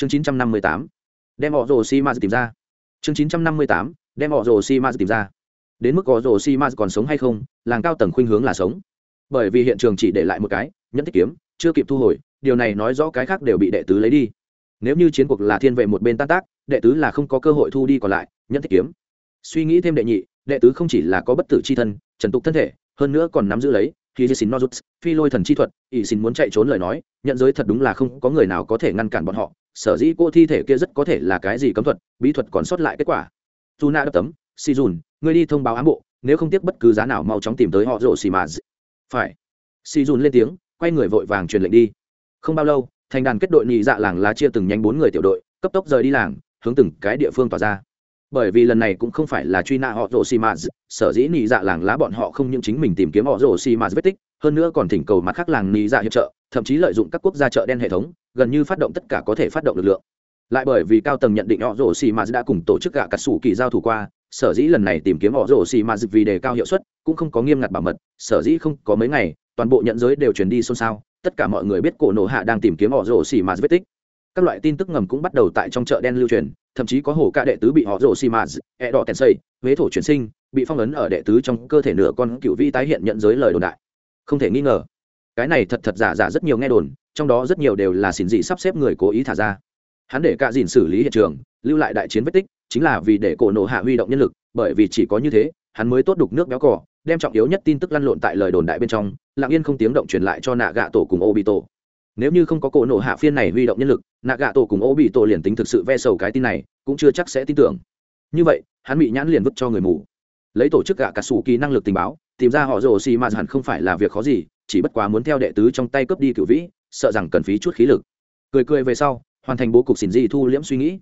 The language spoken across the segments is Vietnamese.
chương chín trăm năm mươi tám. Đem họ rồ si ma tìm ra. Chương chín trăm năm mươi tám. Đem họ rồ si ma tìm ra. Đến mức họ rồ si ma còn sống hay không, làng cao tầng khuynh hướng là sống. Bởi vì hiện trường chỉ để lại một cái, nhẫn thích kiếm, chưa kịp thu hồi, điều này nói rõ cái khác đều bị đệ tứ lấy đi. Nếu như chiến cuộc là thiên vệ một bên tan tác, đệ tứ là không có cơ hội thu đi còn lại, nhẫn thích kiếm. Suy nghĩ thêm đệ nhị, đệ tứ không chỉ là có bất tử c h i thân, trần tục thân thể, hơn nữa còn nắm giữ lấy khi xin nozuts, phi lôi thần chi thuật, ỷ xin muốn chạy trốn lời nói, nhận giới thật đúng là không có người nào có thể ngăn cản bọn họ. Sở dĩ cô thi thể kia rất có thể là cái gì cấm thuật, bí thuật còn sót lại kết quả. Dù na đập tấm, si dùn, ngươi đi thông báo ám bộ, nếu không tiếc bất cứ giá nào mau chóng tìm tới họ rổ xì mà phải. Si dùn lên tiếng, quay người vội vàng truyền lệnh đi. Không bao lâu, thành đàn kết đội nhị dạ làng lá chia từng nhánh bốn người tiểu đội, cấp tốc rời đi làng, hướng từng cái địa phương tỏa ra bởi vì lần này cũng không phải là truy nã họ rồ xì mạt, sở dĩ nị dạ làng lá bọn họ không những chính mình tìm kiếm họ rồ xì mạt vết tích, hơn nữa còn thỉnh cầu mặt khác làng nị dạ hiệp trợ, thậm chí lợi dụng các quốc gia chợ đen hệ thống, gần như phát động tất cả có thể phát động lực lượng. Lại bởi vì cao tầng nhận định họ rồ xì mạt đã cùng tổ chức gạ cắt xù kỳ giao thủ qua, sở dĩ lần này tìm kiếm họ rồ xì mạt vì đề cao hiệu suất, cũng không có nghiêm ngặt bảo mật, sở dĩ không có mấy ngày, toàn bộ nhận giới đều truyền đi xôn xao, tất cả mọi người biết cổ nổ hạ đang tìm kiếm họ rồ xì mạt vết tích các loại tin tức ngầm cũng bắt đầu tại trong chợ đen lưu truyền, thậm chí có hồ ca đệ tứ bị họ rồ xì mạt e đỏ tèn xây, huế thổ chuyển sinh, bị phong ấn ở đệ tứ trong cơ thể nửa con cựu vi tái hiện nhận giới lời đồn đại. Không thể nghi ngờ, cái này thật thật giả giả rất nhiều nghe đồn, trong đó rất nhiều đều là xỉn dị sắp xếp người cố ý thả ra. Hắn để cạ dìn xử lý hiện trường, lưu lại đại chiến vết tích, chính là vì để cổ nổ hạ huy động nhân lực, bởi vì chỉ có như thế, hắn mới tốt đục nước béo cỏ đem trọng yếu nhất tin tức lăn lộn tại lời đồn đại bên trong, lặng yên không tiếng động truyền lại cho nạ gạ tổ cùng ô bị tổ nếu như không có cổ nổ hạ phiên này huy động nhân lực nạ gạ tổ cùng ô bị tổ liền tính thực sự ve sầu cái tin này, cũng chưa chắc sẽ tin tưởng. Như vậy, hắn bị nhãn liền vứt cho người mù. Lấy tổ chức gạ cả sủ kỳ năng lực tình báo, tìm ra họ rồ xì mà hẳn không phải là việc khó gì, chỉ bất quá muốn theo đệ tứ trong tay cướp đi cựu vĩ, sợ rằng cần phí chút khí lực. Cười cười về sau, hoàn thành bố cục xỉn di thu liễm suy nghĩ.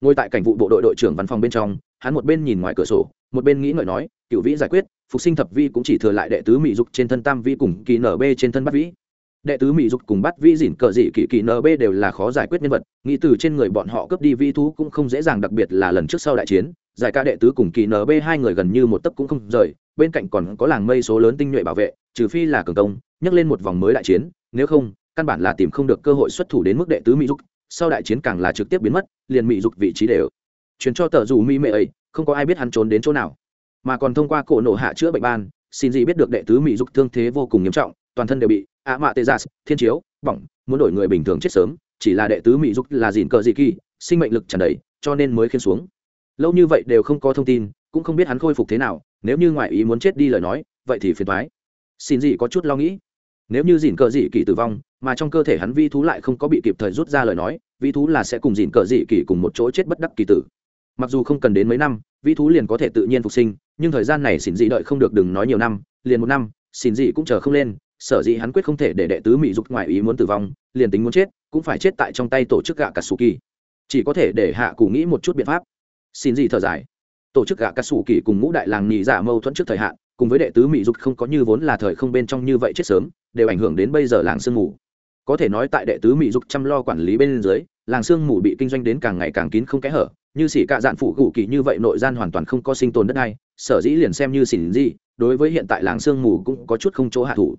Ngồi tại cảnh vụ bộ đội đội trưởng văn phòng bên trong, hắn một bên nhìn ngoài cửa sổ, một bên nghĩ ngợi nói cựu vĩ giải quyết, phục sinh thập vi cũng chỉ thừa lại đệ tứ mỹ dục trên thân tam vi cùng kỳ nở b trên thân bắt vĩ đệ tứ mỹ dục cùng bắt vi dỉn cờ dị kỳ kỳ nb đều là khó giải quyết nhân vật, nghĩ từ trên người bọn họ cướp đi vi thú cũng không dễ dàng, đặc biệt là lần trước sau đại chiến, giải ca đệ tứ cùng kỳ nb hai người gần như một tấc cũng không rời, bên cạnh còn có làng mây số lớn tinh nhuệ bảo vệ, trừ phi là cường công, nhắc lên một vòng mới đại chiến, nếu không, căn bản là tìm không được cơ hội xuất thủ đến mức đệ tứ mỹ dục, sau đại chiến càng là trực tiếp biến mất, liền mỹ dục vị trí đều chuyển cho tờ dù mỹ mệ ấy, không có ai biết hắn trốn đến chỗ nào. Mà còn thông qua cổ nổ hạ chữa bệnh ban, xin gì biết được đệ tứ mỹ dục thương thế vô cùng nghiêm trọng, toàn thân đều bị ạ mạ tê gia thiên chiếu, bỏng, muốn đổi người bình thường chết sớm, chỉ là đệ tứ mỹ dục là dìn cờ dị kỳ, sinh mệnh lực tràn đầy, cho nên mới khiến xuống. Lâu như vậy đều không có thông tin, cũng không biết hắn khôi phục thế nào, nếu như ngoại ý muốn chết đi lời nói, vậy thì phiền thoái xin gì có chút lo nghĩ. Nếu như dìn cờ dị kỳ tử vong, mà trong cơ thể hắn vi thú lại không có bị kịp thời rút ra lời nói, vi thú là sẽ cùng dìn cờ dị kỳ cùng một chỗ chết bất đắc kỳ tử. Mặc dù không cần đến mấy năm, vi thú liền có thể tự nhiên phục sinh, nhưng thời gian này xin dị đợi không được đừng nói nhiều năm, liền một năm, xin dị cũng chờ không lên sở dĩ hắn quyết không thể để đệ tứ mỹ dục ngoại ý muốn tử vong, liền tính muốn chết, cũng phải chết tại trong tay tổ chức gạ cà sù kỳ chỉ có thể để hạ cụ nghĩ một chút biện pháp. Xin gì thở dài. Tổ chức gạ cà sù kỳ cùng ngũ đại làng nhị giả mâu thuẫn trước thời hạn, cùng với đệ tứ mỹ dục không có như vốn là thời không bên trong như vậy chết sớm, đều ảnh hưởng đến bây giờ làng sương mù. Có thể nói tại đệ tứ mỹ dục chăm lo quản lý bên dưới, làng sương mù bị kinh doanh đến càng ngày càng kín không kẽ hở, như xỉ cạ dạn phụ gù kỳ như vậy nội gian hoàn toàn không có sinh tồn đất này sở dĩ liền xem như xỉn gì, đối với hiện tại làng sương mù cũng có chút không chỗ hạ thủ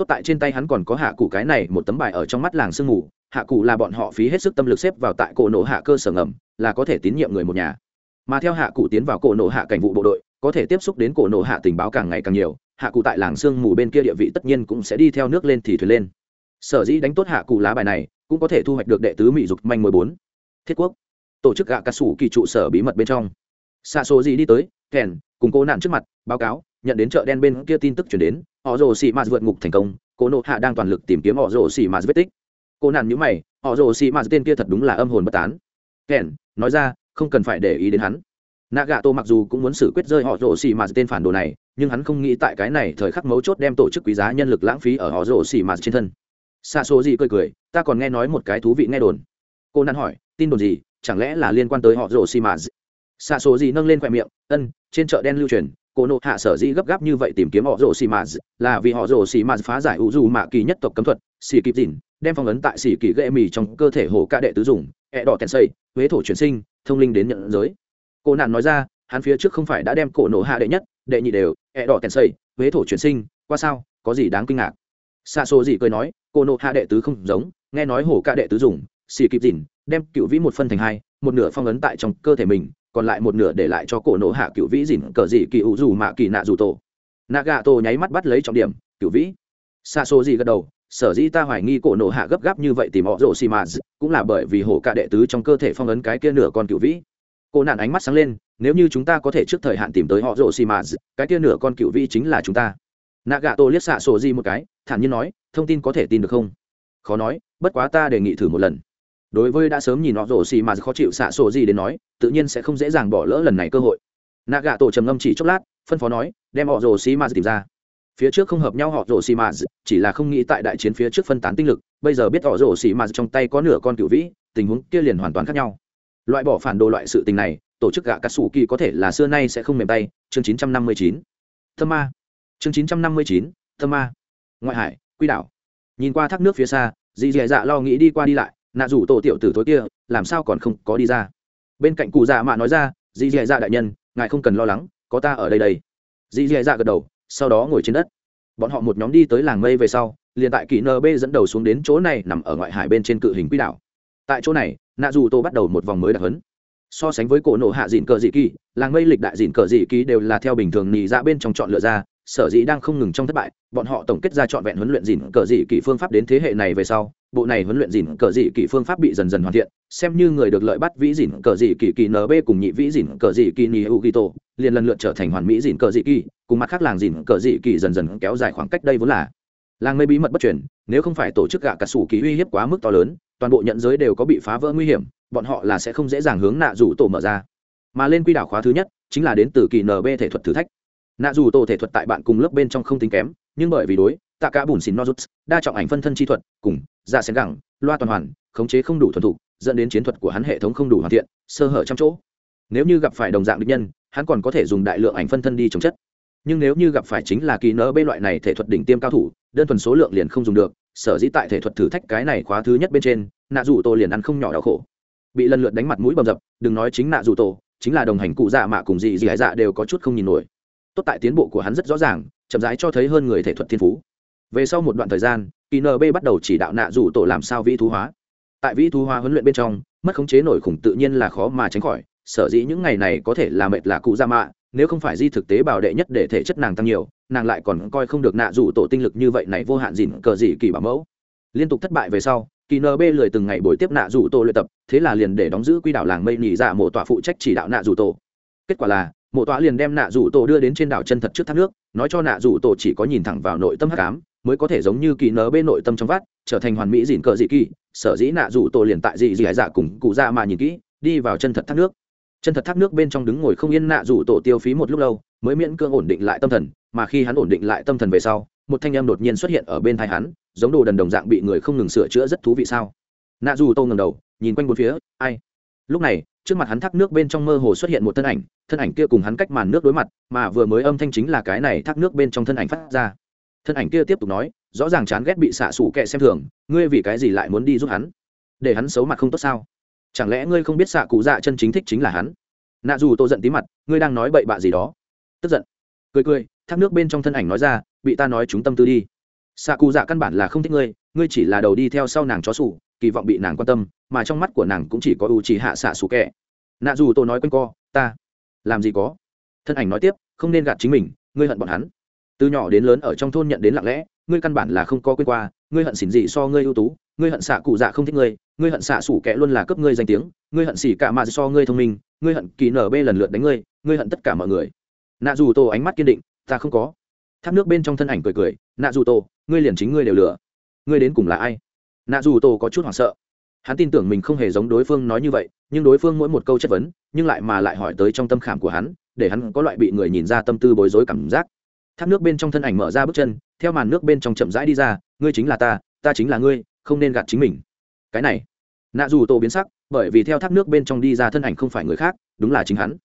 tốt tại trên tay hắn còn có hạ cụ cái này, một tấm bài ở trong mắt làng sương mù. Hạ cụ là bọn họ phí hết sức tâm lực xếp vào tại cổ nổ hạ cơ sở ngầm, là có thể tín nhiệm người một nhà. Mà theo hạ cụ tiến vào cổ nổ hạ cảnh vụ bộ đội, có thể tiếp xúc đến cổ nổ hạ tình báo càng ngày càng nhiều. Hạ cụ tại làng sương mù bên kia địa vị tất nhiên cũng sẽ đi theo nước lên thì thuyền lên. Sở dĩ đánh tốt hạ cụ lá bài này, cũng có thể thu hoạch được đệ tứ mỹ dục manh mười bốn. Thiết quốc. Tổ chức gạ cà sủ kỳ trụ sở bí mật bên trong. Xa số gì đi tới, kèn, cùng cố nạn trước mặt, báo cáo nhận đến chợ đen bên kia tin tức chuyển đến, họ rồ xì mạt vượt ngục thành công, cô nộ hạ đang toàn lực tìm kiếm họ rồ xì mạt vết tích. Cô nản nhữ mày, họ rồ xì mạt tên kia thật đúng là âm hồn bất tán. Kèn, nói ra, không cần phải để ý đến hắn. Nạ gà tô mặc dù cũng muốn xử quyết rơi họ rồ xì mạt tên phản đồ này, nhưng hắn không nghĩ tại cái này thời khắc mấu chốt đem tổ chức quý giá nhân lực lãng phí ở họ rồ xì mạt trên thân. Xa số gì cười cười, ta còn nghe nói một cái thú vị nghe đồn. Cô nản hỏi, tin đồn gì? Chẳng lẽ là liên quan tới họ rồ xì mạt? Xa số gì nâng lên khoe miệng, ân, trên chợ đen lưu truyền cô nộ hạ sở dĩ gấp gáp như vậy tìm kiếm họ rồ xì mà là vì họ rồ xì mà phá giải ủ dù mạ kỳ nhất tộc cấm thuật, xì kịp dìn, đem phong ấn tại xì kỳ ghệ mì trong cơ thể hồ ca đệ tứ dùng, ẹ đỏ tèn xây huế thổ chuyển sinh, thông linh đến nhận giới. Cô nạn nói ra, hắn phía trước không phải đã đem cổ nộ hạ đệ nhất, đệ nhị đều, ẹ đỏ tèn xây huế thổ chuyển sinh, qua sao, có gì đáng kinh ngạc? Xa xô gì cười nói, cô nộ hạ đệ tứ không giống, nghe nói hồ ca đệ tứ dùng, xì kịp dìn, đem cựu vĩ một phân thành hai, một nửa phong ấn tại trong cơ thể mình còn lại một nửa để lại cho cổ nổ hạ cựu vĩ dìn cờ dị kỳ ủ dù mạ kỳ nạ dù tổ. Nạ gà tổ nháy mắt bắt lấy trọng điểm, cựu vĩ. Xa xô gì gật đầu, sở dĩ ta hoài nghi cổ nổ hạ gấp gáp như vậy tìm họ rổ xì mà cũng là bởi vì hổ cả đệ tứ trong cơ thể phong ấn cái kia nửa con cựu vĩ. Cô nạn ánh mắt sáng lên, nếu như chúng ta có thể trước thời hạn tìm tới họ rổ xì mà cái kia nửa con cựu vĩ chính là chúng ta. Nạ gà tổ liếc xạ sổ gì một cái, thản nhiên nói, thông tin có thể tin được không? Khó nói, bất quá ta đề nghị thử một lần đối với đã sớm nhìn họ rổ xì mà khó chịu xạ sổ gì đến nói tự nhiên sẽ không dễ dàng bỏ lỡ lần này cơ hội. Nạ gà tổ trầm ngâm chỉ chốc lát phân phó nói đem họ rổ xì mà tìm ra. Phía trước không hợp nhau họ rổ xì mà chỉ là không nghĩ tại đại chiến phía trước phân tán tinh lực bây giờ biết họ rổ xì mà trong tay có nửa con cựu vĩ tình huống kia liền hoàn toàn khác nhau. Loại bỏ phản đồ loại sự tình này tổ chức gạ cà sủ kỳ có thể là xưa nay sẽ không mềm tay chương 959. thơ ma. Chương 959, thơ ma. Ngoại hải quy đảo. Nhìn qua thác nước phía xa dì dì dạ lo nghĩ đi qua đi lại nạ rủ tổ tiểu tử tối kia, làm sao còn không có đi ra? Bên cạnh cụ dạ mạ nói ra, dì dì dạ đại nhân, ngài không cần lo lắng, có ta ở đây đây. Dì dì dạ gật đầu, sau đó ngồi trên đất. Bọn họ một nhóm đi tới làng mây về sau, liền tại kỳ nb dẫn đầu xuống đến chỗ này nằm ở ngoại hải bên trên cự hình quỹ đảo. Tại chỗ này, nạ dù tô bắt đầu một vòng mới đặc hấn so sánh với cổ nổ hạ dịn cờ dị kỳ, làng mây lịch đại dịn cờ dị kỳ đều là theo bình thường nì ra dạ bên trong chọn lựa ra, sở dĩ đang không ngừng trong thất bại, bọn họ tổng kết ra trọn vẹn huấn luyện dịn cờ dị kỳ phương pháp đến thế hệ này về sau bộ này huấn luyện dỉn cờ dị kỳ phương pháp bị dần dần hoàn thiện, xem như người được lợi bắt vĩ dỉn cờ dị kỳ kỳ nb cùng nhị vĩ dỉn cờ dị kỳ ni u gito liền lần lượt trở thành hoàn mỹ dỉn cờ dị kỳ cùng mặt khác làng dỉn cờ dị kỳ dần dần kéo dài khoảng cách đây vốn là. Làng mây bí mật bất truyền, nếu không phải tổ chức gạ cà sủ kỳ uy hiếp quá mức to lớn, toàn bộ nhận giới đều có bị phá vỡ nguy hiểm, bọn họ là sẽ không dễ dàng hướng nạ rủ tổ mở ra. Mà lên quy đảo khóa thứ nhất, chính là đến từ kỳ nb thể thuật thử thách. Nạ dù tổ thể thuật tại bạn cùng lớp bên trong không tính kém, nhưng bởi vì đối tạ cả bùn xỉn nozuts đa trọng ảnh phân thân chi thuật, cùng dạ xén gẳng, loa toàn hoàn, khống chế không đủ thuần thục, dẫn đến chiến thuật của hắn hệ thống không đủ hoàn thiện, sơ hở trăm chỗ. Nếu như gặp phải đồng dạng địch nhân, hắn còn có thể dùng đại lượng ảnh phân thân đi chống chất. Nhưng nếu như gặp phải chính là kỳ nỡ bên loại này thể thuật đỉnh tiêm cao thủ, đơn thuần số lượng liền không dùng được, sở dĩ tại thể thuật thử thách cái này khóa thứ nhất bên trên, nạ dù tổ liền ăn không nhỏ đau khổ. Bị lần lượt đánh mặt mũi bầm dập, đừng nói chính nạ dù tổ, chính là đồng hành cụ dạ mạ cùng dị dị dạ đều có chút không nhìn nổi. Tốt tại tiến bộ của hắn rất rõ ràng, chậm rãi cho thấy hơn người thể thuật thiên phú về sau một đoạn thời gian kỳ nb bắt đầu chỉ đạo nạ dù tổ làm sao vĩ thú hóa. Tại vĩ thú hóa huấn luyện bên trong, mất khống chế nổi khủng tự nhiên là khó mà tránh khỏi, sở dĩ những ngày này có thể là mệt là cụ ra mạ, nếu không phải di thực tế bảo đệ nhất để thể chất nàng tăng nhiều, nàng lại còn coi không được nạ dù tổ tinh lực như vậy này vô hạn dịn cờ dị kỳ bảo mẫu. Liên tục thất bại về sau kỳ nb lười từng ngày buổi tiếp nạ dù tổ luyện tập, thế là liền để đóng giữ quy đảo làng mây nhị dạ mộ tọa phụ trách chỉ đạo nạ dù tổ. Kết quả là, mộ tọa liền đem nạ dù tổ đưa đến trên đảo chân thật trước thác nước, nói cho nạ dù tổ chỉ có nhìn thẳng vào nội tâm hắc ám mới có thể giống như kỳ nở bên nội tâm trong vắt, trở thành hoàn mỹ dịn cờ dị kỳ, sở dĩ nạ dù tổ liền tại dị dị dạ cùng cụ dạ mà nhìn kỹ, đi vào chân thật thác nước. Chân thật thác nước bên trong đứng ngồi không yên nạ dù tổ tiêu phí một lúc lâu, mới miễn cưỡng ổn định lại tâm thần, mà khi hắn ổn định lại tâm thần về sau, một thanh em đột nhiên xuất hiện ở bên thai hắn, giống đồ đần đồng dạng bị người không ngừng sửa chữa rất thú vị sao. Nạ dù tô ngầm đầu, nhìn quanh bốn phía, ai? Lúc này, trước mặt hắn thác nước bên trong mơ hồ xuất hiện một thân ảnh thân ảnh kia cùng hắn cách màn nước đối mặt, mà vừa mới âm thanh chính là cái này thác nước bên trong thân ảnh phát ra thân ảnh kia tiếp tục nói, rõ ràng chán ghét bị xạ xủ kệ xem thường, ngươi vì cái gì lại muốn đi giúp hắn? Để hắn xấu mặt không tốt sao? Chẳng lẽ ngươi không biết xạ cụ dạ chân chính thích chính là hắn? Nạ dù tôi giận tí mặt, ngươi đang nói bậy bạ gì đó. Tức giận. Cười cười, thác nước bên trong thân ảnh nói ra, bị ta nói chúng tâm tư đi. Xạ cụ dạ căn bản là không thích ngươi ngươi chỉ là đầu đi theo sau nàng chó sủ, kỳ vọng bị nàng quan tâm, mà trong mắt của nàng cũng chỉ có ưu chỉ hạ xạ sủ kệ. nạ dù tôi nói quanh co, ta, làm gì có? Thân ảnh nói tiếp, không nên gạt chính mình, ngươi hận bọn hắn từ nhỏ đến lớn ở trong thôn nhận đến lặng lẽ, ngươi căn bản là không có quên qua, ngươi hận xỉn gì so ngươi ưu tú, ngươi hận xạ cụ dạ không thích ngươi ngươi hận xạ sủ kẻ luôn là cấp ngươi danh tiếng, ngươi hận xỉ cả mà so ngươi thông minh, ngươi hận kỳ nở bê lần lượt đánh ngươi ngươi hận tất cả mọi người. Nạ dù tô ánh mắt kiên định, ta không có. Thác nước bên trong thân ảnh cười cười, nạ dù tô, ngươi liền chính ngươi đều lừa. Ngươi đến cùng là ai? Nạ dù tô có chút hoảng sợ. Hắn tin tưởng mình không hề giống đối phương nói như vậy, nhưng đối phương mỗi một câu chất vấn, nhưng lại mà lại hỏi tới trong tâm khảm của hắn, để hắn có loại bị người nhìn ra tâm tư bối rối cảm giác thác nước bên trong thân ảnh mở ra bước chân, theo màn nước bên trong chậm rãi đi ra, ngươi chính là ta ta chính là ngươi, không nên gạt chính mình. Cái này, nạ dù tô biến sắc, bởi vì theo thác nước bên trong đi ra thân ảnh không phải người khác, đúng là chính hắn.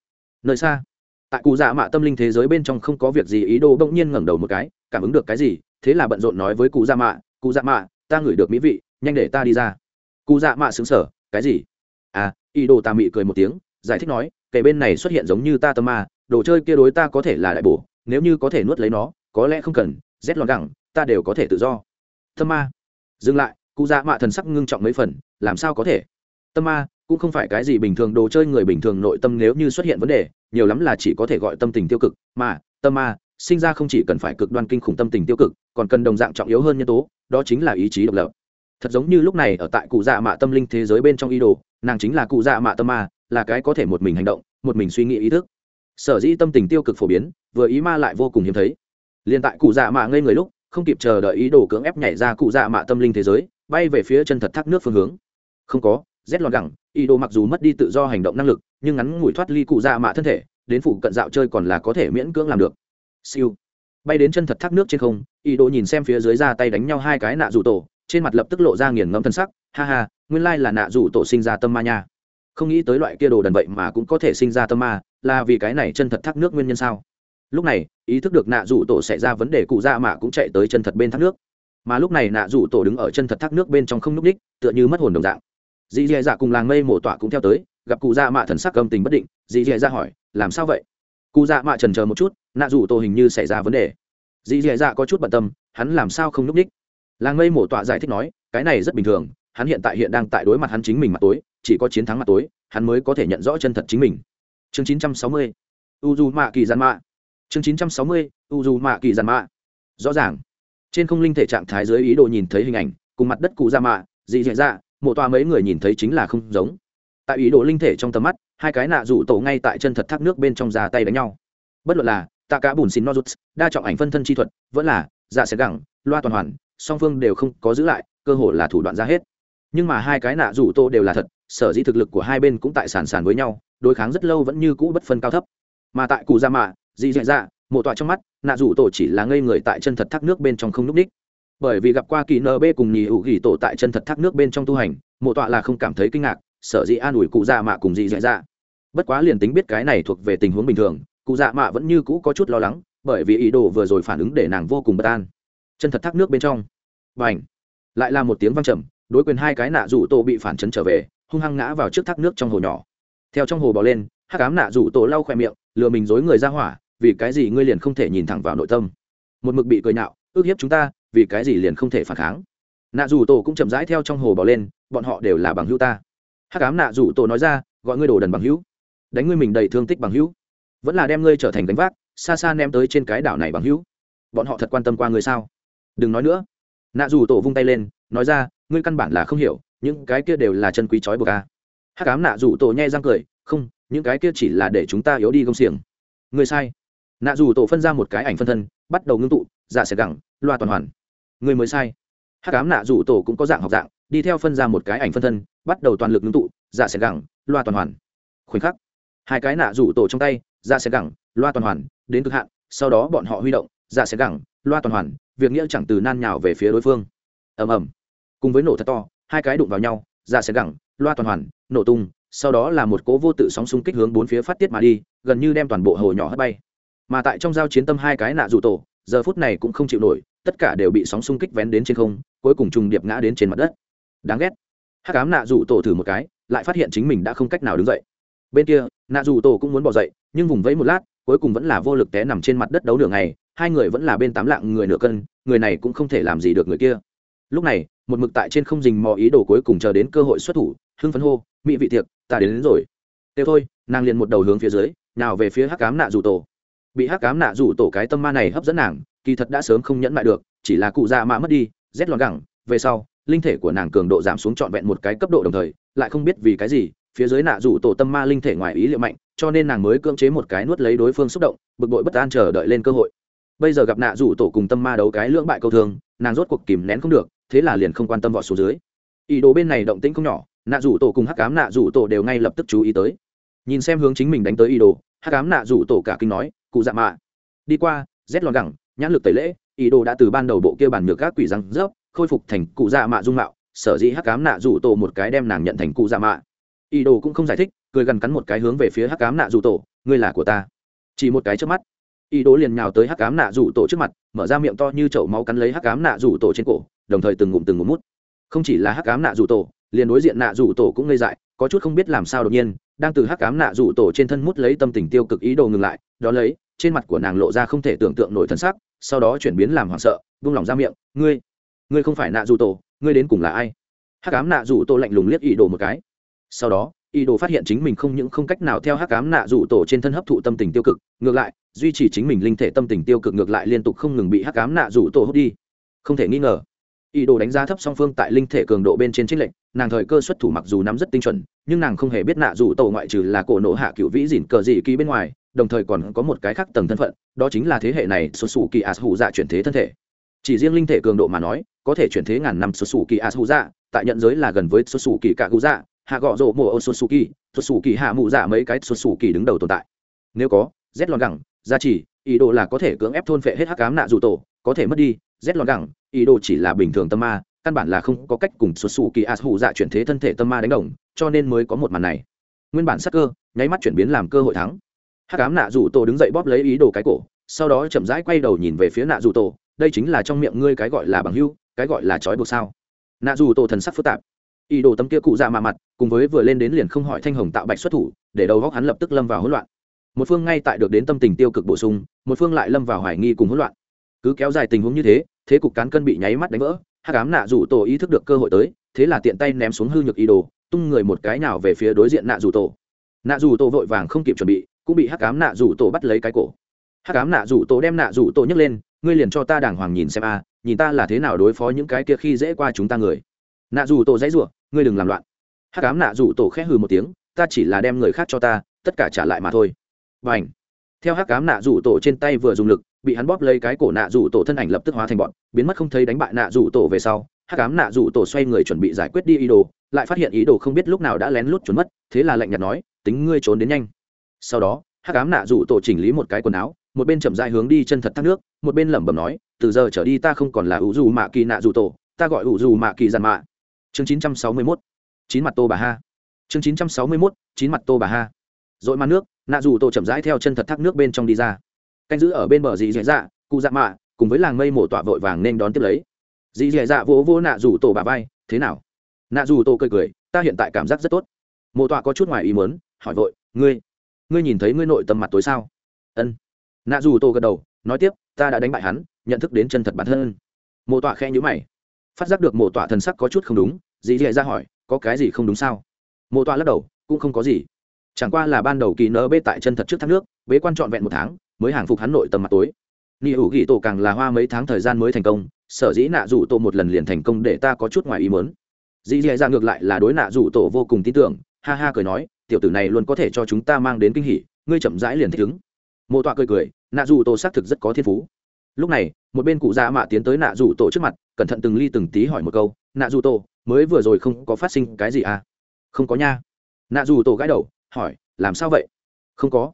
Nơi xa, tại cụ dạ mạ tâm linh thế giới bên trong không có việc gì, ý đồ bỗng nhiên ngẩng đầu một cái, cảm ứng được cái gì, thế là bận rộn nói với cụ dạ mạ, cụ dạ mạ, ta ngửi được mỹ vị, nhanh để ta đi ra. Cụ dạ mạ xứng sở cái gì? À ý đồ tà mị cười một tiếng, giải thích nói kể bên này xuất hiện giống như ta tâm ma, đồ chơi kia đối ta có thể là đại bổ nếu như có thể nuốt lấy nó, có lẽ không cần, rét lọt gẳng, ta đều có thể tự do. Tâm ma. Dừng lại, cụ dạ mạ thần sắc ngưng trọng mấy phần, làm sao có thể? Tâm ma, cũng không phải cái gì bình thường, đồ chơi người bình thường nội tâm nếu như xuất hiện vấn đề, nhiều lắm là chỉ có thể gọi tâm tình tiêu cực, mà, tâm ma, sinh ra không chỉ cần phải cực đoan kinh khủng tâm tình tiêu cực, còn cần đồng dạng trọng yếu hơn nhân tố, đó chính là ý chí độc lập. Thật giống như lúc này ở tại cụ dạ mạ tâm linh thế giới bên trong ý đồ, nàng chính là cụ dạ mạ tâm ma, là cái có thể một mình hành động, một mình suy nghĩ ý thức sở dĩ tâm tình tiêu cực phổ biến, vừa ý ma lại vô cùng hiếm thấy. Liền tại cụ dạ mạ ngây người lúc, không kịp chờ đợi ý đồ cưỡng ép nhảy ra cụ dạ mạ tâm linh thế giới, bay về phía chân thật thác nước phương hướng. Không có, rét lọt gẳng, ý đồ mặc dù mất đi tự do hành động năng lực, nhưng ngắn ngủi thoát ly cụ dạ mạ thân thể, đến phụ cận dạo chơi còn là có thể miễn cưỡng làm được. Siêu. Bay đến chân thật thác nước trên không, ý đồ nhìn xem phía dưới ra tay đánh nhau hai cái nạ rủ tổ, trên mặt lập tức lộ ra nghiền ngẫm thân sắc. Ha ha, nguyên lai là nạ rủ tổ sinh ra tâm ma nha không nghĩ tới loại kia đồ đần vậy mà cũng có thể sinh ra tâm ma, là vì cái này chân thật thác nước nguyên nhân sao? Lúc này, ý thức được nạ rủ tổ xảy ra vấn đề cụ dạ mạ cũng chạy tới chân thật bên thác nước. Mà lúc này nạ rủ tổ đứng ở chân thật thác nước bên trong không n ú c ních tựa như mất hồn đồng dạng. Dì dì dạ cùng làng mây mổ tọa cũng theo tới, gặp cụ dạ mạ thần sắc gầm tình bất định, dì dì dạ hỏi, làm sao vậy? Cụ dạ mạ trần chờ một chút, nạ rủ tổ hình như xảy ra vấn đề. Dì dì dạ có chút bận tâm, hắn làm sao không n ú c ních làng mây mổ tọa giải thích nói, cái này rất bình thường hắn hiện tại hiện đang tại đối mặt hắn chính mình mặt tối, chỉ có chiến thắng mặt tối, hắn mới có thể nhận rõ chân thật chính mình. Chương chín trăm sáu mươi u du mạ kỳ giàn mạ chương chín trăm sáu mươi u dù mạ kỳ giàn mạ rõ ràng, trên không linh thể trạng thái dưới ý đồ nhìn thấy hình ảnh, cùng mặt đất cụ ra mạ dị dị dạ mộ toa mấy người nhìn thấy chính là không giống. Tại ý đồ linh thể trong tầm mắt, hai cái nạ rủ tổ ngay tại chân thật thác nước bên trong ra tay đánh nhau. Bất luận là tạ cá bùn xin nozuts đa trọng ảnh phân thân chi thuật, vẫn là dạ sẽ gẳng, loa toàn hoàn, song phương đều không có giữ lại, cơ hội là thủ đoạn ra hết nhưng mà hai cái nạ rủ tô đều là thật, sở dĩ thực lực của hai bên cũng tại sàn sàn với nhau, đối kháng rất lâu vẫn như cũ bất phân cao thấp. Mà tại cụ gia mạ dị dạ dạ mộ tọa trong mắt, nạ rủ tổ chỉ là ngây người tại chân thật thác nước bên trong không núp c ních. Bởi vì gặp qua kỳ nb cùng nhì hữu ghi tổ tại chân thật thác nước bên trong tu hành, mộ tọa là không cảm thấy kinh ngạc, sở dĩ an ủi cụ dạ mạ cùng dị dạ dạ. Bất quá liền tính biết cái này thuộc về tình huống bình thường, cụ dạ mạ vẫn như cũ có chút lo lắng, bởi vì ý đồ vừa rồi phản ứng để nàng vô cùng bất an. Chân thật thác nước bên trong. B à n h lại là một tiếng văng trầm đối quyền hai cái nạ rủ tổ bị phản chấn trở về, hung hăng ngã vào trước thác nước trong hồ nhỏ. Theo trong hồ bò lên, hắc ám nạ rủ tổ lau khoe miệng, lừa mình dối người ra hỏa, vì cái gì ngươi liền không thể nhìn thẳng vào nội tâm? Một mực bị cười nhạo, ước hiếp chúng ta, vì cái gì liền không thể phản kháng? Nạ rủ tổ cũng chậm rãi theo trong hồ bò lên, bọn họ đều là bằng hữu ta. Hắc ám nạ rủ tổ nói ra, gọi ngươi đồ đần bằng hữu. Đánh ngươi mình đầy thương tích bằng hữu. Vẫn là đem ngươi trở thành đánh vác, xa xa ném tới trên cái đảo này bằng hữu. Bọn họ thật quan tâm qua ngươi sao? Đừng nói nữa. Nạ dù tổ vung tay lên, nói ra ngươi căn bản là không hiểu, những cái kia đều là chân quý trói buộc a. Hắc ám nạ dù tổ nhai răng cười, không, những cái kia chỉ là để chúng ta yếu đi công xiềng. Ngươi sai. Nạ dù tổ phân ra một cái ảnh phân thân, bắt đầu ngưng tụ dạ sẽ gẳng, loa toàn hoàn. Người mới sai. Hát cám nạ dù tổ cũng có dạng học dạng, đi theo phân ra một cái ảnh phân thân, bắt đầu toàn lực ngưng tụ dạ sẽ gẳng, loa toàn hoàn. Khoảnh khắc, hai cái nạ rủ tổ trong tay dạ sẽ gẳng, loa toàn hoàn, đến cực hạn, sau đó bọn họ huy động dạ sẽ gẳng, loa toàn hoàn, việc nghĩa chẳng từ nan nhào về phía đối phương. Ầm ầm cùng với nổ thật to, hai cái đụng vào nhau, ra sẽ gẳng, loa toàn hoàn, nổ tung, sau đó là một cố vô tự sóng xung kích hướng bốn phía phát tiết mà đi, gần như đem toàn bộ hồ nhỏ hất bay. Mà tại trong giao chiến tâm hai cái nạ rủ tổ, giờ phút này cũng không chịu nổi, tất cả đều bị sóng xung kích vén đến trên không, cuối cùng trùng điệp ngã đến trên mặt đất. Đáng ghét. Hát cám nạ rủ tổ thử một cái, lại phát hiện chính mình đã không cách nào đứng dậy. Bên kia, nạ rủ tổ cũng muốn bỏ dậy, nhưng vùng vẫy một lát, cuối cùng vẫn là vô lực té nằm trên mặt đất đấu nửa ngày, hai người vẫn là bên tám lạng người nửa cân, người này cũng không thể làm gì được người kia lúc này một mực tại trên không dình mò ý đồ cuối cùng chờ đến cơ hội xuất thủ hưng phấn hô mỹ vị thiệt ta đến, đến rồi. Tiêu thôi nàng liền một đầu hướng phía dưới nào về phía hắc cám nạ rủ tổ. Bị hắc cám nạ rủ tổ cái tâm ma này hấp dẫn nàng kỳ thật đã sớm không nhẫn lại được chỉ là cụ già mạ mất đi rét lọt gẳng. Về sau linh thể của nàng cường độ giảm xuống trọn vẹn một cái cấp độ đồng thời lại không biết vì cái gì phía dưới nạ rủ tổ tâm ma linh thể ngoài ý liệu mạnh cho nên nàng mới cưỡng chế một cái nuốt lấy đối phương xúc động bực bội bất an chờ đợi lên cơ hội. Bây giờ gặp nạ rủ tổ cùng tâm ma đấu cái lưỡng bại câu thường nàng rốt cuộc kìm nén không được thế là liền không quan tâm vọt xuống dưới. Ý đồ bên này động tĩnh không nhỏ, nạ rủ tổ cùng hắc cám nạ rủ tổ đều ngay lập tức chú ý tới. Nhìn xem hướng chính mình đánh tới ý đồ, hắc cám nạ rủ tổ cả kinh nói, cụ dạ mạ, đi qua, rét lọt gẳng, nhãn lực tẩy lễ, ý đồ đã từ ban đầu bộ kia bản nhược các quỷ răng rớp, khôi phục thành cụ dạ mạ dung mạo, sở dĩ hắc cám nạ rủ tổ một cái đem nàng nhận thành cụ dạ mạ. Ý đồ cũng không giải thích, cười gần cắn một cái hướng về phía hắc cám nạ rủ tổ, ngươi là của ta. Chỉ một cái trước mắt, ý đồ liền nhào tới hắc cám nạ rủ tổ trước mặt, mở ra miệng to như chậu máu cắn lấy hắc cám nạ rủ tổ trên cổ đồng thời từng ngụm từng ngụm mút. Không chỉ là hắc cám nạ rủ tổ, liền đối diện nạ rủ tổ cũng ngây dại, có chút không biết làm sao đột nhiên, đang từ hắc cám nạ rủ tổ trên thân mút lấy tâm tình tiêu cực ý đồ ngừng lại, đó lấy, trên mặt của nàng lộ ra không thể tưởng tượng nổi thân sắc, sau đó chuyển biến làm hoảng sợ, vung lòng ra miệng, ngươi ngươi không phải nạ rủ tổ, ngươi đến cùng là ai? Hắc cám nạ rủ tổ lạnh lùng liếc ý đồ một cái. Sau đó, ý đồ phát hiện chính mình không những không cách nào theo hắc cám nạ rủ tổ trên thân hấp thụ tâm tình tiêu cực, ngược lại, duy trì chính mình linh thể tâm tình tiêu cực ngược lại liên tục không ngừng bị hắc cám nạ rủ tổ hút đi. Không thể nghi ngờ ý đồ đánh giá thấp song phương tại linh thể cường độ bên trên trích lệnh nàng thời cơ xuất thủ mặc dù nắm rất tinh chuẩn, nhưng nàng không hề biết nạ dù tổ ngoại trừ là cổ nộ hạ cựu vĩ dỉn cờ dị kỳ bên ngoài, đồng thời còn có một cái khác tầng thân phận, đó chính là thế hệ này xuất xù kỳ as hủ dạ chuyển thế thân thể. Chỉ riêng linh thể cường độ mà nói, có thể chuyển thế ngàn năm xuất xù kỳ as hủ dạ tại nhận giới là gần với xuất xù kỳ cả cụ dạ hạ gọ rộ mùa ô xuất xù kỳ xuất xù kỳ hạ mụ dạ mấy cái xuất xù kỳ đứng đầu tồn tại. Nếu có, rét lòn gẳng, gia trì, ý đồ là có thể cưỡng ép thôn phệ hết hắc cám nạ dù tổ, có thể mất đi rét lòn gẳng, ý đồ chỉ là bình thường tâm ma, căn bản là không có cách cùng xuất xù kỳ as hủ dạ chuyển thế thân thể tâm ma đánh đồng, cho nên mới có một màn này. Nguyên bản sắc cơ, nháy mắt chuyển biến làm cơ hội thắng. Hắc ám nạ dù tổ đứng dậy bóp lấy ý đồ cái cổ, sau đó chậm rãi quay đầu nhìn về phía nạ dù tổ, đây chính là trong miệng ngươi cái gọi là bằng hưu, cái gọi là trói buộc sao? Nạ dù tổ thần sắc phức tạp. Ý đồ tấm kia cụ dạ mạ mặt, cùng với vừa lên đến liền không hỏi thanh hồng tạo bạch xuất thủ, để đầu góc hắn lập tức lâm vào hỗn loạn. Một phương ngay tại được đến tâm tình tiêu cực bổ sung, một phương lại lâm vào hoài nghi cùng hỗn loạn cứ kéo dài tình huống như thế thế cục cán cân bị nháy mắt đánh vỡ hát cám nạ rủ tổ ý thức được cơ hội tới, thế là tiện tay ném xuống hư nhược ý đồ, tung người một cái nào về phía đối diện nạ rủ tổ. Nạ rủ tổ vội vàng không kịp chuẩn bị, cũng bị hắc cám nạ rủ tổ bắt lấy cái cổ. Hắc cám nạ rủ tổ đem nạ rủ tổ nhấc lên, ngươi liền cho ta đàng hoàng nhìn xem a, nhìn ta là thế nào đối phó những cái kia khi dễ qua chúng ta người. Nạ rủ tổ dãy rủa, ngươi đừng làm loạn. Hắc cám nạ rủ tổ khẽ hừ một tiếng, ta chỉ là đem người khác cho ta, tất cả trả lại mà thôi. Và ảnh theo hắc cám nạ rủ tổ trên tay vừa dùng lực bị hắn bóp lấy cái cổ nạ rủ tổ thân ảnh lập tức hóa thành bọn, biến mất không thấy đánh bại nạ rủ tổ về sau, hắc ám nạ rủ tổ xoay người chuẩn bị giải quyết đi ý đồ, lại phát hiện ý đồ không biết lúc nào đã lén lút trốn mất, thế là lạnh nhạt nói, tính ngươi trốn đến nhanh. Sau đó, hắc ám nạ rủ tổ chỉnh lý một cái quần áo, một bên chậm dại hướng đi chân thật thác nước, một bên lẩm bẩm nói, từ giờ trở đi ta không còn là ủ dù mạ kỳ nạ rủ tổ, ta gọi ủ dù mạ kỳ giàn mạ. Chương chín trăm sáu mươi mốt, chín mặt tô bà ha. Chương chín trăm sáu mươi mốt, chín mặt tô bà ha. Dội mặt nước, nạ dù tổ chậm rãi theo chân thật thác nước bên trong đi ra canh giữ ở bên bờ dì dì dạ cụ dạ mạ, cùng với làng mây mổ tọa vội vàng nên đón tiếp lấy. Dì dì dạ vỗ vỗ nạ dù tổ bà vai, thế nào? Nạ dù tổ cười cười, ta hiện tại cảm giác rất tốt. Mổ tọa có chút ngoài ý mớn hỏi vội, ngươi ngươi nhìn thấy ngươi nội tâm mặt tối sao? Ân. Nạ dù tổ gật đầu, nói tiếp, ta đã đánh bại hắn, nhận thức đến chân thật bản thân. Mổ tọa khe nhữ mày, phát giác được mổ tọa thần sắc có chút không đúng, dì dì dạ hỏi, có cái gì không đúng sao? Mổ tọa lắc đầu, cũng không có gì. Chẳng qua là ban đầu kỳ nơ bê tại chân thật trước thác nước, bế quan trọn vẹn một tháng mới hàng phục hắn nội tâm mặt tối. Ni hữu ghi tổ càng là hoa mấy tháng thời gian mới thành công, sở dĩ nạ rủ tổ một lần liền thành công để ta có chút ngoài ý mớn dĩ dì ra ngược lại là đối nạ rủ tổ vô cùng tin tưởng, ha ha cười nói, tiểu tử này luôn có thể cho chúng ta mang đến kinh hỉ, ngươi chậm rãi liền thích ứng. Mô tọa cười cười, nạ rủ tổ xác thực rất có thiên phú. Lúc này, một bên cụ già mạ tiến tới nạ rủ tổ trước mặt, cẩn thận từng ly từng tí hỏi một câu, nạ rủ tổ, mới vừa rồi không có phát sinh cái gì à? Không có nha. Nạ rủ tổ gãi đầu, hỏi, làm sao vậy? Không có.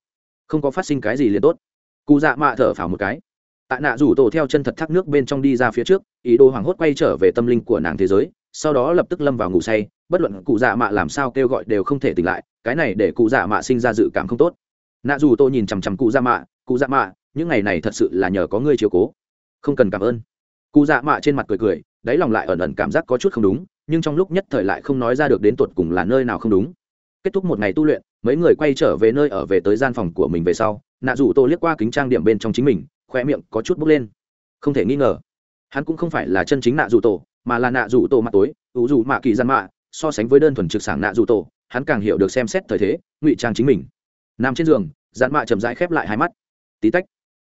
Không có phát sinh cái gì liền tốt cụ dạ mạ thở phào một cái. Tạ nạ rủ tổ theo chân thật thác nước bên trong đi ra phía trước, ý đồ hoảng hốt quay trở về tâm linh của nàng thế giới, sau đó lập tức lâm vào ngủ say, bất luận cụ dạ mạ làm sao kêu gọi đều không thể tỉnh lại, cái này để cụ dạ mạ sinh ra dự cảm không tốt. Nạ dù tôi nhìn chằm chằm cụ dạ mạ, cụ dạ mạ, những ngày này thật sự là nhờ có ngươi chiều cố. Không cần cảm ơn. Cụ dạ mạ trên mặt cười cười, đáy lòng lại ẩn ẩn cảm giác có chút không đúng, nhưng trong lúc nhất thời lại không nói ra được đến tột cùng là nơi nào không đúng kết thúc một ngày tu luyện, mấy người quay trở về nơi ở về tới gian phòng của mình về sau, nạ dù tô liếc qua kính trang điểm bên trong chính mình khoe miệng có chút bốc lên. Không thể nghi ngờ, hắn cũng không phải là chân chính nạ dù tổ, mà là nạ dù tổ mặt tối, ủ dù mạ kỳ gian mạ, so sánh với đơn thuần trực sảng nạ dù tổ, hắn càng hiểu được xem xét thời thế, ngụy trang chính mình. Nằm trên giường dạn mạ chậm rãi khép lại hai mắt. Tí tách,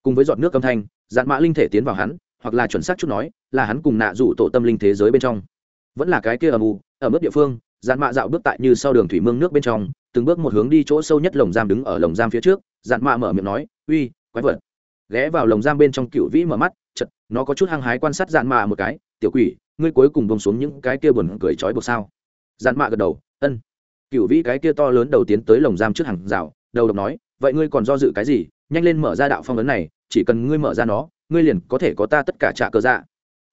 cùng với giọt nước âm thanh dạn mạ linh thể tiến vào hắn, hoặc là chuẩn xác chút nói, là hắn cùng nạ rủ tổ tâm linh thế giới bên trong. Vẫn là cái kia âm u, ở mức địa phương dạn mạ dạo bước tại như sau đường thủy mương nước bên trong, từng bước một hướng đi chỗ sâu nhất lồng giam đứng ở lồng giam phía trước. Dạn mạ mở miệng nói, uy, quái vật. Ghé vào lồng giam bên trong cựu vĩ mở mắt chật nó có chút hăng hái quan sát dạn mạ một cái, tiểu quỷ, ngươi cuối cùng bông xuống những cái kia buồn cười trói buộc sao? Dạn mạ gật đầu, ân. Cựu vĩ cái kia to lớn đầu tiến tới lồng giam trước hàng rào, đầu độc nói, vậy ngươi còn do dự cái gì? Nhanh lên mở ra đạo phong ấn này, chỉ cần ngươi mở ra nó, ngươi liền có thể có ta tất cả trả cờ dạ.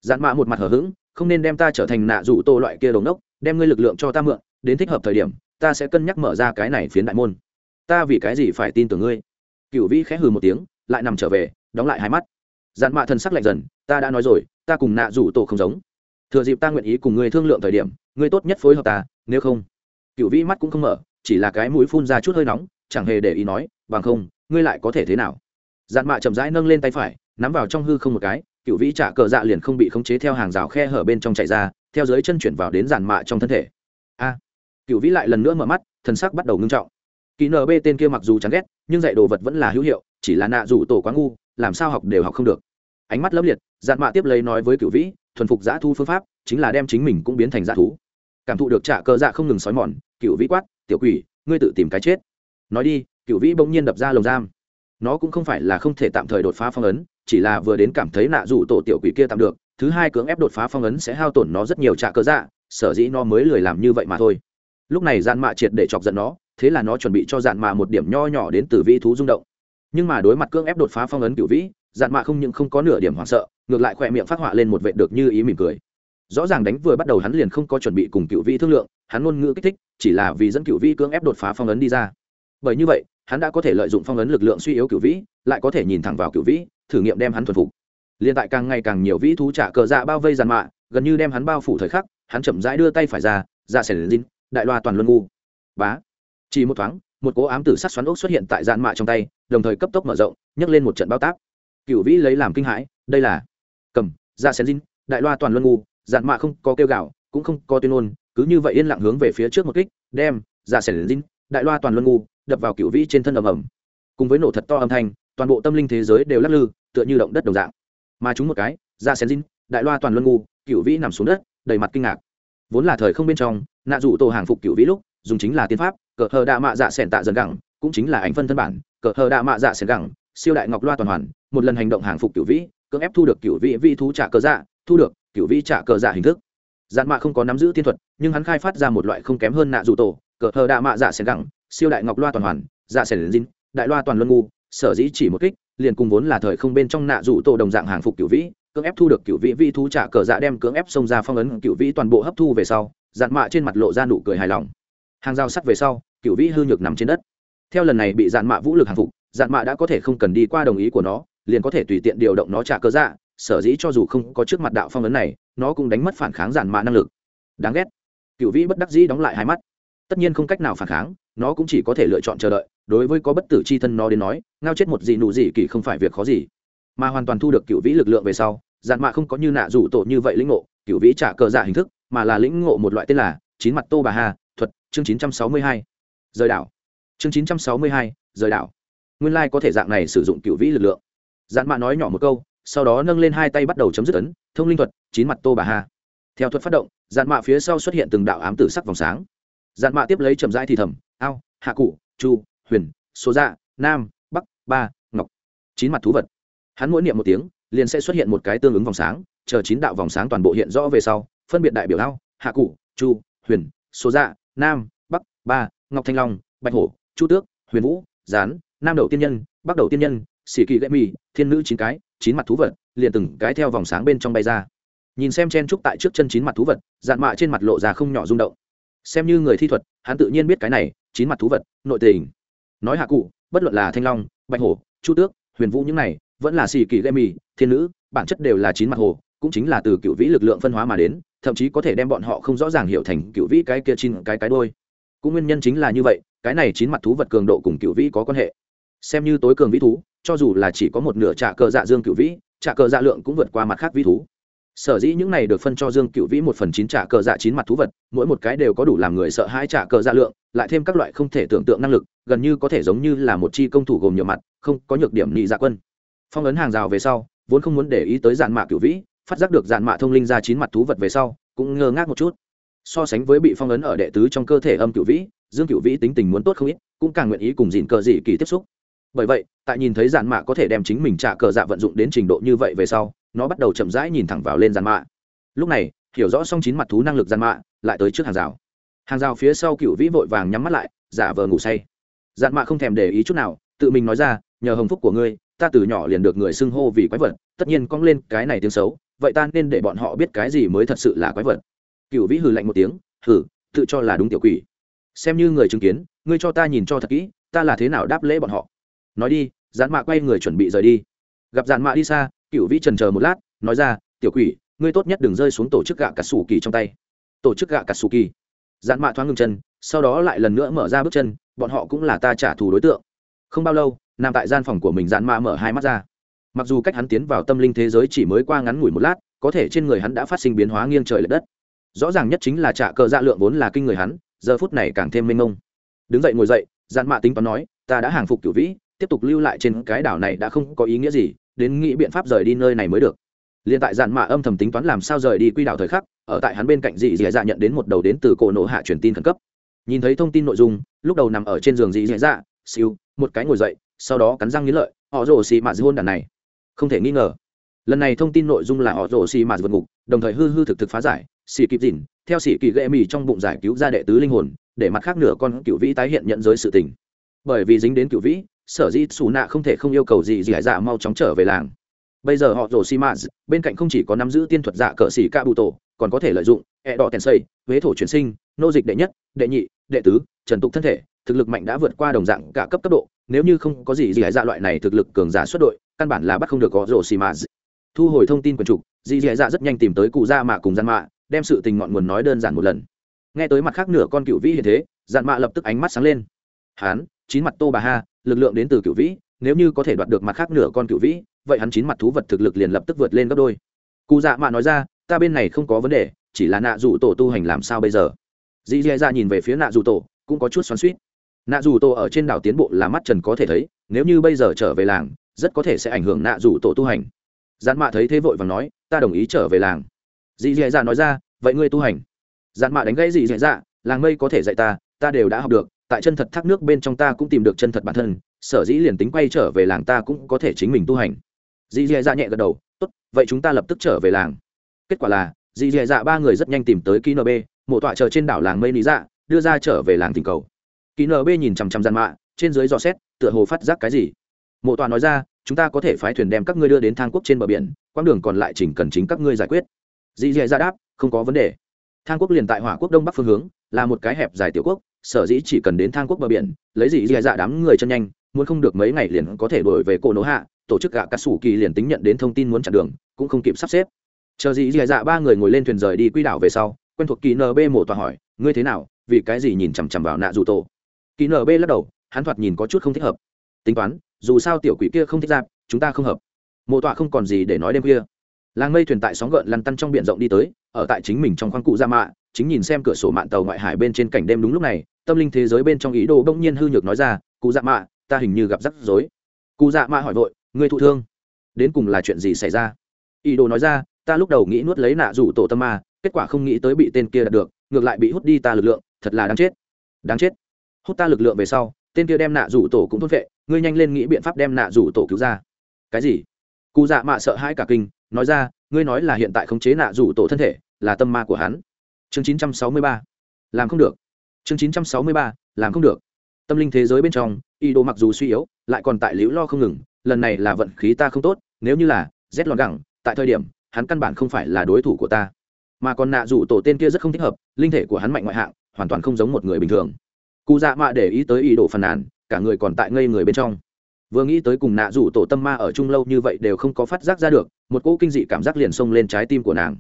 Dạn mạ một mặt hở h ữ g không nên đem ta trở thành nạ rủ tô loại kia đồng đốc đem ngươi lực lượng cho ta mượn, đến thích hợp thời điểm, ta sẽ cân nhắc mở ra cái này phiến đại môn. Ta vì cái gì phải tin tưởng ngươi? Cựu vĩ khẽ hừ một tiếng, lại nằm trở về, đóng lại hai mắt. Dạn mạ thần sắc lạnh dần, ta đã nói rồi, ta cùng nạ rủ tổ không giống. Thừa dịp ta nguyện ý cùng ngươi thương lượng thời điểm, ngươi tốt nhất phối hợp ta, nếu không. Cựu vĩ mắt cũng không mở, chỉ là cái mũi phun ra chút hơi nóng, chẳng hề để ý nói, bằng không, ngươi lại có thể thế nào? Dạn mạ chậm rãi nâng lên tay phải, nắm vào trong hư không một cái cựu vĩ trả cờ dạ liền không bị khống chế theo hàng rào khe hở bên trong chạy ra theo dưới chân chuyển vào đến dàn mạ trong thân thể. A cựu vĩ lại lần nữa mở mắt, thần sắc bắt đầu ngưng trọng. Kỹ nb tên kia mặc dù chán ghét, nhưng dạy đồ vật vẫn là hữu hiệu, chỉ là nạ rủ tổ quá ngu, làm sao học đều học không được. Ánh mắt lấp liệt, giàn mạ tiếp lấy nói với cựu vĩ, thuần phục giã thu phương pháp, chính là đem chính mình cũng biến thành giã thú. Cảm thụ được trả cơ dạ không ngừng xói mòn cựu vĩ quát, tiểu quỷ, ngươi tự tìm cái chết. Nói đi cựu vĩ bỗng nhiên đập ra lồng giam. Nó cũng không phải là không thể tạm thời đột phá phong ấn, chỉ là vừa đến cảm thấy nạ rủ tổ tiểu quỷ kia tạm được thứ hai cưỡng ép đột phá phong ấn sẽ hao tổn nó rất nhiều trả cơ dạ sở dĩ nó mới lười làm như vậy mà thôi. Lúc này dạn mạ triệt để chọc giận nó, thế là nó chuẩn bị cho dạn mạ một điểm nho nhỏ đến từ vĩ thú rung động. Nhưng mà đối mặt cưỡng ép đột phá phong ấn cựu vĩ dạn mạ không những không có nửa điểm hoảng sợ, ngược lại khỏe miệng phát họa lên một vệ được như ý mỉm cười. Rõ ràng đánh vừa bắt đầu hắn liền không có chuẩn bị cùng cựu vĩ thương lượng, hắn ngôn ngữ kích thích, chỉ là vì dẫn cựu vĩ cưỡng ép đột phá phong ấn đi ra. Bởi như vậy, hắn đã có thể lợi dụng phong ấn lực lượng suy yếu cựu vĩ, lại có thể nhìn thẳng vào cựu vĩ, thử nghiệm đem hắn thuần phục liên tại càng ngày càng nhiều vĩ thú trả cờ dạ bao vây dàn mạ, gần như đem hắn bao phủ thời khắc, hắn chậm rãi đưa tay phải ra ra sẻ lên đại loa toàn luân ngu. Bá. Chỉ một thoáng, một cố ám tử sắc xoắn ốc xuất hiện tại giàn mạ trong tay, đồng thời cấp tốc mở rộng, nhấc lên một trận bao tác cựu vĩ lấy làm kinh hãi, đây là cầm, ra sẻ dinh đại loa toàn luân ngu giàn mạ không có kêu gạo cũng không có tuyên ngôn, cứ như vậy yên lặng hướng về phía trước một kích, đem ra xén dinh đại loa toàn luân ngu, đập vào cựu vĩ trên thân ầm ầm. Cùng với nổ thật to âm thanh, toàn bộ tâm linh thế giới đều lắc lư, tựa như động đất đồng dạng mà chúng một cái, ra xén dinh đại loa toàn luân ngu cựu vĩ nằm xuống đất, đầy mặt kinh ngạc. Vốn là thời không bên trong, nạ dụ tổ hàng phục cựu vĩ lúc, dùng chính là tiên pháp cờ hờ đạ mạ dạ xẻn tạ dần gẳng, cũng chính là ảnh phân thân bản cờ hờ đạ mạ dạ xẻn gẳng, siêu đại ngọc loa toàn hoàn, một lần hành động hàng phục cựu vĩ, cưỡng ép thu được cựu vĩ vi thú trả cờ dạ thu được cựu vĩ trả cờ dạ hình thức. Dạn mạ không có nắm giữ tiên thuật, nhưng hắn khai phát ra một loại không kém hơn nạ rủ tổ cờ hờ đạ mạ dạ xẻn gẳng, siêu đại ngọc loa toàn hoàn dạ xẻn dinh đại loa toàn luân ngu, sở dĩ chỉ một kích liền cùng vốn là thời không bên trong nạ rủ tổ đồng dạng hàng phục cựu vĩ, cưỡng ép thu được cựu vĩ vi thú trả cờ dạ đem cưỡng ép xông ra phong ấn cựu vĩ toàn bộ hấp thu về sau, dạn mạ trên mặt lộ ra nụ cười hài lòng. Hàng rào sắt về sau cựu vĩ hư nhược nằm trên đất. Theo lần này bị dạn mạ vũ lực hàng phục, dạn mạ đã có thể không cần đi qua đồng ý của nó, liền có thể tùy tiện điều động nó trả cờ dạ sở dĩ cho dù không có trước mặt đạo phong ấn này, nó cũng đánh mất phản kháng dạn mạ năng lực. Đáng ghét. Cựu vĩ bất đắc dĩ đóng lại hai mắt tất nhiên không cách nào phản kháng, nó cũng chỉ có thể lựa chọn chờ đợi, đối với có bất tử c h i thân nó đến nói, ngao chết một gì nụ gì kỳ không phải việc khó gì. Mà hoàn toàn thu được cựu vĩ lực lượng về sau dạn mạ không có như nạ rủ tổ như vậy lĩnh ngộ, cựu vĩ trả cờ giả hình thức, mà là lĩnh ngộ một loại tên là chín mặt tô bà hà thuật, chương chín trăm sáu mươi hai, rời đảo. Chương chín trăm sáu mươi hai, rời đảo. Nguyên lai có thể dạng này sử dụng cựu vĩ lực lượng. Dạn mạ nói nhỏ một câu, sau đó nâng lên hai tay bắt đầu chấm dứt ấn, thông linh thuật, chín mặt tô bà hà theo thuật phát động dạn mạ phía sau xuất hiện từng đạo ám tử sắc vòng sáng dạn mạ tiếp lấy chậm rãi thì thầm, ao, hạ cụ, chu, huyền số dạ nam, bắc, ba, ngọc. Chín mặt thú vật. Hắn mỗi niệm một tiếng, liền sẽ xuất hiện một cái tương ứng vòng sáng, chờ chín đạo vòng sáng toàn bộ hiện rõ về sau, phân biệt đại biểu ao, hạ cụ, chu, huyền số dạ nam, bắc, ba, ngọc thanh long, bạch hổ, chu tước, huyền vũ, gián, nam đầu tiên nhân, bắc đầu tiên nhân, sĩ kỳ gậy mì, thiên nữ chín cái, chín mặt thú vật, liền từng cái theo vòng sáng bên trong bay ra. Nhìn xem chen trúc tại trước chân chín mặt thú vật, dạn mạ trên mặt lộ ra không nhỏ rung động xem như người thi thuật, hắn tự nhiên biết cái này, chín mặt thú vật, nội tình. Nói hạ cụ, bất luận là thanh long, bạch hổ, chu tước, huyền vũ những này, vẫn là xì kỳ gây mì thiên nữ, bản chất đều là chín mặt hồ, cũng chính là từ cựu vĩ lực lượng phân hóa mà đến, thậm chí có thể đem bọn họ không rõ ràng hiểu thành cựu vĩ cái kia chín cái cái đôi. Cũng nguyên nhân chính là như vậy, cái này chín mặt thú vật cường độ cùng cựu vĩ có quan hệ. Xem như tối cường vĩ thú, cho dù là chỉ có một nửa trạ cờ dạ dương cựu vĩ, trạ cờ dạ lượng cũng vượt qua mặt khác vĩ thú sở dĩ những này được phân cho dương cựu vĩ một phần chín trả cờ dạ chín mặt thú vật, mỗi một cái đều có đủ làm người sợ hãi trả cờ dạ lượng, lại thêm các loại không thể tưởng tượng năng lực, gần như có thể giống như là một chi công thủ gồm nhiều mặt, không có nhược điểm nhị dạ quân. Phong ấn hàng rào về sau, vốn không muốn để ý tới dạn mạ cựu vĩ, phát giác được dạn mạ thông linh ra chín mặt thú vật về sau, cũng ngơ ngác một chút. So sánh với bị phong ấn ở đệ tứ trong cơ thể âm cựu vĩ, dương cựu vĩ tính tình muốn tốt không ít, cũng càng nguyện ý cùng dìn cờ dị kỳ tiếp xúc. Bởi vậy, tại nhìn thấy dạn mạ có thể đem chính mình trả cờ dạ vận dụng đến trình độ như vậy về sau nó bắt đầu chậm rãi nhìn thẳng vào lên gian mạ. Lúc này, hiểu rõ xong chín mặt thú năng lực gian mạ, lại tới trước hàng rào. Hàng rào phía sau cựu vĩ vội vàng nhắm mắt lại, giả vờ ngủ say. Gian mạ không thèm để ý chút nào, tự mình nói ra, nhờ hồng phúc của ngươi, ta từ nhỏ liền được người xưng hô vì quái vật, tất nhiên cong lên cái này tiếng xấu, vậy ta nên để bọn họ biết cái gì mới thật sự là quái vật? Cựu vĩ hừ lạnh một tiếng, hừ, tự cho là đúng tiểu quỷ. Xem như người chứng kiến, ngươi cho ta nhìn cho thật kỹ, ta là thế nào đáp lễ bọn họ? Nói đi. Dạn mạ quay người chuẩn bị rời đi gặp dạn mạ đi xa, cựu vĩ trần chờ một lát, nói ra, tiểu quỷ, ngươi tốt nhất đừng rơi xuống tổ chức gạ cà sủ kỳ trong tay. Tổ chức gạ cà sủ kỳ? Dạn mạ thoáng ngừng chân, sau đó lại lần nữa mở ra bước chân, bọn họ cũng là ta trả thù đối tượng. Không bao lâu, nằm tại gian phòng của mình, dạn mạ mở hai mắt ra. Mặc dù cách hắn tiến vào tâm linh thế giới chỉ mới qua ngắn ngủi một lát, có thể trên người hắn đã phát sinh biến hóa nghiêng trời l ệ đất. Rõ ràng nhất chính là trả cờ dạ lượng vốn là kinh người hắn, giờ phút này càng thêm mênh mông. Đứng dậy ngồi dậy, dạn mạ tính toán nói, ta đã hàng phục cửu vĩ, tiếp tục lưu lại trên cái đảo này đã không có ý nghĩa gì đến nghĩ biện pháp rời đi nơi này mới được. Liền tại dạn mạ âm thầm tính toán làm sao rời đi quy đảo thời khắc, ở tại hắn bên cạnh dị dị dạ nhận đến một đầu đến từ cổ nổ hạ truyền tin khẩn cấp. Nhìn thấy thông tin nội dung, lúc đầu nằm ở trên giường dị dị dạ siêu, một cái ngồi dậy, sau đó cắn răng nghĩ lợi, họ rồ xì mạ hôn đàn này. Không thể nghi ngờ, lần này thông tin nội dung là họ rồ xì mạ vượt ngục, đồng thời hư hư thực thực phá giải, xì kịp dìn theo xì kỳ ghệ mì trong bụng giải cứu ra đệ tứ linh hồn, để mặt khác nửa con cựu vĩ tái hiện nhận giới sự tình. Bởi vì dính đến cựu vĩ sở dĩ xù nạ không thể không yêu cầu gì gì hải dạ mau chóng trở về làng. Bây giờ họ rồ xi mã bên cạnh không chỉ có nắm giữ tiên thuật dạ Cờ xỉ ca bụ tổ, còn có thể lợi dụng e đỏ tèn xây, huế thổ chuyển sinh, nô dịch đệ nhất, đệ nhị, đệ tứ, trần tục thân thể, thực lực mạnh đã vượt qua đồng dạng cả cấp cấp độ. Nếu như không có gì gì hải dạ loại này thực lực cường giả xuất đội, căn bản là bắt không được họ rồ xi mã thu hồi thông tin quần trục dì dì dạ rất nhanh tìm tới cụ gia mạ cùng gian mạ, đem sự tình ngọn nguồn nói đơn giản một lần. Nghe tới mặt khác nửa con cựu vĩ hiện thế dạn mạ lập tức ánh mắt sáng lên. Hán, chín mặt tô bà ha lực lượng đến từ cựu vĩ, nếu như có thể đoạt được mặt khác nửa con cựu vĩ, vậy hắn chín mặt thú vật thực lực liền lập tức vượt lên gấp đôi. Cụ dạ mạ nói ra, ta bên này không có vấn đề, chỉ là nạ dù tổ tu hành làm sao bây giờ? Dì dì dạ nhìn về phía nạ dù tổ, cũng có chút xoắn suýt nạ dù tổ ở trên đảo tiến bộ là mắt trần có thể thấy, nếu như bây giờ trở về làng, rất có thể sẽ ảnh hưởng nạ dù tổ tu hành. Gián mạ thấy thế vội và nói, ta đồng ý trở về làng. Dì dì dạ nói ra, vậy ngươi tu hành. Gián mạ đánh gãy dì dì dạ làng mây có thể dạy ta ta đều đã học được tại chân thật thác nước bên trong ta cũng tìm được chân thật bản thân, sở dĩ liền tính quay trở về làng ta cũng có thể chính mình tu hành. Dì dì dạ nhẹ gật đầu, tốt, vậy chúng ta lập tức trở về làng. Kết quả là, dì dì dạ ba người rất nhanh tìm tới ký nb mộ tọa chờ trên đảo làng mây lý dạ đưa ra trở về làng tình cầu. Ký nb nhìn chằm chằm gian mạ, trên dưới dò xét, tựa hồ phát giác cái gì. Mộ tọa nói ra, chúng ta có thể phái thuyền đem các ngươi đưa đến thang quốc trên bờ biển, quãng đường còn lại chỉnh cần chính các ngươi giải quyết. Dì dì dạ đáp, không có vấn đề. Thang quốc liền tại hỏa quốc đông bắc phương hướng, là một cái hẹp dài tiểu quốc sở dĩ chỉ cần đến thang quốc bờ biển, lấy gì dì dạ đám người chân nhanh, muốn không được mấy ngày liền có thể đổi về cổ nỗ hạ, tổ chức gạ cắt sủ kỳ liền tính nhận đến thông tin muốn chặn đường, cũng không kịp sắp xếp. Chờ dì dì dạ ba người ngồi lên thuyền rời đi quy đảo về sau, quen thuộc kỳ nb mổ tòa hỏi, ngươi thế nào? Vì cái gì nhìn chằm chằm vào nạ dù tổ? Kỳ nb lắc đầu, hắn thoạt nhìn có chút không thích hợp. Tính toán, dù sao tiểu quỷ kia không thích ra, chúng ta không hợp. Mộ tọa không còn gì để nói đêm kia làng mây thuyền tại sóng gợn lăn tăn trong b i ể n rộng đi tới, ở tại chính mình trong khoang cụ gia mạ, chính nhìn xem cửa sổ mạng tàu ngoại hải bên trên cảnh đêm đúng lúc này, tâm linh thế giới bên trong ý đồ bỗng nhiên hư nhược nói ra, cụ dạ mạ, ta hình như gặp rắc rối. Cụ dạ mạ hỏi vội người thụ thương? Đến cùng là chuyện gì xảy ra? Ý đồ nói ra, ta lúc đầu nghĩ nuốt lấy nạ rủ tổ tâm ma, kết quả không nghĩ tới bị tên kia đạt được, ngược lại bị hút đi ta lực lượng, thật là đáng chết. Đáng chết? Hút ta lực lượng về sau, tên kia đem nạ rủ tổ cũng thốt vệ ngươi nhanh lên nghĩ biện pháp đem nạ rủ tổ cứu ra. Cái gì? Cụ dạ mạ sợ hãi cả kinh nói ra ngươi nói là hiện tại khống chế nạ rủ tổ thân thể là tâm ma của hắn. Chương 963. làm không được. Chương 963, làm không được. Tâm linh thế giới bên trong y đồ mặc dù suy yếu lại còn tại liễu lo không ngừng lần này là vận khí ta không tốt nếu như là rét lọt gẳng tại thời điểm hắn căn bản không phải là đối thủ của ta. Mà còn nạ rủ tổ tên kia rất không thích hợp linh thể của hắn mạnh ngoại hạng hoàn toàn không giống một người bình thường. Cụ dạ mạ để ý tới ý đồ phàn nàn cả người còn tại ngây người bên trong vừa nghĩ tới cùng nạ rủ tổ tâm ma ở chung lâu như vậy đều không có phát giác ra được, một cỗ kinh dị cảm giác liền xông lên trái tim của nàng.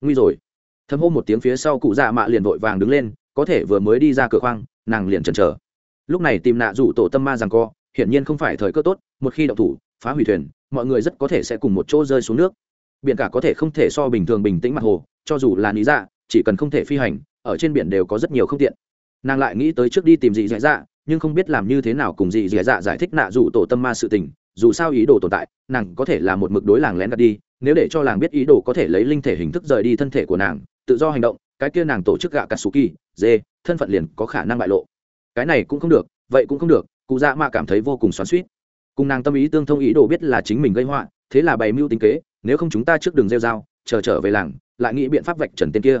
Nguy rồi. Thâm hô một tiếng phía sau cụ dạ mạ liền vội vàng đứng lên, có thể vừa mới đi ra cửa khoang, nàng liền chần chờ. Lúc này tìm nạ rủ tổ tâm ma rằng co, hiển nhiên không phải thời cơ tốt, một khi động thủ, phá hủy thuyền, mọi người rất có thể sẽ cùng một chỗ rơi xuống nước. Biển cả có thể không thể so bình thường bình tĩnh mặt hồ, cho dù là lý dạ chỉ cần không thể phi hành, ở trên biển đều có rất nhiều không tiện. Nàng lại nghĩ tới trước đi tìm dị dạ dạ nhưng không biết làm như thế nào cùng dị dạ dạ giải thích nạ dụ tổ tâm ma sự tình, dù sao ý đồ tồn tại, nàng có thể là một mực đối làng lén đặt đi, nếu để cho làng biết ý đồ có thể lấy linh thể hình thức rời đi thân thể của nàng, tự do hành động, cái kia nàng tổ chức gạ katsuki dê, thân phận liền có khả năng bại lộ. Cái này cũng không được, vậy cũng không được, cụ dạ mạ cảm thấy vô cùng xoắn suýt cùng nàng tâm ý tương thông ý đồ biết là chính mình gây họa, thế là bày mưu tính kế, nếu không chúng ta trước đường rêu dao chờ trở về làng, lại nghĩ biện pháp vạch trần tên kia.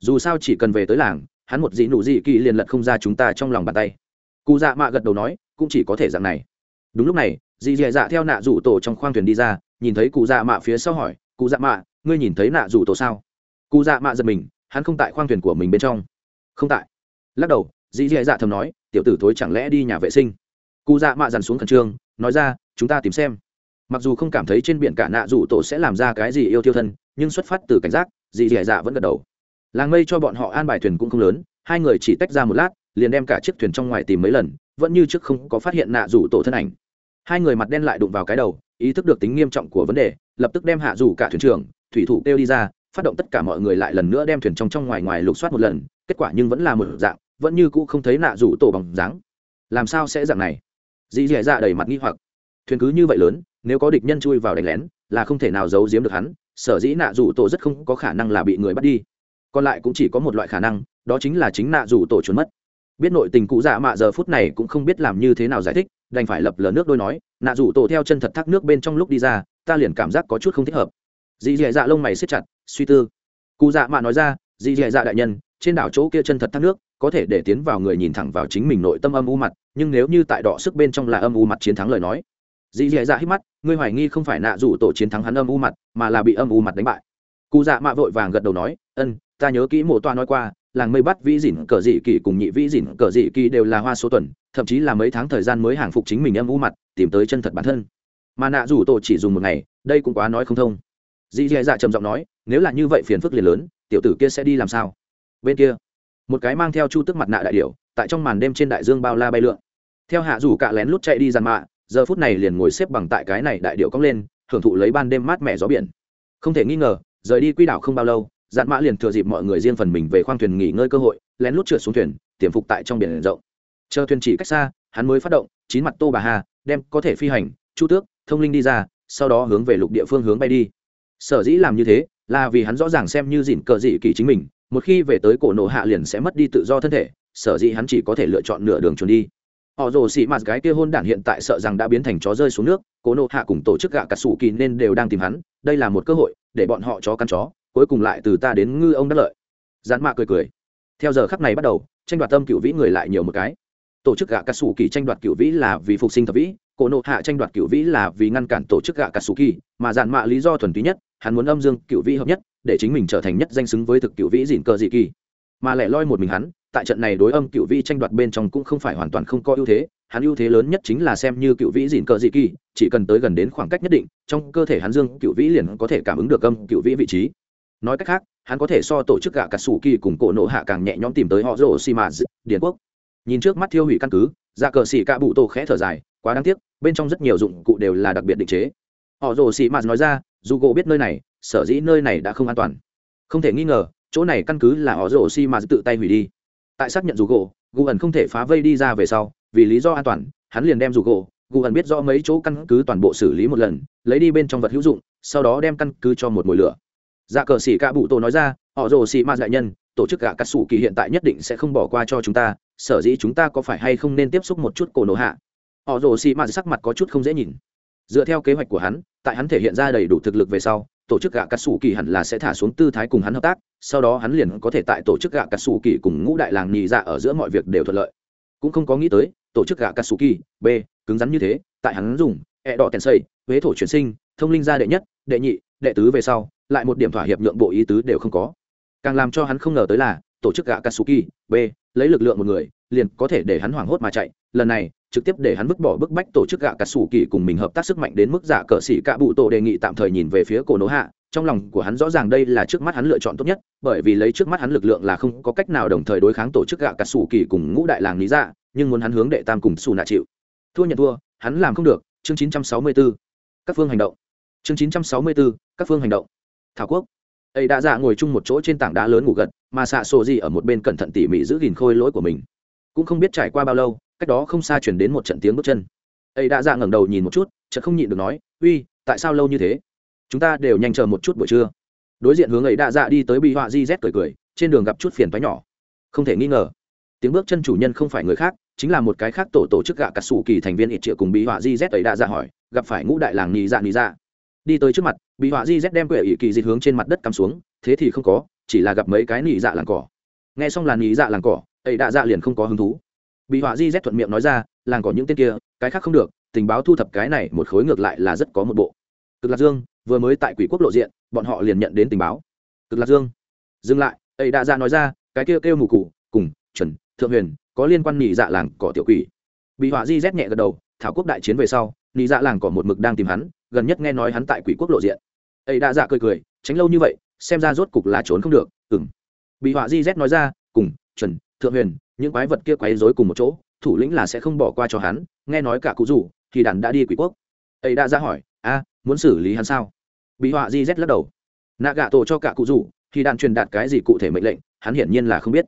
Dù sao chỉ cần về tới làng, hắn một dị nụ dị kỳ liền lật không ra chúng ta trong lòng bàn tay cụ dạ mạ gật đầu nói, cũng chỉ có thể dạng này. Đúng lúc này, dì dì dạ theo nạ rủ tổ trong khoang thuyền đi ra, nhìn thấy cụ dạ mạ phía sau hỏi, cụ dạ mạ, ngươi nhìn thấy nạ rủ tổ sao? Cụ dạ mạ giật mình, hắn không tại khoang thuyền của mình bên trong. Không tại. Lắc đầu, dì dì dạ thầm nói, tiểu tử thối chẳng lẽ đi nhà vệ sinh? Cụ dạ mạ dằn xuống khẩn trương, nói ra, chúng ta tìm xem. Mặc dù không cảm thấy trên biển cả nạ rủ tổ sẽ làm ra cái gì yêu tiêu thân, nhưng xuất phát từ cảnh giác, dì dì dạ vẫn gật đầu. Làng mây cho bọn họ an bài thuyền cũng không lớn hai người chỉ tách ra một lát, liền đem cả chiếc thuyền trong ngoài tìm mấy lần, vẫn như trước không có phát hiện nạ rủ tổ thân ảnh. Hai người mặt đen lại đụng vào cái đầu, ý thức được tính nghiêm trọng của vấn đề, lập tức đem hạ rủ cả thuyền trưởng, thủy thủ kêu đi ra, phát động tất cả mọi người lại lần nữa đem thuyền trong trong ngoài ngoài lục soát một lần, kết quả nhưng vẫn là một dạng, vẫn như cũ không thấy nạ rủ tổ bằng dáng. Làm sao sẽ dạng này? Dì dì dạ đầy mặt nghi hoặc. Thuyền cứ như vậy lớn, nếu có địch nhân chui vào đánh lén, là không thể nào giấu giếm được hắn, sở dĩ nạ rủ tổ rất không có khả năng là bị người bắt đi. Còn lại cũng chỉ có một loại khả năng đó chính là chính nạ rủ tổ trốn mất. Biết nội tình cụ dạ mạ giờ phút này cũng không biết làm như thế nào giải thích, đành phải lập lờ nước đôi nói, nạ rủ tổ theo chân thật thác nước bên trong lúc đi ra, ta liền cảm giác có chút không thích hợp. Dì dì dạ lông mày xếp chặt, suy tư. Cụ dạ mạ nói ra, dì dì dạ đại nhân, trên đảo chỗ kia chân thật thác nước, có thể để tiến vào người nhìn thẳng vào chính mình nội tâm âm u mặt, nhưng nếu như tại đỏ sức bên trong là âm u mặt chiến thắng lời nói. Dì dì dạ hít mắt, ngươi hoài nghi không phải nạ rủ tổ chiến thắng hắn âm u mặt, mà là bị âm u mặt đánh bại. Cụ dạ mạ vội vàng gật đầu nói, ân, ta nhớ kỹ mộ toa nói qua làng mây bắt vĩ dỉn cờ dị kỳ cùng nhị vĩ dỉn cờ dị kỳ đều là hoa số tuần, thậm chí là mấy tháng thời gian mới hàng phục chính mình âm u mặt, tìm tới chân thật bản thân. Mà nạ rủ tổ chỉ dùng một ngày, đây cũng quá nói không thông. Dì dì dạ trầm giọng nói, nếu là như vậy phiền phức liền lớn, tiểu tử kia sẽ đi làm sao? Bên kia, một cái mang theo chu tức mặt nạ đại điệu tại trong màn đêm trên đại dương bao la bay lượn. Theo hạ rủ cạ lén lút chạy đi dàn mạ, giờ phút này liền ngồi xếp bằng tại cái này đại điệu cong lên, hưởng thụ lấy ban đêm mát mẻ gió biển. Không thể nghi ngờ, rời đi quy đảo không bao lâu dạn mã liền thừa dịp mọi người riêng phần mình về khoang thuyền nghỉ ngơi cơ hội, lén lút trượt xuống thuyền, tiềm phục tại trong biển rộng. Chờ thuyền chỉ cách xa, hắn mới phát động, chín mặt tô bà hà, đem có thể phi hành, chu tước, thông linh đi ra, sau đó hướng về lục địa phương hướng bay đi. Sở dĩ làm như thế, là vì hắn rõ ràng xem như dỉn cờ dị kỳ chính mình, một khi về tới cổ nộ hạ liền sẽ mất đi tự do thân thể, sở dĩ hắn chỉ có thể lựa chọn nửa đường trốn đi. Họ rồ xị mạt gái kia hôn đản hiện tại sợ rằng đã biến thành chó rơi xuống nước, cổ nộ hạ cùng tổ chức gạ cà sủ kỳ nên đều đang tìm hắn, đây là một cơ hội để bọn họ chó căn chó cuối cùng lại từ ta đến ngư ông đắc lợi. Dán mạ cười cười. Theo giờ khắc này bắt đầu, tranh đoạt tâm cựu vĩ người lại nhiều một cái. Tổ chức gạ cà sủ kỳ tranh đoạt cựu vĩ là vì phục sinh thập vĩ, cổ nộ hạ tranh đoạt cựu vĩ là vì ngăn cản tổ chức gạ cà sủ kỳ, mà giản mạ lý do thuần túy nhất, hắn muốn âm dương cựu vĩ hợp nhất, để chính mình trở thành nhất danh xứng với thực cựu vĩ dịn cờ dị kỳ. Mà lại loi một mình hắn, tại trận này đối âm cựu vĩ tranh đoạt bên trong cũng không phải hoàn toàn không có ưu thế, hắn ưu thế lớn nhất chính là xem như cựu vĩ dịn cờ dị kỳ, chỉ cần tới gần đến khoảng cách nhất định, trong cơ thể hắn dương cựu vĩ liền có thể cảm ứng được âm cựu vĩ vị trí nói cách khác, hắn có thể so tổ chức gạ cà sủ kỳ cùng cổ nộ hạ càng nhẹ nhõm tìm tới họ rổ xì mà điền quốc. Nhìn trước mắt thiêu hủy căn cứ dạ cờ xì cạ bụ tổ khẽ thở dài, quá đáng tiếc, bên trong rất nhiều dụng cụ đều là đặc biệt định chế. Họ rồ xì mạt nói ra, dù gỗ biết nơi này, sở dĩ nơi này đã không an toàn. Không thể nghi ngờ, chỗ này căn cứ là họ rồ xì mạt tự tay hủy đi. Tại xác nhận dù gỗ, gu ẩn không thể phá vây đi ra về sau, vì lý do an toàn, hắn liền đem dù gỗ, gu ẩn biết rõ mấy chỗ căn cứ toàn bộ xử lý một lần, lấy đi bên trong vật hữu dụng, sau đó đem căn cứ cho một mồi lửa dạ cờ xỉ cả bụ tổ nói ra, họ rồ xỉ ma đại nhân, tổ chức gạ cắt xù kỳ hiện tại nhất định sẽ không bỏ qua cho chúng ta, sở dĩ chúng ta có phải hay không nên tiếp xúc một chút cổ nổ hạ? Họ rồ xỉ ma sắc mặt có chút không dễ nhìn. Dựa theo kế hoạch của hắn, tại hắn thể hiện ra đầy đủ thực lực về sau, tổ chức gạ cắt xù kỳ hẳn là sẽ thả xuống tư thái cùng hắn hợp tác, sau đó hắn liền có thể tại tổ chức gạ cắt xù kỳ cùng ngũ đại làng nhì dạ ở giữa mọi việc đều thuận lợi. Cũng không có nghĩ tới, tổ chức gạ cắt xù kỳ, b, cứng rắn như thế, tại hắn dùng ẹ đỏ tèn xây huế thổ chuyển sinh, thông linh gia đệ nhất, đệ nhị đệ tứ về sau, lại một điểm thỏa hiệp nhượng bộ ý tứ đều không có. Càng làm cho hắn không ngờ tới là, tổ chức gạ katsuki b, lấy lực lượng một người, liền có thể để hắn hoảng hốt mà chạy. Lần này, trực tiếp để hắn vứt bỏ bức bách tổ chức gạ katsuki cùng mình hợp tác sức mạnh đến mức giả cờ sĩ cạ bụ tổ đề nghị tạm thời nhìn về phía cổ nỗ hạ trong lòng của hắn rõ ràng đây là trước mắt hắn lựa chọn tốt nhất, bởi vì lấy trước mắt hắn lực lượng là không có cách nào đồng thời đối kháng tổ chức gạ cà sủ kỳ cùng ngũ đại làng lý dạ nhưng muốn hắn hướng đệ tam cùng xù nạ chịu thua nhận thua, hắn làm không được. Chương 964. các phương hành động chương 964. các phương hành động. Thảo quốc. Ấy đã dạ ngồi chung một chỗ trên tảng đá lớn ngủ gật, mà xạ sổ gì ở một bên cẩn thận tỉ mỉ giữ gìn khôi lỗi của mình. Cũng không biết trải qua bao lâu, cách đó không xa chuyển đến một trận tiếng bước chân. Ấy đã dạ ngẩng đầu nhìn một chút, chợt không nhịn được nói, uy, tại sao lâu như thế? Chúng ta đều nhanh chờ một chút buổi trưa. Đối diện hướng ấy đã dạ đi tới bị họa di z cười cười, trên đường gặp chút phiền phái nhỏ. Không thể nghi ngờ, tiếng bước chân chủ nhân không phải người khác, chính là một cái khác tổ tổ chức gạ cà sủ kỳ thành viên ít triệu cùng bị họa di z ấy đã dạ hỏi, gặp phải ngũ đại làng nhì dạ nhì dạ đi tới trước mặt, bị họa di z đem quệ ỷ kỳ dịch hướng trên mặt đất cắm xuống, thế thì không có, chỉ là gặp mấy cái nỉ dạ làng cỏ. Nghe xong là nỉ dạ làng cỏ, ấy đã dạ liền không có hứng thú. Bị họa di z thuận miệng nói ra, làng cỏ những tên kia, cái khác không được, tình báo thu thập cái này một khối ngược lại là rất có một bộ. Cực lạc dương, vừa mới tại quỷ quốc lộ diện, bọn họ liền nhận đến tình báo. Cực lạc dương, dừng lại, ấy đã dạ nói ra, cái kia kêu mù cụ cùng, chuẩn, thượng huyền, có liên quan nỉ dạ làng cỏ tiểu quỷ. Bị họa di z nhẹ gật đầu, thảo quốc đại chiến về sau, nỉ dạ làng cỏ một mực đang tìm hắn gần nhất nghe nói hắn tại quỷ quốc lộ diện. Ấy đã dạ cười cười, tránh lâu như vậy, xem ra rốt cục là trốn không được. Ừng bị họa di z nói ra, cùng, chuẩn, thượng huyền, những quái vật kia quấy rối cùng một chỗ, thủ lĩnh là sẽ không bỏ qua cho hắn, nghe nói cả cụ rủ, thì đàn đã đi quỷ quốc. Ấy đã ra dạ hỏi, a, muốn xử lý hắn sao? Bị họa di z lắc đầu. Nạ gạ tổ cho cả cụ rủ, thì đàn truyền đạt cái gì cụ thể mệnh lệnh, hắn hiển nhiên là không biết.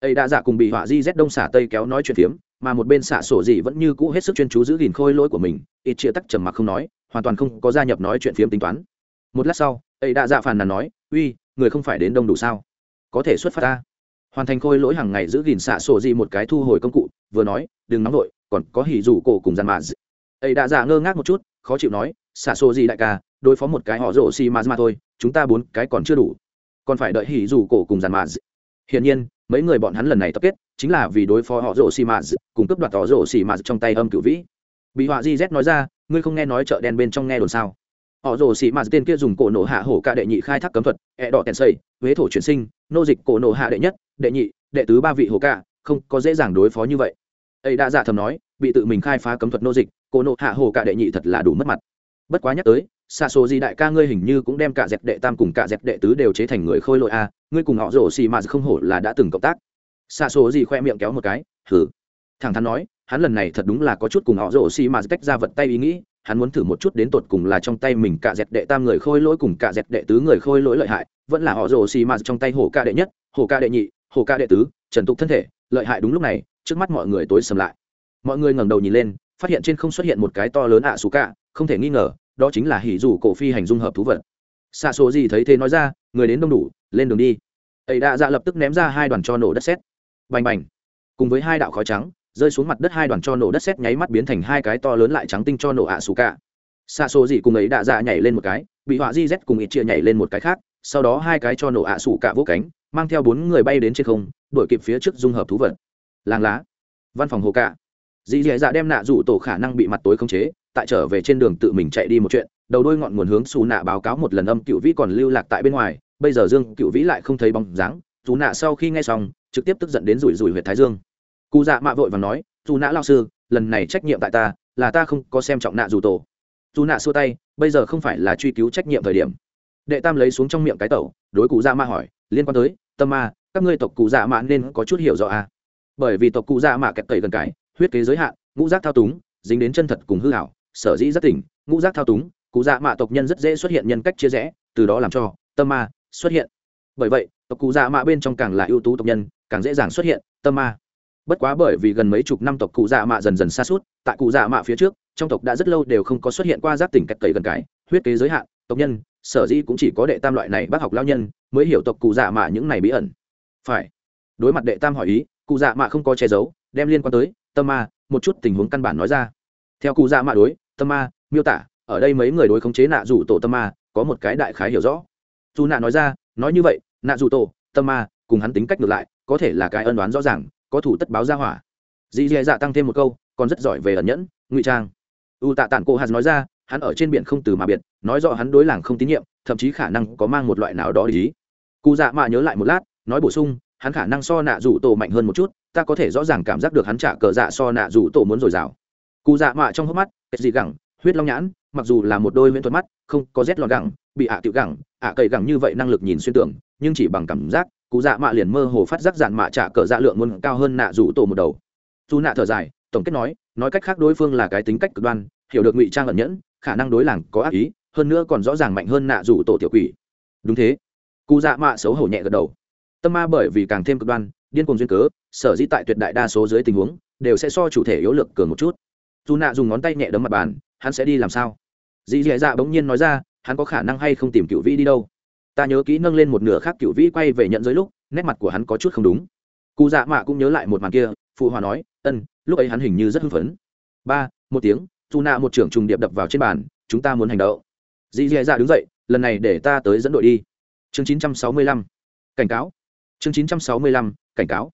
Ấy đã giả cùng bị họa di z đông xả tây kéo nói chuyện phiếm mà một bên xả sổ gì vẫn như cũ hết sức chuyên chú giữ gìn khôi lỗi của mình, ít chia tắc trầm mặc không nói, hoàn toàn không có gia nhập nói chuyện phiếm tính toán. Một lát sau, ấy đã dạ phàn nàn nói, uy, người không phải đến đông đủ sao? Có thể xuất phát ta. Hoàn thành khôi lỗi hàng ngày giữ gìn xạ sổ gì một cái thu hồi công cụ, vừa nói, đừng nóng vội, còn có hỉ rủ cổ cùng dàn mà ấy đã dạ ngơ ngác một chút, khó chịu nói, xạ sổ gì đại ca, đối phó một cái họ rổ xì mà mà thôi, chúng ta bốn cái còn chưa đủ. Còn phải đợi hỉ rủ cổ cùng dàn mà hiển nhiên mấy người bọn hắn lần này tập kết, chính là vì đối phó họ rổ xì mạt cùng cướp đoạt họ rổ xì mạt trong tay âm cửu vĩ. Bị họa di z nói ra, ngươi không nghe nói chợ đen bên trong nghe đồn sao? Họ rồ xì mạt tên kia dùng cổ nổ hạ hổ ca đệ nhị khai thác cấm thuật, ẹ đỏ tèn xây huế thổ chuyển sinh, nô dịch cổ nổ hạ đệ nhất, đệ nhị, đệ tứ ba vị hổ ca không có dễ dàng đối phó như vậy. Ấy đã giả thầm nói, bị tự mình khai phá cấm thuật nô dịch, cổ nổ hạ hổ ca đệ nhị thật là đủ mất mặt. Bất quá nhắc tới xa số gì đại ca ngươi hình như cũng đem cả dẹp đệ tam cùng cả dẹp đệ tứ đều chế thành người khôi lội a, ngươi cùng họ rổ xì mà không hổ là đã từng cộng tác. Xa số gì khoe miệng kéo một cái thử thẳng thắn nói, hắn lần này thật đúng là có chút cùng họ rổ xì mà tách ra vật tay ý nghĩ, hắn muốn thử một chút đến tột cùng là trong tay mình cả dẹp đệ tam người khôi lỗi cùng cả dẹp đệ tứ người khôi lỗi lợi hại, vẫn là họ rổ xì mà trong tay hổ ca đệ nhất hổ ca đệ nhị hổ ca đệ tứ, trần tục thân thể, lợi hại đúng lúc này, trước mắt mọi người tối sầm lại. Mọi người ngẩng đầu nhìn lên, phát hiện trên không xuất hiện một cái to lớn ạ xù ca không thể nghi ngờ đó chính là hỉ dù cổ phi hành dung hợp thú vật. Xa số gì thấy thế nói ra người đến đông đủ lên đường đi. Ấy đã dạ lập tức ném ra hai đoàn cho nổ đất xét bành bành. Cùng với hai đạo khói trắng rơi xuống mặt đất hai đoàn cho nổ đất xét nháy mắt biến thành hai cái to lớn lại trắng tinh cho nổ ạ xù cả. Xa số gì cùng ấy đã dạ nhảy lên một cái bị họa di z cùng ít chia nhảy lên một cái khác sau đó hai cái cho nổ ạ xù cả vỗ cánh mang theo bốn người bay đến trên không đuổi kịp phía trước dung hợp thú vật. Làng lá. Văn phòng hồ cả, dì dì dạ đem nạ rủ tổ khả năng bị mặt tối khống chế tại trở về trên đường tự mình chạy đi một chuyện, đầu đôi ngọn nguồn hướng xù nạ báo cáo một lần âm cựu vĩ còn lưu lạc tại bên ngoài, bây giờ dương cựu vĩ lại không thấy bóng dáng dù nạ sau khi nghe xong, trực tiếp tức giận đến rủi rủi huyệt thái dương. Cụ dạ mạ vội và nói dù nạ lao sư, lần này trách nhiệm tại ta, là ta không có xem trọng nạ dù tổ. Dù nạ xua tay, bây giờ không phải là truy cứu trách nhiệm thời điểm. Đệ tam lấy xuống trong miệng cái tẩu, đối cụ dạ mạ hỏi, liên quan tới, tâm ma, các ngươi tộc cụ dạ mạ nên có chút hiểu rõ à. bởi vì tộc cụ dạ mạ kẹt tẩy gần cái, huyết kế giới hạn, ngũ giác thao túng, dính đến chân thật cùng hư hảo sở dĩ rất tỉnh, ngũ giác thao túng, cụ dạ mạ tộc nhân rất dễ xuất hiện nhân cách chia rẽ, từ đó làm cho tâm ma xuất hiện. Bởi vậy, tộc cụ dạ mạ bên trong càng là ưu tú tộc nhân, càng dễ dàng xuất hiện tâm ma. Bất quá bởi vì gần mấy chục năm tộc cụ dạ mạ dần dần xa suốt, tại cụ dạ mạ phía trước, trong tộc đã rất lâu đều không có xuất hiện qua giác tỉnh cách cậy gần cái, huyết kế giới hạn, tộc nhân, sở dĩ cũng chỉ có đệ tam loại này bác học lao nhân mới hiểu tộc cụ dạ mạ những này bí ẩn. Phải. Đối mặt đệ tam hỏi ý, cụ dạ mạ không có che giấu, đem liên quan tới, tâm ma, một chút tình huống căn bản nói ra theo cụ dạ mạ đối, tâm ma, miêu tả, ở đây mấy người đối khống chế nạ rủ tổ tâm ma, có một cái đại khái hiểu rõ. Dù nạ nói ra, nói như vậy, nạ rủ tổ, tâm ma, cùng hắn tính cách ngược lại, có thể là cái ân đoán rõ ràng, có thủ tất báo ra hỏa. Dì dì dạ tăng thêm một câu, còn rất giỏi về ẩn nhẫn, ngụy trang. U tạ tản cô hạt nói ra, hắn ở trên biển không từ mà biệt, nói rõ hắn đối làng không tín nhiệm, thậm chí khả năng có mang một loại nào đó để ý. Cụ dạ mạ nhớ lại một lát, nói bổ sung, hắn khả năng so nạ rủ tổ mạnh hơn một chút, ta có thể rõ ràng cảm giác được hắn trả cờ dạ so nạ rủ tổ muốn dồi dào cụ dạ mạ trong hốc mắt kết dị gẳng, huyết long nhãn, mặc dù là một đôi huyễn thuật mắt, không có rét lọt gẳng, bị ạ à tiểu gẳng, ạ cậy gẳng như vậy năng lực nhìn xuyên tưởng, nhưng chỉ bằng cảm giác, cụ dạ mạ liền mơ hồ phát giác dạn mạ trả cờ dạ lượng muốn cao hơn nạ rủ tổ một đầu. Dù nạ thở dài, tổng kết nói nói cách khác đối phương là cái tính cách cực đoan, hiểu được ngụy trang ẩn nhẫn, khả năng đối làng có ác ý, hơn nữa còn rõ ràng mạnh hơn nạ rủ tổ tiểu quỷ. Đúng thế. Cụ dạ mạ xấu hổ nhẹ gật đầu. Tâm ma bởi vì càng thêm cực đoan, điên cuồng duyên cớ, sở dĩ tại tuyệt đại đa số dưới tình huống, đều sẽ so chủ thể yếu lực cường một chút dù nạ dùng ngón tay nhẹ đấm mặt bàn, hắn sẽ đi làm sao? Dì dì dạ bỗng nhiên nói ra, hắn có khả năng hay không tìm cựu vĩ đi đâu? Ta nhớ kỹ nâng lên một nửa khác cựu vĩ quay về nhận giới lúc, nét mặt của hắn có chút không đúng. Cụ dạ mạ cũng nhớ lại một màn kia, phụ hòa nói, ân, lúc ấy hắn hình như rất hưng phấn. Ba, một tiếng, dù nạ một trưởng trùng điệp đập vào trên bàn, chúng ta muốn hành động. Dì dì dạ đứng dậy, lần này để ta tới dẫn đội đi. Chương chín trăm sáu mươi lăm. Cảnh cáo. Chương chín trăm sáu mươi lăm, cảnh cáo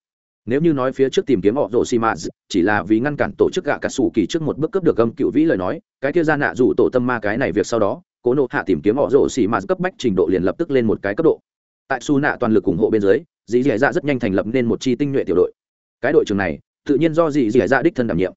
nếu như nói phía trước tìm kiếm họ rồ xì mạ chỉ là vì ngăn cản tổ chức gạ cả sủ kỳ trước một bước cướp được gâm cựu vĩ lời nói, cái kia ra nạ dù tổ tâm ma cái này việc sau đó, cố nộ hạ tìm kiếm họ rồ xì mạ cấp bách trình độ liền lập tức lên một cái cấp độ. Tại su nạ toàn lực ủng hộ bên dưới dì dì dạ rất nhanh thành lập nên một chi tinh nhuệ tiểu đội. Cái đội trưởng này, tự nhiên do dì dì dạ đích thân đảm nhiệm.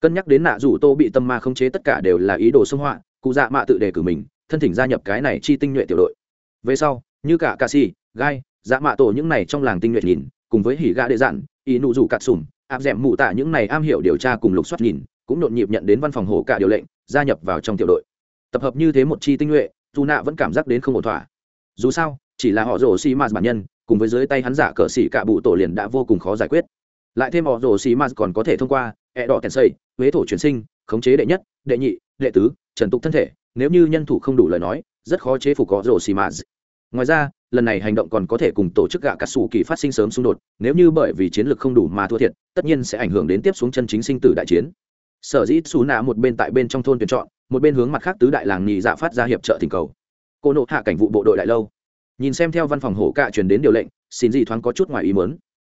Cân nhắc đến nạ rủ tô bị tâm ma khống chế tất cả đều là ý đồ xâm họa, cụ dạ mạ tự đề cử mình, thân thỉnh gia nhập cái này chi tinh nhuệ tiểu đội. Về sau, như cả ca si gai dạ mạ tổ những này trong làng tinh nhuệ nhìn, cùng với hỉ gạ đệ dạn ý nụ rủ cắt sùm, áp d ẻ m mụ tạ những này am hiểu điều tra cùng lục soát nhìn, cũng nhộn nhịp nhận đến văn phòng hồ cả điều lệnh, gia nhập vào trong tiểu đội. Tập hợp như thế một chi tinh nhuệ, dù nạ vẫn cảm giác đến không ổn thỏa. Dù sao, chỉ là họ rổ xì ma bản nhân, cùng với dưới tay hắn giả cờ xỉ cả bụ tổ liền đã vô cùng khó giải quyết. Lại thêm họ rồ xì ma còn có thể thông qua e đỏ tèn xây, huế thổ chuyển sinh, khống chế đệ nhất, đệ nhị, đệ tứ, trần tục thân thể, nếu như nhân thủ không đủ lời nói, rất khó chế phục họ rồ xì ma ngoài ra lần này hành động còn có thể cùng tổ chức gạ cà sủ kỳ phát sinh sớm xung đột, nếu như bởi vì chiến lược không đủ mà thua thiệt, tất nhiên sẽ ảnh hưởng đến tiếp xuống chân chính sinh tử đại chiến. Sở dĩ xù nạ một bên tại bên trong thôn tuyển chọn, một bên hướng mặt khác tứ đại làng nhì dạ phát ra hiệp trợ thỉnh cầu. Cô nộ hạ cảnh vụ bộ đội đại lâu. Nhìn xem theo văn phòng hổ cạ truyền đến điều lệnh, xin gì thoáng có chút ngoài ý mớn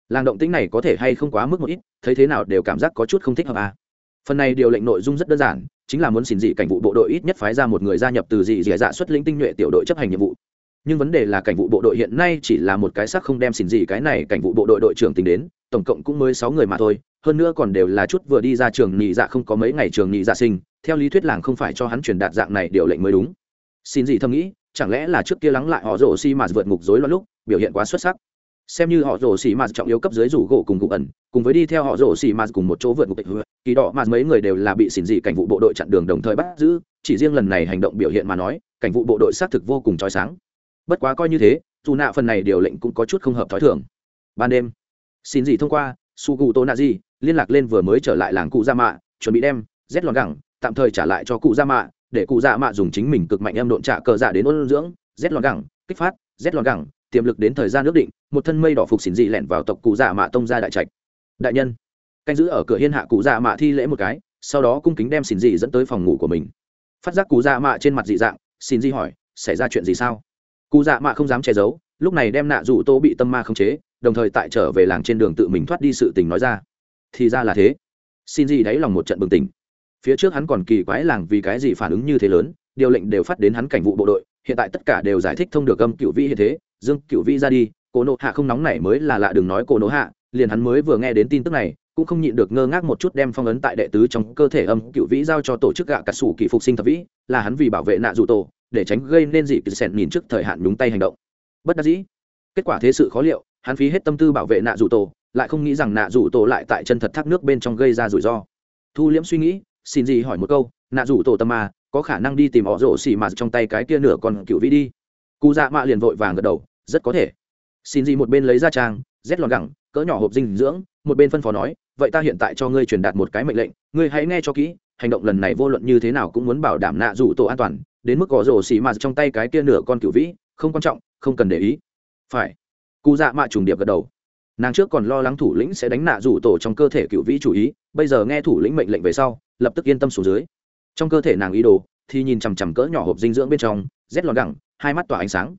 làng động tĩnh này có thể hay không quá mức một ít, thấy thế nào đều cảm giác có chút không thích hợp à. phần này điều lệnh nội dung rất đơn giản, chính là muốn xin dị cảnh vụ bộ đội ít nhất phái ra một người gia nhập từ dị dị dạ xuất lĩnh tinh nhuệ tiểu đội chấp hành nhiệm vụ nhưng vấn đề là cảnh vụ bộ đội hiện nay chỉ là một cái xác không đem xỉn gì cái này cảnh vụ bộ đội đội trưởng tính đến, tổng cộng cũng mới sáu người mà thôi, hơn nữa còn đều là chút vừa đi ra trường nhị dạ không có mấy ngày trường nhị dạ sinh, theo lý thuyết làng không phải cho hắn truyền đạt dạng này điều lệnh mới đúng. Xin gì thầm nghĩ, chẳng lẽ là trước kia lắng lại họ rổ xi mà vượt ngục rối loạn lúc, biểu hiện quá xuất sắc? Xem như họ rổ xi mà trọng yếu cấp dưới rủ gỗ cùng gục ẩn, cùng với đi theo họ rổ xi mà cùng một chỗ vượt ngục kỳ đỏ mà mấy người đều là bị xỉn gì cảnh vụ bộ đội chặn đường đồng thời bắt giữ, chỉ riêng lần này hành động biểu hiện mà nói, cảnh vụ bộ đội xác thực vô cùng trói sáng bất quá coi như thế, dù nạ phần này điều lệnh cũng có chút không hợp t h ó i thường. Ban đêm, xin gì thông qua, su cụ tô nạ di liên lạc lên vừa mới trở lại làng cụ gia mạ chuẩn bị đem rét lòn gẳng, tạm thời trả lại cho cụ gia mạ để cụ gia mạ dùng chính mình cực mạnh em độn trả cờ dạ đến ôn dưỡng. Rét lòn gẳng, kích phát rét lòn gẳng, tiềm lực đến thời gian nước định, một thân mây đỏ phục xỉn dị lẻn vào tộc cụ dạ mạ tông ra đại trạch. Đại nhân, canh giữ ở cửa hiên hạ cụ dạ mạ thi lễ một cái, sau đó cung kính đem xỉn dị dẫn tới phòng ngủ của mình. Phát giác cụ dạ mạ trên mặt dị dạng xin dị hỏi, xảy ra chuyện gì sao? Cụ dạ mạ không dám che giấu, lúc này đem nạ rủ tô bị tâm ma khống chế, đồng thời tại trở về làng trên đường tự mình thoát đi sự tình nói ra. Thì ra là thế. Xin gì đáy lòng một trận bừng tỉnh. Phía trước hắn còn kỳ quái làng vì cái gì phản ứng như thế lớn, điều lệnh đều phát đến hắn cảnh vụ bộ đội, hiện tại tất cả đều giải thích thông được âm cựu vĩ hiện thế, dương cựu vĩ ra đi, cổ nộ hạ không nóng này mới là lạ đừng nói cổ nộ hạ, liền hắn mới vừa nghe đến tin tức này, cũng không nhịn được ngơ ngác một chút đem phong ấn tại đệ tứ trong cơ thể âm cựu vĩ giao cho tổ chức gạ cà sủ kỳ phục sinh thập vĩ, là hắn vì bảo vệ nạ dù tổ để tránh gây nên dị sẹn nhìn trước thời hạn nhúng tay hành động. Bất đắc dĩ. Kết quả thế sự khó liệu, hắn phí hết tâm tư bảo vệ nạ rủ tổ, lại không nghĩ rằng nạ rủ tổ lại tại chân thật thác nước bên trong gây ra rủi ro. Thu liễm suy nghĩ, xin gì hỏi một câu, nạ rủ tổ tâm mà có khả năng đi tìm họ rổ xì mà trong tay cái kia nửa còn cựu vĩ đi? Cụ dạ mạ liền vội vàng gật đầu, rất có thể. Xin gì một bên lấy ra trang, rét lòn gẳng, cỡ nhỏ hộp dinh dưỡng, một bên phân phó nói, vậy ta hiện tại cho ngươi truyền đạt một cái mệnh lệnh, ngươi hãy nghe cho kỹ, hành động lần này vô luận như thế nào cũng muốn bảo đảm nạ rủ tổ an toàn đến mức gõ rổ xì mà trong tay cái kia nửa con cựu vĩ, không quan trọng, không cần để ý. Phải. Cụ dạ mạ trùng điệp gật đầu. Nàng trước còn lo lắng thủ lĩnh sẽ đánh nạ rủ tổ trong cơ thể cựu vĩ chủ ý, bây giờ nghe thủ lĩnh mệnh lệnh về sau, lập tức yên tâm xuống dưới. Trong cơ thể nàng ý đồ thì nhìn chằm chằm cỡ nhỏ hộp dinh dưỡng bên trong, rét lọt gẳng, hai mắt tỏa ánh sáng.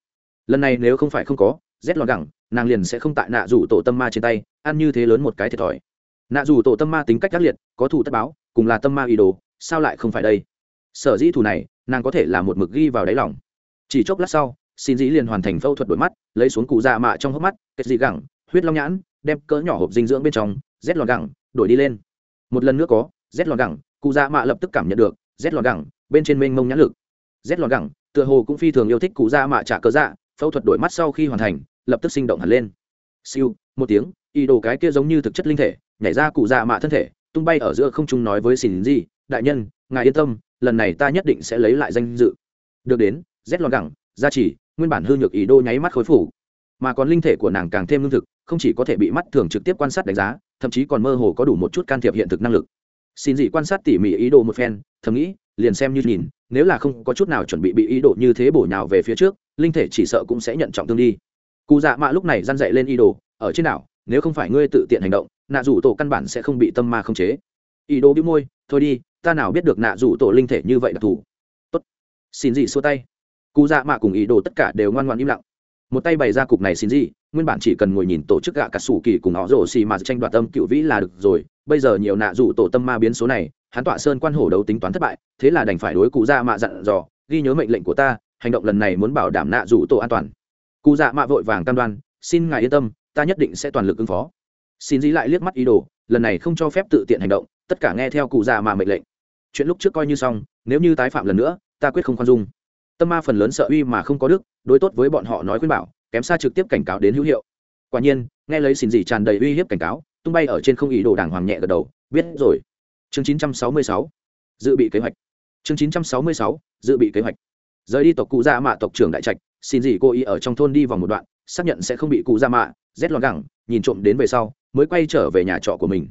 Lần này nếu không phải không có, rét lọt gẳng, nàng liền sẽ không tại nạ rủ tổ tâm ma trên tay, ăn như thế lớn một cái thiệt thòi. Nạ rủ tổ tâm ma tính cách ác liệt, có thủ tất báo, cùng là tâm ma ý đồ, sao lại không phải đây? Sở dĩ thủ này nàng có thể là một mực ghi vào đáy lòng. Chỉ chốc lát sau xin dĩ liền hoàn thành phẫu thuật đổi mắt lấy xuống cụ dạ mạ trong hốc mắt kết dị gẳng huyết long nhãn đem cỡ nhỏ hộp dinh dưỡng bên trong rét lọt gẳng đổi đi lên. Một lần nữa có rét lọt gẳng cụ dạ mạ lập tức cảm nhận được rét lọt gẳng bên trên mênh mông nhãn lực. Rét lọt gẳng tựa hồ cũng phi thường yêu thích cụ dạ mạ trả cớ dạ phẫu thuật đổi mắt sau khi hoàn thành lập tức sinh động hẳn lên. Siêu một tiếng y đồ cái kia giống như thực chất linh thể nhảy ra cụ dạ mạ thân thể tung bay ở giữa không trung nói với xin dĩ, đại nhân ngài yên tâm lần này ta nhất định sẽ lấy lại danh dự. Được đến rét lọt gẳng, gia trì, nguyên bản hư nhược ý đô nháy mắt khối phủ mà còn linh thể của nàng càng thêm lương thực, không chỉ có thể bị mắt thường trực tiếp quan sát đánh giá, thậm chí còn mơ hồ có đủ một chút can thiệp hiện thực năng lực. Xin dị quan sát tỉ mỉ ý đồ một phen, thầm nghĩ, liền xem như nhìn, nếu là không có chút nào chuẩn bị bị ý đồ như thế bổ nhào về phía trước, linh thể chỉ sợ cũng sẽ nhận trọng thương đi. Cụ dạ mạ lúc này răn dậy lên ý đồ, ở trên đảo, nếu không phải ngươi tự tiện hành động, nạ rủ tổ căn bản sẽ không bị tâm ma không chế. Ý đồ bĩu môi, thôi đi ta nào biết được nạ rủ tổ linh thể như vậy đặc thù? Tốt. Xin gì xua tay. Cụ dạ mạ cùng ý đồ tất cả đều ngoan ngoan im lặng. Một tay bày ra cục này xin gì, nguyên bản chỉ cần ngồi nhìn tổ chức gạ cả sủ kỳ cùng họ rổ xì mà tranh đoạt tâm cựu vĩ là được rồi. Bây giờ nhiều nạ rủ tổ tâm ma biến số này, hắn tọa sơn quan hổ đấu tính toán thất bại, thế là đành phải đối cụ dạ mạ dặn dò, ghi nhớ mệnh lệnh của ta, hành động lần này muốn bảo đảm nạ rủ tổ an toàn. Cụ dạ mạ vội vàng cam đoan, xin ngài yên tâm, ta nhất định sẽ toàn lực ứng phó. Xin dĩ lại liếc mắt ý đồ, lần này không cho phép tự tiện hành động, tất cả nghe theo cụ già mà mệnh lệnh chuyện lúc trước coi như xong, nếu như tái phạm lần nữa, ta quyết không khoan dung. Tâm ma phần lớn sợ uy mà không có đức, đối tốt với bọn họ nói khuyên bảo, kém xa trực tiếp cảnh cáo đến hữu hiệu. Quả nhiên, nghe lấy xin gì tràn đầy uy hiếp cảnh cáo, tung bay ở trên không ý đồ đàng hoàng nhẹ gật đầu, biết rồi. Chương 966 dự bị kế hoạch. Chương 966 dự bị kế hoạch. Rời đi tộc cụ gia mạ tộc trưởng đại trạch, xin gì cô ý ở trong thôn đi vòng một đoạn, xác nhận sẽ không bị cụ gia mạ, rét lọt gẳng, nhìn trộm đến về sau, mới quay trở về nhà trọ của mình.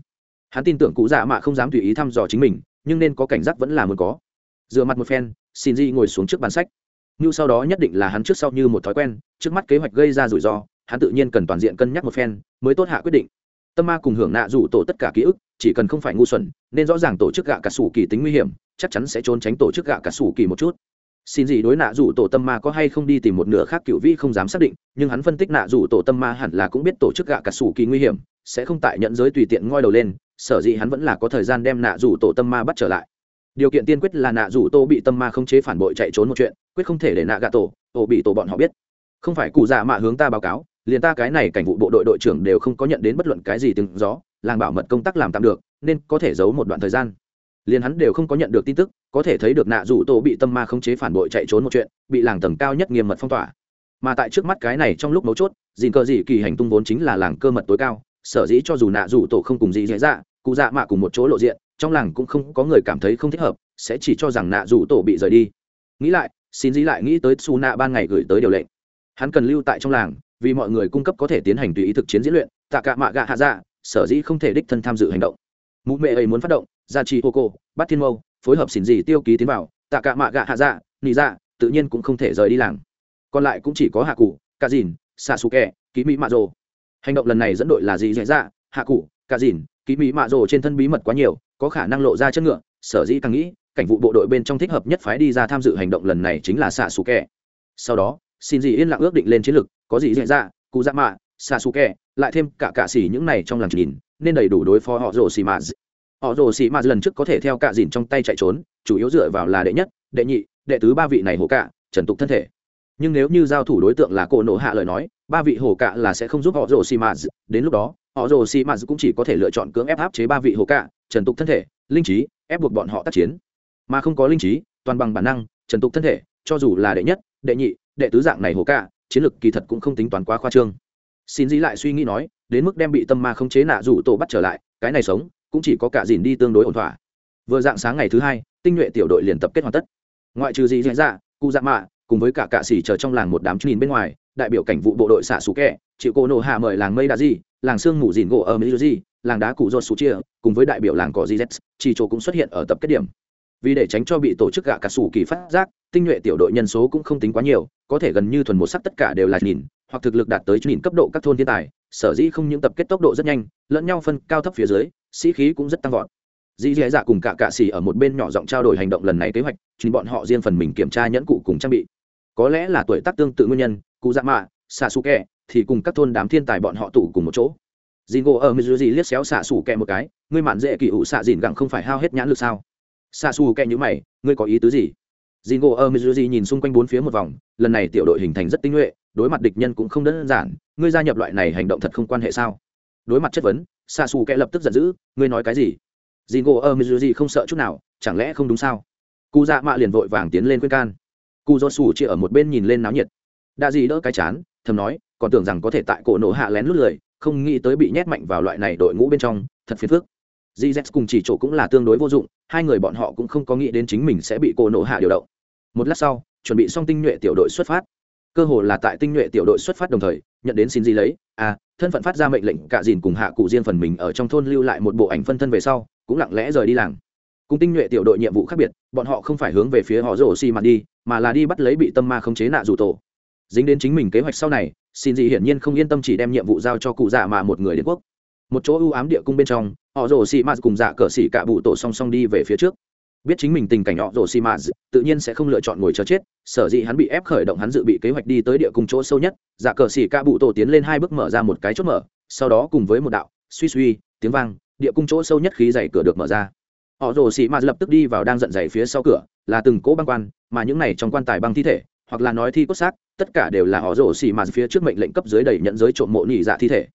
Hắn tin tưởng cụ dạ mạ không dám tùy ý thăm dò chính mình nhưng nên có cảnh giác vẫn là muốn có. Dựa mặt một phen, xin di ngồi xuống trước bàn sách. Như sau đó nhất định là hắn trước sau như một thói quen, trước mắt kế hoạch gây ra rủi ro, hắn tự nhiên cần toàn diện cân nhắc một phen, mới tốt hạ quyết định. Tâm ma cùng hưởng nạ rủ tổ tất cả ký ức, chỉ cần không phải ngu xuẩn, nên rõ ràng tổ chức gạ cả sủ kỳ tính nguy hiểm, chắc chắn sẽ trốn tránh tổ chức gạ cả sủ kỳ một chút. Xin gì đối nạ rủ tổ tâm ma có hay không đi tìm một nửa khác cựu vi không dám xác định, nhưng hắn phân tích nạ rủ tổ tâm ma hẳn là cũng biết tổ chức gạ cả sủ kỳ nguy hiểm sẽ không tại nhận giới tùy tiện ngoi đầu lên, sở dĩ hắn vẫn là có thời gian đem nạ rủ tổ tâm ma bắt trở lại. Điều kiện tiên quyết là nạ rủ tô bị tâm ma không chế phản bội chạy trốn một chuyện, quyết không thể để nạ gạ tổ tổ bị tổ bọn họ biết. Không phải cụ già mạ hướng ta báo cáo, liền ta cái này cảnh vụ bộ đội đội trưởng đều không có nhận đến bất luận cái gì từng gió, làng bảo mật công tác làm tạm được, nên có thể giấu một đoạn thời gian. Liền hắn đều không có nhận được tin tức, có thể thấy được nạ rủ tổ bị tâm ma không chế phản bội chạy trốn một chuyện, bị làng tầng cao nhất nghiêm mật phong tỏa. Mà tại trước mắt cái này trong lúc mấu chốt dìn cơ dị kỳ hành tung vốn chính là làng cơ mật tối cao sở dĩ cho dù nạ dù tổ không cùng gì dễ dạ cụ dạ mạ cùng một chỗ lộ diện, trong làng cũng không có người cảm thấy không thích hợp, sẽ chỉ cho rằng nạ dù tổ bị rời đi. Nghĩ lại, xin dĩ lại nghĩ tới su nạ ban ngày gửi tới điều lệnh. Hắn cần lưu tại trong làng, vì mọi người cung cấp có thể tiến hành tùy ý thực chiến diễn luyện, tạ cả mạ gạ hạ dạ sở dĩ không thể đích thân tham dự hành động. Mụ mẹ ấy muốn phát động, gia trì hô cô, bắt thiên mâu, phối hợp xỉn gì tiêu ký tiến vào, tạ cả mạ gạ hạ dạ nị dạ tự nhiên cũng không thể rời đi làng. Còn lại cũng chỉ có hạ cụ ca dìn xạ xù kẹ ký mỹ mạ rồ hành động lần này dẫn đội là gì dễ dạ hạ cụ cả dìn, ký mỹ mạ rồ trên thân bí mật quá nhiều, có khả năng lộ ra chất ngựa, sở dĩ càng nghĩ, cảnh vụ bộ đội bên trong thích hợp nhất phái đi ra tham dự hành động lần này chính là xạ xù kẹ sau đó, xin dị yên lặng ước định lên chiến lược, có gì dễ dạ cụ dạ mạ, xạ xù kẹ lại thêm cả cạ xỉ những này trong làng nhìn, nên đầy đủ đối phó họ rồ xì mạ họ rồ xì mạ lần trước có thể theo cạ dìn trong tay chạy trốn, chủ yếu dựa vào là đệ nhất, đệ nhị, đệ tứ ba vị này hổ cạ, trần tục thân thể nhưng nếu như giao thủ đối tượng là cổ nổ hạ lời nói, ba vị hổ cạ là sẽ không giúp họ rồ xì mạ đến lúc đó, họ rồ xì mạ cũng chỉ có thể lựa chọn cưỡng ép áp chế ba vị hổ cạ, trần tục thân thể, linh trí, ép buộc bọn họ tác chiến. Mà không có linh trí, toàn bằng bản năng, trần tục thân thể, cho dù là đệ nhất, đệ nhị, đệ tứ dạng này hổ cạ, chiến lược kỳ thật cũng không tính toán quá khoa trương. Xin dĩ lại suy nghĩ nói, đến mức đem bị tâm ma không chế nạ rủ tổ bắt trở lại, cái này sống, cũng chỉ có cả dìn đi tương đối ổn thỏa. Vừa dạng sáng ngày thứ hai, tinh nhuệ tiểu đội liền tập kết hoàn tất. Ngoại trừ gì diễn ra cụ dạ mạ cùng với cả cạ xỉ chờ trong làng một đám nhìn bên ngoài, đại biểu cảnh vụ bộ đội xạ xù kẹ, chịu cô nổ hạ mời làng mây đa di, làng sương mù dìn gỗ ở mỹ di, làng đá cụ rột sù chia, cùng với đại biểu làng cỏ gz chỉ chỗ cũng xuất hiện ở tập kết điểm. Vì để tránh cho bị tổ chức gạ cà sủ kỳ phát giác, tinh nhuệ tiểu đội nhân số cũng không tính quá nhiều, có thể gần như thuần một sắc tất cả đều là nhìn, hoặc thực lực đạt tới nhìn cấp độ các thôn thiên tài, sở dĩ không những tập kết tốc độ rất nhanh, lẫn nhau phân cao thấp phía dưới, sĩ khí cũng rất tăng vọt. Dĩ dẻ dạ cùng cả cạ xì ở một bên nhỏ giọng trao đổi hành động lần này kế hoạch chính bọn họ riêng phần mình kiểm tra nhẫn cụ cùng trang bị có lẽ là tuổi tác tương tự nguyên nhân, cụ dạ mạ, xạ xù kẹ, thì cùng các thôn đám thiên tài bọn họ tụ cùng một chỗ. Dì ngộ ở mizuji liếc xéo xạ xù kẹ một cái, ngươi mạn dễ kỳ ủ xạ dìn gẳng không phải hao hết nhãn lực sao? Xạ xù kẹ nhữ mày, ngươi có ý tứ gì? Dì ngộ ở mizuji nhìn xung quanh bốn phía một vòng, lần này tiểu đội hình thành rất tinh nhuệ, đối mặt địch nhân cũng không đơn giản, ngươi gia nhập loại này hành động thật không quan hệ sao? Đối mặt chất vấn, xạ xù kẹ lập tức giận dữ, ngươi nói cái gì? Dì ngộ ở mizuji không sợ chút nào, chẳng lẽ không đúng sao? Cụ dạ mạ liền vội vàng tiến lên khuyên can cụ do sủ chỉ ở một bên nhìn lên náo nhiệt. Đa dì đỡ cái chán, thầm nói, còn tưởng rằng có thể tại cổ nổ hạ lén lút lười không nghĩ tới bị nhét mạnh vào loại này đội ngũ bên trong, thật phiền phức. Gz cùng chỉ chỗ cũng là tương đối vô dụng, hai người bọn họ cũng không có nghĩ đến chính mình sẽ bị cổ nổ hạ điều động. Một lát sau, chuẩn bị xong tinh nhuệ tiểu đội xuất phát. Cơ hồ là tại tinh nhuệ tiểu đội xuất phát đồng thời, nhận đến xin gì lấy à thân phận phát ra mệnh lệnh cả dìn cùng hạ cụ riêng phần mình ở trong thôn lưu lại một bộ ảnh phân thân về sau, cũng lặng lẽ rời đi làng cùng tinh nhuệ tiểu đội nhiệm vụ khác biệt, bọn họ không phải hướng về phía họ rổ xi mà đi, mà là đi bắt lấy bị tâm ma khống chế nạ dù tổ. Dính đến chính mình kế hoạch sau này, xin dị hiển nhiên không yên tâm chỉ đem nhiệm vụ giao cho cụ dạ mà một người đến quốc. Một chỗ ưu ám địa cung bên trong, họ rổ xi mà cùng dạ cờ xỉ cả bụ tổ song song đi về phía trước. Biết chính mình tình cảnh họ rổ xi mà tự nhiên sẽ không lựa chọn ngồi chờ chết, sở dĩ hắn bị ép khởi động hắn dự bị kế hoạch đi tới địa cung chỗ sâu nhất dạ cờ xỉ cả bụ tổ tiến lên hai bước mở ra một cái chốt mở, sau đó cùng với một đạo, suy suy, tiếng vang, địa cung chỗ sâu nhất khí dày cửa được mở ra họ rồ xì m lập tức đi vào đang giận dày phía sau cửa, là từng cỗ băng quan, mà những này trong quan tài băng thi thể, hoặc là nói thi cốt xác, tất cả đều là họ rồ xì m phía trước mệnh lệnh cấp dưới đầy nhận giới trộm mộ nhị dạ thi thể.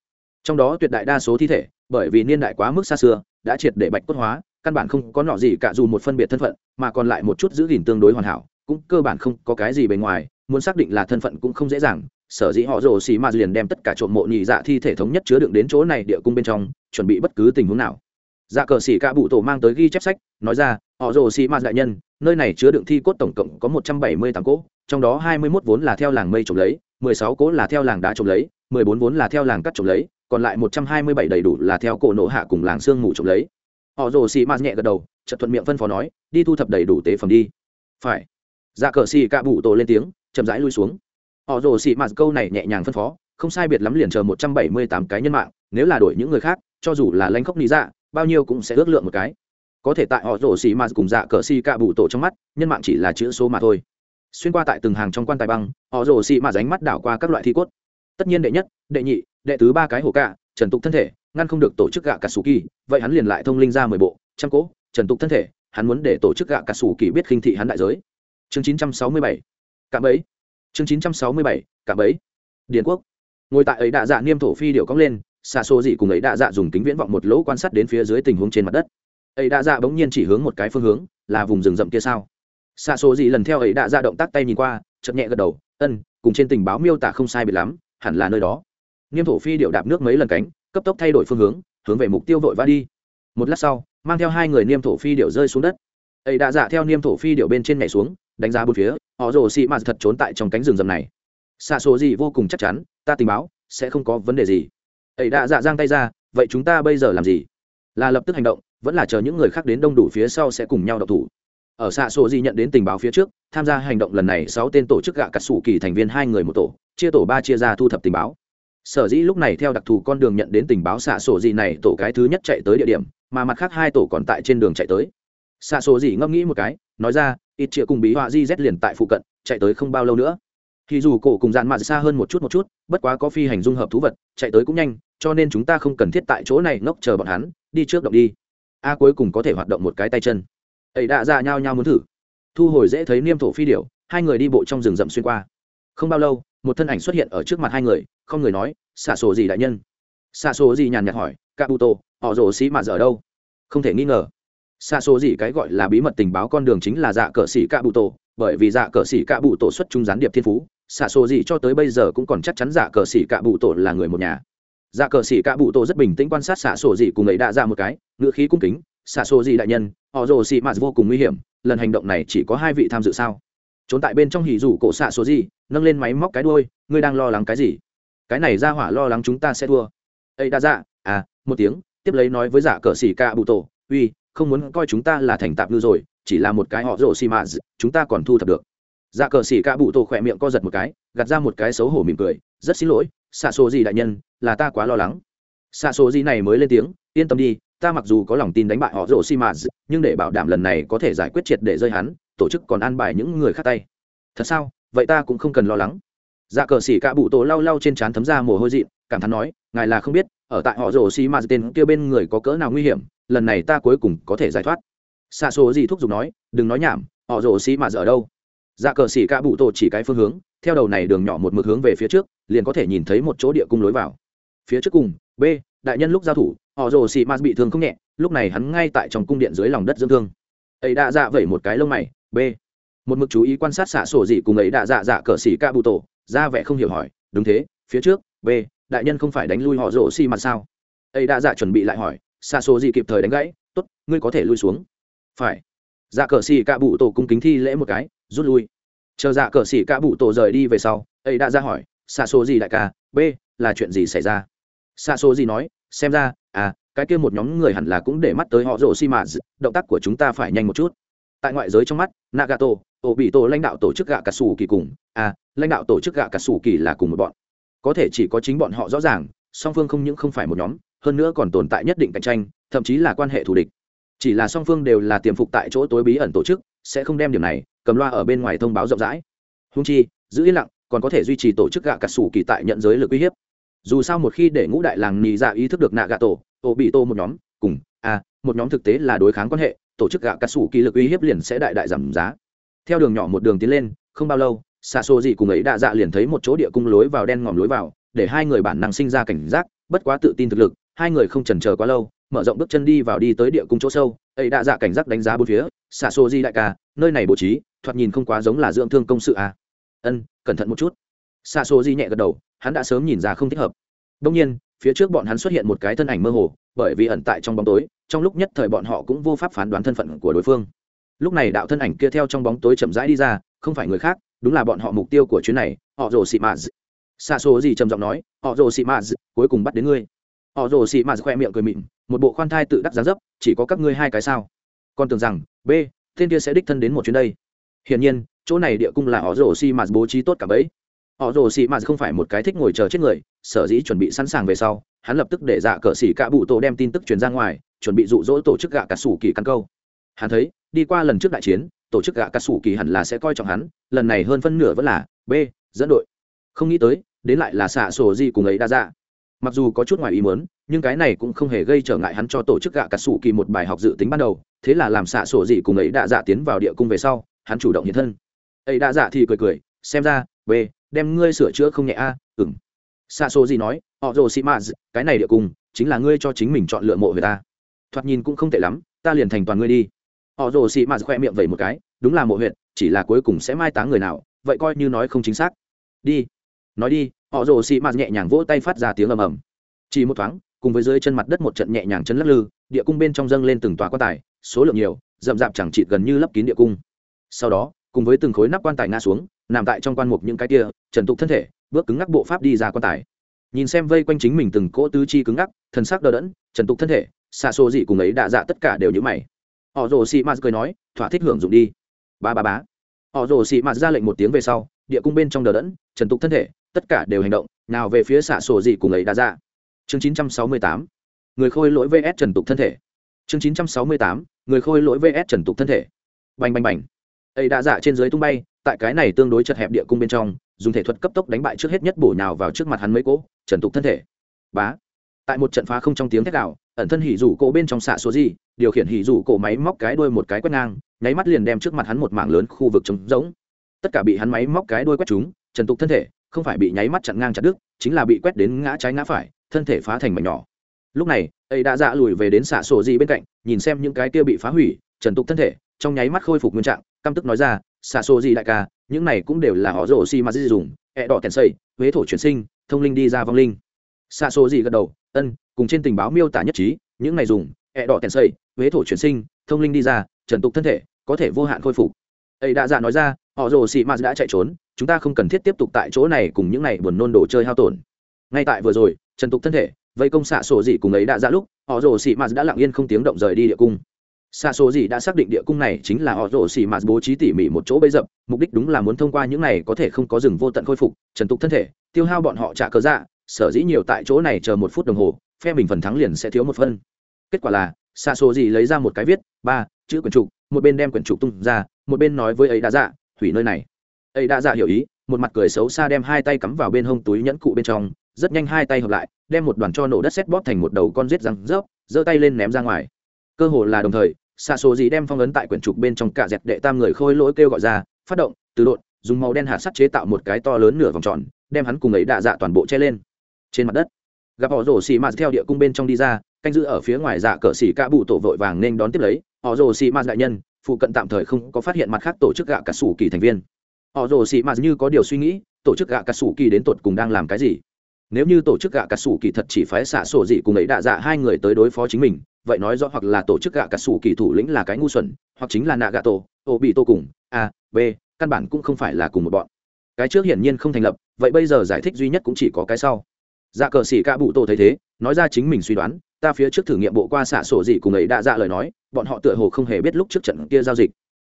Trong đó tuyệt đại đa số thi thể, bởi vì niên đại quá mức xa xưa, đã triệt để bạch cốt hóa, căn bản không có nọ gì cả dù một phân biệt thân phận, mà còn lại một chút giữ gìn tương đối hoàn hảo, cũng cơ bản không có cái gì bề ngoài, muốn xác định là thân phận cũng không dễ dàng, sở dĩ họ rồ xì m liền đem tất cả trộm mộ nhị dạ thi thể thống nhất chứa đựng đến chỗ này địa cung bên trong, chuẩn bị bất cứ tình huống nào dạ cờ xỉ cả bụ tổ mang tới ghi chép sách, nói ra, họ rồ xì mạt đại nhân, nơi này chứa đựng thi cốt tổng cộng có một trăm bảy mươi tám cỗ, trong đó hai mươi mốt vốn là theo làng mây trộm lấy, mười sáu cỗ là theo làng đá trộm lấy, mười bốn vốn là theo làng cắt trộm lấy, còn lại một trăm hai mươi bảy đầy đủ là theo cổ nổ hạ cùng làng sương mù trộm lấy. Họ rồ xì mạt nhẹ gật đầu, chợt thuận miệng phân phó nói, đi thu thập đầy đủ tế phẩm đi. Phải. Dạ cờ xì cạ bụ tổ lên tiếng, chậm rãi lui xuống. Họ rồ xì mạt câu này nhẹ nhàng phân phó, không sai biệt lắm liền chờ một trăm bảy mươi tám cái nhân mạng, nếu là đổi những người khác, cho dù là lanh khóc lý dạ bao nhiêu cũng sẽ ước lượng một cái. Có thể tại họ rồ xì mà cùng dạ cờ xì cạ bụ tổ trong mắt, nhân mạng chỉ là chữ số mà thôi. Xuyên qua tại từng hàng trong quan tài băng, họ rồ xì mà ránh mắt đảo qua các loại thi cốt. Tất nhiên đệ nhất, đệ nhị, đệ tứ ba cái hổ cạ, trần tục thân thể, ngăn không được tổ chức gạ cà sù kỳ, vậy hắn liền lại thông linh ra mười bộ, trăm cỗ, trần tục thân thể, hắn muốn để tổ chức gạ cà sù kỳ biết khinh thị hắn đại giới. Chương chín trăm sáu mươi bảy, cạm ấy chương chín trăm sáu mươi bảy, cạm ấy điền quốc. Ngồi tại ấy đạ dạ niêm thổ phi điệu cóng lên xa xô dị cùng ấy đã dạ dùng kính viễn vọng một lỗ quan sát đến phía dưới tình huống trên mặt đất. Ấy đã dạ bỗng nhiên chỉ hướng một cái phương hướng, là vùng rừng rậm kia sao? Xa xô dị lần theo ấy đã dạ động tác tay nhìn qua chậm nhẹ gật đầu, ân, cùng trên tình báo miêu tả không sai biệt lắm, hẳn là nơi đó. Niêm thổ phi điệu đạp nước mấy lần cánh, cấp tốc thay đổi phương hướng hướng về mục tiêu vội vã đi. Một lát sau, mang theo hai người niêm thổ phi điệu rơi xuống đất. Ấy đã dạ theo niêm thổ phi điệu bên trên nhảy xuống, đánh giá bốn phía, họ rồ xị mạt thật trốn tại trong cánh rừng rầm này. Xa số gì vô cùng chắc chắn, ta tình báo, sẽ không có vấn đề gì ấy đã dạ giang tay ra, vậy chúng ta bây giờ làm gì? Là lập tức hành động, vẫn là chờ những người khác đến đông đủ phía sau sẽ cùng nhau độc thủ. Ở xạ sổ di nhận đến tình báo phía trước, tham gia hành động lần này sáu tên tổ chức gạ cắt xù kỳ thành viên hai người một tổ, chia tổ ba chia ra thu thập tình báo. Sở dĩ lúc này theo đặc thù con đường nhận đến tình báo xạ sổ di này, tổ cái thứ nhất chạy tới địa điểm, mà mặt khác hai tổ còn tại trên đường chạy tới. Xạ sổ di ngẫm nghĩ một cái, nói ra, ít chĩa cùng bí họa di z liền tại phụ cận, chạy tới không bao lâu nữa. Thì dù cổ cùng dàn mạt xa hơn một chút một chút, bất quá có phi hành dung hợp thú vật, chạy tới cũng nhanh cho nên chúng ta không cần thiết tại chỗ này ngốc chờ bọn hắn, đi trước động đi. A cuối cùng có thể hoạt động một cái tay chân. Ấy đã ra nhau nhau muốn thử. Thu hồi dễ thấy niêm thổ phi điểu, hai người đi bộ trong rừng rậm xuyên qua. Không bao lâu, một thân ảnh xuất hiện ở trước mặt hai người, không người nói xả sổ gì đại nhân? Xả sổ gì nhàn nhạt hỏi ca bu tô họ rổ xí mà ở đâu? Không thể nghi ngờ. Xả số gì cái gọi là bí mật tình báo con đường chính là dạ cờ xỉ cạ bụ tổ bởi vì dạ cờ xỉ cạ bụ tổ xuất trung gián điệp thiên phú xả số gì cho tới bây giờ cũng còn chắc chắn dạ cờ xỉ cạ bụ tổ là người một nhà dạ cờ xỉ cạ bụ tổ rất bình tĩnh quan sát xạ sổ dị cùng ấy đã ra một cái ngựa khí cung kính xạ sổ dị đại nhân họ rồ xỉ mạ vô cùng nguy hiểm lần hành động này chỉ có hai vị tham dự sao? Trốn tại bên trong hỉ rủ cổ xạ sổ dị, nâng lên máy móc cái đuôi ngươi đang lo lắng cái gì? Cái này ra hỏa lo lắng chúng ta sẽ thua. Ấy đã dạ à một tiếng tiếp lấy nói với giả dạ cờ xỉ cả bụ tổ uy không muốn coi chúng ta là thành tạp ngư rồi chỉ là một cái họ rồ xì mạ chúng ta còn thu thập được. Dạ cờ xỉ cả bụ tổ khỏe miệng co giật một cái gạt ra một cái xấu hổ mỉm cười rất xin lỗi xạ số gì đại nhân, là ta quá lo lắng. Xạ số gì này mới lên tiếng, yên tâm đi, ta mặc dù có lòng tin đánh bại họ rổ xì mạ nhưng để bảo đảm lần này có thể giải quyết triệt để rơi hắn, tổ chức còn an bài những người khác tay. Thật sao? Vậy ta cũng không cần lo lắng. Dạ cờ xỉ cạ bụ tổ lau lau trên trán thấm ra mồ hôi dị cảm thán nói, ngài là không biết, ở tại họ Rổ xì ma tên kia bên người có cỡ nào nguy hiểm, lần này ta cuối cùng có thể giải thoát. Xạ số gì thúc giục nói, đừng nói nhảm, họ Rổ xì ma ở đâu? Dạ cờ xỉ cạ bụ tổ chỉ cái phương hướng theo đầu này đường nhỏ một mực hướng về phía trước, liền có thể nhìn thấy một chỗ địa cung lối vào. Phía trước cùng, b, đại nhân lúc giao thủ, họ rồ xì ma bị thương không nhẹ, lúc này hắn ngay tại trong cung điện dưới lòng đất dưỡng thương. Ấy đã dạ vẩy một cái lông mày, b. Một mực chú ý quan sát xạ sổ dị cùng ấy đã dạ dạ cờ xỉ ca bụ tổ, ra vẻ không hiểu hỏi, đúng thế, phía trước, b, đại nhân không phải đánh lui họ rồ xi mặt sao? Ấy đã dạ chuẩn bị lại hỏi, xạ sổ dị kịp thời đánh gãy, tốt, ngươi có thể lui xuống. Phải. Dạ cờ xỉ ca bụ tổ cung kính thi lễ một cái, rút lui chờ dạ cờ xỉ cả bụ tổ rời đi về sau, ấy đã ra hỏi, xạ số gì đại ca? B, là chuyện gì xảy ra? Xạ số gì nói, xem ra à cái kia một nhóm người hẳn là cũng để mắt tới họ rổ xi mã động tác của chúng ta phải nhanh một chút. Tại ngoại giới trong mắt, nagato tổ bị tổ lãnh đạo tổ chức gạ cà sủ kỳ cùng à lãnh đạo tổ chức gạ cà sủ kỳ là cùng một bọn. Có thể chỉ có chính bọn họ rõ ràng, song phương không những không phải một nhóm, hơn nữa còn tồn tại nhất định cạnh tranh, thậm chí là quan hệ thù địch. Chỉ là song phương đều là tiềm phục tại chỗ tối bí ẩn tổ chức, sẽ không đem điểm này cầm loa ở bên ngoài thông báo rộng rãi. Húng chi, giữ yên lặng, còn có thể duy trì tổ chức gạ cà sủ kỳ tại nhận giới lực uy hiếp. Dù sao một khi để ngũ đại làng nì dạ ý thức được nạ gạ tổ tổ bị tô một nhóm, cùng à một nhóm thực tế là đối kháng quan hệ, tổ chức gạ cà sủ kỳ lực uy hiếp liền sẽ đại đại giảm giá. Theo đường nhỏ một đường tiến lên, không bao lâu xa xô gì cùng ấy đạ dạ liền thấy một chỗ địa cung lối vào đen ngòm lối vào, để hai người bản năng sinh ra cảnh giác, bất quá tự tin thực lực, hai người không chần chờ quá lâu mở rộng bước chân đi vào đi tới địa cung chỗ sâu, ấy đã dạ cảnh giác đánh giá bốn phía xa xô di đại ca, nơi này bố trí, thoạt nhìn không quá giống là dưỡng thương công sự à. ân, cẩn thận một chút. Xa xô di nhẹ gật đầu, hắn đã sớm nhìn ra không thích hợp. Đông nhiên, phía trước bọn hắn xuất hiện một cái thân ảnh mơ hồ, bởi vì ẩn tại trong bóng tối, trong lúc nhất thời bọn họ cũng vô pháp phán đoán thân phận của đối phương. Lúc này đạo thân ảnh kia theo trong bóng tối chậm rãi đi ra, không phải người khác, đúng là bọn họ mục tiêu của chuyến này, họ rồ xị mạ xa số gì trầm giọng nói, họ rồ xị mạt cuối cùng bắt đến ngươi họ rồ xị mạt khoe miệng cười mịn, một bộ khoan thai tự đắc giá dấp, chỉ có các ngươi hai cái sao? Con tưởng rằng, b tên kia sẽ đích thân đến một chuyến đây. Hiển nhiên, chỗ này địa cung là họ rồ xị mạt bố trí tốt cả bấy. Họ rồ xị mạt không phải một cái thích ngồi chờ chết người, sở dĩ chuẩn bị sẵn sàng về sau, hắn lập tức để dạ cờ xỉ cả bụ tổ đem tin tức truyền ra ngoài, chuẩn bị dụ dỗ tổ chức gạ cả sủ kỳ căn câu. Hắn thấy, đi qua lần trước đại chiến, tổ chức gạ cả sủ kỳ hẳn là sẽ coi trọng hắn, lần này hơn phân nửa vẫn là b, dẫn đội. Không nghĩ tới, đến lại là xạ sổ gì cùng ấy đa dạ mặc dù có chút ngoài ý muốn nhưng cái này cũng không hề gây trở ngại hắn cho tổ chức gạ cà sủ kỳ một bài học dự tính ban đầu thế là làm xạ sổ gì cùng ấy đã dạ tiến vào địa cung về sau hắn chủ động hiện thân. Ấy đã dạ thì cười cười xem ra b đem ngươi sửa chữa không nhẹ a à, ừng xạ sổ gì nói họ rồ sĩ maz cái này địa cung chính là ngươi cho chính mình chọn lựa mộ về ta. Thoạt nhìn cũng không tệ lắm ta liền thành toàn ngươi đi. Họ rồ sĩ maz khoe miệng vậy một cái đúng là mộ huyện chỉ là cuối cùng sẽ mai táng người nào vậy coi như nói không chính xác. Đi nói đi, họ rồ xị mạt nhẹ nhàng vỗ tay phát ra tiếng ầm ầm. Chỉ một thoáng, cùng với dưới chân mặt đất một trận nhẹ nhàng chấn lắc lư, địa cung bên trong dâng lên từng tòa quan tài, số lượng nhiều, rậm rạp chẳng chịt gần như lấp kín địa cung. Sau đó, cùng với từng khối nắp quan tài ngã xuống, nằm tại trong quan mục những cái kia, trần tục thân thể, bước cứng ngắc bộ pháp đi ra quan tài. Nhìn xem vây quanh chính mình từng cỗ tứ chi cứng ngắc, thần sắc đờ đẫn, trần tục thân thể xa xô dị cùng ấy đạ dạ tất cả đều như mày. Họ rồ xị mạt cười nói, thỏa thích hưởng dụng đi. Ba ba bá họ rồ xị mạt ra lệnh một tiếng về sau, địa cung bên trong đờ đẫn, trần tục thân thể tất cả đều hành động, nào về phía xạ sổ dị cùng ấy đã ra. Chương 968 người khôi lỗi vs trần tục thân thể. Chương 968 người khôi lỗi vs trần tục thân thể. Bành bành bành. Ấy đã dạ trên dưới tung bay, tại cái này tương đối chật hẹp địa cung bên trong, dùng thể thuật cấp tốc đánh bại trước hết nhất bổ nhào vào trước mặt hắn mấy cỗ, trần tục thân thể. Bá. Tại một trận phá không trong tiếng thét đạo ẩn thân hỉ rủ cổ bên trong xạ số gì, điều khiển hỉ rủ cổ máy móc cái đuôi một cái quét ngang, nháy mắt liền đem trước mặt hắn một mảng lớn khu vực trống rỗng. Tất cả bị hắn máy móc cái đuôi quét chúng trần tục thân thể không phải bị nháy mắt chặn ngang chặt đứt, chính là bị quét đến ngã trái ngã phải, thân thể phá thành mảnh nhỏ. Lúc này, ấy đã dạ lùi về đến xạ sổ gì bên cạnh, nhìn xem những cái kia bị phá hủy, trần tục thân thể, trong nháy mắt khôi phục nguyên trạng, căm tức nói ra, xạ sổ gì đại ca, những này cũng đều là họ rổ xi mà di dùng, ẹ đỏ tèn xây, huế thổ chuyển sinh, thông linh đi ra vong linh. Xạ sổ gì gật đầu, ân, cùng trên tình báo miêu tả nhất trí, những này dùng, ẹ đỏ tèn xây, huế thổ chuyển sinh, thông linh đi ra, trần tục thân thể, có thể vô hạn khôi phục ấy đã dạ nói ra, họ rồ xị mạt đã chạy trốn, chúng ta không cần thiết tiếp tục tại chỗ này cùng những này buồn nôn đồ chơi hao tổn. Ngay tại vừa rồi, trần tục thân thể, vây công xạ sổ dị cùng ấy đã ra lúc, họ rồ xị mạt đã lặng yên không tiếng động rời đi địa cung. Xạ sổ dị đã xác định địa cung này chính là họ rồ xị mạt bố trí tỉ mỉ một chỗ bấy dập, mục đích đúng là muốn thông qua những này có thể không có rừng vô tận khôi phục. Trần tục thân thể, tiêu hao bọn họ trả cớ dạ sở dĩ nhiều tại chỗ này chờ một phút đồng hồ, phe mình phần thắng liền sẽ thiếu một phân. Kết quả là, xạ sổ dị lấy ra một cái viết, ba chữ quyển trục, một bên đem quyển trục tung ra, một bên nói với ấy đã dạ hủy nơi này. Ấy đã dạ hiểu ý, một mặt cười xấu xa đem hai tay cắm vào bên hông túi nhẫn cụ bên trong, rất nhanh hai tay hợp lại, đem một đoàn cho nổ đất xét bóp thành một đầu con rết răng rớp, giơ tay lên ném ra ngoài. Cơ hồ là đồng thời xa số gì đem phong ấn tại quyển trục bên trong cả dẹt đệ tam người khôi lỗi kêu gọi ra, phát động, từ đột dùng màu đen hạt sắt chế tạo một cái to lớn nửa vòng tròn, đem hắn cùng ấy đạ dạ toàn bộ che lên. Trên mặt đất, gặp họ rổ xì mạt theo địa cung bên trong đi ra canh giữ ở phía ngoài dạ cờ xì ca bụ tổ vội vàng nên đón tiếp lấy. Họ rồ xì ma đại nhân, phụ cận tạm thời không có phát hiện mặt khác tổ chức gạ cả sủ kỳ thành viên. Họ rồ xì ma như có điều suy nghĩ, tổ chức gạ cả sủ kỳ đến tột cùng đang làm cái gì? Nếu như tổ chức gạ cả sủ kỳ thật chỉ phái xả sổ dị cùng ấy đạ dạ hai người tới đối phó chính mình, vậy nói rõ hoặc là tổ chức gạ cả sủ kỳ thủ lĩnh là cái ngu xuẩn, hoặc chính là nạ gạ tổ, ô bị tô cùng, a, b, căn bản cũng không phải là cùng một bọn. Cái trước hiển nhiên không thành lập, vậy bây giờ giải thích duy nhất cũng chỉ có cái sau dạ cờ xỉ ca bụ tổ thấy thế, nói ra chính mình suy đoán, ta phía trước thử nghiệm bộ qua xạ sổ gì cùng ấy đã dạ lời nói, bọn họ tựa hồ không hề biết lúc trước trận kia giao dịch.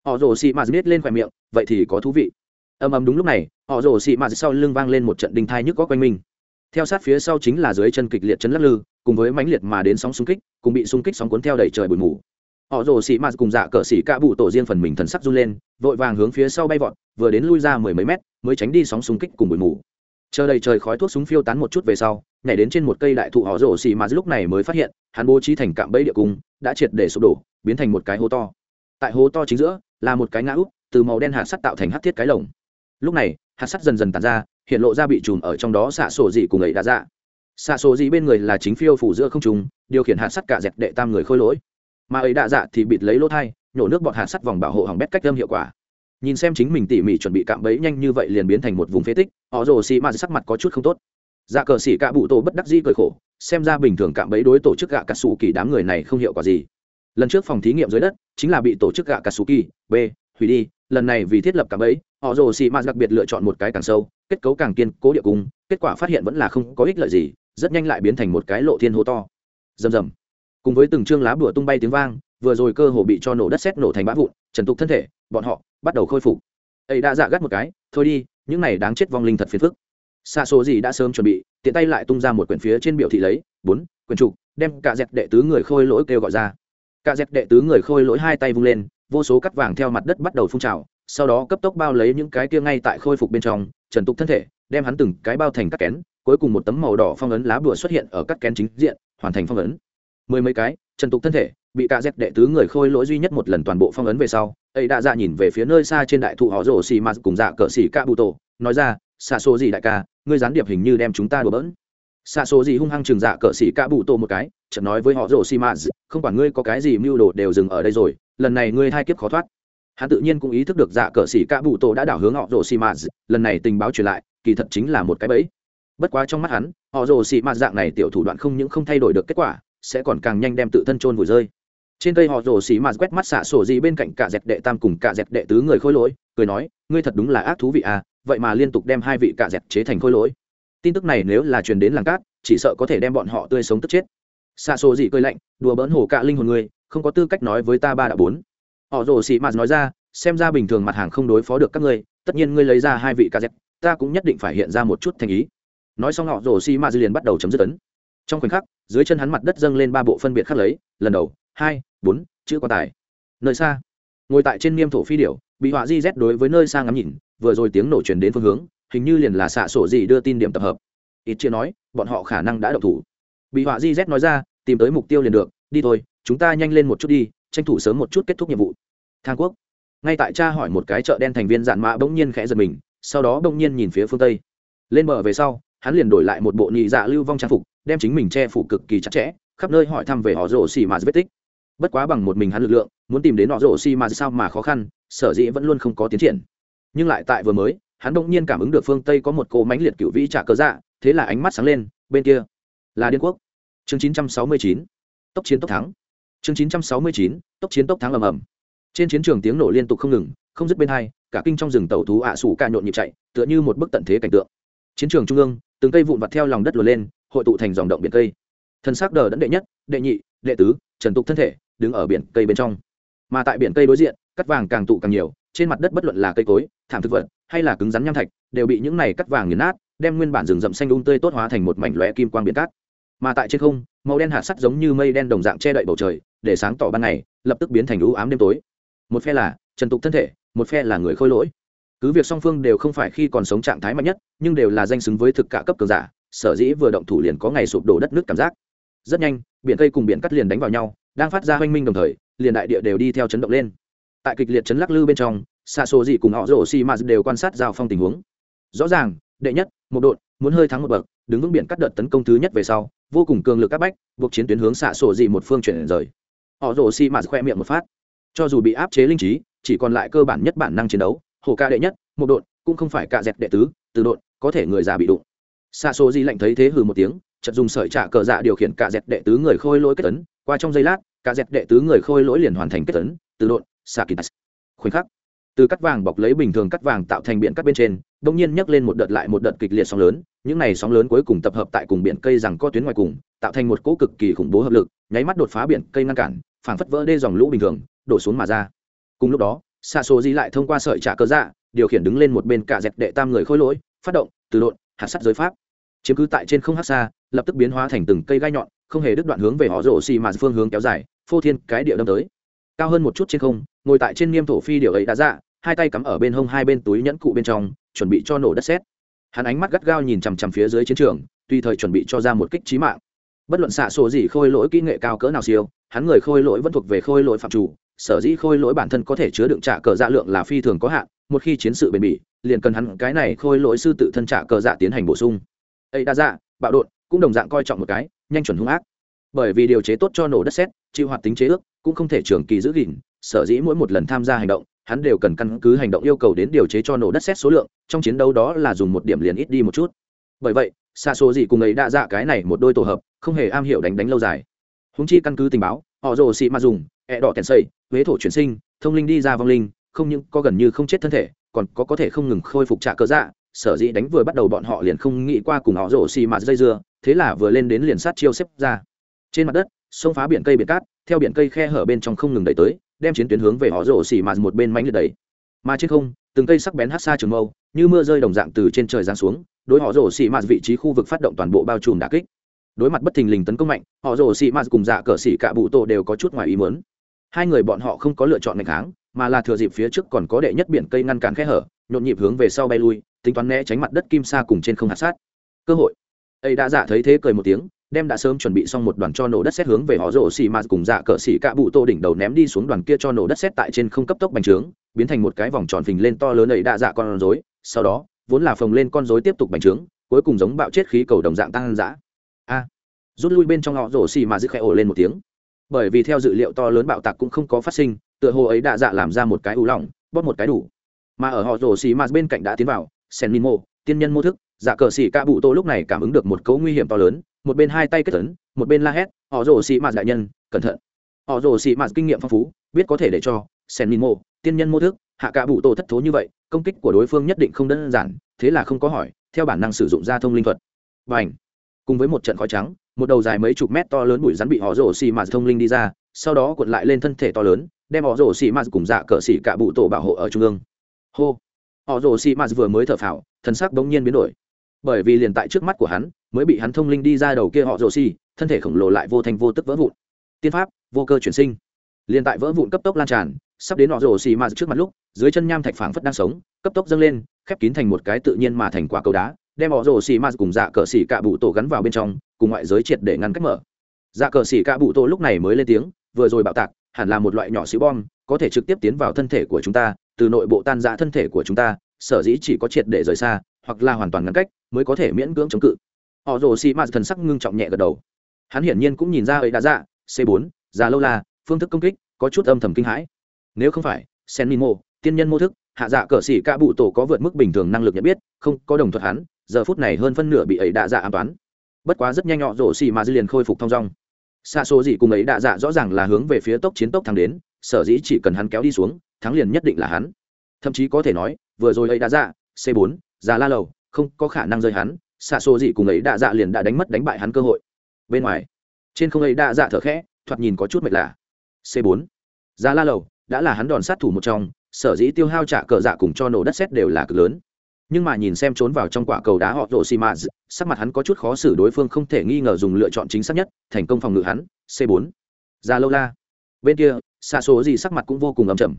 Họ rồ xì mạt biết lên khoe miệng, vậy thì có thú vị. Ầm ầm đúng lúc này, họ rồ xì mạt sau lưng vang lên một trận đinh thai nhức có quanh mình. Theo sát phía sau chính là dưới chân kịch liệt chấn lắc lư, cùng với mãnh liệt mà đến sóng xung kích, cùng bị xung kích sóng cuốn theo đẩy trời bụi mù. Họ rồ xì mạt cùng dạ cờ xỉ ca bụ tổ riêng phần mình thần sắc run lên, vội vàng hướng phía sau bay vọt, vừa đến lui ra mười mấy mét, mới tránh đi sóng xung kích cùng bụi mù chờ đầy trời khói thuốc súng phiêu tán một chút về sau, nhảy đến trên một cây đại thụ họ rổ xì mà lúc này mới phát hiện, hắn bố trí thành cạm bẫy địa cung, đã triệt để sụp đổ, biến thành một cái hố to. Tại hố to chính giữa, là một cái ngã úp, từ màu đen hạt sắt tạo thành hắt thiết cái lồng. Lúc này, hạt sắt dần dần tàn ra, hiện lộ ra bị trùm ở trong đó xạ sổ dị cùng ấy đã ra xạ sổ dị bên người là chính phiêu phủ giữa không trùng điều khiển hạt sắt cả dẹp đệ tam người khôi lỗi. Mà ấy đã dạ thì bịt lấy lỗ thai, nhổ nước bọt hạt sắt vòng bảo hộ hỏng bét cách âm hiệu quả nhìn xem chính mình tỉ mỉ chuẩn bị cạm bẫy nhanh như vậy liền biến thành một vùng phế tích, họ rồ xì mà sắc mặt có chút không tốt. Dạ cờ xỉ cạ bụ tổ bất đắc di cười khổ, xem ra bình thường cạm bẫy đối tổ chức gạ cà sù kỳ đám người này không hiệu quả gì. Lần trước phòng thí nghiệm dưới đất, chính là bị tổ chức gạ cà sù kỳ, b, hủy đi, lần này vì thiết lập cạm bẫy, họ rồ xì mà đặc biệt lựa chọn một cái càng sâu, kết cấu càng kiên cố địa cung, kết quả phát hiện vẫn là không có ích lợi gì, rất nhanh lại biến thành một cái lộ thiên hố to. Rầm rầm. Cùng với từng chương lá bùa tung bay tiếng vang, vừa rồi cơ hồ bị cho nổ đất xét nổ thành bã vụn, trần tục thân thể, bọn họ bắt đầu khôi phục. Ấy đã dạ gắt một cái, thôi đi, những này đáng chết vong linh thật phiền phức. Xa số gì đã sớm chuẩn bị, tiện tay lại tung ra một quyển phía trên biểu thị lấy, bốn, quyển trục, đem cả dẹp đệ tứ người khôi lỗi kêu gọi ra. Cả dẹp đệ tứ người khôi lỗi hai tay vung lên, vô số cắt vàng theo mặt đất bắt đầu phun trào, sau đó cấp tốc bao lấy những cái kia ngay tại khôi phục bên trong, trần tục thân thể, đem hắn từng cái bao thành các kén, cuối cùng một tấm màu đỏ phong ấn lá bùa xuất hiện ở các kén chính diện, hoàn thành phong ấn. Mười mấy cái, trần tục thân thể, bị cả dẹp đệ tứ người khôi lỗi duy nhất một lần toàn bộ phong ấn về sau ấy đã dạ nhìn về phía nơi xa trên đại thụ họ rổ xì mạt cùng dạ cỡ xì ca bụ tổ, nói ra xa số gì đại ca, ngươi gián điệp hình như đem chúng ta đùa bỡn. Xa số gì hung hăng chừng dạ cỡ xì ca bụ tổ một cái, chợt nói với họ rổ xì mạt không quản ngươi có cái gì mưu đồ đều dừng ở đây rồi, lần này ngươi hai kiếp khó thoát. Hắn tự nhiên cũng ý thức được dạ cỡ xì ca bụ tổ đã đảo hướng họ rổ xì mạt lần này tình báo truyền lại, kỳ thật chính là một cái bẫy. Bất quá trong mắt hắn, họ rồ xì mạt dạng này tiểu thủ đoạn không những không thay đổi được kết quả, sẽ còn càng nhanh đem tự thân trôn vùi rơi trên cây họ rồ xì mạt quét mắt xạ sổ gì bên cạnh cả dẹp đệ tam cùng cả dẹp đệ tứ người khôi lỗi, cười nói, ngươi thật đúng là ác thú vị à vậy mà liên tục đem hai vị cả dẹp chế thành khôi lỗi. Tin tức này nếu là truyền đến làng cát, chỉ sợ có thể đem bọn họ tươi sống tức chết. Xạ sổ gì cười lạnh, đùa bỡn hổ cạ linh hồn ngươi, không có tư cách nói với ta ba đã bốn. Họ rồ xì mạt nói ra, xem ra bình thường mặt hàng không đối phó được các ngươi, tất nhiên ngươi lấy ra hai vị cả dẹp ta cũng nhất định phải hiện ra một chút thành ý. Nói xong họ rồ xì mạt liền bắt đầu chấm dứt ấn. Trong khoảnh khắc, dưới chân hắn mặt đất dâng lên ba bộ phân biệt khác lấy, lần đầu, hai bốn, chữ quan tài. Nơi xa. Ngồi tại trên niêm thổ phi điểu, bị họa di z đối với nơi xa ngắm nhìn, vừa rồi tiếng nổ chuyển đến phương hướng, hình như liền là xạ sổ gì đưa tin điểm tập hợp. Ít chia nói, bọn họ khả năng đã độc thủ. Bị họa di z nói ra, tìm tới mục tiêu liền được, đi thôi, chúng ta nhanh lên một chút đi, tranh thủ sớm một chút kết thúc nhiệm vụ. Thang quốc. Ngay tại cha hỏi một cái chợ đen thành viên dạn mã bỗng nhiên khẽ giật mình, sau đó bỗng nhiên nhìn phía phương tây. Lên bờ về sau, hắn liền đổi lại một bộ nhị dạ lưu vong trang phục, đem chính mình che phủ cực kỳ chặt chẽ, khắp nơi hỏi thăm về họ rổ xì mà vết tích bất quá bằng một mình hắn lực lượng, muốn tìm đến họ rổ xi mà sao mà khó khăn, sở dĩ vẫn luôn không có tiến triển. Nhưng lại tại vừa mới, hắn bỗng nhiên cảm ứng được phương tây có một cô mánh liệt cựu vĩ trả cớ dạ thế là ánh mắt sáng lên, bên kia là điên quốc chương 969 tốc chiến tốc thắng. Chương 969 tốc chiến tốc thắng ầm ầm. Trên chiến trường tiếng nổ liên tục không ngừng, không dứt bên hai, cả kinh trong rừng tàu thú ạ à sủ ca nhộn nhịp chạy, tựa như một bức tận thế cảnh tượng. Chiến trường trung ương, từng cây vụn vặt theo lòng đất lùa lên, hội tụ thành dòng động biển cây. Thân xác đờ đẫn đệ nhất, đệ nhị, đệ tứ, trần tục thân thể đứng ở biển cây bên trong. Mà tại biển cây đối diện, cắt vàng càng tụ càng nhiều, trên mặt đất bất luận là cây cối, thảm thực vật, hay là cứng rắn nham thạch, đều bị những này cắt vàng nghiền nát, đem nguyên bản rừng rậm xanh đun tươi tốt hóa thành một mảnh lóe kim quang biển cát. Mà tại trên không, màu đen hạt sắt giống như mây đen đồng dạng che đậy bầu trời, để sáng tỏ ban ngày, lập tức biến thành u ám đêm tối. Một phe là trần tục thân thể, một phe là người khôi lỗi. Cứ việc song phương đều không phải khi còn sống trạng thái mạnh nhất, nhưng đều là danh xứng với thực cả cấp cường giả, sở dĩ vừa động thủ liền có ngày sụp đổ đất nước cảm giác. Rất nhanh, biển cây cùng biển cắt liền đánh vào nhau đang phát ra hoanh minh đồng thời, liền đại địa đều đi theo chấn động lên. Tại kịch liệt chấn lắc lư bên trong xa xô dị cùng họ rổ xi mạt đều quan sát giao phong tình huống. Rõ ràng, đệ nhất, một đội, muốn hơi thắng một bậc, đứng vững biển cắt đợt tấn công thứ nhất về sau, vô cùng cường lực áp bách, buộc chiến tuyến hướng xạ sổ dị một phương chuyển rời. Họ rổ xi mạt khoe miệng một phát. Cho dù bị áp chế linh trí, chỉ còn lại cơ bản nhất bản năng chiến đấu hồ ca đệ nhất, một đội, cũng không phải cạ dẹt đệ tứ, từ đội, có thể người già bị đụng. Xa số dị lạnh thấy thế hừ một tiếng chật dùng sợi trả cờ dạ điều khiển cạ dẹt đệ tứ người khôi lỗi kết tấn qua trong giây lát cả dẹt đệ tứ người khôi lỗi liền hoàn thành kết tấn từ lộn, xa kỳ khoảnh khắc từ cắt vàng bọc lấy bình thường cắt vàng tạo thành biển cắt bên trên đông nhiên nhấc lên một đợt lại một đợt kịch liệt sóng lớn những này sóng lớn cuối cùng tập hợp tại cùng biển cây rằng có tuyến ngoài cùng tạo thành một cỗ cực kỳ khủng bố hợp lực nháy mắt đột phá biển cây ngăn cản phảng phất vỡ đê dòng lũ bình thường đổ xuống mà ra. Cùng lúc đó xa số di lại thông qua sợi trả cơ dạ điều khiển đứng lên một bên cả dẹp đệ tam người khôi lỗi phát động từ độn hạt sắt giới pháp. Chiếm cứ tại trên không hát xa lập tức biến hóa thành từng cây gai nhọn không hề đứt đoạn hướng về họ rổ xì mà phương hướng kéo dài phô thiên cái địa đâm tới. Cao hơn một chút trên không ngồi tại trên niêm thổ phi điệu ấy đã dạ, hai tay cắm ở bên hông hai bên túi nhẫn cụ bên trong chuẩn bị cho nổ đất xét hắn ánh mắt gắt gao nhìn chằm chằm phía dưới chiến trường tùy thời chuẩn bị cho ra một kích trí mạng. Bất luận xạ sổ gì khôi lỗi kỹ nghệ cao cỡ nào siêu hắn người khôi lỗi vẫn thuộc về khôi lỗi phạm chủ sở dĩ khôi lỗi bản thân có thể chứa đựng trả cờ dạ lượng là phi thường có hạn một khi chiến sự bền bỉ liền cần hắn cái này khôi lỗi sư tự thân trả cờ dạ tiến hành bổ sung. Ấy đa dạ bạo đột cũng đồng dạng coi trọng một cái nhanh chuẩn hung ác. Bởi vì điều chế tốt cho nổ đất xét chịu hoạt tính chế ước, cũng không thể trường kỳ giữ gìn, sở dĩ mỗi một lần tham gia hành động, hắn đều cần căn cứ hành động yêu cầu đến điều chế cho nổ đất xét số lượng, trong chiến đấu đó là dùng một điểm liền ít đi một chút. Bởi vậy xa số gì cùng ấy đã dạ cái này một đôi tổ hợp, không hề am hiểu đánh đánh lâu dài. Húng chi căn cứ tình báo, họ rồ xị mà dùng, ẹ đỏ kèn xây huế thổ chuyển sinh, thông linh đi ra vong linh, không những có gần như không chết thân thể, còn có có thể không ngừng khôi phục trả cơ dạ sở dĩ đánh vừa bắt đầu bọn họ liền không nghĩ qua cùng họ rồ xì mà dây dưa thế là vừa lên đến liền sát chiêu xếp ra. Trên mặt đất, sông phá biển cây biển cát, theo biển cây khe hở bên trong không ngừng đẩy tới, đem chiến tuyến hướng về họ rổ xỉ mạt một bên mánh liệt đẩy. Mà trên không, từng cây sắc bén hát xa trường mâu, như mưa rơi đồng dạng từ trên trời giáng xuống, đối họ rổ xỉ mạt vị trí khu vực phát động toàn bộ bao trùm đà kích. Đối mặt bất thình lình tấn công mạnh, họ rổ xỉ mạt cùng dạ cờ xỉ cả bụ tổ đều có chút ngoài ý mớn hai người bọn họ không có lựa chọn ngày tháng mà là thừa dịp phía trước còn có đệ nhất biển cây ngăn cản khe hở, nhộn nhịp hướng về sau bay lui, tính toán né tránh mặt đất kim sa cùng trên không hạt sát. Cơ hội ấy đã dạ thấy thế cười một tiếng, đem đã sớm chuẩn bị xong một đoàn cho nổ đất xét hướng về họ rổ xì mạt cùng dạ cờ xì cạ bụ tô đỉnh đầu ném đi xuống đoàn kia cho nổ đất xét tại trên không cấp tốc bành trướng, biến thành một cái vòng tròn phình lên to lớn ấy đã dạ con rối. Sau đó, vốn là phồng lên con rối tiếp tục bành trướng, cuối cùng giống bạo chết khí cầu đồng dạng tăng dã. A! Rút lui bên trong họ rổ xì mà dứt khẽ ổ lên một tiếng. Bởi vì theo dự liệu to lớn bạo tạc cũng không có phát sinh, tựa hồ ấy đã dạ làm ra một cái ủ lỏng, bóp một cái đủ. Mà ở họ rổ xì mà bên cạnh đã tiến vào sen min mô tiên nhân mô thức dạ cờ xỉ ca bụ tô lúc này cảm ứng được một cấu nguy hiểm to lớn, một bên hai tay kết tấn một bên la hét, họ rổ xì mạt đại nhân, cẩn thận. Họ rổ xì mạt kinh nghiệm phong phú, biết có thể để cho sen minh mô tiên nhân mô thức, hạ ca bụ tô thất thố như vậy, công kích của đối phương nhất định không đơn giản, thế là không có hỏi, theo bản năng sử dụng gia thông linh thuật. Và ảnh cùng với một trận khói trắng, một đầu dài mấy chục mét to lớn bụi rắn bị họ rổ xì mạt thông linh đi ra, sau đó cuộn lại lên thân thể to lớn, đem họ rổ xì mạt cùng dạ cờ xì cả bụ tổ bảo hộ ở trung ương. Hô! Họ rồ xì mạt vừa mới thở phào thân xác bỗng nhiên biến đổi bởi vì liền tại trước mắt của hắn, mới bị hắn thông linh đi ra đầu kia họ rồ xì thân thể khổng lồ lại vô thành vô tức vỡ vụn. Tiên pháp, vô cơ chuyển sinh. Liền tại vỡ vụn cấp tốc lan tràn, sắp đến họ rồ xì mà trước mặt lúc, dưới chân nham thạch phảng phất đang sống, cấp tốc dâng lên, khép kín thành một cái tự nhiên mà thành quả cầu đá, đem họ rồ xì mà cùng dạ cờ xì cạ bụ tổ gắn vào bên trong, cùng ngoại giới triệt để ngăn cách mở. Dạ cờ xì cạ bụ tổ lúc này mới lên tiếng, vừa rồi bạo tạc, hẳn là một loại nhỏ xíu bom, có thể trực tiếp tiến vào thân thể của chúng ta, từ nội bộ tan rã thân thể của chúng ta, sở dĩ chỉ có triệt để rời xa, hoặc là hoàn toàn ngăn cách mới có thể miễn cưỡng chống cự. Họ rồ xì mạt thần sắc ngưng trọng nhẹ gật đầu. Hắn hiển nhiên cũng nhìn ra ấy đã dạ c 4 già lâu la, phương thức công kích, có chút âm thầm kinh hãi. Nếu không phải, sen mimo tiên nhân mô thức, hạ dạ cờ xỉ ca bụ tổ có vượt mức bình thường năng lực nhận biết, không có đồng thuận hắn, giờ phút này hơn phân nửa bị ấy đạ dạ an toán bất quá rất nhanh nhọ rổ xì mà dư liền khôi phục thong dong. Xa số gì cùng ấy đạ dạ rõ ràng là hướng về phía tốc chiến tốc thắng đến, sở dĩ chỉ cần hắn kéo đi xuống, thắng liền nhất định là hắn. Thậm chí có thể nói, vừa rồi ấy đã dạ c 4 già la lầu không có khả năng rơi hắn, xạ xô gì cùng ấy đã dạ liền đã đánh mất đánh bại hắn cơ hội. Bên ngoài, trên không ấy đã dạ thở khẽ, thoạt nhìn có chút mệt lạ. C 4 ra la lầu, đã là hắn đòn sát thủ một trong, sở dĩ tiêu hao trả cờ dạ cùng cho nổ đất xét đều là cực lớn. Nhưng mà nhìn xem trốn vào trong quả cầu đá họ rổ xì mạt sắc mặt hắn có chút khó xử đối phương không thể nghi ngờ dùng lựa chọn chính xác nhất, thành công phòng ngự hắn. C 4 ra lâu la. Bên kia xa số gì sắc mặt cũng vô cùng ấm chầm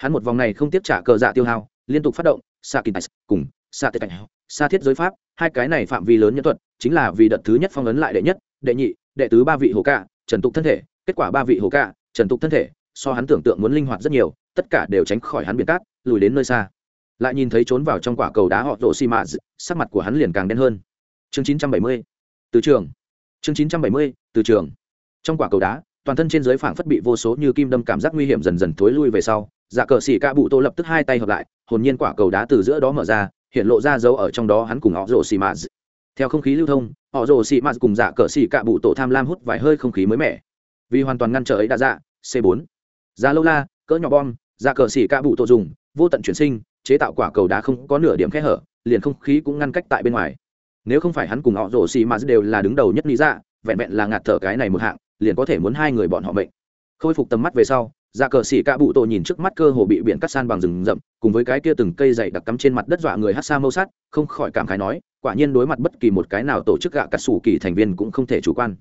hắn một vòng này không tiếp trả cờ dạ tiêu hao, liên tục phát động, xạ kinh cùng sa tiết cảnh sa thiết giới pháp, hai cái này phạm vi lớn nhân thuật, chính là vì đợt thứ nhất phong ấn lại đệ nhất, đệ nhị, đệ tứ ba vị hồ ca, trần tục thân thể, kết quả ba vị hồ ca, trần tục thân thể, so hắn tưởng tượng muốn linh hoạt rất nhiều, tất cả đều tránh khỏi hắn biển cát, lùi đến nơi xa. Lại nhìn thấy trốn vào trong quả cầu đá họ rổ xi mạ sắc mặt của hắn liền càng đen hơn. Chương 970 từ trường. Chương 970 từ trường. Trong quả cầu đá, toàn thân trên dưới phảng phất bị vô số như kim đâm cảm giác nguy hiểm dần dần thối lui về sau dạ cờ xỉ ca bụ tô lập tức hai tay hợp lại, hồn nhiên quả cầu đá từ giữa đó mở ra hiện lộ ra dấu ở trong đó hắn cùng họ rồ xì mạt. Theo không khí lưu thông, họ rồ xì mạt cùng dạ cờ xì cạ bụ tổ tham lam hút vài hơi không khí mới mẻ. Vì hoàn toàn ngăn trở ấy đã dạ c 4 giá dạ lâu la, cỡ nhỏ bom dạ cờ xì cạ bụ tổ dùng, vô tận chuyển sinh, chế tạo quả cầu đá không có nửa điểm khe hở, liền không khí cũng ngăn cách tại bên ngoài. Nếu không phải hắn cùng họ rồ xì mạt đều là đứng đầu nhất lý dạ vẹn vẹn là ngạt thở cái này một hạng, liền có thể muốn hai người bọn họ mệnh. Khôi phục tầm mắt về sau dạ cờ xỉ cạ bụ tổ nhìn trước mắt cơ hồ bị biển cắt san bằng rừng rậm, cùng với cái kia từng cây dày đặc cắm trên mặt đất dọa người hát xa mâu sát, không khỏi cảm khái nói, quả nhiên đối mặt bất kỳ một cái nào tổ chức gạ cắt xù kỳ thành viên cũng không thể chủ quan.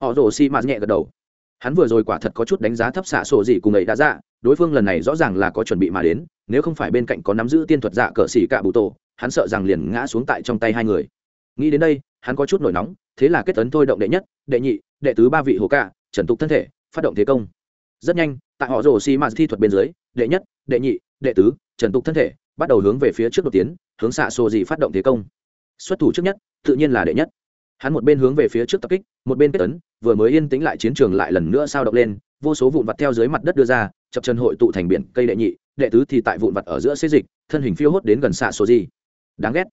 Họ rồ xi mạt nhẹ gật đầu. Hắn vừa rồi quả thật có chút đánh giá thấp xạ sổ gì cùng ấy đã dạ đối phương lần này rõ ràng là có chuẩn bị mà đến, nếu không phải bên cạnh có nắm giữ tiên thuật dạ cờ xỉ cạ bụ tổ, hắn sợ rằng liền ngã xuống tại trong tay hai người. Nghĩ đến đây, hắn có chút nổi nóng, thế là kết tấn thôi động đệ nhất, đệ nhị, đệ tứ ba vị hồ cạ trần tục thân thể, phát động thế công. Rất nhanh tại họ rồ xi mạt thi thuật bên dưới, đệ nhất, đệ nhị, đệ tứ, trần tục thân thể, bắt đầu hướng về phía trước đột tiến, hướng xạ sổ gì phát động thế công. Xuất thủ trước nhất, tự nhiên là đệ nhất. Hắn một bên hướng về phía trước tập kích, một bên kết tấn, vừa mới yên tĩnh lại chiến trường lại lần nữa sao động lên, vô số vụn vặt theo dưới mặt đất đưa ra, chập chân hội tụ thành biển, cây đệ nhị, đệ tứ thì tại vụn vặt ở giữa xế dịch, thân hình phiêu hốt đến gần xạ số gì. Đáng ghét.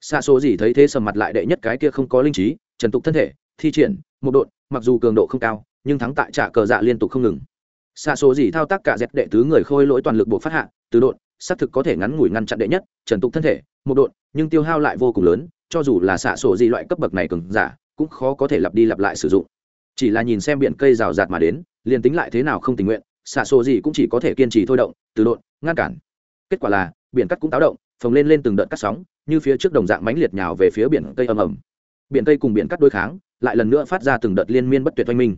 Xạ số gì thấy thế sầm mặt lại đệ nhất cái kia không có linh trí, trần tục thân thể, thi triển, một độn, mặc dù cường độ không cao, nhưng thắng tại trả cờ dạ liên tục không ngừng xạ số gì thao tác cả dẹp đệ tứ người khôi lỗi toàn lực buộc phát hạ, từ độn, xác thực có thể ngắn ngủi ngăn chặn đệ nhất, trần tục thân thể, một độn, nhưng tiêu hao lại vô cùng lớn, cho dù là xạ sổ gì loại cấp bậc này cường giả, cũng khó có thể lặp đi lặp lại sử dụng. Chỉ là nhìn xem biển cây rào rạt mà đến, liền tính lại thế nào không tình nguyện, xạ sổ gì cũng chỉ có thể kiên trì thôi động, từ độn, ngăn cản. Kết quả là, biển cắt cũng táo động, phồng lên lên từng đợt cắt sóng, như phía trước đồng dạng mãnh liệt nhào về phía biển cây ầm ầm. Biển cây cùng biển cắt đối kháng, lại lần nữa phát ra từng đợt liên miên bất tuyệt oanh minh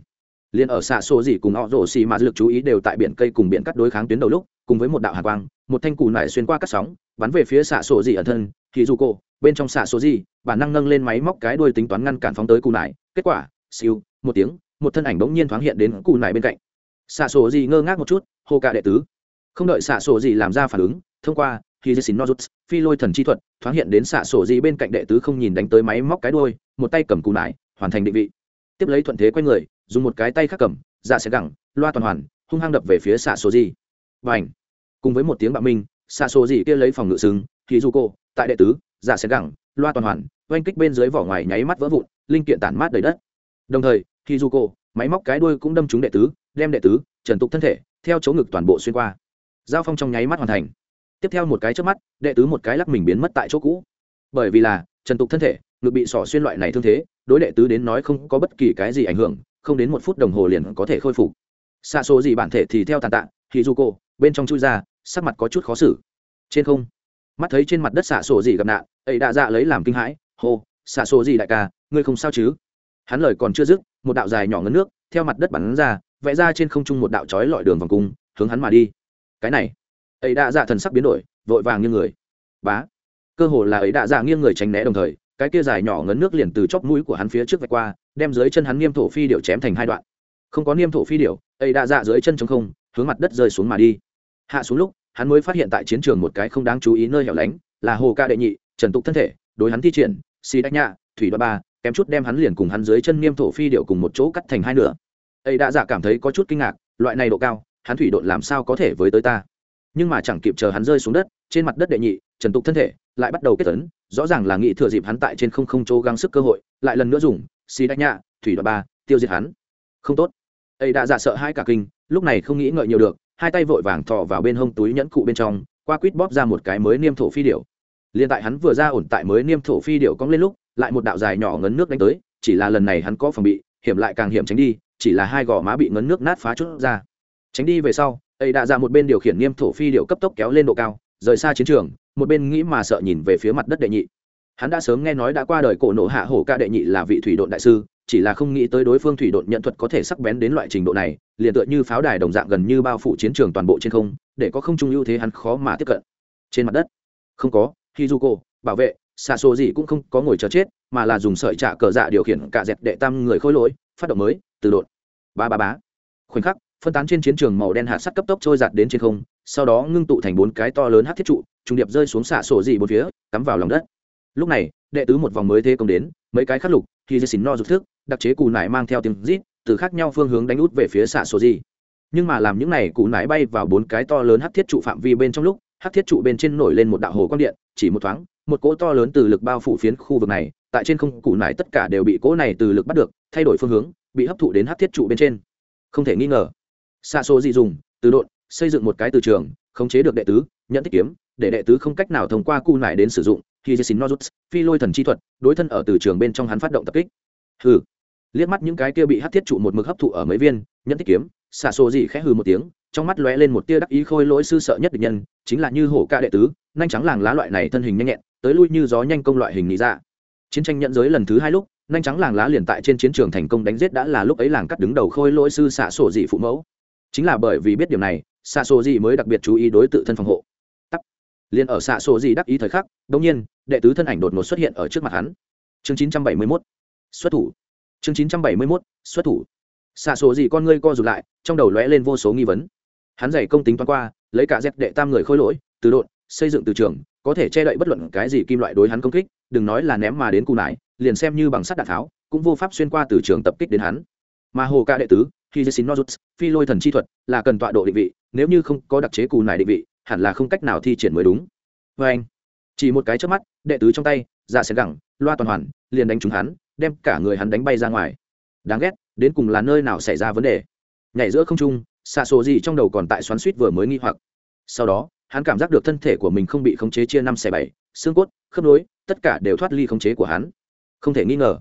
liền ở xạ sổ gì cùng họ rổ xì mà lực chú ý đều tại biển cây cùng biển cắt đối kháng tuyến đầu lúc, cùng với một đạo hạ quang, một thanh cù nải xuyên qua các sóng, bắn về phía xạ sổ gì ẩn thân thì dù cô bên trong xạ sổ gì, bản năng nâng lên máy móc cái đuôi tính toán ngăn cản phóng tới cù nải. Kết quả, siêu, một tiếng, một thân ảnh bỗng nhiên thoáng hiện đến cù nải bên cạnh. Xạ sổ gì ngơ ngác một chút, hô cả đệ tứ. Không đợi xạ sổ gì làm ra phản ứng, thông qua khi dê xin nozuts phi lôi thần chi thuật, thoáng hiện đến xạ sổ gì bên cạnh đệ tứ không nhìn đánh tới máy móc cái đuôi, một tay cầm cù nải, hoàn thành định vị. Tiếp lấy thuận thế quay người dùng một cái tay khác cầm dạ sẽ gẳng, loa toàn hoàn, hung hăng đập về phía xạ số gì và ảnh cùng với một tiếng bạo minh xạ số gì kia lấy phòng ngự xứng thì du cô tại đệ tứ dạ sẽ gẳng, loa toàn hoàn, oanh kích bên dưới vỏ ngoài nháy mắt vỡ vụn, linh kiện tản mát đầy đất. Đồng thời khi du cô máy móc cái đuôi cũng đâm trúng đệ tứ, đem đệ tứ, trần tục thân thể, theo chỗ ngực toàn bộ xuyên qua. Giao phong trong nháy mắt hoàn thành. Tiếp theo một cái trước mắt, đệ tứ một cái lắc mình biến mất tại chỗ cũ. Bởi vì là, trần tục thân thể, ngực bị sỏ xuyên loại này thương thế, đối đệ tứ đến nói không có bất kỳ cái gì ảnh hưởng không đến một phút đồng hồ liền có thể khôi phục. Xa số gì bản thể thì theo tàn tạ thì du cô bên trong chui ra, sắc mặt có chút khó xử. Trên không, mắt thấy trên mặt đất xạ sổ gì gặp nạn, ấy đã dạ lấy làm kinh hãi, hô, xạ sổ gì đại ca, ngươi không sao chứ? Hắn lời còn chưa dứt, một đạo dài nhỏ ngấn nước, theo mặt đất bắn ra, vẽ ra trên không trung một đạo trói lọi đường vòng cung, hướng hắn mà đi. Cái này, ấy đã dạ thần sắc biến đổi, vội vàng như người. Bá, cơ hồ là ấy đã dạ nghiêng người tránh né đồng thời, cái kia dài nhỏ ngấn nước liền từ chóp mũi của hắn phía trước vạch qua đem dưới chân hắn niêm thổ phi điệu chém thành hai đoạn. Không có niêm thổ phi điệu ấy đã dạ dưới chân trong không, hướng mặt đất rơi xuống mà đi. Hạ xuống lúc, hắn mới phát hiện tại chiến trường một cái không đáng chú ý nơi hẻo lánh, là hồ ca đệ nhị, trần tục thân thể, đối hắn thi triển, xì đách nhạ, thủy đoạn ba, kém chút đem hắn liền cùng hắn dưới chân niêm thổ phi điệu cùng một chỗ cắt thành hai nửa. Ấy đã dạ cảm thấy có chút kinh ngạc, loại này độ cao, hắn thủy độn làm sao có thể với tới ta? Nhưng mà chẳng kịp chờ hắn rơi xuống đất, trên mặt đất đệ nhị, trần tục thân thể, lại bắt đầu kết tấn rõ ràng là nghĩ thừa dịp hắn tại trên không không chỗ gắng sức cơ hội, lại lần nữa dùng xì đách nhạ, thủy đoạn ba, tiêu diệt hắn. Không tốt. Ấy đã giả sợ hai cả kinh, lúc này không nghĩ ngợi nhiều được, hai tay vội vàng thọ vào bên hông túi nhẫn cụ bên trong, qua quýt bóp ra một cái mới niêm thổ phi điệu liền tại hắn vừa ra ổn tại mới niêm thổ phi điệu cong lên lúc, lại một đạo dài nhỏ ngấn nước đánh tới, chỉ là lần này hắn có phòng bị, hiểm lại càng hiểm tránh đi, chỉ là hai gò má bị ngấn nước nát phá chút ra. Tránh đi về sau ấy đã ra một bên điều khiển niêm thổ phi điệu cấp tốc kéo lên độ cao, rời xa chiến trường, một bên nghĩ mà sợ nhìn về phía mặt đất đệ nhị hắn đã sớm nghe nói đã qua đời cổ nộ hạ hổ ca đệ nhị là vị thủy độn đại sư, chỉ là không nghĩ tới đối phương thủy độn nhận thuật có thể sắc bén đến loại trình độ này, liền tựa như pháo đài đồng dạng gần như bao phủ chiến trường toàn bộ trên không, để có không trung ưu thế hắn khó mà tiếp cận. Trên mặt đất, không có, hizuko, bảo vệ xa xô gì cũng không có ngồi chờ chết, mà là dùng sợi trả cờ dạ điều khiển cả dẹp đệ tam người khôi lỗi, phát động mới, từ đột ba ba bá khoảnh khắc, phân tán trên chiến trường màu đen hạt sắt cấp tốc trôi giạt đến trên không, sau đó ngưng tụ thành bốn cái to lớn hát thiết trụ trùng điệp rơi xuống xạ sổ dị bốn phía, cắm vào lòng đất lúc này, đệ tứ một vòng mới thế công đến, mấy cái khắc lục khi dây xin no rút thức, đặc chế cù nải mang theo tiếng rít, từ khác nhau phương hướng đánh út về phía xạ sổ gì. Nhưng mà làm những này cù nải bay vào bốn cái to lớn hát thiết trụ phạm vi bên trong lúc, hát thiết trụ bên trên nổi lên một đạo hồ quang điện, chỉ một thoáng, một cỗ to lớn từ lực bao phủ phiến khu vực này, tại trên không cù nải tất cả đều bị cỗ này từ lực bắt được, thay đổi phương hướng, bị hấp thụ đến hát thiết trụ bên trên. Không thể nghi ngờ, xạ số gì dùng, từ độn, xây dựng một cái từ trường, khống chế được đệ tứ, nhận tích kiếm, để đệ tứ không cách nào thông qua cù nải đến sử dụng khi xin nozuts phi lôi thần chi thuật, đối thân ở từ trường bên trong hắn phát động tập kích. Hừ. Liếc mắt những cái kia bị hát thiết trụ một mực hấp thụ ở mấy viên, nhẫn tích kiếm, xả xô dị khẽ hừ một tiếng, trong mắt lóe lên một tia đắc ý khôi lỗi sư sợ nhất địch nhân, chính là như hổ ca đệ tứ, nhanh trắng làng lá loại này thân hình nhanh nhẹn, tới lui như gió nhanh công loại hình nghĩ ra dạ. chiến tranh nhận giới lần thứ hai lúc, nhanh trắng làng lá liền tại trên chiến trường thành công đánh giết đã là lúc ấy làng cắt đứng đầu khôi lỗi sư xạ sổ dị phụ mẫu. Chính là bởi vì biết điểm này xạ sổ dị mới đặc biệt chú ý đối tự thân phòng hộ liền ở xạ sổ gì đắc ý thời khắc đông nhiên, đệ tứ thân ảnh đột ngột xuất hiện ở trước mặt hắn. Chương 971 xuất thủ. Chương 971 xuất thủ. Xạ sổ gì con ngươi co rụt lại, trong đầu lóe lên vô số nghi vấn. Hắn dày công tính toán qua, lấy cả dép đệ tam người khôi lỗi, từ độn, xây dựng từ trường, có thể che đậy bất luận cái gì kim loại đối hắn công kích, đừng nói là ném mà đến cù nải liền xem như bằng sắt đạn tháo, cũng vô pháp xuyên qua từ trường tập kích đến hắn. Mà hồ ca đệ tứ khi jessin nozuts, phi lôi thần chi thuật, là cần tọa độ định vị, nếu như không có đặc chế cù nải định vị hẳn là không cách nào thi triển mới đúng. Vê anh, chỉ một cái trước mắt, đệ tứ trong tay, ra xén gẳng, loa toàn hoàn, liền đánh trúng hắn, đem cả người hắn đánh bay ra ngoài. Đáng ghét, đến cùng là nơi nào xảy ra vấn đề. Nhảy giữa không trung xa số gì trong đầu còn tại xoắn suýt vừa mới nghi hoặc. Sau đó, hắn cảm giác được thân thể của mình không bị khống chế chia năm xẻ bảy, xương cốt, khớp nối, tất cả đều thoát ly khống chế của hắn. Không thể nghi ngờ,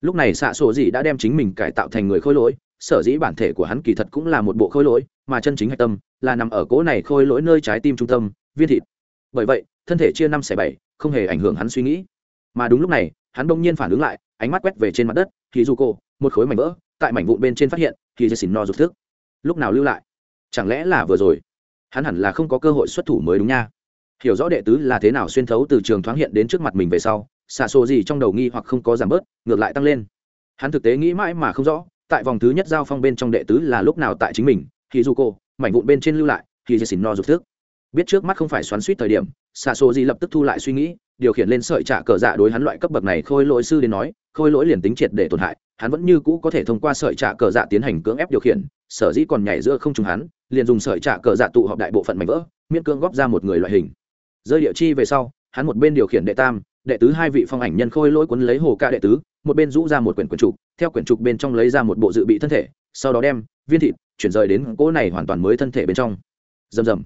lúc này xạ sổ dị đã đem chính mình cải tạo thành người khôi lỗi, sở dĩ bản thể của hắn kỳ thật cũng là một bộ khôi lỗi mà chân chính hạch tâm là nằm ở cỗ này khôi lỗi nơi trái tim trung tâm, viên thịt. Bởi vậy, thân thể chia năm xẻ bảy, không hề ảnh hưởng hắn suy nghĩ. Mà đúng lúc này, hắn bỗng nhiên phản ứng lại, ánh mắt quét về trên mặt đất thì du cô một khối mảnh vỡ, tại mảnh vụn bên trên phát hiện thì dây xỉn no rụt thức. Lúc nào lưu lại? Chẳng lẽ là vừa rồi? Hắn hẳn là không có cơ hội xuất thủ mới đúng nha. Hiểu rõ đệ tứ là thế nào xuyên thấu từ trường thoáng hiện đến trước mặt mình về sau xả sổ gì trong đầu nghi hoặc không có giảm bớt, ngược lại tăng lên. Hắn thực tế nghĩ mãi mà không rõ, tại vòng thứ nhất giao phong bên trong đệ tứ là lúc nào tại chính mình thì dù cô mảnh vụn bên trên lưu lại thì dì xỉn no rụt thức. Biết trước mắt không phải xoắn suýt thời điểm, xạ xô di lập tức thu lại suy nghĩ, điều khiển lên sợi trả cờ dạ đối hắn loại cấp bậc này khôi lỗi sư đến nói, khôi lỗi liền tính triệt để tổn hại, hắn vẫn như cũ có thể thông qua sợi trả cờ dạ tiến hành cưỡng ép điều khiển, sở dĩ còn nhảy giữa không trùng hắn, liền dùng sợi trả cờ dạ tụ họp đại bộ phận mảnh vỡ, miễn cưỡng góp ra một người loại hình. Rơi địa chi về sau, hắn một bên điều khiển đệ tam, đệ tứ hai vị phong ảnh nhân khôi lỗi quấn lấy hồ ca đệ tứ, một bên rũ ra một quyển quyển trục, theo quyển trục bên trong lấy ra một bộ dự bị thân thể, sau đó đem viên thịt chuyển rời đến cỗ này hoàn toàn mới thân thể bên trong. Rầm rầm.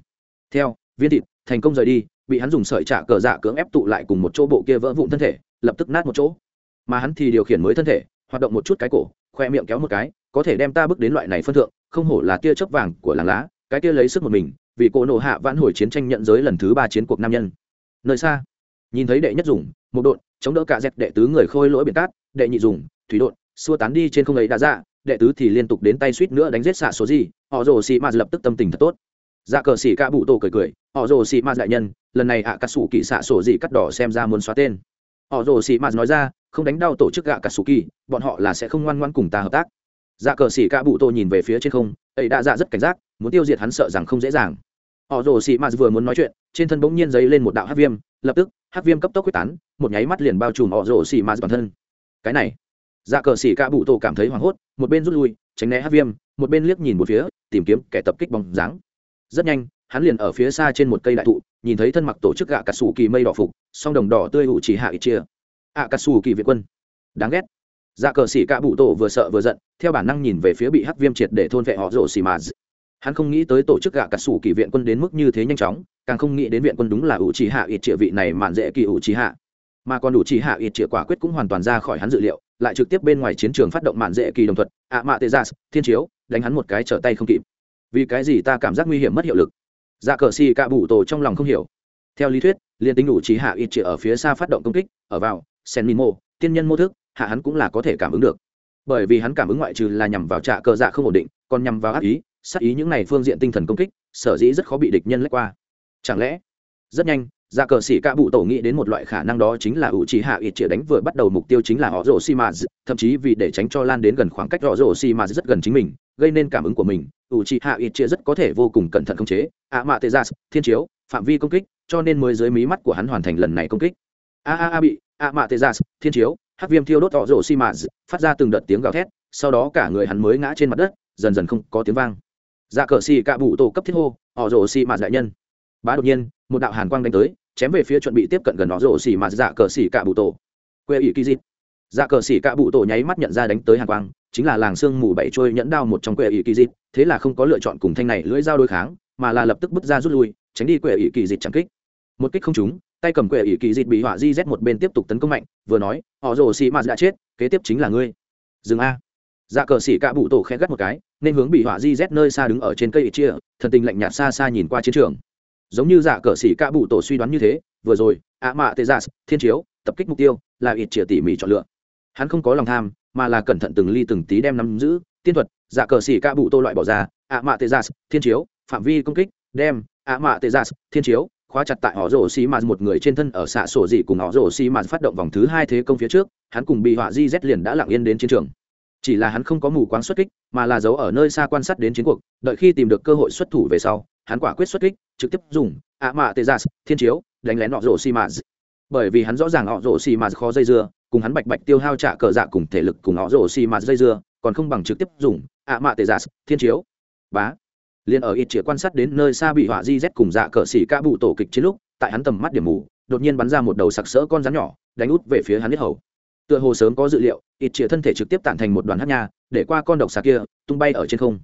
Theo, viên thịt thành công rời đi, bị hắn dùng sợi trả cờ dạ cưỡng ép tụ lại cùng một chỗ bộ kia vỡ vụn thân thể, lập tức nát một chỗ. Mà hắn thì điều khiển mới thân thể, hoạt động một chút cái cổ, khoe miệng kéo một cái, có thể đem ta bước đến loại này phân thượng, không hổ là tia chớp vàng của làng lá, cái kia lấy sức một mình, vì cô nổ hạ vãn hồi chiến tranh nhận giới lần thứ ba chiến cuộc nam nhân. Nơi xa, nhìn thấy đệ nhất dùng, một đội chống đỡ cả dẹp đệ tứ người khôi lỗi biển cát, đệ nhị dùng, thủy đội xua tán đi trên không ấy đã ra đệ tứ thì liên tục đến tay suýt nữa đánh giết xạ số gì, họ rồ xì ma lập tức tâm tình thật tốt. Dạ cờ xì ca bụ tổ cười cười, họ rồ xì ma đại nhân, lần này ạ cà sủ kỳ xạ sổ gì cắt đỏ xem ra muốn xóa tên. Họ rồ xì ma nói ra, không đánh đau tổ chức gạ cà sủ kỳ, bọn họ là sẽ không ngoan ngoan cùng ta hợp tác. Dạ cờ xì ca bụ tổ nhìn về phía trên không, ấy đã dạ rất cảnh giác, muốn tiêu diệt hắn sợ rằng không dễ dàng. Họ rồ xì ma vừa muốn nói chuyện, trên thân bỗng nhiên dấy lên một đạo hát viêm, lập tức hát viêm cấp tốc quyết tán, một nháy mắt liền bao trùm họ rồ xì ma bản thân. Cái này dạ cờ xỉ cạ bụ tổ cảm thấy hoảng hốt, một bên rút lui, tránh né hát viêm, một bên liếc nhìn một phía, tìm kiếm kẻ tập kích bóng dáng. Rất nhanh, hắn liền ở phía xa trên một cây đại thụ, nhìn thấy thân mặc tổ chức gạ cà sủ kỳ mây đỏ phục, song đồng đỏ tươi hụ chỉ hạ ít chia. Ạ cà sủ kỳ việt quân. Đáng ghét. Dạ cờ xỉ cạ bụ tổ vừa sợ vừa giận, theo bản năng nhìn về phía bị hắc viêm triệt để thôn vệ họ rổ xì mà hắn không nghĩ tới tổ chức gạ cà sủ kỳ viện quân đến mức như thế nhanh chóng, càng không nghĩ đến viện quân đúng là ủ chỉ hạ ít triệu vị này mạn dễ kỳ ủ chỉ hạ. Mà còn đủ chỉ hạ ít triệu quả quyết cũng hoàn toàn ra khỏi hắn dự liệu lại trực tiếp bên ngoài chiến trường phát động mạn dễ kỳ đồng thuật, ạ mạ tê gia dạ, thiên chiếu, đánh hắn một cái trở tay không kịp. Vì cái gì ta cảm giác nguy hiểm mất hiệu lực? Dạ cờ xì cạ bụ tổ trong lòng không hiểu. Theo lý thuyết liền tính đủ trí hạ ít chỉ ở phía xa phát động công kích, ở vào, sen min mô tiên nhân mô thức, hạ hắn cũng là có thể cảm ứng được. Bởi vì hắn cảm ứng ngoại trừ là nhằm vào trạ cờ dạ không ổn định, còn nhằm vào ác ý, sát ý những này phương diện tinh thần công kích, sở dĩ rất khó bị địch nhân lách qua. Chẳng lẽ, rất nhanh dạ cờ sĩ cả bụ tổ nghĩ đến một loại khả năng đó chính là ủ trì hạ ít chĩa đánh vừa bắt đầu mục tiêu chính là họ rổ xi mã thậm chí vì để tránh cho lan đến gần khoảng cách họ rổ xi mã rất gần chính mình, gây nên cảm ứng của mình. Ủ trì hạ ít chĩa rất có thể vô cùng cẩn thận khống chế. Ạ mạ tê gia thiên chiếu, phạm vi công kích, cho nên mới dưới mí mắt của hắn hoàn thành lần này công kích. A a a bị ạ mạ tê gia thiên chiếu, hắc viêm thiêu đốt họ rổ xi mã phát ra từng đợt tiếng gào thét, sau đó cả người hắn mới ngã trên mặt đất, dần dần không có tiếng vang. Dạ cờ sĩ cả bụ tổ cấp thiết hô họ rổ xi mã đại nhân. Bá đột nhiên, một đạo hàn quang đánh tới chém về phía chuẩn bị tiếp cận gần nó rổ xỉ mà dạ cờ xỉ cạ bụ tổ. Quê ỷ kỳ dịt. Dạ cờ xỉ cạ bụ tổ nháy mắt nhận ra đánh tới hàng quang, chính là làng sương mù bảy trôi nhẫn đao một trong quê ỷ kỳ dịt, thế là không có lựa chọn cùng thanh này lưỡi dao đối kháng, mà là lập tức bước ra rút lui, tránh đi quê ỷ kỳ dịt chẳng kích. Một kích không trúng, tay cầm quê ỷ kỳ dịt bị họa di z một bên tiếp tục tấn công mạnh, vừa nói, họ rổ xỉ mà đã chết, kế tiếp chính là ngươi. Dừng a. Dạ cờ xỉ cạ bụ tổ khẽ gắt một cái, nên hướng bị họa di z nơi xa đứng ở trên cây chia, thần tình lạnh nhạt xa xa nhìn qua chiến trường giống như giả cờ xỉ ca bụ tổ suy đoán như thế, vừa rồi, ạ mạ tê gia dạ thiên chiếu, tập kích mục tiêu, là ít chĩa tỉ mỉ chọn lựa. Hắn không có lòng tham, mà là cẩn thận từng ly từng tí đem nắm giữ, tiên thuật giả cờ xỉ ca bụ tô loại bỏ ra, ạ mạ tê gia thiên chiếu, phạm vi công kích, đem, ạ mạ tê gia thiên chiếu, khóa chặt tại họ rổ xì mà một người trên thân ở xạ sổ dị cùng họ rổ xì mà phát động vòng thứ hai thế công phía trước, hắn cùng bị họa di z liền đã lặng yên đến chiến trường. Chỉ là hắn không có mù quáng xuất kích, mà là giấu ở nơi xa quan sát đến chiến cuộc, đợi khi tìm được cơ hội xuất thủ về sau hắn quả quyết xuất kích, trực tiếp dùng ạ mạ tê gia thiên chiếu, đánh lén họ rổ xi mã bởi vì hắn rõ ràng họ rổ xi mã khó dây dưa, cùng hắn bạch bạch tiêu hao trả cờ dạ cùng thể lực cùng họ rổ xi mã dây dưa, còn không bằng trực tiếp dùng ạ mạ tê gia thiên chiếu. Bá. Liền ở ít chĩa quan sát đến nơi xa bị họa di z cùng dạ cờ xỉ ca bụ tổ kịch chiến lúc, tại hắn tầm mắt điểm mù, đột nhiên bắn ra một đầu sặc sỡ con rắn nhỏ, đánh út về phía hắn nhất hầu. Tựa hồ sớm có dự liệu, ít chĩa thân thể trực tiếp tản thành một đoàn hát nha, để qua con độc xà kia, tung bay ở trên không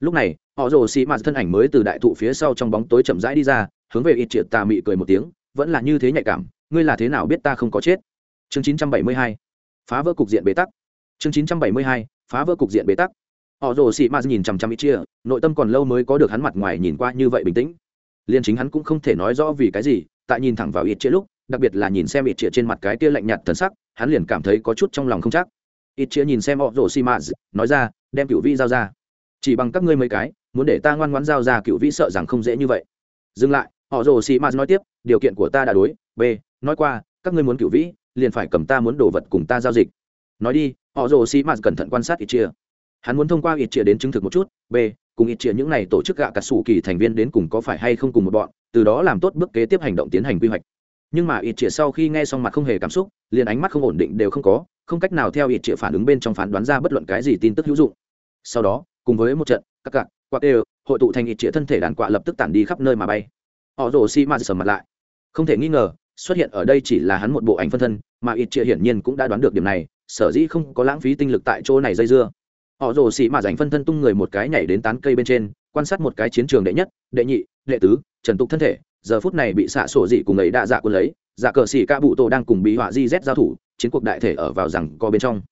lúc này, họ rồ xì mạt thân ảnh mới từ đại thụ phía sau trong bóng tối chậm rãi đi ra, hướng về ít triệt tà mị cười một tiếng, vẫn là như thế nhạy cảm, ngươi là thế nào biết ta không có chết? Chương 972 phá vỡ cục diện bế tắc. Chương 972 phá vỡ cục diện bế tắc. Họ rồ xì ma nhìn chằm chằm ít chia nội tâm còn lâu mới có được hắn mặt ngoài nhìn qua như vậy bình tĩnh. Liên chính hắn cũng không thể nói rõ vì cái gì, tại nhìn thẳng vào ít chia lúc, đặc biệt là nhìn xem ít chia trên mặt cái kia lạnh nhạt thần sắc, hắn liền cảm thấy có chút trong lòng không chắc. Ít chia nhìn xem họ rồ xì ma nói ra, đem cựu vi giao ra chỉ bằng các ngươi mấy cái, muốn để ta ngoan ngoãn giao ra cựu vĩ sợ rằng không dễ như vậy. Dừng lại, họ rồ xì ma nói tiếp, điều kiện của ta đã đối, b, nói qua, các ngươi muốn cựu vĩ, liền phải cầm ta muốn đồ vật cùng ta giao dịch. Nói đi, họ rồ xì ma cẩn thận quan sát ít chia hắn muốn thông qua ít chia đến chứng thực một chút, b, cùng ít chia những này tổ chức gạ cà sủ kỳ thành viên đến cùng có phải hay không cùng một bọn, từ đó làm tốt bước kế tiếp hành động tiến hành quy hoạch. Nhưng mà ít chia sau khi nghe xong mặt không hề cảm xúc, liền ánh mắt không ổn định đều không có, không cách nào theo ít chia phản ứng bên trong phán đoán ra bất luận cái gì tin tức hữu dụng. Sau đó cùng với một trận, các cạn quạt đều hội tụ thành ít chĩa thân thể đàn quạ lập tức tản đi khắp nơi mà bay. Họ rồ xi ma sờ mặt lại. Không thể nghi ngờ, xuất hiện ở đây chỉ là hắn một bộ ảnh phân thân, mà ít chĩa hiển nhiên cũng đã đoán được điểm này, sở dĩ không có lãng phí tinh lực tại chỗ này dây dưa. Họ rồ xị mà dành phân thân tung người một cái nhảy đến tán cây bên trên, quan sát một cái chiến trường đệ nhất, đệ nhị, đệ tứ, trần tục thân thể, giờ phút này bị xạ sổ dị cùng ấy đã dạ quân lấy dạ cờ xỉ ca bụ tổ đang cùng bị họa di z giao thủ, chiến cuộc đại thể ở vào rằng co bên trong.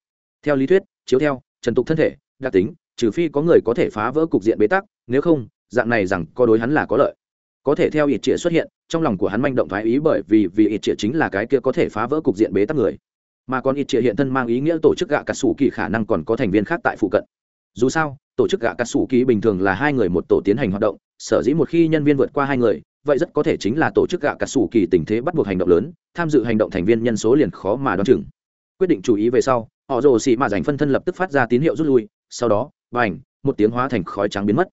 Theo lý thuyết, chiếu theo, trần tục thân thể, đặc tính trừ phi có người có thể phá vỡ cục diện bế tắc, nếu không, dạng này rằng có đối hắn là có lợi. Có thể theo ít trịa xuất hiện, trong lòng của hắn manh động thoái ý bởi vì vì ít trịa chính là cái kia có thể phá vỡ cục diện bế tắc người. Mà còn ít trịa hiện thân mang ý nghĩa tổ chức gạ cà sủ kỳ khả năng còn có thành viên khác tại phụ cận. Dù sao, tổ chức gạ cà sủ kỳ bình thường là hai người một tổ tiến hành hoạt động, sở dĩ một khi nhân viên vượt qua hai người, vậy rất có thể chính là tổ chức gạ cà sủ kỳ tình thế bắt buộc hành động lớn, tham dự hành động thành viên nhân số liền khó mà đoán chừng. Quyết định chú ý về sau, họ rồ xị mà giành phân thân lập tức phát ra tín hiệu rút lui, sau đó và ảnh, một tiếng hóa thành khói trắng biến mất.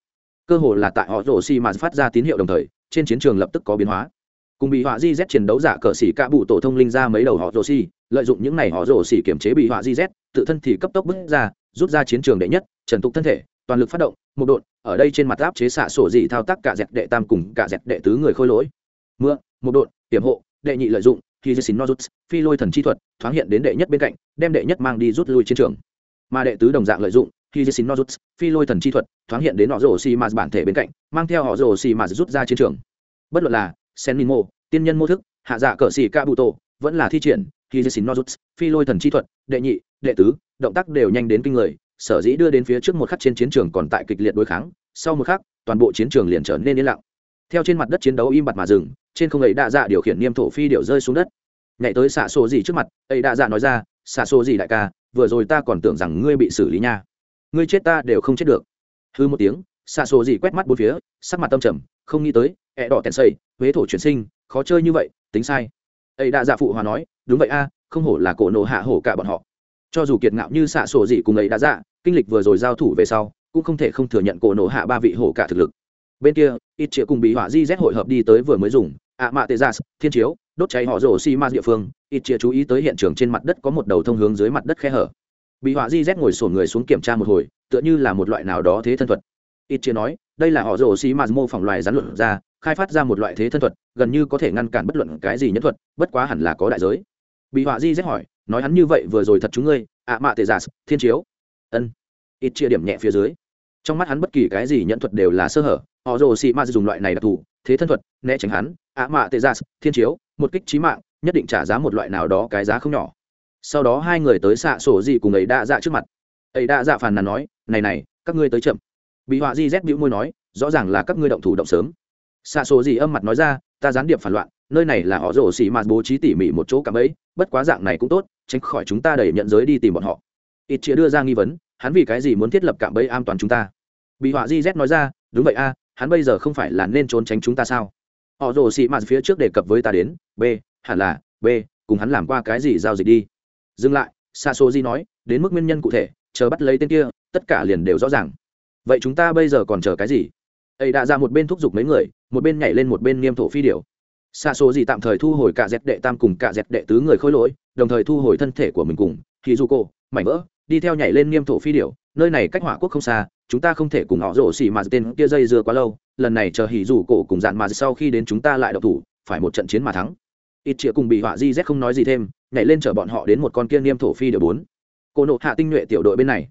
Cơ hồ là tại họ rổ xi mà phát ra tín hiệu đồng thời, trên chiến trường lập tức có biến hóa. Cùng bị họa di z chiến đấu giả cờ xỉ cả bụ tổ thông linh ra mấy đầu họ rổ xi lợi dụng những này họ rổ xỉ kiểm chế bị họa di z, tự thân thì cấp tốc bước ra, rút ra chiến trường đệ nhất, trần tục thân thể, toàn lực phát động, một đột ở đây trên mặt áp chế xạ sổ dị thao tác cả dẹp đệ tam cùng cả dẹp đệ tứ người khôi lỗi. Mưa, một đột hiểm hộ, đệ nhị lợi dụng, khi dê xin nozuts phi lôi thần chi thuật, thoáng hiện đến đệ nhất bên cạnh, đem đệ nhất mang đi rút lui chiến trường. Mà đệ tứ đồng dạng lợi dụng khi nozuts phi lôi thần chi thuật, thoáng hiện đến họ rồ xì mạt bản thể bên cạnh, mang theo họ rồ xì mạt rút ra chiến trường. Bất luận là sen min mô tiên nhân mô thức, hạ dạ cờ xì ca bụ tổ vẫn là thi triển khi nozuts phi lôi thần chi thuật, đệ nhị, đệ tứ, động tác đều nhanh đến kinh người, sở dĩ đưa đến phía trước một khắc trên chiến trường còn tại kịch liệt đối kháng, sau một khắc, toàn bộ chiến trường liền trở nên yên lặng. Theo trên mặt đất chiến đấu im bặt mà dừng, trên không ấy đa dạ điều khiển niêm thổ phi điệu rơi xuống đất. Nhảy tới xạ số gì trước mặt, ấy đa dạ nói ra, xạ số gì đại ca, vừa rồi ta còn tưởng rằng ngươi bị xử lý nha ngươi chết ta đều không chết được. Hư một tiếng, xạ sổ gì quét mắt bốn phía, sắc mặt tâm trầm, không nghĩ tới, ẹ đỏ tèn xây huế thổ chuyển sinh, khó chơi như vậy, tính sai. Ấy đã dạ phụ hòa nói, đúng vậy a, không hổ là cổ nổ hạ hổ cả bọn họ. Cho dù kiệt ngạo như xạ sổ gì cùng ấy đã dạ kinh lịch vừa rồi giao thủ về sau, cũng không thể không thừa nhận cổ nổ hạ ba vị hổ cả thực lực. Bên kia, ít chĩa cùng bị hỏa di z hội hợp đi tới vừa mới dùng, ạ mạ tê gia dạ, thiên chiếu, đốt cháy họ rổ xi ma địa phương, ít chĩa chú ý tới hiện trường trên mặt đất có một đầu thông hướng dưới mặt đất khe hở bị họa di z ngồi sổn người xuống kiểm tra một hồi, tựa như là một loại nào đó thế thân thuật. Ít chia nói, đây là họ rổ xi ma mô phỏng loài rắn luận ra, khai phát ra một loại thế thân thuật, gần như có thể ngăn cản bất luận cái gì nhất thuật, bất quá hẳn là có đại giới. Bị họa di z hỏi, nói hắn như vậy vừa rồi thật chúng ngươi, ạ mạ tệ giả, thiên chiếu. Ân. Ít chia điểm nhẹ phía dưới. Trong mắt hắn bất kỳ cái gì nhận thuật đều là sơ hở, họ rồ xị ma dùng loại này đặc thù, thế thân thuật, né tránh hắn, ạ mạ tê gia thiên chiếu, một kích trí mạng, nhất định trả giá một loại nào đó cái giá không nhỏ sau đó hai người tới xạ sổ gì cùng ấy đã dạ trước mặt. Ấy đã dạ phàn nàn nói, này này, các ngươi tới chậm. Bị họa di rét bĩu môi nói, rõ ràng là các ngươi động thủ động sớm. Xạ sổ gì âm mặt nói ra, ta gián điệp phản loạn, nơi này là họ rổ xỉ mà bố trí tỉ mỉ một chỗ cảm ấy bất quá dạng này cũng tốt, tránh khỏi chúng ta đẩy nhận giới đi tìm bọn họ. Ít chia đưa ra nghi vấn, hắn vì cái gì muốn thiết lập cạm bẫy an toàn chúng ta? Bị họa di z nói ra, đúng vậy a, hắn bây giờ không phải là nên trốn tránh chúng ta sao? Họ rồ xị mạt phía trước đề cập với ta đến, b, hẳn là, b, cùng hắn làm qua cái gì giao dịch đi dừng lại xa xô di nói, đến mức nguyên nhân cụ thể, chờ bắt lấy tên kia, tất cả liền đều rõ ràng. Vậy chúng ta bây giờ còn chờ cái gì? Ấy đã ra một bên thúc giục mấy người, một bên nhảy lên một bên niêm thổ phi điều. Xa số gì tạm thời thu hồi cả dẹp đệ tam cùng cả dẹp đệ tứ người khôi lỗi, đồng thời thu hồi thân thể của mình cùng khi du cô mảnh vỡ, đi theo nhảy lên niêm thổ phi điểu nơi này cách hỏa quốc không xa, chúng ta không thể cùng họ rổ xỉ mà tên kia dây dưa quá lâu, lần này chờ hỉ dù cổ cùng dạn mà sau khi đến chúng ta lại đậu thủ, phải một trận chiến mà thắng ít chĩa cùng bị họa di z không nói gì thêm, nhảy lên chở bọn họ đến một con kia niêm thổ phi điểu bốn. Cô nộ hạ tinh nhuệ tiểu đội bên này.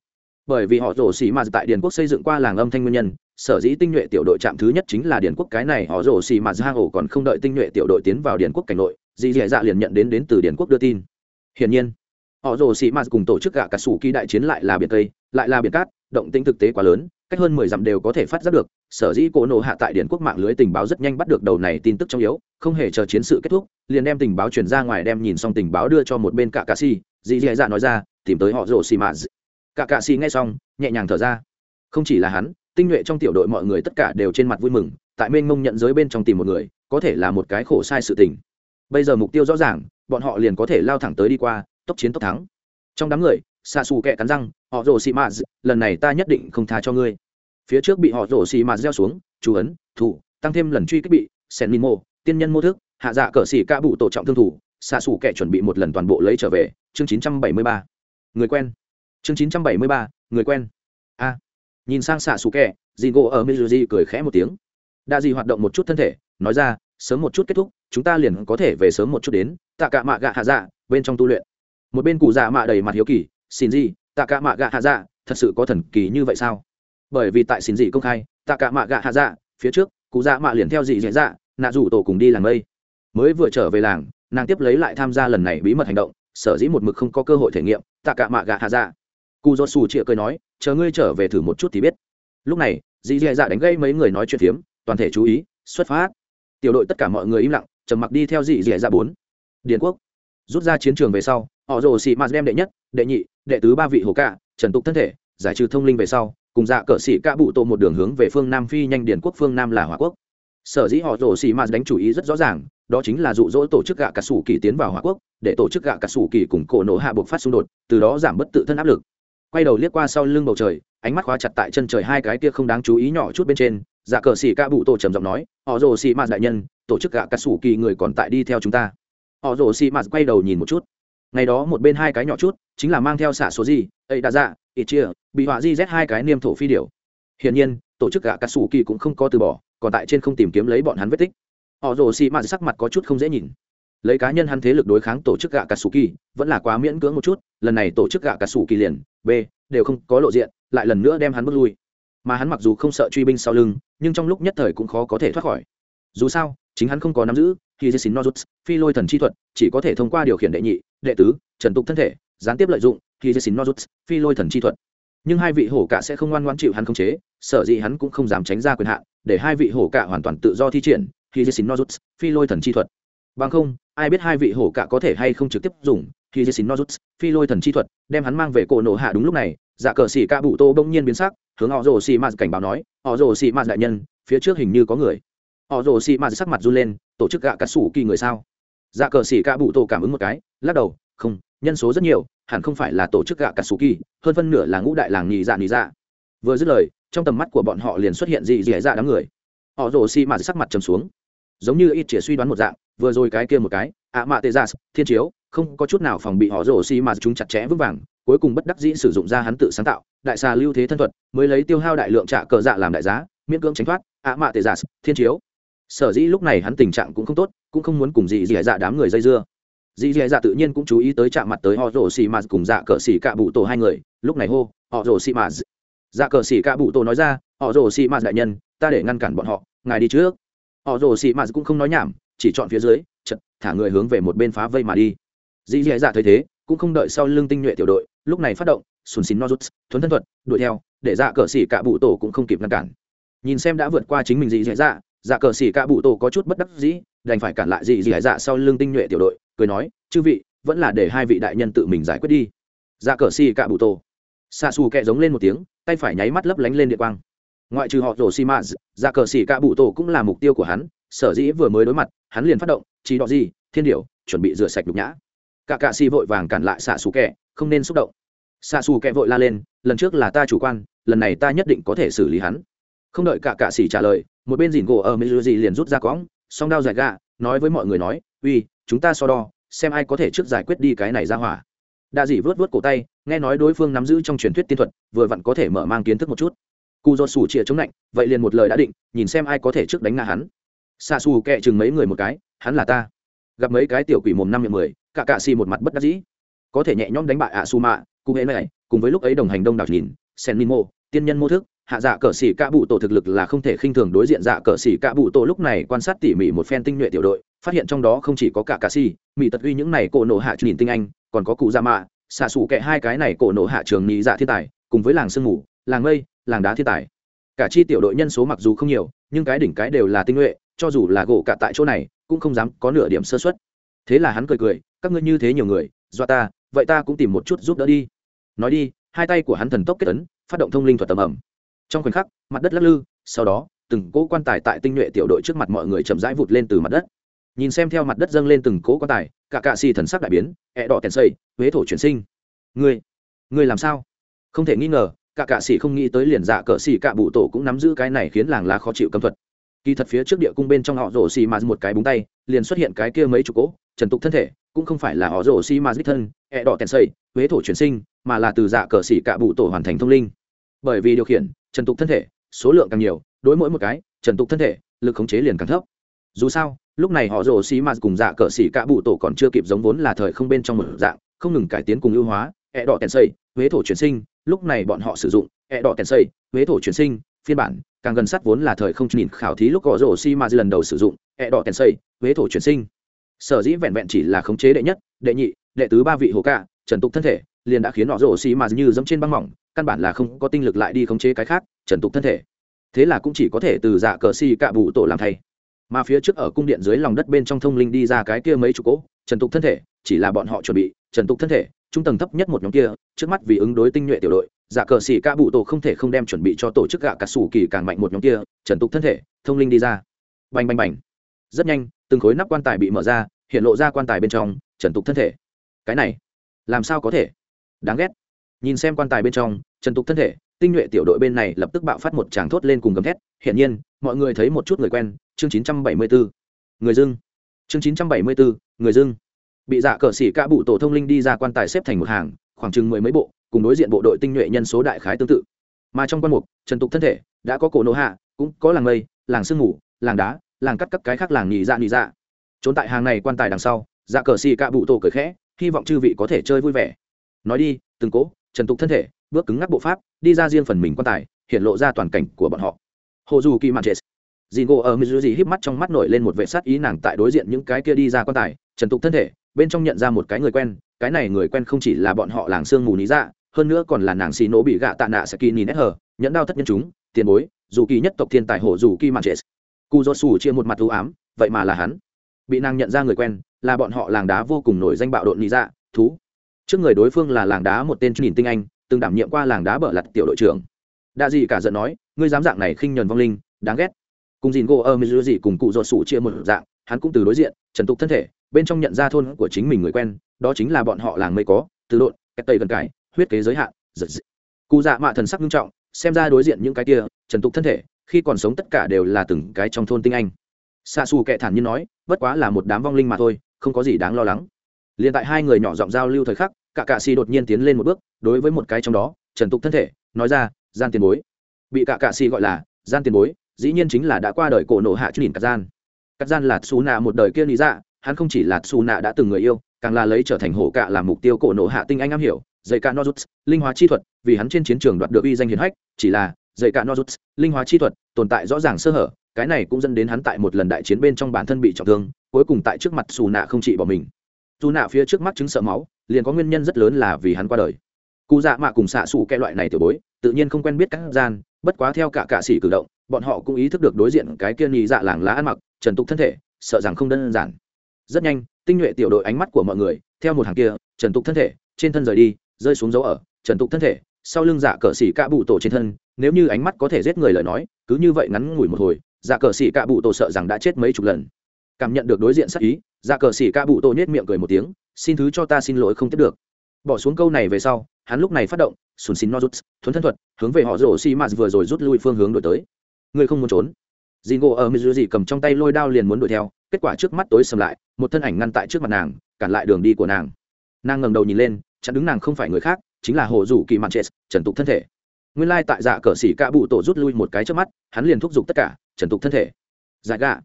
Bởi vì họ rổ xì mà tại điền quốc xây dựng qua làng âm thanh nguyên nhân, sở dĩ tinh nhuệ tiểu đội chạm thứ nhất chính là điển quốc cái này, họ rổ xì mà hang ổ còn không đợi tinh nhuệ tiểu đội tiến vào điển quốc cảnh nội dì dì dạ liền nhận đến đến từ điển quốc đưa tin. Hiển nhiên, họ rổ xì mà cùng tổ chức gạ cả sủ ký đại chiến lại là biển tây lại là biển cát, động tĩnh thực tế quá lớn cách hơn mười dặm đều có thể phát giác được, sở dĩ cổ nộ hạ tại điển quốc mạng lưới tình báo rất nhanh bắt được đầu này tin tức trong yếu, không hề chờ chiến sự kết thúc, liền đem tình báo truyền ra ngoài đem nhìn xong tình báo đưa cho một bên cả cà si dì dì dạ nói ra, tìm tới họ rồ xì mà cả cà si nghe xong, nhẹ nhàng thở ra. Không chỉ là hắn, tinh nhuệ trong tiểu đội mọi người tất cả đều trên mặt vui mừng, tại mênh mông nhận giới bên trong tìm một người, có thể là một cái khổ sai sự tình. Bây giờ mục tiêu rõ ràng, bọn họ liền có thể lao thẳng tới đi qua, tốc chiến tốc thắng. Trong đám người xa xù kẹ cắn răng họ rồ xì mạt lần này ta nhất định không tha cho ngươi. Phía trước bị họ rồ xì mạt gieo xuống chú ấn thủ tăng thêm lần truy kích bị sen min mô tiên nhân mô thức hạ dạ cờ xì ca bụ tổ trọng thương thủ xa xù kẹ chuẩn bị một lần toàn bộ lấy trở về chương 973. người quen. Chương 973, người quen. A. Nhìn sang xạ xù kẹ dì gỗ ở mizuji cười khẽ một tiếng. Đa dì hoạt động một chút thân thể nói ra sớm một chút kết thúc chúng ta liền có thể về sớm một chút đến tạ cả mạ gạ hạ dạ bên trong tu luyện. Một bên cụ dạ mạ đầy mặt hiếu kỳ xin gì, tạ cả mạ gạ hạ dạ thật sự có thần kỳ như vậy sao? Bởi vì tại xin gì công khai, tạ cả mạ gạ hạ dạ phía trước, cụ dạ mạ liền theo dị dạ dạ nạ rủ tổ cùng đi làng mây. Mới vừa trở về làng, nàng tiếp lấy lại tham gia lần này bí mật hành động, sở dĩ một mực không có cơ hội thể nghiệm, tạ cả mạ gạ hạ dạ. Cụ do xù chịa cười nói, chờ ngươi trở về thử một chút thì biết. Lúc này dì dì dạ đánh gây mấy người nói chuyện phiếm, toàn thể chú ý, xuất phát. Tiểu đội tất cả mọi người im lặng, trầm mặc đi theo dì dì dạ bốn. Điền quốc, rút ra chiến trường về sau họ rồ xì mạt đem đệ nhất, đệ nhị, đệ tứ ba vị hồ cạ, trần tục thân thể, giải trừ thông linh về sau, cùng dạ cờ xị cạ bụ tô một đường hướng về phương nam phi nhanh điền quốc, phương nam là hòa quốc. Sở dĩ họ rồ xì mạt đánh chủ ý rất rõ ràng, đó chính là dụ dỗ tổ chức gạ cà sủ kỳ tiến vào hòa quốc, để tổ chức gạ cà sủ kỳ cùng cổ nổ hạ buộc phát xung đột, từ đó giảm bất tự thân áp lực. Quay đầu liếc qua sau lưng bầu trời, ánh mắt khóa chặt tại chân trời hai cái kia không đáng chú ý nhỏ chút bên trên dạ cờ xì ca bụ tổ trầm giọng nói, họ rồ xì mạt đại nhân, tổ chức gạ cà sủ kỳ người còn tại đi theo chúng ta. Họ rồ xì mạt quay đầu nhìn một chút ngày đó một bên hai cái nhỏ chút, chính là mang theo xả số gì, ấy đã dạ ít chia, bị họa di z hai cái niêm thổ phi điểu. Hiển nhiên, tổ chức gạ cà sủ kỳ cũng không có từ bỏ, còn tại trên không tìm kiếm lấy bọn hắn vết tích. Họ rồ xì mạt sắc mặt có chút không dễ nhìn. Lấy cá nhân hắn thế lực đối kháng tổ chức gạ cà sủ kỳ, vẫn là quá miễn cưỡng một chút, lần này tổ chức gạ cà sủ kỳ liền, b, đều không có lộ diện, lại lần nữa đem hắn bước lui. Mà hắn mặc dù không sợ truy binh sau lưng, nhưng trong lúc nhất thời cũng khó có thể thoát khỏi. Dù sao, chính hắn không có nắm giữ khi dê xin nozuts, phi lôi thần chi thuật, chỉ có thể thông qua điều khiển đệ nhị đệ tứ, trần tục thân thể, gián tiếp lợi dụng khi dê xin nozuts phi lôi thần chi thuật. Nhưng hai vị hổ cả sẽ không ngoan ngoan chịu hắn khống chế, sở dĩ hắn cũng không dám tránh ra quyền hạn, để hai vị hổ cả hoàn toàn tự do thi triển khi dê xin nozuts phi lôi thần chi thuật. Bằng không, ai biết hai vị hổ cả có thể hay không trực tiếp dùng khi jessin nozuts phi lôi thần chi thuật, đem hắn mang về cổ nổ hạ đúng lúc này dạ cờ xỉ ca bụ tô bỗng nhiên biến sắc, hướng họ rồ xì mạt cảnh báo nói, họ rồ xì mạt đại nhân, phía trước hình như có người. Họ rồ xì mạt sắc mặt run lên, tổ chức gạ cắt sủ kỳ người sao? Dạ cờ xỉ cả bụ tổ cảm ứng một cái, lắc đầu, không, nhân số rất nhiều, hẳn không phải là tổ chức gạ cả sủ kỳ, hơn phân nửa là ngũ đại làng nhì dạ nhì dạ. Vừa dứt lời, trong tầm mắt của bọn họ liền xuất hiện dị dẻ dạ đám người. Họ rồ xì mà sắc mặt trầm xuống. Giống như ít chỉ suy đoán một dạng, vừa rồi cái kia một cái, ạ mạ tê gia dạ, thiên chiếu, không có chút nào phòng bị họ rồ xi mà chúng chặt chẽ vững vàng, cuối cùng bất đắc dĩ sử dụng ra hắn tự sáng tạo, đại xà lưu thế thân thuật, mới lấy tiêu hao đại lượng trả cờ dạ làm đại giá, miễn cưỡng tránh thoát, ạ mạ tê gia dạ, thiên chiếu sở dĩ lúc này hắn tình trạng cũng không tốt, cũng không muốn cùng dì dì dạ đám người dây dưa. Dì dì dạ tự nhiên cũng chú ý tới chạm mặt tới họ rổ xì mà cùng dạ cờ xì cạ bụ tổ hai người, lúc này hô họ rổ xì mà dạ cờ xì cạ bụ tổ nói ra họ rổ xì mà đại nhân, ta để ngăn cản bọn họ, ngài đi trước. Họ rổ xì mạt cũng không nói nhảm, chỉ chọn phía dưới chật thả người hướng về một bên phá vây mà đi. Dì dì dạ thấy thế, cũng không đợi sau lưng tinh nhuệ tiểu đội, lúc này phát động sùn xín nozuts thuấn thân thuật, đuổi theo, để dạ cờ xì cả bụ tổ cũng không kịp ngăn cản. Nhìn xem đã vượt qua chính mình dì dì dạ dạ cờ xỉ cả bụ tổ có chút bất đắc dĩ, đành phải cản lại dị dị dạ sau lưng tinh nhuệ tiểu đội, cười nói, chư vị, vẫn là để hai vị đại nhân tự mình giải quyết đi. Dạ cờ xỉ cả bụ tổ. Xa xù kẹ giống lên một tiếng, tay phải nháy mắt lấp lánh lên địa quang. Ngoại trừ họ rổ xi mã dạ cờ xỉ cả bụ tổ cũng là mục tiêu của hắn, sở dĩ vừa mới đối mặt, hắn liền phát động, chỉ đọ gì, thiên điệu chuẩn bị rửa sạch nhục nhã. Cả cạ xì vội vàng cản lại xạ xù kẹ, không nên xúc động. Xạ xù kẹ vội la lên, lần trước là ta chủ quan, lần này ta nhất định có thể xử lý hắn không đợi cả cạ xì trả lời, một bên dìn gỗ ở mỹ gì liền rút ra cõng, song đao dài gạ, nói với mọi người nói, uy, chúng ta so đo, xem ai có thể trước giải quyết đi cái này ra hỏa. Đa dị vớt vớt cổ tay, nghe nói đối phương nắm giữ trong truyền thuyết tiên thuật, vừa vặn có thể mở mang kiến thức một chút. Cụ do sủ chĩa chống lạnh, vậy liền một lời đã định, nhìn xem ai có thể trước đánh ngã hắn. Xa xù kệ chừng mấy người một cái, hắn là ta. Gặp mấy cái tiểu quỷ mồm năm miệng mười, cả cạ xì một mặt bất đắc dĩ. Có thể nhẹ nhõm đánh bại ạ su mạ cụ hễ này, cùng với lúc ấy đồng hành đông đảo nhìn sen min mô tiên nhân mô thức hạ dạ cờ xỉ cạ bụ tổ thực lực là không thể khinh thường đối diện dạ cờ xỉ cạ bụ tổ lúc này quan sát tỉ mỉ một phen tinh nhuệ tiểu đội, phát hiện trong đó không chỉ có cả cà xỉ mỹ tật uy những này cổ nổ hạ nhìn tinh anh, còn có cụ gia mạ, xạ xù kệ hai cái này cổ nổ hạ trường nhị dạ thiên tài, cùng với làng sương mù, làng mây làng đá thiên tài. Cả chi tiểu đội nhân số mặc dù không nhiều, nhưng cái đỉnh cái đều là tinh nhuệ, cho dù là gỗ cả tại chỗ này, cũng không dám có nửa điểm sơ xuất thế là hắn cười cười, các ngươi như thế nhiều người do ta, vậy ta cũng tìm một chút giúp đỡ đi. Nói đi, hai tay của hắn thần tốc kết ấn, phát động thông linh thuật tầm ẩm trong khoảnh khắc, mặt đất lắc lư, sau đó, từng cỗ quan tài tại tinh nhuệ tiểu đội trước mặt mọi người chậm rãi vụt lên từ mặt đất. Nhìn xem theo mặt đất dâng lên từng cỗ quan tài, cả cạ xì thần sắc đại biến, ẹ đỏ kèn xây huế thổ chuyển sinh. Ngươi ngươi làm sao? Không thể nghi ngờ, cả cạ xì không nghĩ tới liền dạ cờ xì cạ bụ tổ cũng nắm giữ cái này khiến làng lá khó chịu cấm thuật. Kỳ thật phía trước địa cung bên trong họ rổ xì mà một cái búng tay, liền xuất hiện cái kia mấy chục cỗ, trần tục thân thể, cũng không phải là họ rổ xì mà đích thân, ẹ đỏ kèn xây huế thổ chuyển sinh, mà là từ dạ cờ xì cạ bụ tổ hoàn thành thông linh bởi vì điều khiển, trần tục thân thể, số lượng càng nhiều, đối mỗi một cái, trần tục thân thể, lực khống chế liền càng thấp. Dù sao, lúc này họ rồ xì m cùng dạ cờ xỉ cả bụ tổ còn chưa kịp giống vốn là thời không bên trong một dạng, không ngừng cải tiến cùng ưu hóa, ẹ đỏ tèn xây, huế thổ chuyển sinh, lúc này bọn họ sử dụng, ẹ đỏ tèn xây, huế thổ chuyển sinh, phiên bản, càng gần sát vốn là thời không nhìn khảo thí lúc họ rồ xì m lần đầu sử dụng, ẹ đỏ tèn xây, huế thổ chuyển sinh. Sở dĩ vẹn vẹn chỉ là khống chế đệ nhất, đệ nhị, đệ tứ ba vị hồ cạ trần tục thân thể liền đã khiến họ rồ xì mà như dẫm trên băng mỏng, căn bản là không có tinh lực lại đi khống chế cái khác, trần tục thân thể. Thế là cũng chỉ có thể từ dạ cờ xì cạ bụ tổ làm thay. Mà phía trước ở cung điện dưới lòng đất bên trong thông linh đi ra cái kia mấy chục cỗ, trần tục thân thể, chỉ là bọn họ chuẩn bị, trần tục thân thể, trung tầng thấp nhất một nhóm kia, trước mắt vì ứng đối tinh nhuệ tiểu đội dạ cờ xì cạ bụ tổ không thể không đem chuẩn bị cho tổ chức gạ cà sủ kỳ càng mạnh một nhóm kia, trần tục thân thể, thông linh đi ra. Bành bành bành. Rất nhanh, từng khối nắp quan tài bị mở ra, hiện lộ ra quan tài bên trong, trần tục thân thể. Cái này, làm sao có thể? Đáng ghét. Nhìn xem quan tài bên trong trần tục thân thể tinh nhuệ tiểu đội bên này lập tức bạo phát một tràng thốt lên cùng gầm thét. Hiển nhiên mọi người thấy một chút người quen chương 974. người dưng. Chương 974, người dưng. Bị dạ cờ xỉ cả bụ tổ thông linh đi ra quan tài xếp thành một hàng khoảng chừng mười mấy bộ cùng đối diện bộ đội tinh nhuệ nhân số đại khái tương tự. Mà trong quan mục trần tục thân thể đã có cổ nổ hạ cũng có làng mây làng sương ngủ làng đá làng cắt các cái khác làng nhì dạ nhì dạ. Trốn tại hàng này quan tài đằng sau dạ cờ xì cạ bụ tổ cười khẽ hy vọng chư vị có thể chơi vui vẻ nói đi từng cố trần tục thân thể bước cứng ngắc bộ pháp đi ra riêng phần mình quan tài hiện lộ ra toàn cảnh của bọn họ. Hồ dù kỳ mạn chết dì ngộ ở mizuji híp mắt trong mắt nổi lên một vệ sát ý nàng tại đối diện những cái kia đi ra quan tài trần tục thân thể bên trong nhận ra một cái người quen cái này người quen không chỉ là bọn họ làng sương mù ní dạ, hơn nữa còn là nàng xì nổ bị gạ tạ nạ sẽ kỳ nhìn nét hờ nhẫn đao thất nhân chúng tiền bối dù kỳ nhất tộc thiên tài hồ dù kỳ mạn chết cu do sù chia một mặt ưu ám vậy mà là hắn. Bị nàng nhận ra người quen là bọn họ làng đá vô cùng nổi danh bạo độn lý dạ thú trước người đối phương là làng đá một tên nhìn tinh anh, từng đảm nhiệm qua làng đá bở lặt tiểu đội trưởng. Đa dị cả giận nói, ngươi dám dạng này khinh nhờn vong linh, đáng ghét. Cùng dìn gỗ ơ mizu gì cùng cụ ruột sủ chia một dạng, hắn cũng từ đối diện, trần tục thân thể, bên trong nhận ra thôn của chính mình người quen, đó chính là bọn họ làng mây có, từ độn, cách tây gần cải, huyết kế giới hạn, giật dị. cụ dạ mạ thần sắc nghiêm trọng, xem ra đối diện những cái kia, trần tục thân thể, khi còn sống tất cả đều là từng cái trong thôn tinh anh. Xa xù kệ thản nhiên nói, bất quá là một đám vong linh mà thôi, không có gì đáng lo lắng liền tại hai người nhỏ giọng giao lưu thời khắc, cả cạ xì đột nhiên tiến lên một bước, đối với một cái trong đó, trần tục thân thể, nói ra, gian tiền bối. Bị cả cạ xì gọi là, gian tiền bối dĩ nhiên chính là đã qua đời cổ nộ hạ chút nhìn cắt gian. Cắt gian là xù nạ một đời kia lý dạ hắn không chỉ là xù nạ đã từng người yêu, càng là lấy trở thành hổ cạ làm mục tiêu cổ nộ hạ tinh anh am hiểu dạy cả nozuts linh hóa chi thuật, vì hắn trên chiến trường đoạt được uy danh hiển hách, chỉ là dạy cả nozuts linh hóa chi thuật, tồn tại rõ ràng sơ hở, cái này cũng dẫn đến hắn tại một lần đại chiến bên trong bản thân bị trọng thương, cuối cùng tại trước mặt xù nạ không chỉ bỏ mình dù nạ phía trước mắt chứng sợ máu, liền có nguyên nhân rất lớn là vì hắn qua đời. Cụ dạ mạ cùng xạ xù cái loại này tiểu bối, tự nhiên không quen biết các gian, bất quá theo cả cạ sĩ cử động, bọn họ cũng ý thức được đối diện cái kia nhì dạ làng lá ăn mặc, trần tục thân thể, sợ rằng không đơn giản. Rất nhanh, tinh nhuệ tiểu đội ánh mắt của mọi người, theo một hàng kia, trần tục thân thể, trên thân rời đi, rơi xuống dấu ở, trần tục thân thể, sau lưng dạ cờ xỉ cạ bụ tổ trên thân, nếu như ánh mắt có thể giết người lời nói, cứ như vậy ngắn ngủi một hồi dạ cờ xỉ cạ bụ tổ sợ rằng đã chết mấy chục lần. Cảm nhận được đối diện sắc ý dạ cờ xỉ ca bụ tổ nhét miệng cười một tiếng, xin thứ cho ta xin lỗi không tiếp được. Bỏ xuống câu này về sau, hắn lúc này phát động, sùn xin nozuts, thuấn thân thuật, hướng về họ rổ xi mạt vừa rồi rút lui phương hướng đổi tới. Người không muốn trốn. Dì ngộ ở gì cầm trong tay lôi đao liền muốn đuổi theo, kết quả trước mắt tối sầm lại, một thân ảnh ngăn tại trước mặt nàng, cản lại đường đi của nàng. Nàng ngẩng đầu nhìn lên, chặn đứng nàng không phải người khác, chính là hồ rủ kỳ mạn chết trần tục thân thể. Nguyên lai tại dạ cờ xỉ ca bụ tổ rút lui một cái trước mắt, hắn liền thúc giục tất cả, trần tục thân thể. Dạ Giải gạ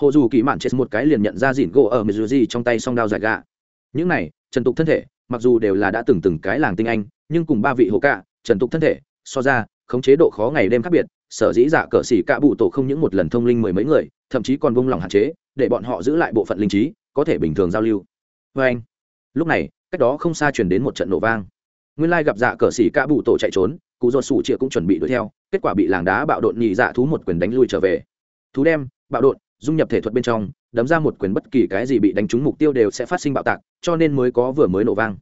hồ dù kỳ mạn chết một cái liền nhận ra dìn gỗ ở mizuji trong tay song đao dài gà những này, trần tục thân thể, mặc dù đều là đã từng từng cái làng tinh anh, nhưng cùng ba vị hồ cạ, trần tục thân thể, so ra, khống chế độ khó ngày đêm khác biệt, sở dĩ giả cờ xỉ cạ bụ tổ không những một lần thông linh mười mấy người, thậm chí còn vung lòng hạn chế, để bọn họ giữ lại bộ phận linh trí, có thể bình thường giao lưu. Vê anh, lúc này, cách đó không xa chuyển đến một trận nổ vang. Nguyên lai gặp dạ cờ xỉ cạ bụ tổ chạy trốn, cụ do sủ chịa cũng chuẩn bị đuổi theo, kết quả bị làng đá bạo đột nhị dạ thú một quyền đánh lui trở về. Thú đem, bạo đột dung nhập thể thuật bên trong, đấm ra một quyền bất kỳ cái gì bị đánh trúng mục tiêu đều sẽ phát sinh bạo tạc, cho nên mới có vừa mới nổ vang.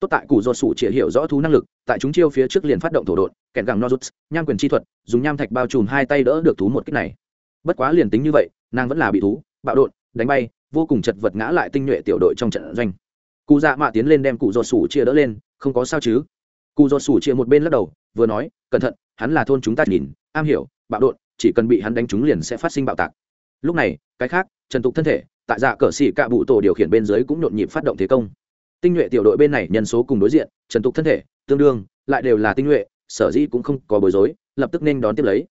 Tốt tại cụ do sủ chỉ hiểu rõ thú năng lực, tại chúng chiêu phía trước liền phát động thổ đột kèn gẳng nozuts, nham quyền chi thuật, dùng nham thạch bao trùm hai tay đỡ được thú một cách này. Bất quá liền tính như vậy, nàng vẫn là bị thú, bạo đột đánh bay, vô cùng chật vật ngã lại tinh nhuệ tiểu đội trong trận doanh. Cụ dạ mạ tiến lên đem cụ do sủ chia đỡ lên, không có sao chứ? Cụ do sủ chia một bên lắc đầu, vừa nói, cẩn thận, hắn là thôn chúng ta nhìn, am hiểu, bạo đột chỉ cần bị hắn đánh trúng liền sẽ phát sinh bạo tạc lúc này, cái khác, trần tục thân thể, tại dạ cờ xỉ cạ bụ tổ điều khiển bên dưới cũng nhộn nhịp phát động thế công. Tinh nhuệ tiểu đội bên này nhân số cùng đối diện, trần tục thân thể, tương đương, lại đều là tinh nhuệ, sở dĩ cũng không có bối rối, lập tức nên đón tiếp lấy.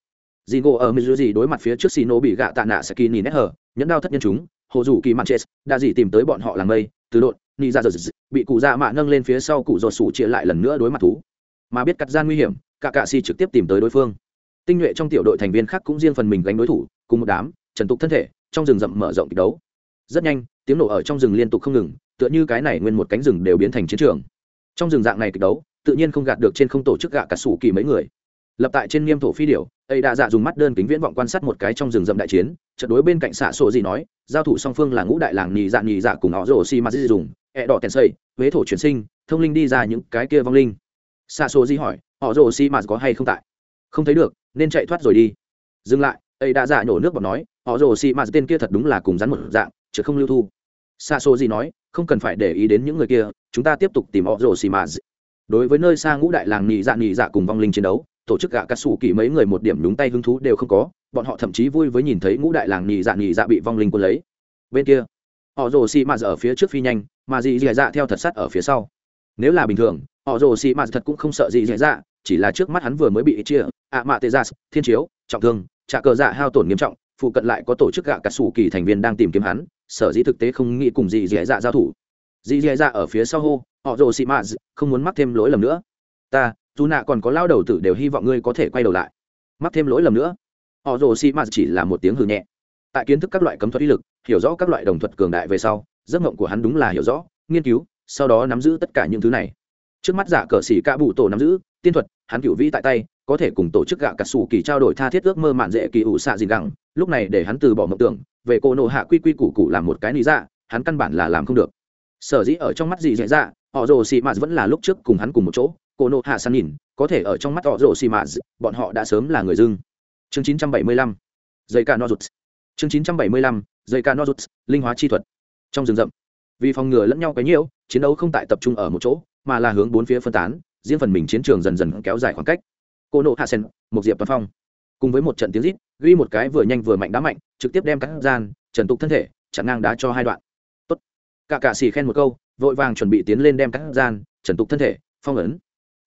Dì ngộ ở mizuji gì đối mặt phía trước xì nổ bị gạ tạ nạ saki nhìn nét hở nhẫn đao thất nhân chúng, hồ dù kỳ mạn chết đã dì tìm tới bọn họ làng mây, từ đột ni dạ ra giật bị cụ dạ mạ nâng lên phía sau cụ ruột sủ chia lại lần nữa đối mặt thú. Mà biết cắt gian nguy hiểm cả cạ si trực tiếp tìm tới đối phương. Tinh nhuệ trong tiểu đội thành viên khác cũng riêng phần mình gánh đối thủ, cùng một đám trần tục thân thể, trong rừng rậm mở rộng kịch đấu. Rất nhanh, tiếng nổ ở trong rừng liên tục không ngừng, tựa như cái này nguyên một cánh rừng đều biến thành chiến trường. Trong rừng dạng này kịch đấu, tự nhiên không gạt được trên không tổ chức gạ cả sủ kỳ mấy người. Lập tại trên niêm thổ phi điểu ấy đã dạ dùng mắt đơn kính viễn vọng quan sát một cái trong rừng rậm đại chiến trận đối bên cạnh xạ sổ gì nói, giao thủ song phương là ngũ đại làng nhì dạ nhì dạ cùng họ rổ xi dì dùng, ẹ đỏ tèn xây, huế thổ chuyển sinh, thông linh đi ra những cái kia vong linh. Xạ sổ gì hỏi, họ rổ xi mà có hay không tại? Không thấy được, nên chạy thoát rồi đi. Dừng lại ấy đã dạ nhổ nước bọt nói, họ rồ xì mạt tên kia thật đúng là cùng rắn một dạng, chứ không lưu thu. Xa xô gì nói, không cần phải để ý đến những người kia, chúng ta tiếp tục tìm họ rồ xì mạt. đối với nơi xa ngũ đại làng nhị dạ nhị dạ cùng vong linh chiến đấu, tổ chức gạ cắt xù kỳ mấy người một điểm nhúng tay hứng thú đều không có, bọn họ thậm chí vui với nhìn thấy ngũ đại làng nhị dạ nhị dạ bị vong linh quân lấy. Bên kia, họ rồ xì mạt ở phía trước phi nhanh, mà dị dạ dạ theo thật sắt ở phía sau. Nếu là bình thường, họ rồ xì mạt thật cũng không sợ dị dạ dạ chỉ là trước mắt hắn vừa mới bị chia, ạ mạ tê gia thiên chiếu, trọng thương trả cờ dạ hao tổn nghiêm trọng, phụ cận lại có tổ chức gạ cà sủ kỳ thành viên đang tìm kiếm hắn, sở dĩ thực tế không nghĩ cùng dì dì dạ giao thủ. Dì dì dạ ở phía sau hô, họ rồ xị mạ không muốn mắc thêm lỗi lầm nữa. Ta, dù nạ còn có lao đầu tử đều hy vọng ngươi có thể quay đầu lại. Mắc thêm lỗi lầm nữa? Họ rồ xị mạ chỉ là một tiếng hư nhẹ. Tại kiến thức các loại cấm thuật uy lực, hiểu rõ các loại đồng thuật cường đại về sau, giấc mộng của hắn đúng là hiểu rõ, nghiên cứu, sau đó nắm giữ tất cả những thứ này. Trước mắt giả cờ xỉ ca bụ tổ nắm giữ, tiên thuật hắn cựu vĩ tại tay, có thể cùng tổ chức gạ cà sủ kỳ trao đổi tha thiết ước mơ mạn dễ kỳ ủ xạ gì gẳng. Lúc này để hắn từ bỏ mộng tưởng, về cô nộ hạ quy quy củ củ làm một cái lý dạ hắn căn bản là làm không được. Sở dĩ ở trong mắt gì dễ dạ, dạ họ rồ xì mạt vẫn là lúc trước cùng hắn cùng một chỗ, cô nộ hạ săn nhìn, có thể ở trong mắt họ rồ xì mạt, bọn họ đã sớm là người dưng. Chương 975 dây ca nozuts chương 975 dây ca nozuts linh hóa chi thuật. Trong rừng rậm, vì phòng ngừa lẫn nhau cái nhiễu chiến đấu không tại tập trung ở một chỗ, mà là hướng bốn phía phân tán riêng phần mình chiến trường dần dần kéo dài khoảng cách. Cô nộ hạ sen, một diệp toàn phong. Cùng với một trận tiếng rít, ghi một cái vừa nhanh vừa mạnh đá mạnh, trực tiếp đem các gian, trần tục thân thể, chặn ngang đá cho hai đoạn. Tốt. Cả cạ xì khen một câu, vội vàng chuẩn bị tiến lên đem các gian, trần tục thân thể, phong ấn.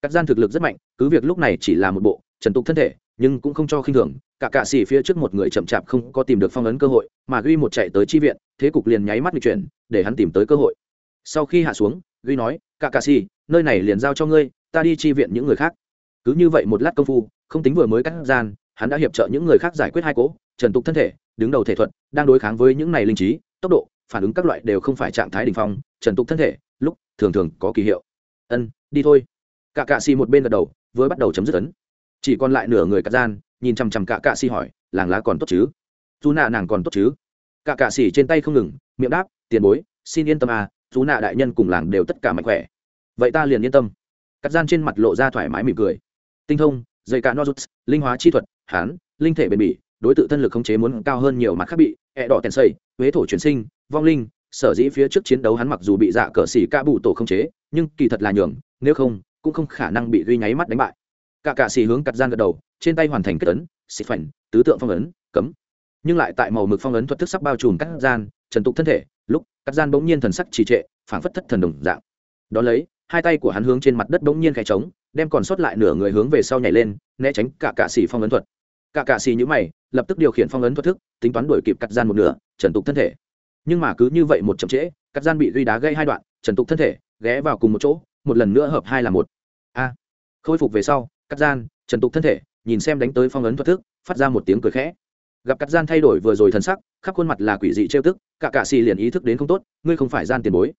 Các gian thực lực rất mạnh, cứ việc lúc này chỉ là một bộ, trần tục thân thể, nhưng cũng không cho khinh thường. Cả cạ xì phía trước một người chậm chạp không có tìm được phong ấn cơ hội, mà ghi một chạy tới chi viện, thế cục liền nháy mắt bị chuyển, để hắn tìm tới cơ hội. Sau khi hạ xuống, ghi nói, cả cạ xì, nơi này liền giao cho ngươi ta đi chi viện những người khác. Cứ như vậy một lát công phu, không tính vừa mới cắt gian, hắn đã hiệp trợ những người khác giải quyết hai cố, trần tục thân thể, đứng đầu thể thuật, đang đối kháng với những này linh trí, tốc độ, phản ứng các loại đều không phải trạng thái đ ỉ n h phong, trần tục thân thể, lúc, thường thường có kỳ hiệu. Ân, đi thôi. Cả cạ xì một bên gật đầu, vừa bắt đầu chấm dứt ấn. Chỉ còn lại nửa người cắt gian, nhìn chằm chằm cả cạ xì hỏi, làng lá còn tốt chứ? Dù nạ nàng còn tốt chứ? Cả cạ xì trên tay không ngừng, miệng đáp, tiền bối, xin yên tâm à dù nạ đại nhân cùng làng đều tất cả mạnh khỏe. Vậy ta liền yên tâm cắt gian trên mặt lộ ra thoải mái mỉm cười. Tinh thông dây cả nozuts, linh hóa chi thuật, hán, linh thể bền bỉ, đối tượng thân lực khống chế muốn cao hơn nhiều mặt khác bị, ẹ đỏ tèn xây huế thổ chuyển sinh, vong linh, sở dĩ phía trước chiến đấu hắn mặc dù bị dạ cờ xỉ ca bụ tổ khống chế, nhưng kỳ thật là nhường, nếu không, cũng không khả năng bị ghi nháy mắt đánh bại. Cả cạ xỉ hướng cắt gian gật đầu, trên tay hoàn thành kết ấn xịt phảnh tứ tượng phong ấn, cấm. Nhưng lại tại màu mực phong ấn thuật thức sắc bao trùm cắt gian, trần tục thân thể, lúc cắt gian bỗng nhiên thần sắc trì trệ, phảng phất thất thần đồng dạng. Đó lấy hai tay của hắn hướng trên mặt đất bỗng nhiên khẽ trống, đem còn sót lại nửa người hướng về sau nhảy lên, né tránh cả cạ xỉ phong ấn thuật. Cả cạ xỉ nhữ mày, lập tức điều khiển phong ấn thuật thức, tính toán đuổi kịp cắt gian một nửa, trần tục thân thể. Nhưng mà cứ như vậy một chậm trễ, cắt gian bị duy đá gây hai đoạn, trần tục thân thể, ghé vào cùng một chỗ, một lần nữa hợp hai là một. A. À, khôi phục về sau, cắt gian, trần tục thân thể, nhìn xem đánh tới phong ấn thoát thức, phát ra một tiếng cười khẽ. Gặp cắt gian thay đổi vừa rồi thần sắc, khắp khuôn mặt là quỷ dị trêu tức, cả cạ xì liền ý thức đến không tốt, ngươi không phải gian tiền bối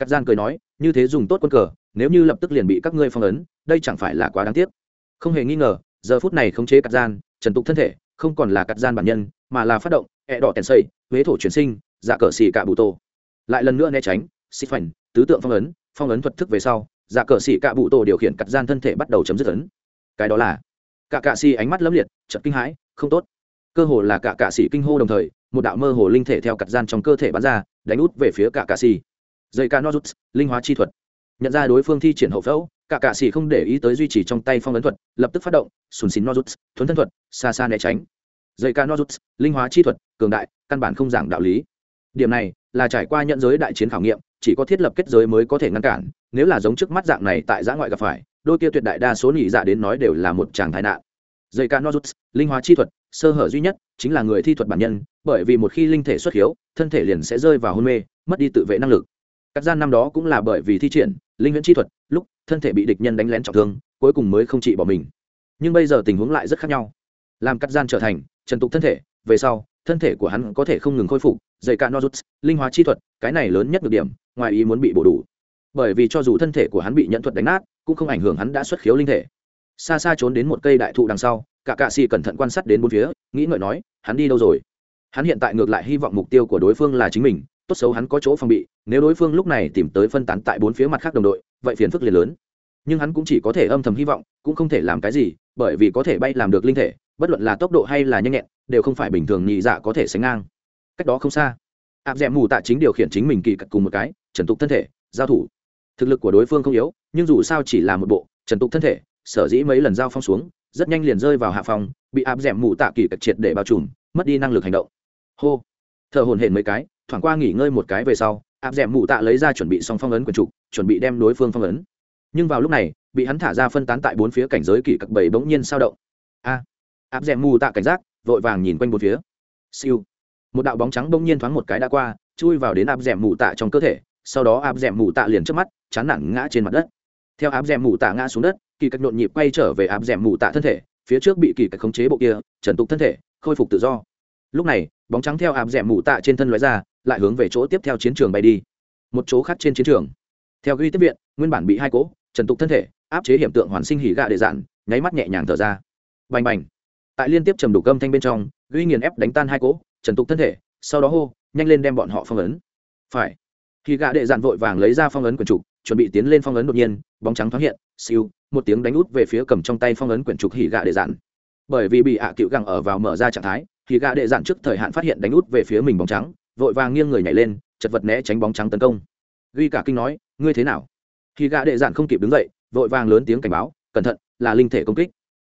cắt gian cười nói, như thế dùng tốt quân cờ, nếu như lập tức liền bị các ngươi phong ấn, đây chẳng phải là quá đáng tiếc. Không hề nghi ngờ, giờ phút này khống chế cắt gian, trần tục thân thể, không còn là cắt gian bản nhân, mà là phát động, ẹ đỏ tèn xây, huế thổ chuyển sinh dạ cờ xì cả bụ tô. Lại lần nữa né tránh xích phành tứ tượng phong ấn phong ấn thuật thức về sau dạ cờ xì cả bụ tô điều khiển cắt gian thân thể bắt đầu chấm dứt ấn. Cái đó là, cả cạ xì ánh mắt lấm liệt chật kinh hãi, không tốt. Cơ hồ là cả cạ xì kinh hô đồng thời, một đạo mơ hồ linh thể theo cắt gian trong cơ thể bắn ra, đánh út về phía cả cạ xì dây ca nozuts linh hóa chi thuật. Nhận ra đối phương thi triển hậu phẫu, cả cạ xì không để ý tới duy trì trong tay phong ấn thuật, lập tức phát động, sùn xín nozuts thuấn thân thuật, xa xa né tránh. Dây ca nozuts linh hóa chi thuật, cường đại, căn bản không giảng đạo lý. Điểm này là trải qua nhận giới đại chiến khảo nghiệm, chỉ có thiết lập kết giới mới có thể ngăn cản, nếu là giống trước mắt dạng này tại giã ngoại gặp phải, đôi kia tuyệt đại đa số nhị dạ đến nói đều là một chàng tai nạn. Dây ca nozuts linh hóa chi thuật, sơ hở duy nhất chính là người thi thuật bản nhân, bởi vì một khi linh thể xuất hiếu, thân thể liền sẽ rơi vào hôn mê, mất đi tự vệ năng lực cắt gian năm đó cũng là bởi vì thi triển linh huyễn chi thuật, lúc thân thể bị địch nhân đánh lén trọng thương, cuối cùng mới không trị bỏ mình. Nhưng bây giờ tình huống lại rất khác nhau. Làm cắt gian trở thành trần tục thân thể, về sau, thân thể của hắn có thể không ngừng khôi phục, dày cả nozuts, linh hóa chi thuật, cái này lớn nhất được điểm, ngoài ý muốn bị bổ đủ. Bởi vì cho dù thân thể của hắn bị nhận thuật đánh nát, cũng không ảnh hưởng hắn đã xuất khiếu linh thể. Xa xa trốn đến một cây đại thụ đằng sau, cả cạ xì cẩn thận quan sát đến bốn phía, nghĩ ngợi nói, hắn đi đâu rồi? Hắn hiện tại ngược lại hy vọng mục tiêu của đối phương là chính mình tốt xấu hắn có chỗ phòng bị, nếu đối phương lúc này tìm tới phân tán tại bốn phía mặt khác đồng đội, vậy phiền phức liền lớn. Nhưng hắn cũng chỉ có thể âm thầm hy vọng, cũng không thể làm cái gì, bởi vì có thể bay làm được linh thể, bất luận là tốc độ hay là nhanh nhẹn, đều không phải bình thường nhị dạ có thể sánh ngang. Cách đó không xa, áp d mù tạ chính điều khiển chính mình kỳ cật cùng một cái, trần tục thân thể, giao thủ. Thực lực của đối phương không yếu, nhưng dù sao chỉ là một bộ, trần tục thân thể, sở dĩ mấy lần giao phong xuống, rất nhanh liền rơi vào hạ phòng, bị áp d mù tạ kỳ cật triệt để bao trùm, mất đi năng lực hành động. Hô, thở hồn hển mấy cái thoảng qua nghỉ ngơi một cái về sau, áp d ẻ m mù tạ lấy ra chuẩn bị xong phong ấn quần trục, chuẩn bị đem đối phương phong ấn. Nhưng vào lúc này, bị hắn thả ra phân tán tại bốn phía cảnh giới kỳ cặc bảy bỗng nhiên sao động. A, áp d ẻ m mù tạ cảnh giác, vội vàng nhìn quanh bốn phía. Siêu. Một đạo bóng trắng bỗng nhiên thoáng một cái đã qua, chui vào đến áp d ẻ m mù tạ trong cơ thể, sau đó áp d ẻ m mù tạ liền trước mắt, chán nản ngã trên mặt đất. Theo áp d ẻ m mù tạ ngã xuống đất, kỳ cặc nhộn nhịp quay trở về áp d ẻ m mù tạ thân thể, phía trước bị kỳ cặc khống chế bộ kia, trần tục thân thể, khôi phục tự do. Lúc này, bóng trắng theo áp d ẻ m mù tạ trên thân lóe ra lại hướng về chỗ tiếp theo chiến trường bay đi. Một chỗ khác trên chiến trường. Theo ghi tiếp viện, nguyên bản bị hai cỗ trần tục thân thể, áp chế hiểm tượng hoàn sinh hỉ gạ đệ dạn, nháy mắt nhẹ nhàng thở ra. Bành bành. Tại liên tiếp trầm đủ cơm thanh bên trong, ghi nghiền ép đánh tan hai cỗ trần tục thân thể, sau đó hô, nhanh lên đem bọn họ phong ấn. Phải. Hỉ gạ đệ dạn vội vàng lấy ra phong ấn quyển trục, chuẩn bị tiến lên phong ấn đột nhiên, bóng trắng thoáng hiện, siêu, một tiếng đánh út về phía cầm trong tay phong ấn quyển trục hỉ gạ đệ dạn. Bởi vì bị ạ cựu gẳng ở vào mở ra trạng thái, hỉ gạ đệ dạn trước thời hạn phát hiện đánh út về phía mình bóng trắng vội vàng nghiêng người nhảy lên, chật vật né tránh bóng trắng tấn công. Ghi cả kinh nói, ngươi thế nào? Khi gạ đệ dạn không kịp đứng dậy, vội vàng lớn tiếng cảnh báo, cẩn thận, là linh thể công kích.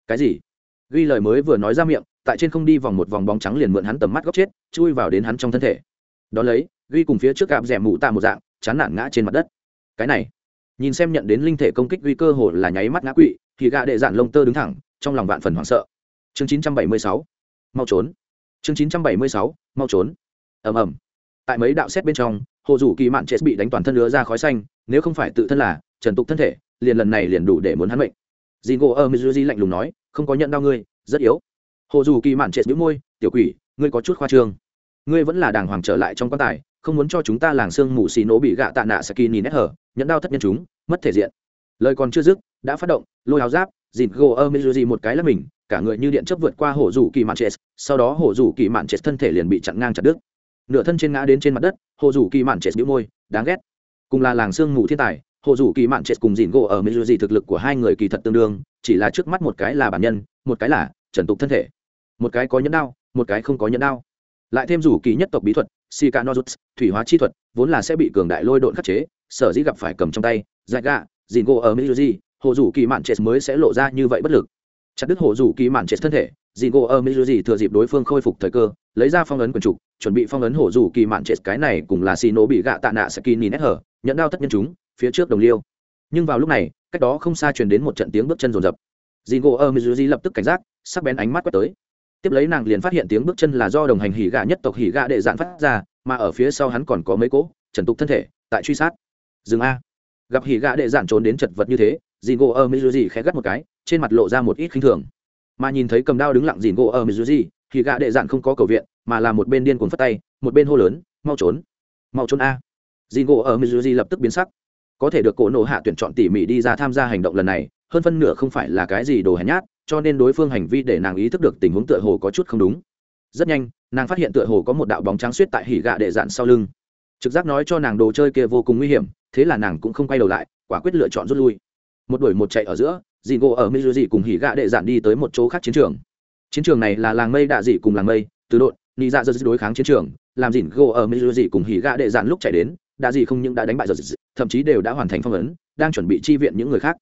Cái gì? Ghi lời mới vừa nói ra miệng, tại trên không đi vòng một vòng bóng trắng liền mượn hắn tầm mắt góc chết, chui vào đến hắn trong thân thể. Đ ó lấy, ghi cùng phía trước gạp rẻ mụ tạ một dạng, chán nản ngã trên mặt đất. Cái này. Nhìn xem nhận đến linh thể công kích ghi cơ hồ là nháy mắt ngã quỵ, thì gạ đệ dạn lông tơ đứng thẳng, trong lòng vạn phần hoảng sợ. Chương chín trăm bảy mươi sáu, mau trốn. Chương chín trăm bảy mươi sáu, mau trốn ầm ầm. Tại mấy đạo xét bên trong, hồ dù kỳ mạn chết bị đánh toàn thân lứa ra khói xanh, nếu không phải tự thân là trần tục thân thể, liền lần này liền đủ để muốn hắn mệnh. Dì ngộ ơ mizuji lạnh lùng nói, không có nhận đau ngươi, rất yếu. Hồ dù kỳ mạn chết nhíu môi, tiểu quỷ, ngươi có chút khoa trương. Ngươi vẫn là đàng hoàng trở lại trong quan tài, không muốn cho chúng ta làng xương mù xì nổ bị gạ tạ nạ saki nhìn nét hở, nhận đau thất nhân chúng, mất thể diện. Lời còn chưa dứt, đã phát động, lôi áo giáp dịt gỗ ơ mizuji một cái là mình, cả người như điện chấp vượt qua hồ dù kỳ mạn chết sau đó hồ dù kỳ mạn chết thân thể liền bị chặn ngang chặt đứt nửa thân trên ngã đến trên mặt đất, hồ dù kỳ mạn chết bĩu môi, đáng ghét. Cùng là làng xương mù thiên tài, hồ dù kỳ mạn chết cùng dìn gỗ ở mizuji thực lực của hai người kỳ thật tương đương, chỉ là trước mắt một cái là bản nhân, một cái là trần tục thân thể. Một cái có nhẫn đao, một cái không có nhẫn đao. Lại thêm rủ kỳ nhất tộc bí thuật sika nozuts thủy hóa chi thuật, vốn là sẽ bị cường đại lôi độn khắc chế, sở dĩ gặp phải cầm trong tay dại gạ dìn gỗ ở mizuji hồ rủ kỳ mạn chết mới sẽ lộ ra như vậy bất lực. Chặt đứt hồ rủ kỳ mạn chết thân thể dì gỗ ở mizuji thừa dịp đối phương khôi phục thời cơ, lấy ra phong ấn quần trục, chuẩn bị phong ấn hổ rủ kỳ mạn chết cái này cùng là xì nổ bị gạ tạ nạ saki nhìn nét hở, nhẫn đao tất nhân chúng, phía trước đồng liêu. Nhưng vào lúc này, cách đó không xa truyền đến một trận tiếng bước chân rồn rập. Dì gỗ ở mizuji lập tức cảnh giác, sắc bén ánh mắt quét tới. Tiếp lấy nàng liền phát hiện tiếng bước chân là do đồng hành hỉ gạ nhất tộc hỉ gạ đệ dạn phát ra, mà ở phía sau hắn còn có mấy cỗ, trần tục thân thể, tại truy sát. Dừng a. Gặp hỉ gạ đệ dạn trốn đến chật vật như thế, dì gỗ ở mizuji khẽ gắt một cái, trên mặt lộ ra một ít khinh thường mà nhìn thấy cầm đao đứng lặng dìn gỗ ở mizuji, thì gã đệ dạn không có cầu viện, mà là một bên điên cuồng phất tay, một bên hô lớn, mau trốn mau trốn a. Dìn gỗ ở mizuji lập tức biến sắc. Có thể được cổ nộ hạ tuyển chọn tỉ mỉ đi ra tham gia hành động lần này, hơn phân nửa không phải là cái gì đồ hèn nhát, cho nên đối phương hành vi để nàng ý thức được tình huống tựa hồ có chút không đúng. Rất nhanh, nàng phát hiện tựa hồ có một đạo bóng trắng suýt tại hỉ gạ đệ dạn sau lưng. Trực giác nói cho nàng đồ chơi kia vô cùng nguy hiểm, thế là nàng cũng không quay đầu lại, quả quyết lựa chọn rút lui. Một đuổi một chạy ở giữa dì gỗ ở mizuji cùng hỉ gạ đệ dạn đi tới một chỗ khác chiến trường. Chiến trường này là làng mây đạ dị cùng làng mây, từ đội nị dạ giật đối kháng chiến trường, làm dìn gỗ ở mizuji cùng hỉ gạ đệ dạn lúc chạy đến, đạ dị không những đã đánh bại giật thậm chí đều đã hoàn thành phong ấn, đang chuẩn bị chi viện những người khác.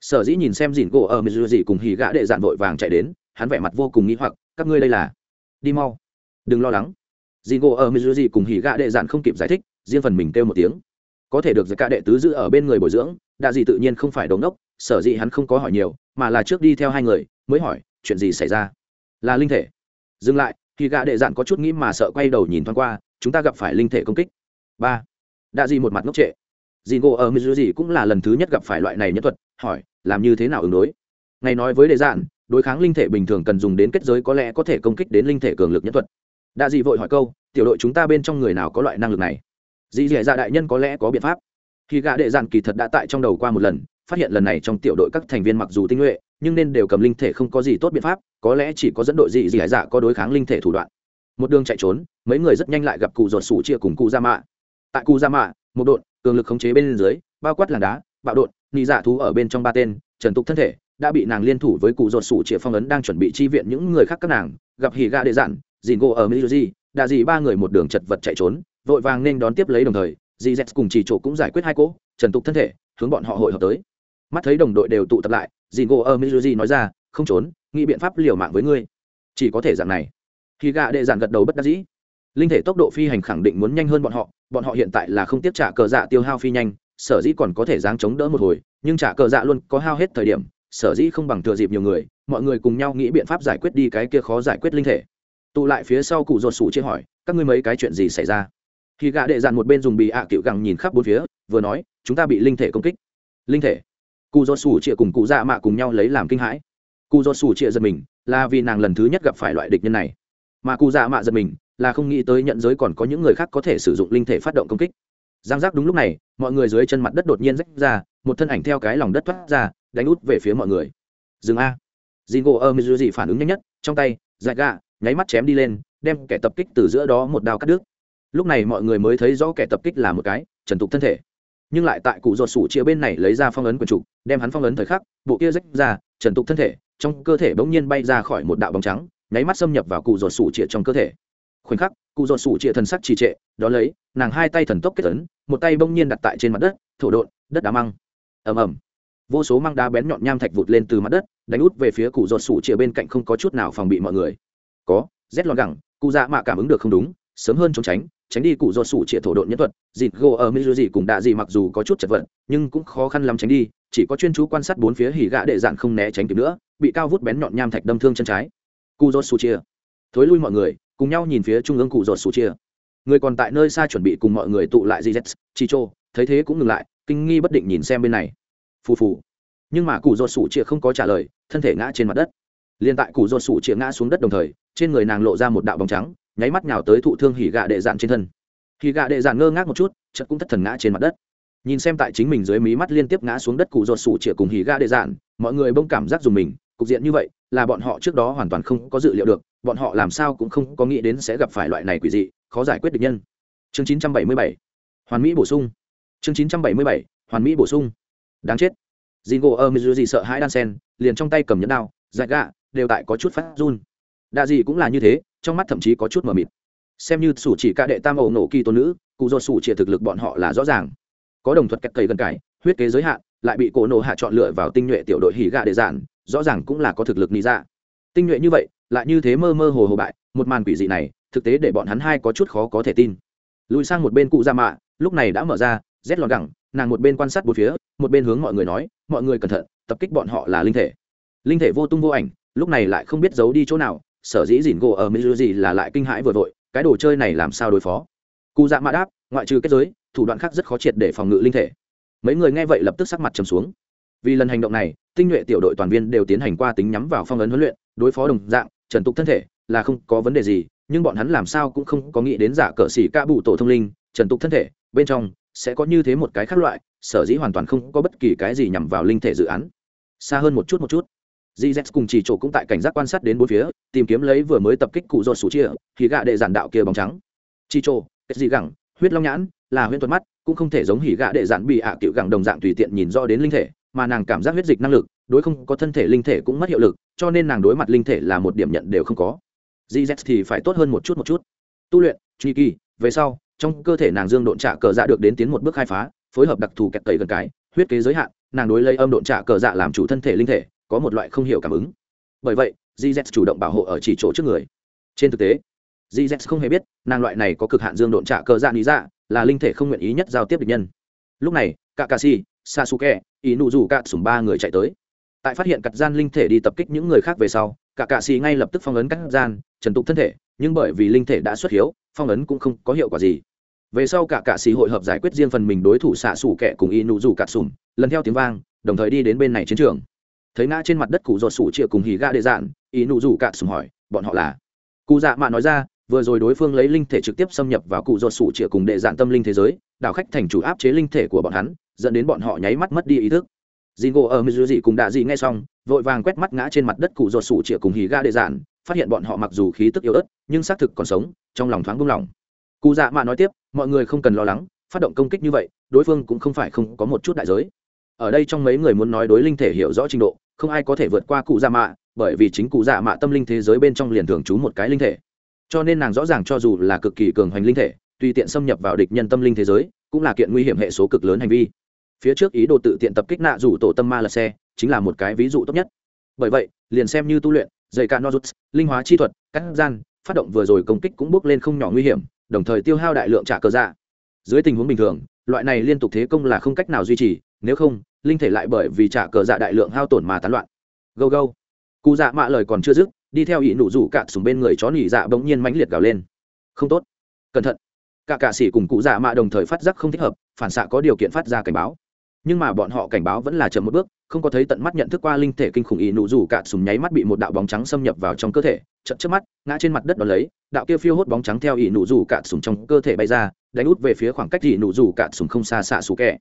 Sở dĩ nhìn xem dìn gỗ ở mizuji cùng hỉ gạ đệ dạn vội vàng chạy đến, hắn vẻ mặt vô cùng nghĩ hoặc, các ngươi đây là? Đi mau. Đừng lo lắng. Dìn gỗ ở mizuji cùng hỉ gạ đệ dạn không kịp giải thích, riêng phần mình kêu một tiếng. Có thể được giải ca đệ tứ giữ ở bên người bồi dưỡng, đạ dị tự nhiên không phải đống đốc sở dĩ hắn không có hỏi nhiều, mà là trước đi theo hai người, mới hỏi, chuyện gì xảy ra? Là linh thể. Dừng lại khi gạ đệ dạn có chút nghĩ mà sợ quay đầu nhìn thoáng qua, chúng ta gặp phải linh thể công kích. Ba. Đạ dị một mặt ngốc trệ. Dì ngộ ở mizuji cũng là lần thứ nhất gặp phải loại này nhất thuật, hỏi, làm như thế nào ứng đối? Ngày nói với đệ dạn đối kháng linh thể bình thường cần dùng đến kết giới có lẽ có thể công kích đến linh thể cường lực nhất thuật. Đạ dị vội hỏi câu, tiểu đội chúng ta bên trong người nào có loại năng lực này? Dì dẻ dạ đại nhân có lẽ có biện pháp. Khi Gã đệ dạn kỳ thật đã tại trong đầu qua một lần phát hiện lần này trong tiểu đội các thành viên mặc dù tinh nhuệ, nhưng nên đều cầm linh thể không có gì tốt biện pháp, có lẽ chỉ có dẫn đội dị dị dạ có đối kháng linh thể thủ đoạn. Một đường chạy trốn, mấy người rất nhanh lại gặp cụ ruột sủ chia cùng cụ gia mạ. Tại cụ gia mạ, một đội, cường lực khống chế bên dưới, bao quát làn đá, bạo đột nị dạ thú ở bên trong ba tên, trần tục thân thể, đã bị nàng liên thủ với cụ ruột sủ chia phong ấn đang chuẩn bị chi viện những người khác các nàng, gặp hỉ ga đệ dạn dìn ngộ ở mỹ đã dì ba người một đường chật vật chạy trốn, vội vàng nên đón tiếp lấy đồng thời, dì z cùng chỉ chỗ cũng giải quyết hai cỗ, trần tục thân thể, hướng bọn họ hội hợp tới mắt thấy đồng đội đều tụ tập lại dì ngô ở mizuji nói ra, không trốn, nghĩ biện pháp liều mạng với ngươi. Chỉ có thể dạng này. Khi gạ đệ giản gật đầu bất đắc dĩ. Linh thể tốc độ phi hành khẳng định muốn nhanh hơn bọn họ bọn họ hiện tại là không tiếp trả cờ dạ tiêu hao phi nhanh, sở dĩ còn có thể dáng chống đỡ một hồi, nhưng trả cờ dạ luôn có hao hết thời điểm, sở dĩ không bằng thừa dịp nhiều người, mọi người cùng nhau nghĩ biện pháp giải quyết đi cái kia khó giải quyết linh thể. Tụ lại phía sau cụ ruột sủ chia hỏi, các ngươi mấy cái chuyện gì xảy ra? Khi gạ đệ dạn một bên dùng bị ạ à cựu gẳng nhìn khắp bốn phía, vừa nói, chúng ta bị linh thể công kích. Linh thể? Cụ do sủ chịa cùng cụ dạ mạ cùng nhau lấy làm kinh hãi. Cụ do sủ chịa giật mình, là vì nàng lần thứ nhất gặp phải loại địch nhân này. Mà cụ dạ mạ giật mình, là không nghĩ tới nhận giới còn có những người khác có thể sử dụng linh thể phát động công kích. Giang giác đúng lúc này, mọi người dưới chân mặt đất đột nhiên rách ra, một thân ảnh theo cái lòng đất thoát ra, đánh út về phía mọi người. Dừng a. Dì ngộ ơ mizuji phản ứng nhanh nhất, trong tay dại gà nháy mắt chém đi lên, đem kẻ tập kích từ giữa đó một đao cắt đứt. Lúc này mọi người mới thấy rõ kẻ tập kích là một cái, trần tục thân thể nhưng lại tại cụ ruột sủ chia bên này lấy ra phong ấn quần trục đem hắn phong ấn thời khắc, bộ kia rách ra, trần tục thân thể, trong cơ thể bỗng nhiên bay ra khỏi một đạo bóng trắng, nháy mắt xâm nhập vào cụ ruột sủ chia trong cơ thể. Khoảnh khắc, cụ ruột sủ chia thần sắc trì trệ, đó lấy, nàng hai tay thần tốc kết tấn một tay bỗng nhiên đặt tại trên mặt đất, thổ độn, đất đá măng. Ầm ầm. Vô số măng đá bén nhọn nham thạch vụt lên từ mặt đất, đánh út về phía cụ ruột sủ chia bên cạnh không có chút nào phòng bị mọi người. Có rét lọt gẳng, cụ dạ mạ cảm ứng được không đúng sớm hơn trốn tránh tránh đi cụ do sủ trịa thổ độn nhân thuật dịt gỗ ở mỹ dị cùng đạ dị mặc dù có chút chật vật, nhưng cũng khó khăn lắm tránh đi, chỉ có chuyên chú quan sát bốn phía hỉ gạ đệ dạn không né tránh kịp nữa, bị cao vút bén nhọn nham thạch đâm thương chân trái. Cụ do sủ chia thối lui mọi người, cùng nhau nhìn phía trung ương cụ do sủ chia người còn tại nơi xa chuẩn bị cùng mọi người tụ lại gz chi chô, thấy thế cũng ngừng lại, kinh nghi bất định nhìn xem bên này. Phù phù. Nhưng mà cụ do sủ chia không có trả lời, thân thể ngã trên mặt đất. Liền tại cụ do sủ chia ngã xuống đất đồng thời, trên người nàng lộ ra một đạo bóng trắng nháy mắt nhào tới thụ thương hỉ gạ đệ dạn trên thân. Hỉ gạ đệ dạn ngơ ngác một chút, chợt cũng thất thần ngã trên mặt đất. Nhìn xem tại chính mình dưới mí mắt liên tiếp ngã xuống đất cụ ruột sủ chĩa cùng hỉ gạ đệ dạn, mọi người bông cảm giác dùng mình, cục diện như vậy, là bọn họ trước đó hoàn toàn không có dự liệu được, bọn họ làm sao cũng không có nghĩ đến sẽ gặp phải loại này quỷ dị, khó giải quyết được nhân. Chương 977 hoàn mỹ bổ sung. Chương 977 hoàn mỹ bổ sung. Đáng chết. Jingo ơ gì sợ hãi đan sen, liền trong tay cầm nhẫn đao dại gạ, đều tại có chút phát run. Đa gì cũng là như thế trong mắt thậm chí có chút mờ mịt. Xem như sủ chỉ ca đệ tam ẩu nổ kỳ tôn nữ, cụ do sủ chỉ thực lực bọn họ là rõ ràng. Có đồng thuật cách cầy gần cải, huyết kế giới hạn, lại bị cổ nổ hạ chọn lựa vào tinh nhuệ tiểu đội hỉ gạ đệ giản, rõ ràng cũng là có thực lực ni ra dạ. tinh nhuệ như vậy, lại như thế mơ mơ hồ hồ bại, một màn quỷ dị này, thực tế để bọn hắn hai có chút khó có thể tin. Lùi sang một bên cụ ra mạ, lúc này đã mở ra, rét lọt gẳng, nàng một bên quan sát một phía, một bên hướng mọi người nói, mọi người cẩn thận, tập kích bọn họ là linh thể. Linh thể vô tung vô ảnh, lúc này lại không biết giấu đi chỗ nào sở dĩ dìn gỗ ở mỹ gì là lại kinh hãi vừa vội, cái đồ chơi này làm sao đối phó? Cụ dạ mã đáp, ngoại trừ kết giới, thủ đoạn khác rất khó triệt để phòng ngự linh thể. Mấy người nghe vậy lập tức sắc mặt trầm xuống. Vì lần hành động này, tinh nhuệ tiểu đội toàn viên đều tiến hành qua tính nhắm vào phong ấn huấn luyện, đối phó đồng dạng, trần tục thân thể, là không có vấn đề gì, nhưng bọn hắn làm sao cũng không có nghĩ đến giả cờ xỉ ca bụ tổ thông linh, trần tục thân thể, bên trong sẽ có như thế một cái khác loại, sở dĩ hoàn toàn không có bất kỳ cái gì nhằm vào linh thể dự án. Xa hơn một chút một chút gz cùng chỉ chỗ cũng tại cảnh giác quan sát đến bốn phía, tìm kiếm lấy vừa mới tập kích cụ rồi sủ chia, thì gạ đệ giản đạo kia bóng trắng. Chỉ chỗ, cái gì gẳng, huyết long nhãn, là huyết thuật mắt, cũng không thể giống hỉ gạ đệ giản bị ạ à cựu gẳng đồng dạng tùy tiện nhìn rõ đến linh thể, mà nàng cảm giác huyết dịch năng lực, đối không có thân thể linh thể cũng mất hiệu lực, cho nên nàng đối mặt linh thể là một điểm nhận đều không có. Gz thì phải tốt hơn một chút một chút. Tu luyện, truy kỳ, về sau, trong cơ thể nàng dương độn trả cờ dạ được đến tiến một bước khai phá, phối hợp đặc thù kẹt cậy gần cái, huyết kế giới hạn, nàng đối lấy âm độn trả cờ dạ làm chủ thân thể linh thể có một loại không hiểu cảm ứng. Bởi vậy gz chủ động bảo hộ ở chỉ chỗ trước người. Trên thực tế gz không hề biết, nàng loại này có cực hạn dương độn trả cờ dạ lý dạ là linh thể không nguyện ý nhất giao tiếp địch nhân. Lúc này, kakashi, sasuke ý dù rủ cạn sùng ba người chạy tới. Tại phát hiện cắt gian linh thể đi tập kích những người khác về sau cả cạ xì ngay lập tức phong ấn cắt gian, trần tục thân thể, nhưng bởi vì linh thể đã xuất hiếu, phong ấn cũng không có hiệu quả gì. Về sau cả cạ xì hội hợp giải quyết riêng phần mình đối thủ xạ xủ kẻ cùng y nụ dù cạt sùng lần theo tiếng vang, đồng thời đi đến bên này chiến trường thấy ngã trên mặt đất cụ giọt sủ chia cùng hì ga đệ dạn ý nụ rủ cạn sùng hỏi bọn họ là cụ dạ mạ nói ra vừa rồi đối phương lấy linh thể trực tiếp xâm nhập vào cụ giọt sủ chia cùng đệ dạn tâm linh thế giới đảo khách thành chủ áp chế linh thể của bọn hắn dẫn đến bọn họ nháy mắt mất đi ý thức Jingo ở Mizuji cùng đạ dị nghe xong, vội vàng quét mắt ngã trên mặt đất cụ giọt sủ chia cùng hỉ ga đệ dạn, phát hiện bọn họ mặc dù khí tức yếu ớt, nhưng xác thực còn sống, trong lòng thoáng buông lòng. Cụ Dạ Mạ nói tiếp, mọi người không cần lo lắng, phát động công kích như vậy, đối phương cũng không phải không có một chút đại giới. Ở đây trong mấy người muốn nói đối linh thể hiểu rõ trình độ, không ai có thể vượt qua cụ Dạ Mạ, bởi vì chính cụ Dạ Mạ tâm linh thế giới bên trong liền thường trú một cái linh thể. Cho nên nàng rõ ràng cho dù là cực kỳ cường hoành linh thể, tùy tiện xâm nhập vào địch nhân tâm linh thế giới, cũng là kiện nguy hiểm hệ số cực lớn hành vi. Phía trước ý đồ tự tiện tập kích nạ rủ tổ tâm ma là xe chính là một cái ví dụ tốt nhất. Bởi vậy liền xem như tu luyện dày cả nozuts linh hóa chi thuật cắt gian phát động vừa rồi công kích cũng bước lên không nhỏ nguy hiểm đồng thời tiêu hao đại lượng trả cờ dạ. Dưới tình huống bình thường loại này liên tục thế công là không cách nào duy trì nếu không linh thể lại bởi vì trả cờ dạ đại lượng hao tổn mà tán loạn. Gâu gâu. Cụ dạ mạ lời còn chưa dứt, đi theo ý nụ rủ cạ sùng bên người chó nỉ dạ bỗng nhiên mãnh liệt gào lên. Không tốt. Cẩn thận. Cả cạ sĩ cùng cụ dạ mạ đồng thời phát giác không thích hợp, phản xạ có điều kiện phát ra cảnh báo. Nhưng mà bọn họ cảnh báo vẫn là chậm một bước, không có thấy tận mắt nhận thức qua linh thể kinh khủng ý nụ rủ cạ sùng nháy mắt bị một đạo bóng trắng xâm nhập vào trong cơ thể chậm trước mắt, ngã trên mặt đất đ ó lấy, đạo kia phiêu hốt bóng trắng theo ý nụ rủ cạ sùng trong cơ thể bay ra, đánh út về phía khoảng cách ý nụ rủ cạ sùng không xa xạ xù kẹ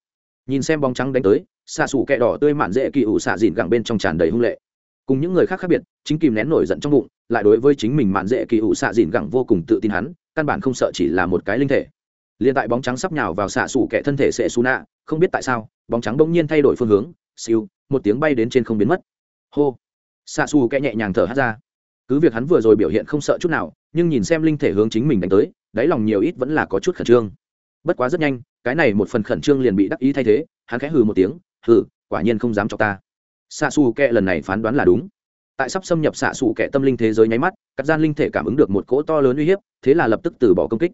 nhìn xem bóng trắng đánh tới, xạ xù kẹ đỏ tươi mạn dễ kỳ ủ xạ dìn gẳng bên trong tràn đầy hung lệ. Cùng những người khác khác biệt, chính kìm nén nổi giận trong bụng, lại đối với chính mình mạn dễ kỳ ủ xạ dìn gẳng vô cùng tự tin hắn, căn bản không sợ chỉ là một cái linh thể. Liền tại bóng trắng sắp nhào vào xạ xù kẹ thân thể sẽ xù nạ, không biết tại sao, bóng trắng bỗng nhiên thay đổi phương hướng, siêu, một tiếng bay đến trên không biến mất. Hô! Xạ xù kẹ nhẹ nhàng thở hát ra. Cứ việc hắn vừa rồi biểu hiện không sợ chút nào, nhưng nhìn xem linh thể hướng chính mình đánh tới, đáy lòng nhiều ít vẫn là có chút khẩn trương bất quá rất nhanh, cái này một phần khẩn trương liền bị đắc ý thay thế, hắn khẽ hừ một tiếng, hừ, quả nhiên không dám cho ta. Xạ xù kẹ lần này phán đoán là đúng. Tại sắp xâm nhập xạ xù kẹ tâm linh thế giới nháy mắt các gian linh thể cảm ứng được một cỗ to lớn uy hiếp, thế là lập tức từ bỏ công kích.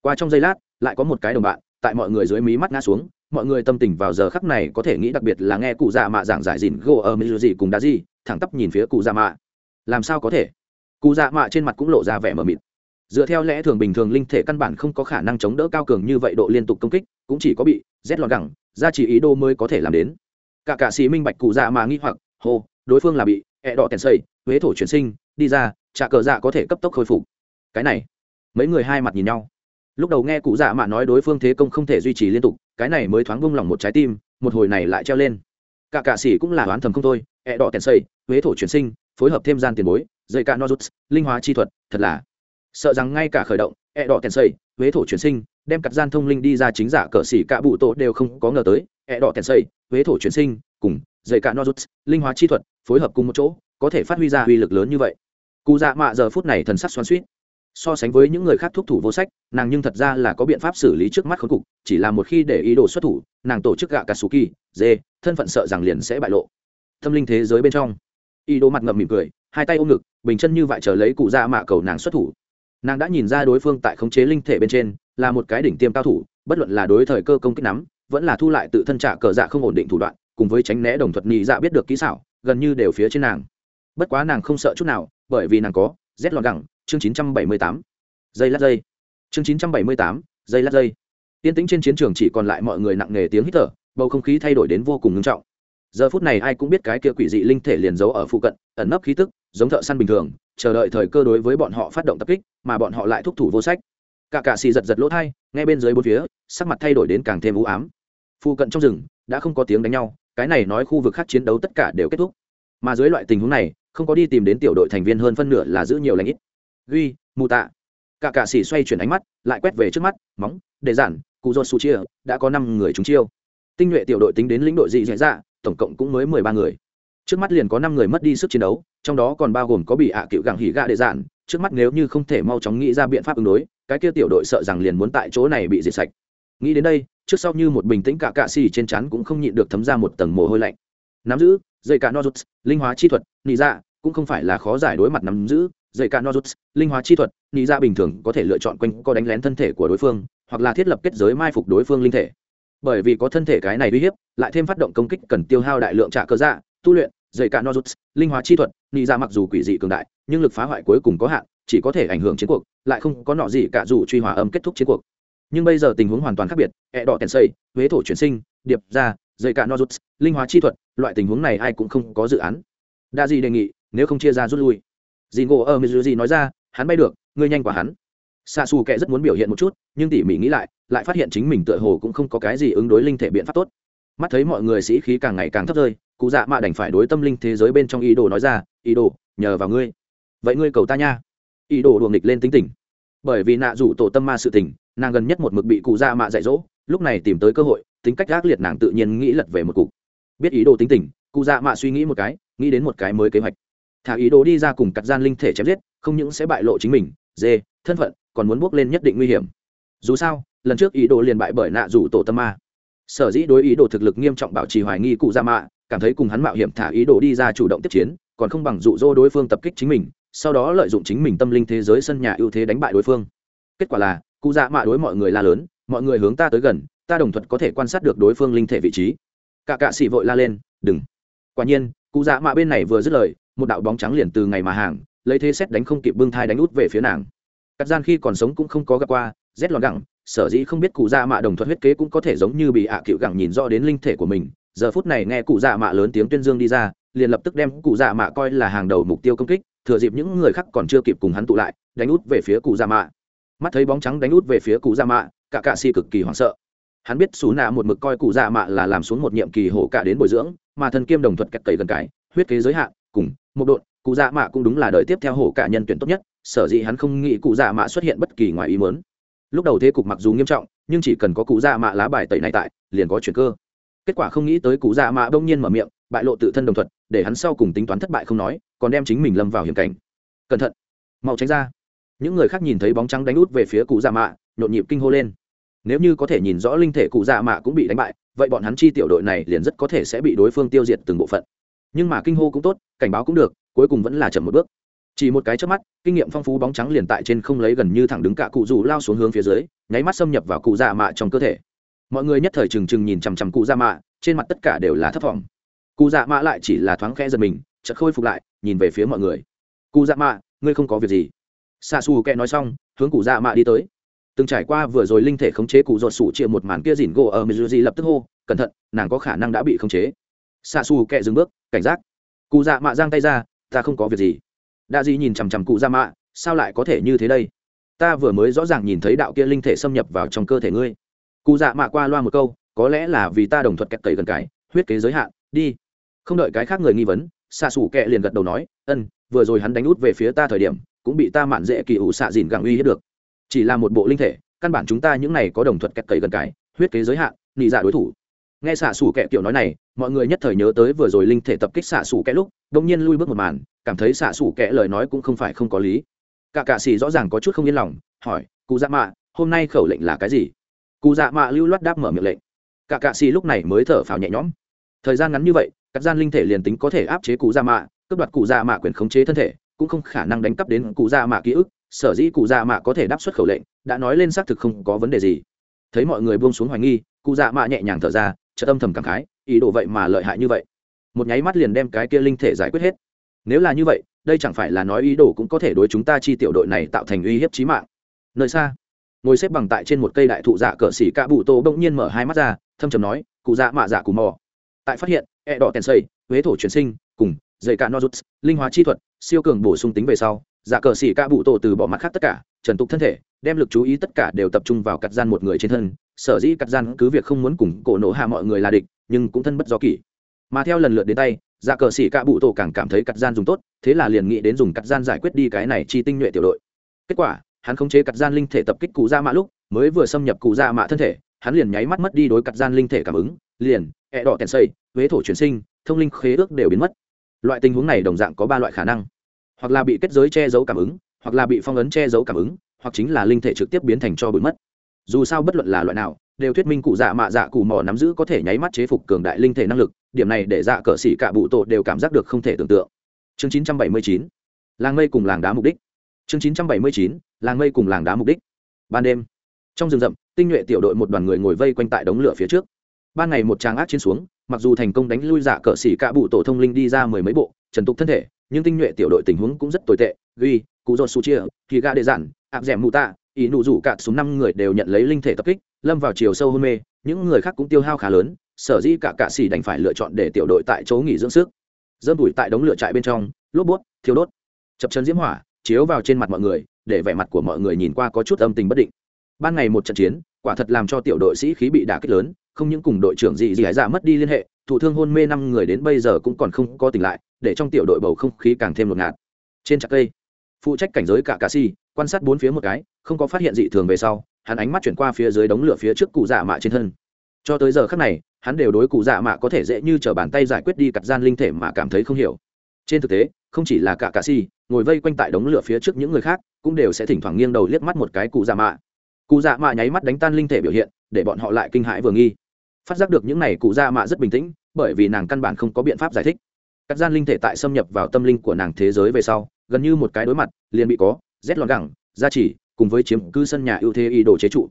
Qua trong giây lát, lại có một cái đồng bạn, tại mọi người dưới mí mắt ngã xuống, mọi người tâm tình vào giờ khắc này có thể nghĩ đặc biệt là nghe cụ già mạ giảng giải dìn gỗ ở mỹ gì cùng đá gì thẳng tắp nhìn phía cụ già mạ. Làm sao có thể? Cụ già mạ trên mặt cũng lộ ra vẻ mờ mịt dựa theo lẽ thường bình thường linh thể căn bản không có khả năng chống đỡ cao cường như vậy độ liên tục công kích, cũng chỉ có bị rét lọt gẳng, ra chỉ ý đồ mới có thể làm đến. Cả cả sĩ minh bạch cụ dạ mà nghĩ hoặc, hô, đối phương là bị ẹ đỏ tèn xây, huế thổ chuyển sinh, đi ra, trả cờ dạ có thể cấp tốc khôi phục. Cái này, mấy người hai mặt nhìn nhau. Lúc đầu nghe cụ dạ mà nói đối phương thế công không thể duy trì liên tục, cái này mới thoáng vung lòng một trái tim, một hồi này lại treo lên. Cả cạ sĩ cũng là oán thầm không thôi, ẹ đỏ tèn xây, huế thổ chuyển sinh, phối hợp thêm gian tiền bối dây cạ nozuts, linh hóa chi thuật, thật là sợ rằng ngay cả khởi động, ẹ đỏ tèn xây huế thổ chuyển sinh, đem cặp gian thông linh đi ra chính giả cờ xỉ cả bụ tổ đều không có ngờ tới, ẹ đỏ tèn xây huế thổ chuyển sinh, cùng dây cạ nozuts, linh hóa chi thuật, phối hợp cùng một chỗ, có thể phát huy ra uy lực lớn như vậy. Cụ dạ mạ giờ phút này thần sắc xoắn suýt so sánh với những người khác thúc thủ vô sách, nàng nhưng thật ra là có biện pháp xử lý trước mắt khốn cục, chỉ là một khi để ý đồ xuất thủ, nàng tổ chức gạ katsuki dê, thân phận sợ rằng liền sẽ bại lộ. Tâm linh thế giới bên trong ý đồ mặt ngậm mỉm cười, hai tay ôm ngực, bình chân như vậy chờ lấy cụ ra dạ mạ cầu nàng xuất thủ nàng đã nhìn ra đối phương tại khống chế linh thể bên trên là một cái đỉnh tiêm cao thủ bất luận là đối thời cơ công kích nắm vẫn là thu lại tự thân trả cờ dạ không ổn định thủ đoạn cùng với tránh né đồng thuật nhị dạ biết được kỹ xảo gần như đều phía trên nàng bất quá nàng không sợ chút nào bởi vì nàng có rét lọt gẳng chương 978. Giây lát giây. Chương 978, giây lát giây. Tiên tĩnh trên chiến trường chỉ còn lại mọi người nặng nề tiếng hít thở, bầu không khí thay đổi đến vô cùng nghiêm trọng. Giờ phút này ai cũng biết cái kia quỷ dị linh thể liền giấu ở phụ cận, ẩn nấp khí tức, giống thợ săn bình thường chờ đợi thời cơ đối với bọn họ phát động tập kích, mà bọn họ lại thúc thủ vô sách. Cả cạ xì giật giật lỗ thai ngay bên dưới bốn phía, sắc mặt thay đổi đến càng thêm u ám. Phụ cận trong rừng, đã không có tiếng đánh nhau, cái này nói khu vực khác chiến đấu tất cả đều kết thúc. Mà dưới loại tình huống này, không có đi tìm đến tiểu đội thành viên hơn phân nửa là giữ nhiều lãnh ít. Ghi, mù tạ. Cả cạ xì xoay chuyển ánh mắt, lại quét về trước mắt, móng, để giản cụ dô su chia, đã có năm người chúng chiêu. Tinh nhuệ tiểu đội tính đến lĩnh đội dị dạy dạ tổng cộng cũng mới mười ba người. Trước mắt liền có năm người mất đi sức chiến đấu trong đó còn bao gồm có bị ạ cựu gặng hỉ gạ đệ dạn. Trước mắt nếu như không thể mau chóng nghĩ ra biện pháp ứng đối, cái kia tiểu đội sợ rằng liền muốn tại chỗ này bị diệt sạch. Nghĩ đến đây, trước sau như một bình tĩnh cả cạ xì trên chắn cũng không nhịn được thấm ra một tầng mồ hôi lạnh. Nắm giữ, dây cả nozuts, linh hóa chi thuật, nị dạ cũng không phải là khó giải đối mặt nắm giữ, dây cả nozuts, linh hóa chi thuật, nị dạ bình thường có thể lựa chọn quanh co đánh lén thân thể của đối phương, hoặc là thiết lập kết giới mai phục đối phương linh thể. Bởi vì có thân thể cái này uy hiếp, lại thêm phát động công kích cần tiêu hao đại lượng trả cơ dạ tu luyện dây cả nozuts, linh hóa chi thuật, nị ra mặc dù quỷ dị cường đại, nhưng lực phá hoại cuối cùng có hạn, chỉ có thể ảnh hưởng chiến cuộc, lại không có nọ gì cả dù truy hòa âm kết thúc chiến cuộc. Nhưng bây giờ tình huống hoàn toàn khác biệt, ẹ đỏ tèn xây, huế thổ chuyển sinh, điệp ra dây cả nozuts, linh hóa chi thuật, loại tình huống này ai cũng không có dự án. Đa di đề nghị, nếu không chia ra rút lui. Dì ngộ ở mizuji nói ra, hắn bay được, ngươi nhanh quả hắn. Xa xù kệ rất muốn biểu hiện một chút, nhưng tỉ mỉ nghĩ lại lại phát hiện chính mình tựa hồ cũng không có cái gì ứng đối linh thể biện pháp tốt mắt thấy mọi người sĩ khí càng ngày càng thấp rơi, cụ dạ mạ đành phải đối tâm linh thế giới bên trong ý đồ nói ra, ý đồ, nhờ vào ngươi. Vậy ngươi cầu ta nha. Ý đồ đùa nghịch lên tính tình. Bởi vì nạ rủ tổ tâm ma sự tình, nàng gần nhất một mực bị cụ dạ mạ dạy dỗ, lúc này tìm tới cơ hội, tính cách gác liệt nàng tự nhiên nghĩ lật về một cục. Biết ý đồ tính tình, cụ dạ mạ suy nghĩ một cái, nghĩ đến một cái mới kế hoạch. Thả ý đồ đi ra cùng cắt gian linh thể chém giết, không những sẽ bại lộ chính mình, dê, thân phận, còn muốn bước lên nhất định nguy hiểm. Dù sao, lần trước ý đồ liền bại bởi nạ rủ tổ tâm ma sở dĩ đối ý đồ thực lực nghiêm trọng bảo trì hoài nghi cụ dạ mạ, cảm thấy cùng hắn mạo hiểm thả ý đồ đi ra chủ động tiếp chiến, còn không bằng dụ dỗ đối phương tập kích chính mình, sau đó lợi dụng chính mình tâm linh thế giới sân nhà ưu thế đánh bại đối phương. Kết quả là, cụ dạ mạ đối mọi người la lớn, mọi người hướng ta tới gần, ta đồng thuận có thể quan sát được đối phương linh thể vị trí. Cả cạ sĩ vội la lên, đừng. Quả nhiên, cụ dạ mạ bên này vừa dứt lời, một đạo bóng trắng liền từ ngày mà hàng, lấy thế xét đánh không kịp bưng thai đánh út về phía nàng. Cắt gian khi còn sống cũng không có gặp qua, rét lọt gẳng sở dĩ không biết cụ dạ mạ đồng thuận huyết kế cũng có thể giống như bị ạ à cựu gẳng nhìn rõ đến linh thể của mình, giờ phút này nghe cụ dạ mạ lớn tiếng tuyên dương đi ra, liền lập tức đem cụ dạ mạ coi là hàng đầu mục tiêu công kích, thừa dịp những người khác còn chưa kịp cùng hắn tụ lại, đánh út về phía cụ dạ mạ. Mắt thấy bóng trắng đánh út về phía cụ dạ mạ, cả cạ si cực kỳ hoảng sợ. Hắn biết xú nạ một mực coi cụ dạ mạ là làm xuống một nhiệm kỳ hổ cả đến bồi dưỡng, mà thần kiêm đồng thuật kẹt cầy gần cái, huyết kế giới hạn, cùng, một đội cụ dạ mạ cũng đúng là đời tiếp theo hổ cả nhân tuyển tốt nhất, sở dĩ hắn không nghĩ cụ dạ mạ xuất hiện bất kỳ ngoài ý muốn lúc đầu thế cục mặc dù nghiêm trọng nhưng chỉ cần có cụ dạ mạ lá bài tẩy này tại liền có chuyển cơ. Kết quả không nghĩ tới cụ dạ mạ bỗng nhiên mở miệng bại lộ tự thân đồng thuận, để hắn sau cùng tính toán thất bại không nói còn đem chính mình lâm vào hiểm cảnh. Cẩn thận mau tránh ra. Những người khác nhìn thấy bóng trắng đánh út về phía cụ dạ mạ nhộn nhịp kinh hô lên. Nếu như có thể nhìn rõ linh thể cụ dạ mạ cũng bị đánh bại vậy bọn hắn chi tiểu đội này liền rất có thể sẽ bị đối phương tiêu diệt từng bộ phận. Nhưng mà kinh hô cũng tốt cảnh báo cũng được cuối cùng vẫn là chậm một bước chỉ một cái trước mắt, kinh nghiệm phong phú bóng trắng liền tại trên không lấy gần như thẳng đứng cả cụ dù lao xuống hướng phía dưới, nháy mắt xâm nhập vào cụ dạ mạ trong cơ thể. Mọi người nhất thời trừng trừng nhìn chằm chằm cụ dạ mạ, trên mặt tất cả đều là thất vọng cụ dạ mạ lại chỉ là thoáng khẽ giật mình, chợt khôi phục lại, nhìn về phía mọi người. Cụ dạ mạ, ngươi không có việc gì. Xa xù kẹ nói xong, hướng cụ dạ mạ đi tới. Từng trải qua vừa rồi linh thể khống chế cụ ruột sủ chia một màn kia dỉn gỗ ở mizuji lập tức hô, cẩn thận, nàng có khả năng đã bị khống chế. Xa xù kẹ dừng bước, cảnh giác. Cụ dạ mạ giang tay ra, ta không có việc gì đa di nhìn chằm chằm cụ dạ mạ, sao lại có thể như thế đây? Ta vừa mới rõ ràng nhìn thấy đạo kia linh thể xâm nhập vào trong cơ thể ngươi. Cụ dạ mạ qua loa một câu, có lẽ là vì ta đồng thuật kẹt cậy gần cái, huyết kế giới hạn, đi. Không đợi cái khác người nghi vấn xạ xủ kẹ liền gật đầu nói, ân, vừa rồi hắn đánh út về phía ta thời điểm, cũng bị ta mạn dễ kỳ ủ xạ dìn gặng uy hiếp được. Chỉ là một bộ linh thể, căn bản chúng ta những này có đồng thuật kẹt cậy gần cái, huyết kế giới hạn, nị dạ đối thủ. Nghe xạ xủ kẹ kiểu nói này mọi người nhất thời nhớ tới vừa rồi linh thể tập kích xạ xủ kẽ lúc đông nhiên lui bước một màn, cảm thấy xạ xủ kẽ lời nói cũng không phải không có lý. Cả cạ xì rõ ràng có chút không yên lòng, hỏi, cụ dạ mạ, hôm nay khẩu lệnh là cái gì? Cụ dạ mạ lưu loát đáp mở miệng lệnh. Cả cạ xì lúc này mới thở phào nhẹ nhõm. Thời gian ngắn như vậy, các gian linh thể liền tính có thể áp chế cụ dạ mạ, cướp đoạt cụ dạ mạ quyền khống chế thân thể, cũng không khả năng đánh cắp đến cụ dạ mạ ký ức, sở dĩ cụ dạ mạ có thể đáp xuất khẩu lệnh, đã nói lên xác thực không có vấn đề gì. Thấy mọi người buông xuống hoài nghi, cụ dạ mạ nhẹ nhàng thở ra, chợt âm thầm cảm khái ý đồ vậy mà lợi hại như vậy. Một nháy mắt liền đem cái kia linh thể giải quyết hết. Nếu là như vậy, đây chẳng phải là nói ý đồ cũng có thể đối chúng ta chi tiểu đội này tạo thành uy hiếp chí mạng. Nơi xa, ngồi xếp bằng tại trên một cây đại thụ dạ cờ xỉ cạ bụ tô bỗng nhiên mở hai mắt ra, thâm trầm nói, cụ dạ mạ dạ cù mò. Tại phát hiện e đỏ tèn xây huế thổ chuyển sinh, cùng dây cạ nozuts, linh hóa chi thuật, siêu cường bổ sung tính về sau dạ cờ xỉ cạ bụ tô từ bỏ mặt khác tất cả, trần tục thân thể, đem lực chú ý tất cả đều tập trung vào cắt gian một người trên thân, sở dĩ cắt gian cứ việc không muốn cùng cổ nổ hạ mọi người là địch nhưng cũng thân bất do kỷ. Mà theo lần lượt đến tay dạ cờ xỉ cạ bụ tổ càng cảm thấy cắt gian dùng tốt, thế là liền nghĩ đến dùng cắt gian giải quyết đi cái này chi tinh nhuệ tiểu đội. Kết quả, hắn khống chế cắt gian linh thể tập kích cụ dạ ra mã lúc, mới vừa xâm nhập cụ dạ ra mã thân thể, hắn liền nháy mắt mất đi đối cắt gian linh thể cảm ứng, liền, ẹ đỏ tèn xây, huế thổ chuyển sinh, thông linh khế ước đều biến mất. Loại tình huống này đồng dạng có ba loại khả năng. Hoặc là bị kết giới che giấu cảm ứng, hoặc là bị phong ấn che giấu cảm ứng, hoặc chính là linh thể trực tiếp biến thành cho bụi mất. Dù sao bất luận là loại nào đều thuyết minh cụ dạ mạ dạ cụ mỏ nắm giữ có thể nháy mắt chế phục cường đại linh thể năng lực, điểm này để dạ cờ xỉ cả bụ tổ đều cảm giác được không thể tưởng tượng. Chương 979 làng mây cùng làng đá mục đích. Chương 979 làng mây cùng làng đá mục đích. Ban đêm, trong rừng rậm, tinh nhuệ tiểu đội một đoàn người ngồi vây quanh tại đống lửa phía trước. Ban ngày một tràng ác chiến xuống, mặc dù thành công đánh lui dạ cờ xỉ cả bụ tổ thông linh đi ra mười mấy bộ, trần tục thân thể, nhưng tinh nhuệ tiểu đội tình huống cũng rất tồi tệ. Ghi cụ dột su chia thì ga đệ giản áp rẻ mù tạ ý nụ rủ cả xuống năm người đều nhận lấy linh thể tập kích, lâm vào chiều sâu hôn mê, những người khác cũng tiêu hao khá lớn, sở dĩ cả cạ xỉ đành phải lựa chọn để tiểu đội tại chỗ nghỉ dưỡng sức. Dơm đùi tại đống lửa trại bên trong, lốp bút thiêu đốt. Chập chân diễm hỏa chiếu vào trên mặt mọi người, để vẻ mặt của mọi người nhìn qua có chút âm tình bất định. Ban ngày một trận chiến, quả thật làm cho tiểu đội sĩ khí bị đả kích lớn, không những cùng đội trưởng dị dị hải dạ mất đi liên hệ thủ thương hôn mê năm người đến bây giờ cũng còn không có tỉnh lại, để trong tiểu đội bầu không khí càng thêm ngột ngạt. Trên trạc cây, phụ trách cảnh giới cả cà si quan sát bốn phía một cái, không có phát hiện dị thường về sau, hắn ánh mắt chuyển qua phía dưới đống lửa phía trước cụ dạ mạ trên thân. Cho tới giờ khắc này, hắn đều đối cụ dạ mạ có thể dễ như t r ở bàn tay giải quyết đi cặt gian linh thể mà cảm thấy không hiểu. Trên thực tế, không chỉ là cả cà si, ngồi vây quanh tại đống lửa phía trước những người khác, cũng đều sẽ thỉnh thoảng nghiêng đầu liếc mắt một cái cụ dạ mạ. Cụ dạ mạ nháy mắt đánh tan linh thể biểu hiện, để bọn họ lại kinh hãi vừa nghi. Phát giác được những này cụ dạ mạ rất bình tĩnh, bởi vì nàng căn bản không có biện pháp giải thích. Các gian linh thể tại xâm nhập vào tâm linh của nàng thế giới về sau, gần như một cái đối mặt, liền bị có rét lọt gẳng, gia trì, cùng với chiếm cư sân nhà ưu thế ý đồ chế trụ.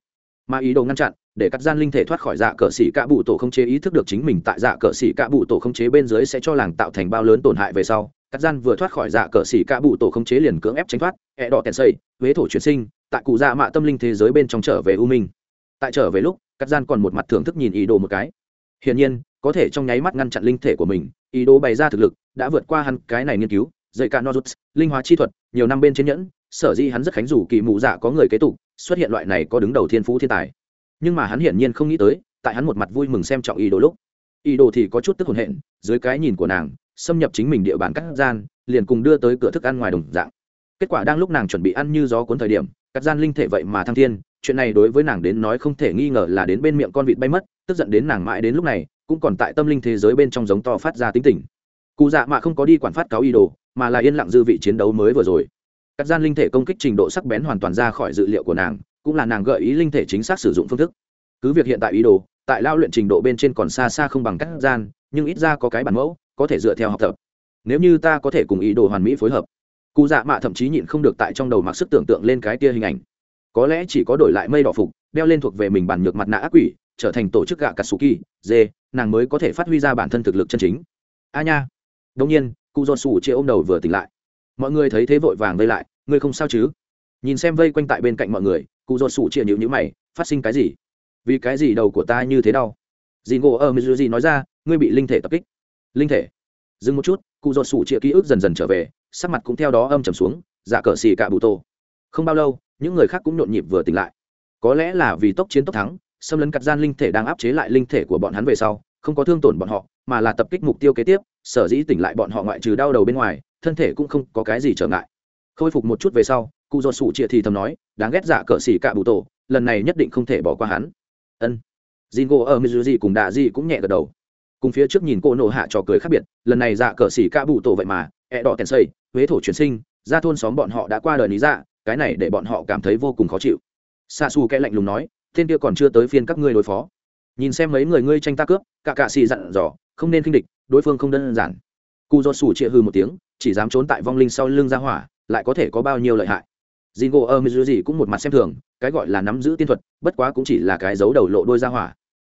Mà ý đồ ngăn chặn, để cắt gian linh thể thoát khỏi dạ cờ xỉ cạ bụ tổ không chế ý thức được chính mình tại dạ cờ xỉ cạ bụ tổ không chế bên dưới sẽ cho làng tạo thành bao lớn tổn hại về sau cắt gian vừa thoát khỏi dạ cờ xỉ cạ bụ tổ không chế liền cưỡng ép tránh thoát, ẹ đỏ tèn xây, huế thổ chuyển sinh, tại cụ dạ mạ tâm linh thế giới bên trong trở về u minh. Tại trở về lúc cắt gian còn một mặt thưởng thức nhìn ý đồ một cái. Hiển nhiên, có thể trong nháy mắt ngăn chặn linh thể của mình, ý đồ bày ra thực lực, đã vượt qua hắn cái này nghiên cứu dạy cả nozuts linh hóa chi thuật, nhiều năm bên trên nhẫn sở di hắn rất khánh rủ kỳ mụ dạ có người kế tục, xuất hiện loại này có đứng đầu thiên phú thiên tài. Nhưng mà hắn hiển nhiên không nghĩ tới, tại hắn một mặt vui mừng xem trọng ý đồ lúc ý đồ thì có chút tức hồn hện dưới cái nhìn của nàng, xâm nhập chính mình địa bàn cắt gian, liền cùng đưa tới cửa thức ăn ngoài đồng dạng. Kết quả đang lúc nàng chuẩn bị ăn như gió cuốn thời điểm, cắt gian linh thể vậy mà thăng thiên, chuyện này đối với nàng đến nói không thể nghi ngờ là đến bên miệng con vịt bay mất, tức giận đến nàng mãi đến lúc này, cũng còn tại tâm linh thế giới bên trong giống to phát ra tính tình. Cụ dạ mạ không có đi quản phát cáo ý đồ mà là yên lặng dư vị chiến đấu mới vừa rồi các gian linh thể công kích trình độ sắc bén hoàn toàn ra khỏi dự liệu của nàng, cũng là nàng gợi ý linh thể chính xác sử dụng phương thức. Cứ việc hiện tại ý đồ, tại lao luyện trình độ bên trên còn xa xa không bằng cắt gian, nhưng ít ra có cái bản mẫu, có thể dựa theo học tập. Nếu như ta có thể cùng ý đồ hoàn mỹ phối hợp, cụ dạ mạ thậm chí nhịn không được tại trong đầu mặc sức tưởng tượng lên cái tia hình ảnh. Có lẽ chỉ có đổi lại mây đỏ phục, đeo lên thuộc về mình bản nhược mặt nạ ác quỷ, trở thành tổ chức gạ katsuki dê, nàng mới có thể phát huy ra bản thân thực lực chân chính. A nha. Đông nhiên, cụ dọn sủ chia ôm đầu vừa tỉnh lại mọi người thấy thế vội vàng vây lại, ngươi không sao chứ? Nhìn xem vây quanh tại bên cạnh mọi người, cụ dột sủ chia nhịu nhữ mày, phát sinh cái gì? Vì cái gì đầu của ta như thế đau? Dì ngộ ở mizuji nói ra, ngươi bị linh thể tập kích. Linh thể? Dừng một chút, cụ dột sủ chia ký ức dần dần trở về, sắc mặt cũng theo đó âm trầm xuống dạ cờ xì cả bụ tô. Không bao lâu, những người khác cũng nhộn nhịp vừa tỉnh lại. Có lẽ là vì tốc chiến tốc thắng, xâm lấn cắt gian linh thể đang áp chế lại linh thể của bọn hắn về sau, không có thương tổn bọn họ, mà là tập kích mục tiêu kế tiếp, sở dĩ tỉnh lại bọn họ ngoại trừ đau đầu bên ngoài thân thể cũng không có cái gì trở ngại. Khôi phục một chút về sau, cụ do sủ chịa thì thầm nói, đáng ghét dạ cờ xỉ cạ bụ tổ, lần này nhất định không thể bỏ qua hắn. Ân. Jingo ở mizuji cùng đạ di cũng nhẹ gật đầu. Cùng phía trước nhìn cô nổ hạ trò cười khác biệt, lần này dạ cờ xỉ cạ bụ tổ vậy mà, ẹ đỏ tèn xây huế thổ chuyển sinh, ra thôn xóm bọn họ đã qua đời lý dạ cái này để bọn họ cảm thấy vô cùng khó chịu. Xa xù kẽ lạnh lùng nói, tên kia còn chưa tới phiên các ngươi đối phó. Nhìn xem mấy người ngươi tranh ta cướp, cả cạ xì dặn dò, không nên khinh địch, đối phương không đơn giản. Cụ do sủ chịa hư một tiếng chỉ dám trốn tại vong linh sau lưng ra hỏa lại có thể có bao nhiêu lợi hại Jingo ở gì cũng một mặt xem thường, cái gọi là nắm giữ tiên thuật, bất quá cũng chỉ là cái dấu đầu lộ đôi ra hỏa.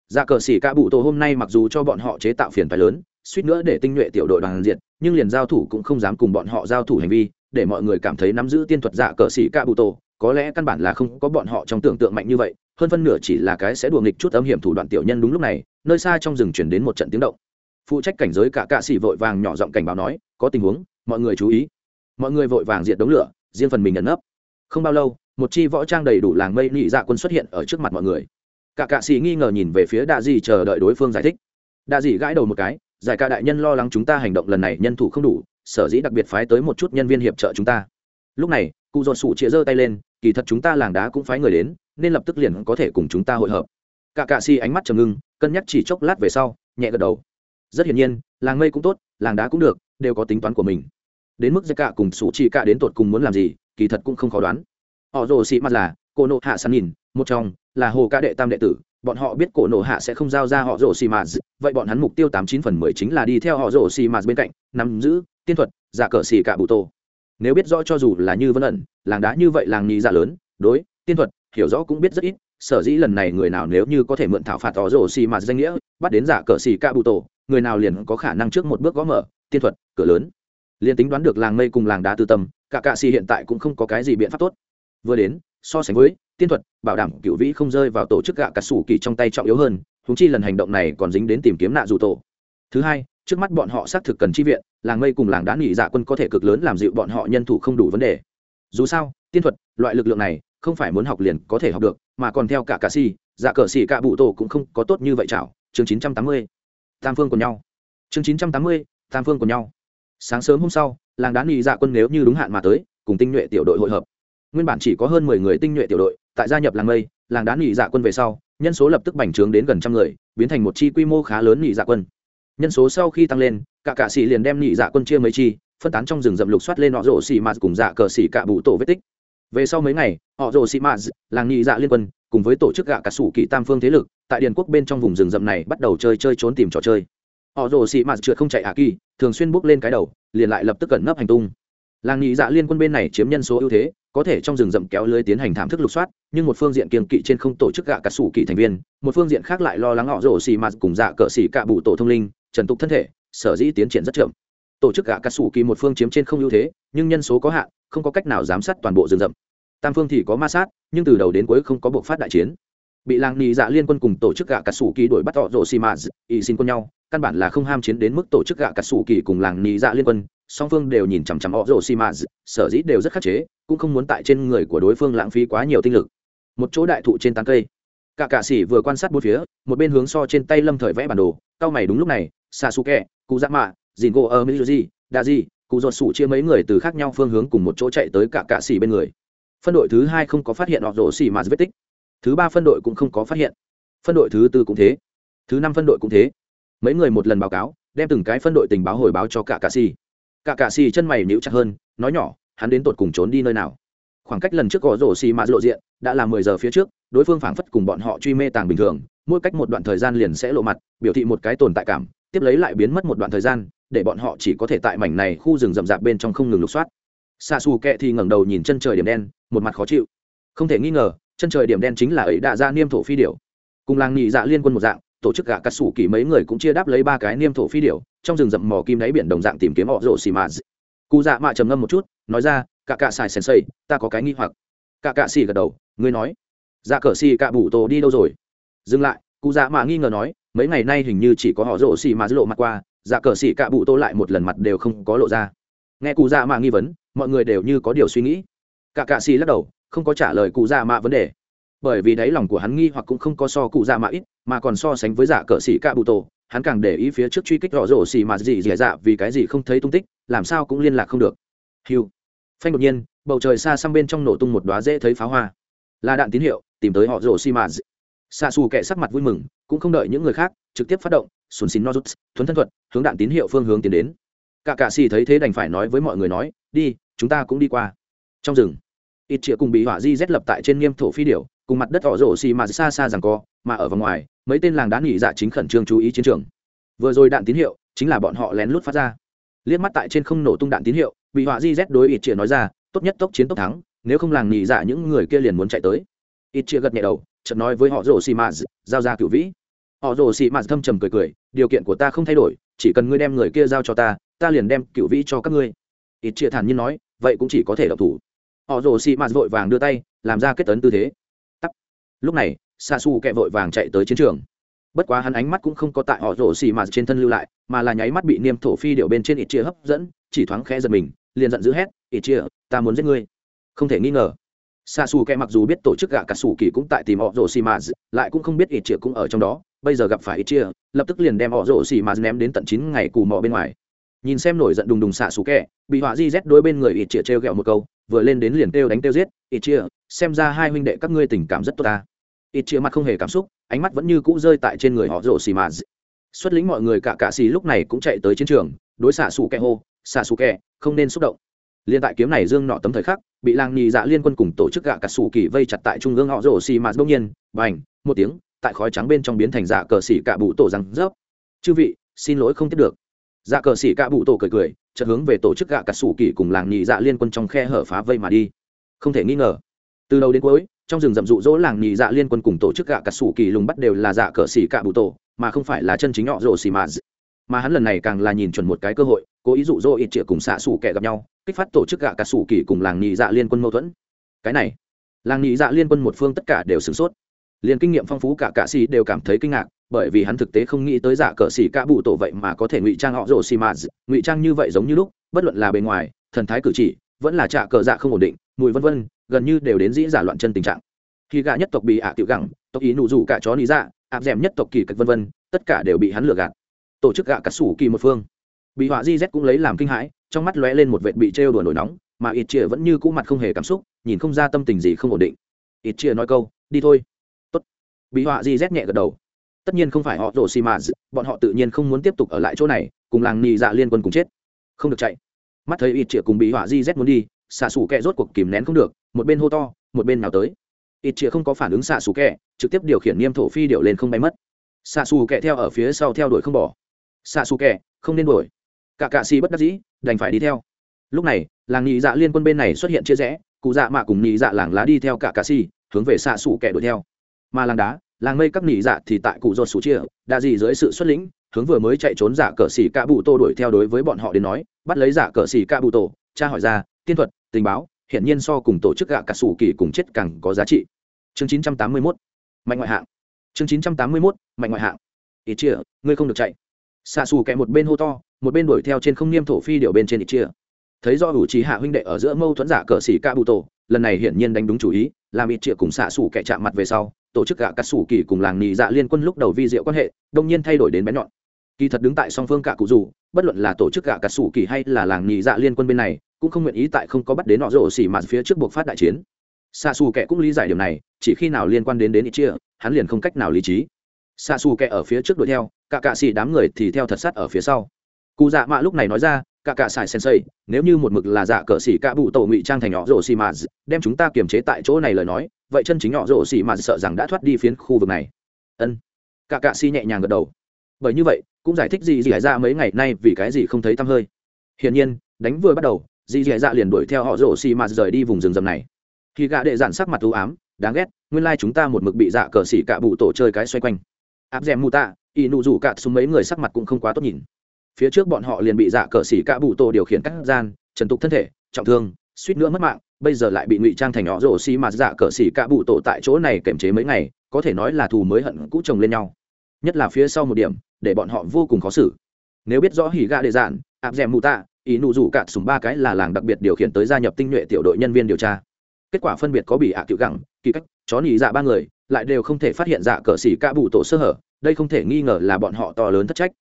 Dạ cờ xỉ ca bụ tổ hôm nay mặc dù cho bọn họ chế tạo phiền phái lớn, suýt nữa để tinh nhuệ tiểu đội đoàn diện, nhưng liền giao thủ cũng không dám cùng bọn họ giao thủ hành vi, để mọi người cảm thấy nắm giữ tiên thuật dạ cờ sĩ ca bụ tổ, có lẽ căn bản là không có bọn họ trong tưởng tượng mạnh như vậy, hơn phân nửa chỉ là cái sẽ đùa nghịch chút âm hiểm thủ đoạn tiểu nhân đúng lúc này, nơi xa trong rừng chuyển đến một trận tiếng động phụ trách cảnh giới cả cạ sĩ vội vàng nhỏ giọng cảnh báo nói, có tình huống, mọi người chú ý. Mọi người vội vàng diệt đống lửa, riêng phần mình nhận nấp. Không bao lâu, một chi võ trang đầy đủ làng mây nị dạ quân xuất hiện ở trước mặt mọi người. Cả cạ sĩ nghi ngờ nhìn về phía đạ dị chờ đợi đối phương giải thích. Đạ dị gãi đầu một cái, giải ca đại nhân lo lắng chúng ta hành động lần này nhân thủ không đủ, sở dĩ đặc biệt phái tới một chút nhân viên hiệp trợ chúng ta. Lúc này, cụ dột sủ chĩa giơ tay lên, kỳ thật chúng ta làng đá cũng phái người đến, nên lập tức liền có thể cùng chúng ta hội hợp. Cả cạ xỉ ánh mắt trầm ngưng, cân nhắc chỉ chốc lát về sau, nhẹ gật đầu rất hiển nhiên, làng mây cũng tốt, làng đá cũng được, đều có tính toán của mình. Đến mức giai cạ cùng sủ chỉ cạ đến tột cùng muốn làm gì, kỳ thật cũng không khó đoán. Họ rồ xị mặt là, cổ nộ hạ săn nhìn, một trong, là hồ ca đệ tam đệ tử, bọn họ biết cổ nộ hạ sẽ không giao ra họ rồ xì mạt vậy bọn hắn mục tiêu tám chín phần mười chính là đi theo họ rồ xì mạt bên cạnh, nắm giữ, tiên thuật, giả cờ xì cả bụ tô. Nếu biết rõ cho dù là như vân ẩn, làng đá như vậy làng nhị giả lớn, đối, tiên thuật, hiểu rõ cũng biết rất ít, sở dĩ lần này người nào nếu như có thể mượn thảo phạt họ rồ xì mạt danh nghĩa, bắt đến giả cờ xì cả bụ tô người nào liền có khả năng trước một bước gõ mở, tiên thuật, cửa lớn. Liền tính đoán được làng mây cùng làng đá tư tâm, cả cạ xì hiện tại cũng không có cái gì biện pháp tốt. Vừa đến, so sánh với, tiên thuật, bảo đảm cựu vĩ không rơi vào tổ chức gạ cà sủ kỳ trong tay trọng yếu hơn húng chi lần hành động này còn dính đến tìm kiếm nạ dù tổ. Thứ hai, trước mắt bọn họ xác thực cần chi viện, làng mây cùng làng đá nghỉ dạ quân có thể cực lớn làm dịu bọn họ nhân thủ không đủ vấn đề. Dù sao, tiên thuật, loại lực lượng này, không phải muốn học liền có thể học được, mà còn theo cả cà si dạ cờ xì cả bụ tổ cũng không có tốt như vậy chảo. Chương chín trăm tám mươi tam phương cùng nhau. Chương chín trăm tám mươi, tam phương cùng nhau. Sáng sớm hôm sau, làng đá nghỉ dạ quân nếu như đúng hạn mà tới, cùng tinh nhuệ tiểu đội hội hợp. Nguyên bản chỉ có hơn mười người tinh nhuệ tiểu đội, tại gia nhập làng mây, làng đá nghỉ dạ quân về sau, nhân số lập tức bành trướng đến gần trăm người, biến thành một chi quy mô khá lớn nghỉ dạ quân. Nhân số sau khi tăng lên, cả cạ sĩ liền đem nghỉ dạ quân chia mấy chi, phân tán trong rừng rậm lục soát lên họ rổ xì mạt cùng dạ cờ xì cạ bụ tổ vết tích. Về sau mấy ngày, họ rổ xì mạt, làng nghỉ dạ liên quân, cùng với tổ chức gạ cà sủ kỵ tam phương thế lực tại điền quốc bên trong vùng rừng rậm này bắt đầu chơi chơi trốn tìm trò chơi. Họ rồ xì mạt trượt không chạy à kỳ, thường xuyên bước lên cái đầu, liền lại lập tức cẩn nấp hành tung. Làng nghỉ dạ liên quân bên này chiếm nhân số ưu thế, có thể trong rừng rậm kéo lưới tiến hành thảm thức lục soát, nhưng một phương diện kiềm kỵ trên không tổ chức gạ cà sủ kỵ thành viên, một phương diện khác lại lo lắng họ rồ xì mạt cùng dạ cờ xì cạ bụ tổ thông linh, trần tục thân thể, sở dĩ tiến triển rất chậm. Tổ chức gạ cà sủ kỳ một phương chiếm trên không ưu thế, nhưng nhân số có hạn, không có cách nào giám sát toàn bộ rừng rậm. Tam phương thì có ma sát, nhưng từ đầu đến cuối không có buộc phát đại chiến bị làng nhị dạ liên quân cùng tổ chức gạ cà sủ kỳ đuổi bắt họ rổ xì mạt y xin quân nhau. Căn bản là không ham chiến đến mức tổ chức gạ cà sủ kỳ cùng làng nhị dạ liên quân. Song phương đều nhìn chằm chằm họ rổ xì mạt sở dĩ đều rất khắc chế, cũng không muốn tại trên người của đối phương lãng phí quá nhiều tinh lực. Một chỗ đại thụ trên tán cây. Cả cạ sĩ vừa quan sát bốn phía, một bên hướng so trên tay lâm thời vẽ bản đồ. Cao mày đúng lúc này xa su kẹ cụ dạ mạ dìn gỗ ở mizuji đa di cụ dột sủ chia mấy người từ khác nhau phương hướng cùng một chỗ chạy tới cả cạ sĩ bên người. Phân đội thứ hai không có phát hiện họ rổ xì mạt vết tích thứ ba phân đội cũng không có phát hiện. Phân đội thứ tư cũng thế. Thứ năm phân đội cũng thế. Mấy người một lần báo cáo, đem từng cái phân đội tình báo hồi báo cho cả cà xì. Cả cà xì chân mày níu chặt hơn, nói nhỏ, hắn đến tột cùng trốn đi nơi nào? Khoảng cách lần trước gõ rổ xì mà lộ diện, đã là mười giờ phía trước, đối phương phảng phất cùng bọn họ truy mê tàng bình thường, mỗi cách một đoạn thời gian liền sẽ lộ mặt, biểu thị một cái tồn tại cảm, tiếp lấy lại biến mất một đoạn thời gian, để bọn họ chỉ có thể tại mảnh này khu rừng rậm rạp bên trong không ngừng lục soát. Xa xù kẹ thì ngẩng đầu nhìn chân trời điểm đen, một mặt khó chịu. Không thể nghi ngờ chân trời điểm đen chính là ấy đạ ra niêm thổ phi điểu. Cùng làng nhị dạ liên quân một dạng, tổ chức gạ cắt xù kỳ mấy người cũng chia đáp lấy ba cái niêm thổ phi điểu, trong rừng rậm mò kim đáy biển đồng dạng tìm kiếm họ rổ xì mà cụ dạ mạ trầm ngâm một chút, nói ra, cả cạ xài sèn xây ta có cái nghi hoặc. Cả cạ xì gật đầu, ngươi nói. Dạ cờ xì cạ bủ tổ đi đâu rồi? Dừng lại cụ dạ mạ nghi ngờ nói, mấy ngày nay hình như chỉ có họ rổ xì mà lộ mặt qua dạ cờ xì cạ bụ tô lại một lần mặt đều không có lộ ra. Nghe cụ dạ mạ nghi vấn, mọi người đều như có điều suy nghĩ. Cả cạ xì lắc đầu không có trả lời cụ dạ mạ vấn đề. Bởi vì đáy lòng của hắn nghi hoặc cũng không có so cụ dạ mạ ít, mà còn so sánh với dạ cờ xì ca bụ tổ, hắn càng để ý phía trước truy kích rõ rổ xì mà gì dẻ dạ vì cái gì không thấy tung tích, làm sao cũng liên lạc không được. Hiu phanh đột nhiên, bầu trời xa xăm bên trong nổ tung một đoá dễ thấy pháo hoa. Là đạn tín hiệu, tìm tới họ rổ xì mà xa xù kệ sắc mặt vui mừng, cũng không đợi những người khác, trực tiếp phát động, sùn xin nozuts, thuấn thân thuật, hướng đạn tín hiệu phương hướng tiến đến. Cả cạ xì thấy thế đành phải nói với mọi người nói, đi, chúng ta cũng đi qua. Trong rừng ít chĩa cùng bị hỏa di rét lập tại trên nghiêm thổ phi điểu, cùng mặt đất họ rổ xì mà xa xa rằng co, mà ở vòng ngoài, mấy tên làng đá nghỉ dạ chính khẩn trương chú ý chiến trường. Vừa rồi đạn tín hiệu, chính là bọn họ lén lút phát ra. Liếc mắt tại trên không nổ tung đạn tín hiệu, bị họa di z đối ít chia nói ra, tốt nhất tốc chiến tốc thắng, nếu không làng nghỉ dạ những người kia liền muốn chạy tới. Ít chia gật nhẹ đầu, chợt nói với họ rổ xì mà giao ra cựu vĩ. Họ rổ xì mà thâm trầm cười cười, điều kiện của ta không thay đổi, chỉ cần ngươi đem người kia giao cho ta ta liền đem cựu vĩ cho các ngươi. Ít chia thản nhiên nói, vậy cũng chỉ có thể độc thủ họ rồ xì mạt vội vàng đưa tay, làm ra kết tấn tư thế. Tắt lúc này sa su kẹ vội vàng chạy tới chiến trường. Bất quá hắn ánh mắt cũng không có tại họ rồ xì mạt trên thân lưu lại, mà là nháy mắt bị niêm thổ phi điệu bên trên ít chia hấp dẫn, chỉ thoáng khẽ giật mình, liền giận dữ hét, ít chia, ta muốn giết ngươi. Không thể nghi ngờ xa xù kẹ mặc dù biết tổ chức gạ cả xù kỳ cũng tại tìm họ rồ xì mạt, lại cũng không biết ít chia cũng ở trong đó, bây giờ gặp phải ít chia, lập tức liền đem họ rồ xì mạt ném đến tận chín ngày cù mò bên ngoài. Nhìn xem nổi giận đùng đùng xạ xù kẹ bị họa di rét đôi bên người ít chia trêu ghẹo một câu vừa lên đến liền kêu đánh kêu giết, ít chia, xem ra hai huynh đệ các ngươi tình cảm rất tốt ta. Ít chia mặt không hề cảm xúc, ánh mắt vẫn như cũ rơi tại trên người họ rổ xì mà xuất lĩnh mọi người cả cạ xì lúc này cũng chạy tới chiến trường, đối xạ xù kẹ hô, xạ xù kẹ, không nên xúc động. Liên tại kiếm này dương nọ tấm thời khắc, bị làng nhì dạ liên quân cùng tổ chức gạ cà sủ kỳ vây chặt tại trung ương họ rổ xì mà bỗng nhiên, bành, một tiếng, tại khói trắng bên trong biến thành dạ cờ xỉ cạ bụ tổ răng rớp. Chư vị, xin lỗi không tiếp được. Dạ cờ xỉ cạ bụ tổ cười cười chợt hướng về tổ chức gạ cà sủ kỳ cùng làng nhị dạ liên quân trong khe hở phá vây mà đi. Không thể nghi ngờ, từ đầu đến cuối, trong rừng rậm rụ rỗ làng nhị dạ liên quân cùng tổ chức gạ cà sủ kỳ lùng bắt đều là dạ cờ xỉ cạ bụ tổ, mà không phải là chân chính họ rổ xì mà mà hắn lần này càng là nhìn chuẩn một cái cơ hội, cố ý dụ dỗ ít triệu cùng xạ xù kẻ gặp nhau, kích phát tổ chức gạ cả sủ kỳ cùng làng nhị dạ liên quân mâu thuẫn. Cái này, làng nhị dạ liên quân một phương tất cả đều sửng sốt. Liền kinh nghiệm phong phú cả cạ xì đều cảm thấy kinh ngạc bởi vì hắn thực tế không nghĩ tới giả cờ xỉ cả bụ tổ vậy mà có thể ngụy trang họ rồ xì mà ngụy trang như vậy giống như lúc, bất luận là bề ngoài, thần thái cử chỉ, vẫn là trạ cờ dạ không ổn định, mùi vân vân, gần như đều đến dĩ giả loạn chân tình trạng. Khi gạ nhất tộc bị ạ tiểu gẳng, tộc ý nụ rủ cả chó lý dạ áp d nhất tộc kỳ cách vân vân, tất cả đều bị hắn lừa gạt. Tổ chức gạ cắt sủ kỳ một phương. Bị họa di z cũng lấy làm kinh hãi, trong mắt lóe lên một vệt bị trêu đùa nổi nóng, mà ít chia vẫn như cũ mặt không hề cảm xúc, nhìn không ra tâm tình gì không ổn định. Ít chia nói câu, đi thôi. Tốt. Bị họa di z nhẹ gật đầu tất nhiên không phải họ rổ xì mà bọn họ tự nhiên không muốn tiếp tục ở lại chỗ này, cùng làng nì dạ liên quân cùng chết. Không được chạy. Mắt thấy ít chĩa cùng bị họa di z muốn đi xạ xù kẹ rốt cuộc kìm nén không được, một bên hô to, một bên nào tới. Ít chĩa không có phản ứng xạ xù kẹ, trực tiếp điều khiển niêm thổ phi điệu lên không bay mất. Xạ xù kẹ theo ở phía sau theo đuổi không bỏ. Xạ xù kẹ, không nên đuổi. Cả cạ xì bất đắc dĩ, đành phải đi theo. Lúc này, làng nhị dạ liên quân bên này xuất hiện chia rẽ, cụ dạ mạ cùng nhị dạ làng lá đi theo cả cạ xì, hướng về xạ xù kẹ đuổi theo. Mà làng đá làng mây các nỉ dạ thì tại cụ rột sủ chia, đa gì dưới sự xuất lĩnh, hướng vừa mới chạy trốn giả cờ xì ca bụ tô đuổi theo đối với bọn họ đến nói, bắt lấy giả cờ xì ca bụ tổ cha hỏi ra, tiên thuật, tình báo hiện nhiên so cùng tổ chức gạ cả sủ kỳ cùng chết càng có giá trị. Chương 981 mạnh ngoại hạng. Chương 981 mạnh ngoại hạng. Ít chia, ngươi không được chạy. Xạ xù kẹ một bên hô to, một bên đuổi theo trên không niêm thổ phi điệu bên trên ít chia. Thấy do ủ trí hạ huynh đệ ở giữa mâu thuẫn giả cờ xỉ ca bụ tổ lần này hiển nhiên đánh đúng chủ ý làm ít trịa cùng xạ xù kẹ chạm mặt về sau, tổ chức gạ cắt xù kỳ cùng làng nì dạ liên quân lúc đầu vi diệu quan hệ, đông nhiên thay đổi đến bén nhọn. Kỳ thật đứng tại song phương cả cụ dù, bất luận là tổ chức gạ cắt xù kỳ hay là làng nì dạ liên quân bên này, cũng không nguyện ý tại không có bắt đến nọ rổ xỉ mặt phía trước buộc phát đại chiến. Xạ xù kẹ cũng lý giải điều này, chỉ khi nào liên quan đến đến ít chia hắn liền không cách nào lý trí. Xạ xù kẹ ở phía trước đuổi theo, cả cạ xỉ đám người thì theo thật sát ở phía sau. Cụ dạ mạ lúc này nói ra cả cạ xài sensei, nếu như một mực là dạ cờ xỉ cả bụ tổ ngụy trang thành nhỏ rổ xì mà đem chúng ta kiềm chế tại chỗ này lời nói, vậy chân chính nhỏ rổ xì mà sợ rằng đã thoát đi phiến khu vực này. Ân. Cả cạ xì nhẹ nhàng gật đầu. Bởi như vậy, cũng giải thích gì gì ra mấy ngày nay vì cái gì không thấy tăm hơi. Hiển nhiên, đánh vừa bắt đầu dì dì dạ liền đuổi theo họ rổ xì mà rời đi vùng rừng rầm này. Khi gạ đệ giản sắc mặt ưu ám, đáng ghét, nguyên lai chúng ta một mực bị dạ cờ xỉ cả bụ tổ chơi cái xoay quanh. Áp d è m mù tạ, y nụ rủ cạn xuống mấy người sắc mặt cũng không quá tốt nhìn phía trước bọn họ liền bị dạ cờ xỉ cạ bụ tổ điều khiển các gian trần tục thân thể trọng thương suýt nữa mất mạng bây giờ lại bị ngụy trang thành nhỏ rổ xi mà dạ cờ xỉ cạ bụ tổ tại chỗ này kềm chế mấy ngày có thể nói là thù mới hận cũ chồng lên nhau. Nhất là phía sau một điểm để bọn họ vô cùng khó xử. Nếu biết rõ hỉ gạ đệ dạn, áp dèm mù tạ ý nụ rủ cạn súng ba cái là làng đặc biệt điều khiển tới gia nhập tinh nhuệ tiểu đội nhân viên điều tra. Kết quả phân biệt có bị ạ tiểu gẳng kỳ cách chó nỉ dạ ba người lại đều không thể phát hiện dạ cờ xỉ cả bụ tổ sơ hở đây không thể nghi ngờ là bọn họ to lớn thất trách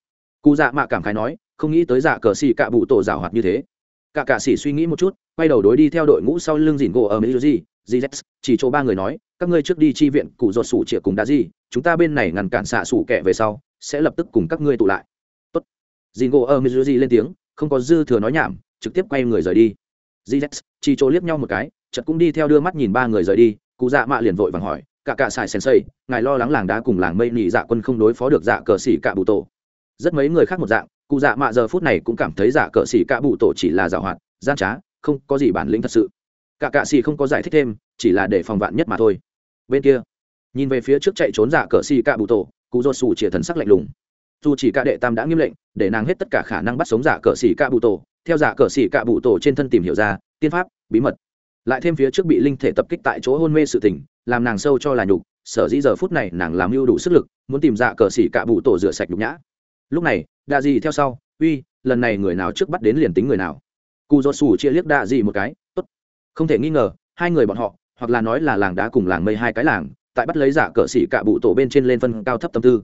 cụ dạ mạ cảm khái nói, không nghĩ tới dạ cờ xì cạ bụ tổ rào hoạt như thế. Cả cạ xì suy nghĩ một chút, quay đầu đối đi theo đội ngũ sau lưng dìn gỗ ở mỹ dì dì z chỉ chỗ ba người nói, các ngươi trước đi chi viện cụ ruột sủ chĩa cùng đã gì, chúng ta bên này ngăn cản xạ sủ kẹ về sau, sẽ lập tức cùng các ngươi tụ lại. Tốt. Dìn gỗ ở mỹ dì lên tiếng, không có dư thừa nói nhảm, trực tiếp quay người rời đi. Gz chỉ chỗ liếc nhau một cái, chợt cũng đi theo đưa mắt nhìn ba người rời đi, cụ dạ mạ liền vội vàng hỏi, cả cả xài sensei, ngài lo lắng làng đá cùng làng mây nị dạ quân không đối phó được dạ cờ xỉ cả bụ tổ? Rất mấy người khác một dạng cụ dạ mạ giờ phút này cũng cảm thấy giả cờ xỉ cả bụ tổ chỉ là giảo hoạt gian trá không có gì bản lĩnh thật sự. Cả cạ xỉ không có giải thích thêm chỉ là để phòng vạn nhất mà thôi. Bên kia nhìn về phía trước chạy trốn giả cờ xỉ cả bụ tổ cụ do xù chìa thần sắc lạnh lùng. Dù chỉ cả đệ tam đã nghiêm lệnh để nàng hết tất cả khả năng bắt sống giả cờ xỉ cả bụ tổ theo giả cờ xỉ cả bụ tổ trên thân tìm hiểu ra tiên pháp bí mật. Lại thêm phía trước bị linh thể tập kích tại chỗ hôn mê sự tỉnh, làm nàng sâu cho là nhục sở dĩ giờ phút này nàng làm mưu đủ sức lực muốn tìm dạ cờ xỉ cạ bụ tổ rửa sạch nhục nhã lúc này đa dì theo sau, uy, lần này người nào trước bắt đến liền tính người nào? Cụ dột sủ chia liếc đạ dị một cái, tốt. Không thể nghi ngờ, hai người bọn họ, hoặc là nói là làng đá cùng làng mây hai cái làng, tại bắt lấy giả cờ xỉ cạ bụ tổ bên trên lên phân cao thấp tâm tư.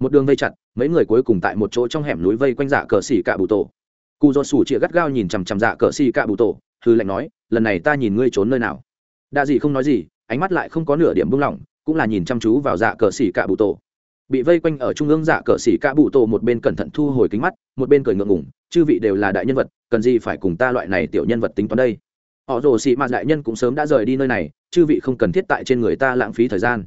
Một đường vây chặt, mấy người cuối cùng tại một chỗ trong hẻm núi vây quanh giả cờ xỉ cạ bụ tổ. Cụ dột sủ chia gắt gao nhìn chằm chằm giả cờ xỉ cạ bụ tổ hư lệnh nói, lần này ta nhìn ngươi trốn nơi nào? Đạ dị không nói gì, ánh mắt lại không có nửa điểm buông lỏng, cũng là nhìn chăm chú vào dạ cờ xỉ cạ bụ tổ bị vây quanh ở trung ương dạ cờ xỉ ca bụ tổ một bên cẩn thận thu hồi kính mắt, một bên cười ngượng ngủng chư vị đều là đại nhân vật, cần gì phải cùng ta loại này tiểu nhân vật tính toán đây? Họ rồ xị mạt đại nhân cũng sớm đã rời đi nơi này, chư vị không cần thiết tại trên người ta lãng phí thời gian.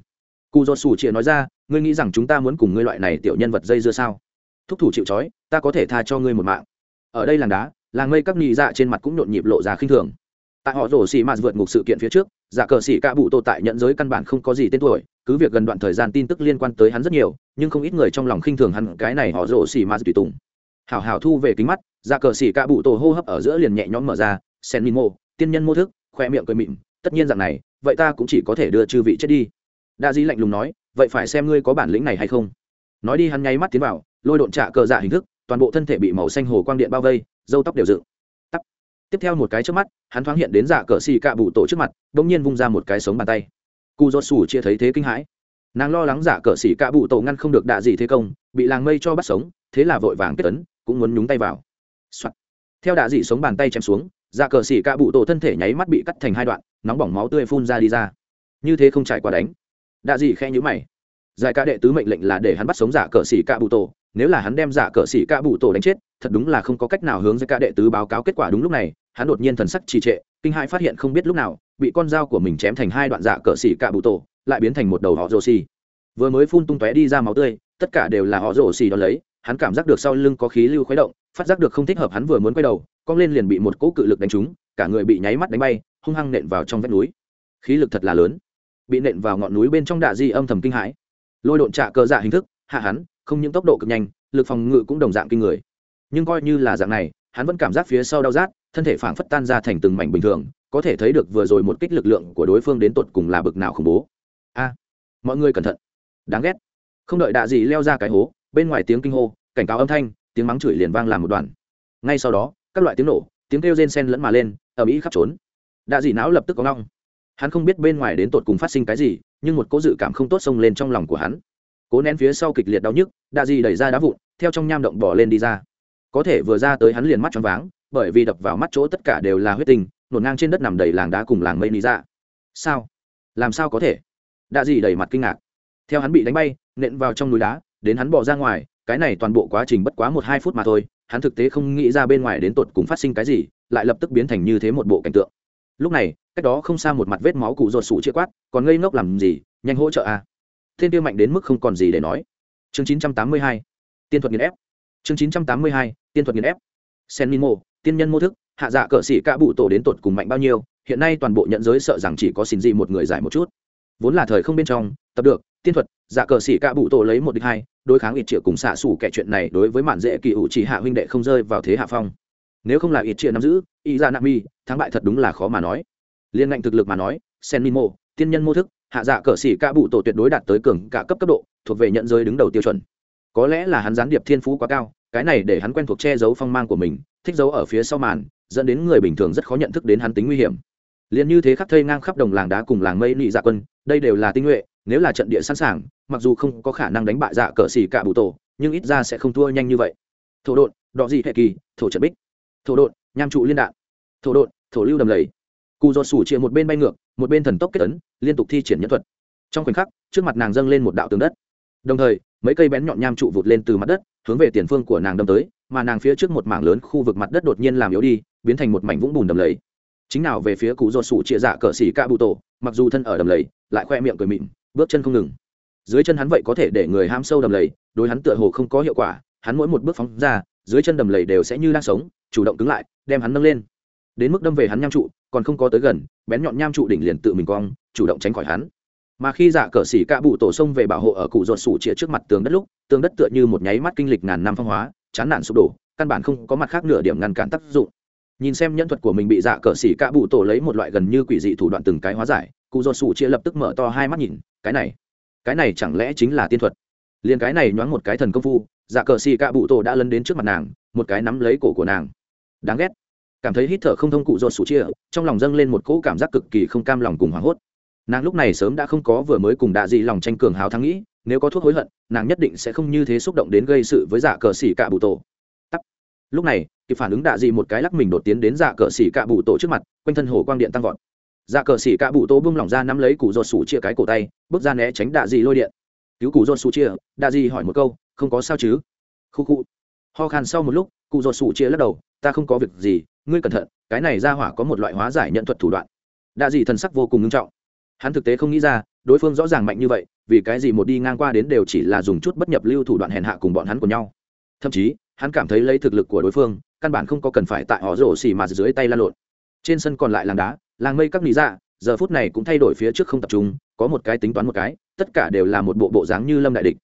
Cụ dột sủ chịa nói ra, ngươi nghĩ rằng chúng ta muốn cùng ngươi loại này tiểu nhân vật dây dưa sao? Thúc thủ chịu c ta có thể tha cho ngươi một mạng. Ở đây làng đá, làng mây các nhị dạ trên mặt cũng nhộn nhịp lộ ra khinh thường tại họ rổ xì mạt vượt ngục sự kiện phía trước, giả cờ xì ca bụ tô tại nhận giới căn bản không có gì tên tuổi, cứ việc gần đoạn thời gian tin tức liên quan tới hắn rất nhiều, nhưng không ít người trong lòng khinh thường hắn cái này họ rổ xì mạt tùy tùng. Hảo hảo thu về kính mắt, giả cờ xì ca bụ tô hô hấp ở giữa liền nhẹ nhõm mở ra, sen minh mô tiên nhân mô thức, khoe miệng cười mịn, tất nhiên dạng này, vậy ta cũng chỉ có thể đưa chư vị chết đi. Đa di lạnh lùng nói, vậy phải xem ngươi có bản lĩnh này hay không. Nói đi hắn nháy mắt tiến vào, lôi độn trả cờ dạ hình thức, toàn bộ thân thể bị màu xanh hồ quang điện bao vây dâu tóc đều dựng tiếp theo một cái trước mắt, hắn thoáng hiện đến dạ cờ xì cạ bụ tổ trước mặt đ ỗ n g nhiên vung ra một cái sống bàn tay. Cụ dột sủ chia thấy thế kinh hãi. Nàng lo lắng dạ cờ xì cạ bụ tổ ngăn không được đạ gì thế công, bị làng mây cho bắt sống, thế là vội vàng kết tấn cũng muốn nhúng tay vào、Soạn. theo đạ dị sống bàn tay chém xuống dạ cờ xì cạ bụ tổ thân thể nháy mắt bị cắt thành hai đoạn, nóng bỏng máu tươi phun ra đi ra. Như thế không trải qua đánh. Đạ dị khe nhữ mày. Giải ca đệ tứ mệnh lệnh là để hắn bắt sống giả cờ xỉ cạ bụ tổ nếu là hắn đem giả cờ xỉ cạ bụ tổ đánh chết, thật đúng là không có cách nào hướng ra ca đệ tứ báo cáo kết quả đúng lúc này, hắn đột nhiên thần sắc trì trệ, kinh hai phát hiện không biết lúc nào, bị con dao của mình chém thành hai đoạn giả cờ xỉ cạ bụ tổ, lại biến thành một đầu họ rồ xì. Vừa mới phun tung tóe đi ra máu tươi, tất cả đều là họ rồ xì đón lấy, hắn cảm giác được sau lưng có khí lưu khuấy động, phát giác được không thích hợp hắn vừa muốn quay đầu, cong lên liền bị một cỗ cự lực đánh trúng, cả người bị nháy mắt đánh bay, hung hăng nện vào trong vách núi. Khí lực thật là lớn. Bị nện vào ngọn núi bên trong đạ di âm thầm kinh hãi. Lôi độn trạ cờ dạ hình thức, hạ hắn không những tốc độ cực nhanh, lực phòng ngự cũng đồng dạng kinh người. Nhưng coi như là dạng này, hắn vẫn cảm giác phía sau đau rát, thân thể phảng phất tan ra thành từng mảnh bình thường, có thể thấy được vừa rồi một kích lực lượng của đối phương đến tột cùng là bực nào khủng bố. A, mọi người cẩn thận. Đáng ghét. Không đợi đạ gì leo ra cái hố, bên ngoài tiếng kinh hô, cảnh cáo âm thanh, tiếng mắng chửi liền vang làm một đoàn ngay sau đó, các loại tiếng nổ, tiếng kêu rên sen lẫn mà lên ở mỹ khắp trốn. Đạ dị não lập tức có ngong. Hắn không biết bên ngoài đến tột cùng phát sinh cái gì, nhưng một cố dự cảm không tốt xông lên trong lòng của hắn cố nén phía sau kịch liệt đau nhức đạ Di đẩy ra đá vụn theo trong nham động bỏ lên đi ra. Có thể vừa ra tới hắn liền mắt choáng váng bởi vì đập vào mắt chỗ tất cả đều là huyết tinh, nổn ngang trên đất nằm đầy làng đá cùng làng mây lý ra. Sao? Làm sao có thể? Đạ Di đẩy mặt kinh ngạc. Theo hắn bị đánh bay nện vào trong núi đá đến hắn bỏ ra ngoài cái này toàn bộ quá trình bất quá một hai phút mà thôi hắn thực tế không nghĩ ra bên ngoài đến tột cùng phát sinh cái gì lại lập tức biến thành như thế một bộ cảnh tượng. Lúc này cách đó không xa một mặt vết máu cụ ruột sủ chia quát còn ngây ngốc làm gì? Nhanh hỗ trợ a. à thiên tiêu mạnh đến mức không còn gì để nói. Chương 982, tiên thuật nghiền ép. Chương 982, tiên thuật nghiền ép. Sen min mô tiên nhân mô thức hạ dạ cờ sĩ cả bụ tổ đến tột cùng mạnh bao nhiêu hiện nay toàn bộ nhận giới sợ rằng chỉ có xin gì một người giải một chút. Vốn là thời không bên trong tập được tiên thuật dạ cờ sĩ cả bụ tổ lấy một địch hai đối kháng ít triệu cùng xạ xủ kẻ chuyện này đối với mạn dễ kỳ ủ chỉ hạ huynh đệ không rơi vào thế hạ phong. Nếu không là ít triệu nắm giữ ý ra nạp mi thắng bại thật đúng là khó mà nói. Liên ngạnh thực lực mà nói sen min mô tiên nhân mô thức hạ dạ cờ xỉ ca bụ tổ tuyệt đối đạt tới cường cả cấp cấp độ, thuộc về nhận giới đứng đầu tiêu chuẩn. Có lẽ là hắn gián điệp thiên phú quá cao, cái này để hắn quen thuộc che giấu phong mang của mình, thích giấu ở phía sau màn, dẫn đến người bình thường rất khó nhận thức đến hắn tính nguy hiểm. Liền như thế khắc thây ngang khắp đồng làng đá cùng làng mây nị dạ quân, đây đều là tinh nhuệ, nếu là trận địa sẵn sàng, mặc dù không có khả năng đánh bại dạ cờ xỉ cả bụ tổ, nhưng ít ra sẽ không thua nhanh như vậy. Thổ đột đọ dị hệ kỳ, thổ trận bích. Thổ đột nham trụ liên đạn. Thổ đột thổ lưu đầm lầy cụ dột sủ chia một bên bay ngược, một bên thần tốc kết tấn liên tục thi triển nhân thuật. Trong khoảnh khắc, trước mặt nàng dâng lên một đạo tường đất. Đồng thời, mấy cây bén nhọn nham trụ vụt lên từ mặt đất, hướng về tiền phương của nàng đâm tới, mà nàng phía trước một mảng lớn khu vực mặt đất đột nhiên làm yếu đi, biến thành một mảnh vũng bùn đầm lầy. Chính nào về phía cụ dột sủ chia dạ cờ xỉ ca bụ tổ mặc dù thân ở đầm lầy, lại khoe miệng cười mịn, bước chân không ngừng. Dưới chân hắn vậy có thể để người ham sâu đầm lầy, đối hắn tựa hồ không có hiệu quả, hắn mỗi một bước phóng ra, dưới chân đầm lầy đều sẽ như đang sống, chủ động cứng lại, đem hắn nâng lên. Đến mức đâm về hắn nham trụ còn không có tới gần, bén nhọn nham trụ đỉnh liền tự mình cong, chủ động tránh khỏi hắn. Mà khi dạ cờ xỉ cạ bụ tổ sông về bảo hộ ở cụ ruột sủ chĩa trước mặt tường đất lúc, tường đất tựa như một nháy mắt kinh lịch ngàn năm phong hóa, chán nản sụp đổ, căn bản không có mặt khác nửa điểm ngăn cản tác dụng. Nhìn xem nhân thuật của mình bị dạ cờ xỉ cạ bụ tổ lấy một loại gần như quỷ dị thủ đoạn từng cái hóa giải, cụ ruột sủ chĩa lập tức mở to hai mắt nhìn, cái này cái này chẳng lẽ chính là tiên thuật? Liền cái này nhoáng một cái thần công phu dạ cờ xỉ cạ bụ tổ đã lấn đến trước mặt nàng, một cái nắm lấy cổ của nàng. Đáng ghét cảm thấy hít thở không thông cụ ruột sủ chia, trong lòng dâng lên một cỗ cảm giác cực kỳ không cam lòng cùng hoảng hốt. Nàng lúc này sớm đã không có vừa mới cùng đạ dị lòng tranh cường hào thắng nghĩ, nếu có thuốc hối hận, nàng nhất định sẽ không như thế xúc động đến gây sự với dạ cờ xỉ cạ bụ tổ. Tắc. lúc này, kịp phản ứng đạ dị một cái lắc mình đột tiến đến dạ cờ xỉ cạ bụ tổ trước mặt, quanh thân hồ quang điện tăng vọt. Dạ cờ xỉ cạ bụ tổ bung lỏng ra nắm lấy cụ ruột sủ chia cái cổ tay, bước ra né tránh đạ dị lôi điện. Cứu cụ ruột sủ chia? đạ dị hỏi một câu, không có sao chứ? Khu khu. Ho khan sau một lúc, cụ ruột sủ chia lắc đầu, ta không có việc gì ngươi cẩn thận, cái này ra hỏa có một loại hóa giải nhận thuật thủ đoạn. Đạ dị thần sắc vô cùng nghiêm trọng. Hắn thực tế không nghĩ ra, đối phương rõ ràng mạnh như vậy, vì cái gì một đi ngang qua đến đều chỉ là dùng chút bất nhập lưu thủ đoạn hèn hạ cùng bọn hắn của nhau. Thậm chí, hắn cảm thấy lấy thực lực của đối phương, căn bản không có cần phải tại họ rổ xì mà dưới tay lan lộn. Trên sân còn lại làng đá, làng mây các lý dạ giờ phút này cũng thay đổi phía trước không tập trung, có một cái tính toán một cái, tất cả đều là một bộ bộ dáng như lâm đại địch.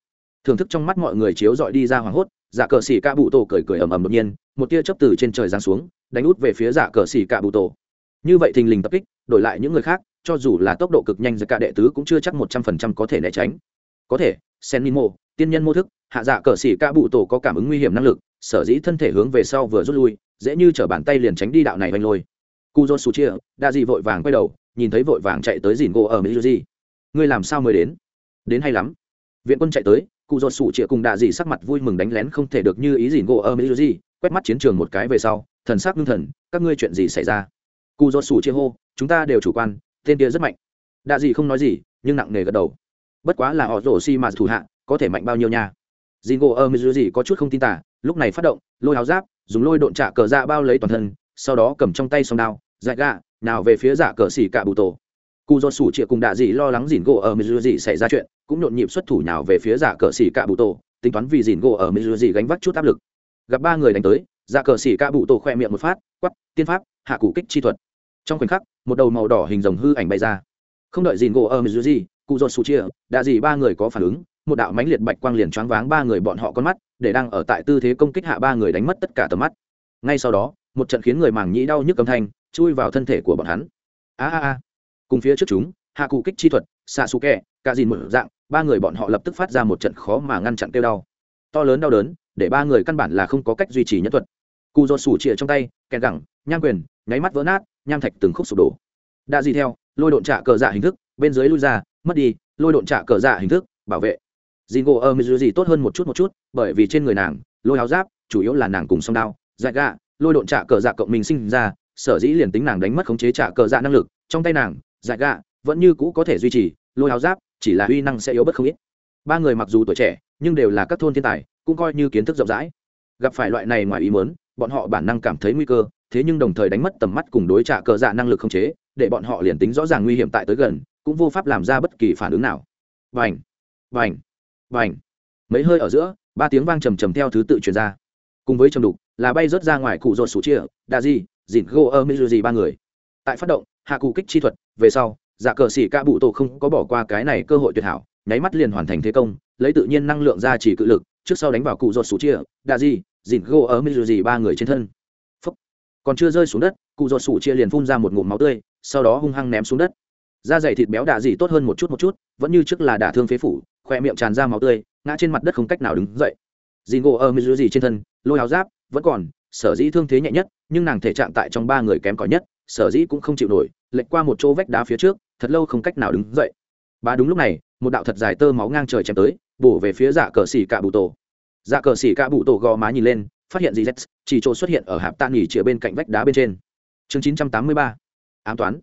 Thưởng thức trong mắt mọi người chiếu dọi đi ra hoảng hốt dạ cờ xỉ ca bụ tổ cười cười ầm ầm đột nhiên, một tia chấp từ trên trời giáng xuống đánh út về phía giả cờ xỉ cả bụ tổ. Như vậy thình lình tập kích, đổi lại những người khác, cho dù là tốc độ cực nhanh giữa cả đệ tứ cũng chưa chắc một trăm phần trăm có thể né tránh. Có thể sen min mô tiên nhân mô thức, hạ dạ cờ xỉ cả bụ tổ có cảm ứng nguy hiểm năng lực, sở dĩ thân thể hướng về sau vừa rút lui, dễ như t bàn tay liền tránh đi đạo này vanh lôi. Cu dô su chia đa dị vội vàng quay đầu, nhìn thấy vội vàng chạy tới dìn gỗ ở mỹ di ngươi làm sao mới đến? Đến hay lắm. Viện quân chạy tới cụ dột sủ chĩa cùng đạ dị sắc mặt vui mừng đánh lén không thể được như ý dìn gỗ ở mỹ di quét mắt chiến trường một cái về sau thần sắc ngưng thần, các ngươi chuyện gì xảy ra? Cụ do sủ chia hô, chúng ta đều chủ quan, tên kia rất mạnh. Đạ dị không nói gì, nhưng nặng nề gật đầu. Bất quá là họ rổ xi mà thủ hạ, có thể mạnh bao nhiêu nha? Dìn ngộ ở mỹ gì có chút không tin tả, lúc này phát động, lôi áo giáp, dùng lôi độn trả cờ dạ bao lấy toàn thân, sau đó cầm trong tay song đao dạy gạ, nào về phía giả cờ xỉ cả bụ tổ. Cụ do sủ chịa cùng đạ dị lo lắng dìn gỗ ở mỹ dị xảy ra chuyện, cũng nhộn nhịp xuất thủ nào về phía giả cờ xỉ cả bụ tổ, tính toán vì dìn gỗ ở mỹ dị gánh vác chút áp lực. Gặp ba người đánh tới giả cờ xỉ ca bụ tổ khoe miệng một phát quắp tiên pháp, hạ cụ kích chi thuật. Trong khoảnh khắc, một đầu màu đỏ hình rồng hư ảnh bay ra. Không đợi dìn gỗ ở mười gì, cụ dột sủ chia, đã gì ba người có phản ứng, một đạo mãnh liệt bạch quang liền choáng váng ba người bọn họ con mắt, để đang ở tại tư thế công kích hạ ba người đánh mất tất cả tầm mắt. Ngay sau đó, một trận khiến người màng nhĩ đau nhức âm thanh chui vào thân thể của bọn hắn. A a a. Cùng phía trước chúng, hạ cụ kích chi thuật, xạ xù kẹ, cả dìn một dạng, ba người bọn họ lập tức phát ra một trận khó mà ngăn chặn kêu đau. To lớn đau đớn để ba người căn bản là không có cách duy trì nhân thuật. Cụ dột sủ chĩa trong tay kèn gẳng, nham quyền, nháy mắt vỡ nát, nham thạch từng khúc sụp đổ. Đã gì theo, lôi độn trả cờ dạ hình thức, bên dưới lui ra, mất đi, lôi độn trả cờ dạ hình thức, bảo vệ. Dì ngộ ở gì tốt hơn một chút một chút, bởi vì trên người nàng, lôi áo giáp, chủ yếu là nàng cùng song đao dại gạ lôi độn trả cờ dạ cộng mình sinh ra, sở dĩ liền tính nàng đánh mất khống chế trả cờ dạ năng lực, trong tay nàng dại gạ vẫn như cũ có thể duy trì, lôi áo giáp, chỉ là uy năng sẽ yếu bất không ít. Ba người mặc dù tuổi trẻ, nhưng đều là các thôn thiên tài cũng coi như kiến thức rộng rãi. Gặp phải loại này ngoài ý muốn, bọn họ bản năng cảm thấy nguy cơ, thế nhưng đồng thời đánh mất tầm mắt cùng đối trả cờ dạ năng lực không chế, để bọn họ liền tính rõ ràng nguy hiểm tại tới gần, cũng vô pháp làm ra bất kỳ phản ứng nào. Vành vành vành. Mấy hơi ở giữa, ba tiếng vang trầm trầm theo thứ tự truyền ra. Cùng với trầm đục, là bay rớt ra ngoài cụ rột sủ chia, đa di, dịn gô ơ mỹ gì ba người. Tại phát động, hạ cụ kích chi thuật, về sau dạ cờ xỉ ca bụ tổ không có bỏ qua cái này cơ hội tuyệt hảo, nháy mắt liền hoàn thành thế công, lấy tự nhiên năng lượng ra chỉ cự lực trước sau đánh vào cụ ruột sủ chia, đa di, dìn gô ở mỹ gì ba người trên thân. Phúc. còn chưa rơi xuống đất, cụ ruột sủ chia liền phun ra một ngụm máu tươi, sau đó hung hăng ném xuống đất. Da dày thịt béo đạ gì tốt hơn một chút một chút, vẫn như trước là đả thương phế phủ, khoe miệng tràn ra máu tươi, ngã trên mặt đất không cách nào đứng dậy. Dìn ngộ ở mỹ gì trên thân, lôi áo giáp, vẫn còn, sở dĩ thương thế nhẹ nhất, nhưng nàng thể trạng tại trong ba người kém cỏi nhất, sở dĩ cũng không chịu nổi, lệch qua một chỗ vách đá phía trước, thật lâu không cách nào đứng dậy. Ba đúng lúc này, một đạo thật dài tơ máu ngang trời chém tới bổ về phía dạ cờ xỉ cạ bụ tổ. Dạ cờ xỉ cạ bụ tổ gò má nhìn lên phát hiện gì z chỉ chỗ xuất hiện ở hạp tạ nghỉ chĩa bên cạnh vách đá bên trên. Chương 983. ám toán.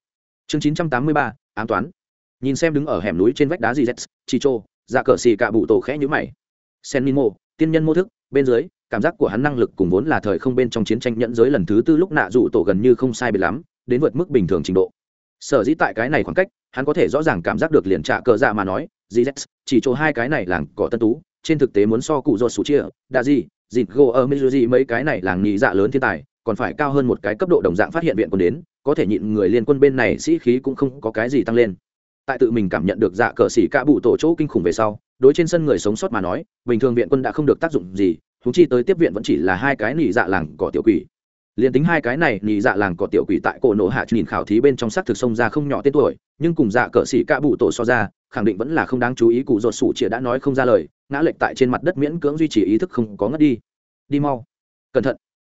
Chương 983, ám toán. Nhìn xem đứng ở hẻm núi trên vách đá gì z chỉ chỗ dạ cờ xỉ cạ bụ tổ khẽ nhữ mày. Sen min mô tiên nhân mô thức bên dưới cảm giác của hắn năng lực cùng vốn là thời không bên trong chiến tranh nhẫn giới lần thứ tư lúc nạ dụ tổ gần như không sai biệt lắm đến vượt mức bình thường trình độ sở dĩ tại cái này khoảng cách, hắn có thể rõ ràng cảm giác được liền trả cờ dạ mà nói gz chỉ chỗ hai cái này làng cỏ tân tú, trên thực tế muốn so cụ dột sủ chia, đa gì dịt gô ở mizuji mấy cái này làng nhị dạ lớn thiên tài, còn phải cao hơn một cái cấp độ đồng dạng phát hiện viện quân đến, có thể nhịn người liên quân bên này sĩ khí cũng không có cái gì tăng lên. Tại tự mình cảm nhận được dạ cờ xỉ cả bụ tổ chỗ kinh khủng về sau, đối trên sân người sống sót mà nói, bình thường viện quân đã không được tác dụng gì húng chi tới tiếp viện vẫn chỉ là hai cái nỉ dạ làng cỏ tiểu quỷ liền tính hai cái này nỉ dạ làng có tiểu quỷ tại cổ nổ hạ nhìn khảo thí bên trong xác thực sông ra không nhỏ tên tuổi, nhưng cùng dạ cờ xỉ ca bụ tổ so ra, khẳng định vẫn là không đáng chú ý, cụ ruột sủ chĩa đã nói không ra lời, ngã lệch tại trên mặt đất miễn cưỡng duy trì ý thức không có ngất đi. Đi mau. Cẩn thận.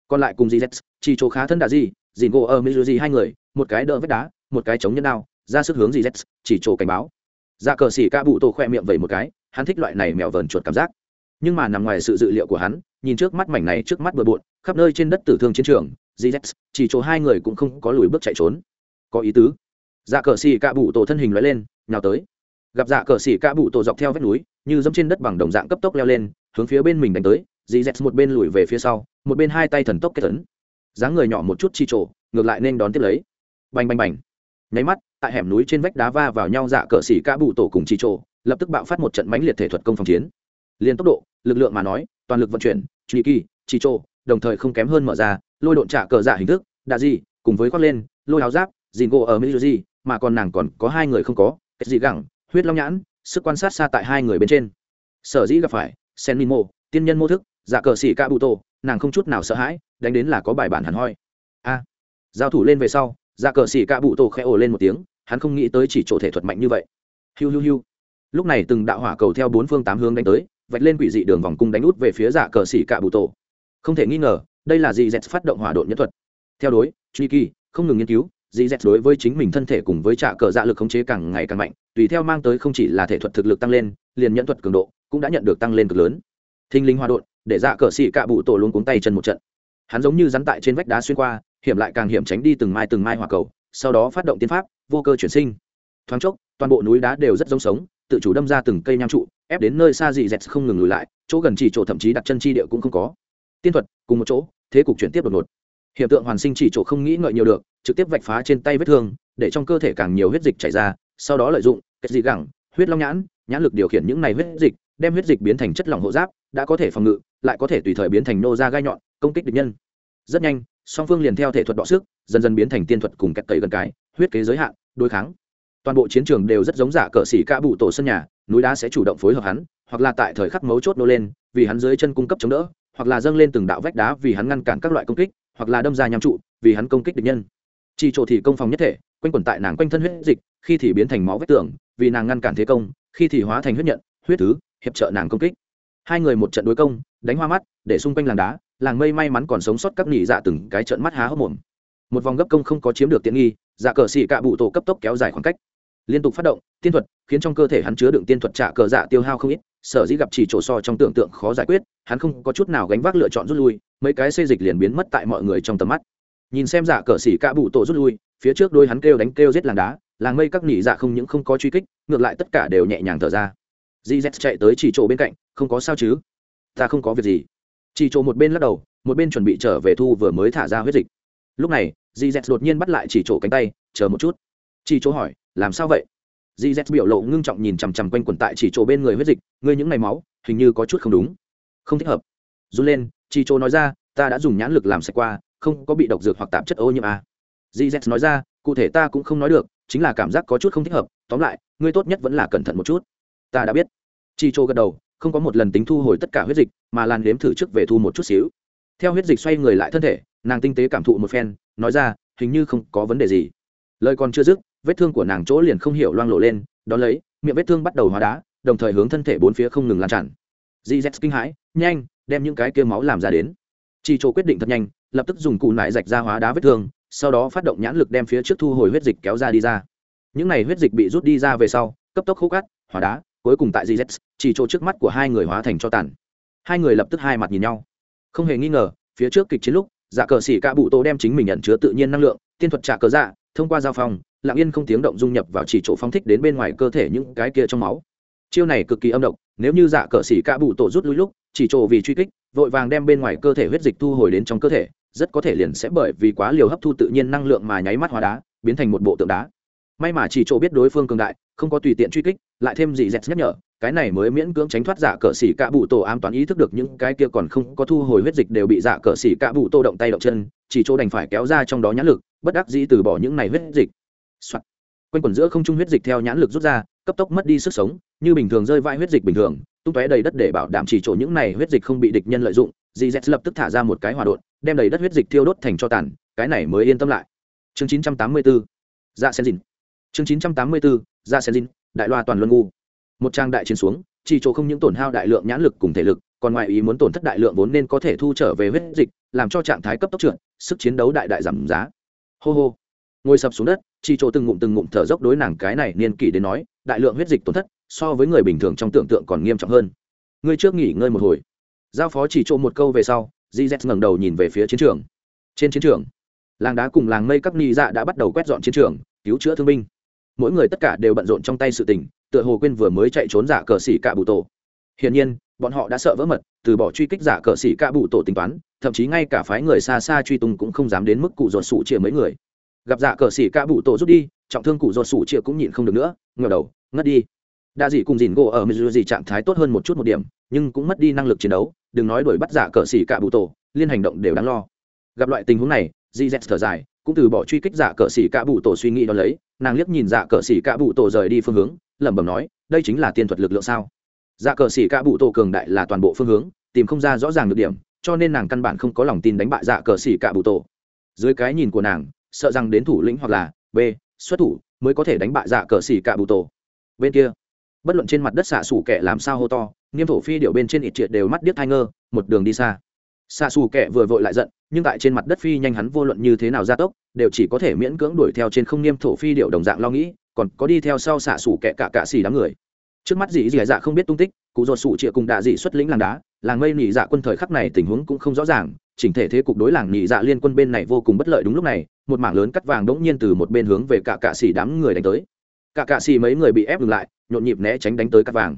Còn lại cùng gz chi chỗ khá thân đà gì dì gỗ ở ờ, mizuji hai người, một cái đỡ vết đá, một cái chống nhân đao, ra sức hướng gì chỉ chỗ cảnh báo. Dạ cờ xỉ ca bụ tổ khoe miệng vẩy một cái, hắn thích loại này mèo vờn chuột cảm giác. Nhưng mà nằm ngoài sự dự liệu của hắn, nhìn trước mắt mảnh này trước mắt bừa bộn khắp nơi trên đất tử thương chiến trường gz chỉ chỗ hai người cũng không có lùi bước chạy trốn. Có ý tứ. Dạ cờ xì cạ bụ tổ thân hình loại lên, nhào tới. Gặp dạ cờ xì cạ bụ tổ dọc theo vách núi, như dẫm trên đất bằng đồng dạng cấp tốc leo lên, hướng phía bên mình đánh tới. Gz một bên lùi về phía sau, một bên hai tay thần tốc kết tấn dáng người nhỏ một chút chi trổ, ngược lại nên đón tiếp lấy. Bành bành bành. Nháy mắt, tại hẻm núi trên vách đá va vào nhau dạ cờ xỉ ca bụ tổ cùng chi trổ, lập tức bạo phát một trận mãnh liệt thể thuật công phòng chiến. Liên tốc độ, lực lượng mà nói, toàn lực vận chuyển truy kỳ, chi trổ đồng thời không kém hơn mở ra, lôi độn trả cờ dạ hình thức, đạ gì cùng với khoác lên, lôi áo giáp, dìn gỗ ở mizuji mà còn nàng còn có hai người không có, cái gì gẳng, huyết long nhãn, sức quan sát xa tại hai người bên trên. Sở dĩ gặp phải, sen min mô tiên nhân mô thức dạ cờ xỉ ca bụ tổ nàng không chút nào sợ hãi, đánh đến là có bài bản hẳn hoi. A. Giao thủ lên về sau dạ cờ xỉ ca bụ tổ khẽ ồ lên một tiếng, hắn không nghĩ tới chỉ chỗ thể thuật mạnh như vậy. Hiu hiu hiu. Lúc này từng đạo hỏa cầu theo bốn phương tám hướng đánh tới, vạch lên quỷ dị đường vòng cung đánh út về phía dạ cờ xỉ ca bụ tổ không thể nghi ngờ, đây là gì z phát động hỏa độn nhân thuật. Theo đối truy kỳ, không ngừng nghiên cứu dì z đối với chính mình thân thể cùng với trả cờ dạ lực khống chế càng ngày càng mạnh, tùy theo mang tới không chỉ là thể thuật thực lực tăng lên, liền nhẫn thuật cường độ cũng đã nhận được tăng lên cực lớn. Thinh linh hoa đột để dạ cờ xị cạ bụ tổ luôn cuống tay chân một trận. Hắn giống như rắn tại trên vách đá xuyên qua, hiểm lại càng hiểm tránh đi từng mai từng mai hỏa cầu, sau đó phát động tiên pháp, vô cơ chuyển sinh. Thoáng chốc, toàn bộ núi đá đều rất giống sống, tự chủ đâm ra từng cây nham trụ, ép đến nơi xa dị dẹt không ngừng lùi lại, chỗ gần chỉ chỗ thậm chí đặt chân chi địa cũng không có tiên thuật, cùng một chỗ, thế cục chuyển tiếp đột ngột. Hiện tượng hoàn sinh chỉ chỗ không nghĩ ngợi nhiều được, trực tiếp vạch phá trên tay vết thương, để trong cơ thể càng nhiều huyết dịch chảy ra, sau đó lợi dụng kết dị gẳng, huyết long nhãn nhãn lực điều khiển những này huyết dịch, đem huyết dịch biến thành chất lỏng hộ giáp, đã có thể phòng ngự, lại có thể tùy thời biến thành nô ra gai nhọn, công kích địch nhân. Rất nhanh, song phương liền theo thể thuật đọ sức, dần dần biến thành tiên thuật cùng kẹt cậy gần cái, huyết kế giới hạn, đối kháng. Toàn bộ chiến trường đều rất giống giả cờ xỉ ca bụ tổ sân nhà, núi đá sẽ chủ động phối hợp hắn, hoặc là tại thời khắc mấu chốt nô lên, vì hắn dưới chân cung cấp chống đỡ hoặc là dâng lên từng đạo vách đá vì hắn ngăn cản các loại công kích, hoặc là đâm ra nham trụ vì hắn công kích địch nhân. Chỉ chỗ thì công phòng nhất thể, quanh quẩn tại nàng quanh thân huyết dịch, khi thì biến thành máu vách tường, vì nàng ngăn cản thế công, khi thì hóa thành huyết nhận, huyết thứ, hiệp trợ nàng công kích. Hai người một trận đối công, đánh hoa mắt, để xung quanh làng đá, làng mây may mắn còn sống sót các nỉ dạ từng cái trận mắt há hốc mồm. Một vòng gấp công không có chiếm được tiện nghi dạ cờ xỉ cạ bụ tổ cấp tốc kéo dài khoảng cách. Liên tục phát động, tiên thuật, khiến trong cơ thể hắn chứa đựng tiên thuật trả cờ dạ tiêu hao không ít sở dĩ gặp chỉ chỗ so trong tưởng tượng khó giải quyết, hắn không có chút nào gánh vác lựa chọn rút lui, mấy cái xây dịch liền biến mất tại mọi người trong tầm mắt. Nhìn xem giả cờ xỉ cạ bụ tổ rút lui, phía trước đôi hắn kêu đánh kêu giết làng đá, làng mây các nỉ dạ không những không có truy kích, ngược lại tất cả đều nhẹ nhàng thở ra. Gz chạy tới chỉ chỗ bên cạnh, không có sao chứ? Ta không có việc gì. Chỉ chỗ một bên lắc đầu, một bên chuẩn bị trở về thu vừa mới thả ra huyết dịch. Lúc này gz đột nhiên bắt lại chỉ chỗ cánh tay, chờ một chút. Chỉ chỗ hỏi, làm sao vậy? Gz biểu lộ ngưng trọng nhìn chằm chằm quanh quần tại chỉ chỗ bên người huyết dịch, ngươi những ngày máu, hình như có chút không đúng. Không thích hợp. Run lên, chỉ chỗ nói ra, ta đã dùng nhãn lực làm sạch qua, không có bị độc dược hoặc tạp chất ô nhiễm à. z nói ra, cụ thể ta cũng không nói được, chính là cảm giác có chút không thích hợp, tóm lại, ngươi tốt nhất vẫn là cẩn thận một chút. Ta đã biết. Chi chỗ gật đầu, không có một lần tính thu hồi tất cả huyết dịch, mà làn nếm thử trước về thu một chút xíu. Theo huyết dịch xoay người lại thân thể, nàng tinh tế cảm thụ một phen, nói ra, hình như không có vấn đề gì. Lời còn chưa dứt vết thương của nàng chỗ liền không hiểu loang lộ lên, đón lấy, miệng vết thương bắt đầu hóa đá, đồng thời hướng thân thể bốn phía không ngừng lan tràn. Gz kinh hãi, nhanh, đem những cái kia máu làm ra đến. Chị chỗ quyết định thật nhanh, lập tức dùng cụ nải rạch ra hóa đá vết thương, sau đó phát động nhãn lực đem phía trước thu hồi huyết dịch kéo ra đi ra. Những này huyết dịch bị rút đi ra về sau, cấp tốc khô cắt hóa đá, cuối cùng tại gz chỉ chỗ trước mắt của hai người hóa thành cho tàn. Hai người lập tức hai mặt nhìn nhau. Không hề nghi ngờ, phía trước kịch chiến lúc dạ cờ xỉ ca bụ tô đem chính mình nhận chứa tự nhiên năng lượng, tiên thuật trả cờ dạ thông qua giao phòng lặng yên không tiếng động dung nhập vào chỉ chỗ phóng thích đến bên ngoài cơ thể những cái kia trong máu. Chiêu này cực kỳ âm độc, nếu như dạ cờ xỉ cạ bụ tổ rút lui lúc, chỉ chỗ vì truy kích, vội vàng đem bên ngoài cơ thể huyết dịch thu hồi đến trong cơ thể, rất có thể liền sẽ bởi vì quá liều hấp thu tự nhiên năng lượng mà nháy mắt hóa đá, biến thành một bộ tượng đá. May mà chỉ chỗ biết đối phương cường đại, không có tùy tiện truy kích, lại thêm gì dẹt nhắc nhở, cái này mới miễn cưỡng tránh thoát giả cờ xỉ cạ bụ tổ ám toán ý thức được những cái kia còn không có thu hồi huyết dịch đều bị giả cờ xỉ cạ bụ tô động tay động chân, chỉ chỗ đành phải kéo ra trong đó nhãn lực, bất đắc dĩ từ bỏ những này huyết dịch、Soạt. quanh quần giữa không trung huyết dịch theo nhãn lực rút ra, cấp tốc mất đi sức sống, như bình thường rơi vai huyết dịch bình thường, tung tóe đầy đất để bảo đảm chỉ chỗ những này huyết dịch không bị địch nhân lợi dụng dì z lập tức thả ra một cái hòa đột đem đầy đất huyết dịch thiêu đốt thành cho tàn, cái này mới yên tâm lại. Chương 984 dạ sen dìn chương 984 dạ sen dìn đại loa toàn luân ngu. Một trang đại chiến xuống, chỉ chỗ không những tổn hao đại lượng nhãn lực cùng thể lực, còn ngoài ý muốn tổn thất đại lượng vốn nên có thể thu trở về huyết dịch, làm cho trạng thái cấp tốc trượt, sức chiến đấu đại đại giảm giá. Hô hô. Ngồi sập xuống đất Chi chỗ từng ngụm từng ngụm thở dốc đối nàng cái này niên kỷ đến nói, đại lượng huyết dịch tổn thất so với người bình thường trong tưởng tượng còn nghiêm trọng hơn. Ngươi trước nghỉ ngơi một hồi. Giao phó chỉ chỗ một câu về sau gz ngẩng đầu nhìn về phía chiến trường. Trên chiến trường, làng đá cùng làng mây các ni dạ đã bắt đầu quét dọn chiến trường, cứu chữa thương binh. Mỗi người tất cả đều bận rộn trong tay sự tình, tựa hồ quên vừa mới chạy trốn giả cờ xỉ cạ bụ tổ. Hiển nhiên, bọn họ đã sợ vỡ mật, từ bỏ truy kích giả cờ xỉ cạ bụ tổ tính toán, thậm chí ngay cả phái người xa xa truy tung cũng không dám đến mức cụ dọn sụ chia mấy người gặp dạ cờ xỉ cạ bụ tổ rút đi, trọng thương cụ ruột sủ chia cũng nhịn không được nữa ngờ đầu, ngất đi. Đa dị cùng dìn gỗ ở mười gì trạng thái tốt hơn một chút một điểm, nhưng cũng mất đi năng lực chiến đấu, đừng nói đuổi bắt giả cờ xỉ cạ bụ tổ, liên hành động đều đáng lo. Gặp loại tình huống này gz thở dài, cũng từ bỏ truy kích giả cờ xỉ cạ bụ tổ suy nghĩ đ ó lấy, nàng liếc nhìn giả cờ xỉ cạ bụ tổ rời đi phương hướng, lẩm bẩm nói, đây chính là tiên thuật lực lượng sao? Giả cờ xỉ cạ bụ tổ cường đại là toàn bộ phương hướng, tìm không ra rõ ràng được điểm, cho nên nàng căn bản không có lòng tin đánh bại giả cờ xỉ cạ bụ tổ. Dưới cái nhìn của nàng sợ rằng đến thủ lĩnh hoặc là b, xuất thủ mới có thể đánh bại dạ cờ xỉ cả bụ tổ. Bên kia, bất luận trên mặt đất xạ xủ kẻ làm sao hô to, nghiêm thổ phi điệu bên trên ít triệt đều mắt điếc thai ngơ, một đường đi xa. Xạ xù kẻ vừa vội lại giận, nhưng tại trên mặt đất phi nhanh hắn vô luận như thế nào gia tốc, đều chỉ có thể miễn cưỡng đuổi theo trên không niêm thổ phi điệu đồng dạng lo nghĩ, còn có đi theo sau xạ xù kẻ cả cả xì đám người. Trước mắt dì dì dạ không biết tung tích, cụ ruột sủ chịa cùng đạ dị xuất lĩnh làng đá, làng mây nỉ dạ quân thời khắc này tình huống cũng không rõ ràng, chỉnh thể thế cục đối làng nỉ dạ liên quân bên này vô cùng bất lợi đúng lúc này một mảng lớn cắt vàng đống nhiên từ một bên hướng về cả cạ xì đám người đánh tới. Cả cạ xì mấy người bị ép ngừng lại, nhộn nhịp né tránh đánh tới cắt vàng.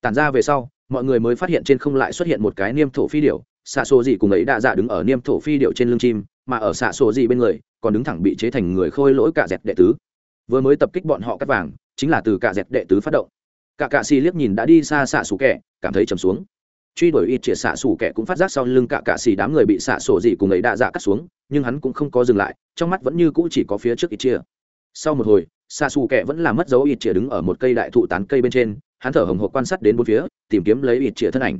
Tản ra về sau, mọi người mới phát hiện trên không lại xuất hiện một cái niêm thổ phi điệu xạ xô dị cùng ấy đã dạ đứng ở niêm thổ phi điệu trên lưng chim, mà ở xạ xô dị bên người, còn đứng thẳng bị chế thành người khôi lỗi cả dẹt đệ tứ. Vừa mới tập kích bọn họ cắt vàng, chính là từ cả dẹt đệ tứ phát động. Cả cạ xì liếc nhìn đã đi xa xạ xù kẹ cảm thấy trầm xuống truy đuổi ít triệt xạ sủ kẻ cũng phát giác sau lưng cả cạ xì đám người bị xạ sổ dị cùng ấy đã dạ cắt xuống, nhưng hắn cũng không có dừng lại, trong mắt vẫn như cũ chỉ có phía trước ít chia sau một hồi, xạ xù kẻ vẫn là mất dấu ít chia đứng ở một cây đại thụ tán cây bên trên, hắn thở hồng hộc quan sát đến bốn phía, tìm kiếm lấy ít chia thân ảnh.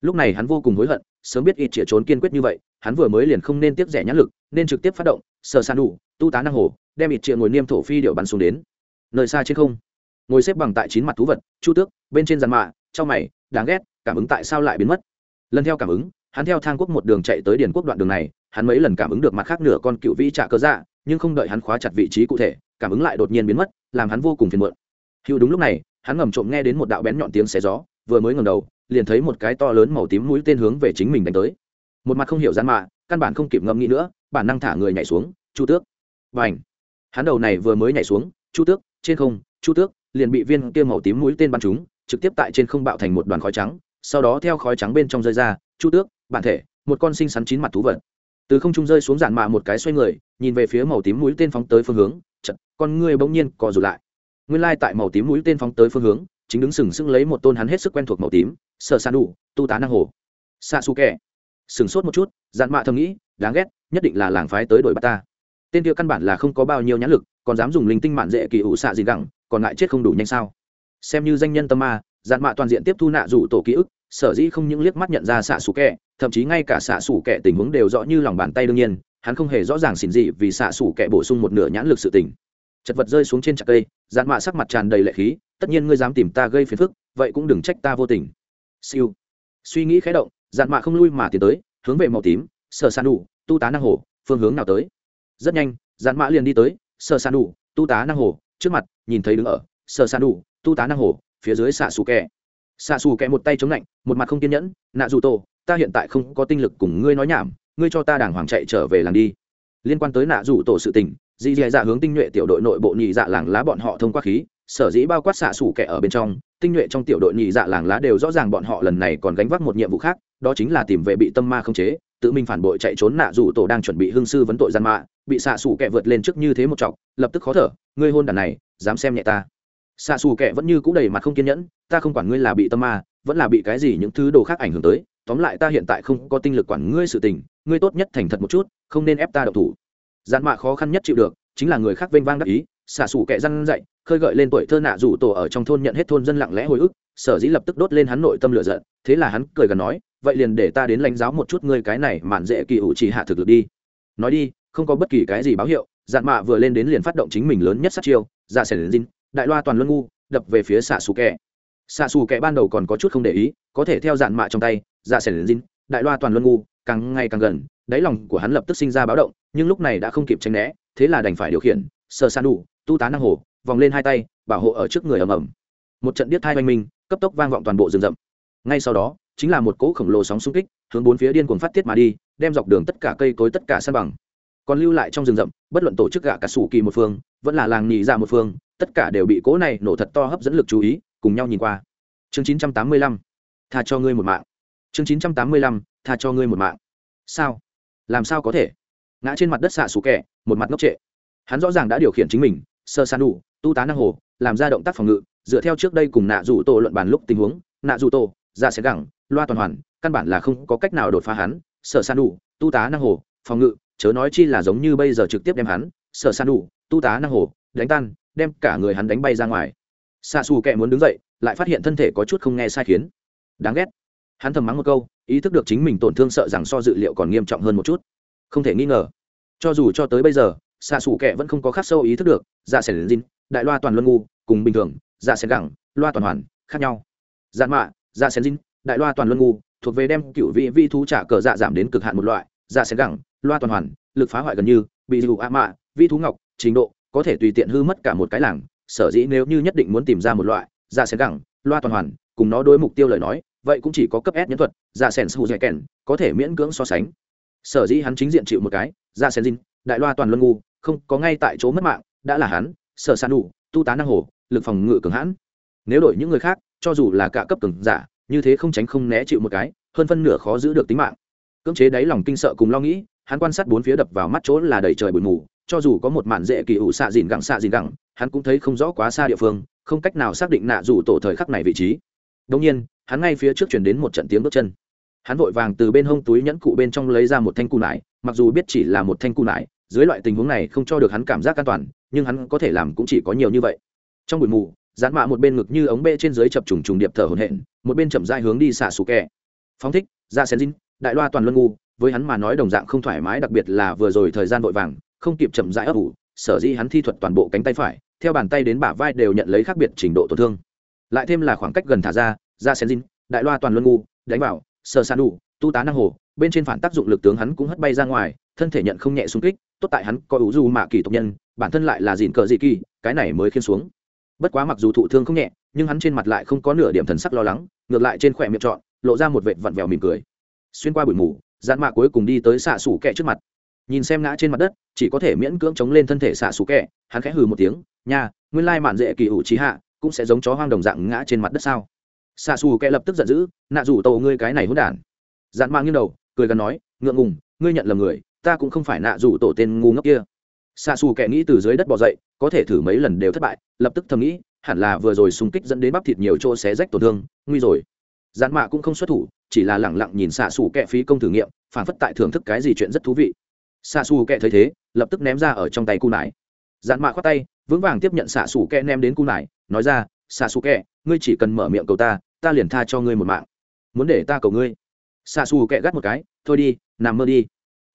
Lúc này hắn vô cùng hối hận, sớm biết ít chia trốn kiên quyết như vậy, hắn vừa mới liền không nên tiếp rẻ nhãn lực, nên trực tiếp phát động, sờ san đủ, tu tá năng hồ, đem ít chia ngồi niêm thổ phi điệu bắn xuống đến. Nơi xa trên không, ngồi xếp bằng tại chín mặt thú vật, chu tước, bên trên giàn mạ trong mày đáng ghét, cảm ứng tại sao lại biến mất. Lần theo cảm ứng, hắn theo thang quốc một đường chạy tới điền quốc đoạn đường này, hắn mấy lần cảm ứng được mặt khác nửa con cựu vĩ trạ cơ dạ nhưng không đợi hắn khóa chặt vị trí cụ thể, cảm ứng lại đột nhiên biến mất, làm hắn vô cùng phiền muộn. Hữu đúng lúc này, hắn ngầm trộm nghe đến một đạo bén nhọn tiếng xé gió, vừa mới ngầm đầu, liền thấy một cái to lớn màu tím mũi tên hướng về chính mình đánh tới. Một mặt không hiểu gian mạ, căn bản không kịp ngẫm nghĩ nữa, bản năng thả người nhảy xuống, chu tước! Và ảnh hắn đầu này vừa mới nhảy xuống, chu tước! Trên không, chu tước! liền bị viên kia màu tím mũi tên bắn trúng trực tiếp tại trên không bạo thành một đoàn khói trắng, sau đó theo khói trắng bên trong rơi ra, chu tước, bản thể, một con sinh sắn chín mặt thú vật. Từ không trung rơi xuống giản mạ một cái xoay người, nhìn về phía màu tím mũi tên phóng tới phương hướng chật con người bỗng nhiên co rụt lại. Nguyên lai tại màu tím mũi tên phóng tới phương hướng, chính đứng sừng sững lấy một tôn hắn hết sức quen thuộc màu tím sợ san đủ tu tá năng hồ. Xa su kẹ sừng sốt một chút, giản mạ thầm nghĩ, đáng ghét, nhất định là làng phái tới đuổi bắt ta. Tên kia căn bản là không có bao nhiêu nhãn lực, còn dám dùng linh tinh mạn dễ kỳ ủ xạ gì gẳng, còn lại chết không đủ nhanh sao? Xem như danh nhân tâm ma, dạn mạ toàn diện tiếp thu nạ rủ tổ ký ức, sở dĩ không những liếc mắt nhận ra xạ xù kẹ, thậm chí ngay cả xạ xù kẹ tình huống đều rõ như lòng bàn tay đương nhiên, hắn không hề rõ ràng xỉn gì vì xạ xù kẹ bổ sung một nửa nhãn lực sự tình. Chật vật rơi xuống trên trạc cây, dạn mạ sắc mặt tràn đầy lệ khí, tất nhiên ngươi dám tìm ta gây phiền phức, vậy cũng đừng trách ta vô tình. Siêu. Suy nghĩ khé động, dạn mạ không lui mà tiến tới, hướng về màu tím sờ san đủ, tu tá năng hồ, phương hướng nào tới? Rất nhanh, dạn mạ liền đi tới sờ san đủ, tu tá năng hồ. Trước mặt, nhìn thấy đứng ở sờ san đủ tu tá năng hồ, phía dưới xạ xù kẹ. Xạ xù kẹ một tay chống lạnh, một mặt không kiên nhẫn, nạ dù tổ ta hiện tại không có tinh lực cùng ngươi nói nhảm, ngươi cho ta đàng hoàng chạy trở về làng đi. Liên quan tới nạ dù tổ sự tình dì dì dạ hướng tinh nhuệ tiểu đội nội bộ nhị dạ làng lá bọn họ thông qua khí, sở dĩ bao quát xạ xù kẻ ở bên trong, tinh nhuệ trong tiểu đội nhị dạ làng lá đều rõ ràng bọn họ lần này còn gánh vác một nhiệm vụ khác, đó chính là tìm về bị tâm ma không chế, tự mình phản bội chạy trốn nạ dù tổ đang chuẩn bị hương sư vấn tội gian mạ, bị xạ xù kẻ vượt lên trước như thế một chọc, lập tức khó thở, ngươi hôn đàn này, dám xem nhẹ ta xạ xù kẻ vẫn như c ũ đầy mặt không kiên nhẫn, ta không quản ngươi là bị tâm ma, vẫn là bị cái gì những thứ đồ khác ảnh hưởng tới, tóm lại ta hiện tại không có tinh lực quản ngươi sự tình, ngươi tốt nhất thành thật một chút, không nên ép ta độc thủ. Gian mạ khó khăn nhất chịu được, chính là người khác vênh vang đắc ý xả sủ kẻ răn dậy khơi gợi lên tuổi thơ nạ rủ tổ ở trong thôn nhận hết thôn dân lặng lẽ hồi ức, sở dĩ lập tức đốt lên hắn nội tâm lửa giận, thế là hắn cười gần nói, vậy liền để ta đến lãnh giáo một chút ngươi cái này mạn dễ kỳ ủ chỉ hạ thực lực đi. Nói đi, không có bất kỳ cái gì báo hiệu dạn mạ vừa lên đến liền phát động chính mình lớn nhất sát chiêu, ra sẻ đến dinh đại loa toàn luân ngu, đập về phía xạ xù kẹ xạ xù kẹ ban đầu còn có chút không để ý, có thể theo dạn mạ trong tay dạ sẻ đến dinh đại loa toàn luân ngu, càng ngày càng gần, đáy lòng của hắn lập tức sinh ra báo động, nhưng lúc này đã không kịp tránh né, thế là đành phải điều khiển sơ san đủ, tu tá năng hồ, vòng lên hai tay, bảo hộ ở trước người ầm ầm. Một trận điếc thai oanh minh, cấp tốc vang vọng toàn bộ rừng rậm. Ngay sau đó, chính là một cỗ khổng lồ sóng xung kích, hướng bốn phía điên cuồng phát tiết mà đi, đem dọc đường tất cả cây cối tất cả san bằng. Còn lưu lại trong rừng rậm, bất luận tổ chức gạ cả sủ kỳ một phương, vẫn là làng nhì ra một phương tất cả đều bị cỗ này nổ thật to hấp dẫn lực chú ý, cùng nhau nhìn qua. Chương 985 tha cho ngươi một mạng. Chương 985 tha cho ngươi một mạng. Sao? Làm sao có thể? Ngã trên mặt đất xạ xù kẻ, một mặt ngốc trệ. Hắn rõ ràng đã điều khiển chính mình, sơ san đủ, tu tá năng hồ, làm ra động tác phòng ngự, dựa theo trước đây cùng nạ dù tổ luận bàn lúc tình huống, nạ dù tổ, ra sẽ gẳng, loa toàn hoàn, căn bản là không có cách nào đột phá hắn sở san đủ, tu tá năng hồ, phòng ngự, chớ nói chi là giống như bây giờ trực tiếp đem hắn sở san đủ, tu tá năng hồ, đánh tan đem cả người hắn đánh bay ra ngoài. Xa xù kẹ muốn đứng dậy, lại phát hiện thân thể có chút không nghe sai khiến. Đáng ghét. Hắn thầm mắng một câu, ý thức được chính mình tổn thương sợ rằng so dự liệu còn nghiêm trọng hơn một chút. Không thể nghi ngờ. Cho dù cho tới bây giờ xa xù kẹ vẫn không có khắc sâu ý thức được dạ sẻn dinh đại loa toàn luân ngu, cùng bình thường dạ sẻn gẳng, loa toàn hoàn, khác nhau. Dạn mạ dạ sẻn dinh đại loa toàn luân ngu, thuộc về đem cựu vị vi thú trả cờ dạ giảm đến cực hạn một loại dạ sẻn gẳng, loa toàn hoàn, lực phá hoại gần như, bị dù a mạ vi thú ngọc, trình độ có thể tùy tiện hư mất cả một cái làng sở dĩ nếu như nhất định muốn tìm ra một loại dạ sen gẳng loa toàn hoàn cùng nó đối mục tiêu lời nói vậy cũng chỉ có cấp S nhân thuật, dạ sen su dạy kèn, có thể miễn cưỡng so sánh. Sở dĩ hắn chính diện chịu một cái, dạ sen dinh đại loa toàn luân ngu, không, có ngay tại chỗ mất mạng, đã là hắn, sở san đủ, tu tá năng hồ, lực phòng ngự cường hãn. Nếu đổi những người khác, cho dù là cả cấp cường giả, như thế không tránh không né chịu một cái, hơn phân nửa khó giữ được tính mạng. Cưỡng chế đáy lòng kinh sợ cùng lo nghĩ, hắn quan sát bốn phía đập vào mắt chỗ là đầy trời bụi mù, cho dù có một màn dễ kỳ ủ xạ dìn gẳng xạ dìn gẳng, hắn cũng thấy không rõ quá xa địa phương, không cách nào xác định nạ dù tổ thời khắc này vị trí. đông nhiên, hắn ngay phía trước chuyển đến một trận tiếng bước chân. Hắn vội vàng từ bên hông túi nhẫn cụ bên trong lấy ra một thanh cù nải mặc dù biết chỉ là một thanh cù nải dưới loại tình huống này không cho được hắn cảm giác an toàn nhưng hắn có thể làm cũng chỉ có nhiều như vậy. Trong buổi mù dán mạ một bên ngực như ống bê trên dưới chập trùng trùng điệp thở hổn hển một bên chậm dai hướng đi xả sủ kẹ. Phóng thích ra sen dinh đại loa toàn luân ngu với hắn mà nói đồng dạng không thoải mái đặc biệt là vừa rồi thời gian vội vàng không kịp chậm rãi ấp ủ, sở dĩ hắn thi thuật toàn bộ cánh tay phải, theo bàn tay đến bả vai đều nhận lấy khác biệt trình độ tổn thương. Lại thêm là khoảng cách gần thả ra ra sen dinh đại loa toàn luân ngu, đánh vào, sờ san đủ, tu tá năng hồ, bên trên phản tác dụng lực tướng hắn cũng hất bay ra ngoài, thân thể nhận không nhẹ xung kích, tốt tại hắn có ủ du mạ kỳ tộc nhân, bản thân lại là dịn cờ dị kỳ, cái này mới khiên xuống. Bất quá mặc dù thụ thương không nhẹ, nhưng hắn trên mặt lại không có nửa điểm thần sắc lo lắng, ngược lại trên khỏe miệng trọn, lộ ra một vệt vặn vẹo mỉm cười. Xuyên qua bụi mù, dạn mạ cuối cùng đi tới xạ xủ kẹ trước mặt nhìn xem ngã trên mặt đất, chỉ có thể miễn cưỡng chống lên thân thể xạ xù kẹ. Hắn khẽ hừ một tiếng, nha, nguyên lai mạn dễ kỳ ủ trí hạ, cũng sẽ giống chó hoang đồng dạng ngã trên mặt đất sao? Xạ xù Kẹ lập tức giận dữ, nạ rủ tổ ngươi cái này hôn đản. Dạn mang nghiêng đầu, cười gần nói, ngượng ngùng, ngươi nhận lầm người, ta cũng không phải nạ rủ tổ tên ngu ngốc kia. Xạ xù Kẹ nghĩ từ dưới đất bỏ dậy, có thể thử mấy lần đều thất bại, lập tức thầm nghĩ, hẳn là vừa rồi xung kích dẫn đến bắp thịt nhiều chỗ xé rách tổn thương, nguy rồi. Dạn mạ cũng không xuất thủ, chỉ là lẳng lặng nhìn xạ xù kẹ phí công thử nghiệm, phản phất tại thưởng thức cái gì chuyện rất thú vị xạ xù kẹ thấy thế, lập tức ném ra ở trong tay cu nải. Dạn mạ khoát tay, vững vàng tiếp nhận xạ xù kẹ ném đến cu nải, nói ra xạ xù kẹ ngươi chỉ cần mở miệng cầu ta ta liền tha cho ngươi một mạng. Muốn để ta cầu ngươi? Xạ xù kẹ gắt một cái, thôi đi, nằm mơ đi.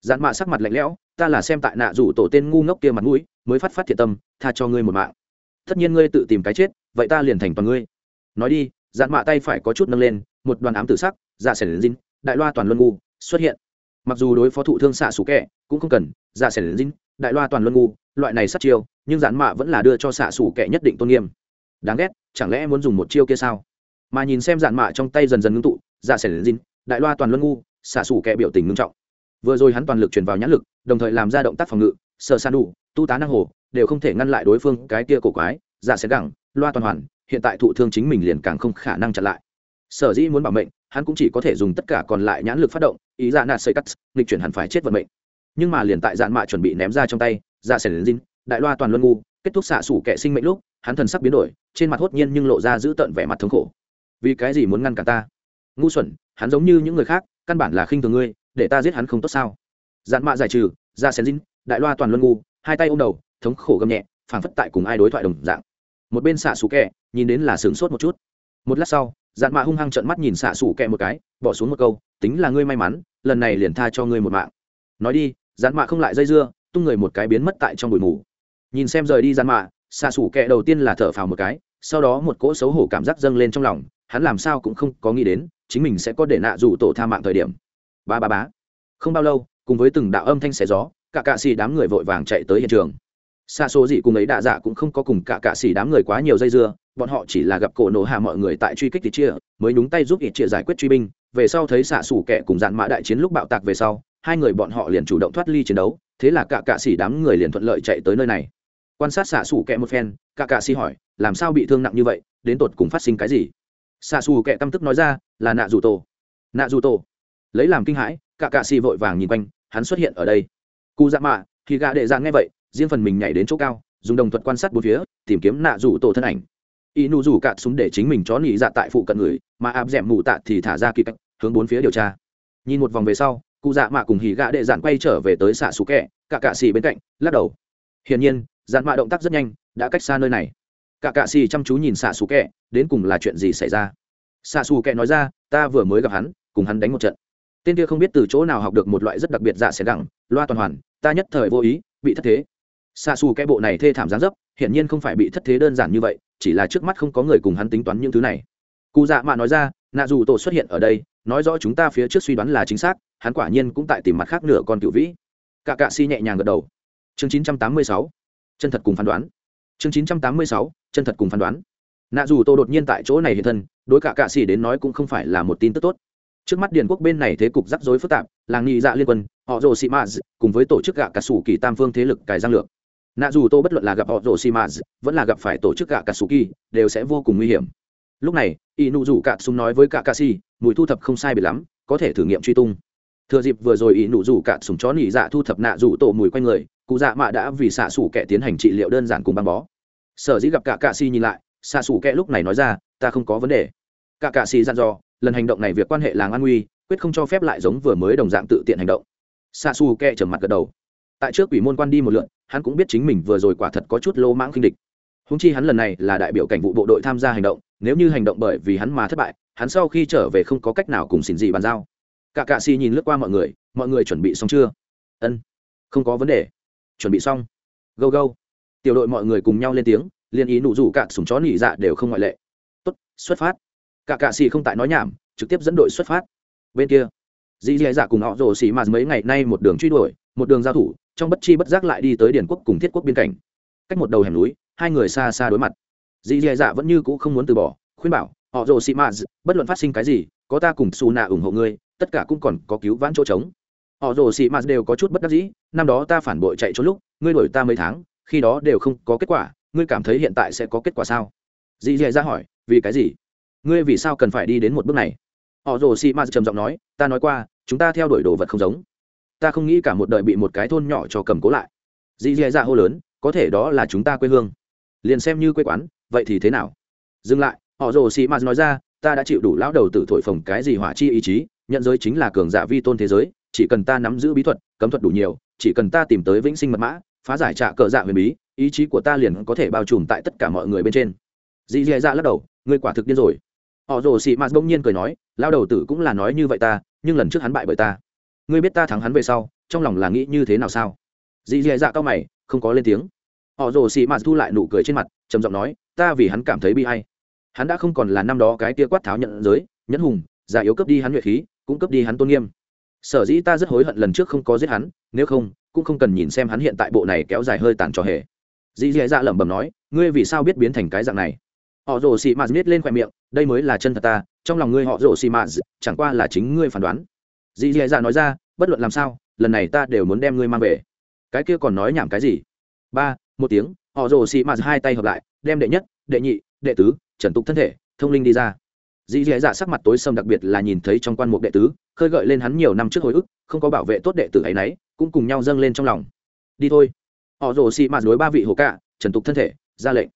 Dạn mạ sắc mặt lạnh lẽo, ta là xem tại nạ rủ tổ tên ngu ngốc kia mặt mũi, mới phát phát thiệt tâm, tha cho ngươi một mạng. Tất nhiên ngươi tự tìm cái chết, vậy ta liền thành toàn ngươi. Nói đi dạn mạ tay phải có chút nâng lên, một đoàn ám tử sắc dạ sẻ đến dinh đại loa toàn luân ngu, xuất hiện mặc dù đối phó thụ thương xạ xù kẹ, cũng không cần giả sẻ đến dinh đại loa toàn luân ngu, loại này sát chiêu, nhưng giản mạ vẫn là đưa cho xạ xù kẹ nhất định tôn nghiêm. Đáng ghét, chẳng lẽ muốn dùng một chiêu kia sao? Mà nhìn xem giản mạ trong tay dần dần ngưng tụ dạ sẻ dinh đại loa toàn luân ngu, xạ xù kẹ biểu tình ngưng trọng. Vừa rồi hắn toàn lực truyền vào nhãn lực, đồng thời làm ra động tác phòng ngự sợ san đủ, tu tá năng hồ, đều không thể ngăn lại đối phương, cái kia cổ quái dạ giả sẽ gẳng, loa toàn hoàn, hiện tại thụ thương chính mình liền càng không khả năng chặn lại. Sở dĩ muốn bảo mệnh, hắn cũng chỉ có thể dùng tất cả còn lại nhãn lực phát động ý dạ nạt xây cắt, nghịch chuyển hẳn phải chết vận mệnh. Nhưng mà liền tại dạn mạ chuẩn bị ném ra trong tay dạ sẻ dinh đại loa toàn luân ngu, kết thúc xạ xủ kẻ sinh mệnh lúc, hắn thần sắc biến đổi, trên mặt hốt nhiên nhưng lộ ra giữ tợn vẻ mặt thống khổ. Vì cái gì muốn ngăn cả ta? Ngu xuẩn, hắn giống như những người khác, căn bản là khinh thường ngươi, để ta giết hắn không tốt sao? Dạn mạ giải trừ dạ ra xén dinh đại loa toàn luân ngu, hai tay ôm đầu, thống khổ gầm nhẹ, phảng phất tại cùng ai đối thoại đồng dạng. Một bên xạ xù kẹ nhìn đến là sướng sốt một chút. Một lát sau dạn mạ hung hăng trợn mắt nhìn xạ sủ kẹ một cái, bỏ xuống một câu, tính là ngươi may mắn, lần này liền tha cho ngươi một mạng. Nói đi dạn mạ không lại dây dưa, tung người một cái biến mất tại trong bụi mù. Nhìn xem rời đi dạn mạ xạ sủ kẹ đầu tiên là thở phào một cái, sau đó một cỗ xấu hổ cảm giác dâng lên trong lòng, hắn làm sao cũng không có nghĩ đến, chính mình sẽ có để nạ dù tổ tha mạng thời điểm. Ba ba bá không bao lâu, cùng với từng đạo âm thanh xé gió, cả cạ xì đám người vội vàng chạy tới hiện trường xa số gì cùng ấy đạ dạ cũng không có cùng cả cạ xì đám người quá nhiều dây dưa, bọn họ chỉ là gặp cổ nổ hạ mọi người tại truy kích thì chia, mới nhúng tay giúp ít chia giải quyết truy binh. Về sau thấy xạ xủ kẻ cùng dạn mã đại chiến lúc bạo tạc về sau, hai người bọn họ liền chủ động thoát ly chiến đấu, thế là cả cạ xì đám người liền thuận lợi chạy tới nơi này. Quan sát xạ xủ kẻ một phen, cả cạ xì hỏi, làm sao bị thương nặng như vậy? Đến tột cùng phát sinh cái gì? Xạ xù kẻ căm tức nói ra, là nạ dù tổ. Nạ dù tổ? Lấy làm kinh hãi, cả cạ xỉ vội vàng nhìn quanh, hắn xuất hiện ở đây. Cụ dạ mạ khi gạ đệ dạ nghe vậy riêng phần mình nhảy đến chỗ cao, dùng đồng thuật quan sát bốn phía, tìm kiếm nạ rủ tổ thân ảnh. Y nụ rủ cạn súng để chính mình chó nỉ dạ tại phụ cận người, mà áp d ẻ m mù tạ thì thả ra kỳ cách, hướng bốn phía điều tra. Nhìn một vòng về sau, cụ dạ mạ cùng hỉ gạ đệ dạn quay trở về tới xạ xú kẹ, cả cạ xì bên cạnh, lắc đầu. Hiển nhiên, dạn mạ động tác rất nhanh, đã cách xa nơi này. Cả cạ xì chăm chú nhìn xạ xú kẹ, đến cùng là chuyện gì xảy ra? Xạ xù kẹ nói ra, ta vừa mới gặp hắn, cùng hắn đánh một trận. Tên kia không biết từ chỗ nào học được một loại rất đặc biệt dạ xẻ gẳng, loa toàn hoàn, ta nhất thời vô ý, bị thất thế xa xù cái bộ này thê thảm gián dấp, hiển nhiên không phải bị thất thế đơn giản như vậy, chỉ là trước mắt không có người cùng hắn tính toán những thứ này. Cụ dạ mạ nói ra, nạ dù tổ xuất hiện ở đây, nói rõ chúng ta phía trước suy đoán là chính xác, hắn quả nhiên cũng tại tìm mặt khác nửa con cựu vĩ. Cả cạ si nhẹ nhàng gật đầu. Chương chín trăm tám mươi sáu, chân thật cùng phán đoán. Chương chín trăm tám mươi sáu, chân thật cùng phán đoán. Nạ dù tổ đột nhiên tại chỗ này hiện thân, đối cả cạ si đến nói cũng không phải là một tin tức tốt. Trước mắt điền quốc bên này thế cục rắc rối phức tạp, làng nghị dạ liên quân, họ rồ sĩ maz cùng với tổ chức gạ cà sủ kỳ tam phương thế lực cài giang lược nạ dù tô bất luận là gặp họ rồ sĩ maz vẫn là gặp phải tổ chức gạ cà sủ kỳ đều sẽ vô cùng nguy hiểm. Lúc này y nụ rủ cạ súng nói với cả cà si mùi thu thập không sai bị lắm, có thể thử nghiệm truy tung. Thừa dịp vừa rồi y nụ rủ cạ súng chó nỉ dạ thu thập nạ rủ tổ mùi quanh người, cụ dạ mạ đã vì xạ xủ kẻ tiến hành trị liệu đơn giản cùng băng bó. Sở dĩ gặp cả cà si nhìn lại, xạ xủ kẻ lúc này nói ra, ta không có vấn đề. Cả cà si dặn dò, lần hành động này việc quan hệ làng an nguy, quyết không cho phép lại giống vừa mới đồng dạng tự tiện hành động. Xạ xù kẹ trầm mặt gật đầu. Tại trước quỷ môn quan đi một lượn hắn cũng biết chính mình vừa rồi quả thật có chút lô mãng khinh địch. Húng chi hắn lần này là đại biểu cảnh vụ bộ đội tham gia hành động, nếu như hành động bởi vì hắn mà thất bại, hắn sau khi trở về không có cách nào cùng xin gì bàn giao. Cả cạ xì nhìn lướt qua mọi người mọi người chuẩn bị xong chưa? Ân, không có vấn đề. Chuẩn bị xong. Go go tiểu đội mọi người cùng nhau lên tiếng liên ý nụ rủ cạn súng chó nỉ dạ đều không ngoại lệ. Tốt, xuất phát. Cả cạ xì không tại nói nhảm, trực tiếp dẫn đội xuất phát. Bên kia, dì dì dạ cùng họ rồ xì mà mấy ngày nay một đường truy đuổi, một đường giao thủ trong bất chi bất giác lại đi tới Điền quốc cùng thiết quốc biên cảnh. Cách một đầu hẻm núi, hai người xa xa đối mặt. Dì dì dạ vẫn như cũ không muốn từ bỏ, khuyên bảo, họ rồ sĩ maz bất luận phát sinh cái gì, có ta cùng xù nạ ủng hộ ngươi, tất cả cũng còn có cứu vãn chỗ trống. Họ rồ sĩ maz đều có chút bất đắc dĩ, năm đó ta phản bội chạy trốn lúc, ngươi đuổi ta mấy tháng, khi đó đều không có kết quả, ngươi cảm thấy hiện tại sẽ có kết quả sao? Dì dì dạ hỏi, vì cái gì? Ngươi vì sao cần phải đi đến một bước này? Họ rồ sĩ maz trầm giọng nói, ta nói qua, chúng ta theo đuổi đồ vật không giống ta không nghĩ cả một đời bị một cái thôn nhỏ cho cầm cố lại. Dì dì dạ hô lớn, có thể đó là chúng ta quê hương. Liền xem như quê quán, vậy thì thế nào? Dừng lại, họ rồ xì ma nói ra, ta đã chịu đủ lão đầu tự thổi phồng cái gì hỏa chi ý chí, nhận giới chính là cường giả vi tôn thế giới, chỉ cần ta nắm giữ bí thuật, cấm thuật đủ nhiều, chỉ cần ta tìm tới vĩnh sinh mật mã, phá giải trạ cờ dạ huyền bí, ý chí của ta liền có thể bao trùm tại tất cả mọi người bên trên. Dì dì dạ lắc đầu, ngươi quả thực điên rồi. Họ rồ xì mạt bỗng nhiên cười nói, lão đầu tử cũng là nói như vậy ta, nhưng lần trước hắn bại bởi ta ngươi biết ta thắng hắn về sau, trong lòng là nghĩ như thế nào sao? Dì dì dạ cao mày, không có lên tiếng. Họ rồ xì mạt thu lại nụ cười trên mặt, trầm giọng nói, ta vì hắn cảm thấy bi hay hắn đã không còn là năm đó cái tia quát tháo nhận giới, nhẫn hùng, già yếu cướp đi hắn nhuệ khí, cũng cướp đi hắn tôn nghiêm. Sở dĩ ta rất hối hận lần trước không có giết hắn, nếu không, cũng không cần nhìn xem hắn hiện tại bộ này kéo dài hơi tàn trò hề. Dì dì dạ lẩm bẩm nói, ngươi vì sao biết biến thành cái dạng này? Họ rồ xì mạt miết lên khoe miệng, đây mới là chân thật ta, trong lòng ngươi họ rồ xì mạt chẳng qua là chính ngươi phán đoán dì dì dạ nói ra, bất luận làm sao, lần này ta đều muốn đem ngươi mang về. Cái kia còn nói nhảm cái gì? Ba, một tiếng, họ rồ xì mạt hai tay hợp lại, đem đệ nhất, đệ nhị, đệ tứ, trần tục thân thể, thông linh đi ra. Dì dì dạ sắc mặt tối sầm đặc biệt là nhìn thấy trong quan mục đệ tứ, khơi gợi lên hắn nhiều năm trước hồi ức, không có bảo vệ tốt đệ tử ấy nấy, cũng cùng nhau dâng lên trong lòng. Đi thôi. Họ rồ xì mạt đối ba vị hồ cạ trần tục thân thể, ra lệnh.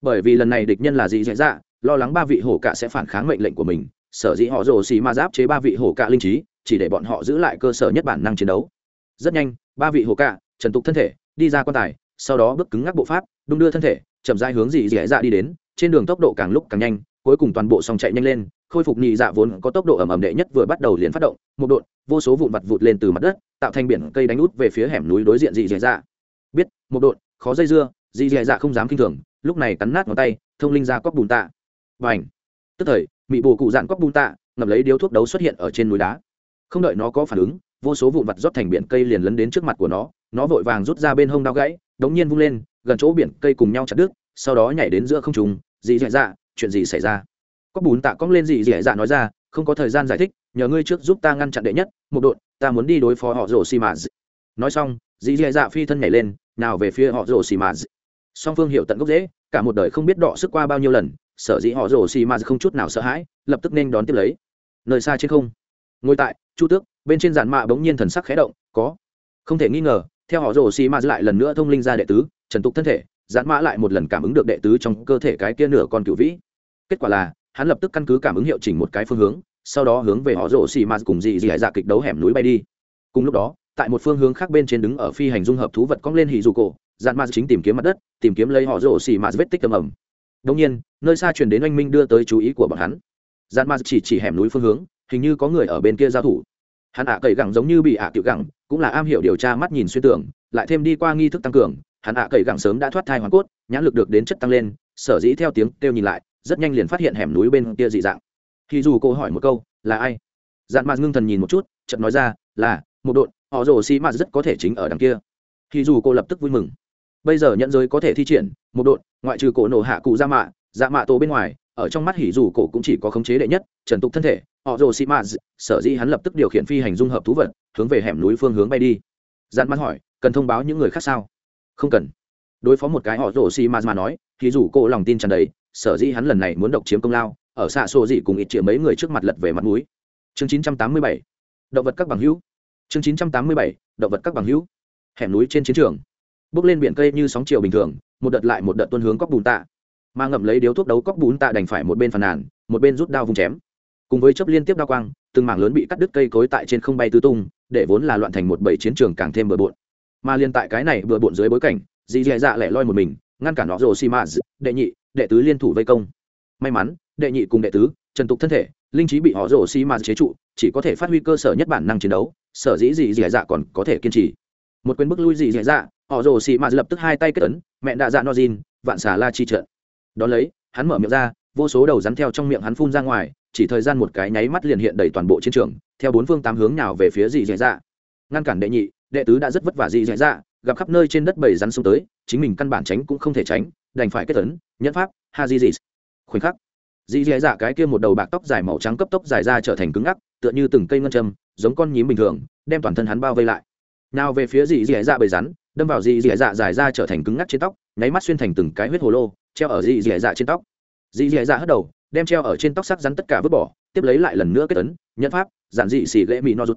Bởi vì lần này địch nhân là dì dì dạ lo lắng ba vị hổ cạ sẽ phản kháng mệnh lệnh của mình, sở dĩ họ rồ xì ma giáp chế ba vị hổ cạ linh trí chỉ để bọn họ giữ lại cơ sở nhất bản năng chiến đấu. Rất nhanh, ba vị hổ cạ, trần tục thân thể, đi ra quan tài, sau đó bước cứng ngắc bộ pháp, đung đưa thân thể, chậm dai hướng dị dẻ dạ đi đến, trên đường tốc độ càng lúc càng nhanh, cuối cùng toàn bộ song chạy nhanh lên, khôi phục nhị dạ vốn có tốc độ ẩm ẩm đệ nhất vừa bắt đầu liền phát động, một đột vô số vụn vặt vụt lên từ mặt đất, tạo thành biển cây đánh út về phía hẻm núi đối diện dị dẻ dạ. Biết, một đột khó dây dưa, dị dẻ dạ không dám kinh thường, lúc này cắn nát ngón tay, thông linh ra cóc bùn tạ. Và ảnh tức thời, mị bồ cụ dạn cóc bùn tạ ngập lấy điếu thuốc đấu xuất hiện ở trên núi đá không đợi nó có phản ứng, vô số vụn vặt rót thành biển cây liền lấn đến trước mặt của nó nó vội vàng rút ra bên hông đao gãy, đống nhiên vung lên, gần chỗ biển cây cùng nhau chặt đứt, sau đó nhảy đến giữa không trùng dì dạy dạ chuyện gì xảy ra? Có bùn tạ cong lên dì dạy dạ nói ra, không có thời gian giải thích, nhờ ngươi trước giúp ta ngăn chặn đệ nhất, một đội, ta muốn đi đối phó họ rổ xì mà nói xong, dì dạy dạ phi thân nhảy lên, nào về phía họ rổ xì mà song phương hiểu tận gốc dễ cả một đời không biết đọ sức qua bao nhiêu lần, sở dĩ họ rổ xì mà không chút nào sợ hãi, lập tức nên đón tiếp lấy. Nơi xa trên không, ngồi tại chu tước, bên trên giàn mạ bỗng nhiên thần sắc khẽ động, có. Không thể nghi ngờ, theo họ rổ xì ma lại lần nữa thông linh ra đệ tứ, trần tục thân thể giãn mã lại một lần cảm ứng được đệ tứ trong cơ thể cái kia nửa con cựu vĩ. Kết quả là, hắn lập tức căn cứ cảm ứng hiệu chỉnh một cái phương hướng, sau đó hướng về họ rổ xì ma cùng dị dị hải dạ kịch đấu hẻm núi bay đi. Cùng lúc đó, tại một phương hướng khác bên trên đứng ở phi hành dung hợp thú vật cong lên hì dù cổ dạn ma chính tìm kiếm mặt đất, tìm kiếm lấy họ rổ xì ma vết tích tầm ẩm đông nhiên, nơi xa truyền đến oanh minh đưa tới chú ý của bọn hắn. Dạn ma chỉ chỉ hẻm núi phương hướng, hình như có người ở bên kia giao thủ hắn ạ cậy gẳng giống như bị ạ à tiểu gẳng, cũng là am hiểu điều tra mắt nhìn xuyên tưởng lại thêm đi qua nghi thức tăng cường, hắn ạ cậy gẳng sớm đã thoát thai hoàn cốt, nhãn lực được đến chất tăng lên, sở dĩ theo tiếng kêu nhìn lại, rất nhanh liền phát hiện hẻm núi bên kia dị dạng. Khi dù cô hỏi một câu, là ai? Dạn ma ngưng thần nhìn một chút, chợt nói ra, là, một đội, họ rồ xi mạt rất có thể chính ở đằng kia. Khi dù cô lập tức vui mừng. Bây giờ nhận giới có thể thi triển, một đội, ngoại trừ cổ nổ hạ cụ ra mạ dạ mạ tổ bên ngoài, ở trong mắt hỉ dù cổ cũng chỉ có khống chế đệ nhất, trần tục thân thể họ rồ xi maz sở dĩ hắn lập tức điều khiển phi hành dung hợp thú vật, hướng về hẻm núi phương hướng bay đi. Dạn mắt hỏi, cần thông báo những người khác sao? Không cần. Đối phó một cái họ rồ xi maz mà nói hỉ dù cô lòng tin tràn đầy, sở dĩ hắn lần này muốn độc chiếm công lao, ở xạ xô dị cùng ít triệu mấy người trước mặt lật về mặt núi. Chương 987 động vật các bằng hữu. Chương 987 động vật các bằng hữu. Hẻm núi trên chiến trường. Bước lên biển cây như sóng chiều bình thường, một đợt lại một đợt tuân hướng cóc bùn tạ. Mà ngậm lấy điếu thuốc đấu cóc bùn tạ đành phải một bên phàn nàn, một bên rút đao vùng chém cùng với chớp liên tiếp đa quang, từng mảng lớn bị cắt đứt cây cối tại trên không bay tứ tung, để vốn là loạn thành một bầy chiến trường càng thêm bừa bộn. Mà liên tại cái này bừa bộn dưới bối cảnh, dì dì dạ lẻ loi một mình, ngăn cản nó rồ xi mã đệ nhị, đệ tứ liên thủ vây công. May mắn, đệ nhị cùng đệ tứ, trần tục thân thể, linh trí bị họ rồ xi mã chế trụ, chỉ có thể phát huy cơ sở nhất bản năng chiến đấu, sở dĩ dì dì dạ còn có thể kiên trì. Một quyền bức lui dì dì dạ họ rồ xi mã lập tức hai tay kết ấn, mẹ đạ dạ no vạn xà la chi trận. Đón lấy, hắn mở miệng ra vô số đầu rắn theo trong miệng hắn phun ra ngoài, chỉ thời gian một cái nháy mắt liền hiện đầy toàn bộ chiến trường, theo bốn phương tám hướng nào về phía dì dì dạ, dạ. Ngăn cản đệ nhị, đệ tứ đã rất vất vả dì dì dạ, dạ gặp khắp nơi trên đất bầy rắn xông tới, chính mình căn bản tránh cũng không thể tránh, đành phải kết tấn nhẫn pháp ha di di khoảnh khắc dì dì dạ, dạ cái kia một đầu bạc tóc dài màu trắng cấp tốc dài ra trở thành cứng ngắc, tựa như từng cây ngân châm, giống con nhím bình thường, đem toàn thân hắn bao vây lại. Nào về phía dì dì dạ bầy rắn, đâm vào dì dì dạ dài ra trở thành cứng ngắc trên tóc, nháy mắt xuyên thành từng cái huyết hồ lô, treo ở dì dì dạ trên tóc dì dì dạ hất đầu đem treo ở trên tóc sắc rắn tất cả vứt bỏ tiếp lấy lại lần nữa kết tấn nhận pháp giản dị xỉ ghệ mỹ no rút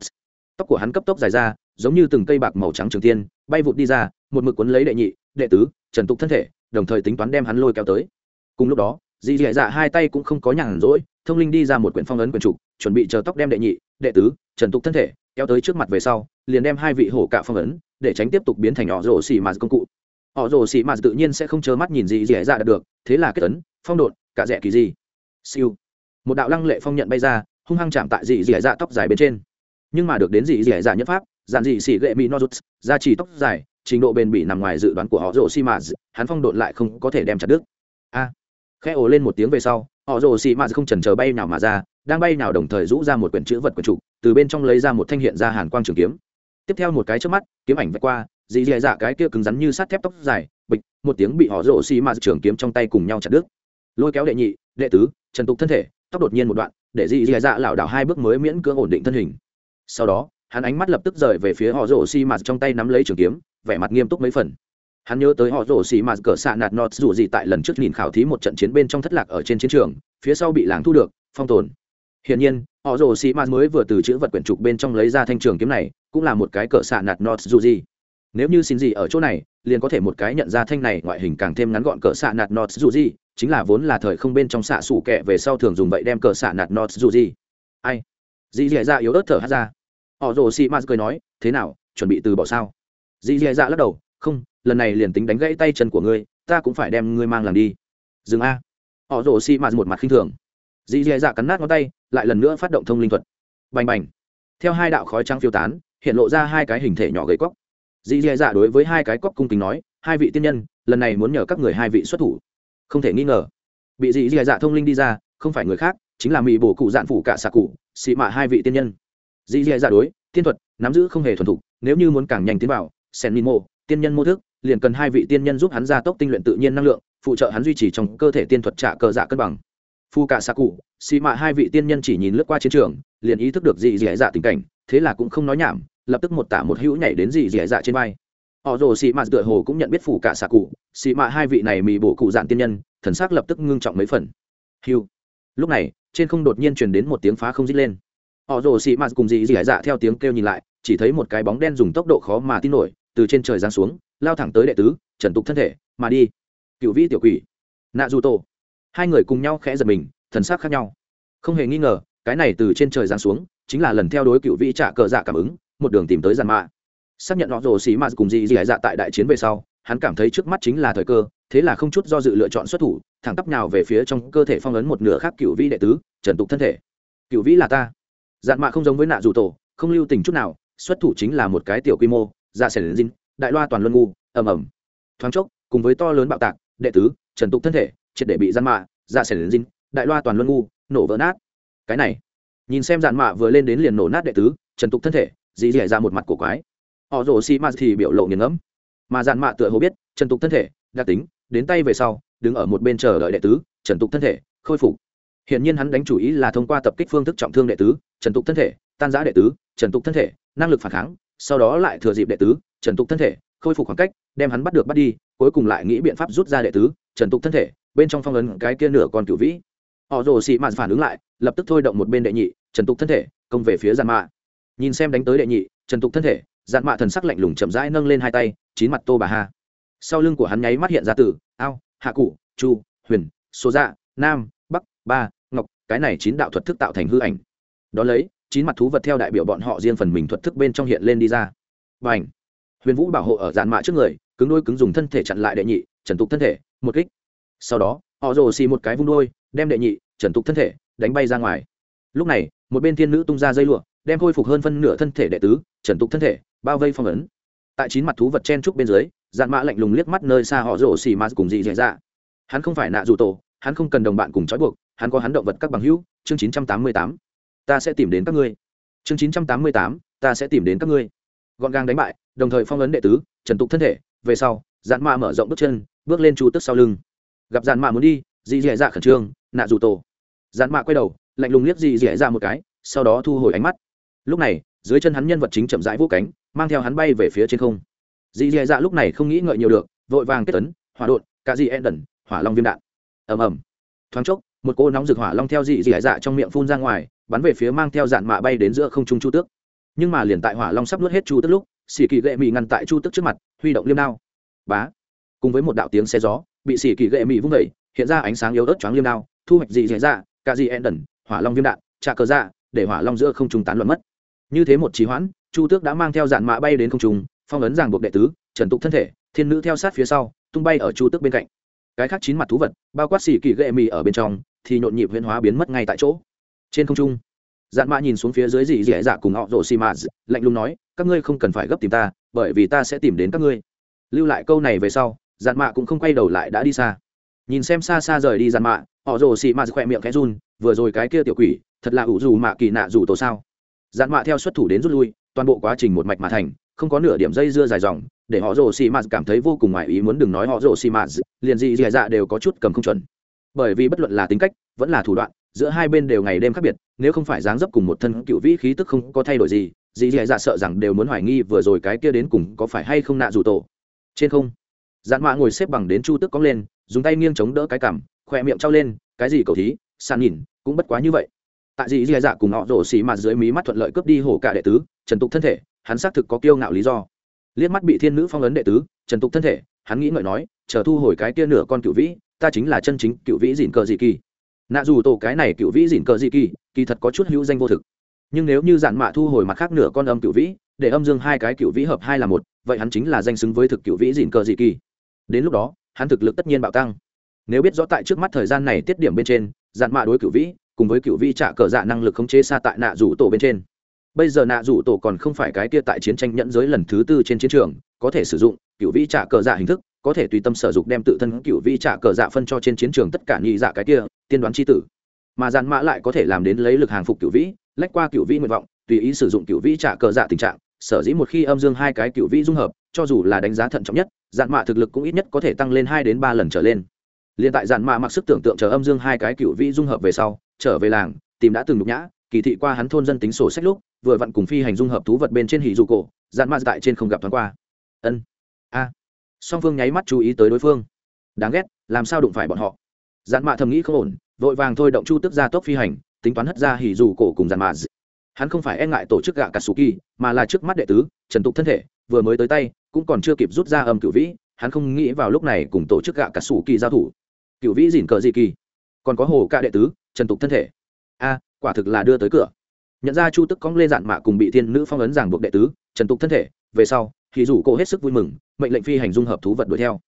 tóc của hắn cấp tốc dài ra giống như từng cây bạc màu trắng trường tiên bay vụt đi ra một mực quấn lấy đệ nhị đệ tứ trần tục thân thể đồng thời tính toán đem hắn lôi kéo tới. Cùng lúc đó dì dì dạ hai tay cũng không có nhàn rỗi thông linh đi ra một quyển phong ấn quyển trục chuẩn bị chờ tóc đem đệ nhị đệ tứ trần tục thân thể kéo tới trước mặt về sau liền đem hai vị hổ cạ phong ấn để tránh tiếp tục biến thành họ rổ xì mà công cụ. Họ rổ xì mà tự nhiên sẽ không chớ mắt nhìn dì dì dạ được thế là kết tấn, phong độn cả rẻ kỳ gì. Siêu. Một đạo lăng lệ phong nhận bay ra hung hăng chạm tại dị dị dạ tóc dài bên trên. Nhưng mà được đến dị dị dạ nhất pháp giản dị xỉ gệ mỹ nozuts ra chỉ tóc dài trình độ bền bỉ nằm ngoài dự đoán của họ rồ xi mã hắn phong độn lại không có thể đem chặt đứt. A. À, khẽ ồ lên một tiếng về sau họ rồ xi mã không chần chờ bay nào mà ra đang bay nào đồng thời rũ ra một quyển chữ vật quyển trục từ bên trong lấy ra một thanh hiện ra hàn quang trường kiếm. Tiếp theo một cái trước mắt kiếm ảnh vạch qua dị dị dạ cái kia cứng rắn như sắt thép tóc dài bịch một tiếng bị họ rồ xi mã trường kiếm trong tay cùng nhau chặt đứt lôi kéo đệ nhị, đệ tứ, trần tục thân thể, tóc đột nhiên một đoạn, để dì dì dạ lảo đảo hai bước mới miễn cưỡng ổn định thân hình. Sau đó, hắn ánh mắt lập tức rời về phía họ rổ xi mạt trong tay nắm lấy trường kiếm, vẻ mặt nghiêm túc mấy phần. Hắn nhớ tới họ rổ xi mạt cỡ xạ nạt nọt dù gì tại lần trước nhìn khảo thí một trận chiến bên trong thất lạc ở trên chiến trường, phía sau bị làng thu được, phong tồn. Hiển nhiên, họ rổ xi mạt mới vừa từ chữ vật quyển trục bên trong lấy ra thanh trường kiếm này, cũng là một cái cỡ xạ nạt nọt dù gì. Nếu như xin gì ở chỗ này, liền có thể một cái nhận ra thanh này ngoại hình càng thêm ngắn gọn cỡ xạ nạt nọt dù gì chính là vốn là thời không bên trong xạ sủ kẹ về sau thường dùng vậy đem cờ xạ nạt nọt dù gì. Ai? Dì dì ra yếu ớt thở hát ra. Họ rồ xị m cười nói, thế nào, chuẩn bị từ bỏ sao? Dì dì dạ lắc đầu, không, lần này liền tính đánh gãy tay chân của ngươi, ta cũng phải đem ngươi mang làm đi. Dừng a. Họ rồ xị m một mặt khinh thường. Dì dì dạ cắn nát ngón tay, lại lần nữa phát động thông linh thuật. Bành bành. Theo hai đạo khói trắng phiêu tán, hiện lộ ra hai cái hình thể nhỏ gầy cóc. Dì dì dạ đối với hai cái cóc cung kính nói, hai vị tiên nhân, lần này muốn nhờ các người hai vị xuất thủ không thể nghi ngờ. Bị dị dị dạ thông linh đi ra, không phải người khác, chính là mỹ bổ cụ dạn phủ cả xạ cụ, xị mạ hai vị tiên nhân. Dị dị dạ đối, tiên thuật, nắm giữ không hề thuần thục, nếu như muốn càng nhanh tiến vào, sen minh mô, tiên nhân mô thức, liền cần hai vị tiên nhân giúp hắn gia tốc tinh luyện tự nhiên năng lượng, phụ trợ hắn duy trì trong cơ thể tiên thuật trả cờ dạ cân bằng. Phu cả xạ cụ, xị mạ hai vị tiên nhân chỉ nhìn lướt qua chiến trường, liền ý thức được dị dị dạ tình cảnh, thế là cũng không nói nhảm, lập tức một tả một hữu nhảy đến dị dị dạ trên vai họ rồ xì mạt tựa hồ cũng nhận biết phủ cả xạ cụ. Xì mạ hai vị này mì bổ cụ dạn tiên nhân, thần sắc lập tức ngưng trọng mấy phần. Hiu. Lúc này, trên không đột nhiên truyền đến một tiếng phá không dít lên. Họ rồ xì mạt cùng dì dì dạ theo tiếng kêu nhìn lại, chỉ thấy một cái bóng đen dùng tốc độ khó mà tin nổi, từ trên trời giáng xuống, lao thẳng tới đệ tứ, trần tục thân thể, mà đi. Cựu vĩ tiểu quỷ. Nạ du tổ. Hai người cùng nhau khẽ giật mình, thần sắc khác nhau. Không hề nghi ngờ, cái này từ trên trời giáng xuống, chính là lần theo đối cựu vĩ trả cờ dạ cảm ứng, một đường tìm tới giàn mạ xác nhận họ rồ xì mạt cùng dì dì dạ tại đại chiến về sau, hắn cảm thấy trước mắt chính là thời cơ, thế là không chút do dự lựa chọn xuất thủ, thẳng tắp nhào về phía trong cơ thể phong ấn một nửa khác cựu vĩ đệ tứ, trần tục thân thể. Cựu vĩ là ta. Dạn mạ không giống với nạ dù tổ, không lưu tình chút nào, xuất thủ chính là một cái tiểu quy mô dạ ra sẻ lên dinh đại loa toàn luân ngu, ầm ầm. Thoáng chốc, cùng với to lớn bạo tạc, đệ tứ, trần tục thân thể, triệt để bị dạn mạ dạ ra sẻ lên dinh đại loa toàn luân ngu, nổ vỡ nát. Cái này, nhìn xem dạn mạ vừa lên đến liền nổ nát đệ tứ, trần tục thân thể, dì dì ra dạ một mặt cổ quái họ rồ xi ma thì biểu lộ nghiền ngẫm. Mà dạn mạ tựa hồ biết, trần tục thân thể, đặc tính, đến tay về sau, đứng ở một bên chờ đợi đệ tứ, trần tục thân thể, khôi phục. Hiện nhiên hắn đánh chủ ý là thông qua tập kích phương thức trọng thương đệ tứ, trần tục thân thể, tan giã đệ tứ, trần tục thân thể, năng lực phản kháng, sau đó lại thừa dịp đệ tứ, trần tục thân thể, khôi phục khoảng cách, đem hắn bắt được bắt đi, cuối cùng lại nghĩ biện pháp rút ra đệ tứ, trần tục thân thể, bên trong phong ấn cái kia nửa con cửu vĩ. Họ rồ xị mạt phản ứng lại, lập tức thôi động một bên đệ nhị, trần tục thân thể, công về phía giàn mạ. Nhìn xem đánh tới đệ nhị, trần tục thân thể giản mạ thần sắc lạnh lùng chậm rãi nâng lên hai tay, chín mặt tô bà ha. Sau lưng của hắn nháy mắt hiện ra từ ao, hạ cụ, chu, huyền số dạ nam, bắc, ba, ngọc, cái này chín đạo thuật thức tạo thành hư ảnh. Đón lấy, chín mặt thú vật theo đại biểu bọn họ riêng phần mình thuật thức bên trong hiện lên đi ra. Và ảnh huyền vũ bảo hộ ở dàn mạ trước người, cứng đôi cứng dùng thân thể chặn lại đệ nhị, trần tục thân thể, một kích. Sau đó, họ rồ xì một cái vung đôi, đem đệ nhị, trần tục thân thể, đánh bay ra ngoài. Lúc này, một bên thiên nữ tung ra dây lụa, đem khôi phục hơn phân nửa thân thể đệ tứ trần tục thân thể, bao vây phong ấn. Tại chín mặt thú vật chen trúc bên dưới dạn mã lạnh lùng liếc mắt nơi xa họ rổ xì ma cùng dị dạy ra hắn không phải nạ dù tổ, hắn không cần đồng bạn cùng trói buộc, hắn có hắn động vật các bằng hữu. Chương chín trăm tám mươi tám. Ta sẽ tìm đến các ngươi. Chương chín trăm tám mươi tám. Ta sẽ tìm đến các ngươi. Gọn gàng đánh bại, đồng thời phong ấn đệ tứ, trần tục thân thể. Về sau dạn mạ mở rộng bước chân, bước lên chu tức sau lưng. Gặp dạn mạ muốn đi dì dì dạ khẩn trương, nạ dù tổ. Dạn mạ quay đầu, lạnh lùng liếc dì dì dạ một cái, sau đó thu hồi ánh mắt. Lúc này dưới chân hắn nhân vật chính chậm rãi vô cánh mang theo hắn bay về phía trên không. Dì dì dạ lúc này không nghĩ ngợi nhiều được vội vàng kết tấn hỏa đột cả dì enden hỏa long viêm đạn. Ầm ầm. Thoáng chốc một cô nóng rực hỏa long theo dì dì dạ trong miệng phun ra ngoài bắn về phía mang theo dạn mạ bay đến giữa không trung chu tước. Nhưng mà liền tại hỏa long sắp nuốt hết chu tước lúc xì kỳ gệ mị ngăn tại chu tước trước mặt huy động liêm đao. Bá. Cùng với một đạo tiếng xe gió bị xì kỳ gệ mị vung vẩy hiện ra ánh sáng yếu ớt choáng liêm đao thu hoạch dị dễ dạ, cả gì đần hỏa long viêm đạn trà cờ ra để hỏa long giữa không trung tán loạn mất như thế một trí hoãn, chu tước đã mang theo dạn mạ bay đến không trung, phong ấn ràng buộc đệ tứ, trần tục thân thể, thiên nữ theo sát phía sau, tung bay ở chu tước bên cạnh. Cái khác chín mặt thú vật, bao quát xì kỳ gệ mì ở bên trong, thì nhộn nhịp huyễn hóa biến mất ngay tại chỗ. Trên không trung, dạn mạ nhìn xuống phía dưới dì dẻ dạ cùng họ rổ xì mạ lạnh lùng nói, các ngươi không cần phải gấp tìm ta, bởi vì ta sẽ tìm đến các ngươi. Lưu lại câu này về sau, dạn mạ cũng không quay đầu lại đã đi xa. Nhìn xem xa xa rời đi dạn mạ họ rồ xì mạ khỏe miệng khẽ run, vừa rồi cái kia tiểu quỷ, thật là ủ dù mạ kỳ nạ dù tổ sao? Dạn mạ theo xuất thủ đến rút lui, toàn bộ quá trình một mạch mà thành, không có nửa điểm dây dưa dài dòng, để họ rồ xì mạt cảm thấy vô cùng ngoài ý muốn đừng nói họ rồ xì mạt, liền gì dì dạ, dạ đều có chút cầm không chuẩn. Bởi vì bất luận là tính cách, vẫn là thủ đoạn, giữa hai bên đều ngày đêm khác biệt, nếu không phải dáng dấp cùng một thân cựu vĩ khí tức không có thay đổi gì dì dì dạ, dạ sợ rằng đều muốn hoài nghi vừa rồi cái kia đến cùng có phải hay không nạ dù tổ. Trên không dạn mạ ngồi xếp bằng đến chu tức cóng lên, dùng tay nghiêng chống đỡ cái cằm, khỏe miệng trao lên, cái gì cầu thí? Sàn nhìn, cũng bất quá như vậy tại dì dì dạ cùng họ rổ xì mặt dưới mí mắt thuận lợi cướp đi hổ cả đệ tứ, trần tục thân thể, hắn xác thực có kiêu ngạo lý do. Liếc mắt bị thiên nữ phong ấn đệ tứ, trần tục thân thể, hắn nghĩ ngợi nói, chờ thu hồi cái kia nửa con cựu vĩ, ta chính là chân chính cựu vĩ dìn cờ dị kỳ. Nạ dù tổ cái này cựu vĩ dìn cờ dị kỳ kỳ thật có chút hữu danh vô thực. Nhưng nếu như giản mạ thu hồi mặt khác nửa con âm cựu vĩ, để âm dương hai cái cựu vĩ hợp hai là một, vậy hắn chính là danh xứng với thực cựu vĩ dìn cờ dị kỳ. Đến lúc đó, hắn thực lực tất nhiên bạo tăng. Nếu biết rõ tại trước mắt thời gian này tiết điểm bên trên giản mạ đối cựu vĩ cùng với cựu vi trả cờ dạ năng lực khống chế xa tại nạ rủ tổ bên trên. Bây giờ nạ rủ tổ còn không phải cái kia tại chiến tranh nhẫn giới lần thứ tư trên chiến trường, có thể sử dụng cựu vi trả cờ dạ hình thức, có thể tùy tâm sở dục đem tự thân cựu vi trả cờ dạ phân cho trên chiến trường tất cả nhị dạ cái kia, tiên đoán c tử. Mà giàn mã lại có thể làm đến lấy lực hàng phục cựu vĩ, lách qua cựu vĩ nguyện vọng, tùy ý sử dụng cựu vĩ trả cờ dạ tình trạng, sở dĩ một khi âm dương hai cái cựu vĩ dung hợp, cho dù là đánh giá thận trọng nhất dạn mạ thực lực cũng ít nhất có thể tăng lên hai đến ba lần trở lên. Liền tại dạn mạ mặc sức tưởng tượng chờ âm dương hai cái cựu vĩ dung hợp về sau trở về làng, tìm đã từng nhục nhã, kỳ thị qua hắn thôn dân tính sổ sách lúc, vừa vặn cùng phi hành dung hợp thú vật bên trên hỉ dù cổ, dạn ma tại trên không gặp thoáng qua. Ân. A. Song phương nháy mắt chú ý tới đối phương. Đáng ghét, làm sao đụng phải bọn họ? Dạn mạ thầm nghĩ không ổn, vội vàng thôi động chu tức ra tốc phi hành, tính toán hất ra hỉ dù cổ cùng dạn mạ hắn không phải e ngại tổ chức gạ cà sù kỳ, mà là trước mắt đệ tứ, trần tục thân thể, vừa mới tới tay, cũng còn chưa kịp rút ra âm cựu vĩ, hắn không nghĩ vào lúc này cùng tổ chức gạ cà sù kỳ giao thủ. Cựu vĩ dỉn cờ dị kỳ còn có hồ ca đệ tứ, trần tục thân thể. A, quả thực là đưa tới cửa. Nhận ra chu tức cóng lê dạn mạ cùng bị thiên nữ phong ấn giảng buộc đệ tứ, trần tục thân thể, về sau, thì rủ cô hết sức vui mừng, mệnh lệnh phi hành dung hợp thú vật đuổi theo.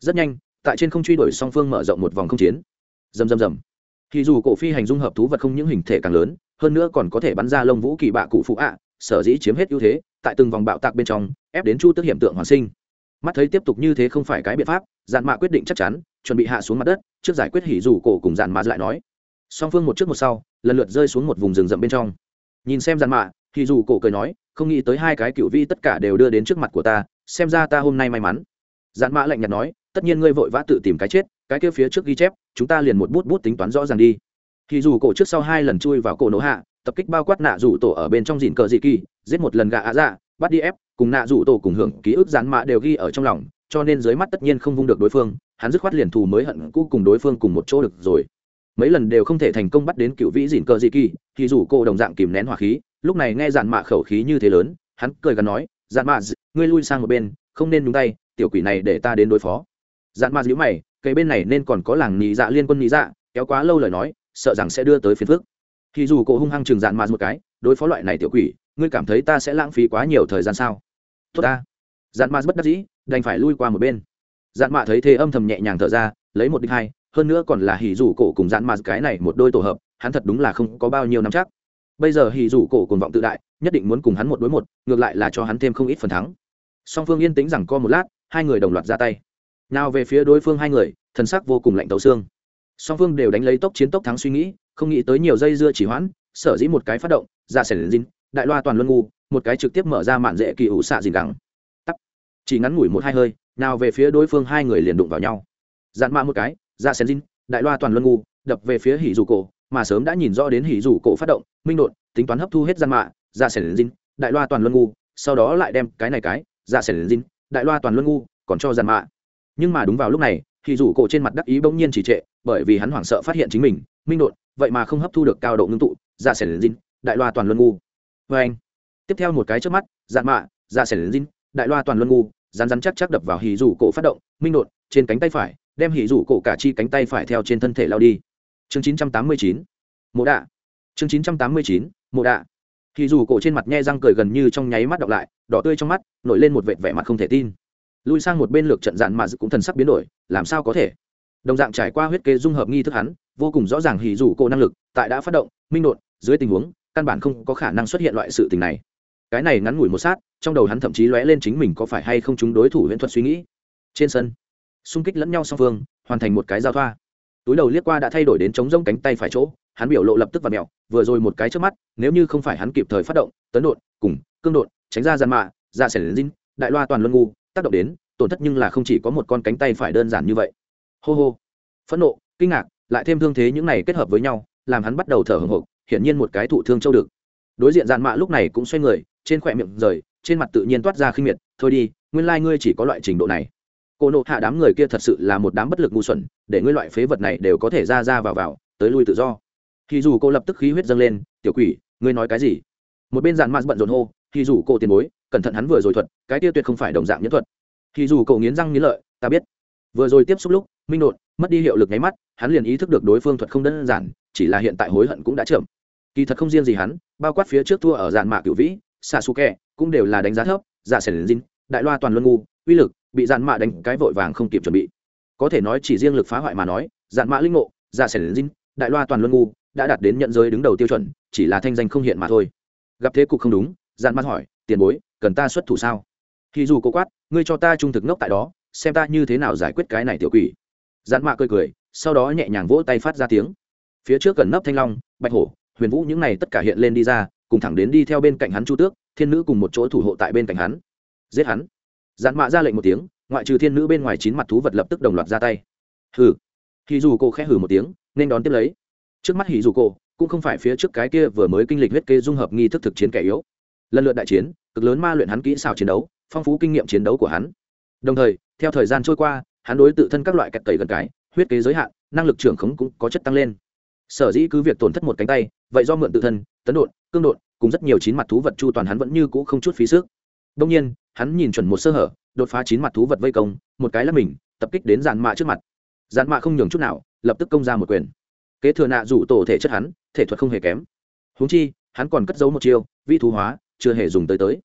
Rất nhanh, tại trên không truy đuổi song phương mở rộng một vòng không chiến. Dầm dầm dầm thì dù cổ phi hành dung hợp thú vật không những hình thể càng lớn, hơn nữa còn có thể bắn ra lông vũ kỳ bạ cụ phụ ạ, sở dĩ chiếm hết ưu thế, tại từng vòng bạo tạc bên trong, ép đến chu tức hiểm tượng hoàn sinh. Mắt thấy tiếp tục như thế không phải cái biện pháp dạn mạ quyết định chắc chắn chuẩn bị hạ xuống mặt đất, trước giải quyết hỉ dù cổ cùng dàn mạ lại nói. Song phương một trước một sau, lần lượt rơi xuống một vùng rừng rậm bên trong. Nhìn xem dàn mạ hỉ dù cổ cười nói, không nghĩ tới hai cái cựu vi tất cả đều đưa đến trước mặt của ta, xem ra ta hôm nay may mắn. Dàn mạ lạnh nhạt nói, tất nhiên ngươi vội vã tự tìm cái chết, cái kia phía trước ghi chép, chúng ta liền một bút bút tính toán rõ ràng đi. Thì dù cổ trước sau hai lần chui vào cổ nổ hạ, tập kích bao quát nạ rủ tổ ở bên trong dìn cờ dị kỳ, giết một lần gà ạ dạ bắt đi ép, cùng nạ rủ tổ cùng hưởng ký ức dán mạ đều ghi ở trong lòng cho nên dưới mắt tất nhiên không vung được đối phương, hắn dứt khoát liền thù mới hận cũ cùng đối phương cùng một chỗ được rồi. Mấy lần đều không thể thành công bắt đến cựu vĩ dìn cờ dị kỳ, thì dù cô đồng dạng kìm nén hỏa khí, lúc này nghe dàn mạ khẩu khí như thế lớn, hắn cười gắn nói dàn mạ, ngươi lui sang một bên, không nên nhúng tay, tiểu quỷ này để ta đến đối phó. Dàn mạ nhữ mày cây bên này nên còn có làng nhị dạ liên quân nhị dạ kéo quá lâu lời nói, sợ rằng sẽ đưa tới phiền phức. Thì dù cô hung hăng chừng dạn mạ một cái, đối phó loại này tiểu quỷ, ngươi cảm thấy ta sẽ lãng phí quá nhiều thời gian sao? Tốt ta. Dạn mạ bất đắc dĩ đành phải lui qua một bên. Dạn mạ thấy thế âm thầm nhẹ nhàng thở ra, lấy một đích hai, hơn nữa còn là hỉ rủ cổ cùng dạn mạ, cái này một đôi tổ hợp, hắn thật đúng là không có bao nhiêu năm chắc. Bây giờ hỉ rủ cổ cùng vọng tự đại, nhất định muốn cùng hắn một đối một, ngược lại là cho hắn thêm không ít phần thắng. Song phương yên tĩnh rằng co một lát, hai người đồng loạt ra tay. Nào về phía đối phương hai người, thần sắc vô cùng lạnh tấu xương. Song phương đều đánh lấy tốc chiến tốc thắng suy nghĩ, không nghĩ tới nhiều dây dưa chỉ hoãn, sở dĩ một cái phát động, ra sẻ dinh đại loa toàn luân ngu, một cái trực tiếp mở ra mạn dễ kỳ ủ xạ dìn gẳng chỉ ngắn ngủi một hai hơi, nào về phía đối phương hai người liền đụng vào nhau. Dạn mạ một cái, ra sẻ dinh đại loa toàn luân ngu, đập về phía hỉ dù cổ, mà sớm đã nhìn rõ đến hỉ dù cổ phát động, minh đột, tính toán hấp thu hết gian mạ, ra sẻ dinh đại loa toàn luân ngu, sau đó lại đem cái này cái, ra sẻ dinh đại loa toàn luân ngu, còn cho gian mạ. Nhưng mà đúng vào lúc này, hỉ dù cổ trên mặt đắc ý bỗng nhiên chỉ trệ, bởi vì hắn hoảng sợ phát hiện chính mình, minh đột, vậy mà không hấp thu được cao độ ngưng tụ, Ra sẻ dinh đại loa toàn luân ngu. Vê anh tiếp theo một cái trước mắt, dạn mạ, Ra sẻ dinh đại loa toàn luân ngu rán rán chắc chắc đập vào hỉ rủ cổ phát động, minh đột, trên cánh tay phải, đem hỉ rủ cổ cả chi cánh tay phải theo trên thân thể lao đi. Chương chín trăm tám mươi chín, mộ đạ. Chương chín trăm tám mươi chín, mộ đạ. Hỉ rủ cổ trên mặt nhe răng cười gần như trong nháy mắt đọc lại, đỏ tươi trong mắt, nổi lên một vệt vẻ mặt không thể tin. Lui sang một bên lược trận dạn mà cũng thần sắc biến đổi, làm sao có thể? Đồng dạng trải qua huyết kế dung hợp nghi thức hắn, vô cùng rõ ràng hỉ rủ cổ năng lực, tại đã phát động, minh đột, dưới tình huống, căn bản không có khả năng xuất hiện loại sự tình này cái này ngắn ngủi một sát, trong đầu hắn thậm chí lóe lên chính mình có phải hay không chúng đối thủ huyễn thuật suy nghĩ. Trên sân, xung kích lẫn nhau song phương, hoàn thành một cái giao thoa. Túi đầu liếc qua đã thay đổi đến chống rông cánh tay phải chỗ, hắn biểu lộ lập tức và mẹo, vừa rồi một cái trước mắt, nếu như không phải hắn kịp thời phát động, tấn đột, cùng, cương đột, tránh ra gian mạ, ra sẻ đến dinh đại loa toàn luân ngu, tác động đến, tổn thất nhưng là không chỉ có một con cánh tay phải đơn giản như vậy. Hô hô. Phẫn nộ, kinh ngạc, lại thêm thương thế những này kết hợp với nhau, làm hắn bắt đầu thở hổn hộc, hiển nhiên một cái thụ thương châu được. Đối diện dạn mạ lúc này cũng xoay người trên khỏe miệng rời, trên mặt tự nhiên toát ra khinh miệt, thôi đi, nguyên lai ngươi chỉ có loại trình độ này. Cô nộ hạ đám người kia thật sự là một đám bất lực ngu xuẩn, để ngươi loại phế vật này đều có thể ra ra vào vào, tới lui tự do. Thì dù cô lập tức khí huyết dâng lên, tiểu quỷ, ngươi nói cái gì? Một bên dàn mạ bận rộn hô thì dù cô tiền bối, cẩn thận hắn vừa rồi thuật, cái tiêu tuyệt không phải đồng dạng nhân thuật. Thì dù cậu nghiến răng nghiến lợi, ta biết. Vừa rồi tiếp xúc lúc, minh đột mất đi hiệu lực nháy mắt, hắn liền ý thức được đối phương thuật không đơn giản, chỉ là hiện tại hối hận cũng đã chậm. Kỳ thật không riêng gì hắn, bao quát phía trước thua ở dàn mạ cửu vĩ xạ xù kẹ cũng đều là đánh giá thấp, giả sẻ đến dinh đại loa toàn luân ngu, uy lực, bị dạn mạ đánh cái vội vàng không kịp chuẩn bị. Có thể nói chỉ riêng lực phá hoại mà nói, dạn mạ linh ngộ, giả sẻ đến dinh đại loa toàn luân ngu đã đạt đến nhận giới đứng đầu tiêu chuẩn, chỉ là thanh danh không hiện mà thôi. Gặp thế cục không đúng, dạn mạ hỏi, tiền bối, cần ta xuất thủ sao? Thì dù cố quát, ngươi cho ta trung thực ngốc tại đó, xem ta như thế nào giải quyết cái này tiểu quỷ. Dạn mạ cười cười, sau đó nhẹ nhàng vỗ tay phát ra tiếng. Phía trước gần nấp thanh long, bạch hổ, huyền vũ những này tất cả hiện lên đi ra cùng thẳng đến đi theo bên cạnh hắn chu tước, thiên nữ cùng một chỗ thủ hộ tại bên cạnh hắn. Giết hắn. Dạn mạ ra lệnh một tiếng, ngoại trừ thiên nữ bên ngoài chín mặt thú vật lập tức đồng loạt ra tay. Hừ. Hì dù cô khẽ hừ một tiếng, nên đón tiếp lấy. Trước mắt hì dù cô cũng không phải phía trước cái kia vừa mới kinh lịch huyết kê dung hợp nghi thức thực chiến kẻ yếu. Lần lượt đại chiến, cực lớn ma luyện hắn kỹ xảo chiến đấu, phong phú kinh nghiệm chiến đấu của hắn. Đồng thời, theo thời gian trôi qua, hắn đối tự thân các loại kẹt tẩy gần cái, huyết kế giới hạn, năng lực trưởng khống cũng có chất tăng lên. Sở dĩ cứ việc tổn thất một cánh tay, vậy do mượn tự thân, tấn đột cương đột cùng rất nhiều chín mặt thú vật chu toàn hắn vẫn như cũ không chút phí sức. Đông nhiên, hắn nhìn chuẩn một sơ hở, đột phá chín mặt thú vật vây công, một cái là mình, tập kích đến dàn mạ trước mặt. Dàn mạ không nhường chút nào, lập tức công ra một quyền. Kế thừa nạ rủ tổ thể chất hắn, thể thuật không hề kém. Húng chi, hắn còn cất giấu một chiêu vi thú hóa, chưa hề dùng tới tới.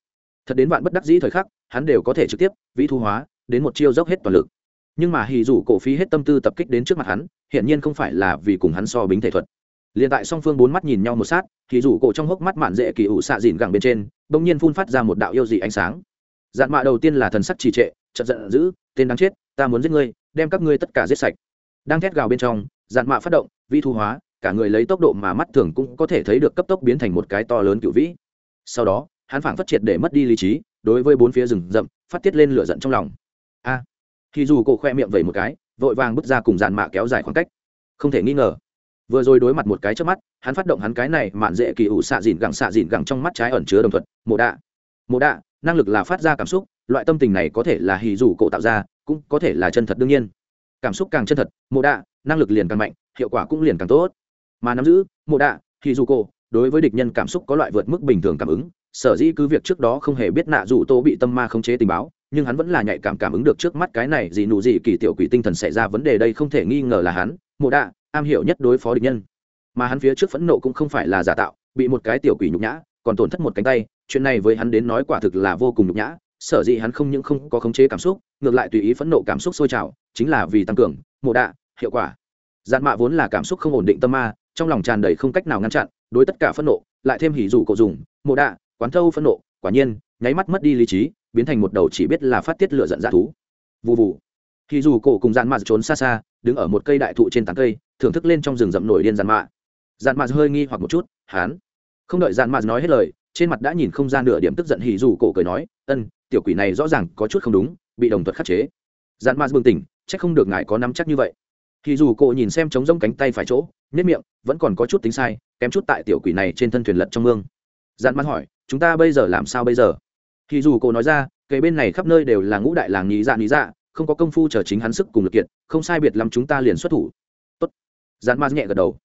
Thật đến bạn bất đắc dĩ thời khắc, hắn đều có thể trực tiếp vi thú hóa, đến một chiêu dốc hết toàn lực. Nhưng mà hì rủ cổ phí hết tâm tư tập kích đến trước mặt hắn, hiển nhiên không phải là vì cùng hắn so bính thể thuật liền tại song phương bốn mắt nhìn nhau một sát, thì rủ cổ trong hốc mắt mạn dễ kỳ ủ xạ dìn gẳng bên trên, bỗng nhiên phun phát ra một đạo yêu dị ánh sáng. Dạn mạ đầu tiên là thần sắc trì trệ chật giận dữ, tên đáng chết, ta muốn giết ngươi, đem các ngươi tất cả giết sạch. Đang thét gào bên trong dạn mạ phát động, vi thu hóa, cả người lấy tốc độ mà mắt thường cũng có thể thấy được cấp tốc biến thành một cái to lớn cựu vĩ. Sau đó, hắn phảng phát triệt để mất đi lý trí, đối với bốn phía rừng rậm, phát tiết lên lửa giận trong lòng. A! Thì dù cổ khoe miệng vẩy một cái, vội vàng bước ra cùng dàn mạ kéo dài khoảng cách. Không thể nghi ngờ vừa rồi đối mặt một cái trước mắt, hắn phát động hắn cái này mạn dễ kỳ ủ xạ dìn gẳng xạ dìn gẳng trong mắt trái ẩn chứa đồng thuật mộ đạ. Mộ đạ, năng lực là phát ra cảm xúc, loại tâm tình này có thể là hì dù cổ tạo ra, cũng có thể là chân thật đương nhiên. Cảm xúc càng chân thật, mộ đạ, năng lực liền càng mạnh, hiệu quả cũng liền càng tốt. Mà nắm giữ, mộ đạ hì dù cổ, đối với địch nhân cảm xúc có loại vượt mức bình thường cảm ứng, sở dĩ cứ việc trước đó không hề biết nạ dù tô bị tâm ma khống chế tình báo, nhưng hắn vẫn là nhạy cảm cảm ứng được trước mắt cái này gì nụ gì kỳ tiểu quỷ tinh thần xảy ra vấn đề đây không thể nghi ngờ là hắn, mộ đạ am hiểu nhất đối phó địch nhân. Mà hắn phía trước phẫn nộ cũng không phải là giả tạo, bị một cái tiểu quỷ nhục nhã, còn tổn thất một cánh tay, chuyện này với hắn đến nói quả thực là vô cùng nhục nhã, sở dĩ hắn không những không có khống chế cảm xúc, ngược lại tùy ý phẫn nộ cảm xúc sôi trào, chính là vì tăng cường, mộ đạ, hiệu quả. Dạn mạ vốn là cảm xúc không ổn định tâm ma, trong lòng tràn đầy không cách nào ngăn chặn, đối tất cả phẫn nộ, lại thêm hỉ dù cậu dùng, mộ đạ, quán thâu phẫn nộ, quả nhiên, nháy mắt mất đi lý trí, biến thành một đầu chỉ biết là phát tiết lửa giận dã thú. Vụ vụ thì dù cổ cùng dạn mạ trốn xa xa, đứng ở một cây đại thụ trên tán cây, thưởng thức lên trong rừng rậm nổi điên dạn mạ dạn mạ hơi nghi hoặc một chút, hán. Không đợi dạn mạ nói hết lời, trên mặt đã nhìn không ra nửa điểm tức giận hì dù cổ cười nói, ân, tiểu quỷ này rõ ràng có chút không đúng, bị đồng thuật khắc chế. Dạn mạ bừng tỉnh, chắc không được ngài có nắm chắc như vậy. Thì dù cổ nhìn xem trống rông cánh tay phải chỗ nếp miệng, vẫn còn có chút tính sai, kém chút tại tiểu quỷ này trên thân thuyền lật trong mương. Dạn mạ hỏi, chúng ta bây giờ làm sao bây giờ? Thì dù cổ nói ra, kề bên này khắp nơi đều là ngũ đại làng nhí dạ nhí dạ không có công phu chờ chính hắn sức cùng lực kiện không sai biệt lắm chúng ta liền xuất thủ. Tốt. Dàn ma nhẹ gật đầu.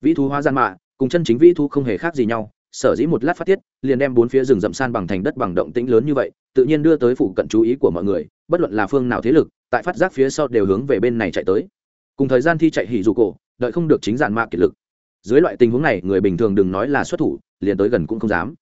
Vĩ thú hóa gian mạ cùng chân chính vĩ thú không hề khác gì nhau, sở dĩ một lát phát tiết, liền đem bốn phía rừng rậm san bằng thành đất bằng động tĩnh lớn như vậy, tự nhiên đưa tới phụ cận chú ý của mọi người, bất luận là phương nào thế lực, tại phát giác phía sau đều hướng về bên này chạy tới. Cùng thời gian thi chạy hỉ dù cổ, đợi không được chính dàn mạ kiệt lực. Dưới loại tình huống này, người bình thường đừng nói là xuất thủ, liền tới gần cũng không dám.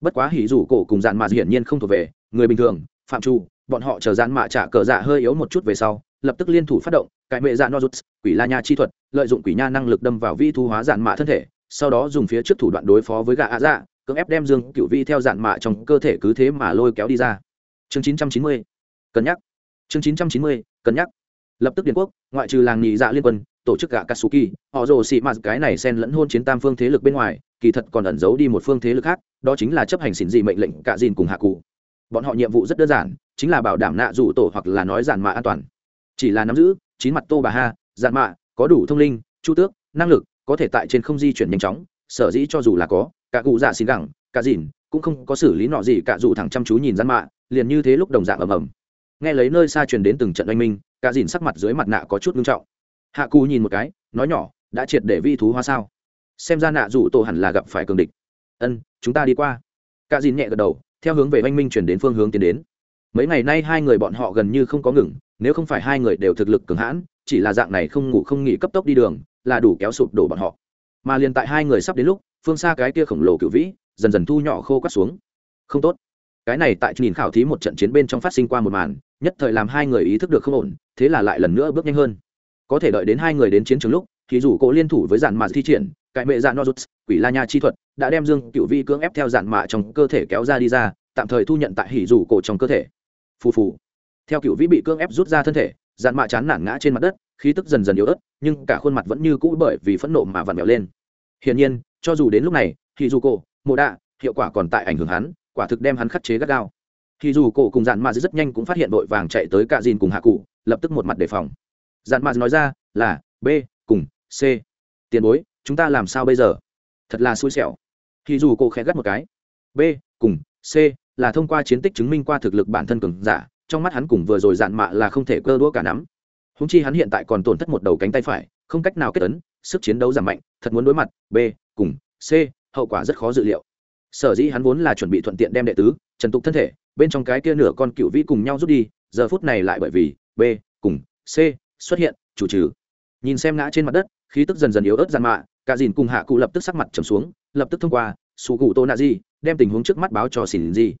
Bất quá hỉ dù cổ cùng giản mạ hiển nhiên không thuộc về, người bình thường, phạm trụ bọn họ chờ dạn mạ trả cờ dạ hơi yếu một chút về sau lập tức liên thủ phát động cải mệ dạ no rút quỷ la nha chi thuật lợi dụng quỷ nha năng lực đâm vào vi thu hóa dạn mạ thân thể sau đó dùng phía trước thủ đoạn đối phó với gà ạ dạ cưỡng ép đem dương cựu vi theo dạn mạ trong cơ thể cứ thế mà lôi kéo đi ra. Chương 990. cân nhắc. Chương 990, cân nhắc. Lập tức điện quốc ngoại trừ làng nhị dạ liên quân tổ chức gạ katsuki họ rồ xị mạt cái này xen lẫn hôn chiến tam phương thế lực bên ngoài kỳ thật còn ẩn giấu đi một phương thế lực khác đó chính là chấp hành xỉn dị mệnh lệnh cả dìn cùng hạ cụ. Bọn họ nhiệm vụ rất đơn giản chính là bảo đảm nạ rủ tổ hoặc là nói giản mạ an toàn. Chỉ là nắm giữ chín mặt tô bà ha, giản mạ, có đủ thông linh, chu tước, năng lực, có thể tại trên không di chuyển nhanh chóng, sở dĩ cho dù là có, cả cụ dạ xin gẳng, cả dìn, cũng không có xử lý nọ gì cả dù thẳng chăm chú nhìn giản mạ, liền như thế lúc đồng dạng ầm ầm. Nghe lấy nơi xa truyền đến từng trận oanh minh, cả dìn sắc mặt dưới mặt nạ có chút nghiêm trọng. Hạ cù nhìn một cái, nói nhỏ, đã triệt để vi thú hoa sao? Xem ra nạ rủ tổ hẳn là gặp phải cường địch. Ân, chúng ta đi qua. Cả dìn nhẹ gật đầu, theo hướng về oanh minh chuyển đến phương hướng tiến đến mấy ngày nay hai người bọn họ gần như không có ngừng, nếu không phải hai người đều thực lực cường hãn, chỉ là dạng này không ngủ không nghỉ cấp tốc đi đường, là đủ kéo sụp đổ bọn họ. Mà liền tại hai người sắp đến lúc, phương xa cái kia khổng lồ cựu vĩ, dần dần thu nhỏ khô quắt xuống. Không tốt. Cái này tại nhìn khảo thí một trận chiến bên trong phát sinh qua một màn, nhất thời làm hai người ý thức được không ổn, thế là lại lần nữa bước nhanh hơn. Có thể đợi đến hai người đến chiến trường lúc, thì dù cố liên thủ với dàn mạ thi triển, cải mệ dạn nozuts, quỷ la nha chi thuật, đã đem dương cựu vi cưỡng ép theo dàn mạ trong cơ thể kéo ra đi ra, tạm thời thu nhận tại hỉ rủ cổ trong cơ thể phù phù. Theo cựu vĩ bị cưỡng ép rút ra thân thể, dạn mạ chán nản ngã trên mặt đất, khí tức dần dần yếu ớt, nhưng cả khuôn mặt vẫn như cũ bởi vì phẫn nộ mà vặn vẹo lên. Hiển nhiên, cho dù đến lúc này thì dù cổ mộ đạ hiệu quả còn tại ảnh hưởng hắn, quả thực đem hắn khắc chế gắt gao. Thì dù cổ cùng dạn mạ rất nhanh cũng phát hiện vội vàng chạy tới cạ dìn cùng hạ cụ, lập tức một mặt đề phòng. Dạn mạ nói ra là b cùng c. Tiền bối, chúng ta làm sao bây giờ? Thật là xui xẻo. Thì dù cổ khẽ gắt một cái. B cùng c là thông qua chiến tích chứng minh qua thực lực bản thân cường giả, trong mắt hắn cùng vừa rồi dạn mạ là không thể cơ đũa cả nắm. Húng chi hắn hiện tại còn tổn thất một đầu cánh tay phải, không cách nào kết ấn, sức chiến đấu giảm mạnh, thật muốn đối mặt, b, cùng, c, hậu quả rất khó dự liệu. Sở dĩ hắn vốn là chuẩn bị thuận tiện đem đệ tứ, trần tục thân thể, bên trong cái kia nửa con cựu vĩ cùng nhau rút đi, giờ phút này lại bởi vì, b, cùng, c, xuất hiện, chủ trừ. Nhìn xem ngã trên mặt đất, khí tức dần dần yếu ớt gian mạ, cả dìn cùng hạ cụ lập tức sắc mặt trầm xuống, lập tức thông qua sụ cụ tô nạ di đem tình huống trước mắt báo cho xin gì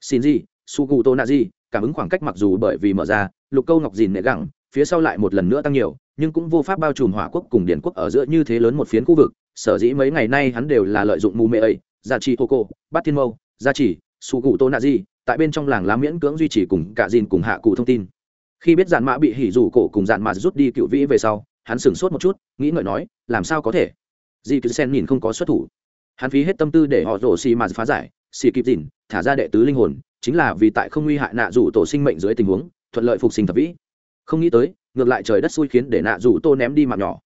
xin gì su cụ tô nạ gì cảm ứng khoảng cách mặc dù bởi vì mở ra, lục câu ngọc dìn nệ gẳng, phía sau lại một lần nữa tăng nhiều, nhưng cũng vô pháp bao trùm hỏa quốc cùng điển quốc ở giữa như thế lớn một phiến khu vực. Sở dĩ mấy ngày nay hắn đều là lợi dụng mù mê ấy, gia trì hô cô bát thiên mâu, gia trì su cụ tô nạ gì tại bên trong làng lá miễn cưỡng duy trì cùng cả dìn cùng hạ cụ thông tin. Khi biết dạn mã bị hỉ rủ cổ cùng dạn mã rút đi cựu vĩ về sau, hắn sửng sốt một chút, nghĩ ngợi nói, làm sao có thể? Di cứ sen nhìn không có xuất thủ hắn phí hết tâm tư để họ rổ xì mà phá giải, xì kịp dìn thả ra đệ tứ linh hồn, chính là vì tại không nguy hại nạ rủ tổ sinh mệnh dưới tình huống, thuận lợi phục sinh thập vĩ. Không nghĩ tới, ngược lại trời đất xui khiến để nạ rủ tô ném đi mạng nhỏ.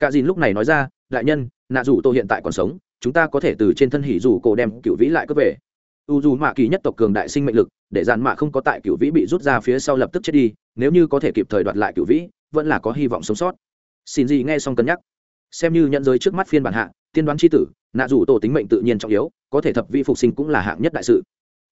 Cả dìn lúc này nói ra, đại nhân, nạ rủ tô hiện tại còn sống, chúng ta có thể từ trên thân hỉ rủ cổ đem cựu vĩ lại cướp về. U dù mạ kỳ nhất tộc cường đại sinh mệnh lực, để dàn mạ không có tại cựu vĩ bị rút ra phía sau lập tức chết đi, nếu như có thể kịp thời đoạt lại cựu vĩ, vẫn là có hy vọng sống sót. Xin gì nghe xong cân nhắc. Xem như nhận giới trước mắt phiên bản hạ, tiên đoán c h i tử nạ dù tổ tính mệnh tự nhiên trọng yếu, có thể thập vi phục sinh cũng là hạng nhất đại sự.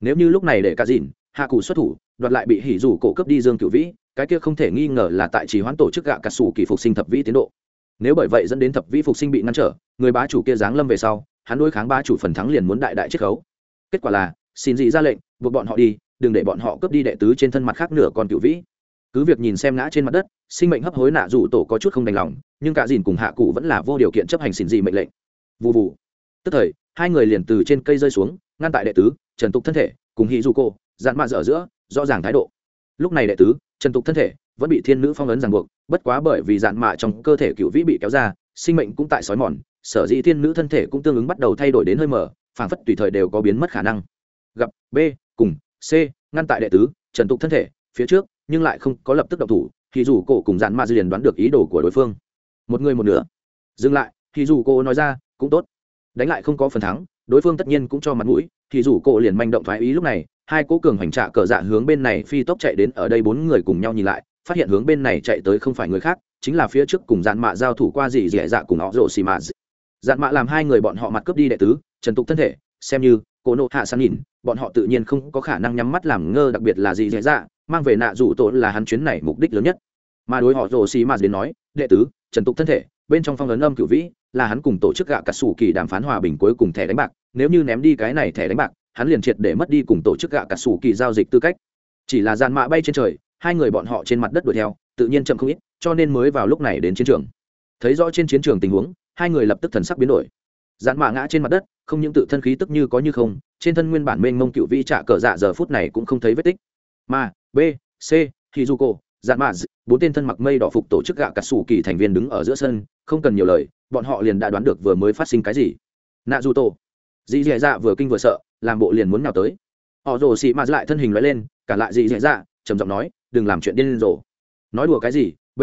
Nếu như lúc này để cả dìn, hạ cụ xuất thủ, đoạt lại bị hỉ rủ cổ cướp đi dương cựu vĩ, cái kia không thể nghi ngờ là tại chỉ hoãn tổ chức gạ cà sủ kỳ phục sinh thập vĩ tiến độ. Nếu bởi vậy dẫn đến thập vĩ phục sinh bị ngăn trở, người bá chủ kia giáng lâm về sau, hắn đối kháng bá chủ phần thắng liền muốn đại đại chiết khấu. Kết quả là, xin dị ra lệnh, buộc bọn họ đi, đừng để bọn họ cướp đi đệ tứ trên thân mặt khác nửa còn cựu vĩ. Cứ việc nhìn xem ngã trên mặt đất, sinh mệnh hấp hối nạ dù tổ có chút không đành lòng, nhưng cả dìn cùng hạ cụ vẫn là vô điều kiện chấp hành xin dị mệnh lệnh. Vụ vụ tức thời, hai người liền từ trên cây rơi xuống, ngăn tại đệ tứ, trần tục thân thể, cùng hì du cô dạn mạ dở giữa, rõ ràng thái độ. Lúc này đệ tứ, trần tục thân thể, vẫn bị thiên nữ phong ấn ràng buộc, bất quá bởi vì dạn mạ trong cơ thể cựu vĩ bị kéo ra, sinh mệnh cũng tại sói mòn, sở dĩ thiên nữ thân thể cũng tương ứng bắt đầu thay đổi đến hơi mở, phảng phất tùy thời đều có biến mất khả năng. Gặp, b, cùng, c, ngăn tại đệ tứ, trần tục thân thể, phía trước, nhưng lại không có lập tức động thủ thì dù cổ cùng dạn mạ liền đoán được ý đồ của đối phương. Một người một nửa. Dừng lại thì dù cô nói ra, cũng tốt đánh lại không có phần thắng, đối phương tất nhiên cũng cho mặt mũi, thì dù cổ liền manh động thoái ý lúc này, hai cố cường hoành trạ cờ dạ hướng bên này phi tốc chạy đến ở đây bốn người cùng nhau nhìn lại, phát hiện hướng bên này chạy tới không phải người khác, chính là phía trước cùng dạn mạ giao thủ qua gì dẻ dạ cùng họ rộ xì mạ dạn mạ làm hai người bọn họ mặt cướp đi đệ tứ, trần tục thân thể, xem như, cổ nộ hạ sang nhìn, bọn họ tự nhiên không có khả năng nhắm mắt làm ngơ đặc biệt là gì dễ dạ mang về nạ rủ tổ là hắn chuyến này mục đích lớn nhất. Mà đối họ rồ xì mà đến nói, đệ tứ, trần tục thân thể, bên trong phong ấn âm cửu vĩ là hắn cùng tổ chức gạ cà sủ kỳ đàm phán hòa bình cuối cùng thẻ đánh bạc, nếu như ném đi cái này thẻ đánh bạc, hắn liền triệt để mất đi cùng tổ chức gạ cà sủ kỳ giao dịch tư cách. Chỉ là dàn mạ bay trên trời, hai người bọn họ trên mặt đất đuổi theo, tự nhiên chậm không ít, cho nên mới vào lúc này đến chiến trường. Thấy rõ trên chiến trường tình huống, hai người lập tức thần sắc biến đổi. Dàn mạ ngã trên mặt đất, không những tự thân khí tức như có như không, trên thân nguyên bản mênh mông cựu vi trả cờ dạ giờ phút này cũng không thấy vết tích. Mà, b, c, hizuko dạn mạ bốn tên thân mặc mây đỏ phục tổ chức gạ cà sủ kỳ thành viên đứng ở giữa sân, không cần nhiều lời, bọn họ liền đã đoán được vừa mới phát sinh cái gì. Nạ du tô dì dì dạ vừa kinh vừa sợ, làm bộ liền muốn nào tới. Họ rồ xị mạt lại thân hình loại lên, cả lại dì dì dạ trầm giọng nói, đừng làm chuyện điên rồ. Nói đùa cái gì? B,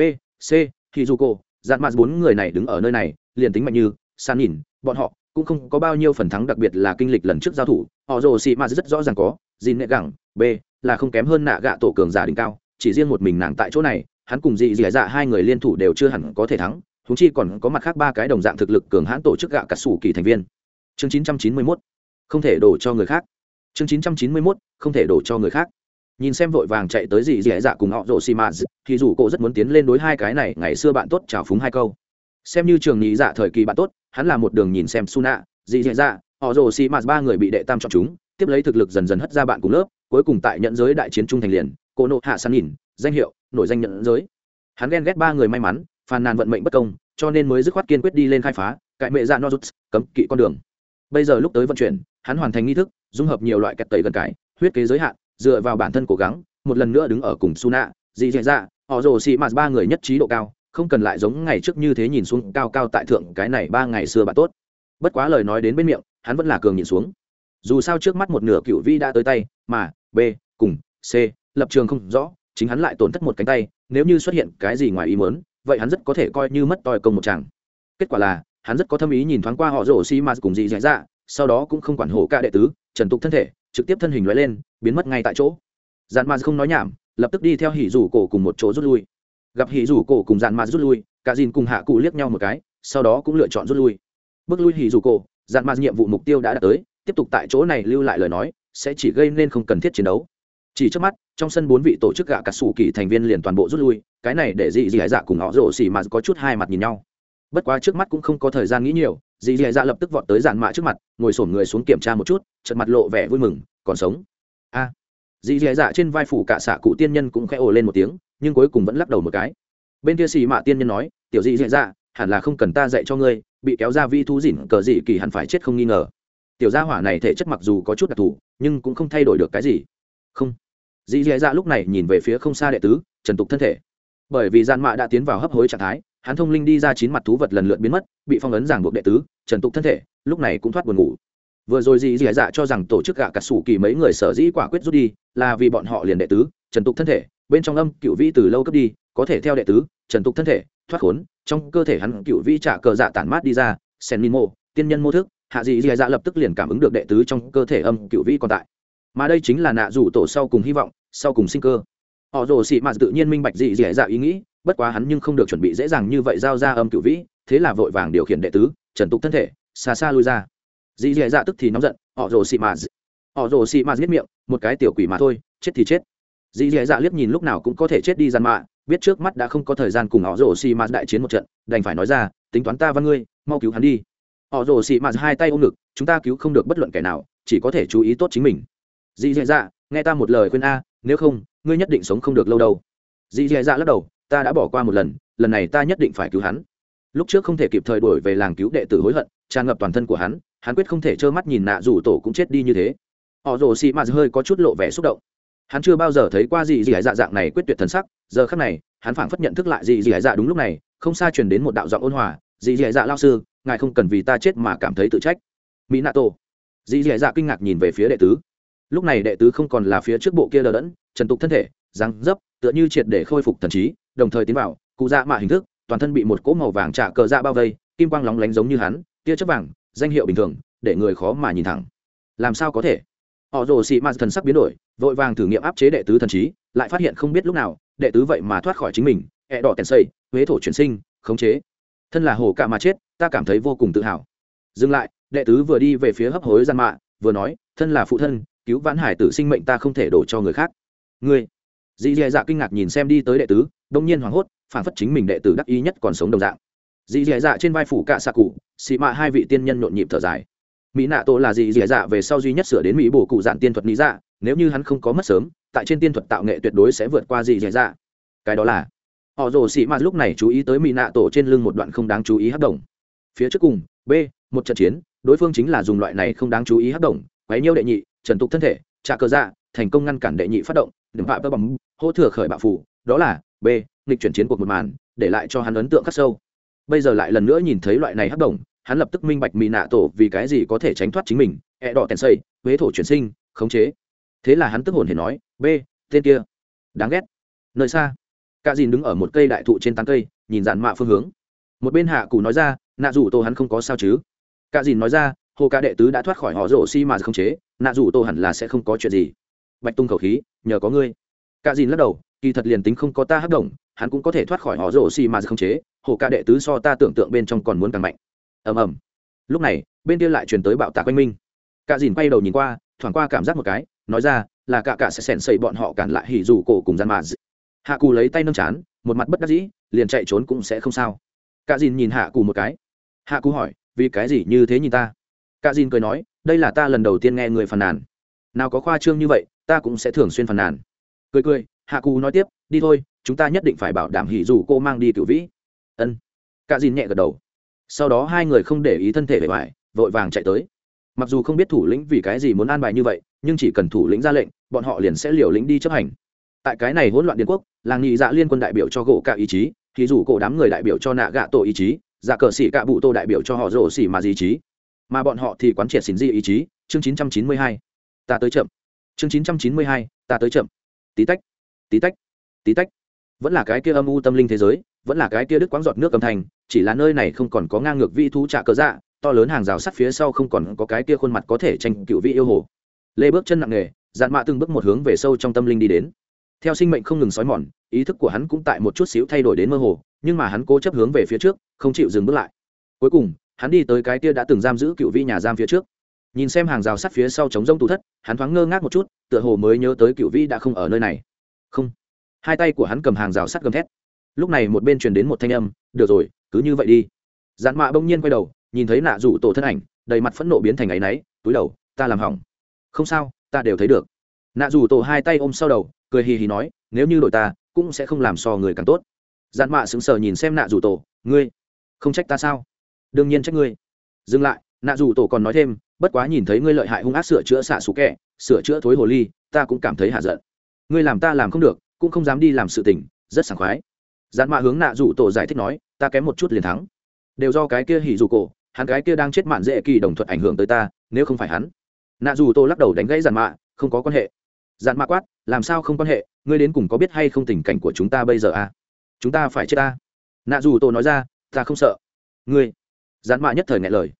c, hizuko. Dạn mạt bốn người này đứng ở nơi này, liền tính mạnh như san nhìn, bọn họ cũng không có bao nhiêu phần thắng, đặc biệt là kinh lịch lần trước giao thủ. Họ rồ xị mạt rất rõ ràng có dì nệ gẳng, b, là không kém hơn nạ gạ tổ cường giả đỉnh cao chỉ riêng một mình nàng tại chỗ này, hắn cùng dị dị dạ hai người liên thủ đều chưa hẳn có thể thắng thúng chi còn có mặt khác ba cái đồng dạng thực lực cường hãn tổ chức gạ cà sủ kỳ thành viên. Chương 991 không thể đổ cho người khác. Chương 991 không thể đổ cho người khác. Nhìn xem vội vàng chạy tới dị dị dạ cùng họ rổ xì mạt thì dù cô rất muốn tiến lên đối hai cái này, ngày xưa bạn tốt chào phúng hai câu. Xem như trường nhị dạ thời kỳ bạn tốt, hắn là một đường nhìn xem su nạ dị dị dạ họ rổ xì mạt ba người bị đệ tam chọn chúng, tiếp lấy thực lực dần dần hất ra bạn cùng lớp, cuối cùng tại nhận giới đại chiến trung thành liền cô nộ hạ san nhìn, danh hiệu, nổi danh nhận giới. Hắn ghen ghét ba người may mắn, phàn nàn vận mệnh bất công, cho nên mới dứt khoát kiên quyết đi lên khai phá, cải mệ dạ no rút cấm kỵ con đường. Bây giờ lúc tới vận chuyển, hắn hoàn thành nghi thức, dung hợp nhiều loại kẹt tẩy gần cái huyết kế giới hạn, dựa vào bản thân cố gắng, một lần nữa đứng ở cùng su nạ dị dạ dạ họ rồ xị mạt ba người nhất trí độ cao, không cần lại giống ngày trước như thế nhìn xuống cao cao tại thượng cái này ba ngày xưa bạn tốt. Bất quá lời nói đến bên miệng, hắn vẫn là cường nhìn xuống. Dù sao trước mắt một nửa cựu vi đã tới tay, mà, b, cùng, c lập trường không rõ, chính hắn lại tổn thất một cánh tay, nếu như xuất hiện cái gì ngoài ý muốn, vậy hắn rất có thể coi như mất toi công một chàng. Kết quả là, hắn rất có tâm ý nhìn thoáng qua họ rổ xi m cùng dị dạy dạ sau đó cũng không quản hổ ca đệ tứ, trần tục thân thể, trực tiếp thân hình loại lên, biến mất ngay tại chỗ. Dàn ma không nói nhảm, lập tức đi theo hỉ rủ cổ cùng một chỗ rút lui. Gặp hỉ rủ cổ cùng dàn ma rút lui, cả dìn cùng hạ cụ liếc nhau một cái, sau đó cũng lựa chọn rút lui. Bước lui hỉ rủ cổ dàn ma nhiệm vụ mục tiêu đã đạt tới, tiếp tục tại chỗ này lưu lại lời nói, sẽ chỉ gây nên không cần thiết chiến đấu chỉ trước mắt trong sân bốn vị tổ chức gạ cà sủ kỳ thành viên liền toàn bộ rút lui cái này để dị dị dạ cùng họ rổ xỉ mà có chút hai mặt nhìn nhau. Bất quá trước mắt cũng không có thời gian nghĩ nhiều dị dị dạ lập tức vọt tới giàn mạ trước mặt ngồi sổm người xuống kiểm tra một chút chật mặt lộ vẻ vui mừng còn sống? A. À, dị dị dạ trên vai phủ cả xạ cụ tiên nhân cũng khẽ ồ lên một tiếng nhưng cuối cùng vẫn lắc đầu một cái. Bên kia xì mạ tiên nhân nói tiểu dị dị dạ hẳn là không cần ta dạy cho ngươi bị kéo ra vi thú dỉn cờ dị kỳ hẳn phải chết không nghi ngờ. Tiểu gia hỏa này thể chất mặc dù có chút đặc thù nhưng cũng không thay đổi được cái gì không. Dì dì dạ lúc này nhìn về phía không xa đệ tứ, trần tục thân thể. Bởi vì gian mạ đã tiến vào hấp hối trạng thái, hắn thông linh đi ra chín mặt thú vật lần lượt biến mất, bị phong ấn giảng buộc đệ tứ, trần tục thân thể, lúc này cũng thoát buồn ngủ. Vừa rồi dì dì dạ cho rằng tổ chức gạ cà sủ kỳ mấy người sở dĩ quả quyết rút đi, là vì bọn họ liền đệ tứ, trần tục thân thể, bên trong âm cựu vĩ từ lâu cấp đi, có thể theo đệ tứ, trần tục thân thể, thoát khốn, trong cơ thể hắn cựu vĩ trả cờ dạ tản mát đi ra sen min mô tiên nhân mô thức, hạ dị dị dạ lập tức liền cảm ứng được đệ tứ trong cơ thể âm cựu vĩ còn tại mà đây chính là nạ rủ tổ sau cùng hy vọng, sau cùng sinh cơ. Họ rồ xị mạt tự nhiên minh bạch dị dị dạ ý nghĩ, bất quá hắn nhưng không được chuẩn bị dễ dàng như vậy giao ra âm cựu vĩ, thế là vội vàng điều khiển đệ tứ, trần tục thân thể, xa xa lui ra. Dị dị dạ tức thì nóng giận, họ rồ xị mạt họ rồ xị mạt giết miệng, một cái tiểu quỷ mà thôi, chết thì chết. Dị dị dạ liếc nhìn lúc nào cũng có thể chết đi gian mạ, biết trước mắt đã không có thời gian cùng họ rồ xị mạt đại chiến một trận, đành phải nói ra, tính toán ta văn ngươi, mau cứu hắn đi. Họ rồ xị mạt hai tay ôm ngực, chúng ta cứu không được bất luận kẻ nào, chỉ có thể chú ý tốt chính mình dì dì dạ nghe ta một lời khuyên a, nếu không, ngươi nhất định sống không được lâu đâu. Dì dì dạ lắc đầu, ta đã bỏ qua một lần lần này ta nhất định phải cứu hắn. Lúc trước không thể kịp thời đổi về làng cứu đệ tử hối hận, tràn ngập toàn thân của hắn hắn quyết không thể trơ mắt nhìn nạ dù tổ cũng chết đi như thế. Họ rồ xì mạt hơi có chút lộ vẻ xúc động. Hắn chưa bao giờ thấy qua gì gì dạ dạng này quyết tuyệt thần sắc, giờ khắc này, hắn phảng phất nhận thức lại gì gì dạ đúng lúc này, không xa truyền đến một đạo giọng ôn hòa, dì gì dạ lao sư, ngài không cần vì ta chết mà cảm thấy tự trách. Mỹ nato dì dì dạ kinh ngạc nhìn về phía đệ tứ lúc này đệ tứ không còn là phía trước bộ kia lờ đẫn, trần tục thân thể răng dấp, tựa như triệt để khôi phục thần trí, đồng thời tiến vào, cụ dạ mạ hình thức, toàn thân bị một cỗ màu vàng trả cờ dạ bao vây, kim quang lóng lánh giống như hắn, tia chớp vàng, danh hiệu bình thường, để người khó mà nhìn thẳng. Làm sao có thể? Họ rồ xị mạt thần sắc biến đổi, vội vàng thử nghiệm áp chế đệ tứ thần trí, lại phát hiện không biết lúc nào, đệ tứ vậy mà thoát khỏi chính mình, ẹ đỏ tèn xây, huế thổ chuyển sinh, khống chế. Thân là hồ cạ mà chết, ta cảm thấy vô cùng tự hào. Dừng lại, đệ tứ vừa đi về phía hấp hối gian mạ, vừa nói, thân là phụ thân cứu vãn hải tử sinh mệnh ta không thể đổ cho người khác. Ngươi. Dì dì dạ kinh ngạc nhìn xem đi tới đệ tứ, đông nhiên hoảng hốt, phản phất chính mình đệ tử đắc ý nhất còn sống đồng dạng. Dì dì dạ trên vai phủ cạ xạ cụ xị mạ hai vị tiên nhân nhộn nhịp thở dài. Mỹ nạ tổ là dì dì dạ về sau duy nhất sửa đến mỹ bổ cụ dạn tiên thuật lý dạ nếu như hắn không có mất sớm, tại trên tiên thuật tạo nghệ tuyệt đối sẽ vượt qua dì dì dạ. Cái đó là, họ rồ xị mạ lúc này chú ý tới mỹ nạ tổ trên lưng một đoạn không đáng chú ý hấp động. Phía trước cùng, b, một trận chiến, đối phương chính là dùng loại này không đáng chú ý hấp động, quấy nhiêu đệ nhị trần tục thân thể trả cờ dạ thành công ngăn cản đệ nhị phát động đừng phạm tơ bằng hỗ thừa khởi bạo phủ, đó là b, nghịch chuyển chiến cuộc một màn, để lại cho hắn ấn tượng khắc sâu. Bây giờ lại lần nữa nhìn thấy loại này hấp động, hắn lập tức minh bạch mỹ nạ tổ vì cái gì có thể tránh thoát chính mình e đỏ tèn xây, huế thổ chuyển sinh, khống chế. Thế là hắn tức hồn hề nói, b, tên kia. Đáng ghét. Nơi xa, cả dìn đứng ở một cây đại thụ trên tán cây, nhìn dàn mạ phương hướng. Một bên hạ cụ nói ra, nạ rủ tô hắn không có sao chứ? Cả dìn nói ra hồ ca đệ tứ đã thoát khỏi họ rổ xi mà không chế, nạ dù tô hẳn là sẽ không có chuyện gì. Bạch tung khẩu khí, nhờ có ngươi. Cả dìn lắc đầu, kỳ thật liền tính không có ta hấp động, hắn cũng có thể thoát khỏi họ rổ xi mà không chế, hồ ca đệ tứ so ta tưởng tượng bên trong còn muốn càng mạnh. Ầm ầm. Lúc này, bên kia lại truyền tới bạo tạc quanh minh cả dìn quay đầu nhìn qua, thoảng qua cảm giác một cái, nói ra, là cả cả sẽ sèn xây bọn họ cản lại hỉ dù cổ cùng gian mà hạ cù lấy tay nâng chán, một mặt bất đắc dĩ, liền chạy trốn cũng sẽ không sao. Cả dìn nhìn hạ cù một cái. Hạ cù hỏi, vì cái gì như thế nhìn ta? Cả dìn cười nói, đây là ta lần đầu tiên nghe người phàn nàn. Nào có khoa trương như vậy, ta cũng sẽ thường xuyên phàn nàn. Cười cười, hạ cù nói tiếp, đi thôi, chúng ta nhất định phải bảo đảm hỉ dù cô mang đi cựu vĩ. Ân. Cả dìn nhẹ gật đầu. Sau đó hai người không để ý thân thể bề ngoài, vội vàng chạy tới. Mặc dù không biết thủ lĩnh vì cái gì muốn an bài như vậy, nhưng chỉ cần thủ lĩnh ra lệnh, bọn họ liền sẽ liều lĩnh đi chấp hành. Tại cái này hỗn loạn điện quốc, làng nghị dạ liên quân đại biểu cho gỗ cả ý chí thì dù cổ đám người đại biểu cho nạ gạ tổ ý chí dạ cờ xỉ cạ bụ tô đại biểu cho họ rổ xỉ mà ý chí mà bọn họ thì quán triệt xỉn di ý chí. Chương chín trăm chín mươi hai. Ta tới chậm. Chương chín trăm chín mươi hai. Ta tới chậm. Tí tách tí tách tí tách. Vẫn là cái kia âm u tâm linh thế giới, vẫn là cái kia đức quáng giọt nước âm thanh, chỉ là nơi này không còn có ngang ngược vi thú trạ cớ dạ to lớn hàng rào sắt phía sau không còn có cái kia khuôn mặt có thể tranh cựu vị yêu hồ. Lê bước chân nặng nề, dạn mạ từng bước một hướng về sâu trong tâm linh đi đến. Theo sinh mệnh không ngừng xói mòn, ý thức của hắn cũng tại một chút xíu thay đổi đến mơ hồ, nhưng mà hắn cố chấp hướng về phía trước, không chịu dừng bước lại. Cuối cùng hắn đi tới cái kia đã từng giam giữ cựu vĩ nhà giam phía trước. Nhìn xem hàng rào sắt phía sau trống rông tủ thất, hắn thoáng ngơ ngác một chút, tựa hồ mới nhớ tới cựu vĩ đã không ở nơi này. Không. Hai tay của hắn cầm hàng rào sắt gầm thét. Lúc này một bên truyền đến một thanh âm, được rồi, cứ như vậy đi. Dạn mạ bỗng nhiên quay đầu, nhìn thấy nạ rủ tổ thân ảnh, đầy mặt phẫn nộ biến thành áy náy, túi đầu, ta làm hỏng. Không sao, ta đều thấy được. Nạ rủ tổ hai tay ôm sau đầu, cười hì hì nói, nếu như đội ta, cũng sẽ không làm so người càng tốt. Dạn mạ sững sờ nhìn xem nạ rủ tổ, ngươi không trách ta sao? Đương nhiên trách ngươi. Dừng lại, nạ dù tổ còn nói thêm, bất quá nhìn thấy ngươi lợi hại hung ác sửa chữa xạ xú kẹ, sửa chữa thối hồ ly, ta cũng cảm thấy hạ giận. Ngươi làm ta làm không được, cũng không dám đi làm sự tình, rất sảng khoái. Dán mạ hướng nạ dù tổ giải thích nói, ta kém một chút liền thắng. Đều do cái kia hỉ rủ cổ, hắn cái kia đang chết mạn dễ kỳ đồng thuận ảnh hưởng tới ta, nếu không phải hắn. Nạ dù tổ lắc đầu đánh gãy dàn mạ, không có quan hệ. Dàn mạ quát, làm sao không quan hệ, ngươi đến cùng có biết hay không tình cảnh của chúng ta bây giờ à? Chúng ta phải chết ta. Nạ dù tổ nói ra, ta không sợ. Ngươi dạn mạ nhất thời ngại lời.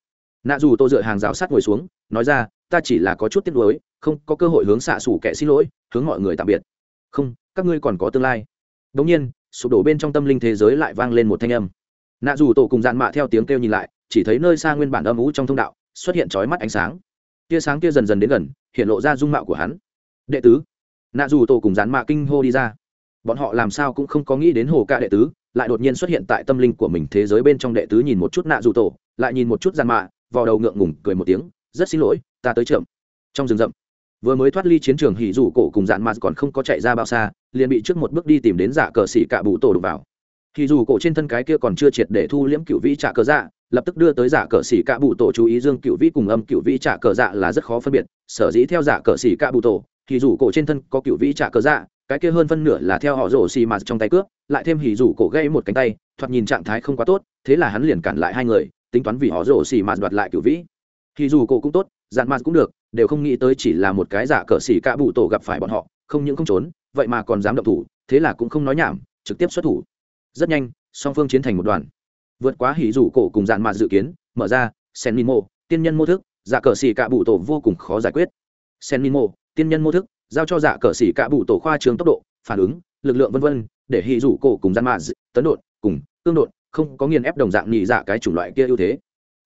Nạ dù tô dựa hàng rào sát ngồi xuống, nói ra, ta chỉ là có chút tiếc nuối, không có cơ hội hướng xạ xủ kẻ xin lỗi, hướng mọi người tạm biệt. Không, các ngươi còn có tương lai. Đ ỗ n g nhiên, sụp đổ bên trong tâm linh thế giới lại vang lên một thanh âm. Nạ dù tổ cùng dạn mạ theo tiếng kêu nhìn lại, chỉ thấy nơi xa nguyên bản âm ú trong thông đạo, xuất hiện trói mắt ánh sáng. Tia sáng kia dần dần đến gần, hiện lộ ra dung mạo của hắn. Đệ tứ. Nạ dù tổ cùng dán mạ kinh hô đi ra. Bọn họ làm sao cũng không có nghĩ đến hồ ca đệ tứ lại đột nhiên xuất hiện tại tâm linh của mình thế giới bên trong đệ tứ nhìn một chút nạ dù tổ, lại nhìn một chút gian mạ, vò đầu ngượng ngùng cười một tiếng, rất xin lỗi, ta tới chậm. Trong rừng rậm, vừa mới thoát ly chiến trường hỉ rủ cổ cùng dạn mạt còn không có chạy ra bao xa, liền bị trước một bước đi tìm đến giả cờ xỉ cạ bụ tổ đục vào. Hỉ rủ cổ trên thân cái kia còn chưa triệt để thu liễm cựu vĩ trả cờ dạ lập tức đưa tới giả cờ xỉ cạ bụ tổ chú ý dương cựu vĩ cùng âm cựu vĩ trả cờ dạ là rất khó phân biệt, sở dĩ theo giả cờ xỉ cạ bụ tổ, hỉ rủ cổ trên thân có cựu vĩ trả cờ dạ cái kia hơn phân nửa là theo họ rổ xì mạt trong tay cướp, lại thêm hỉ rủ cổ gây một cánh tay, thoạt nhìn trạng thái không quá tốt, thế là hắn liền cản lại hai người, tính toán vì họ rổ xì mạt đoạt lại cựu vĩ. Hỉ rủ cổ cũng tốt, dạn mạt cũng được, đều không nghĩ tới chỉ là một cái giả cờ xì cạ bụ tổ gặp phải bọn họ, không những không trốn, vậy mà còn dám động thủ, thế là cũng không nói nhảm, trực tiếp xuất thủ. Rất nhanh, song phương chiến thành một đoàn. Vượt quá hỉ rủ cổ cùng dạn mạt dự kiến, mở ra sen min mô tiên nhân mô thức, giả cờ xì cạ bụ tổ vô cùng khó giải quyết. Sen min mô tiên nhân mô thức giao cho dạ cờ xỉ cạ bụ tổ khoa trường tốc độ, phản ứng, lực lượng vân vân, để hỉ rủ cổ cùng gian mạ tấn đột cùng tương đột không có nghiền ép đồng dạng nhị dạ cái chủng loại kia ưu thế.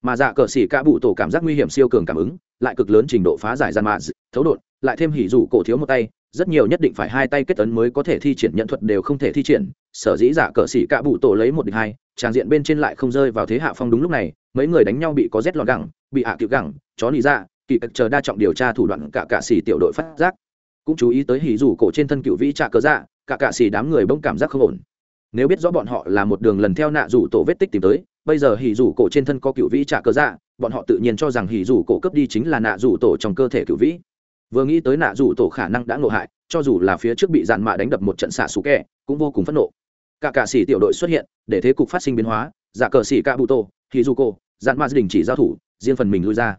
Mà dạ cờ xỉ cạ bụ tổ cảm giác nguy hiểm siêu cường cảm ứng, lại cực lớn trình độ phá giải gian mạ thấu đột lại thêm hỉ rủ cổ thiếu một tay, rất nhiều nhất định phải hai tay kết tấn mới có thể thi triển, nhận thuật đều không thể thi triển. Sở dĩ giả cờ xỉ cạ bụ tổ lấy một địch hai, tràng diện bên trên lại không rơi vào thế hạ phong đúng lúc này, mấy người đánh nhau bị có rét lọt gẳng, bị hạ cựu gẳng, chó nị ra kỳ cực chờ đa trọng điều tra thủ đoạn cả cạ xỉ tiểu đội phát giác cũng chú ý tới hỉ rủ cổ trên thân cựu vĩ trạ cờ dạ cả cạ xỉ đám người bỗng cảm giác không ổn. Nếu biết rõ bọn họ là một đường lần theo nạ rủ tổ vết tích tìm tới, bây giờ hỉ rủ cổ trên thân có cựu vĩ trạ cơ dạ bọn họ tự nhiên cho rằng hỉ rủ cổ cấp đi chính là nạ rủ tổ trong cơ thể cựu vĩ. Vừa nghĩ tới nạ rủ tổ khả năng đã ngộ hại, cho dù là phía trước bị dạn mạ đánh đập một trận xạ xú kẹ cũng vô cùng phẫn nộ. Cả cạ xì tiểu đội xuất hiện, để thế cục phát sinh biến hóa giả cờ xì cạ bụ tổ, hỉ rủ cổ, dạn mạ đình chỉ giao thủ, riêng phần mình lui ra.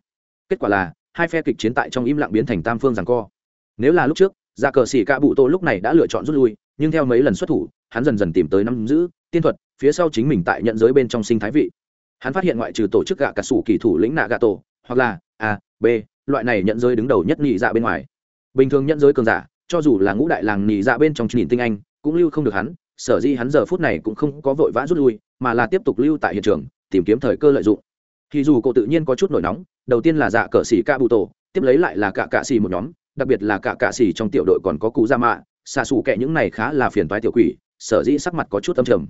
Kết quả là, hai phe kịch chiến tại trong im lặng biến thành tam phương rằng co nếu là lúc trước ra cờ xỉ cạ bụ tô lúc này đã lựa chọn rút lui, nhưng theo mấy lần xuất thủ, hắn dần dần tìm tới nắm giữ tiên thuật, phía sau chính mình tại nhận giới bên trong sinh thái vị. Hắn phát hiện ngoại trừ tổ chức gạ cà sủ kỳ thủ lĩnh nạ gạ tổ, hoặc là a, b, loại này nhận giới đứng đầu nhất nhị dạ bên ngoài. Bình thường nhận giới cường giả, cho dù là ngũ đại làng nhị dạ bên trong nhìn tinh anh, cũng lưu không được hắn, sở dĩ hắn giờ phút này cũng không có vội vã rút lui, mà là tiếp tục lưu tại hiện trường, tìm kiếm thời cơ lợi dụng. Thì dù cô tự nhiên có chút nổi nóng, đầu tiên là dạ cờ xỉ ca bụ tổ tiếp lấy lại là cả cạ xỉ một nhóm đặc biệt là cả cạ xỉ trong tiểu đội còn có cụ gia mạ, xạ xù kệ những này khá là phiền toái tiểu quỷ, sở dĩ sắc mặt có chút âm trầm.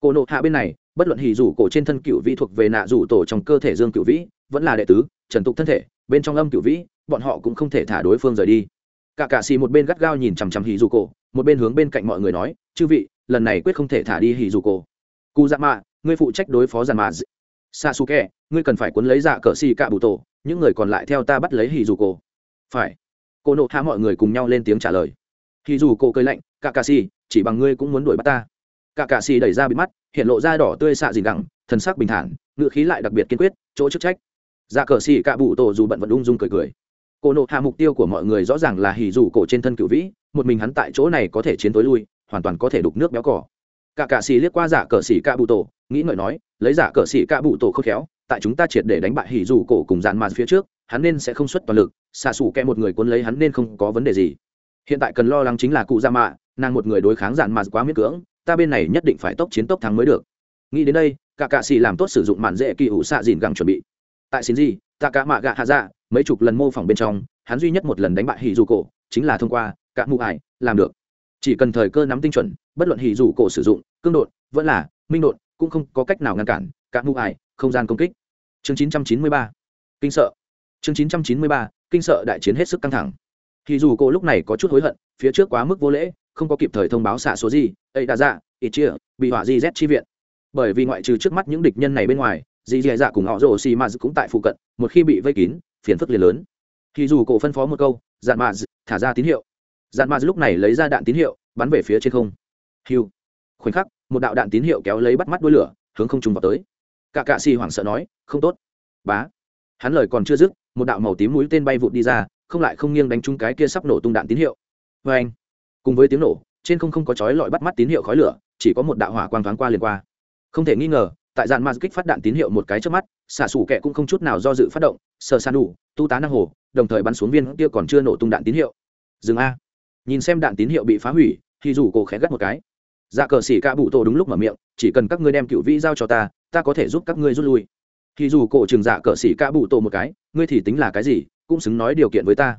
Cổ nộ hạ bên này, bất luận hỉ rủ cổ trên thân cựu vĩ thuộc về nạ rủ tổ trong cơ thể dương cựu vĩ, vẫn là đệ tứ, trần tục thân thể, bên trong âm cựu vĩ, bọn họ cũng không thể thả đối phương rời đi. Cả cạ xì một bên gắt gao nhìn chằm chằm hỉ rủ cổ, một bên hướng bên cạnh mọi người nói, chư vị, lần này quyết không thể thả đi hỉ rủ cổ. Cụ dạ mạ, ngươi phụ trách đối phó giàn mạ sa xù kẹ ngươi cần phải cuốn lấy dạ cờ xì cạ bụ tổ, những người còn lại theo ta bắt lấy hỉ dù cổ. Phải cô nộ hạ mọi người cùng nhau lên tiếng trả lời. Hỉ Dù cổ cười lạnh cả cà xì, chỉ bằng ngươi cũng muốn đuổi bắt ta. Cả cà xì đẩy ra bị mắt, hiện lộ ra đỏ tươi xạ dìn gẳng, thần sắc bình thản ngựa khí lại đặc biệt kiên quyết, chỗ chức trách. Dạ cờ xì cạ bụ tổ dù bận vẫn ung dung cười cười. Cô nộ hạ mục tiêu của mọi người rõ ràng là hỉ dù cổ trên thân cựu vĩ, một mình hắn tại chỗ này có thể chiến tối lui, hoàn toàn có thể đục nước béo cỏ. Cả cạ xì liếc qua giả cờ xì cả bụ tổ, nghĩ ngợi nói, lấy giả cờ xì cả bụ tổ khôn khéo, tại chúng ta triệt để đánh bại hỉ dù cổ cùng dàn mạt phía trước, hắn nên sẽ không xuất toàn lực xạ xù kẹ một người cuốn lấy hắn nên không có vấn đề gì. Hiện tại cần lo lắng chính là cụ gia mạ, nàng một người đối kháng giản mạt quá miễn cưỡng, ta bên này nhất định phải tốc chiến tốc thắng mới được. Nghĩ đến đây cả cạ xì làm tốt sử dụng mạn dễ kỳ ủ xạ dìn gẳng chuẩn bị. Tại xin gì, tạ cả mạ gạ hạ dạ mấy chục lần mô phỏng bên trong, hắn duy nhất một lần đánh bại hỉ dù cổ, chính là thông qua cả mụ ải, làm được. Chỉ cần thời cơ nắm tinh chuẩn, bất luận hỉ dù cổ sử dụng, cương đột vẫn là minh đột cũng không có cách nào ngăn cản cả mụ ải không gian công kích. Chương 993 kinh sợ. Chương 993 kinh sợ đại chiến hết sức căng thẳng. Thì dù cô lúc này có chút hối hận, phía trước quá mức vô lễ, không có kịp thời thông báo xạ số gì, ấy đã dạ ít chia, bị hỏa di z chi viện. Bởi vì ngoại trừ trước mắt những địch nhân này bên ngoài dì dì dạ cùng họ rồ xì mạt cũng tại phụ cận, một khi bị vây kín, phiền phức liền lớn. Thì dù cổ phân phó một câu, dạn mạt thả ra tín hiệu. Dạn mạt lúc này lấy ra đạn tín hiệu, bắn về phía trên không. Hiu. Khoảnh khắc, một đạo đạn tín hiệu kéo lấy bắt mắt đuôi lửa, hướng không trùng vào tới. Cả cạ xì hoảng sợ nói, không tốt. Bá hắn lời còn chưa dứt, một đạo màu tím mũi tên bay vụt đi ra, không lại không nghiêng đánh trúng cái kia sắp nổ tung đạn tín hiệu. Vê anh, cùng với tiếng nổ, trên không không có chói lọi bắt mắt tín hiệu khói lửa, chỉ có một đạo hỏa quang thoáng qua liền qua. Không thể nghi ngờ, tại dàn ma kích phát đạn tín hiệu một cái trước mắt xả sủ kẹ cũng không chút nào do dự phát động, sờ san đủ, tu tá năng hồ, đồng thời bắn xuống viên kia còn chưa nổ tung đạn tín hiệu. Dừng a. Nhìn xem đạn tín hiệu bị phá hủy, thì dù cổ khẽ gắt một cái. Dạ cờ xỉ ca bụ tổ đúng lúc mở miệng, chỉ cần các ngươi đem cựu vĩ giao cho ta ta có thể giúp các ngươi rút lui thì dù cổ trường dạ cờ xỉ ca bụ tổ một cái, ngươi thì tính là cái gì, cũng xứng nói điều kiện với ta.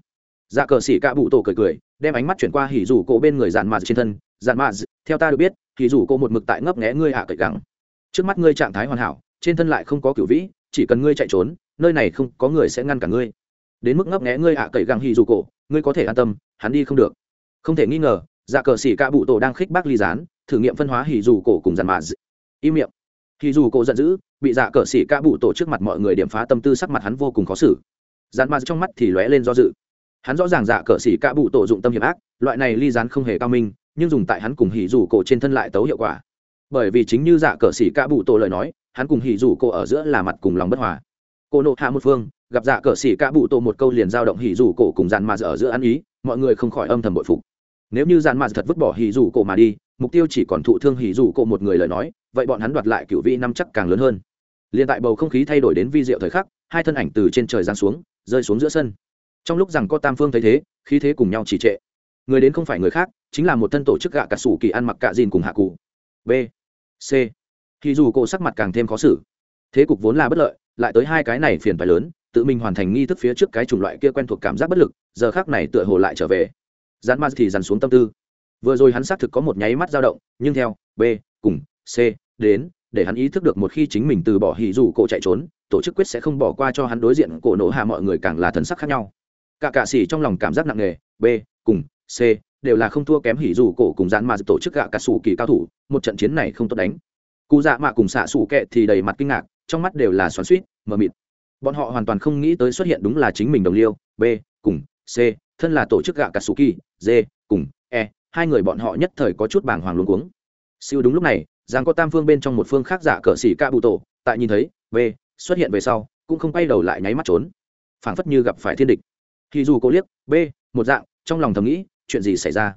Dạ cờ xỉ ca bụ tổ cười cười, đem ánh mắt chuyển qua hỉ rủ cổ bên người dàn mạt trên thân. Dàn mạt, theo ta được biết, hỉ rủ cổ một mực tại ngấp nghé ngươi hạ cậy gắng. Trước mắt ngươi trạng thái hoàn hảo, trên thân lại không có cửu vĩ, chỉ cần ngươi chạy trốn, nơi này không có người sẽ ngăn cả ngươi. Đến mức ngấp nghé ngươi hạ cậy gắng hỉ dù cổ, ngươi có thể an tâm, hắn đi không được. Không thể nghi ngờ dạ cờ xỉ ca bụ tổ đang khích bác ly gián, thử nghiệm phân hóa hỉ dù cổ cùng dàn mạt. Im miệng thì dù cổ giận dữ, bị dạ cờ xỉ ca bụ tổ trước mặt mọi người điểm phá tâm tư sắc mặt hắn vô cùng khó xử. Dàn ma trong mắt thì lóe lên do dự. Hắn rõ ràng dạ cờ xỉ ca bụ tổ dụng tâm hiểm ác, loại này ly dán không hề cao minh, nhưng dùng tại hắn cùng hỉ dù cổ trên thân lại tấu hiệu quả. Bởi vì chính như dạ cờ xỉ ca bụ tổ lời nói, hắn cùng hỉ dù cô ở giữa là mặt cùng lòng bất hòa. Cô nộ hạ một phương, gặp dạ cờ xỉ ca bụ tổ một câu liền giao động hỉ dù cổ cùng dàn ma ở giữa ăn ý, mọi người không khỏi âm thầm bội phục. Nếu như dàn ma thật vứt bỏ hỉ dù cổ mà đi, mục tiêu chỉ còn thụ thương hỉ dù cổ một người lời nói vậy bọn hắn đoạt lại cựu vị năm chắc càng lớn hơn. Liền tại bầu không khí thay đổi đến vi diệu thời khắc, hai thân ảnh từ trên trời giáng xuống, rơi xuống giữa sân. Trong lúc rằng có tam phương thấy thế, khí thế cùng nhau trì trệ. Người đến không phải người khác, chính là một thân tổ chức gạ cà sủ kỳ ăn mặc cạ dìn cùng hạ cụ. B, c. Thì dù cổ sắc mặt càng thêm khó xử. Thế cục vốn là bất lợi, lại tới hai cái này phiền phải lớn, tự mình hoàn thành nghi thức phía trước cái chủng loại kia quen thuộc cảm giác bất lực, giờ khác này tựa hồ lại trở về. Dán ma thì dàn xuống tâm tư. Vừa rồi hắn xác thực có một nháy mắt dao động, nhưng theo, b, cùng, c đến, để hắn ý thức được một khi chính mình từ bỏ hỉ dù cổ chạy trốn, tổ chức quyết sẽ không bỏ qua cho hắn đối diện cổ nổ hạ mọi người càng là thần sắc khác nhau. Cả cạ xỉ trong lòng cảm giác nặng nề, b, cùng, c, đều là không thua kém hỉ dù cổ cùng dán mà tổ chức gạ cà sủ kỳ cao thủ, một trận chiến này không tốt đánh. Cụ dạ mạ cùng xạ sủ kệ thì đầy mặt kinh ngạc, trong mắt đều là xoắn suýt mờ mịt. Bọn họ hoàn toàn không nghĩ tới xuất hiện đúng là chính mình đồng liêu, b, cùng, c, thân là tổ chức gạ cà sủ kỳ, d, cùng e hai người bọn họ nhất thời có chút bàng hoàng luống cuống. Siêu đúng lúc này giang có tam phương bên trong một phương khác giả cờ xỉ ca bụ tổ, tại nhìn thấy v xuất hiện về sau, cũng không quay đầu lại nháy mắt trốn. Phảng phất như gặp phải thiên địch. Thì dù cô liếc b một dạng, trong lòng thầm nghĩ, chuyện gì xảy ra?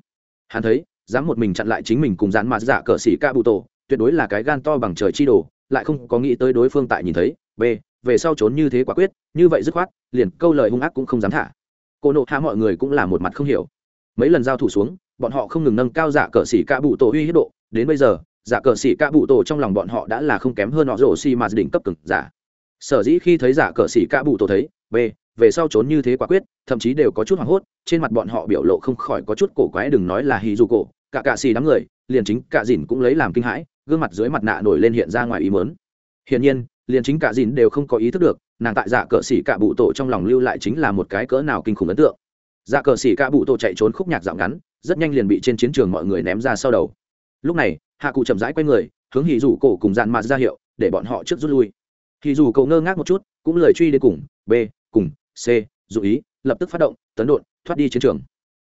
Hắn thấy, dám một mình chặn lại chính mình cùng dán mà giả cờ xỉ ca bụ tổ, tuyệt đối là cái gan to bằng trời chi đồ, lại không có nghĩ tới đối phương tại nhìn thấy b về sau trốn như thế quả quyết, như vậy dứt khoát, liền câu lời hung ác cũng không dám thả. Cô nộ hạ mọi người cũng là một mặt không hiểu. Mấy lần giao thủ xuống, bọn họ không ngừng nâng cao giả cờ xỉ ca bụ tổ uy hiếp độ, đến bây giờ giả cờ xỉ ca bụ tổ trong lòng bọn họ đã là không kém hơn họ rổ xi mà đỉnh cấp cực giả. Sở dĩ khi thấy giả cờ xỉ ca bụ tổ thấy, b, về sau trốn như thế quả quyết, thậm chí đều có chút hoảng hốt, trên mặt bọn họ biểu lộ không khỏi có chút cổ quái, đừng nói là hì dù cổ, cả cạ xì đám người, liền chính cạ dìn cũng lấy làm kinh hãi, gương mặt dưới mặt nạ nổi lên hiện ra ngoài ý mớn hiển nhiên, liền chính cạ dìn đều không có ý thức được, nàng tại dạ cờ xỉ cạ bụ tổ trong lòng lưu lại chính là một cái cỡ nào kinh khủng ấn tượng. Dạ cờ xỉ cạ bụ tổ chạy trốn khúc nhạc dạo ngắn, rất nhanh liền bị trên chiến trường mọi người ném ra sau đầu. Lúc này hạ cụ chậm rãi quay người, hướng hì dù cổ cùng dàn mạt ra hiệu, để bọn họ trước rút lui. Hì dù cậu ngơ ngác một chút, cũng lời truy đến cùng, b, cùng, c, dụ ý, lập tức phát động, tấn đột thoát đi chiến trường.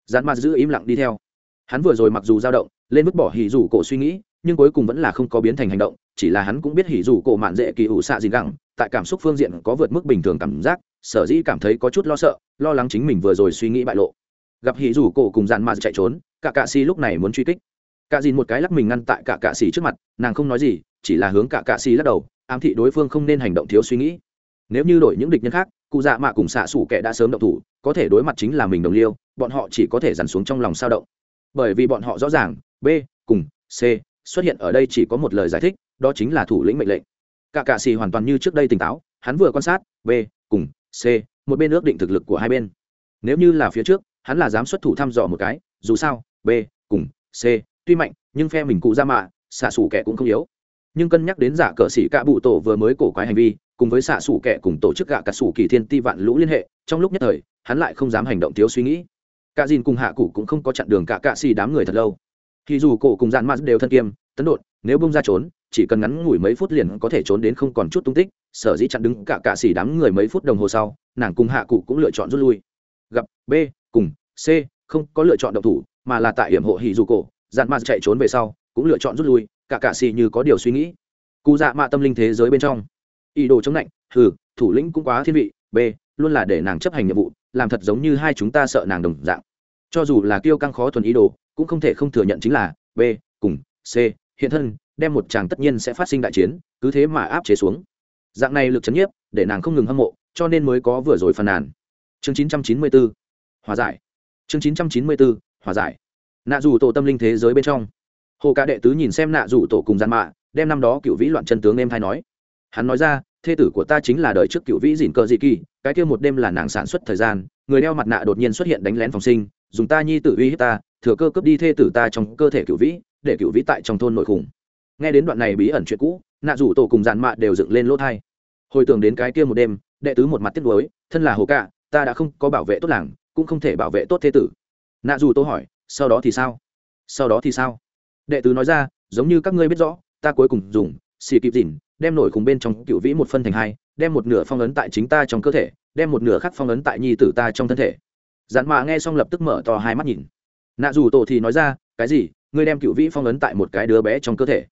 Dàn mạt giữ im lặng đi theo. Hắn vừa rồi mặc dù dao động, lên vứt bỏ hì dù cổ suy nghĩ, nhưng cuối cùng vẫn là không có biến thành hành động, chỉ là hắn cũng biết hỉ dù cổ mạn dễ kỳ ủ xạ gì gẳng, tại cảm xúc phương diện có vượt mức bình thường cảm giác, sở dĩ cảm thấy có chút lo sợ, lo lắng chính mình vừa rồi suy nghĩ bại lộ. Gặp hỉ rủ cổ cùng dàn ma chạy trốn cả cạ si lúc này muốn truy kích cả dìn một cái lắc mình ngăn tại cả cạ xì trước mặt, nàng không nói gì, chỉ là hướng cả cạ xì lắc đầu, ám thị đối phương không nên hành động thiếu suy nghĩ. Nếu như đổi những địch nhân khác, cụ dạ mạ cùng xạ xủ kẻ đã sớm động thủ, có thể đối mặt chính là mình đồng liêu, bọn họ chỉ có thể dằn xuống trong lòng sao động. Bởi vì bọn họ rõ ràng, b, cùng, c, xuất hiện ở đây chỉ có một lời giải thích, đó chính là thủ lĩnh mệnh lệnh. Cả cạ xì hoàn toàn như trước đây tỉnh táo, hắn vừa quan sát, b, cùng, c, một bên ước định thực lực của hai bên. Nếu như là phía trước, hắn là dám xuất thủ thăm dò một cái, dù sao, b, cùng, c tuy mạnh, nhưng phe mình cụ ra mạ, xạ xủ kẻ cũng không yếu. Nhưng cân nhắc đến giả cờ sĩ cạ bụ tổ vừa mới cổ quái hành vi, cùng với xạ xủ kẻ cùng tổ chức gạ cà xủ kỳ thiên ti vạn lũ liên hệ, trong lúc nhất thời, hắn lại không dám hành động thiếu suy nghĩ. Cả dìn cùng hạ cụ cũng không có chặn đường cả cạ xì đám người thật lâu. Thì dù cổ cùng dàn ma đều thân kiêm, tấn đột, nếu bông ra trốn, chỉ cần ngắn ngủi mấy phút liền có thể trốn đến không còn chút tung tích, sở dĩ chặn đứng cả cạ xì đám người mấy phút đồng hồ sau, nàng cùng hạ cụ cũng lựa chọn rút lui. Gặp b, cùng c, không có lựa chọn động thủ, mà là tại hiểm hộ hì dù cổ dàn mạt chạy trốn về sau, cũng lựa chọn rút lui, cả cạ xì như có điều suy nghĩ. Cụ dạ mạ tâm linh thế giới bên trong. Ý đồ chống lạnh hừ, thủ lĩnh cũng quá thiên vị, b, luôn là để nàng chấp hành nhiệm vụ, làm thật giống như hai chúng ta sợ nàng đồng dạng. Cho dù là kiêu căng khó thuần ý đồ, cũng không thể không thừa nhận chính là, b, cùng, c, hiện thân, đem một chàng tất nhiên sẽ phát sinh đại chiến, cứ thế mà áp chế xuống. Dạng này lực chấn nhiếp, để nàng không ngừng hâm mộ, cho nên mới có vừa rồi phàn nàn. Chương 994 hòa giải. Chương 994 hòa giải nạ dù tổ tâm linh thế giới bên trong. Hồ ca đệ tứ nhìn xem nạ dù tổ cùng gian mạ, đem năm đó cựu vĩ loạn chân tướng em thay nói. Hắn nói ra, thê tử của ta chính là đời trước cựu vĩ dìn cơ dị kỳ, cái kia một đêm là nàng sản xuất thời gian, người đeo mặt nạ đột nhiên xuất hiện đánh lén phòng sinh, dùng ta nhi tử uy hiếp ta, thừa cơ cướp đi thê tử ta trong cơ thể cựu vĩ, để cựu vĩ tại trong thôn nội khủng. Nghe đến đoạn này bí ẩn chuyện cũ, nạ rủ tổ cùng dàn mạ đều dựng lên lỗ thai. Hồi tưởng đến cái kia một đêm, đệ tứ một mặt tiếc nuối, thân là hồ cạ ta đã không có bảo vệ tốt làng, cũng không thể bảo vệ tốt thế tử. Nạ dù tôi hỏi sau đó thì sao? Sau đó thì sao? Đệ tứ nói ra, giống như các ngươi biết rõ, ta cuối cùng dùng xì kịp dìn, đem nổi cùng bên trong cựu vĩ một phân thành hai, đem một nửa phong ấn tại chính ta trong cơ thể, đem một nửa khác phong ấn tại nhi tử ta trong thân thể. Dạn mạ nghe xong lập tức mở to hai mắt nhìn. Nạ dù tổ thì nói ra, cái gì? Ngươi đem cựu vĩ phong ấn tại một cái đứa bé trong cơ thể.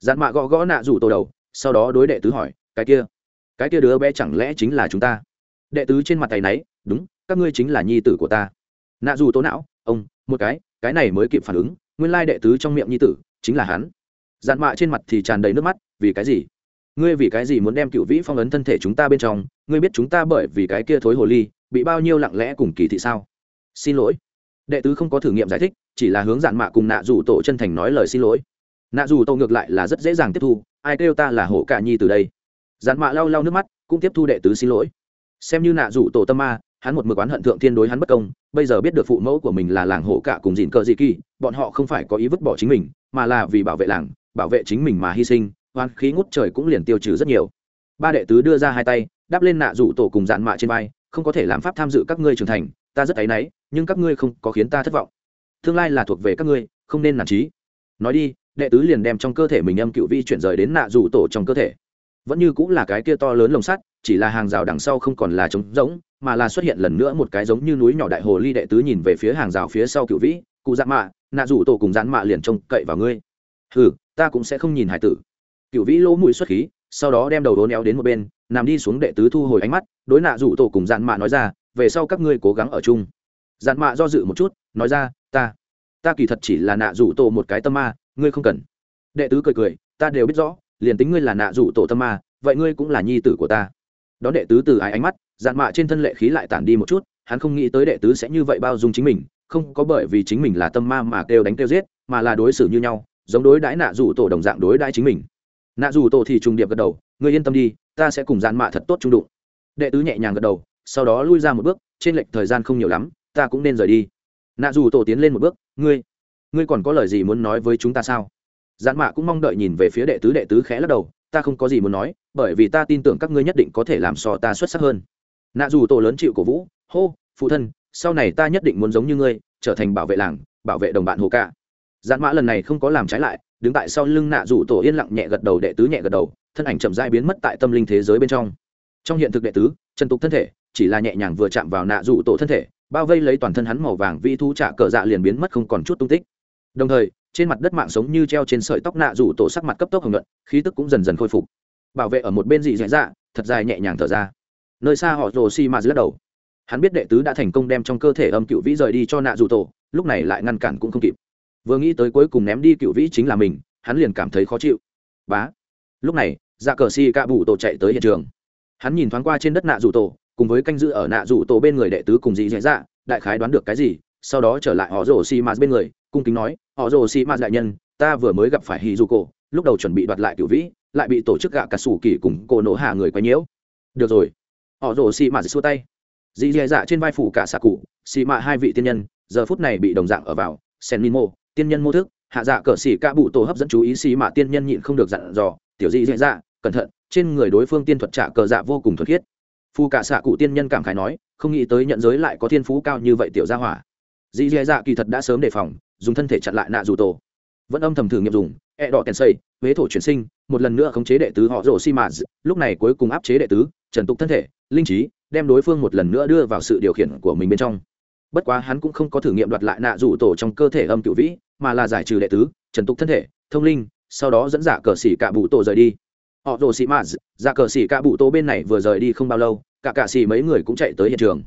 Dạn mạ gõ gõ nạ dù tổ đầu, sau đó đối đệ tứ hỏi, cái kia cái kia đứa bé chẳng lẽ chính là chúng ta? Đệ tứ trên mặt tay náy, đúng, các ngươi chính là nhi tử của ta. Nạ dù tố não ông, một cái cái này mới kịp phản ứng, nguyên lai đệ tứ trong miệng nhi tử chính là hắn. Dạn mạ trên mặt thì tràn đầy nước mắt, vì cái gì? Ngươi vì cái gì muốn đem cựu vĩ phong ấn thân thể chúng ta bên trong? Ngươi biết chúng ta bởi vì cái kia thối hồ ly, bị bao nhiêu lặng lẽ cùng kỳ thị sao? Xin lỗi. Đệ tứ không có thử nghiệm giải thích, chỉ là hướng dạn mạ cùng nạ dù tổ chân thành nói lời xin lỗi. Nạ dù tổ ngược lại là rất dễ dàng tiếp thu, ai kêu ta là hổ cả nhi từ đây? Dạn mạ lau lau nước mắt, cũng tiếp thu đệ tứ xin lỗi. Xem như nạ dù tổ tâm ma hắn một mực oán hận thượng thiên đối hắn bất công, bây giờ biết được phụ mẫu của mình là làng hổ cả cùng dìn cờ dị kỳ, bọn họ không phải có ý vứt bỏ chính mình, mà là vì bảo vệ làng, bảo vệ chính mình mà hy sinh oan khí ngút trời cũng liền tiêu trừ rất nhiều. Ba đệ tứ đưa ra hai tay, đáp lên nạ rủ tổ cùng dạn mạ trên vai, không có thể làm pháp tham dự các ngươi trưởng thành, ta rất áy náy, nhưng các ngươi không có khiến ta thất vọng. Tương lai là thuộc về các ngươi, không nên nản trí nói đi, đệ tứ liền đem trong cơ thể mình âm cựu vi chuyển rời đến nạ rủ tổ trong cơ thể. Vẫn như cũng là cái kia to lớn lồng sắt chỉ là hàng rào đằng sau không còn là trống rỗng, mà là xuất hiện lần nữa một cái giống như núi nhỏ đại hồ ly đệ tứ nhìn về phía hàng rào phía sau cựu vĩ, cụ dạn mạ, nạ rủ tổ cùng dán mạ liền trông cậy vào ngươi. Hừ, ta cũng sẽ không nhìn hải tử. Cựu vĩ lỗ mũi xuất khí, sau đó đem đầu đố néo đến một bên, nằm đi xuống đệ tứ thu hồi ánh mắt, đối nạ rủ tổ cùng dạn mạ nói ra, về sau các ngươi cố gắng ở chung. Dạn mạ do dự một chút, nói ra, ta ta kỳ thật chỉ là nạ rủ tổ một cái tâm ma, ngươi không cần. Đệ tứ cười cười, ta đều biết rõ, liền tính ngươi là nạ rủ tổ tâm ma, vậy ngươi cũng là nhi tử của ta đón đệ tứ từ ái ánh mắt, dạn mạ trên thân lệ khí lại tản đi một chút, hắn không nghĩ tới đệ tứ sẽ như vậy bao dung chính mình, không có bởi vì chính mình là tâm ma mà kêu đánh kêu giết, mà là đối xử như nhau, giống đối đãi nạ rủ tổ đồng dạng đối đãi chính mình. Nạ rủ tổ thì trùng điệp gật đầu, ngươi yên tâm đi, ta sẽ cùng dạn mạ thật tốt trung đụng. Đệ tứ nhẹ nhàng gật đầu, sau đó lui ra một bước, trên lệch thời gian không nhiều lắm, ta cũng nên rời đi. Nạ dù tổ tiến lên một bước, ngươi ngươi còn có lời gì muốn nói với chúng ta sao? Dạn mạ cũng mong đợi nhìn về phía đệ tứ đệ tứ khẽ lắc đầu ta không có gì muốn nói, bởi vì ta tin tưởng các ngươi nhất định có thể làm so ta xuất sắc hơn. Nạ dù tổ lớn chịu cổ vũ, hô, phụ thân, sau này ta nhất định muốn giống như ngươi, trở thành bảo vệ làng, bảo vệ đồng bạn hồ ca dạn mã lần này không có làm trái lại, đứng tại sau lưng nạ dù tổ yên lặng nhẹ gật đầu, đệ tứ nhẹ gật đầu, thân ảnh chậm dai biến mất tại tâm linh thế giới bên trong. Trong hiện thực đệ tứ, trần tục thân thể, chỉ là nhẹ nhàng vừa chạm vào nạ dù tổ thân thể, bao vây lấy toàn thân hắn màu vàng vi thu trả cờ dạ liền biến mất không còn chút tung tích. Đồng thời trên mặt đất mạng sống như treo trên sợi tóc nạ rủ tổ sắc mặt cấp tốc hồng luận khí tức cũng dần dần khôi phục. Bảo vệ ở một bên dị dạ dạ thật dài nhẹ nhàng thở ra. Nơi xa họ rồ xi mà lắc đầu. Hắn biết đệ tứ đã thành công đem trong cơ thể âm cựu vĩ rời đi cho nạ dù tổ, lúc này lại ngăn cản cũng không kịp. Vừa nghĩ tới cuối cùng ném đi cựu vĩ chính là mình, hắn liền cảm thấy khó chịu. Bá! Lúc này dạ cờ xì cạ bụ tổ chạy tới hiện trường. Hắn nhìn thoáng qua trên đất nạ dù tổ, cùng với canh giữ ở nạ dù tổ bên người đệ tứ cùng dị dạ dạ đại khái đoán được cái gì, sau đó trở lại họ rồ xi mà bên người cung kính nói, họ rồ xì ma đại nhân, ta vừa mới gặp phải hì dù cổ lúc đầu chuẩn bị đoạt lại cựu vĩ, lại bị tổ chức gạ cà sủ kỳ cùng cổ nổ hạ người quấy nhiễu. Được rồi. Họ rồ xì ma xua tay. Dì dè dạ trên vai phủ cả xạ cụ xì mạ hai vị tiên nhân, giờ phút này bị đồng dạng ở vào sen min mô tiên nhân mô thức, hạ dạ cờ xỉ ca bụ tổ hấp dẫn chú ý xì mạ tiên nhân nhịn không được dặn dò, tiểu dị dè dạ cẩn thận, trên người đối phương tiên thuật trả cờ dạ vô cùng thuật khiết. Phu cả xạ cụ tiên nhân cảm khái nói, không nghĩ tới nhận giới lại có thiên phú cao như vậy tiểu gia hỏa dị dì dạ kỳ thật đã sớm đề phòng, dùng thân thể chặn lại nạ dù tổ. Vẫn âm thầm thử nghiệm dùng e đỏ kèn xây, huế thổ chuyển sinh, một lần nữa khống chế đệ tứ họ rổ xi mã lúc này cuối cùng áp chế đệ tứ, trần tục thân thể, linh trí, đem đối phương một lần nữa đưa vào sự điều khiển của mình bên trong. Bất quá hắn cũng không có thử nghiệm đoạt lại nạ rủ tổ trong cơ thể âm cựu vĩ, mà là giải trừ đệ tứ, trần tục thân thể, thông linh, sau đó dẫn giả cờ xỉ cả bụ tổ rời đi. Họ rồ xỉ mã giả cờ xỉ cả bụ tổ bên này vừa rời đi không bao lâu, cả cạ xỉ mấy người cũng chạy tới hiện trường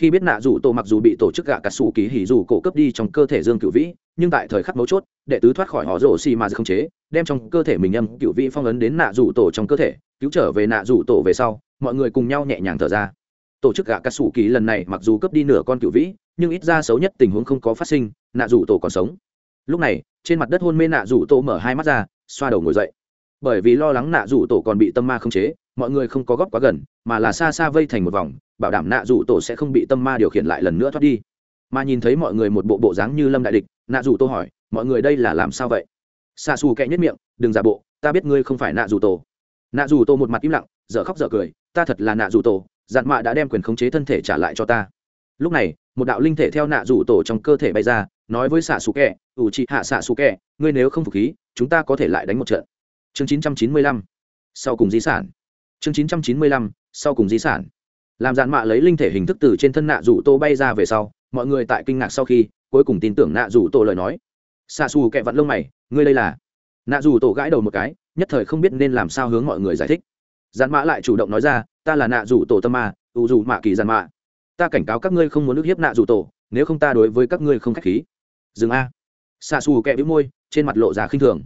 khi biết nạ rủ tổ mặc dù bị tổ chức gạ cà sủ kỳ hỉ rủ cổ cấp đi trong cơ thể dương cựu vĩ, nhưng tại thời khắc mấu chốt, đệ tứ thoát khỏi họ rổ xì mà không chế, đem trong cơ thể mình âm cựu vĩ phong ấn đến nạ rủ tổ trong cơ thể, cứu trở về nạ rủ tổ về sau, mọi người cùng nhau nhẹ nhàng thở ra. Tổ chức gạ cà sủ kỳ lần này mặc dù cấp đi nửa con cựu vĩ, nhưng ít ra xấu nhất tình huống không có phát sinh, nạ rủ tổ còn sống. Lúc này, trên mặt đất hôn mê nạ rủ tổ mở hai mắt ra, xoa đầu ngồi dậy. Bởi vì lo lắng nạ rủ tổ còn bị tâm ma không chế, mọi người không có góp quá gần, mà là xa xa vây thành một vòng bảo đảm nạ dù tổ sẽ không bị tâm ma điều khiển lại lần nữa thoát đi. Mà nhìn thấy mọi người một bộ bộ dáng như lâm đại địch, nạ dù tô hỏi, mọi người đây là làm sao vậy? Xa xù kẹ nhất miệng, đừng giả bộ, ta biết ngươi không phải nạ dù tổ. Nạ dù tô một mặt im lặng, dở khóc dở cười, ta thật là nạ dù tổ dạn mạ đã đem quyền khống chế thân thể trả lại cho ta. Lúc này, một đạo linh thể theo nạ rủ tổ trong cơ thể bay ra, nói với xạ xù kẹ ủ chị hạ xạ xù kẹ ngươi nếu không phục khí, chúng ta có thể lại đánh một trận. Chương chín trăm chín mươi lăm, sau cùng di sản. Chương chín trăm chín mươi lăm, sau cùng di sản làm dạn mạ lấy linh thể hình thức từ trên thân nạ rủ tô bay ra về sau, mọi người tại kinh ngạc sau khi, cuối cùng tin tưởng nạ rủ tô lời nói. Xa xù kẹ vặn lông mày, ngươi đây là? Nạ rủ tổ gãi đầu một cái, nhất thời không biết nên làm sao hướng mọi người giải thích. Dạn mạ lại chủ động nói ra, ta là nạ rủ tổ tâm ma, ủ rủ mạ kỳ dạn mạ. Ta cảnh cáo các ngươi không muốn ức hiếp nạ rủ tổ nếu không ta đối với các ngươi không k h á c h khí. Dừng a. Xa xù kẹ bĩu môi, trên mặt lộ ra khinh thường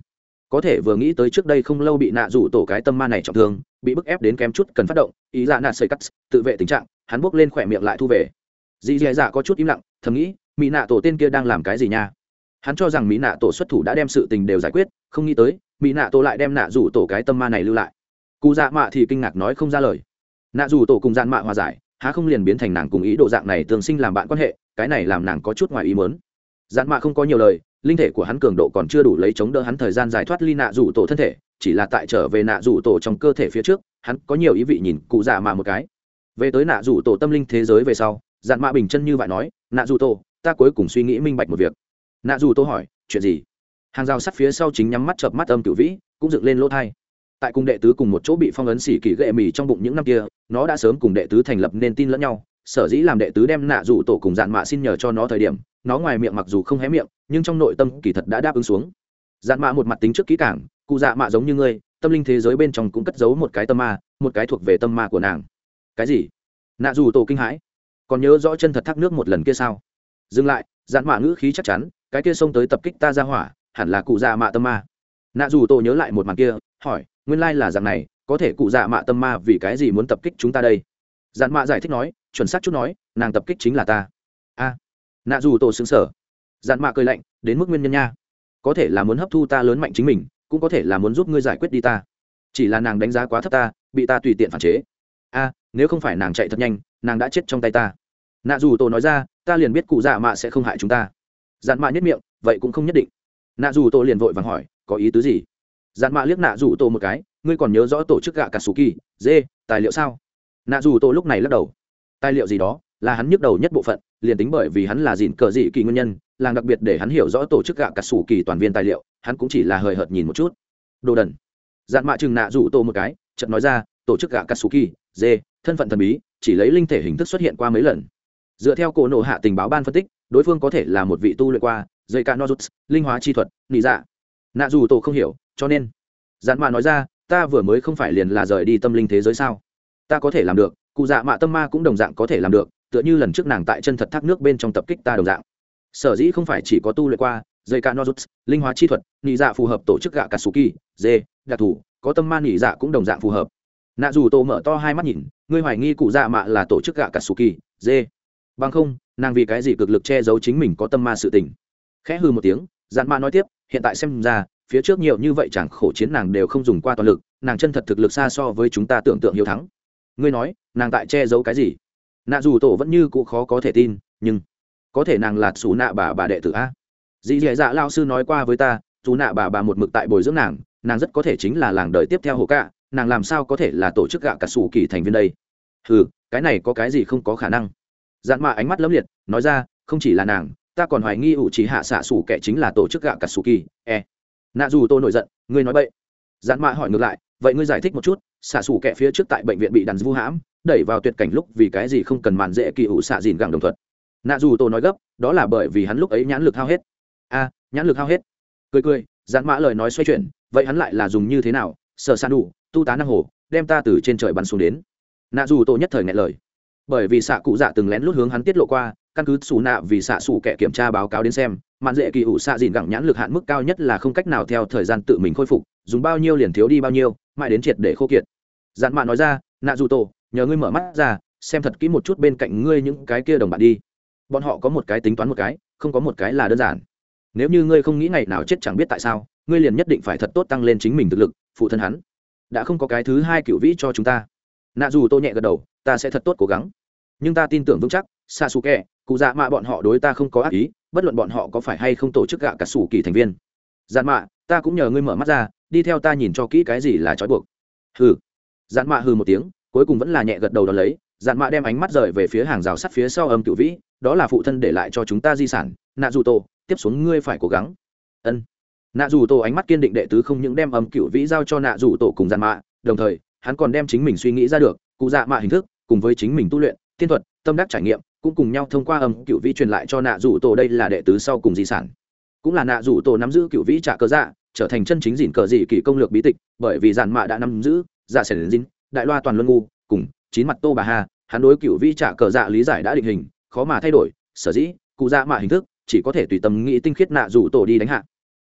có thể vừa nghĩ tới trước đây không lâu bị nạ rủ tổ cái tâm ma này trọng thương, bị bức ép đến kém chút cần phát động, ý dạ nạ xây cắt, tự vệ tình trạng, hắn bốc lên khỏe miệng lại thu về. Dì dì dạ có chút im lặng, thầm nghĩ mỹ nạ tổ tên kia đang làm cái gì nha? Hắn cho rằng mỹ nạ tổ xuất thủ đã đem sự tình đều giải quyết, không nghĩ tới mỹ nạ tổ lại đem nạ rủ tổ cái tâm ma này lưu lại. Cụ dạ mạ thì kinh ngạc nói không ra lời. Nạ rủ tổ cùng gian mạ hòa giải, há không liền biến thành nàng cùng ý độ dạng này tương sinh làm bạn quan hệ, cái này làm nàng có chút ngoài ý mớn gian dạ mạ không có nhiều lời linh thể của hắn cường độ còn chưa đủ lấy chống đỡ hắn thời gian giải thoát ly nạ rủ tổ thân thể, chỉ là tại trở về nạ rủ tổ trong cơ thể phía trước, hắn có nhiều ý vị nhìn cụ dạ mạ một cái. Về tới nạ rủ tổ tâm linh thế giới về sau dạn mạ bình chân như vậy nói, nạ rủ tổ, ta cuối cùng suy nghĩ minh bạch một việc. Nạ rủ tổ hỏi, chuyện gì? Hàng rào sắt phía sau chính nhắm mắt chợp mắt âm cửu vĩ, cũng dựng lên lỗ thai. Tại cùng đệ tứ cùng một chỗ bị phong ấn xỉ kỳ gệ mì trong bụng những năm kia, nó đã sớm cùng đệ tứ thành lập nên tin lẫn nhau. Sở dĩ làm đệ tứ đem nạ rủ tổ cùng dạn mạ xin nhờ cho nó thời điểm, nó ngoài miệng mặc dù không hé miệng nhưng trong nội tâm kỳ thật đã đáp ứng xuống. Dạn mạ một mặt tính trước kỹ cảng cụ dạ mạ giống như ngươi, tâm linh thế giới bên trong cũng cất giấu một cái tâm ma, một cái thuộc về tâm ma của nàng. Cái gì? Nạ dù tổ kinh hãi. Còn nhớ rõ chân thật thác nước một lần kia sao? Dừng lại dạn mạ ngữ khí chắc chắn, cái kia xông tới tập kích ta ra hỏa, hẳn là cụ dạ mạ tâm ma. Nạ dù tổ nhớ lại một màn kia, hỏi, nguyên lai là dạng này, có thể cụ dạ mạ tâm ma vì cái gì muốn tập kích chúng ta đây? Dạn mạ giải thích nói, chuẩn xác chút nói, nàng tập kích chính là ta. A. Nạ dù tổ xứng sở dạn mạ cười lạnh, đến mức nguyên nhân nha. Có thể là muốn hấp thu ta lớn mạnh chính mình, cũng có thể là muốn giúp ngươi giải quyết đi ta. Chỉ là nàng đánh giá quá thấp ta, bị ta tùy tiện phản chế. A, nếu không phải nàng chạy thật nhanh, nàng đã chết trong tay ta. Nạ dù tổ nói ra, ta liền biết cụ dạ mạ sẽ không hại chúng ta. Dạn mạ nhất miệng, vậy cũng không nhất định. Nạ dù tổ liền vội vàng hỏi, có ý tứ gì? Dạn mạ liếc nạ dù tổ một cái, ngươi còn nhớ rõ tổ chức gạ cả sù kỳ, dê, tài liệu sao? Nạ dù tổ lúc này lắc đầu. Tài liệu gì đó? Là hắn nhức đầu nhất bộ phận, liền tính bởi vì hắn là dìn cờ dị kỳ nguyên nhân, làng đặc biệt để hắn hiểu rõ tổ chức gạ cà sủ kỳ toàn viên tài liệu, hắn cũng chỉ là hời hợt nhìn một chút. Đồ đần. Dạn mạ chừng nạ rủ tô một cái, chợt nói ra, tổ chức gạ cà sủ kỳ, dê, thân phận thần bí, chỉ lấy linh thể hình thức xuất hiện qua mấy lần. Dựa theo cổ nộ hạ tình báo ban phân tích, đối phương có thể là một vị tu luyện qua dây ca nozuts linh hóa chi thuật, nị dạ. Nạ dù tổ không hiểu, cho nên dạn mạ nói ra, ta vừa mới không phải liền là rời đi tâm linh thế giới sao? Ta có thể làm được, cụ dạ mạ tâm ma cũng đồng dạng có thể làm được tựa như lần trước nàng tại chân thật thác nước bên trong tập kích ta đồng dạng. Sở dĩ không phải chỉ có tu luyện qua, dây ca nozuts, linh hóa chi thuật, nhị dạ phù hợp tổ chức gạ katsuki dê đặc thù có tâm ma nhị dạ cũng đồng dạng phù hợp. Nạ dù tổ mở to hai mắt nhìn, ngươi hoài nghi cụ dạ mạ là tổ chức gạ katsuki dê. Bằng không, nàng vì cái gì cực lực che giấu chính mình có tâm ma sự tình. Khẽ hư một tiếng, dạn mạ nói tiếp, hiện tại xem ra, phía trước nhiều như vậy chẳng khổ chiến nàng đều không dùng qua toàn lực, nàng chân thật thực lực xa so với chúng ta tưởng tượng hiếu thắng. Ngươi nói, nàng tại che giấu cái gì? Nạ dù tổ vẫn như cũ khó có thể tin, nhưng có thể nàng là xù nạ bà bà đệ tử a. Dì dì dạ lao sư nói qua với ta, dù nạ bà bà một mực tại bồi dưỡng nàng nàng rất có thể chính là làng đời tiếp theo hồ cạ, nàng làm sao có thể là tổ chức gạ cả xù kỳ thành viên đây? Ừ cái này có cái gì không có khả năng? Dạn mạ ánh mắt lấm liệt, nói ra, không chỉ là nàng, ta còn hoài nghi ủ chỉ hạ xạ xù kẻ chính là tổ chức gạ cả xù kỳ e. Nạ dù tôi nổi giận, ngươi nói vậy dạn mạ hỏi ngược lại, vậy ngươi giải thích một chút xạ xù kẹ phía trước tại bệnh viện bị đàn vu hãm, đẩy vào tuyệt cảnh lúc vì cái gì không cần màn dễ kỳ ủ xạ dìn gẳng đồng thuận nạ dù tôi nói gấp, đó là bởi vì hắn lúc ấy nhãn lực hao hết. A, nhãn lực hao hết. Cười cười dán mã lời nói xoay chuyển, vậy hắn lại là dùng như thế nào? Sợ san đủ, tu tá năng hồ, đem ta từ trên trời bắn xuống đến. Nạ dù tôi nhất thời ngại lời. Bởi vì xạ cụ dạ từng lén lút hướng hắn tiết lộ qua, căn cứ xù nạ vì xạ xù kẻ kiểm tra báo cáo đến xem mạn dễ kỳ ủ xạ dìn gẳng nhãn lực hạn mức cao nhất là không cách nào theo thời gian tự mình khôi phục, dùng bao nhiêu liền thiếu đi bao nhiêu, mãi đến triệt để khô kiệt dạn mạ nói ra, nạ dù tổ, nhờ ngươi mở mắt ra, xem thật kỹ một chút bên cạnh ngươi những cái kia đồng bạn đi. Bọn họ có một cái tính toán một cái, không có một cái là đơn giản. Nếu như ngươi không nghĩ ngày nào chết chẳng biết tại sao, ngươi liền nhất định phải thật tốt tăng lên chính mình thực lực, phụ thân hắn. Đã không có cái thứ hai cựu vĩ cho chúng ta. Nạ dù tôi nhẹ gật đầu, ta sẽ thật tốt cố gắng. Nhưng ta tin tưởng vững chắc xa xù kẹ cụ dạ mạ bọn họ đối ta không có ác ý, bất luận bọn họ có phải hay không tổ chức gạ cả sủ kỳ thành viên. Dạn mạ ta cũng nhờ ngươi mở mắt ra, đi theo ta nhìn cho kỹ cái gì là trói buộc. Hừ dạn mạ hừ một tiếng, cuối cùng vẫn là nhẹ gật đầu đón lấy. Dạn mạ đem ánh mắt rời về phía hàng rào sắt phía sau âm cựu vĩ, đó là phụ thân để lại cho chúng ta di sản, nạ dù tổ tiếp xuống ngươi phải cố gắng. Ân. Nạ dù tổ ánh mắt kiên định đệ tứ không những đem âm cựu vĩ giao cho nạ dù tổ cùng dạn mạ, đồng thời, hắn còn đem chính mình suy nghĩ ra được, cụ dạ mạ hình thức, cùng với chính mình tu luyện, tiên thuật, tâm đắc trải nghiệm, cũng cùng nhau thông qua âm cựu vĩ truyền lại cho nạ dù tổ đây là đệ tứ sau cùng di sản. Cũng là nạ dù tổ nắm giữ cựu vĩ trả cơ dạ trở thành chân chính dìn cờ dị kỳ công lược bí tịch, bởi vì dàn mạ đã nắm giữ dạ sẻ dính đại loa toàn luân ngu cùng chín mặt tô bà hà hắn đối cựu vĩ trả cờ dạ lý giải đã định hình khó mà thay đổi sở dĩ cụ dạ mạ hình thức chỉ có thể tùy tâm nghĩ tinh khiết nạ rủ tổ đi đánh hạ.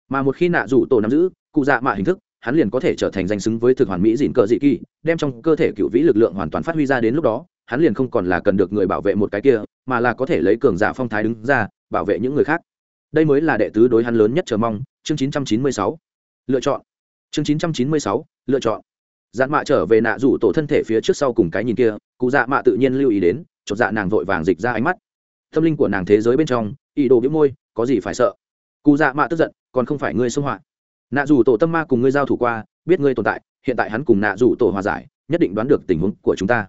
Mà một khi nạ rủ tổ nắm giữ cụ dạ mạ hình thức hắn liền có thể trở thành danh xứng với thực hoàn mỹ dịn cờ dị kỳ đem trong cơ thể cựu vĩ lực lượng hoàn toàn phát huy ra đến lúc đó hắn liền không còn là cần được người bảo vệ một cái kia mà là có thể lấy cường giả phong thái đứng ra bảo vệ những người khác. Đây mới là đệ tứ đối hắn lớn nhất chờ mong chương 996. lựa chọn. Chương 996, lựa chọn dạn mạ trở về nạ rủ tổ thân thể phía trước sau cùng cái nhìn kia, cụ dạ mạ tự nhiên lưu ý đến, chột dạ nàng vội vàng dịch ra ánh mắt. Tâm linh của nàng thế giới bên trong, ý đồ biếu môi, có gì phải sợ? Cụ dạ mạ tức giận, còn không phải ngươi xông họa. Nạ rủ tổ tâm ma cùng ngươi giao thủ qua, biết ngươi tồn tại, hiện tại hắn cùng nạ rủ tổ hòa giải, nhất định đoán được tình huống của chúng ta.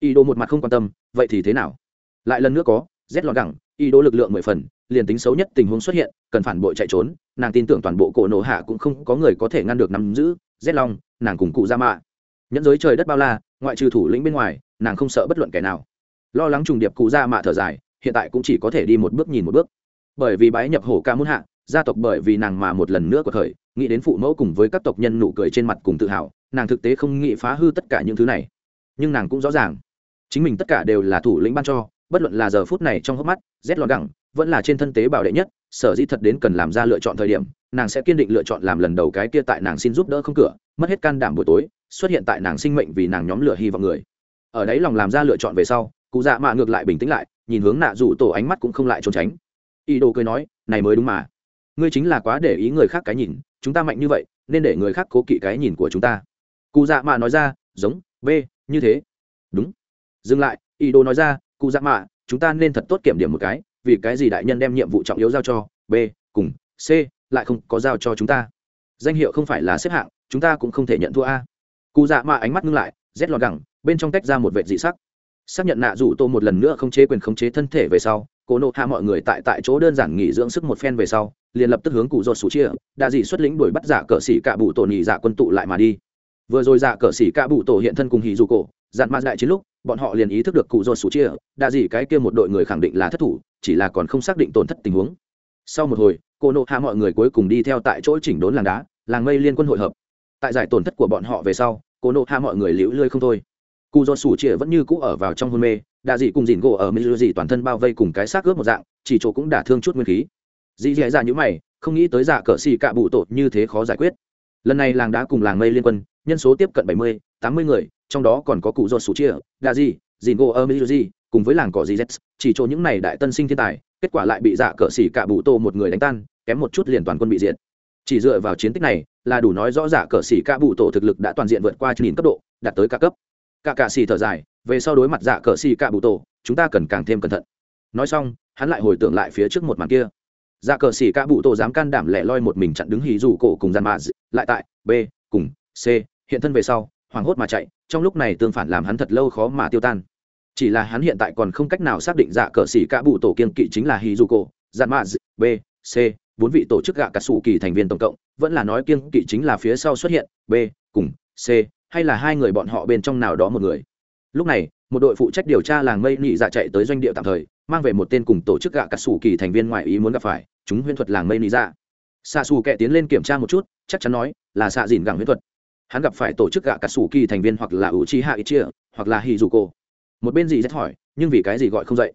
Ý đồ một mặt không quan tâm, vậy thì thế nào? Lại lần nữa có, rét lọt gẳng, ý đồ lực lượng mười phần, liền tính xấu nhất tình huống xuất hiện, cần phản bội chạy trốn, nàng tin tưởng toàn bộ cổ nổ hạ cũng không có người có thể ngăn được nắm giữ rét long nàng cùng cụ ra mạ. Nhẫn giới trời đất bao la ngoại trừ thủ lĩnh bên ngoài nàng không sợ bất luận kẻ nào. Lo lắng trùng điệp cụ ra mạ thở dài hiện tại cũng chỉ có thể đi một bước nhìn một bước. Bởi vì bái nhập hổ ca muốn hạ gia tộc bởi vì nàng mà một lần nữa của thời nghĩ đến phụ mẫu cùng với các tộc nhân nụ cười trên mặt cùng tự hào nàng thực tế không nghĩ phá hư tất cả những thứ này. Nhưng nàng cũng rõ ràng chính mình tất cả đều là thủ lĩnh ban cho bất luận là giờ phút này trong hốc mắt rét lọt đẳng, vẫn là trên thân tế bảo đệ nhất sở dĩ thật đến cần làm ra lựa chọn thời điểm, nàng sẽ kiên định lựa chọn làm lần đầu cái kia tại nàng xin giúp đỡ không cửa, mất hết can đảm buổi tối, xuất hiện tại nàng sinh mệnh vì nàng nhóm lửa hy vọng người. Ở đấy lòng làm ra lựa chọn về sau, cụ dạ mạ ngược lại bình tĩnh lại, nhìn hướng nạ rủ tổ ánh mắt cũng không lại trốn tránh. Y đồ cười nói, này mới đúng mà. Ngươi chính là quá để ý người khác cái nhìn, chúng ta mạnh như vậy, nên để người khác cố kỵ cái nhìn của chúng ta. Cụ dạ mạ nói ra, giống, b, như thế. Đúng. Dừng lại y đồ nói ra, cụ dạ mạ, chúng ta nên thật tốt kiểm điểm một cái vì cái gì đại nhân đem nhiệm vụ trọng yếu giao cho b, cùng c, lại không có giao cho chúng ta? Danh hiệu không phải là xếp hạng, chúng ta cũng không thể nhận thua a. Cụ dạ mạ ánh mắt ngưng lại, rét lọt gẳng, bên trong tách ra một vệ dị sắc. Xác nhận nạ rủ tô một lần nữa không chế quyền khống chế thân thể về sau cô nộ hạ mọi người tại tại chỗ đơn giản nghỉ dưỡng sức một phen về sau, liền lập tức hướng cụ dột sủ chia, đa dị xuất lĩnh đuổi bắt giả cờ xỉ cạ bụ tổ nhị dạ quân tụ lại mà đi. Vừa rồi giả cờ xỉ cạ bụ tổ hiện thân cùng hì dù cổ dặn ma đại chiến lúc, bọn họ liền ý thức được cụ dột sủ chia đa gì cái kia một đội người khẳng định là thất thủ, chỉ là còn không xác định tổn thất tình huống. Sau một hồi, cô nộ hạ mọi người cuối cùng đi theo tại chỗ chỉnh đốn làng đá, làng mây liên quân hội hợp. Tại giải tổn thất của bọn họ về sau, cô nộ hạ mọi người liễu lươi không thôi. Cụ do sủ chĩa vẫn như cũ ở vào trong hôn mê, đã dị cùng dìn gỗ ở mỹ dị toàn thân bao vây cùng cái xác ướp một dạng, chỉ chỗ cũng đả thương chút nguyên khí. Dị dạy ra những mày, không nghĩ tới giả cờ xì cạ bụ tột như thế khó giải quyết. Lần này làng đá cùng làng mây liên quân, nhân số tiếp cận bảy mươi, tám mươi người trong đó còn có cụ do sủ chia đạ di, dìn gỗ ơ mỹ di, cùng với làng cỏ dị z. Chỉ chỗ những này đại tân sinh thiên tài kết quả lại bị dạ cỡ xỉ cả bụ tô một người đánh tan kém một chút liền toàn quân bị diệt. Chỉ dựa vào chiến tích này là đủ nói rõ dạ cỡ xỉ cả bụ tổ thực lực đã toàn diện vượt qua nghìn cấp độ đạt tới cả cấp. Cả cạ xỉ thở dài về sau đối mặt dạ cỡ xỉ cả bụ tổ chúng ta cần càng thêm cẩn thận. Nói xong hắn lại hồi tưởng lại phía trước một màn kia. Dạ cờ xỉ cả bụ tổ dám can đảm lẻ loi một mình chặn đứng hì dù cổ cùng gian mạ lại tại b cùng c hiện thân về sau hoảng hốt mà chạy, trong lúc này tương phản làm hắn thật lâu khó mà tiêu tan. Chỉ là hắn hiện tại còn không cách nào xác định dạ cờ xỉ cả bụ tổ kiên kỵ chính là hì dù cổ mạ b, c, bốn vị tổ chức gạ cà sủ kỳ thành viên tổng cộng, vẫn là nói kiên kỵ chính là phía sau xuất hiện, b, cùng, c, hay là hai người bọn họ bên trong nào đó một người. Lúc này, một đội phụ trách điều tra làng mây nị dạ chạy tới doanh địa tạm thời, mang về một tên cùng tổ chức gạ cà sủ kỳ thành viên ngoại ý muốn gặp phải, chúng huyễn thuật làng mây nị dạ. Xạ xù kệ tiến lên kiểm tra một chút, chắc chắn nói là xạ dìn gẳng huyễn thuật hắn gặp phải tổ chức gạ cả sủ kỳ thành viên hoặc là ủ chi hạ ít chia, hoặc là hì dù cô. Một bên gì rất hỏi, nhưng vì cái gì gọi không dậy?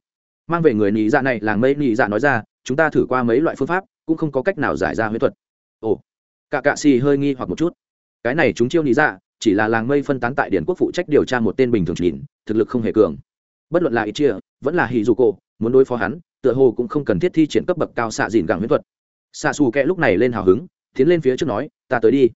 Mang về người nhị dạ này, làng mây nhị dạ nói ra, chúng ta thử qua mấy loại phương pháp, cũng không có cách nào giải ra huyết thuật. Ồ, cả cạ xì hơi nghi hoặc một chút. Cái này chúng chiêu nhị dạ chỉ là làng mây phân tán tại điển quốc phụ trách điều tra một tên bình thường nhìn, thực lực không hề cường. Bất luận là ít chia, vẫn là hì dù cô, muốn đối phó hắn, tựa hồ cũng không cần thiết thi triển cấp bậc cao xạ dìn gẳng huyết thuật. Xạ xù kẹ lúc này lên hào hứng, tiến lên phía trước nói, ta tới đi.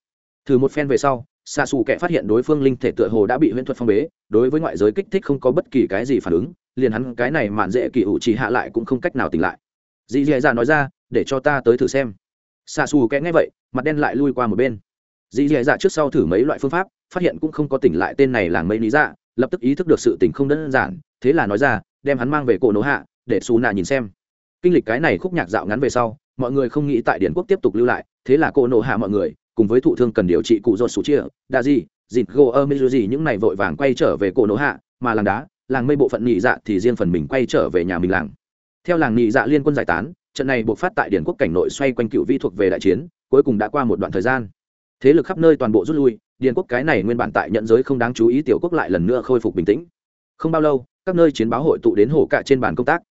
Thử một phen về sau xa xù kẻ phát hiện đối phương linh thể tựa hồ đã bị huyễn thuật phong bế, đối với ngoại giới kích thích không có bất kỳ cái gì phản ứng, liền hắn cái này mạn dễ kỳ ủ chỉ hạ lại cũng không cách nào tỉnh lại. Dì dì dạ nói ra, để cho ta tới thử xem. Xa xù kẽ nghe vậy, mặt đen lại lui qua một bên. Dì dì dạ trước sau thử mấy loại phương pháp, phát hiện cũng không có tỉnh lại tên này làng mây lý dạ lập tức ý thức được sự tỉnh không đơn giản, thế là nói ra, đem hắn mang về cổ nổ hạ, để xù nạ nhìn xem. Kinh lịch cái này khúc nhạc dạo ngắn về sau, mọi người không nghĩ tại điển quốc tiếp tục lưu lại, thế là cổ nổ hạ mọi người cùng với thụ thương cần điều trị cụ ruột sủ chia, đa di dịt gô ơ mê gì những này vội vàng quay trở về cổ nỗ hạ, mà làng đá, làng mây bộ phận nhị dạ thì riêng phần mình quay trở về nhà mình làng. Theo làng nhị dạ liên quân giải tán, trận này buộc phát tại điển quốc cảnh nội xoay quanh cựu vi thuộc về đại chiến, cuối cùng đã qua một đoạn thời gian. Thế lực khắp nơi toàn bộ rút lui, điển quốc cái này nguyên bản tại nhận giới không đáng chú ý tiểu quốc lại lần nữa khôi phục bình tĩnh. Không bao lâu, các nơi chiến báo hội tụ đến hồ cạ trên bàn công tác.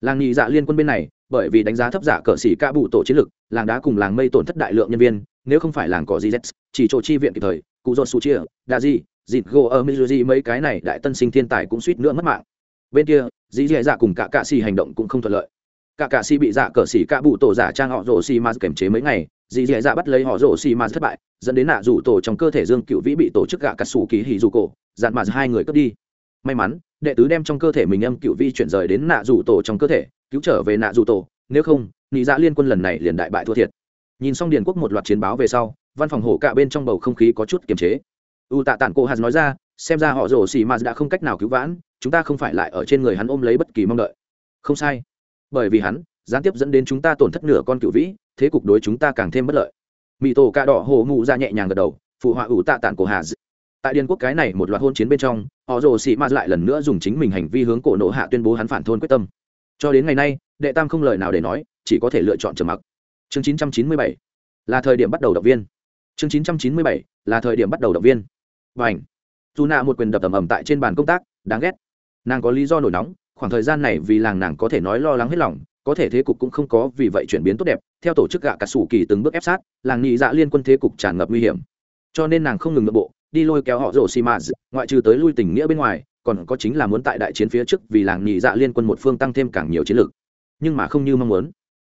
Làng nhị dạ liên quân bên này, bởi vì đánh giá thấp giả cờ xỉ ca bụ tổ chiến lực, làng đá cùng làng mây tổn thất đại lượng nhân viên nếu không phải làng có gì z chỉ chỗ chi viện kịp thời, cụ dột su chia đa di dịt gỗ ờ, ở mizuji, mấy cái này đại tân sinh thiên tài cũng suýt nữa mất mạng. Bên kia dì dì dạ cùng cả cạ xì hành động cũng không thuận lợi. Cả cạ xì bị dạ cờ xỉ cả bụ tổ giả trang họ rổ xì ma kềm chế mấy ngày dì dì dạ bắt lấy họ rổ xì ma thất bại, dẫn đến nạ rủ tổ trong cơ thể dương cựu vĩ bị tổ chức gạ cà sủ kỳ hì dù cổ, dạn mà hai người cướp đi. May mắn, đệ tứ đem trong cơ thể mình âm cựu vi chuyển rời đến nạ rủ tổ trong cơ thể, cứu trở về nạ rủ tổ, nếu không nghĩ dạ liên quân lần này liền đại bại thua thiệt nhìn xong điền quốc một loạt chiến báo về sau, văn phòng hổ cạ bên trong bầu không khí có chút kiềm chế. U tạ tản cô hạt nói ra, xem ra họ rổ xì ma đã không cách nào cứu vãn, chúng ta không phải lại ở trên người hắn ôm lấy bất kỳ mong đợi. Không sai. Bởi vì hắn, gián tiếp dẫn đến chúng ta tổn thất nửa con cựu vĩ, thế cục đối chúng ta càng thêm bất lợi. Mỹ tổ cạ đỏ hồ ngụ ra dạ nhẹ nhàng gật đầu, phụ họa ủ tạ tản cổ hà tại điền quốc cái này một loạt hôn chiến bên trong, họ rồ xị ma lại lần nữa dùng chính mình hành vi hướng cổ nộ hạ tuyên bố hắn phản thôn quyết tâm. Cho đến ngày nay, đệ tam không lời nào để nói, chỉ có thể lựa chọn trầm mặc chương 997 là thời điểm bắt đầu động viên. Chương 997 là thời điểm bắt đầu động viên. Và ảnh dù nạ một quyền đập ầm ầm tại trên bàn công tác, đáng ghét. Nàng có lý do nổi nóng, khoảng thời gian này vì làng nàng có thể nói lo lắng hết lòng, có thể thế cục cũng không có vì vậy chuyển biến tốt đẹp. Theo tổ chức gạ cả sủ kỳ từng bước ép sát, làng nhị dạ liên quân thế cục tràn ngập nguy hiểm. Cho nên nàng không ngừng nội bộ, đi lôi kéo họ rổ xi mã ngoại trừ tới lui tình nghĩa bên ngoài, còn có chính là muốn tại đại chiến phía trước vì làng nhị dạ liên quân một phương tăng thêm càng nhiều chiến lược. Nhưng mà không như mong muốn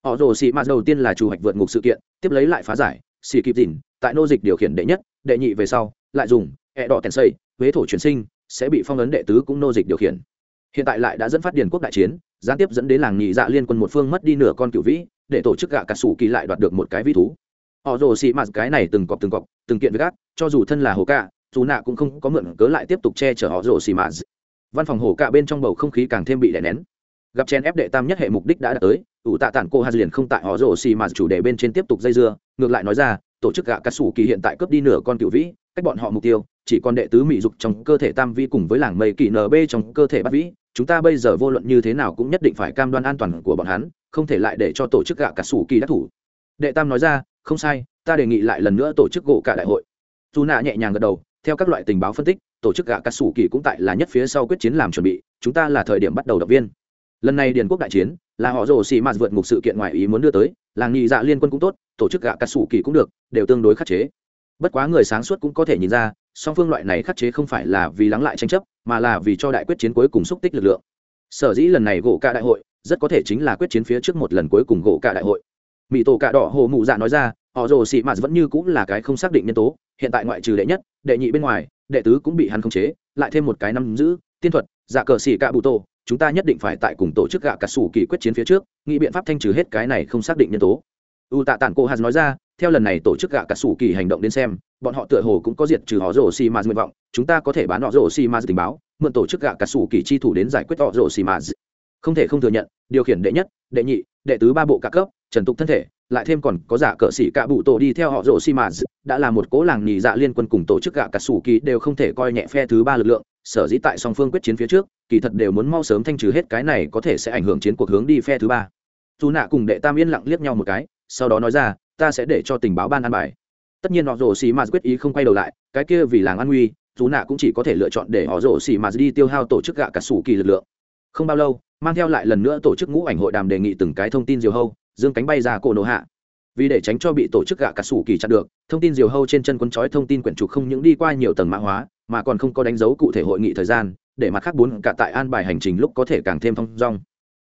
họ rồ xì mạt đầu tiên là chủ hoạch vượt ngục sự kiện, tiếp lấy lại phá giải, xì kịp dìn, tại nô dịch điều khiển đệ nhất, đệ nhị về sau, lại dùng hẹ đỏ tèn xây, huế thổ chuyển sinh, sẽ bị phong ấn đệ tứ cũng nô dịch điều khiển. Hiện tại lại đã dẫn phát điền quốc đại chiến, gián tiếp dẫn đến làng nhị dạ liên quân một phương mất đi nửa con cựu vĩ, để tổ chức gạ cà sủ kỳ lại đoạt được một cái vĩ thú. Họ rồ xì mạt cái này từng cọc từng cọc, từng kiện với gác, cho dù thân là hồ cạ dù nạ cũng không có mượn cớ lại tiếp tục che chở họ rồ xì mạt. Văn phòng hồ cạ bên trong bầu không khí càng thêm bị đè nén gặp chen ép đệ tam nhất hệ mục đích đã đạt tới, ủ tạ tản cô hạt liền không tại họ rồ xì mà chủ đề bên trên tiếp tục dây dưa, ngược lại nói ra, tổ chức gạ cà sủ kỳ hiện tại cướp đi nửa con cựu vĩ, cách bọn họ mục tiêu, chỉ còn đệ tứ mỹ dục trong cơ thể tam vi cùng với làng mây kỳ nb trong cơ thể bát vĩ, chúng ta bây giờ vô luận như thế nào cũng nhất định phải cam đoan an toàn của bọn hắn, không thể lại để cho tổ chức gạ cát sủ kỳ đắc thủ. Đệ tam nói ra, không sai, ta đề nghị lại lần nữa tổ chức gỗ cả đại hội. Dù nạ nhẹ nhàng gật đầu, theo các loại tình báo phân tích, tổ chức gạ cát sủ kỳ cũng tại là nhất phía sau quyết chiến làm chuẩn bị, chúng ta là thời điểm bắt đầu động viên lần này điền quốc đại chiến, là họ rồ xì mạt vượt ngục sự kiện ngoài ý muốn đưa tới, làng nhị dạ liên quân cũng tốt, tổ chức gạ cắt xù kỳ cũng được, đều tương đối khắc chế. Bất quá người sáng suốt cũng có thể nhìn ra, song phương loại này khắc chế không phải là vì lắng lại tranh chấp, mà là vì cho đại quyết chiến cuối cùng xúc tích lực lượng. Sở dĩ lần này gỗ cả đại hội, rất có thể chính là quyết chiến phía trước một lần cuối cùng gỗ cả đại hội. Mỹ tổ cả đỏ hồ mụ dạ nói ra, họ rồ xị mạt vẫn như cũng là cái không xác định nhân tố, hiện tại ngoại trừ đệ nhất, đệ nhị bên ngoài, đệ tứ cũng bị hắn khống chế, lại thêm một cái năm giữ, tiên thuật dạ cờ xỉ cả bụ tổ chúng ta nhất định phải tại cùng tổ chức gạ cả sủ kỳ quyết chiến phía trước, nghĩ biện pháp thanh trừ hết cái này không xác định nhân tố. U tạ tản cô hạt nói ra, theo lần này tổ chức gạ cả sủ kỳ hành động đến xem, bọn họ tựa hồ cũng có diệt trừ họ rổ xì mạt nguyện vọng, chúng ta có thể bán họ rổ xì mạt tình báo, mượn tổ chức gạ cả sủ kỳ chi thủ đến giải quyết họ rổ xì mạt không thể không thừa nhận, điều khiển đệ nhất, đệ nhị, đệ tứ ba bộ cả cấp, trần tục thân thể, lại thêm còn có giả cờ sĩ cả bụ tổ đi theo họ rổ xi mà đã là một cố làng nhì dạ liên quân cùng tổ chức gạ cả sủ kỳ đều không thể coi nhẹ phe thứ ba lực lượng sở dĩ tại song phương quyết chiến phía trước, kỳ thật đều muốn mau sớm thanh trừ hết cái này có thể sẽ ảnh hưởng chiến cuộc hướng đi phe thứ ba. Dù nạ cùng đệ tam yên lặng liếc nhau một cái, sau đó nói ra, ta sẽ để cho tình báo ban an bài. Tất nhiên họ rồ xì mà quyết ý không quay đầu lại, cái kia vì làng an nguy, dù nạ cũng chỉ có thể lựa chọn để họ rồ xì mà đi tiêu hao tổ chức gạ cả sủ kỳ lực lượng. Không bao lâu, mang theo lại lần nữa tổ chức ngũ ảnh hội đàm đề nghị từng cái thông tin diều hâu, dương cánh bay ra cổ nổ hạ. Vì để tránh cho bị tổ chức gạ cả sủ kỳ chặn được, thông tin diều hâu trên chân quân chói thông tin quyển trục không những đi qua nhiều tầng mã hóa mà còn không có đánh dấu cụ thể hội nghị thời gian, để mặt khác bốn cả tại an bài hành trình lúc có thể càng thêm thong dong.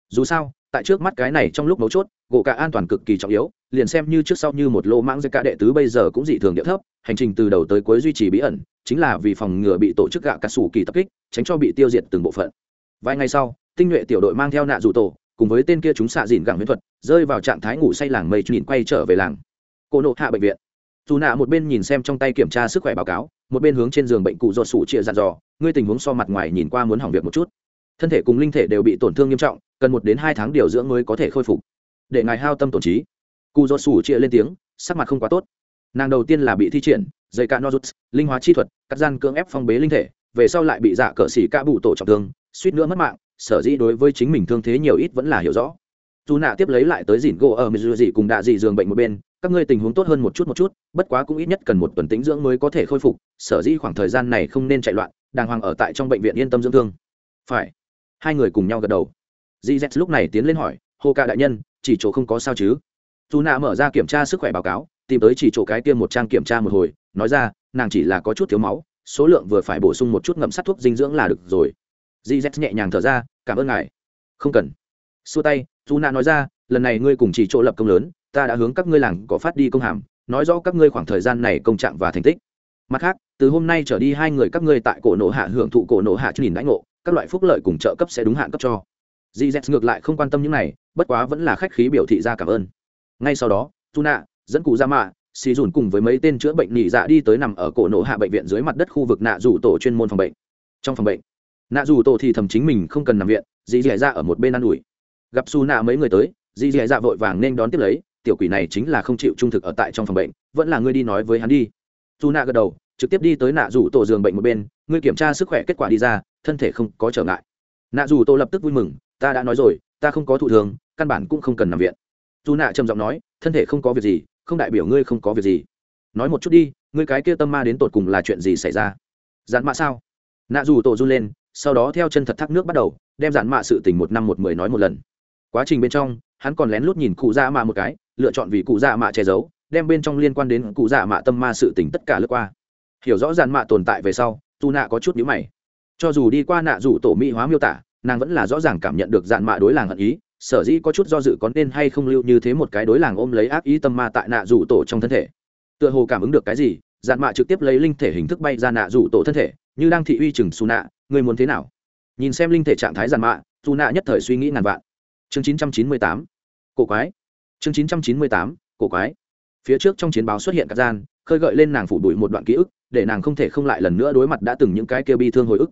Dù sao, tại trước mắt cái này trong lúc mấu chốt, gỗ cả an toàn cực kỳ trọng yếu, liền xem như trước sau như một lô mãng giữa cả đệ tứ bây giờ cũng dị thường địa thấp, hành trình từ đầu tới cuối duy trì bí ẩn, chính là vì phòng ngừa bị tổ chức gạ cả sủ kỳ tập kích, tránh cho bị tiêu diệt từng bộ phận. Vài ngày sau, tinh nhuệ tiểu đội mang theo nạ rủ tổ, cùng với tên kia chúng xạ dìn gẳng huyễn thuật, rơi vào trạng thái ngủ say làng mây, nhìn quay trở về làng. Cô nộ hạ bệnh viện dù nạ một bên nhìn xem trong tay kiểm tra sức khỏe báo cáo, một bên hướng trên giường bệnh cụ ruột sủ chia dặn dò, ngươi tình huống so mặt ngoài nhìn qua muốn hỏng việc một chút. Thân thể cùng linh thể đều bị tổn thương nghiêm trọng, cần một đến hai tháng điều dưỡng mới có thể khôi phục. Để ngài hao tâm tổn trí. Cụ ruột sủ chia lên tiếng, sắc mặt không quá tốt. Nàng đầu tiên là bị thi triển, dây cạn nozuts linh hóa chi thuật, cắt gian cưỡng ép phong bế linh thể, về sau lại bị dạ cỡ xỉ ca bụ tổ trọng thương, suýt nữa mất mạng, sở dĩ đối với chính mình thương thế nhiều ít vẫn là hiểu rõ. Dù nạ tiếp lấy lại tới dìn gỗ ở mười dị cùng đạ dị giường bệnh một bên các ngươi tình huống tốt hơn một chút một chút, bất quá cũng ít nhất cần một tuần tĩnh dưỡng mới có thể khôi phục, sở dĩ khoảng thời gian này không nên chạy loạn, đàng hoàng ở tại trong bệnh viện yên tâm dưỡng thương. Phải. Hai người cùng nhau gật đầu. Dì z lúc này tiến lên hỏi, hô ca đại nhân, chỉ chỗ không có sao chứ? Dù nạ mở ra kiểm tra sức khỏe báo cáo, tìm tới chỉ chỗ cái tiêm một trang kiểm tra một hồi, nói ra, nàng chỉ là có chút thiếu máu, số lượng vừa phải bổ sung một chút ngậm sắt thuốc dinh dưỡng là được rồi. Dì z nhẹ nhàng thở ra, cảm ơn ngài. Không cần. Xua tay dù nạ nói ra, lần này ngươi cùng chỉ chỗ lập công lớn ta đã hướng các ngươi làng có phát đi công hàm, nói rõ các ngươi khoảng thời gian này công trạng và thành tích. Mặt khác, từ hôm nay trở đi hai người các ngươi tại cổ nộ hạ hưởng thụ cổ nộ hạ nhìn đãi ngộ, các loại phúc lợi cùng trợ cấp sẽ đúng hạn cấp cho. Gz ngược lại không quan tâm những này, bất quá vẫn là khách khí biểu thị ra cảm ơn. Ngay sau đó tu nạ dẫn cụ ra mạ xì dùn cùng với mấy tên chữa bệnh nhị dạ đi tới nằm ở cổ nộ hạ bệnh viện dưới mặt đất khu vực nạ Dù tổ chuyên môn phòng bệnh. Trong phòng bệnh, nạ Dù tổ thì thầm chính mình không cần nằm viện, dì dì ra ở một bên ă n ủi. Gặp su nạ mấy người tới, dì dì dạ vội vàng nên đón tiếp lấy tiểu quỷ này chính là không chịu trung thực ở tại trong phòng bệnh, vẫn là ngươi đi nói với hắn đi. Dù nạ gật đầu, trực tiếp đi tới nạ rủ tổ giường bệnh một bên, ngươi kiểm tra sức khỏe kết quả đi ra, thân thể không có trở ngại. Nạ rủ tổ lập tức vui mừng, ta đã nói rồi, ta không có thụ thường, căn bản cũng không cần nằm viện. Dù nạ trầm giọng nói, thân thể không có việc gì, không đại biểu ngươi không có việc gì. Nói một chút đi, ngươi cái kia tâm ma đến tột cùng là chuyện gì xảy ra? Dạn mạ sao? Nạ dù tổ run lên, sau đó theo chân thật thác nước bắt đầu, đem dạn mạ sự tình một năm một mười nói một lần. Quá trình bên trong, hắn còn lén lút nhìn cụ ra mạ một cái lựa chọn vì cụ dạ mạ che giấu, đem bên trong liên quan đến cụ dạ mạ tâm ma sự tình tất cả lướt qua. Hiểu rõ dàn mạ tồn tại về sau, tu nạ có chút nhữ mày. Cho dù đi qua nạ dù tổ mỹ hóa miêu tả, nàng vẫn là rõ ràng cảm nhận được dàn mạ đối làng hận ý, sở dĩ có chút do dự có nên hay không lưu như thế một cái đối làng ôm lấy ác ý tâm ma tại nạ rủ tổ trong thân thể. Tựa hồ cảm ứng được cái gì, dàn mạ trực tiếp lấy linh thể hình thức bay ra nạ rủ tổ thân thể, như đang thị uy chừng xù nạ người muốn thế nào? Nhìn xem linh thể trạng thái dàn mạ dù nạ nhất thời suy nghĩ ngàn vạn. Chương chín trăm chín mươi tám. Cổ quái chương chín trăm chín mươi tám, cổ quái. Phía trước trong chiến báo xuất hiện các gian, khơi gợi lên nàng phủ đuổi một đoạn ký ức, để nàng không thể không lại lần nữa đối mặt đã từng những cái kia bi thương hồi ức.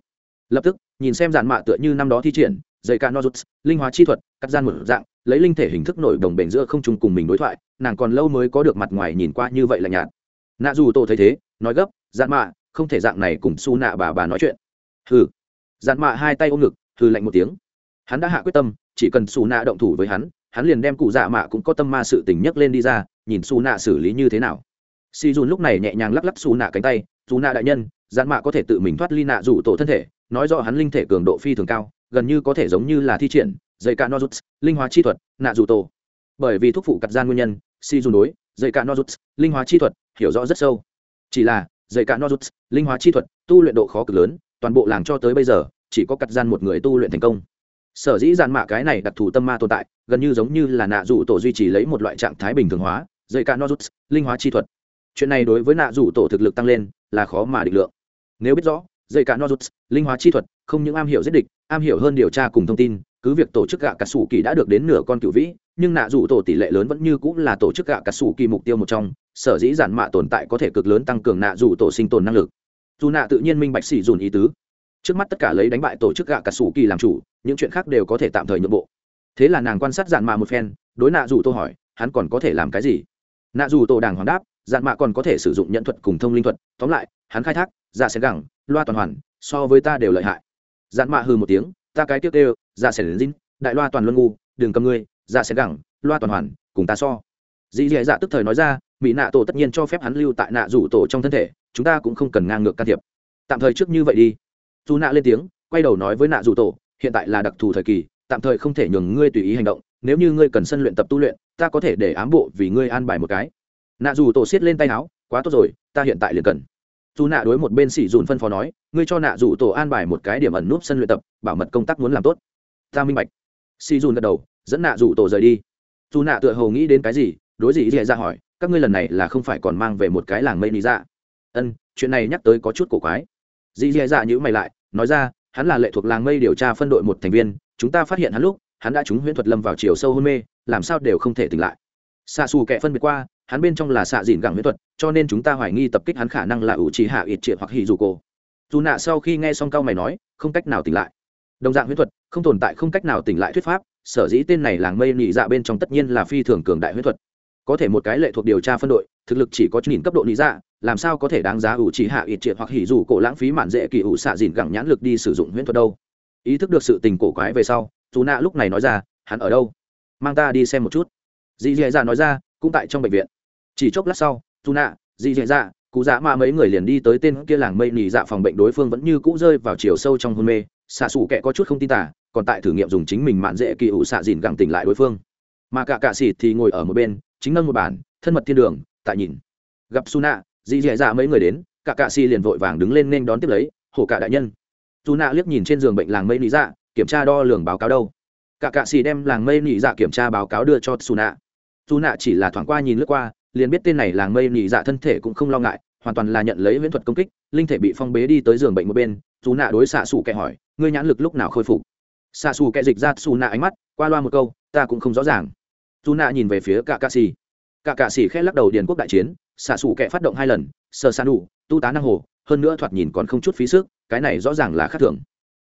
Lập tức, nhìn xem dàn mạ tựa như năm đó thi triển dây ca nozuts linh hóa chi thuật, cắt gian một dạng, lấy linh thể hình thức nổi đồng bền giữa không trung cùng mình đối thoại, nàng còn lâu mới có được mặt ngoài nhìn qua như vậy là nhạt. Nạ dù tổ thấy thế, nói gấp, dàn mạ, không thể dạng này cùng su nạ bà bà nói chuyện. Hừ. Dàn mạ hai tay ôm ngực, hừ lạnh một tiếng. Hắn đã hạ quyết tâm, chỉ cần su nạ động thủ với hắn hắn liền đem cụ dạ mạ cũng có tâm ma sự tình nhấc lên đi ra, nhìn su nạ xử lý như thế nào. Si dùn lúc này nhẹ nhàng lắc lắc su nạ cánh tay, su nạ đại nhân dạn mạ có thể tự mình thoát ly nạ rủ tổ thân thể, nói rõ hắn linh thể cường độ phi thường cao, gần như có thể giống như là thi triển dây cả nozuts linh hóa chi thuật, nạ rủ tổ. Bởi vì thuốc phụ cặt gian nguyên nhân, si dù đối dây cả nozuts linh hóa chi thuật hiểu rõ rất sâu. Chỉ là dây cả nozuts linh hóa chi thuật, tu luyện độ khó cực lớn, toàn bộ làng cho tới bây giờ, chỉ có cặt gian một người tu luyện thành công. Sở dĩ dàn mạ cái này đặc thù tâm ma tồn tại gần như giống như là nạ rủ tổ duy trì lấy một loại trạng thái bình thường hóa dây ca nozuts, linh hóa chi thuật. Chuyện này đối với nạ rủ tổ thực lực tăng lên là khó mà định lượng. Nếu biết rõ dây ca nozuts, linh hóa chi thuật không những am hiểu giết địch, am hiểu hơn điều tra cùng thông tin, cứ việc tổ chức gạ cà sủ kỳ đã được đến nửa con cựu vĩ, nhưng nạ rủ tổ tỷ lệ lớn vẫn như cũng là tổ chức gạ cà sủ kỳ mục tiêu một trong, sở dĩ giản mạ tồn tại có thể cực lớn tăng cường nạ rủ tổ sinh tồn năng lực. Dù nạ tự nhiên minh bạch xỉ dùn ý tứ. Trước mắt tất cả lấy đánh bại tổ chức gạ cà sủ kỳ làm chủ, những chuyện khác đều có thể tạm thời nhượng bộ thế là nàng quan sát dạn mạ một phen, đối nạ dù tô hỏi, hắn còn có thể làm cái gì? Nạ dù tổ đàng hoàng đáp dạn mạ còn có thể sử dụng nhận thuật cùng thông linh thuật. Tóm lại, hắn khai thác dạ sẽ gẳng, loa toàn hoàn, so với ta đều lợi hại. Dạn mạ hừ một tiếng, ta cái tiếc đều dạ sẽ đến dinh đại loa toàn luân ngu, đừng cầm ngươi dạ sẽ gẳng, loa toàn hoàn, cùng ta so. Dì dì dạ tức thời nói ra mỹ nạ tổ tất nhiên cho phép hắn lưu tại nạ rủ tổ trong thân thể, chúng ta cũng không cần ngang ngược can thiệp. Tạm thời trước như vậy đi. Dù nạ lên tiếng, quay đầu nói với nạ rủ tổ, hiện tại là đặc thù thời kỳ tạm thời không thể nhường ngươi tùy ý hành động, nếu như ngươi cần sân luyện tập tu luyện, ta có thể để ám bộ vì ngươi an bài một cái. Nạ dù tổ xiết lên tay áo, quá tốt rồi, ta hiện tại liền cần. Dù nạ đối một bên sỉ dùn phân phó nói, ngươi cho nạ dù tổ an bài một cái điểm ẩn núp sân luyện tập, bảo mật công tác muốn làm tốt. Ta minh bạch. Sỉ dùn gật đầu, dẫn nạ dù tổ rời đi. Dù nạ tựa hồ nghĩ đến cái gì, đối gì dì ra hỏi, các ngươi lần này là không phải còn mang về một cái làng mây lý ra dạ? ân, chuyện này nhắc tới có chút cổ quái. Dì dì dạ nhữ mày lại, nói ra, hắn là lệ thuộc làng mây điều tra phân đội một thành viên chúng ta phát hiện hắn lúc, hắn đã trúng huyễn thuật lâm vào chiều sâu hôn mê, làm sao đều không thể tỉnh lại. Xạ xù kẻ phân biệt qua, hắn bên trong là xạ dìn gẳng huyễn thuật, cho nên chúng ta hoài nghi tập kích hắn khả năng là ủ trì hạ ít triệt hoặc hì dù cổ. Dù nạ sau khi nghe xong cao mày nói, không cách nào tỉnh lại. Đồng dạng huyễn thuật, không tồn tại không cách nào tỉnh lại thuyết pháp, sở dĩ tên này làng mây nị dạ bên trong tất nhiên là phi thường cường đại huyễn thuật. Có thể một cái lệ thuộc điều tra phân đội, thực lực chỉ có nhìn cấp độ nị dạ làm sao có thể đáng giá ủ trì hạ ít triệt hoặc hỉ dù cổ lãng phí mạn dễ kỳ ủ xạ dìn gẳng nhãn lực đi sử dụng huyễn thuật đâu? Ý thức được sự tình cổ quái về sau dù nạ lúc này nói ra, hắn ở đâu? Mang ta đi xem một chút. Dì dì dạ nói ra, cũng tại trong bệnh viện. Chỉ chốc lát sau dù nạ dì dì dạ cụ dạ mà mấy người liền đi tới tên kia làng mây nỉ dạ phòng bệnh đối phương vẫn như cũ rơi vào chiều sâu trong hôn mê. Xạ xù kệ có chút không tin tả, còn tại thử nghiệm dùng chính mình mạn dễ kỳ ủ xạ dìn gẳng tỉnh lại đối phương. Mà cả cạ xịt thì ngồi ở một bên, chính nâng một bản thân mật thiên đường, tại nhìn. Gặp su nạ dì dì dạ mấy người đến, cả cạ xì liền vội vàng đứng lên nên đón tiếp lấy hổ cả đại nhân. Tú nạ liếc nhìn trên giường bệnh làng mây nỉ dạ kiểm tra đo lường báo cáo đâu. Cả cạ xì đem làng mây nỉ dạ kiểm tra báo cáo đưa cho Tú nạ Tú nạ chỉ là thoáng qua nhìn lướt qua, liền biết tên này làng mây nỉ dạ thân thể cũng không lo ngại, hoàn toàn là nhận lấy viễn thuật công kích, linh thể bị phong bế đi tới giường bệnh một bên. Tú nạ đối xạ xù kẻ hỏi, ngươi nhãn lực lúc nào khôi phục? Xạ xù kẻ dịch ra Tú nạ ánh mắt, qua loa một câu, ta cũng không rõ ràng. Tú nạ nhìn về phía cả cạ xì. Cả cạ xì khẽ lắc đầu điền quốc đại chiến, xạ xù kẻ phát động hai lần, sơ san đủ tu tá năng hồ hơn nữa thoạt nhìn còn không chút phí sức, cái này rõ ràng là khác thường.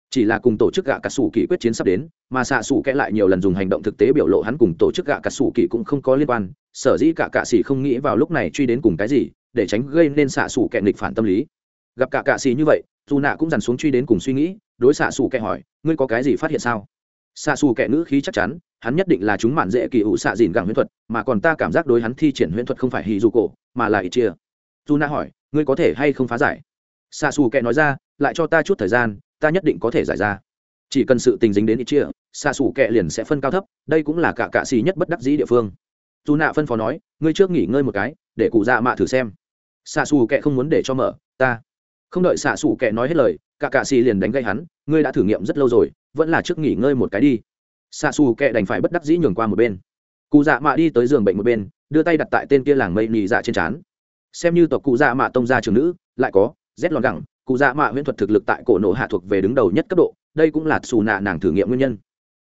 Chỉ là cùng tổ chức gạ cà sủ kỳ quyết chiến sắp đến, mà xạ sủ kẽ lại nhiều lần dùng hành động thực tế biểu lộ hắn cùng tổ chức gạ cà sủ kỳ cũng không có liên quan, sở dĩ cả cạ xỉ không nghĩ vào lúc này truy đến cùng cái gì, để tránh gây nên xạ sủ kẽ nghịch phản tâm lý. Gặp cả cạ xỉ như vậy, dù nạ cũng dằn xuống truy đến cùng suy nghĩ, đối xạ sủ kẽ hỏi, ngươi có cái gì phát hiện sao? Xạ sủ kẹ nữ khí chắc chắn, hắn nhất định là chúng mạn dễ kỳ ủ xạ dìn gẳng huyễn thuật, mà còn ta cảm giác đối hắn thi triển huyễn thuật không phải hì dù cổ, mà là ít chia dù nạ hỏi, ngươi có thể hay không phá giải? Xạ xù kệ nói ra, lại cho ta chút thời gian, ta nhất định có thể giải ra. Chỉ cần sự tình dính đến ít chia xạ xù kệ liền sẽ phân cao thấp, đây cũng là cả cạ xì nhất bất đắc dĩ địa phương. Dù nạ phân phó nói, ngươi trước nghỉ ngơi một cái, để cụ dạ mạ thử xem. Xạ xù kệ không muốn để cho mở, ta. Không đợi xạ xù kệ nói hết lời, cả cạ xì liền đánh gây hắn, ngươi đã thử nghiệm rất lâu rồi, vẫn là trước nghỉ ngơi một cái đi. Xạ xù kệ đành phải bất đắc dĩ nhường qua một bên. Cụ dạ mạ đi tới giường bệnh một bên, đưa tay đặt tại tên kia làng mây nhì dạ trên trán. Xem như tộc cụ dạ mạ tông gia trường nữ, lại có rét lòn gẳng, cụ dạ mạ huyễn thuật thực lực tại cổ nổ hạ thuộc về đứng đầu nhất cấp độ, đây cũng là xù nạ nàng thử nghiệm nguyên nhân.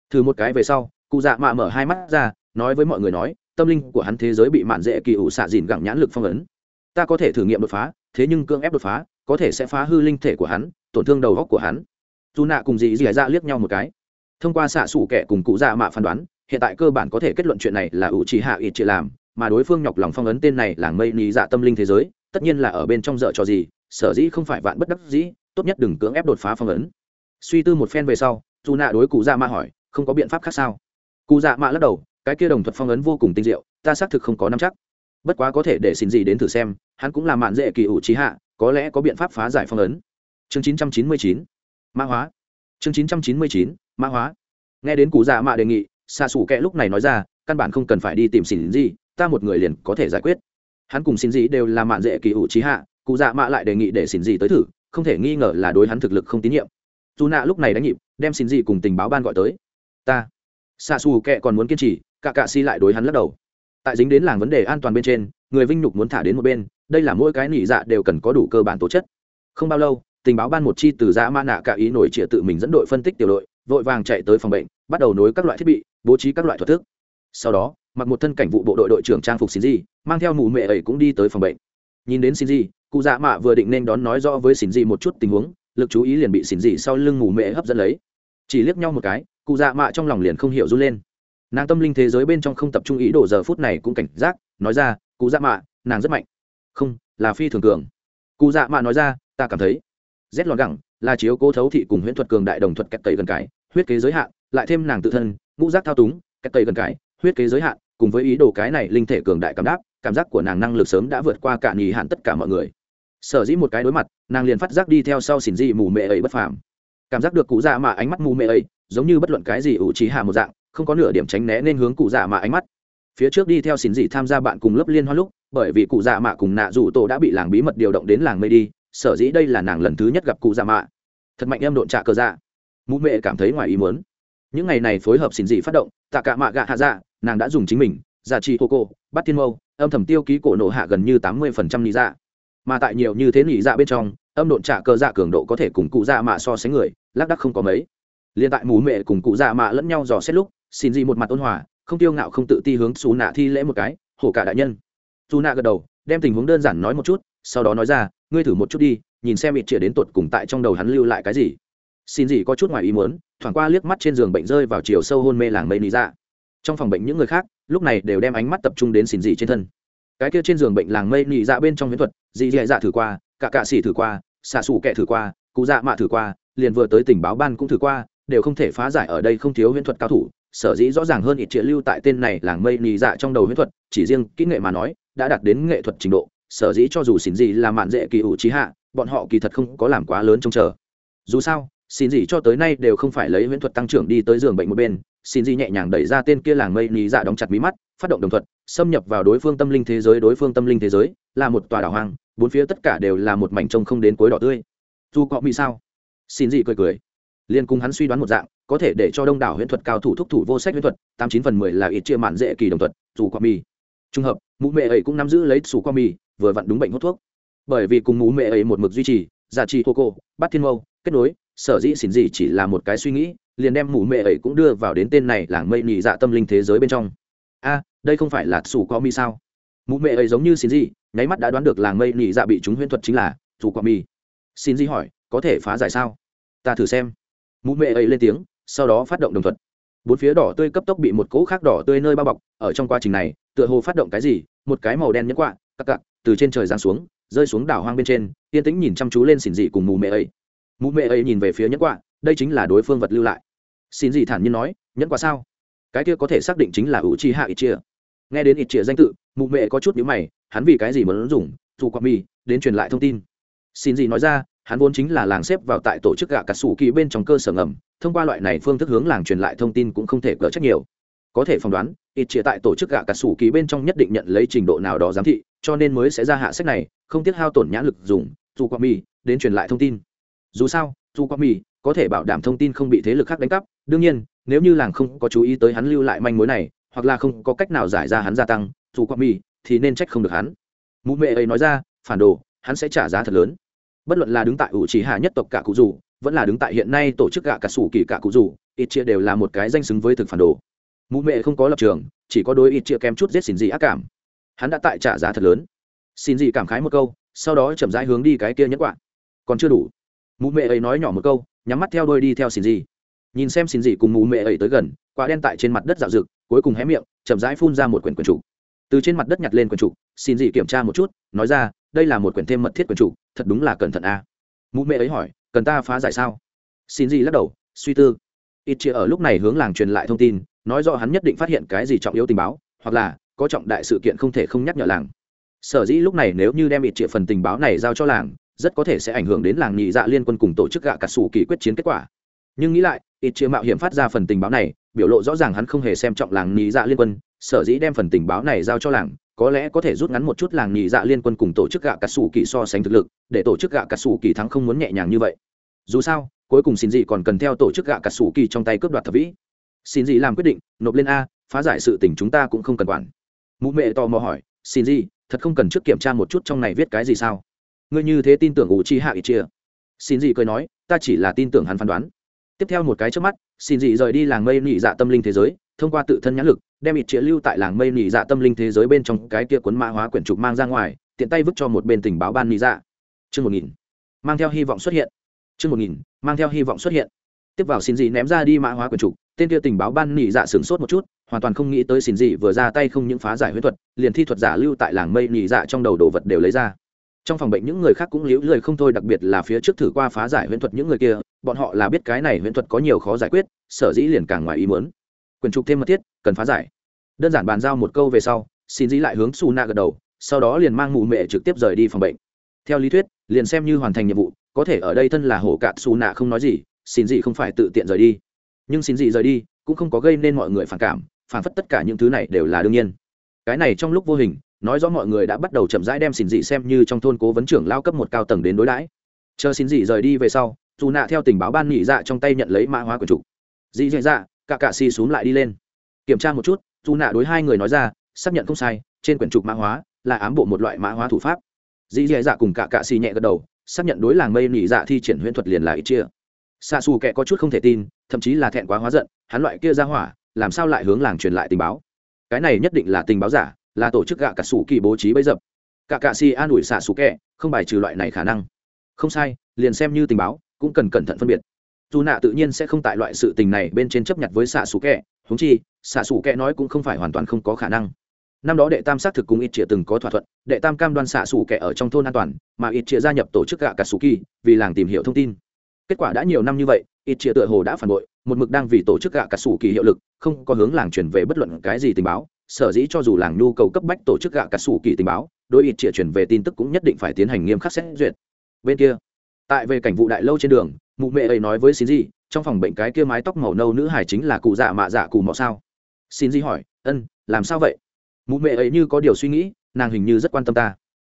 Thử một cái về sau, cụ dạ mạ mở hai mắt ra, nói với mọi người nói, tâm linh của hắn thế giới bị mạn dễ kỳ ủ xạ dìn gẳng nhãn lực phong ấn. Ta có thể thử nghiệm đột phá, thế nhưng cương ép đột phá, có thể sẽ phá hư linh thể của hắn, tổn thương đầu góc của hắn. Dù nạ cùng dì dì dạ liếc nhau một cái. Thông qua xạ xủ kẻ cùng cụ dạ mạ phán đoán, hiện tại cơ bản có thể kết luận chuyện này là ủ trì hạ ít chỉ làm, mà đối phương nhọc lòng phong ấn tên này là mây lý dạ tâm linh thế giới, tất nhiên là ở bên trong dợ cho gì sở dĩ không phải vạn bất đắc dĩ tốt nhất đừng cưỡng ép đột phá phong ấn. Suy tư một phen về sau dù nạ đối cụ dạ mạ hỏi không có biện pháp khác sao? Cụ dạ mạ lắc đầu cái kia đồng thuật phong ấn vô cùng tinh diệu ta xác thực không có nắm chắc. Bất quá có thể để xin gì đến thử xem hắn cũng là mạn dễ kỳ ủ trí hạ có lẽ có biện pháp phá giải phong ấn. Chương 999, mã hóa. Chương 999, mã hóa. Nghe đến cụ dạ mạ đề nghị xa xù kẹ lúc này nói ra căn bản không cần phải đi tìm xin gì ta một người liền có thể giải quyết. Hắn cùng xin gì đều là mạn dễ kỳ ủ trí hạ cụ dạ mạ lại đề nghị để xin gì tới thử không thể nghi ngờ là đối hắn thực lực không tín nhiệm. Dù nạ lúc này đánh nhịp đem xin gì cùng tình báo ban gọi tới. Ta. Xa xù kẹ còn muốn kiên trì cả cạ si lại đối hắn lắc đầu. Tại dính đến làng vấn đề an toàn bên trên người vinh nhục muốn thả đến một bên đây là mỗi cái nỉ dạ đều cần có đủ cơ bản tố chất. Không bao lâu tình báo ban một chi từ dạ dã ma nạ cả ý nổi trịa tự mình dẫn đội phân tích tiểu đội vội vàng chạy tới phòng bệnh bắt đầu nối các loại thiết bị bố trí các loại thuật thức. Sau đó mặc một thân cảnh vụ bộ đội đội trưởng trang phục xin gì, mang theo mụ mẹ ấy cũng đi tới phòng bệnh. Nhìn đến xin gì cụ dạ mạ vừa định nên đón nói rõ với xỉn dị một chút tình huống, lực chú ý liền bị xỉn dị sau lưng mù mẹ hấp dẫn lấy. Chỉ liếc nhau một cái, cụ dạ mạ trong lòng liền không hiểu run lên. Nàng tâm linh thế giới bên trong không tập trung ý đồ giờ phút này cũng cảnh giác, nói ra, cụ dạ mạ, nàng rất mạnh. Không, là phi thường cường. Cụ dạ mạ nói ra, ta cảm thấy. Rét lọt gẳng, là chiếu cố thấu thị cùng huyễn thuật cường đại đồng thuật kẹt tẩy gần cái huyết kế giới hạn, lại thêm nàng tự thân, ngũ giác thao túng, kẹt tẩy gần cái huyết kế giới hạn, cùng với ý đồ cái này linh thể cường đại cảm đáp cảm giác của nàng năng lực sớm đã vượt qua cả nghỉ hạn tất cả mọi người. Sở dĩ một cái đối mặt, nàng liền phát giác đi theo sau xỉn dị mù mệ ấy bất phàm. Cảm giác được cụ dạ mạ ánh mắt mù mệ ấy, giống như bất luận cái gì ủ trí hạ một dạng, không có nửa điểm tránh né nên hướng cụ dạ mạ ánh mắt. Phía trước đi theo xỉn dị tham gia bạn cùng lớp liên hoa lúc, bởi vì cụ dạ mạ cùng nạ rủ tổ đã bị làng bí mật điều động đến làng mây đi, sở dĩ đây là nàng lần thứ nhất gặp cụ dạ mạ. Thật mạnh em độn trả cờ dạ. Mụ mẹ cảm thấy ngoài ý muốn. Những ngày này phối hợp xỉn dị phát động, tạ cả mạ gạ hạ dạ nàng đã dùng chính mình giả trị hô cô bắt thiên mâu, âm thầm tiêu ký cổ nổ hạ gần như tám mươi phần trăm lý dạ. Mà tại nhiều như thế lý dạ bên trong, âm độn trả cơ dạ cường độ có thể cùng cụ dạ mạ so sánh người, lác đắc không có mấy. Liền tại mù mẹ cùng cụ dạ mạ lẫn nhau dò xét lúc, xin gì một mặt ôn hòa, không tiêu ngạo không tự ti hướng xù nạ thi lễ một cái, hổ cả đại nhân. Dù nạ gật đầu, đem tình huống đơn giản nói một chút, sau đó nói ra, ngươi thử một chút đi, nhìn xem ít chĩa đến tột cùng tại trong đầu hắn lưu lại cái gì. Xin gì có chút ngoài ý muốn, thoảng qua liếc mắt trên giường bệnh rơi vào chiều sâu hôn mê làng mây lý dạ trong phòng bệnh những người khác, lúc này đều đem ánh mắt tập trung đến xin dị trên thân. Cái kia trên giường bệnh làng mây nhị dạ bên trong viễn thuật, dị dạ dạ thử qua, cả cạ xỉ thử qua, xạ xù kẹ thử qua, cụ dạ mạ thử qua, liền vừa tới tình báo ban cũng thử qua, đều không thể phá giải ở đây không thiếu huyễn thuật cao thủ. Sở dĩ rõ ràng hơn ít triệu lưu tại tên này làng mây nhị dạ trong đầu huyễn thuật, chỉ riêng kỹ nghệ mà nói, đã đạt đến nghệ thuật trình độ. Sở dĩ cho dù xin gì là mạn dễ kỳ ủ trí hạ, bọn họ kỳ thật không có làm quá lớn trông chờ. Dù sao xin gì cho tới nay đều không phải lấy huyễn thuật tăng trưởng đi tới giường bệnh một bên xin di nhẹ nhàng đẩy ra tên kia làng mây nhị dạ đóng chặt mí mắt phát động đồng thuận xâm nhập vào đối phương tâm linh thế giới đối phương tâm linh thế giới là một tòa đảo hoang bốn phía tất cả đều là một mảnh trông không đến cuối đỏ tươi. Dù có bị sao? Xin dị cười cười. Liên cùng hắn suy đoán một dạng có thể để cho đông đảo huyễn thuật cao thủ thúc thủ vô sách huyễn thuật tám chín phần mười là ít chia mạn dễ kỳ đồng thuật dù qua bị, trùng hợp mụ mẹ ấy cũng nắm giữ lấy sủ qua bị, vừa vặn đúng bệnh hút thuốc. Bởi vì cùng mụ mẹ ấy một mực duy trì giả trị hô cô bắt thiên mâu kết nối sở dĩ xin gì chỉ là một cái suy nghĩ liền đem mụ mẹ ấy cũng đưa vào đến tên này làng mây nhị dạ tâm linh thế giới bên trong. A, đây không phải là sủ có mi sao? Mụ mẹ ấy giống như xin gì, nháy mắt đã đoán được làng mây nhị dạ bị chúng huyễn thuật chính là sủ có mi. Xin gì hỏi, có thể phá giải sao? Ta thử xem. Mụ mẹ ấy lên tiếng, sau đó phát động đồng thuật. Bốn phía đỏ tươi cấp tốc bị một cỗ khác đỏ tươi nơi bao bọc, ở trong quá trình này, tựa hồ phát động cái gì, một cái màu đen nhẫn quạ, cặc cặc, từ trên trời giáng xuống, rơi xuống đảo hoang bên trên, yên tĩnh nhìn chăm chú lên xỉn dị cùng mù mẹ ấy. Mù mẹ ấy nhìn về phía nhẫn quạ, đây chính là đối phương vật lưu lại xin gì thản nhiên nói, nhẫn quả sao? Cái kia có thể xác định chính là ủ chi hạ ít chia. Nghe đến ít chia danh tự, mụ mẹ có chút nhữ mày, hắn vì cái gì mà muốn dùng dù quạ mi đến truyền lại thông tin. Xin gì nói ra, hắn vốn chính là làng xếp vào tại tổ chức gạ cà sủ kỳ bên trong cơ sở ngầm, thông qua loại này phương thức hướng làng truyền lại thông tin cũng không thể cỡ trách nhiều. Có thể phỏng đoán, ít chia tại tổ chức gạ cà sủ kỳ bên trong nhất định nhận lấy trình độ nào đó giám thị, cho nên mới sẽ ra hạ sách này, không tiếc hao tổn nhãn lực dùng, dù quạ mi đến truyền lại thông tin. Dù sao, dù quạ mi có thể bảo đảm thông tin không bị thế lực khác đánh cắp. Đương nhiên, nếu như làng không có chú ý tới hắn lưu lại manh mối này, hoặc là không có cách nào giải ra hắn gia tăng, dù qua mì, thì nên trách không được hắn. Mụ mẹ ấy nói ra, phản đồ, hắn sẽ trả giá thật lớn. Bất luận là đứng tại ủ trí hạ nhất tộc cả cụ dù, vẫn là đứng tại hiện nay tổ chức gạ cả sủ kỳ cả cụ dù, ít chia đều là một cái danh xứng với thực phản đồ. Mụ mẹ không có lập trường, chỉ có đôi ít chia kém chút giết xin gì ác cảm. Hắn đã tại trả giá thật lớn. Xin gì cảm khái một câu, sau đó chậm rãi hướng đi cái kia nhất quạ. Còn chưa đủ. Mụ mẹ ấy nói nhỏ một câu nhắm mắt theo đôi đi theo xin gì. Nhìn xem xin gì cùng mù mẹ ấy tới gần, quả đen tại trên mặt đất dạo rực cuối cùng hé miệng, chậm rãi phun ra một quyển quyển trục từ trên mặt đất nhặt lên quyển trục xin gì kiểm tra một chút, nói ra, đây là một quyển thêm mật thiết quyển trục thật đúng là cẩn thận a. À. mụ mẹ ấy hỏi, cần ta phá giải sao? Xin gì lắc đầu, suy tư. Ít chia ở lúc này hướng làng truyền lại thông tin, nói rõ hắn nhất định phát hiện cái gì trọng yếu tình báo, hoặc là, có trọng đại sự kiện không thể không nhắc nhở làng. Sở dĩ lúc này nếu như đem ít chia phần tình báo này giao cho làng rất có thể sẽ ảnh hưởng đến làng nhị dạ liên quân cùng tổ chức gạ cà sủ kỳ quyết chiến kết quả. Nhưng nghĩ lại, ít chia mạo hiểm phát ra phần tình báo này, biểu lộ rõ ràng hắn không hề xem trọng làng nhị dạ liên quân, sở dĩ đem phần tình báo này giao cho làng, có lẽ có thể rút ngắn một chút làng nhị dạ liên quân cùng tổ chức gạ cà sủ kỳ so sánh thực lực, để tổ chức gạ cà sủ kỳ thắng không muốn nhẹ nhàng như vậy. Dù sao, cuối cùng xin dị còn cần theo tổ chức gạ cà sủ kỳ trong tay cướp đoạt thập vĩ. Xin dị làm quyết định, nộp lên a, phá giải sự tình chúng ta cũng không cần quản. Mụ mẹ tò mò hỏi, xin dị, thật không cần trước kiểm tra một chút trong này viết cái gì sao? Ngươi như thế tin tưởng ủ chi hạ ít chia? Xin dị cười nói, ta chỉ là tin tưởng hắn phán đoán. Tiếp theo một cái trước mắt, xin dị rời đi làng mây nị dạ tâm linh thế giới, thông qua tự thân nhãn lực, đem ít chia lưu tại làng mây nị dạ tâm linh thế giới bên trong cái kia cuốn mã hóa quyển trục mang ra ngoài, tiện tay vứt cho một bên tình báo ban nị dạ. Chương một nghìn. Mang theo hy vọng xuất hiện. Chương một nghìn, mang theo hy vọng xuất hiện. Tiếp vào xin dị ném ra đi mã hóa quyển trục, tên kia tình báo ban nị dạ sửng sốt một chút, hoàn toàn không nghĩ tới xin dị vừa ra tay không những phá giải huyết thuật, liền thi thuật giả lưu tại làng mây nị dạ trong đầu đồ vật đều lấy ra trong phòng bệnh những người khác cũng liễu lười không thôi, đặc biệt là phía trước thử qua phá giải huyễn thuật những người kia, bọn họ là biết cái này huyễn thuật có nhiều khó giải quyết, sở dĩ liền càng ngoài ý muốn. Quyền trục thêm mật thiết, cần phá giải. Đơn giản bàn giao một câu về sau, xin dĩ lại hướng su na gật đầu, sau đó liền mang mụ mẹ trực tiếp rời đi phòng bệnh. Theo lý thuyết, liền xem như hoàn thành nhiệm vụ, có thể ở đây thân là hổ cạn su nạ không nói gì, xin dĩ không phải tự tiện rời đi. Nhưng xin dĩ rời đi, cũng không có gây nên mọi người phản cảm, phản phất tất cả những thứ này đều là đương nhiên. Cái này trong lúc vô hình nói rõ mọi người đã bắt đầu chậm rãi đem xin dị xem như trong thôn cố vấn trưởng lao cấp một cao tầng đến đối đãi. Chờ xin dị rời đi về sau, dù nạ theo tình báo ban nghỉ dạ trong tay nhận lấy mã hóa của chủ. Dị dạ dạ cả cạ xì xuống lại đi lên. Kiểm tra một chút, dù nạ đối hai người nói ra, xác nhận không sai, trên quyển trục mã hóa là ám bộ một loại mã hóa thủ pháp. Dị dạ dạ cùng cả cạ xì nhẹ gật đầu, xác nhận đối làng mây nghỉ dạ thi triển huyễn thuật liền là ít chia. Xa xù kệ có chút không thể tin, thậm chí là thẹn quá hóa giận, hắn loại kia ra hỏa, làm sao lại hướng làng truyền lại tình báo? Cái này nhất định là tình báo giả là tổ chức gạ cả sủ kỳ bố trí bấy dập. Cả cạ si an ủi xạ sủ kẹ, không bài trừ loại này khả năng. Không sai, liền xem như tình báo, cũng cần cẩn thận phân biệt. Dù nạ tự nhiên sẽ không tại loại sự tình này bên trên chấp nhận với xạ sủ kẹ húng chi, xạ sủ kẹ nói cũng không phải hoàn toàn không có khả năng. Năm đó đệ tam xác thực cùng ít chĩa từng có thỏa thuận, đệ tam cam đoan xạ sủ kẹ ở trong thôn an toàn, mà ít chĩa gia nhập tổ chức gạ cả sủ kỳ, vì làng tìm hiểu thông tin. Kết quả đã nhiều năm như vậy, ít chĩa tựa hồ đã phản bội, một mực đang vì tổ chức gạ cả sủ kỳ hiệu lực, không có hướng làng chuyển về bất luận cái gì tình báo sở dĩ cho dù làng nhu cầu cấp bách tổ chức gạ cà sủ kỳ tình báo đối ít trịa chuyển về tin tức cũng nhất định phải tiến hành nghiêm khắc xét duyệt. Bên kia, tại về cảnh vụ đại lâu trên đường, mụ mẹ ấy nói với xin di trong phòng bệnh cái kia mái tóc màu nâu nữ hải chính là cụ dạ mạ dạ cụ mọ sao? Xin di hỏi, ân, làm sao vậy? Mụ mẹ ấy như có điều suy nghĩ, nàng hình như rất quan tâm ta.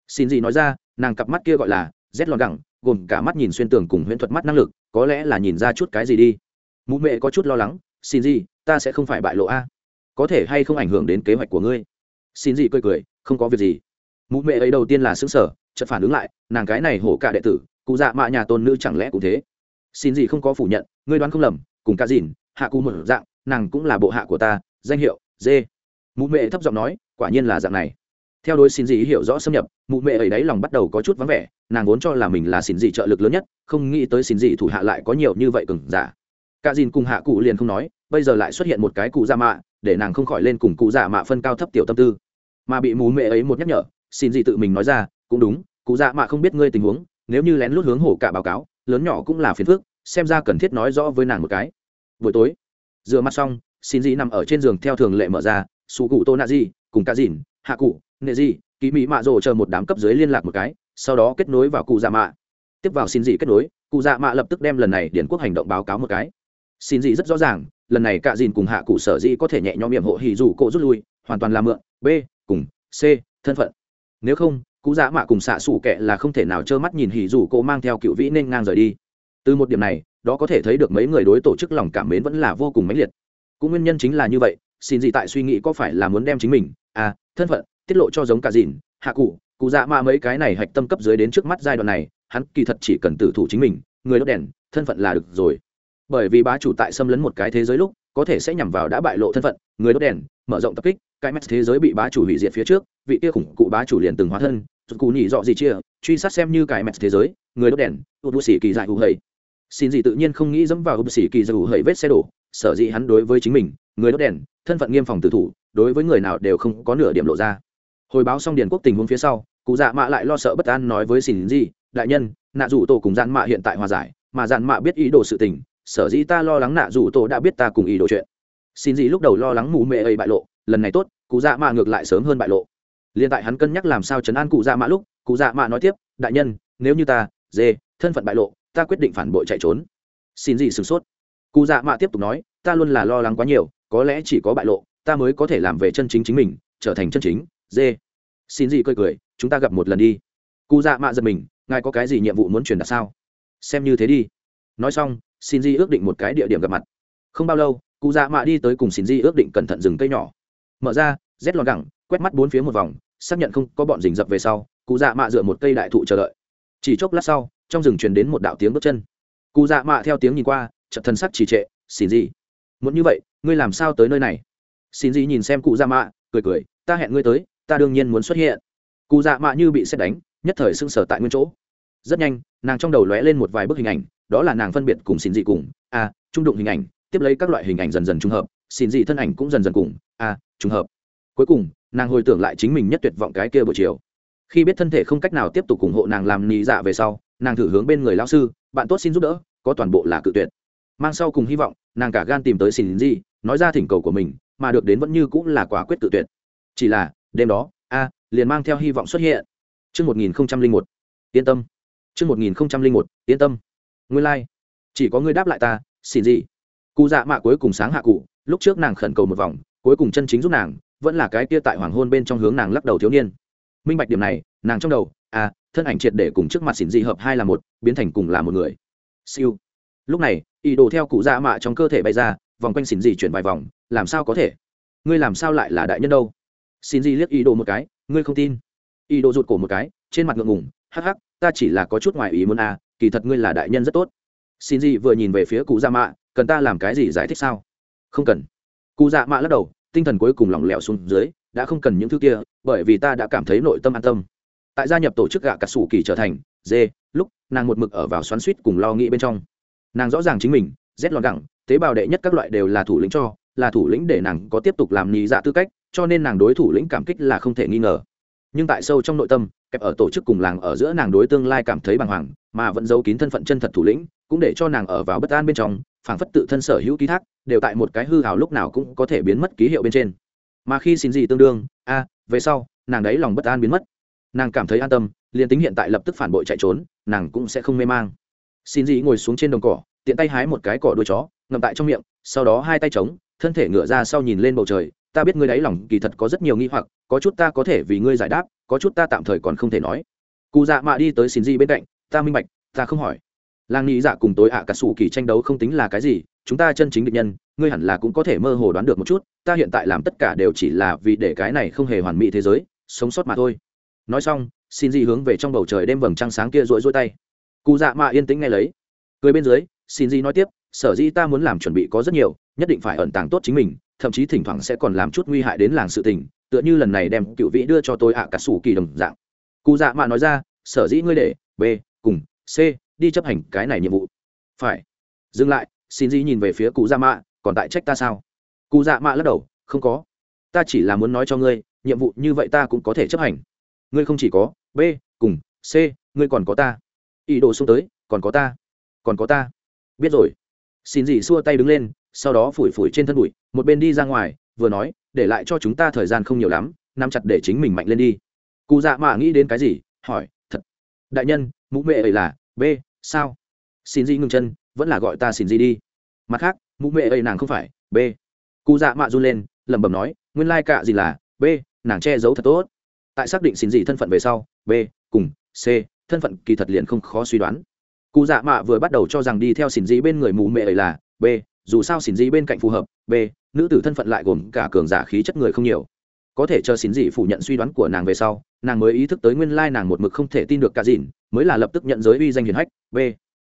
Xin di nói ra, nàng cặp mắt kia gọi là rét lọt gẳng, gồm cả mắt nhìn xuyên tường cùng huyễn thuật mắt năng lực, có lẽ là nhìn ra chút cái gì đi. Mụ mẹ có chút lo lắng xin di ta sẽ không phải bại lộ a có thể hay không ảnh hưởng đến kế hoạch của ngươi? Xin gì cười cười, không có việc gì. Mụ mẹ ấy đầu tiên là xứng sở chợt phản ứng lại, nàng cái này hổ cả đệ tử, cụ dạ mạ nhà tôn nữ chẳng lẽ cũng thế? Xin gì không có phủ nhận, ngươi đoán không lầm, cùng cả dìn, hạ cụ một dạng, nàng cũng là bộ hạ của ta, danh hiệu, dê. Mụ mẹ thấp giọng nói, quả nhiên là dạng này. Theo đôi xin gì hiểu rõ xâm nhập, mụ mẹ ấy đáy lòng bắt đầu có chút vắng vẻ, nàng vốn cho là mình là xin gì trợ lực lớn nhất, không nghĩ tới xin gì thủ hạ lại có nhiều như vậy cừng giả. Cả dìn cùng hạ cụ liền không nói, bây giờ lại xuất hiện một cái cụ dạ mạ để nàng không khỏi lên cùng cụ dạ mạ phân cao thấp tiểu tâm tư. Mà bị mù mẹ ấy một nhắc nhở, xin gì tự mình nói ra, cũng đúng, cụ dạ mạ không biết ngươi tình huống, nếu như lén lút hướng hổ cả báo cáo, lớn nhỏ cũng là phiền phức, xem ra cần thiết nói rõ với nàng một cái. Buổi tối, rửa mặt xong, xin gì nằm ở trên giường theo thường lệ mở ra sụ cụ tô nạ di cùng cá dìn, hạ cụ, nệ di ký mỹ mạ rồ chờ một đám cấp dưới liên lạc một cái, sau đó kết nối vào cụ dạ mạ. Tiếp vào xin dị kết nối, cụ dạ mạ lập tức đem lần này điển quốc hành động báo cáo một cái. Xin dị rất rõ ràng lần này cả dìn cùng hạ cụ sở dĩ có thể nhẹ nhõm miệng hộ hỉ dù cổ rút lui, hoàn toàn là mượn b cùng c thân phận. Nếu không cụ dạ mạ cùng xạ xủ kệ là không thể nào trơ mắt nhìn hỉ dù cổ mang theo cựu vĩ nên ngang rời đi. Từ một điểm này, đó có thể thấy được mấy người đối tổ chức lòng cảm mến vẫn là vô cùng mãnh liệt. Cũng nguyên nhân chính là như vậy, xin gì tại suy nghĩ có phải là muốn đem chính mình à thân phận, tiết lộ cho giống cả dìn, hạ cụ cụ dạ mạ mấy cái này hạch tâm cấp dưới đến trước mắt giai đoạn này, hắn kỳ thật chỉ cần tử thủ chính mình, người đốt đèn, thân phận là được rồi bởi vì bá chủ tại xâm lấn một cái thế giới lúc, có thể sẽ nhằm vào đã bại lộ thân phận, người đốt đèn, mở rộng tập kích, cái mắt thế giới bị bá chủ hủy diệt phía trước, vị kia khủng cụ bá chủ liền từng hóa thân cụ nhị dọ gì chia, truy sát xem như cái mắt thế giới, người đốt đèn tụt bù xỉ kỳ dại hụ hầy. Xin gì tự nhiên không nghĩ dẫm vào bù xỉ kỳ dại hụ hầy vết xe đổ, sở dĩ hắn đối với chính mình, người đốt đèn, thân phận nghiêm phòng tử thủ, đối với người nào đều không có nửa điểm lộ ra. Hồi báo xong điền quốc tình huống phía sau, cụ dạ mạ lại lo sợ bất an nói với xin gì, đại nhân, nạ rủ tổ cùng gian mạ hiện tại hòa giải, mà gian mạ biết ý đồ sự tình sở dĩ ta lo lắng nạ dù tổ đã biết ta cùng ý đồ chuyện. Xin gì lúc đầu lo lắng mù mệ ấy bại lộ, lần này tốt, cụ dạ mạ ngược lại sớm hơn bại lộ. Liên tại hắn cân nhắc làm sao chấn an cụ dạ mạ lúc, cụ dạ mạ nói tiếp, đại nhân, nếu như ta, dê, thân phận bại lộ, ta quyết định phản bội chạy trốn. Xin gì sửng sốt. Cụ dạ mạ tiếp tục nói, ta luôn là lo lắng quá nhiều, có lẽ chỉ có bại lộ, ta mới có thể làm về chân chính chính mình, trở thành chân chính, dê. Xin gì cười cười, chúng ta gặp một lần đi. Cụ dạ mạ giật mình, ngài có cái gì nhiệm vụ muốn truyền đạt sao? Xem như thế đi. Nói xong xin di ước định một cái địa điểm gặp mặt. Không bao lâu cụ dạ mạ đi tới cùng xin di ước định cẩn thận rừng cây nhỏ. Mở ra, rét lọt gẳng, quét mắt bốn phía một vòng, xác nhận không có bọn rình rập về sau cụ dạ mạ dựa một cây đại thụ chờ đợi. Chỉ chốc lát sau, trong rừng truyền đến một đạo tiếng bước chân. Cụ dạ mạ theo tiếng nhìn qua, chợt thân sắc trì trệ xin gì muốn như vậy, ngươi làm sao tới nơi này? Xin gì nhìn xem cụ dạ mạ cười cười, ta hẹn ngươi tới, ta đương nhiên muốn xuất hiện. Cụ dạ mạ như bị xét đánh, nhất thời sưng sở tại nguyên chỗ. Rất nhanh, nàng trong đầu lóe lên một vài bức hình ảnh đó là nàng phân biệt cùng xin dị cùng a à, trung đụng hình ảnh tiếp lấy các loại hình ảnh dần dần trùng hợp xin dị thân ảnh cũng dần dần cùng a à, trùng hợp. Cuối cùng nàng hồi tưởng lại chính mình nhất tuyệt vọng cái kia buổi chiều. Khi biết thân thể không cách nào tiếp tục ủng hộ nàng làm nị dạ về sau nàng thử hướng bên người lão sư bạn tốt xin giúp đỡ có toàn bộ là cự tuyệt. Mang sau cùng hy vọng nàng cả gan tìm tới xin dị nói ra thỉnh cầu của mình mà được đến vẫn như cũng là quả quyết cự tuyệt. Chỉ là đêm đó a liền mang theo hy vọng xuất hiện. Trước 1001, yên tâm. Trước 1001, yên tâm. Nguyên lai、like. chỉ có ngươi đáp lại ta, xin gì? Cụ dạ mạ cuối cùng sáng hạ cụ, lúc trước nàng khẩn cầu một vòng, cuối cùng chân chính giúp nàng, vẫn là cái kia tại hoàng hôn bên trong hướng nàng lắc đầu thiếu niên. Minh bạch điểm này, nàng trong đầu, à, thân ảnh triệt để cùng trước mặt xỉn dị hợp hai là một, biến thành cùng là một người. Siêu. Lúc này, ý đồ theo cụ dạ mạ trong cơ thể bay ra, vòng quanh xỉn dị chuyển vài vòng, làm sao có thể? Ngươi làm sao lại là đại nhân đâu? Xin dị liếc ý đồ một cái, ngươi không tin y đồ rụt cổ một cái trên mặt ngượng ngùng hắc hắc ta chỉ là có chút ngoài ý muốn à kỳ thật ngươi là đại nhân rất tốt. Xin gì vừa nhìn về phía cụ dạ mạ cần ta làm cái gì giải thích sao? Không cần. Cụ dạ mạ lắc đầu tinh thần cuối cùng lỏng lẻo xuống dưới đã không cần những thứ kia bởi vì ta đã cảm thấy nội tâm an tâm. Tại gia nhập tổ chức gạ cà sủ kỳ trở thành dê lúc nàng một mực ở vào xoắn suýt cùng lo nghĩ bên trong. Nàng rõ ràng chính mình rét lọt đẳng, tế bào đệ nhất các loại đều là thủ lĩnh cho là thủ lĩnh để nàng có tiếp tục làm nhị dạ tư cách cho nên nàng đối thủ lĩnh cảm kích là không thể nghi ngờ nhưng tại sâu trong nội tâm, kẹp ở tổ chức cùng làng ở giữa nàng đối tương lai cảm thấy bàng hoàng, mà vẫn giấu kín thân phận chân thật thủ lĩnh, cũng để cho nàng ở vào bất an bên trong, phảng phất tự thân sở hữu ký thác, đều tại một cái hư hào lúc nào cũng có thể biến mất ký hiệu bên trên. Mà khi xin gì tương đương, a, về sau, nàng đấy lòng bất an biến mất. Nàng cảm thấy an tâm, liền tính hiện tại lập tức phản bội chạy trốn, nàng cũng sẽ không mê mang. Xin gì ngồi xuống trên đồng cỏ, tiện tay hái một cái cỏ đuôi chó, ngậm tại trong miệng, sau đó hai tay trống thân thể ngửa ra sau nhìn lên bầu trời ta biết ngươi đáy lòng kỳ thật có rất nhiều nghi hoặc, có chút ta có thể vì ngươi giải đáp, có chút ta tạm thời còn không thể nói. Cụ dạ mạ đi tới xin di bên cạnh, ta minh bạch, ta không hỏi. Làng nghĩ dạ cùng tối ạ cả sủ kỳ tranh đấu không tính là cái gì, chúng ta chân chính địch nhân, ngươi hẳn là cũng có thể mơ hồ đoán được một chút, ta hiện tại làm tất cả đều chỉ là vì để cái này không hề hoàn mỹ thế giới, sống sót mà thôi. Nói xong xin di hướng về trong bầu trời đêm vầng trăng sáng kia rỗi rỗi tay. Cụ dạ mạ yên tĩnh nghe lấy. Cười bên dưới xin di nói tiếp, sở di ta muốn làm chuẩn bị có rất nhiều, nhất định phải ẩn tàng tốt chính mình thậm chí thỉnh thoảng sẽ còn làm chút nguy hại đến làng sự tình, tựa như lần này đem cựu vĩ đưa cho tôi ạ, cả sủ kỳ đồng dạng. Cụ dạ mạ nói ra, sở dĩ ngươi để b cùng c đi chấp hành cái này nhiệm vụ. Phải. Dừng lại, xin dĩ nhìn về phía cụ dạ mạ, còn tại trách ta sao? Cụ dạ mạ lắc đầu, không có. Ta chỉ là muốn nói cho ngươi, nhiệm vụ như vậy ta cũng có thể chấp hành. Ngươi không chỉ có b cùng c, ngươi còn có ta. Ý đồ xuống tới, còn có ta. Còn có ta. Biết rồi. Xin dĩ xua tay đứng lên sau đó phủi phủi trên thân bụi, một bên đi ra ngoài, vừa nói, để lại cho chúng ta thời gian không nhiều lắm, nắm chặt để chính mình mạnh lên đi. Cụ dạ mạ nghĩ đến cái gì, hỏi, thật, đại nhân mụ mẹ ấy là b, sao? Xin gì ngừng chân, vẫn là gọi ta xin gì đi. Mặt khác mụ mẹ ấy nàng không phải, b. Cụ dạ mạ run lên, lẩm bẩm nói, nguyên lai cạ gì là b, nàng che giấu thật tốt. Tại xác định xin gì thân phận về sau, b cùng c thân phận kỳ thật liền không khó suy đoán. Cụ dạ mạ vừa bắt đầu cho rằng đi theo xin gì bên người mụ mẹ ấy là b dù sao xin gì bên cạnh phù hợp, b, nữ tử thân phận lại gồm cả cường giả khí chất người không nhiều. Có thể chờ xin gì phủ nhận suy đoán của nàng về sau, nàng mới ý thức tới nguyên lai nàng một mực không thể tin được cả dìn mới là lập tức nhận giới uy danh hiền hách, b.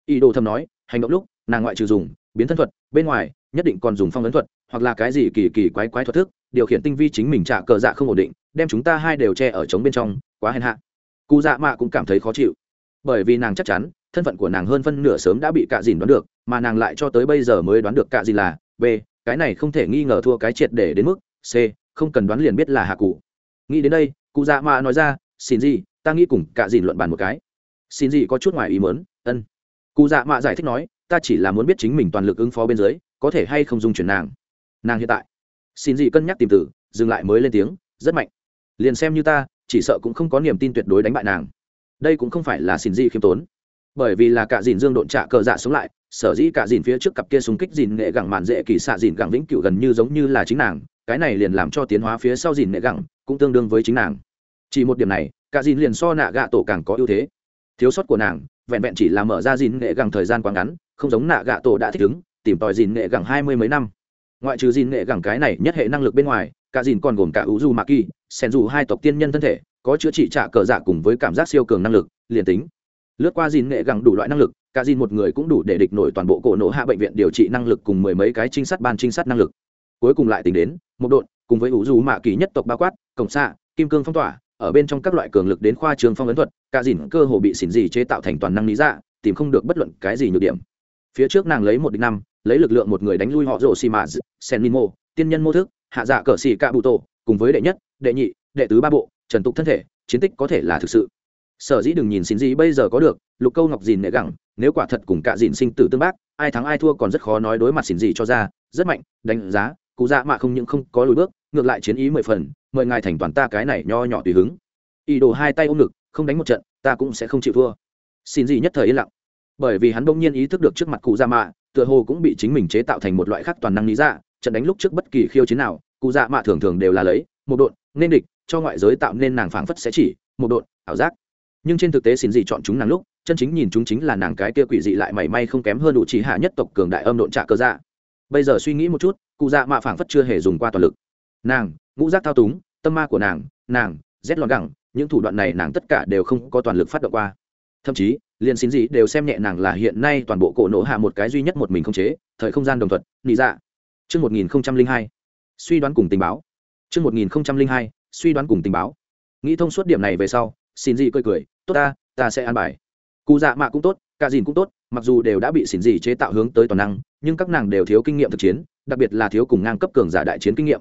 Ý đồ thầm nói, hành động lúc, nàng ngoại trừ dùng, biến thân thuật, bên ngoài, nhất định còn dùng phong ấn thuật, hoặc là cái gì kỳ kỳ quái quái thuật thức, điều khiển tinh vi chính mình trả cờ dạ không ổn định, đem chúng ta hai đều che ở trống bên trong, quá hèn hạ. Cụ dạ mạ cũng cảm thấy khó chịu bởi vì nàng chắc chắn, thân phận của nàng hơn phân nửa sớm đã bị cạ dìn đoán được, mà nàng lại cho tới bây giờ mới đoán được cạ dìn là b, cái này không thể nghi ngờ thua cái triệt để đến mức c, không cần đoán liền biết là hạ cụ. Nghĩ đến đây, cụ dạ mạ nói ra, xin gì, ta nghĩ cùng cạ dìn luận bàn một cái. Xin gì có chút ngoài ý mớn ân. Cụ dạ mạ giải thích nói, ta chỉ là muốn biết chính mình toàn lực ứng phó bên dưới, có thể hay không dung chuyển nàng. Nàng hiện tại, xin gì cân nhắc tìm tử dừng lại mới lên tiếng, rất mạnh. Liền xem như ta, chỉ sợ cũng không có niềm tin tuyệt đối đánh bại nàng đây cũng không phải là xin gì khiêm tốn. Bởi vì là cả dìn dương độn trạ cờ dạ sống lại, sở dĩ cả dìn phía trước cặp kia súng kích dìn nghệ gẳng mạn dễ kỳ xạ dìn gẳng vĩnh cửu gần như giống như là chính nàng, cái này liền làm cho tiến hóa phía sau dìn nghệ gẳng cũng tương đương với chính nàng. Chỉ một điểm này, cả dìn liền so nạ gạ tổ càng có ưu thế. Thiếu sót của nàng, vẹn vẹn chỉ là mở ra dìn nghệ gẳng thời gian quá ngắn, không giống nạ gạ tổ đã thích ứng, tìm tòi dìn nghệ gẳng hai mươi mấy năm. Ngoại trừ dìn nghệ gẳng cái này nhất hệ năng lực bên ngoài, cả dìn còn gồm cả ủ du mạc kỳ sen dù hai tộc tiên nhân thân thể có chữa trị trả cờ dạ cùng với cảm giác siêu cường năng lực, liền tính. Lướt qua dìn nghệ gẳng đủ loại năng lực, cả dìn một người cũng đủ để địch nổi toàn bộ cổ nổ hạ bệnh viện điều trị năng lực cùng mười mấy cái trinh sát ban trinh sát năng lực. Cuối cùng lại tính đến, một độn cùng với ủ dù mạ kỳ nhất tộc bao quát, cổng xạ, kim cương phong tỏa, ở bên trong các loại cường lực đến khoa trường phong ấn thuật, cả dìn cơ hồ bị xỉn gì chế tạo thành toàn năng lý dạ tìm không được bất luận cái gì nhược điểm. Phía trước nàng lấy một địch năm, lấy lực lượng một người đánh lui họ rổ xì mạ sen minh mô tiên nhân mô thức, hạ dạ cờ xì cạ bụ tổ, cùng với đệ nhất, đệ nhị, đệ tứ ba bộ trần tục thân thể, chiến tích có thể là thực sự. Sở dĩ đừng nhìn xin gì bây giờ có được, lục câu ngọc dìn nệ gẳng, nếu quả thật cùng cả dìn sinh tử tương bác, ai thắng ai thua còn rất khó nói đối mặt xin gì cho ra, rất mạnh, đánh giá, cụ dạ mạ không những không có lùi bước, ngược lại chiến ý mười phần, mời ngài thành toàn ta cái này nho nhỏ tùy hứng. Ý đồ hai tay ôm ngực, không đánh một trận, ta cũng sẽ không chịu thua. Xin gì nhất thời yên lặng. Bởi vì hắn bỗng nhiên ý thức được trước mặt cụ dạ mạ, tựa hồ cũng bị chính mình chế tạo thành một loại khác toàn năng lý dạ trận đánh lúc trước bất kỳ khiêu chiến nào, cụ dạ mạ thường thường đều là lấy, một độn nên địch cho ngoại giới tạo nên nàng phảng phất sẽ chỉ, một độn, ảo giác nhưng trên thực tế xin gì chọn chúng nàng lúc, chân chính nhìn chúng chính là nàng cái kia quỷ dị lại mảy may không kém hơn đủ chỉ hạ nhất tộc cường đại âm độn trạ cơ dạ bây giờ suy nghĩ một chút, cụ dạ mạ phảng phất chưa hề dùng qua toàn lực nàng, ngũ giác thao túng, tâm ma của nàng nàng, rét lọt gẳng, những thủ đoạn này nàng tất cả đều không có toàn lực phát động qua thậm chí, liền xin gì đều xem nhẹ nàng là hiện nay toàn bộ cổ nổ hạ một cái duy nhất một mình không chế, thời không gian đồng thuận, nị dạ Chương 1002. Suy đoán cùng tình báo. Chương 1002. Suy đoán cùng tình báo. Nghĩ thông suốt điểm này về sau, xin gì cười cười, "Tốt ta, ta sẽ an bài." Cụ dạ mạ cũng tốt, cả dìn cũng tốt, mặc dù đều đã bị xin gì chế tạo hướng tới toàn năng, nhưng các nàng đều thiếu kinh nghiệm thực chiến, đặc biệt là thiếu cùng ngang cấp cường giả đại chiến kinh nghiệm.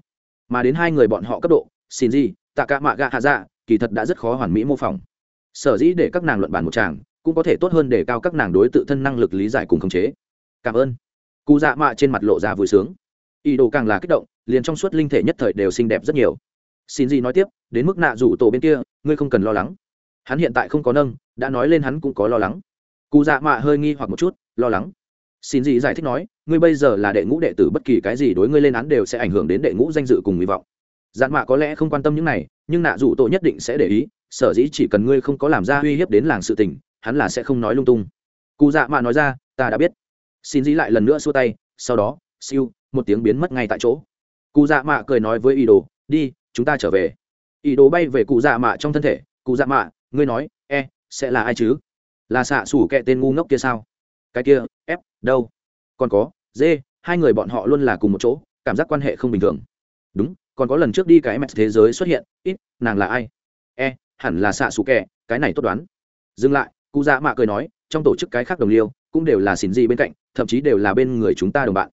Mà đến hai người bọn họ cấp độ, xin gì, tạ cả mạ gạ hạ dạ, kỳ thật đã rất khó hoàn mỹ mô phỏng. Sở dĩ để các nàng luận bàn một tràng, cũng có thể tốt hơn để cao các nàng đối tự thân năng lực lý giải cùng khống chế. Cảm ơn. Cụ dạ mạ trên mặt lộ ra vui sướng ý đồ càng là kích động liền trong suốt linh thể nhất thời đều xinh đẹp rất nhiều xin gì nói tiếp, đến mức nạ rủ tổ bên kia, ngươi không cần lo lắng. Hắn hiện tại không có nâng, đã nói lên hắn cũng có lo lắng. Cụ dạ mạ hơi nghi hoặc một chút, lo lắng. Xin gì giải thích nói, ngươi bây giờ là đệ ngũ đệ tử, bất kỳ cái gì đối ngươi lên án đều sẽ ảnh hưởng đến đệ ngũ danh dự cùng hy vọng. Dạn mạ có lẽ không quan tâm những này, nhưng nạ rủ tổ nhất định sẽ để ý, sở dĩ chỉ cần ngươi không có làm ra uy hiếp đến làng sự tình, hắn là sẽ không nói lung tung. Cụ dạ mạ nói ra, ta đã biết. Xin dĩ lại lần nữa xua tay, sau đó, siêu, một tiếng biến mất ngay tại chỗ. Cụ dạ mạ cười nói với ý đồ, đi chúng ta trở về. Ý đồ bay về cụ dạ mạ trong thân thể. Cụ dạ mạ ngươi nói e sẽ là ai chứ? Là xạ xủ kệ tên ngu ngốc kia sao? Cái kia f đâu? Còn có d hai người bọn họ luôn là cùng một chỗ cảm giác quan hệ không bình thường. Đúng còn có lần trước đi cái mẹt thế giới xuất hiện ít nàng là ai? E hẳn là xạ xù kệ, cái này tốt đoán. Dừng lại cụ dạ mạ cười nói trong tổ chức cái khác đồng liêu cũng đều là xỉn gì bên cạnh thậm chí đều là bên người chúng ta đồng bạn.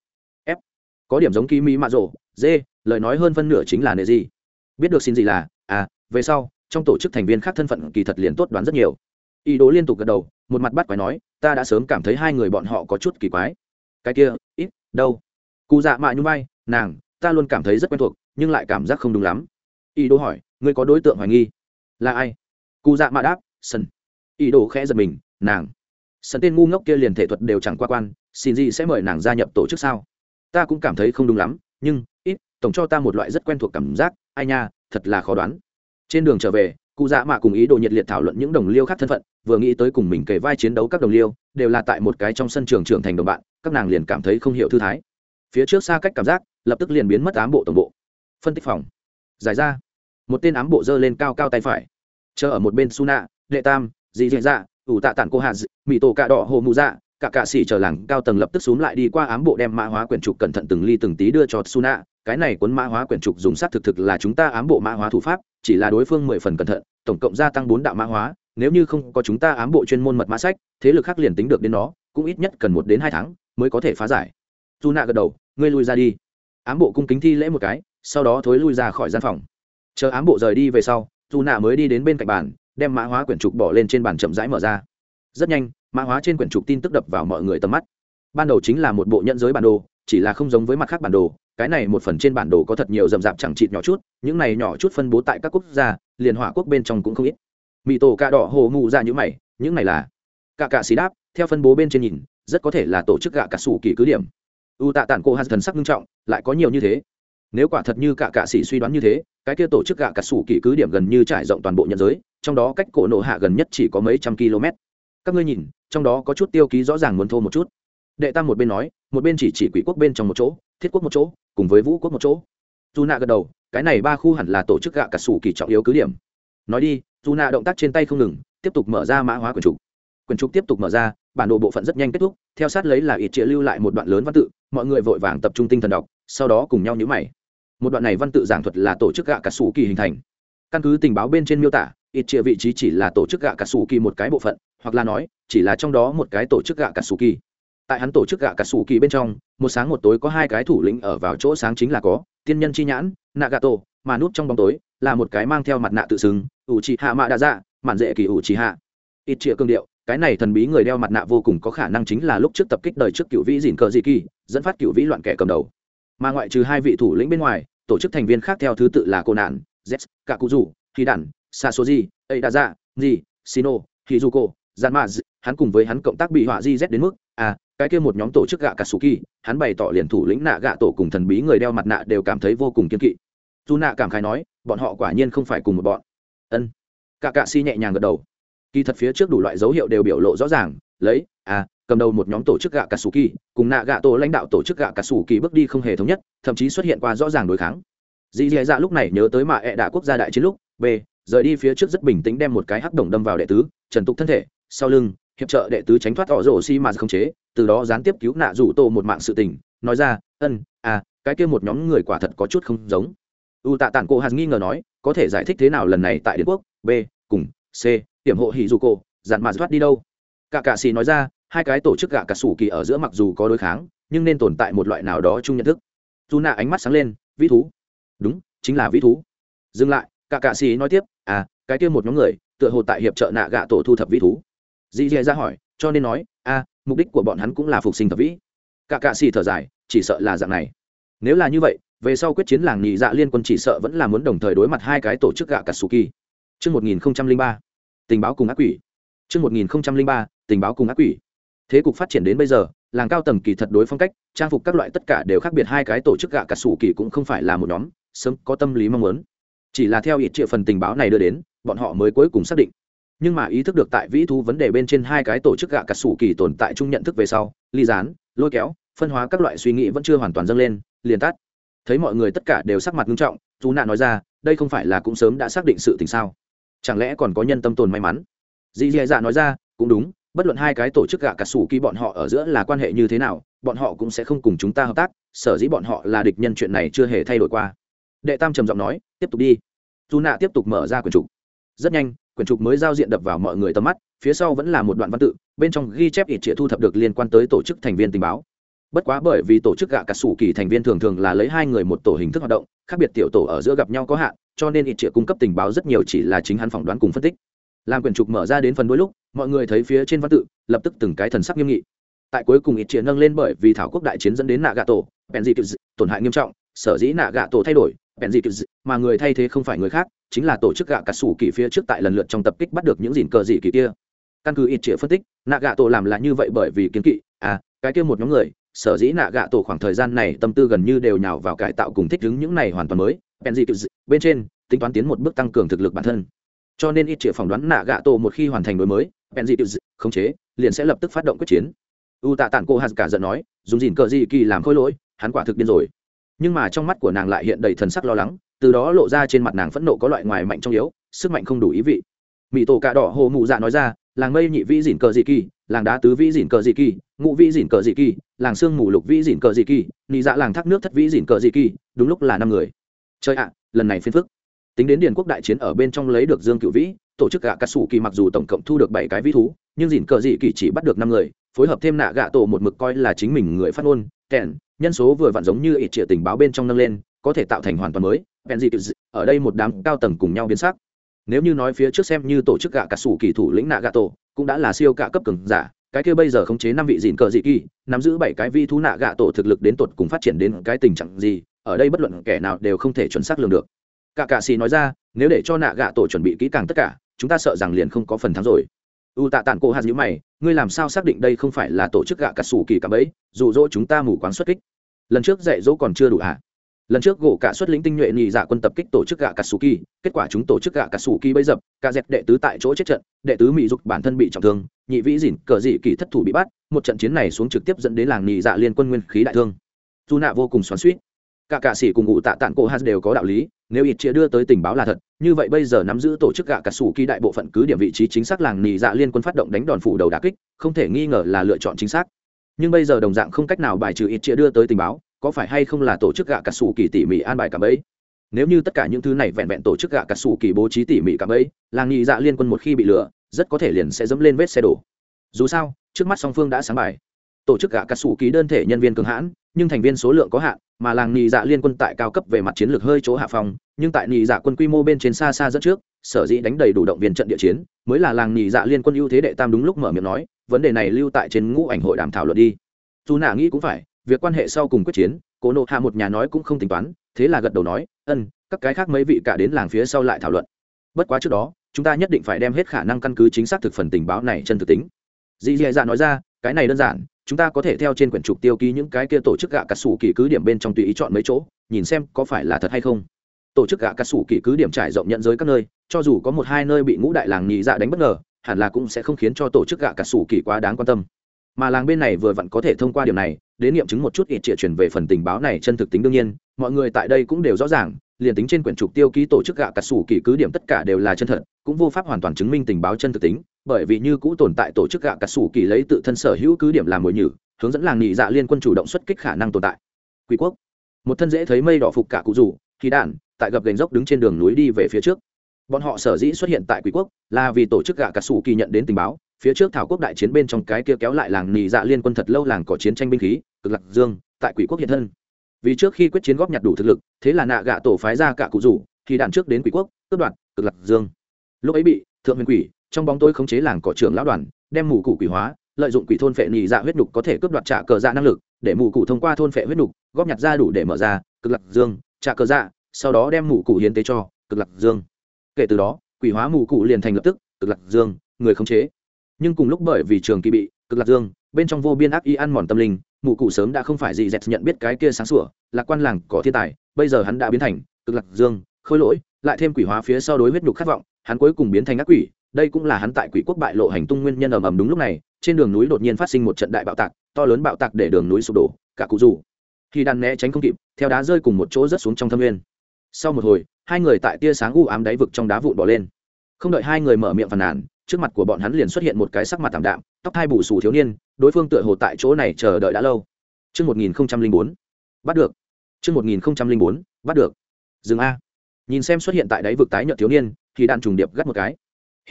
Có điểm giống ký mỹ mạ rổ dê lời nói hơn phân nửa chính là nệ gì? Biết được xin gì là à về sau, trong tổ chức thành viên khác thân phận kỳ thật liền tốt đoán rất nhiều. Ý đồ liên tục gật đầu, một mặt bắt quái nói, ta đã sớm cảm thấy hai người bọn họ có chút kỳ quái. Cái kia, ít, đâu? Cụ dạ mạ như bay nàng, ta luôn cảm thấy rất quen thuộc, nhưng lại cảm giác không đúng lắm. Ý đồ hỏi, ngươi có đối tượng hoài nghi? Là ai? Cụ dạ mạ đáp sân ý đồ khẽ giật mình, nàng. Sân tên ngu ngốc kia liền thể thuật đều chẳng qua quan, xin gì sẽ mời nàng gia nhập tổ chức sao? Ta cũng cảm thấy không đúng lắm, nhưng, ít tổng cho ta một loại rất quen thuộc cảm giác, ai nha, thật là khó đoán. Trên đường trở về, cụ dạ mạ cùng ý đồ nhiệt liệt thảo luận những đồng liêu khác thân phận, vừa nghĩ tới cùng mình kề vai chiến đấu các đồng liêu, đều là tại một cái trong sân trường trưởng thành đồng bạn, các nàng liền cảm thấy không hiểu thư thái. Phía trước xa cách cảm giác, lập tức liền biến mất ám bộ tổng bộ. Phân tích phòng. Giải ra. Một tên ám bộ giơ lên cao cao tay phải. Chờ ở một bên suna, đệ tam dì dì dạ ủ tạ tản cô hà mỹ tổ cạ đỏ hồ mù dạ cả cạ sĩ chờ làng cao tầng lập tức xuống lại đi qua ám bộ đem mã hóa quyển trục cẩn thận từng ly từng tí đưa cho suna cái này cuốn mã hóa quyển trục dùng sát thực thực là chúng ta ám bộ mã hóa thủ pháp, chỉ là đối phương mười phần cẩn thận, tổng cộng gia tăng bốn đạo mã hóa, nếu như không có chúng ta ám bộ chuyên môn mật mã sách, thế lực khác liền tính được đến nó cũng ít nhất cần một đến hai tháng mới có thể phá giải. Suna gật đầu, ngươi lui ra đi. Ám bộ cung kính thi lễ một cái, sau đó thối lui ra khỏi gian phòng. Chờ ám bộ rời đi về sau Suna mới đi đến bên cạnh bàn, đem mã hóa quyển trục bỏ lên trên bàn chậm rãi mở ra. Rất nhanh, mã hóa trên quyển trục tin tức đập vào mọi người tầm mắt. Ban đầu chính là một bộ nhận giới bản đồ chỉ là không giống với mặt khác bản đồ, cái này một phần trên bản đồ có thật nhiều rậm rạp chẳng chịt nhỏ chút, những này nhỏ chút phân bố tại các quốc gia, liền hỏa quốc bên trong cũng không ít. Mỹ tổ cạ đỏ hồ ngụ ra những mày, những này là cạ cạ xì đáp, theo phân bố bên trên nhìn, rất có thể là tổ chức gạ cà sủ kỳ cứ điểm. U tạ tản cô hạt thần sắc nghiêm trọng, lại có nhiều như thế. Nếu quả thật như cả cạ sĩ suy đoán như thế, cái kia tổ chức gạ cà sủ kỳ cứ điểm gần như trải rộng toàn bộ nhân giới, trong đó cách cổ nộ hạ gần nhất chỉ có mấy trăm km. Các ngươi nhìn, trong đó có chút tiêu ký rõ ràng muốn thô một chút đệ tam một bên nói, một bên chỉ chỉ quỷ quốc bên trong một chỗ, thiết quốc một chỗ, cùng với vũ quốc một chỗ. Dù nạ gật đầu, cái này ba khu hẳn là tổ chức gạ cả sủ kỳ trọng yếu cứ điểm. Nói đi dù nạ động tác trên tay không ngừng, tiếp tục mở ra mã hóa quyển trục. Quyển trục tiếp tục mở ra, bản đồ bộ phận rất nhanh kết thúc, theo sát lấy là ít chĩa lưu lại một đoạn lớn văn tự, mọi người vội vàng tập trung tinh thần đọc, sau đó cùng nhau nhữ mày. Một đoạn này văn tự giảng thuật là tổ chức gạ cả sủ kỳ hình thành. Căn cứ tình báo bên trên miêu tả, ít chĩa vị trí chỉ là tổ chức gạ cả sủ kỳ một cái bộ phận, hoặc là nói, chỉ là trong đó một cái tổ chức gạ cả sủ kỳ tại hắn tổ chức gạ cà sủ kỳ bên trong một sáng một tối có hai cái thủ lĩnh ở vào chỗ sáng chính là có tiên nhân chi nhãn nạ gạ tổ, mà núp trong bóng tối là một cái mang theo mặt nạ tự xưng ủ trì hạ mạ đa dạ mạn dễ kỳ ủ trì hạ ít trịa cương điệu cái này thần bí người đeo mặt nạ vô cùng có khả năng chính là lúc trước tập kích đời trước cựu vĩ dìn cờ dị kỳ dẫn phát cựu vĩ loạn kẻ cầm đầu. Mà ngoại trừ hai vị thủ lĩnh bên ngoài tổ chức thành viên khác theo thứ tự là cô nạn z cả cụ rủ khi đản xa số gì ấy đa dạ di sino hizuko gian ma hắn cùng với hắn cộng tác bị họa di z đến mức à cái kia một nhóm tổ chức gạ cả sủ kỳ, hắn bày tỏ liền thủ lĩnh nạ gạ tổ cùng thần bí người đeo mặt nạ đều cảm thấy vô cùng kiên kỵ. Dù nạ cảm khái nói bọn họ quả nhiên không phải cùng một bọn. Ân. Cả cạ si nhẹ nhàng gật đầu. Kỳ thật phía trước đủ loại dấu hiệu đều biểu lộ rõ ràng lấy à cầm đầu một nhóm tổ chức gạ katsuki cùng nạ gạ tổ lãnh đạo tổ chức gạ katsuki bước đi không hề thống nhất thậm chí xuất hiện qua rõ ràng đối kháng. Dì dì dạ lúc này nhớ tới mà ẹ đạ quốc gia đại chiến lúc b rời đi phía trước rất bình tĩnh đem một cái hắc đồng đâm vào đệ tứ trần tục thân thể sau lưng hiệp trợ đệ tứ tránh thoát tỏ rổ xi mà không chế, từ đó gián tiếp cứu nạ rủ tổ một mạng sự tình, nói ra, ân à cái kia một nhóm người quả thật có chút không giống. U tạ tản cô hạt nghi ngờ nói, có thể giải thích thế nào lần này tại điện quốc? B, cùng c, hiểm hộ hỉ dù cô dặn mà thoát đi đâu? Cả cạ xì nói ra, hai cái tổ chức gạ cà sủ kỳ ở giữa mặc dù có đối kháng, nhưng nên tồn tại một loại nào đó chung nhận thức. Dù nạ ánh mắt sáng lên, vĩ thú. Đúng, chính là vĩ thú. Dừng lại, cả cạ xì nói tiếp à cái kia một nhóm người, tựa hồ tại hiệp trợ nạ gạ tổ thu thập vĩ thú dì dì ra hỏi cho nên nói a mục đích của bọn hắn cũng là phục sinh thập vĩ cả cạ xì thở dài chỉ sợ là dạng này nếu là như vậy về sau quyết chiến làng nhị dạ liên quân chỉ sợ vẫn là muốn đồng thời đối mặt hai cái tổ chức gạ cà sù kỳ Trước 1003, tình báo cùng ác quỷ. Trước 1003, tình báo cùng ác quỷ. Thế cục phát triển đến bây giờ, làng cao tầng kỳ thật đối phong cách, trang phục các loại tất cả đều khác biệt hai cái tổ chức gạ cà sủ kỳ cũng không phải là một nhóm, sớm có tâm lý mong muốn. Chỉ là theo ít triệu phần tình báo này đưa đến, bọn họ mới cuối cùng xác định. Nhưng mà ý thức được tại vĩ thú vấn đề bên trên hai cái tổ chức gạ cà sủ kỳ tồn tại chung nhận thức về sau, ly dán lôi kéo, phân hóa các loại suy nghĩ vẫn chưa hoàn toàn dâng lên, liền tắt. Thấy mọi người tất cả đều sắc mặt nghiêm trọng, chú nạn nói ra, đây không phải là cũng sớm đã xác định sự tình sao? chẳng lẽ còn có nhân tâm tồn may mắn dì dì dạ nói ra cũng đúng bất luận hai cái tổ chức gạ cà sủ kỳ bọn họ ở giữa là quan hệ như thế nào bọn họ cũng sẽ không cùng chúng ta hợp tác sở dĩ bọn họ là địch nhân chuyện này chưa hề thay đổi qua đệ tam trầm giọng nói tiếp tục đi dù nạ tiếp tục mở ra quyển trục rất nhanh quyển trục mới giao diện đập vào mọi người tầm mắt, phía sau vẫn là một đoạn văn tự, bên trong ghi chép ít trịa thu thập được liên quan tới tổ chức thành viên tình báo. Bất quá bởi vì tổ chức gạ cà sủ kỳ thành viên thường thường là lấy hai người một tổ hình thức hoạt động, khác biệt tiểu tổ ở giữa gặp nhau có hạn, cho nên ít trịa cung cấp tình báo rất nhiều chỉ là chính hắn phỏng đoán cùng phân tích. Làm quyển trục mở ra đến phần đôi lúc, mọi người thấy phía trên văn tự, lập tức từng cái thần sắc nghiêm nghị. Tại cuối cùng ít trịa nâng lên bởi vì thảo quốc đại chiến dẫn đến nạ gạ tổ bèn dị tổn hại nghiêm trọng, sở dĩ nạ gạ tổ thay đổi bèn dị mà người thay thế không phải người khác chính là tổ chức gạ cà sủ kỳ phía trước tại lần lượt trong tập kích bắt được những dìn cờ dị kỳ kia. Căn cứ ít trịa phân tích, nạ gạ tổ làm là như vậy bởi vì kiến kỵ. À cái kia một nhóm người, sở dĩ nạ gạ tổ khoảng thời gian này tâm tư gần như đều nhào vào cải tạo cùng thích ứng những này hoàn toàn mới. Bèn dị bên trên, tính toán tiến một bước tăng cường thực lực bản thân. Cho nên ít triệu phỏng đoán nạ gạ tổ một khi hoàn thành đổi mới bèn dị khống chế, liền sẽ lập tức phát động quyết chiến. U tạ tản cô hạt cả giận nói, dùng dìn cờ dị kỳ làm khôi lỗi, hắn quả thực điên rồi nhưng mà trong mắt của nàng lại hiện đầy thần sắc lo lắng, từ đó lộ ra trên mặt nàng phẫn nộ có loại ngoài mạnh trong yếu, sức mạnh không đủ ý vị. Mỹ tổ cà đỏ hồ mụ dạ nói ra, làng mây nhị vĩ dìn cờ dị kỳ, làng đá tứ vĩ dìn cờ dị kỳ, ngũ vĩ dìn cờ dị kỳ, làng sương mù lục vĩ dìn cờ dị kỳ, nị dạ làng thác nước thất vĩ dìn cờ dị kỳ, đúng lúc là năm người. Chơi ạ, lần này phiên phức. Tính đến điền quốc đại chiến ở bên trong lấy được dương cựu vĩ, tổ chức gạ cắt sủ kỳ mặc dù tổng cộng thu được bảy cái vĩ thú, nhưng dìn cờ dị kỳ chỉ bắt được năm người, phối hợp thêm nạ gạ tổ một mực coi là chính mình người phát ngôn, kèn nhân số vừa vặn giống như ít trịa tình báo bên trong nâng lên, có thể tạo thành hoàn toàn mới bèn ở đây một đám cao tầng cùng nhau biến sắc. Nếu như nói phía trước xem như tổ chức gạ cà sủ kỳ thủ lĩnh nạ gạ tổ, cũng đã là siêu cạ cấp cường giả, cái kia bây giờ khống chế năm vị dìn cờ dị kỳ, nắm giữ bảy cái vi thú nạ gạ tổ thực lực đến tột cùng phát triển đến cái tình trạng gì, ở đây bất luận kẻ nào đều không thể chuẩn xác lường được. Cả cạ xì nói ra, nếu để cho nạ gạ tổ chuẩn bị kỹ càng tất cả, chúng ta sợ rằng liền không có phần thắng rồi u tạ tản cổ hạt nhữ mày, ngươi làm sao xác định đây không phải là tổ chức gạ cà sủ kỳ cả bẫy dụ dỗ chúng ta mù quáng xuất kích. Lần trước dạy dỗ còn chưa đủ à? lần trước gỗ cả xuất lĩnh tinh nhuệ nhị dạ quân tập kích tổ chức gạ cà sủ kỳ, kết quả chúng tổ chức gạ cà sủ kỳ bấy dập, cả dẹp đệ tứ tại chỗ chết trận, đệ tứ mỹ dục bản thân bị trọng thương, nhị vĩ dỉn cờ dị kỳ thất thủ bị bắt, một trận chiến này xuống trực tiếp dẫn đến làng nhị dạ liên quân nguyên khí đại thương. Dù nạ vô cùng xoắn suýt cả cạ sĩ cùng ngụ tạ tản cổ hát đều có đạo lý, nếu ít chia đưa tới tình báo là thật, như vậy bây giờ nắm giữ tổ chức gạ cà sủ kỳ đại bộ phận cứ điểm vị trí chính xác làng nhị dạ liên quân phát động đánh đòn phủ đầu đà kích, không thể nghi ngờ là lựa chọn chính xác. Nhưng bây giờ đồng dạng không cách nào bài trừ ít chia đưa tới tình báo, có phải hay không là tổ chức gạ cà sủ kỳ tỉ mỉ an bài cả ấy nếu như tất cả những thứ này vẹn vẹn tổ chức gạ cà sủ kỳ bố trí tỉ mỉ cả ấy làng nhị dạ liên quân một khi bị lừa, rất có thể liền sẽ dẫm lên vết xe đổ. Dù sao, trước mắt song phương đã sáng bài. Tổ chức gạ cà sủ kỳ đơn thể nhân viên cường hãn, nhưng thành viên số lượng có hạn mà làng nhị dạ liên quân tại cao cấp về mặt chiến lược hơi chỗ hạ phòng nhưng tại nhị dạ quân quy mô bên trên xa xa dẫn trước, sở dĩ đánh đầy đủ động viên trận địa chiến, mới là làng nhị dạ liên quân ưu thế đệ tam đúng lúc mở miệng nói, vấn đề này lưu tại trên ngũ ảnh hội đàm thảo luận đi. Dù nạ nghĩ cũng phải, việc quan hệ sau cùng quyết chiến, cố nộ hạ một nhà nói cũng không tính toán, thế là gật đầu nói, ân, các cái khác mấy vị cả đến làng phía sau lại thảo luận. Bất quá trước đó, chúng ta nhất định phải đem hết khả năng căn cứ chính xác thực phần tình báo này chân thực tính. Dì dì dạ nói ra, cái này đơn giản chúng ta có thể theo trên quyển trục tiêu ký những cái kia tổ chức gạ cà sủ kỳ cứ điểm bên trong tùy ý chọn mấy chỗ, nhìn xem có phải là thật hay không. Tổ chức gạ cà sủ kỳ cứ điểm trải rộng nhận giới các nơi, cho dù có một hai nơi bị ngũ đại làng nhị dạ đánh bất ngờ, hẳn là cũng sẽ không khiến cho tổ chức gạ cà sủ kỳ quá đáng quan tâm. Mà làng bên này vừa vặn có thể thông qua điều này, đến nghiệm chứng một chút ít trịa truyền về phần tình báo này chân thực tính đương nhiên, mọi người tại đây cũng đều rõ ràng, liền tính trên quyển trục tiêu ký tổ chức gạ cà sủ kỳ cứ điểm tất cả đều là chân thật, cũng vô pháp hoàn toàn chứng minh tình báo chân thực tính bởi vì như cũ tồn tại tổ chức gạ cà sủ kỳ lấy tự thân sở hữu cứ điểm làm mồi nhử, hướng dẫn làng nhị dạ liên quân chủ động xuất kích khả năng tồn tại. Quý quốc. Một thân dễ thấy mây đỏ phục cả cụ rủ khí đạn, tại gập gành dốc đứng trên đường núi đi về phía trước. Bọn họ sở dĩ xuất hiện tại quý quốc là vì tổ chức gạ cà sủ kỳ nhận đến tình báo, phía trước thảo quốc đại chiến bên trong cái kia kéo lại làng nhị dạ liên quân thật lâu làng có chiến tranh binh khí, cực lạc dương, tại quỷ quốc hiện thân. Vì trước khi quyết chiến góp nhặt đủ thực lực, thế là nạ gạ tổ phái ra cả cụ rủ, thì đạn trước đến quỷ quốc tước đoạt cực lạc dương. Lúc ấy bị thượng huyền quỷ trong bóng tôi khống chế làng cỏ trưởng lão đoàn, đem mù cụ quỷ hóa, lợi dụng quỷ thôn phệ nhị dạ huyết nhục có thể cướp đoạt trả cờ dạ năng lực, để mù cụ thông qua thôn phệ huyết nhục, góp nhặt ra đủ để mở ra, cực lạc dương, trả cờ dạ sau đó đem mù cụ hiến tế cho, cực lạc dương. Kể từ đó, quỷ hóa mù cụ liền thành lập tức, cực lạc dương, người khống chế. Nhưng cùng lúc bởi vì trường kỳ bị, cực lạc dương, bên trong vô biên ác y ăn mòn tâm linh mụ cụ sớm đã không phải gì dẹt nhận biết cái kia sáng sủa là quan làng có thiên tài, bây giờ hắn đã biến thành, cực lạc dương, khôi lỗi, lại thêm quỷ hóa phía sau đối huyết nhục khát vọng, hắn cuối cùng biến thành ác quỷ đây cũng là hắn tại quỷ quốc bại lộ hành tung nguyên nhân ầm ầm đúng lúc này trên đường núi đột nhiên phát sinh một trận đại bạo tạc to lớn bạo tạc để đường núi sụp đổ cả cụ rủ khi đàn né tránh không kịp theo đá rơi cùng một chỗ rớt xuống trong thâm nguyên sau một hồi hai người tại tia sáng u ám đáy vực trong đá vụn bỏ lên không đợi hai người mở miệng phàn nàn trước mặt của bọn hắn liền xuất hiện một cái sắc mặt thảm đạm tóc hai bù xù thiếu niên đối phương tựa hồ tại chỗ này chờ đợi đã lâu chương một nghìn bốn bắt được. chương một nghìn bốn bắt được. Dừng A. Nhìn xem xuất hiện tại đáy vực tái nhợt thiếu niên, thì đạn trùng điệp gắt một cái.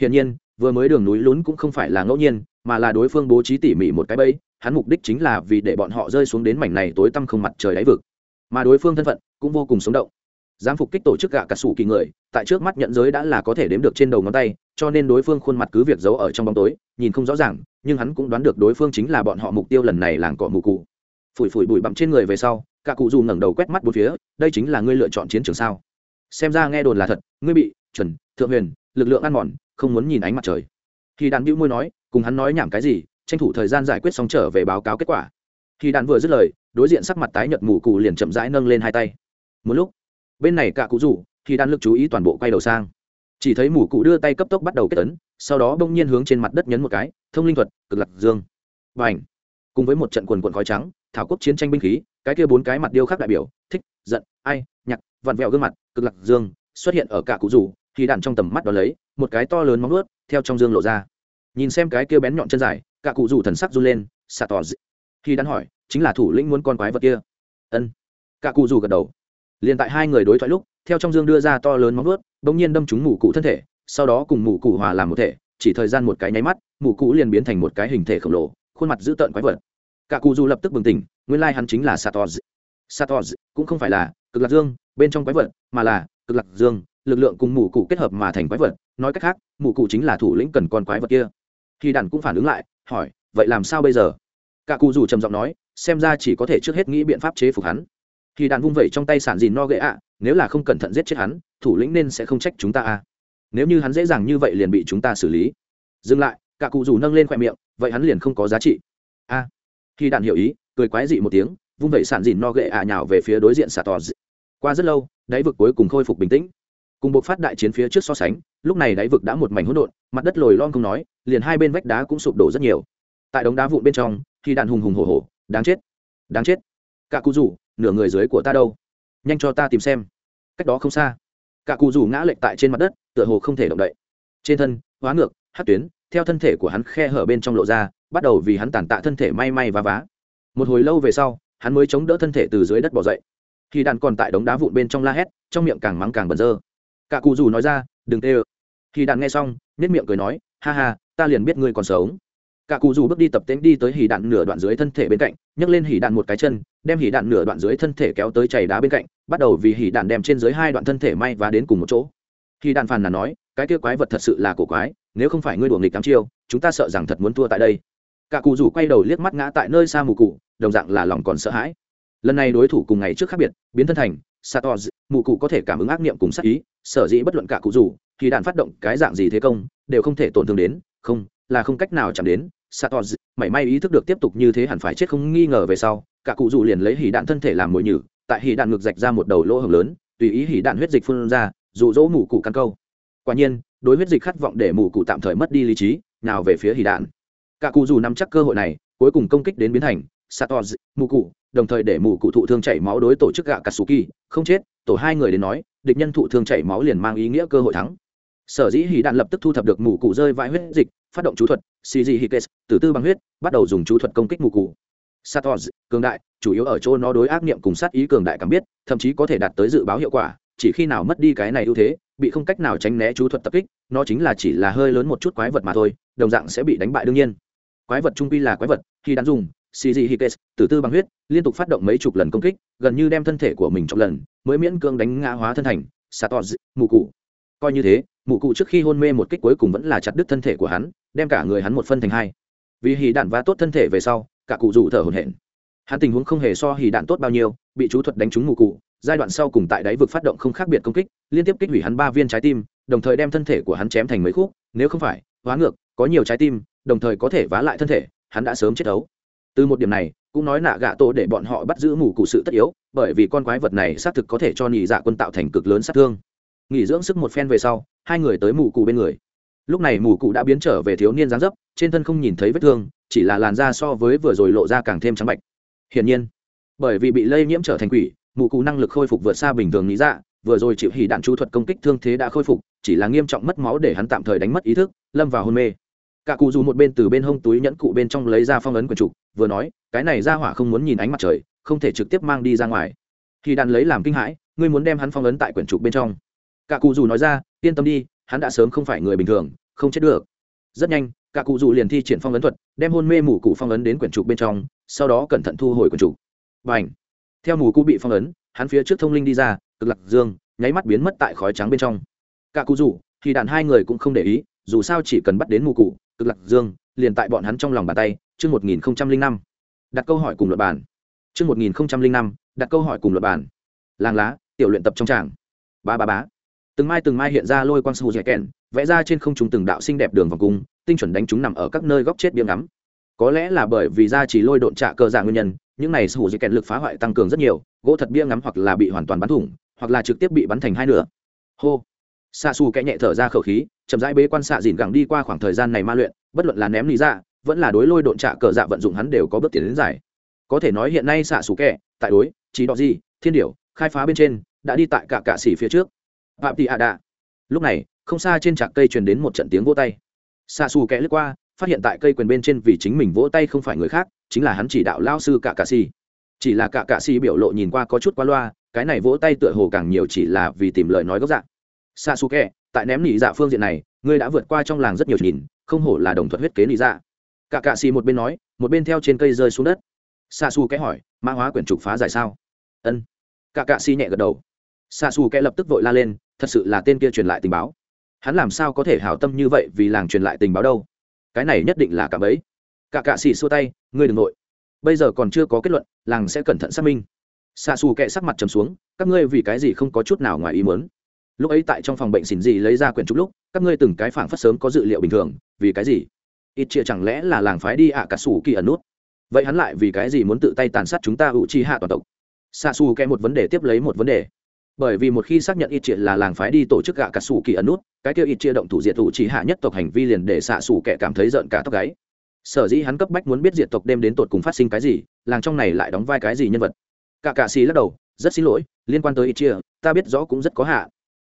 Hiển nhiên, vừa mới đường núi lún cũng không phải là ngẫu nhiên, mà là đối phương bố trí tỉ mỉ một cái bẫy, hắn mục đích chính là vì để bọn họ rơi xuống đến mảnh này tối tăm không mặt trời đáy vực. Mà đối phương thân phận cũng vô cùng sống động. Dám phục kích tổ chức gạ cả sủ kỳ người tại trước mắt nhận giới đã là có thể đếm được trên đầu ngón tay cho nên đối phương khuôn mặt cứ việc giấu ở trong bóng tối nhìn không rõ ràng nhưng hắn cũng đoán được đối phương chính là bọn họ mục tiêu lần này làng cỏ mù cụ phủi phủi bụi bặm trên người về sau cả cụ dù ngẩng đầu quét mắt bốn phía đây chính là ngươi lựa chọn chiến trường sao? Xem ra nghe đồn là thật ngươi bị chuẩn thượng huyền lực lượng ăn mòn không muốn nhìn ánh mặt trời. Khi đàn bĩu môi nói, cùng hắn nói nhảm cái gì, tranh thủ thời gian giải quyết xong trở về báo cáo kết quả. Khi đàn vừa dứt lời, đối diện sắc mặt tái nhợt mù cụ liền chậm rãi nâng lên hai tay. Một lúc, bên này cả cụ rủ, khi đan lực chú ý toàn bộ quay đầu sang. Chỉ thấy mù cụ đưa tay cấp tốc bắt đầu kết tấn sau đó bỗng nhiên hướng trên mặt đất nhấn một cái, thông linh thuật, cực lạc dương. Và ảnh cùng với một trận quần quần khói trắng, thảo quốc chiến tranh binh khí, cái kia bốn cái mặt điêu khắc đại biểu, thích, giận, ai nhặt vặn vẹo gương mặt, cực lạc dương, xuất hiện ở cả cụ rủ thì đạn trong tầm mắt đó lấy, một cái to lớn móng ướt theo trong dương lộ ra. Nhìn xem cái kia bén nhọn chân dài, cả cụ rủ thần sắc run lên xạ tỏ khi đạn hỏi, chính là thủ lĩnh muốn con quái vật kia. Ân. Cả cụ rủ gật đầu. Liền tại hai người đối thoại lúc, theo trong dương đưa ra to lớn móng vuốt, bỗng nhiên đâm trúng mù cụ thân thể, sau đó cùng mù cụ hòa làm một thể, chỉ thời gian một cái nháy mắt mù cụ liền biến thành một cái hình thể khổng lồ, khuôn mặt dữ tợn quái vật. Cả cụ dù lập tức bừng tỉnh, nguyên lai hắn chính là satoz satoz cũng không phải là cực lạc dương bên trong quái vật, mà là cực lạc dương lực lượng cùng mù cụ kết hợp mà thành quái vật, nói cách khác, mù cụ chính là thủ lĩnh cần con quái vật kia. Khi đàn cũng phản ứng lại, hỏi, vậy làm sao bây giờ? Cả cụ dù trầm giọng nói, xem ra chỉ có thể trước hết nghĩ biện pháp chế phục hắn. Khi đàn vung vẩy trong tay sản dìn no ghệ ạ, nếu là không cẩn thận giết chết hắn, thủ lĩnh nên sẽ không trách chúng ta à? Nếu như hắn dễ dàng như vậy liền bị chúng ta xử lý. Dừng lại, cả cụ dù nâng lên khoe miệng, vậy hắn liền không có giá trị. A. Khi đạn hiểu ý, cười quái dị một tiếng, vung vẩy sản dìn no ghệ à nhào về phía đối diện xà tò qua rất lâu, đáy vực cuối cùng khôi phục bình tĩnh cùng bộ phát đại chiến phía trước so sánh, lúc này đáy vực đã một mảnh hỗn độn, mặt đất lồi lon không nói, liền hai bên vách đá cũng sụp đổ rất nhiều. Tại đống đá vụn bên trong khi đạn hùng hùng hổ hổ, đáng chết đáng chết. Cả cụ rủ, nửa người dưới của ta đâu? Nhanh cho ta tìm xem. Cách đó không xa, cả cụ rủ ngã lệch tại trên mặt đất, tựa hồ không thể động đậy. Trên thân, hóa ngược hát tuyến, theo thân thể của hắn khe hở bên trong lộ ra, bắt đầu vì hắn tàn tạ thân thể may may và vá. Một hồi lâu về sau, hắn mới chống đỡ thân thể từ dưới đất bỏ dậy. Khi đàn còn tại đống đá vụn bên trong la hét, trong miệng càng mắng càng bẩn dơ cả cụ dù nói ra, đừng tê ơ. Khi đạn nghe xong nết miệng cười nói, ha ha, ta liền biết ngươi còn sống. Cả cụ dù bước đi tập tễnh đi tới hỉ đạn nửa đoạn dưới thân thể bên cạnh, nhấc lên hỉ đạn một cái chân, đem hỉ đạn nửa đoạn dưới thân thể kéo tới chảy đá bên cạnh, bắt đầu vì hỉ đạn đem trên dưới hai đoạn thân thể may và đến cùng một chỗ. Hỉ đạn phàn là nói, cái kia quái vật thật sự là cổ quái, nếu không phải ngươi đuổi nghịch cắm chiêu, chúng ta sợ rằng thật muốn thua tại đây. Cả cụ rủ quay đầu liếc mắt ngã tại nơi xa mù cụ đồng dạng là lòng còn sợ hãi. Lần này đối thủ cùng ngày trước khác biệt, biến thân thành satos mù cụ có thể cảm ứng ác niệm cùng sát ý, sở dĩ bất luận cả cụ rủ thì đạn phát động cái dạng gì thế công, đều không thể tổn thương đến, không, là không cách nào chạm đến. Satos mảy may ý thức được tiếp tục như thế hẳn phải chết không nghi ngờ về sau, cả cụ rủ liền lấy hỉ đạn thân thể làm mồi nhử, tại hỉ đạn ngược rạch ra một đầu lỗ hồng lớn, tùy ý hỉ đạn huyết dịch phun ra, dụ dỗ mù cụ căn câu. Quả nhiên, đối huyết dịch khát vọng để mù cụ tạm thời mất đi lý trí, nào về phía hỉ đạn. Cả cụ rủ nắm chắc cơ hội này, cuối cùng công kích đến biến thành satos mù cụ đồng thời để mù cụ thụ thương chảy máu đối tổ chức gạ katsuki. Không chết, tổ hai người đến nói, địch nhân thụ thương chảy máu liền mang ý nghĩa cơ hội thắng. Sở dĩ hỉ đạn lập tức thu thập được mù cụ rơi vãi huyết dịch, phát động chú thuật cg hikes tử tư bằng huyết, bắt đầu dùng chú thuật công kích mù cụ. Satos cường đại, chủ yếu ở chỗ nó đối ác niệm cùng sát ý cường đại cảm biết, thậm chí có thể đạt tới dự báo hiệu quả, chỉ khi nào mất đi cái này ưu thế, bị không cách nào tránh né chú thuật tập kích, nó chính là chỉ là hơi lớn một chút quái vật mà thôi, đồng dạng sẽ bị đánh bại đương nhiên. Quái vật trung pi là quái vật khi đạn dùng cg hikes, tử tư bằng huyết, liên tục phát động mấy chục lần công kích, gần như đem thân thể của mình trong lần, mới miễn cưỡng đánh ngã hóa thân thành satos mù cụ coi như thế mụ cụ trước khi hôn mê một kích cuối cùng vẫn là chặt đứt thân thể của hắn, đem cả người hắn một phân thành hai. Vì hì đạn va tốt thân thể về sau, cả cụ rủ thở hổn hển. Hắn tình huống không hề so hì đạn tốt bao nhiêu, bị chú thuật đánh trúng mụ cụ giai đoạn sau cùng tại đáy vực phát động không khác biệt công kích, liên tiếp kích hủy hắn ba viên trái tim, đồng thời đem thân thể của hắn chém thành mấy khúc, nếu không phải, hóa ngược, có nhiều trái tim, đồng thời có thể vá lại thân thể, hắn đã sớm chết đấu từ một điểm này, cũng nói nạ gạ tổ để bọn họ bắt giữ mù cụ sự tất yếu, bởi vì con quái vật này xác thực có thể cho nhị dạ quân tạo thành cực lớn sát thương. Nghỉ dưỡng sức một phen về sau, hai người tới mù cụ bên người. Lúc này mù cụ đã biến trở về thiếu niên dáng dấp, trên thân không nhìn thấy vết thương, chỉ là làn da so với vừa rồi lộ ra càng thêm trắng bạch. Hiển nhiên, bởi vì bị lây nhiễm trở thành quỷ, mù cụ năng lực khôi phục vượt xa bình thường nghĩ dạ vừa rồi chịu hỉ đạn chú thuật công kích thương thế đã khôi phục, chỉ là nghiêm trọng mất máu để hắn tạm thời đánh mất ý thức, lâm vào hôn mê cả cụ dù một bên từ bên hông túi nhẫn cụ bên trong lấy ra phong ấn quần trục vừa nói, cái này ra hỏa không muốn nhìn ánh mặt trời, không thể trực tiếp mang đi ra ngoài. Khi đàn lấy làm kinh hãi, ngươi muốn đem hắn phong ấn tại quyển trục bên trong. Cả cụ dù nói ra, yên tâm đi, hắn đã sớm không phải người bình thường, không chết được. Rất nhanh, cả cụ dù liền thi triển phong ấn thuật, đem hôn mê mù cụ phong ấn đến quyển trục bên trong, sau đó cẩn thận thu hồi quyển trục và ảnh theo mù cụ bị phong ấn, hắn phía trước thông linh đi ra, cực lạc dương, nháy mắt biến mất tại khói trắng bên trong. Cả cụ dù, thì đàn hai người cũng không để ý, dù sao chỉ cần bắt đến mù cụ cực lạc dương, liền tại bọn hắn trong lòng bàn tay, chương một nghìn năm. Đặt câu hỏi cùng luật bản chương một nghìn năm, đặt câu hỏi cùng luật bản làng lá, tiểu luyện tập trong tràng. Ba ba bá từng mai từng mai hiện ra lôi quang sù dẻ kèn vẽ ra trên không trung từng đạo xinh đẹp đường vòng cung, tinh chuẩn đánh chúng nằm ở các nơi góc chết biếng ngắm. Có lẽ là bởi vì da chỉ lôi độn trạ cơ dạng nguyên nhân, những này sù dẻ kèn lực phá hoại tăng cường rất nhiều, gỗ thật bia ngắm hoặc là bị hoàn toàn bắn thủng, hoặc là trực tiếp bị bắn thành hai nửa. Hô xạ xù kẽ nhẹ thở ra khẩu khí, chậm rãi bế quan xạ dìn gẳng đi qua khoảng thời gian này ma luyện, bất luận là ném lý ra dạ, vẫn là đối lôi độn trạ cờ dạ vận dụng hắn đều có bước tiến đến giải. Có thể nói hiện nay xạ xù kẽ, tại đối chỉ đọ gì thiên điểu, khai phá bên trên, đã đi tại cả cạ xỉ phía trước. Phạm tị ạ đạ. Lúc này, không xa trên trạc cây truyền đến một trận tiếng vỗ tay. Xạ xù kẽ lướt qua, phát hiện tại cây quyền bên trên vì chính mình vỗ tay không phải người khác, chính là hắn chỉ đạo lao sư cả cạ xỉ. Chỉ là cả cạ xỉ biểu lộ nhìn qua có chút qua loa, cái này vỗ tay tựa hồ càng nhiều chỉ là vì tìm lời nói gốc dạng xa xù kẹ tại ném nỉ dạ phương diện này, ngươi đã vượt qua trong làng rất nhiều nhìn, không hổ là đồng thuận huyết kế nỉ dạ. Cả cạ xì một bên nói, một bên theo trên cây rơi xuống đất. Xa xù kẽ hỏi, mã hóa quyển trục phá giải sao? Ân. Cả cạ xì nhẹ gật đầu. Xa xù kẽ lập tức vội la lên, thật sự là tên kia truyền lại tình báo. Hắn làm sao có thể hảo tâm như vậy vì làng truyền lại tình báo đâu? Cái này nhất định là cả bấy cả cạ xì xua tay, ngươi đừng nội. Bây giờ còn chưa có kết luận, làng sẽ cẩn thận xác minh. Xa xù kệ sắc mặt trầm xuống, các ngươi vì cái gì không có chút nào ngoài ý muốn? Lúc ấy tại trong phòng bệnh xỉn gì lấy ra quyển trục lúc, các ngươi từng cái phảng phất sớm có dự liệu bình thường, vì cái gì? Ít chia chẳng lẽ là làng phái đi ạ cả sủ kỳ ẩn nút? Vậy hắn lại vì cái gì muốn tự tay tàn sát chúng ta hữu chi hạ toàn tộc? Xa xù kẽ một vấn đề tiếp lấy một vấn đề. Bởi vì một khi xác nhận ít chia là làng phái đi tổ chức gạ cả sủ kỳ ẩn nút, cái kia ít chia động thủ diệt hữu chi hạ nhất tộc hành vi liền để xạ xù kẻ cảm thấy giận cả tóc gáy. Sở dĩ hắn cấp bách muốn biết diệt tộc đêm đến tột cùng phát sinh cái gì, làng trong này lại đóng vai cái gì nhân vật? Cả cạ xì lắc đầu, rất xin lỗi, liên quan tới ít chia ta biết rõ cũng rất có hạ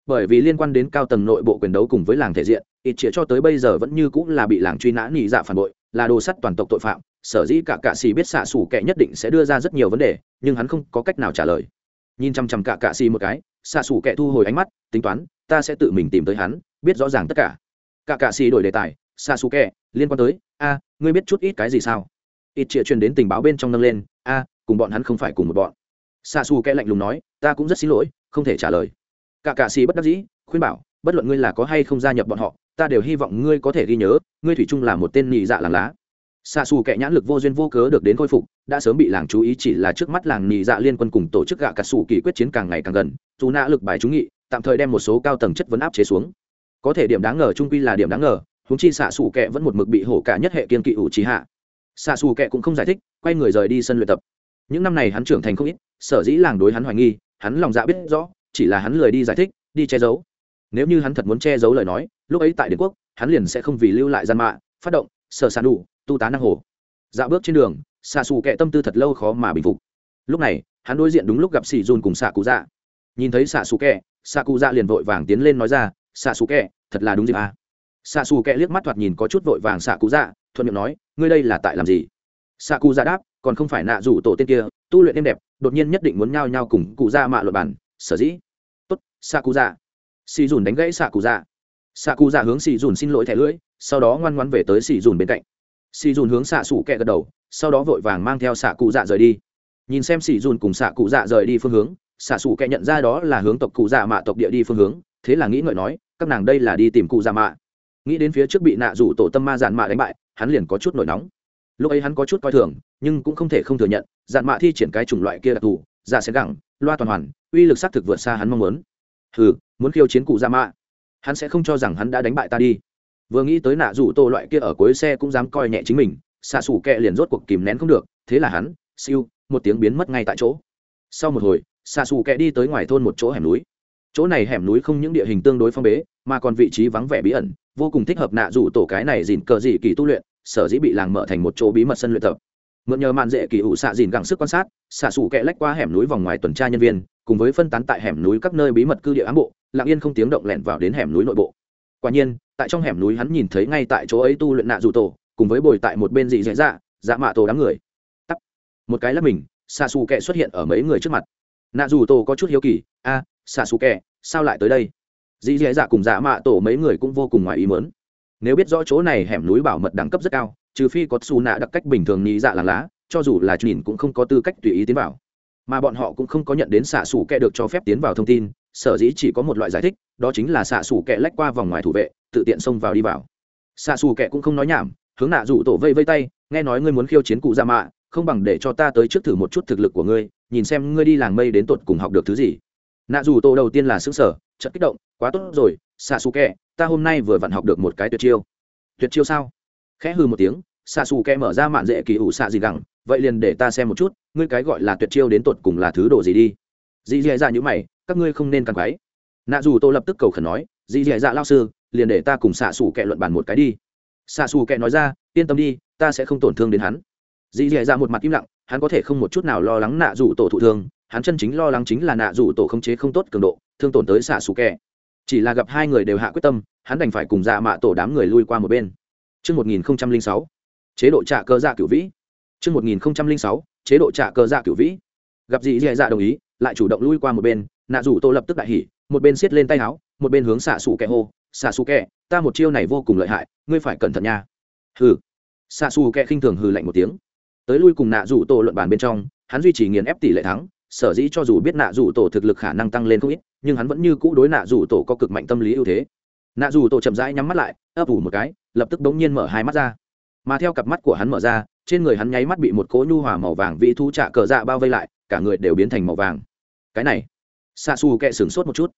bởi vì liên quan đến cao tầng nội bộ quyền đấu cùng với làng thể diện, ít chĩa cho tới bây giờ vẫn như cũng là bị làng truy nã nhị dạ phản bội, là đồ sắt toàn tộc tội phạm, sở dĩ cả cạ xì biết xạ xủ kẻ nhất định sẽ đưa ra rất nhiều vấn đề, nhưng hắn không có cách nào trả lời. Nhìn chăm chăm cả cạ xì một cái, xạ xủ kẻ thu hồi ánh mắt, tính toán, ta sẽ tự mình tìm tới hắn, biết rõ ràng tất cả. Cả cạ xì đổi đề tài, xạ xù kệ liên quan tới, a, ngươi biết chút ít cái gì sao? Ít chĩa truyền đến tình báo bên trong nâng lên, a, cùng bọn hắn không phải cùng một bọn. Xạ xù kệ lạnh lùng nói, ta cũng rất xin lỗi, không thể trả lời cả cạ xì bất đắc dĩ, khuyên bảo, bất luận ngươi là có hay không gia nhập bọn họ, ta đều hy vọng ngươi có thể ghi nhớ, ngươi thủy chung là một tên nhị dạ làng lá. Xa xù kẻ nhãn lực vô duyên vô cớ được đến khôi phục, đã sớm bị làng chú ý chỉ là trước mắt làng nhị dạ liên quân cùng tổ chức gạ cà sủ kỳ quyết chiến càng ngày càng gần, dù nã lực bài trúng nghị, tạm thời đem một số cao tầng chất vấn áp chế xuống. Có thể điểm đáng ngờ trung quy là điểm đáng ngờ húng chi xạ xù kẹ vẫn một mực bị hổ cả nhất hệ kiên kỵ ủ trí hạ. Xạ xù kẹ cũng không giải thích, quay người rời đi sân luyện tập. Những năm này hắn trưởng thành không ít, sở dĩ làng đối hắn hoài nghi, hắn lòng dạ biết rõ chỉ là hắn lười đi giải thích, đi che giấu. Nếu như hắn thật muốn che giấu lời nói, lúc ấy tại đế quốc, hắn liền sẽ không vì lưu lại gian mạ, phát động, sở sàn đủ tu tá năng hồ. Dạo bước trên đường, xạ xù kệ tâm tư thật lâu khó mà bình phục. Lúc này, hắn đối diện đúng lúc gặp xì dùn cùng xạ cụ dạ. Nhìn thấy xạ xù kệ, xạ cụ dạ liền vội vàng tiến lên nói ra, xạ xù kệ, thật là đúng dịp à. xạ xù kệ liếc mắt thoạt nhìn có chút vội vàng xạ cụ dạ thuận miệng nói, ngươi đây là tại làm gì? Xạ cụ dạ đáp, còn không phải nạ rủ tổ tên kia, tu luyện êm đẹp, đột nhiên nhất định muốn nhao nhao cùng cụ dạ mạ luật bản sở dĩ. Tốt xạ cụ dạ xì dùn đánh gãy xạ cụ dạ xạ cụ dạ hướng xì dùn xin lỗi thẻ lưỡi, sau đó ngoan ngoan về tới xì dùn bên cạnh. Xì dùn hướng xạ xủ kẹ gật đầu, sau đó vội vàng mang theo xạ cụ dạ rời đi. Nhìn xem xì dùn cùng xạ cụ dạ rời đi phương hướng, xạ xủ kẹ nhận ra đó là hướng tộc cụ dạ mạ tộc địa đi phương hướng, thế là nghĩ ngợi nói, các nàng đây là đi tìm cụ dạ mạ. Nghĩ đến phía trước bị nạ rủ tổ tâm ma dạn mạ đánh bại, hắn liền có chút nổi nóng. Lúc ấy hắn có chút coi thường, nhưng cũng không thể không thừa nhận dạn mạ thi triển cái chủng loại kia đặc thù giả sẽ gẳng loa toàn hoàn, uy lực xác thực vượt xa hắn mong muốn. Hừ, muốn khiêu chiến cụ ra mạ. Hắn sẽ không cho rằng hắn đã đánh bại ta đi. Vừa nghĩ tới nạ rủ tổ loại kia ở cuối xe cũng dám coi nhẹ chính mình, xạ xủ kẹ liền rốt cuộc kìm nén không được, thế là hắn, siêu, một tiếng biến mất ngay tại chỗ. Sau một hồi, xạ xù kẹ đi tới ngoài thôn một chỗ hẻm núi. Chỗ này hẻm núi không những địa hình tương đối phong bế, mà còn vị trí vắng vẻ bí ẩn, vô cùng thích hợp nạ rủ tổ cái này dìn cờ dị kỳ tu luyện, sở dĩ bị làng mở thành một chỗ bí mật sân luyện tập mượn nhờ màn dễ kỳ ủ xạ dìn gẳng sức quan sát xạ xù kẹ lách qua hẻm núi vòng ngoài tuần tra nhân viên cùng với phân tán tại hẻm núi các nơi bí mật cư địa ám bộ lặng yên không tiếng động lẻn vào đến hẻm núi nội bộ. Quả nhiên tại trong hẻm núi hắn nhìn thấy ngay tại chỗ ấy tu luyện nạ dù tổ cùng với bồi tại một bên dị dạy dạ dạ mạ tổ đám người. Tắt một cái là mình xạ xù kẹ xuất hiện ở mấy người trước mặt. Nạ dù tổ có chút hiếu kỳ a à, xạ xù kẹ sao lại tới đây? Dị dạy dạ cùng dạ mạ tổ mấy người cũng vô cùng ngoài ý mớn nếu biết rõ chỗ này hẻm núi bảo mật đẳng cấp rất cao trừ phi có xù nạ đặc cách bình thường nghĩ dạ làng lá, cho dù là nhìn cũng không có tư cách tùy ý tiến vào. Mà bọn họ cũng không có nhận đến xạ xù kẹ được cho phép tiến vào thông tin, sở dĩ chỉ có một loại giải thích, đó chính là xạ xù kẹ lách qua vòng ngoài thủ vệ, tự tiện xông vào đi vào. Xạ xù kẹ cũng không nói nhảm, hướng nạ rủ tổ vây vây tay, nghe nói ngươi muốn khiêu chiến cụ ra mạ, không bằng để cho ta tới trước thử một chút thực lực của ngươi, nhìn xem ngươi đi làng mây đến tột cùng học được thứ gì. Nạ rủ tổ đầu tiên là xứng sở chợt kích động, quá tốt rồi, xạ xù kẹ, ta hôm nay vừa vặn học được một cái tuyệt chiêu. Tuyệt chiêu sao? Khẽ hư một tiếng xạ xù kẹ mở ra mạn dễ kỳ ủ xạ gì gẳng, vậy liền để ta xem một chút, ngươi cái gọi là tuyệt chiêu đến tột cùng là thứ đồ gì đi? Dì dì dạ như mày, các ngươi không nên càng quái nạ dù tô lập tức cầu khẩn nói, dì dì dạ lao sư, liền để ta cùng xạ xù kẹ luận bàn một cái đi. Xạ xù kẹ nói ra, yên tâm đi, ta sẽ không tổn thương đến hắn. Dì dì dạ một mặt im lặng, hắn có thể không một chút nào lo lắng nạ dù tổ thụ thương, hắn chân chính lo lắng chính là nạ dù tổ không chế không tốt cường độ, thương tổn tới xạ xù kẹ chỉ là gặp hai người đều hạ quyết tâm, hắn đành phải cùng dạ mạ tổ đám người lui qua một bên. Chương 1006, chế độ trả cơ dạ cửu vĩ. Chương 1006, chế độ trả cơ dạ cửu vĩ. Gặp gì dì dạ đồng ý, lại chủ động lui qua một bên, nạ rủ tô lập tức đại hỉ, một bên siết lên tay áo, một bên hướng xạ sủ kẻ hô, xạ sủ kẹ, ta một chiêu này vô cùng lợi hại, ngươi phải cẩn thận nha. Hừ. Xạ sủ kẹ khinh thường hừ lạnh một tiếng. Tới lui cùng nạ rủ tô luận bàn bên trong, hắn duy trì nghiền ép tỷ lệ thắng, sở dĩ cho dù biết nạ rủ tổ thực lực khả năng tăng lên không ít, nhưng hắn vẫn như cũ đối nạ rủ tổ có cực mạnh tâm lý ưu thế. Nạ rủ tổ chậm rãi nhắm mắt lại, ấp ủ một cái, lập tức đống nhiên mở hai mắt ra. Mà theo cặp mắt của hắn mở ra, trên người hắn nháy mắt bị một cỗ nhu hòa màu vàng vĩ thu trạ cờ dạ bao vây lại, cả người đều biến thành màu vàng. Cái này xạ xù kệ sửng sốt một chút.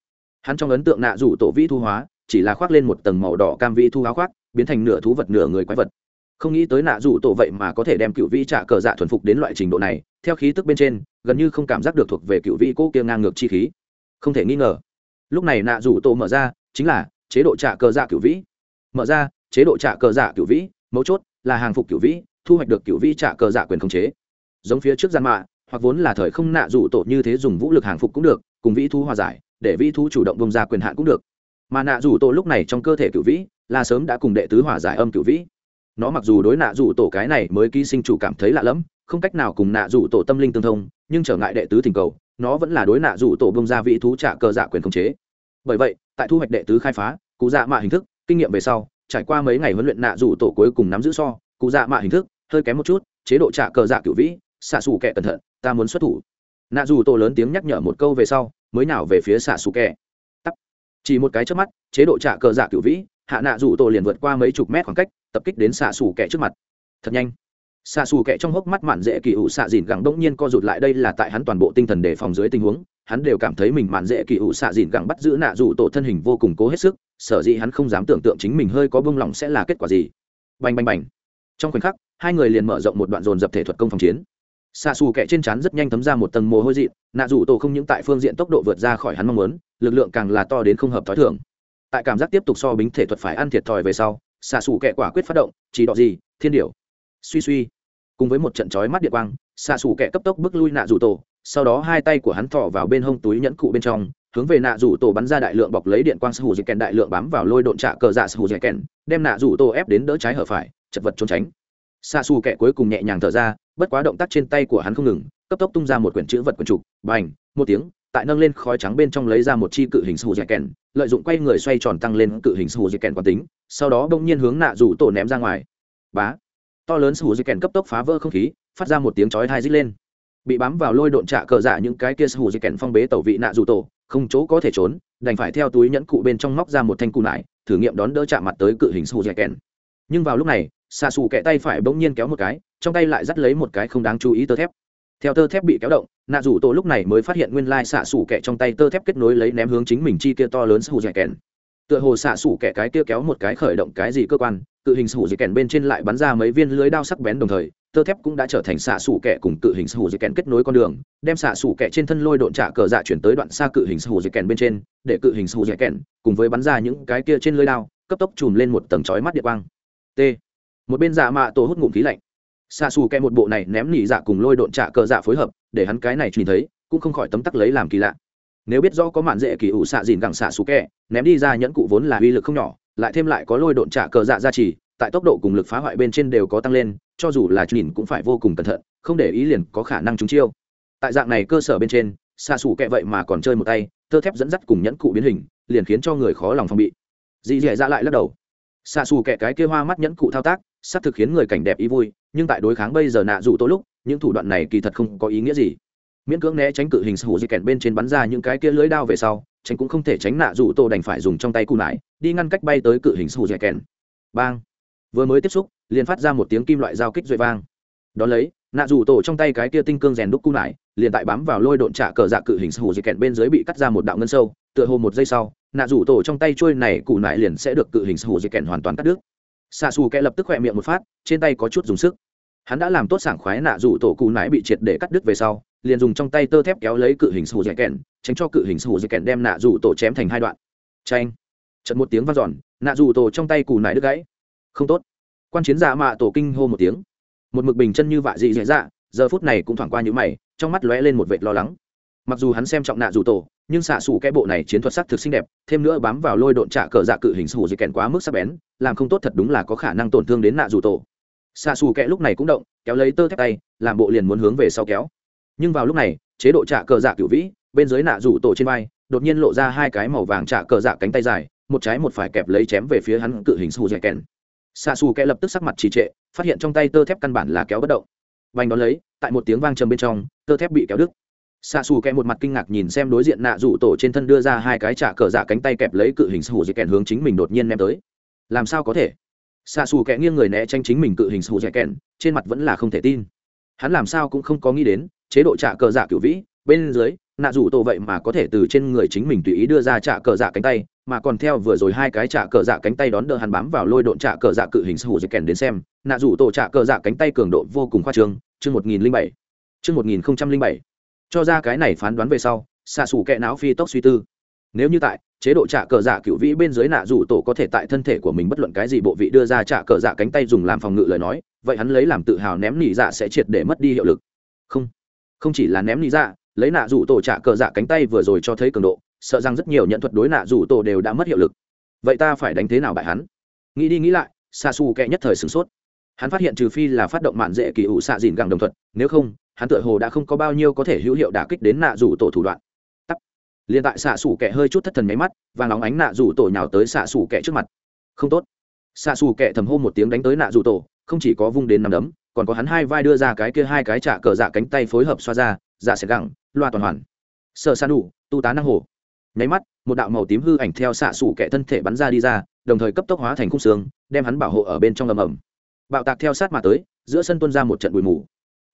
Hắn trong ấn tượng nạ rủ tổ vĩ thu hóa chỉ là khoác lên một tầng màu đỏ cam vĩ thu áo khoác biến thành nửa thú vật nửa người quái vật. Không nghĩ tới nạ rủ tổ vậy mà có thể đem cựu vĩ trả cờ dạ thuần phục đến loại trình độ này theo khí tức bên trên gần như không cảm giác được thuộc về cựu vĩ cố kia ngang ngược chi khí. Không thể nghi ngờ. Lúc này nạ rủ tổ mở ra chính là chế độ trả cờ dạ cựu vĩ mở ra, chế độ trả cờ dạ giả cựu vĩ, mấu chốt là hàng phục cựu vĩ, thu hoạch được cựu vĩ trả cờ giả quyền khống chế. Giống phía trước gian mạ, hoặc vốn là thời không nạ rủ tổ như thế dùng vũ lực hàng phục cũng được, cùng vĩ thu hòa giải, để vĩ thu chủ động bông ra quyền hạn cũng được. Mà nạ rủ tổ lúc này trong cơ thể cựu vĩ, là sớm đã cùng đệ tứ hòa giải âm cựu vĩ. Nó mặc dù đối nạ rủ tổ cái này mới ký sinh chủ cảm thấy lạ lẫm, không cách nào cùng nạ rủ tổ tâm linh tương thông, nhưng trở ngại đệ tứ thỉnh cầu, nó vẫn là đối nạ rủ tổ bông ra vị thú trả cờ giả quyền khống chế. Bởi vậy, tại thu hoạch đệ tứ khai phá, cụ dạ mạ hình thức kinh nghiệm về sau, trải qua mấy ngày huấn luyện nạ rủ tổ cuối cùng nắm giữ so, cụ dạ mạ hình thức, hơi kém một chút, chế độ trả cờ dạ cựu vĩ, xạ xù kẻ cẩn thận, ta muốn xuất thủ. Nạ rủ tổ lớn tiếng nhắc nhở một câu về sau, mới nào về phía xạ xù kẻ tắt chỉ một cái trước mắt, chế độ trả cờ dạ cựu vĩ, hạ nạ rủ tổ liền vượt qua mấy chục mét khoảng cách, tập kích đến xạ xù kẻ trước mặt. Thật nhanh. Xạ xù kẻ trong hốc mắt mạn dễ kỳ ủ xạ dìn gẳng đông nhiên co rụt lại đây là tại hắn toàn bộ tinh thần đề phòng dưới tình huống, hắn đều cảm thấy mình mạn dễ kỳ ủ xạ dìn gẳng bắt giữ nạ rủ tổ thân hình vô cùng cố hết sức sở dĩ hắn không dám tưởng tượng chính mình hơi có bông lỏng sẽ là kết quả gì. Bành bành bành. Trong khoảnh khắc, hai người liền mở rộng một đoạn dồn dập thể thuật công phòng chiến. Xa xù kẻ trên trán rất nhanh thấm ra một tầng mồ hôi dị, nạ rủ tổ không những tại phương diện tốc độ vượt ra khỏi hắn mong muốn, lực lượng càng là to đến không hợp t h ó i thường. Tại cảm giác tiếp tục so bính thể thuật phải ăn thiệt thòi về sau xa xù kẻ quả quyết phát động, chỉ đọ gì, thiên điều suy suy. Cùng với một trận chói mắt địa quang xa xù kẻ cấp tốc bước lui nạ rủ tổ, sau đó hai tay của hắn thọ vào bên hông túi nhẫn cụ bên trong hướng về nạ rủ tổ bắn ra đại lượng bọc lấy điện quang sư hù dây kèn đại lượng bám vào lôi độn trạ cờ dạ sư hù dây kèn, đem nạ rủ tổ ép đến đỡ trái hở phải, chật vật trốn tránh. Xa xù kẻ cuối cùng nhẹ nhàng thở ra, bất quá động tác trên tay của hắn không ngừng, cấp tốc tung ra một quyển chữ vật quần trục, bành, một tiếng, tại nâng lên khói trắng bên trong lấy ra một chi cự hình sư hù dây kèn, lợi dụng quay người xoay tròn tăng lên cự hình sư hù dây kèn quán tính, sau đó bỗng nhiên hướng nạ rủ tổ ném ra ngoài. Bá! To lớn sư hù dây kèn cấp tốc phá vỡ không khí, phát ra một tiếng chói hai dít lên. Bị bám vào lôi độn trạ cờ dạ những cái kia sư hù dây kèn phong bế tẩu vị nạ rủ tổ không chỗ có thể trốn, đành phải theo túi nhẫn cụ bên trong móc ra một thanh cụ nải, thử nghiệm đón đỡ chạm mặt tới cự hình su hù kèn nhưng vào lúc này, xạ xù kẹ tay phải bỗng nhiên kéo một cái, trong tay lại dắt lấy một cái không đáng chú ý tơ thép. Theo tơ thép bị kéo động, nạ rủ tổ lúc này mới phát hiện nguyên lai xạ xù kẹ trong tay tơ thép kết nối lấy ném hướng chính mình chi kia to lớn su dẻ kèn tựa hồ xạ xù kẹ cái kia kéo một cái khởi động cái gì cơ quan, cự hình su dẻ kèn bên trên lại bắn ra mấy viên lưới đao sắc bén đồng thời tơ thép cũng đã trở thành xạ xù kẹ cùng cự hình sù dây kèn kết nối con đường, đem xạ xù kẹ trên thân lôi độn trả cờ dạ chuyển tới đoạn xa cự hình sù dây kèn bên trên, để cự hình sù dây kèn cùng với bắn ra những cái kia trên lưới lao cấp tốc chùm lên một tầng chói mắt địa quang. T. Một bên dạ mạ tổ hút ngụm khí lạnh. Xạ xù kẹ một bộ này ném nỉ dạ cùng lôi độn trả cờ dạ phối hợp, để hắn cái này nhìn thấy, cũng không khỏi tấm tắc lấy làm kỳ lạ. Nếu biết rõ có mạn dễ kỳ ủ xạ dìn gẳng xạ xù kẹ ném đi ra nhẫn cụ vốn là uy lực không nhỏ, lại thêm lại có lôi độn trả cờ dạ ra trì, tại tốc độ cùng lực phá hoại bên trên đều có tăng lên cho dù là nhìn cũng phải vô cùng cẩn thận, không để ý liền có khả năng trúng chiêu. Tại dạng này cơ sở bên trên xa xù kẹ vậy mà còn chơi một tay, tơ thép dẫn dắt cùng nhẫn cụ biến hình, liền khiến cho người khó lòng phòng bị. Dì dì dạ lại lắc đầu. Xa xù kẹ cái kia hoa mắt nhẫn cụ thao tác sắp thực khiến người cảnh đẹp ý vui, nhưng tại đối kháng bây giờ nạ dù tôi lúc, những thủ đoạn này kỳ thật không có ý nghĩa gì. Miễn cưỡng né tránh cự hình sủ di kèn bên trên bắn ra những cái kia lưới đao về sau, tránh cũng không thể tránh nạ dù tô đành phải dùng trong tay cù nải, đi ngăn cách bay tới cự hình sủ di kèn bang. Vừa mới tiếp xúc liền phát ra một tiếng kim loại giao kích duệ vang. Đón lấy, nạ dù tổ trong tay cái kia tinh cương rèn đúc cung nải liền tại bám vào lôi độn trả cờ dạ cự hình sù di kẹn bên dưới bị cắt ra một đạo ngân sâu, tựa hồ một giây sau, nạ rủ tổ trong tay trôi này cụ nải liền sẽ được cự hình sù di kẹn hoàn toàn cắt đứt. Xạ xù kẹ lập tức khỏe miệng một phát, trên tay có chút dùng sức. Hắn đã làm tốt sảng khoái nạ rủ tổ cụ nải bị triệt để cắt đứt về sau, liền dùng trong tay tơ thép kéo lấy cự hình sù dị kẹn, tránh cho cự hình sù dị kẹn đem nạ rủ tổ chém thành hai đoạn. Tranh chật một tiếng vang a giòn nạ rủ tổ trong tay cụ nải đứt gãy. Không tốt quan chiến giả mạ tổ kinh hô một tiếng. Một mực bình chân như vạ dị dạ dạ giờ phút này cũng thoảng qua những mày, trong mắt lóe lên một vệt lo lắng. Mặc dù hắn xem trọng nạ dù tổ, nhưng xạ xù cái bộ này chiến thuật sắc thực xinh đẹp, thêm nữa bám vào lôi độn trả cờ dạ cự hình sù dị kèn quá mức sắc bén, làm không tốt thật đúng là có khả năng tổn thương đến nạ dù tổ. Xạ xù kẹ lúc này cũng động, kéo lấy tơ thép tay, làm bộ liền muốn hướng về sau kéo. Nhưng vào lúc này, chế độ trả cờ dạ cựu vĩ, bên dưới nạ rủ tổ trên vai, đột nhiên lộ ra hai cái màu vàng trả cờ dạ cánh tay dài, một trái một phải kẹp lấy chém về phía hắn cự hình sù dây kèn xạ xù kẽ lập tức sắc mặt trì trệ, phát hiện trong tay tơ thép căn bản là kéo bất động. Vành đón lấy, tại một tiếng vang trầm bên trong, tơ thép bị kéo đứt. Xạ xù kẽ một mặt kinh ngạc nhìn xem đối diện nạ rủ tổ trên thân đưa ra hai cái trả cờ giả cánh tay kẹp lấy cự hình sù dẻ kèn hướng chính mình đột nhiên ném tới. Làm sao có thể? Xạ xù kẽ nghiêng người né tranh chính mình cự hình sù dẻ kèn, trên mặt vẫn là không thể tin. Hắn làm sao cũng không có nghĩ đến, chế độ trả cờ giả cựu vĩ, bên dưới, nạ rủ tổ vậy mà có thể từ trên người chính mình tùy ý đưa ra trả cờ giả cánh tay mà còn theo vừa rồi hai cái trả cờ dạ cánh tay đón đỡ hắn bám vào lôi độn trả cờ dạ cự hình sư hủ dây kèn đến xem, nạ rủ tổ trả cờ dạ cánh tay cường độ vô cùng khoa trương, chương một nghìn bảy, chương một nghìn bảy. Cho ra cái này phán đoán về sau, xạ xù kẹ não phi tốc suy tư. Nếu như tại, chế độ trả cờ dạ cựu vĩ bên dưới nạ rủ tổ có thể tại thân thể của mình bất luận cái gì bộ vị đưa ra trả cờ dạ cánh tay dùng làm phòng ngự lời nói, vậy hắn lấy làm tự hào ném nỉ dạ sẽ triệt để mất đi hiệu lực. Không không chỉ là ném nỉ dạ lấy nạ rủ tổ trả cờ dạ cánh tay vừa rồi cho thấy cường độ sợ rằng rất nhiều nhận thuật đối nạ rủ tổ đều đã mất hiệu lực. Vậy ta phải đánh thế nào bại hắn? Nghĩ đi nghĩ lại xa xù kệ nhất thời sửng sốt. Hắn phát hiện trừ phi là phát động mạn dễ kỳ ủ xạ dìn gẳng đồng thuật, nếu không, hắn tựa hồ đã không có bao nhiêu có thể hữu hiệu đả kích đến nạ rủ tổ thủ đoạn. Tắt liền tại xạ xù kệ hơi chút thất thần nháy mắt và nóng ánh nạ rủ tổ nhào tới xạ xù kệ trước mặt. Không tốt. Xạ xù kệ thầm hô một tiếng đánh tới nạ rủ tổ, không chỉ có vung đến nằm đấm, còn có hắn hai vai đưa ra cái kia hai cái trả cờ dạ cánh tay phối hợp xoa ra dạ sẽ gẳng, loa toàn hoàn. Sợ san đủ tu tá năng hồ nháy mắt, một đạo màu tím hư ảnh theo xạ xủ kẻ thân thể bắn ra đi ra, đồng thời cấp tốc hóa thành khung xương, đem hắn bảo hộ ở bên trong ầm ầm. Bạo tạc theo sát mà tới, giữa sân tuân ra một trận bụi mù.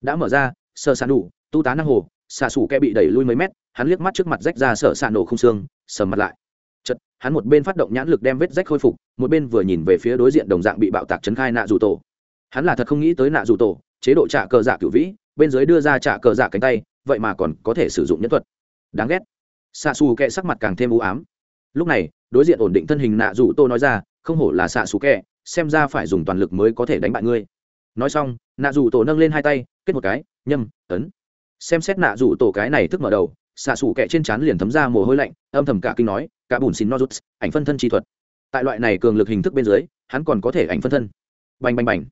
Đã mở ra sơ sàn đủ tu tá năng hồ, xạ xủ kẻ bị đẩy lui mấy mét, hắn liếc mắt trước mặt rách ra sợ xạ nổ khung xương, sầm mặt lại. Chật hắn một bên phát động nhãn lực đem vết rách khôi phục, một bên vừa nhìn về phía đối diện đồng dạng bị bạo tạc chấn khai nạ dù tổ. Hắn là thật không nghĩ tới nạ dù tổ, chế độ trả cờ giả cửu vĩ, bên dưới đưa ra trả cờ giả cánh tay, vậy mà còn có thể sử dụng nhân thuật. Đáng ghét xạ xù kẹ sắc mặt càng thêm u ám. Lúc này, đối diện ổn định thân hình nạ dù tô nói ra, không hổ là xạ xù kẹ, xem ra phải dùng toàn lực mới có thể đánh bại ngươi. Nói xong, nạ dù tổ nâng lên hai tay, kết một cái, nhâm, ấn. Xem xét nạ dù tổ cái này thức mở đầu xạ xù kẹ trên trán liền thấm ra mồ hôi lạnh, âm thầm cả kinh nói, cả bùn xin nozuts ảnh phân thân chi thuật. Tại loại này cường lực hình thức bên dưới, hắn còn có thể ảnh phân thân. Bành bành bành.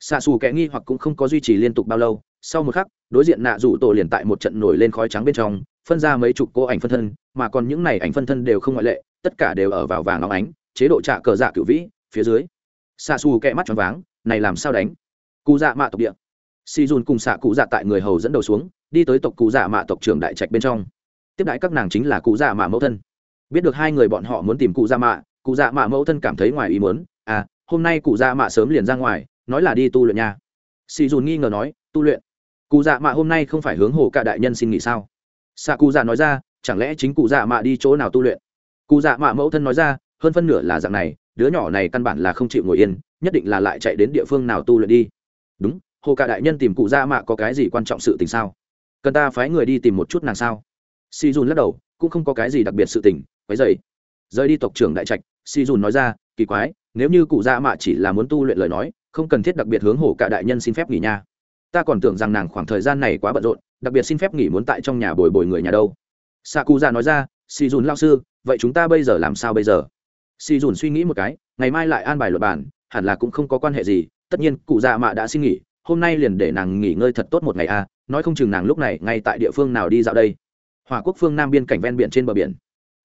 Xạ xù kẹ nghi hoặc cũng không có duy trì liên tục bao lâu, sau một khắc, đối diện nạ dù tổ liền tại một trận nổi lên khói trắng bên trong phân ra mấy chục cô ảnh phân thân, mà còn những này ảnh phân thân đều không ngoại lệ, tất cả đều ở vào vàng óng ánh, chế độ trạ cờ dạ cựu vĩ, phía dưới. Xạ xù kẹ mắt tròn váng, này làm sao đánh? Cụ dạ mạ tộc địa. Si dùn cùng xạ cụ dạ tại người hầu dẫn đầu xuống, đi tới tộc cụ dạ mạ tộc trưởng đại trạch bên trong. Tiếp đãi các nàng chính là cụ dạ mạ mẫu thân. Biết được hai người bọn họ muốn tìm cụ dạ mạ, cụ dạ mạ mẫu thân cảm thấy ngoài ý muốn à hôm nay cụ dạ mạ sớm liền ra ngoài, nói là đi tu luyện nha. Si dùn nghi ngờ nói, tu luyện? Cụ dạ mạ hôm nay không phải hướng hồ cả đại nhân xin nghỉ sao? Xạ cụ dạ nói ra, chẳng lẽ chính cụ dạ mạ đi chỗ nào tu luyện? Cụ dạ mạ mẫu thân nói ra, hơn phân nửa là dạng này, đứa nhỏ này căn bản là không chịu ngồi yên, nhất định là lại chạy đến địa phương nào tu luyện đi. Đúng, hồ cả đại nhân tìm cụ dạ mạ có cái gì quan trọng sự tình sao? Cần ta phái người đi tìm một chút nàng sao? Si dùn lắc đầu, cũng không có cái gì đặc biệt sự tình, quấy dày rời đi tộc trưởng đại trạch, si dùn nói ra, kỳ quái, nếu như cụ dạ mạ chỉ là muốn tu luyện lời nói, không cần thiết đặc biệt hướng hồ cả đại nhân xin phép nghỉ nha. Ta còn tưởng rằng nàng khoảng thời gian này quá bận rộn đặc biệt xin phép nghỉ muốn tại trong nhà bồi bồi người nhà đâu. Sa cụ già nói ra si dùn lao sư vậy chúng ta bây giờ làm sao bây giờ? Si dùn suy nghĩ một cái ngày mai lại an bài luật bản hẳn là cũng không có quan hệ gì tất nhiên cụ già mạ đã xin nghỉ hôm nay liền để nàng nghỉ ngơi thật tốt một ngày a à, nói không chừng nàng lúc này ngay tại địa phương nào đi dạo đây. Hòa quốc phương nam biên cảnh ven biển trên bờ biển.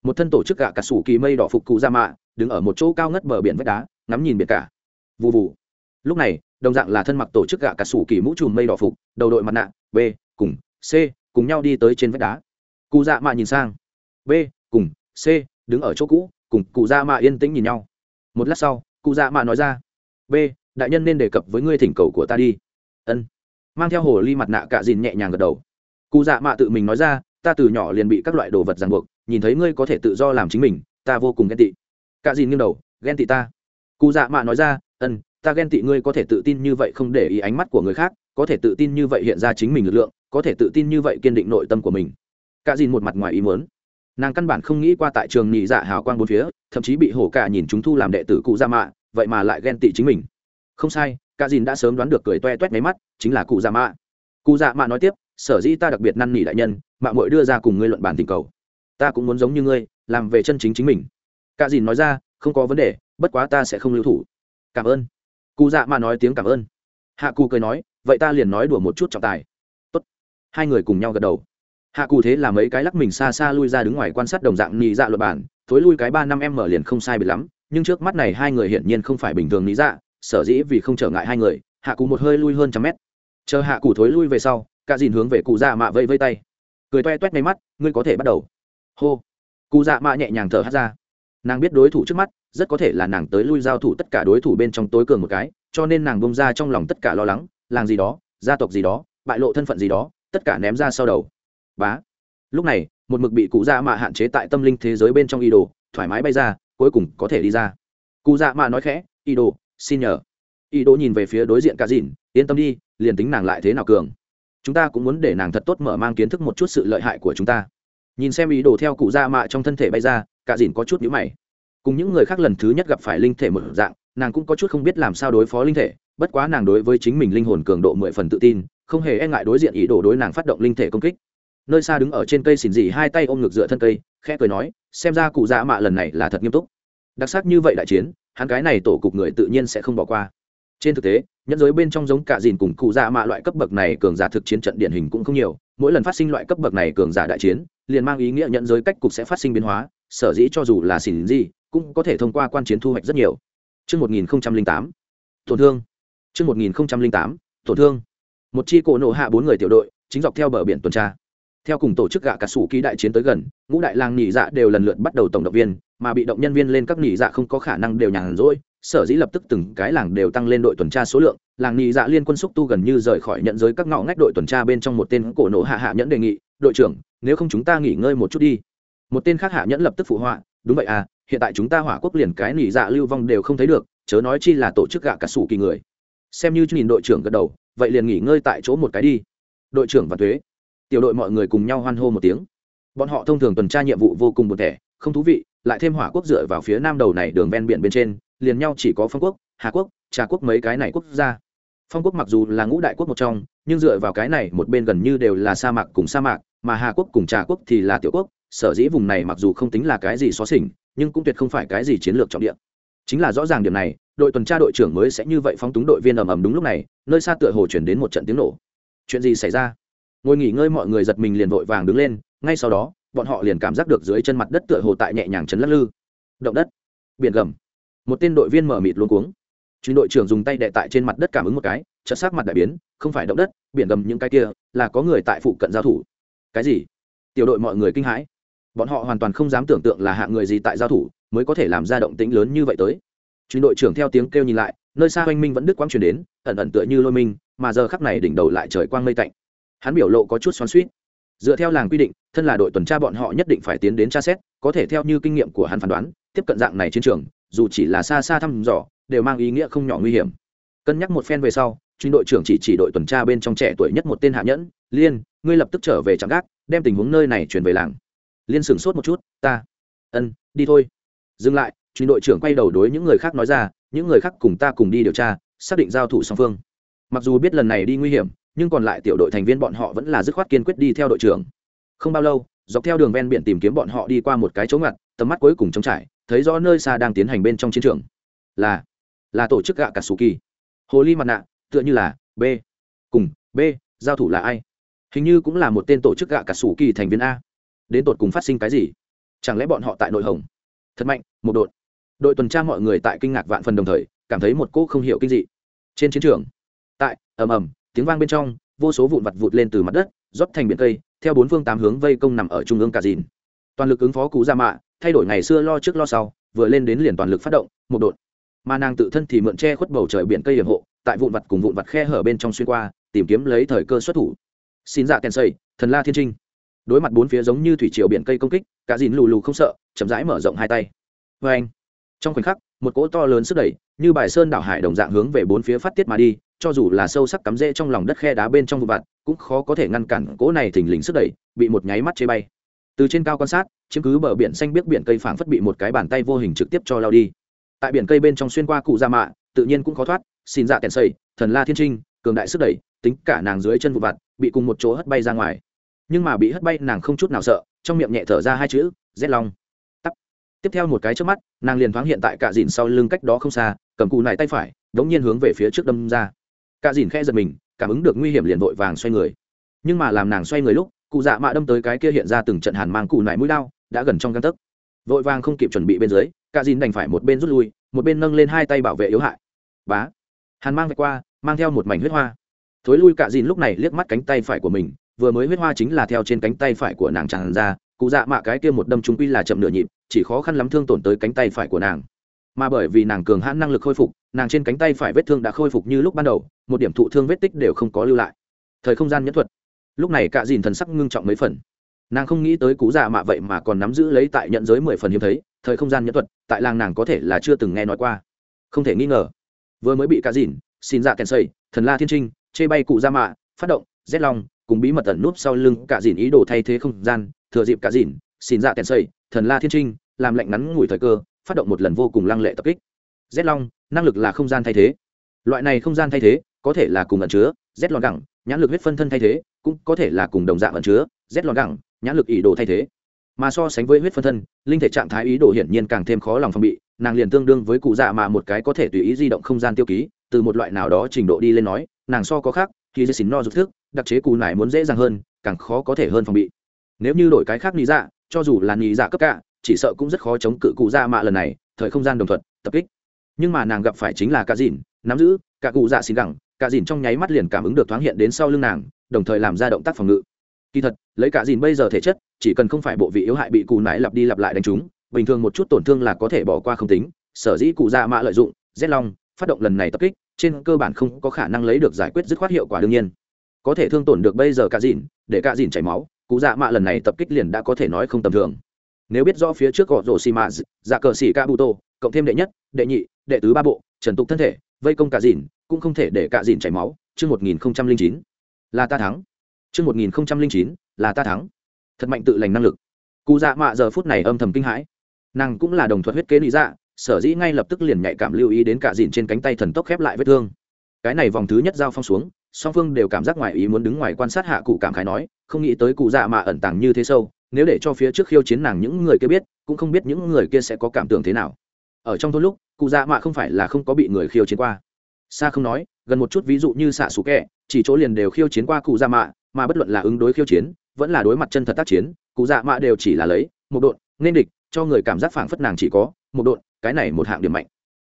Một thân tổ chức gạ cả sủ kỳ mây đỏ phục cụ ra mạ đứng ở một chỗ cao ngất bờ biển vách đá ngắm nhìn biển cả. Vụ vụ lúc này đồng dạng là thân mặc tổ chức gạ cả sủ kỳ mũ trùm mây đỏ phục đầu đội mặt nạ b cùng c, cùng nhau đi tới trên vách đá. Cụ dạ mạ nhìn sang. B, cùng. C, đứng ở chỗ cũ, cùng cụ dạ mạ yên tĩnh nhìn nhau. Một lát sau, cụ dạ mạ nói ra. B, đại nhân nên đề cập với ngươi thỉnh cầu của ta đi. Ân. Mang theo hồ ly mặt nạ cạ dìn nhẹ nhàng gật đầu. Cụ dạ mạ tự mình nói ra, ta từ nhỏ liền bị các loại đồ vật ràng buộc, nhìn thấy ngươi có thể tự do làm chính mình, ta vô cùng ghen tị. Cạ dìn nghiêng đầu, ghen tị ta. Cụ dạ mạ nói ra, ân, ta ghen tị ngươi có thể tự tin như vậy không để ý ánh mắt của người khác, có thể tự tin như vậy hiện ra chính mình lực lượng có thể tự tin như vậy kiên định nội tâm của mình. Cả dìn một mặt ngoài ý muốn. Nàng căn bản không nghĩ qua tại trường nhị dạ hào quang bốn phía, thậm chí bị hổ cả nhìn chúng thu làm đệ tử cụ gia mạ, vậy mà lại ghen tị chính mình. Không sai, cả dìn đã sớm đoán được cười toe toét máy mắt, chính là cụ gia mạ. Cụ gia mạ nói tiếp, sở dĩ ta đặc biệt năn nỉ đại nhân mạng mội đưa ra cùng ngươi luận bàn tình cầu. Ta cũng muốn giống như ngươi, làm về chân chính chính mình. Cả dìn nói ra, không có vấn đề, bất quá ta sẽ không lưu thủ. Cảm ơn. Cụ dạ mạ nói tiếng cảm ơn. Hạ cụ cười nói, vậy ta liền nói đùa một chút trọng tài hai người cùng nhau gật đầu. Hạ cụ thế là mấy cái lắc mình xa xa lui ra đứng ngoài quan sát đồng dạng nhị dạ luật bản, thối lui cái ba năm em mở liền không sai bị lắm, nhưng trước mắt này hai người hiển nhiên không phải bình thường nhị dạ sở dĩ vì không trở ngại hai người, hạ cụ một hơi lui hơn trăm mét. Chờ hạ cụ thối lui về sau, cả dìn hướng về cụ dạ mạ vây vây tay. Cười toe toét ngay mắt, ngươi có thể bắt đầu. Hô. Cụ dạ mạ nhẹ nhàng thở hát ra. Nàng biết đối thủ trước mắt, rất có thể là nàng tới lui giao thủ tất cả đối thủ bên trong tối cường một cái, cho nên nàng bông ra trong lòng tất cả lo lắng, làng gì đó, gia tộc gì đó, bại lộ thân phận gì đó tất cả ném ra sau đầu. Bá. Lúc này, một mực bị cụ dạ mạ hạn chế tại tâm linh thế giới bên trong y đồ thoải mái bay ra, cuối cùng có thể đi ra. Cụ dạ mạ nói khẽ y đồ xin nhờ. Y đồ nhìn về phía đối diện cả dìn, yên tâm đi, liền tính nàng lại thế nào cường, chúng ta cũng muốn để nàng thật tốt mở mang kiến thức một chút sự lợi hại của chúng ta. Nhìn xem ý đồ theo cụ dạ mạ trong thân thể bay ra, cả dìn có chút nhữ mày. Cùng những người khác lần thứ nhất gặp phải linh thể một dạng, nàng cũng có chút không biết làm sao đối phó linh thể bất quá nàng đối với chính mình linh hồn cường độ mười phần tự tin không hề e ngại đối diện ý đồ đối nàng phát động linh thể công kích. Nơi xa đứng ở trên cây xỉn dị hai tay ôm ngực dựa thân cây khẽ cười nói xem ra cụ dạ mạ lần này là thật nghiêm túc. Đặc sắc như vậy đại chiến hắn cái này tổ cục người tự nhiên sẽ không bỏ qua. Trên thực tế nhẫn giới bên trong giống cả dìn cùng cụ dạ mạ loại cấp bậc này cường giả thực chiến trận điển hình cũng không nhiều mỗi lần phát sinh loại cấp bậc này cường giả đại chiến liền mang ý nghĩa nhẫn giới cách cục sẽ phát sinh biến hóa sở dĩ cho dù là xỉn gì cũng có thể thông qua quan chiến thu hoạch rất nhiều. Trước 1008, tổn thương. Trước 1008, tổn thương. Một chi cổ nổ hạ bốn người tiểu đội, chính dọc theo bờ biển tuần tra. Theo cùng tổ chức gạ cả sủ ký đại chiến tới gần, ngũ đại lang nhị dạ đều lần lượt bắt đầu tổng động viên, mà bị động nhân viên lên các nhị dạ không có khả năng đều nhàn rỗi, sở dĩ lập tức từng cái làng đều tăng lên đội tuần tra số lượng, làng nhị dạ liên quân xúc tu gần như rời khỏi nhận giới các ngõ ngách đội tuần tra bên trong một tên cổ nổ hạ hạ nhẫn đề nghị, đội trưởng, nếu không chúng ta nghỉ ngơi một chút đi. Một tên khác hạ nhẫn lập tức phụ họa, đúng vậy à, hiện tại chúng ta hỏa quốc liền cái nỉ dạ lưu vong đều không thấy được chớ nói chi là tổ chức gạ cả sủ kỳ người xem như nhìn đội trưởng gật đầu, vậy liền nghỉ ngơi tại chỗ một cái đi. Đội trưởng và thuế. Tiểu đội mọi người cùng nhau hoan hô một tiếng. Bọn họ thông thường tuần tra nhiệm vụ vô cùng buồn thẻ, không thú vị, lại thêm hỏa quốc dựa vào phía nam đầu này đường ven biển bên trên, liền nhau chỉ có phong quốc, hà quốc, trà quốc mấy cái này quốc gia. Phong quốc mặc dù là ngũ đại quốc một trong, nhưng dựa vào cái này một bên gần như đều là sa mạc cùng sa mạc, mà hà quốc cùng trà quốc thì là tiểu quốc, sở dĩ vùng này mặc dù không tính là cái gì xó xỉnh, nhưng cũng tuyệt không phải cái gì chiến lược trọng địa chính là rõ ràng điểm này, đội tuần tra đội trưởng mới sẽ như vậy phóng túng đội viên ầm ầm đúng lúc này, nơi xa tựa hồ chuyển đến một trận tiếng nổ. Chuyện gì xảy ra? Ngồi nghỉ ngơi mọi người giật mình liền vội vàng đứng lên, ngay sau đó, bọn họ liền cảm giác được dưới chân mặt đất tựa hồ tại nhẹ nhàng chấn lắc lư. Động đất. Biển gầm. Một tên đội viên mở mịt luôn cuống. Chính đội trưởng dùng tay đệ tại trên mặt đất cảm ứng một cái, chợt sắc mặt đại biến, không phải động đất, biển gầm những cái kia, là có người tại phụ cận giao thủ. Cái gì? Tiểu đội mọi người kinh hãi. Bọn họ hoàn toàn không dám tưởng tượng là hạng người gì tại giao thủ mới có thể làm ra động tĩnh lớn như vậy tới. Chuyên đội trưởng theo tiếng kêu nhìn lại, nơi xa oanh minh vẫn đứt quang truyền đến, ẩn ẩn tựa như lôi minh, mà giờ khắc này đỉnh đầu lại trời quang mây tạnh. Hắn biểu lộ có chút xoắn suýt dựa theo làng quy định, thân là đội tuần tra bọn họ nhất định phải tiến đến tra xét, có thể theo như kinh nghiệm của hắn phán đoán, tiếp cận dạng này chiến trường, dù chỉ là xa xa thăm dò, đều mang ý nghĩa không nhỏ nguy hiểm. Cân nhắc một phen về sau, chuyên đội trưởng chỉ chỉ đội tuần tra bên trong trẻ tuổi nhất một tên hạ nhẫn, liên, ngươi lập tức trở về trạm gác, đem tình huống nơi này chuyển về làng. Liên sửng sốt một chút, ta, ân, đi thôi dừng lại, truy đội trưởng quay đầu đối những người khác nói ra, những người khác cùng ta cùng đi điều tra, xác định giao thủ song phương. Mặc dù biết lần này đi nguy hiểm, nhưng còn lại tiểu đội thành viên bọn họ vẫn là dứt khoát kiên quyết đi theo đội trưởng. Không bao lâu, dọc theo đường ven biển tìm kiếm bọn họ đi qua một cái chỗ ngặt, tầm mắt cuối cùng trống trải, thấy rõ nơi xa đang tiến hành bên trong chiến trường. Là là tổ chức gạ cả sù kỳ hồ ly mặt nạ, tựa như là b, cùng b, giao thủ là ai? Hình như cũng là một tên tổ chức gạ cả sù kỳ thành viên a. Đến tột cùng phát sinh cái gì? Chẳng lẽ bọn họ tại nội hồng? Thật mạnh, một đội đội tuần tra mọi người tại kinh ngạc vạn phần đồng thời, cảm thấy một cỗ không hiểu kinh dị. Trên chiến trường, tại, ầm ầm, tiếng vang bên trong, vô số vụn vặt vụt lên từ mặt đất, rót thành biển cây, theo bốn phương tám hướng vây công nằm ở trung ương cả dìn. Toàn lực ứng phó cú ra mạ, thay đổi ngày xưa lo trước lo sau, vừa lên đến liền toàn lực phát động, một đội mà nàng tự thân thì mượn che khuất bầu trời biển cây hiểm hộ, tại vụn vặt cùng vụn vặt khe hở bên trong xuyên qua, tìm kiếm lấy thời cơ xuất thủ. Xin dạ kèn xây thần la thiên trinh. Đối mặt bốn phía giống như thủy triều biển cây công kích, cả dìn lù lù không sợ chậm rãi mở rộng hai tay. Vê anh, trong khoảnh khắc, một cỗ to lớn sức đẩy, như bài sơn đảo hải đồng dạng hướng về bốn phía phát tiết mà đi, cho dù là sâu sắc cắm rễ trong lòng đất khe đá bên trong vụ vặt, cũng khó có thể ngăn cản cỗ này thình lình sức đẩy, bị một nháy mắt chế bay. Từ trên cao quan sát, chiếm cứ bờ biển xanh biết biển cây phảng phất bị một cái bàn tay vô hình trực tiếp cho lao đi. Tại biển cây bên trong xuyên qua cụ gia mạ, tự nhiên cũng khó thoát, xin dạ kèn xây thần la thiên trinh, cường đại sức đẩy, tính cả nàng dưới chân vụ vặt, bị cùng một chỗ hất bay ra ngoài. Nhưng mà bị hất bay nàng không chút nào sợ, trong miệng nhẹ thở ra hai chữ rét long tiếp theo một cái trước mắt, nàng liền thoáng hiện tại cạ dìn sau lưng cách đó không xa, cầm cụ này tay phải, đống nhiên hướng về phía trước đâm ra. Cạ dìn khe giật mình, cảm ứng được nguy hiểm liền vội vàng xoay người. Nhưng mà làm nàng xoay người lúc, cụ dạ mạ đâm tới cái kia hiện ra từng trận hàn mang cụ nải mũi lao đã gần trong găng tấc. Vội vàng không kịp chuẩn bị bên dưới cạ dìn đành phải một bên rút lui, một bên nâng lên hai tay bảo vệ yếu hại. Bá! Hàn mang vạch qua, mang theo một mảnh huyết hoa. Thối lui cạ dìn lúc này liếc mắt cánh tay phải của mình, vừa mới huyết hoa chính là theo trên cánh tay phải của nàng tràn ra cụ dạ mạ cái kia một đâm chúng quy là chậm nửa nhịp, chỉ khó khăn lắm thương tổn tới cánh tay phải của nàng. Mà bởi vì nàng cường hãn năng lực khôi phục, nàng trên cánh tay phải vết thương đã khôi phục như lúc ban đầu, một điểm thụ thương vết tích đều không có lưu lại. Thời không gian nhất thuật. Lúc này cạ dìn thần sắc ngưng trọng mấy phần. Nàng không nghĩ tới cú dạ mạ vậy mà còn nắm giữ lấy tại nhận giới mười phần hiếm thấy, thời không gian nhẫn thuật, tại làng nàng có thể là chưa từng nghe nói qua. Không thể nghi ngờ. Vừa mới bị cá dìn, xin dạ kèn xây thần la thiên trinh, chê bay cụ dạ mạ, phát động, rét long, cùng bí mật tẩn núp sau lưng cả dìn ý đồ thay thế không gian thừa dịp cả dìn, xin dạ kèn xây, thần la thiên trinh, làm lệnh ngắn ngủi thời cơ, phát động một lần vô cùng lăng lệ tập kích. Rét long, năng lực là không gian thay thế. Loại này không gian thay thế, có thể là cùng ẩn chứa rét lòn gẳng, nhãn lực huyết phân thân thay thế, cũng có thể là cùng đồng dạng ẩn chứa rét lòn gẳng, nhãn lực ý đồ thay thế. Mà so sánh với huyết phân thân, linh thể trạng thái ý đồ hiển nhiên càng thêm khó lòng phòng bị, nàng liền tương đương với cụ dạ mà một cái có thể tùy ý di động không gian tiêu ký, từ một loại nào đó trình độ đi lên nói, nàng so có khác, khi dây xín no rút thức, đặc chế cù nải muốn dễ dàng hơn, càng khó có thể hơn phòng bị nếu như đổi cái khác nghĩ dạ cho dù là nghĩ dạ cấp cả, chỉ sợ cũng rất khó chống cự cụ dạ mạ lần này, thời không gian đồng thuận, tập kích. Nhưng mà nàng gặp phải chính là cả dìn nắm giữ cả cụ dạ xin gẳng cả dìn trong nháy mắt liền cảm ứng được thoáng hiện đến sau lưng nàng, đồng thời làm ra động tác phòng ngự. Kỳ thật, lấy cả dìn bây giờ thể chất, chỉ cần không phải bộ vị yếu hại bị cụ nải lặp đi lặp lại đánh trúng, bình thường một chút tổn thương là có thể bỏ qua không tính. Sở dĩ cụ dạ mạ lợi dụng rét long, phát động lần này tập kích, trên cơ bản không có khả năng lấy được giải quyết dứt khoát hiệu quả đương nhiên. Có thể thương tổn được bây giờ cả dìn để cả dìn chảy máu cụ dạ mạ lần này tập kích liền đã có thể nói không tầm thường. Nếu biết rõ phía trước gõ rổ xì mạ dạ cờ xì ca bụ tô cộng thêm đệ nhất, đệ nhị, đệ tứ ba bộ, trần tục thân thể, vây công cả dìn, cũng không thể để cả dìn chảy máu. Chương một nghìn chín, là ta thắng. Chương một nghìn chín, là ta thắng. Thật mạnh tự lành năng lực. Cụ dạ mạ giờ phút này âm thầm kinh hãi. Nàng cũng là đồng thuật huyết kế lý dạ sở dĩ ngay lập tức liền nhạy cảm lưu ý đến cả dìn trên cánh tay thần tốc khép lại vết thương. Cái này vòng thứ nhất giao phong xuống song phương đều cảm giác ngoài ý muốn đứng ngoài quan sát hạ cụ cảm khái nói, không nghĩ tới cụ dạ mạ ẩn tàng như thế sâu, nếu để cho phía trước khiêu chiến nàng những người kia biết, cũng không biết những người kia sẽ có cảm tưởng thế nào. Ở trong thôn lúc, cụ dạ mạ không phải là không có bị người khiêu chiến qua. Xa không nói, gần một chút ví dụ như xạ xù kẹ, chỉ chỗ liền đều khiêu chiến qua cụ dạ mạ, mà bất luận là ứng đối khiêu chiến, vẫn là đối mặt chân thật tác chiến, cụ dạ mạ đều chỉ là lấy, một độn, nên địch, cho người cảm giác phảng phất nàng chỉ có, một độn, cái này một hạng điểm mạnh.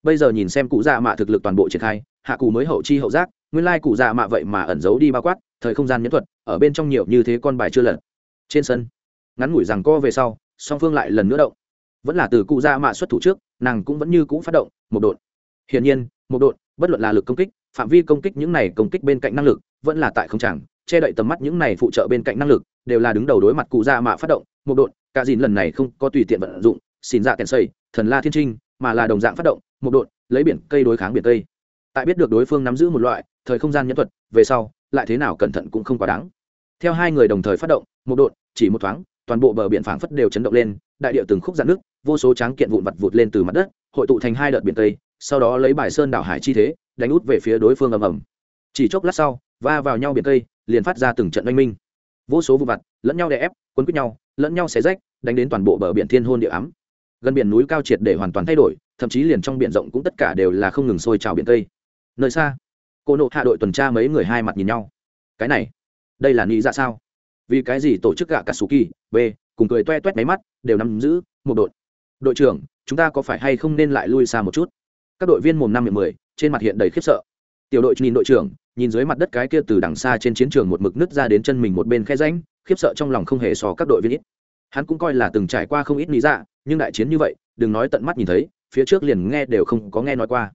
Bây giờ nhìn xem cụ dạ mạ thực lực toàn bộ triển khai, hạ cụ mới hậu chi hậu giác nguyên lai cụ dạ mạ vậy mà ẩn giấu đi bao quát, thời không gian nhẫn thuật, ở bên trong nhiều như thế con bài chưa lật. Trên sân, ngắn ngủi rằng co về sau, song phương lại lần nữa động. Vẫn là từ cụ dạ mạ xuất thủ trước, nàng cũng vẫn như cũ phát động, một đột hiển nhiên, một đột bất luận là lực công kích, phạm vi công kích những này công kích bên cạnh năng lực, vẫn là tại không chẳng che đậy tầm mắt những này phụ trợ bên cạnh năng lực, đều là đứng đầu đối mặt cụ dạ mạ phát động, một đột cả dìn lần này không có tùy tiện vận dụng, xin dạ kèn xây, thần la thiên trinh, mà là đồng dạng phát động, một đột lấy biển cây đối kháng biển cây tại biết được đối phương nắm giữ một loại thời không gian nhân thuật về sau lại thế nào cẩn thận cũng không quá đáng. Theo hai người đồng thời phát động một độn chỉ một thoáng toàn bộ bờ biển phảng phất đều chấn động lên đại điệu từng khúc dạn nước vô số tráng kiện vụn vặt vụt lên từ mặt đất hội tụ thành hai đợt biển tây, sau đó lấy bài sơn đảo hải chi thế đánh út về phía đối phương ầm ầm. Chỉ chốc lát sau va vào nhau biển tây, liền phát ra từng trận oanh minh. Vô số vụ vặt lẫn nhau đè ép quấn quýt nhau lẫn nhau xé rách đánh đến toàn bộ bờ biển thiên hôn địa ám. Gần biển núi cao triệt để hoàn toàn thay đổi thậm chí liền trong biển rộng cũng tất cả đều là không ngừng sôi trào biển tây nơi xa cô nộ hạ đội tuần tra mấy người hai mặt nhìn nhau cái này đây là nghĩ ra sao vì cái gì tổ chức gạ cả sù kỳ b cùng cười toe toét máy mắt, đều nắm giữ một đội. đội trưởng, chúng ta có phải hay không nên lại lui xa một chút? các đội viên mồm năm miệng mười, trên mặt hiện đầy khiếp sợ. tiểu đội nhìn đội trưởng, nhìn dưới mặt đất cái kia từ đằng xa trên chiến trường một mực nứt ra đến chân mình một bên khe ránh khiếp sợ trong lòng không hề so các đội viên ít. hắn cũng coi là từng trải qua không ít lý dạ nhưng đại chiến như vậy, đừng nói tận mắt nhìn thấy, phía trước liền nghe đều không có nghe nói qua.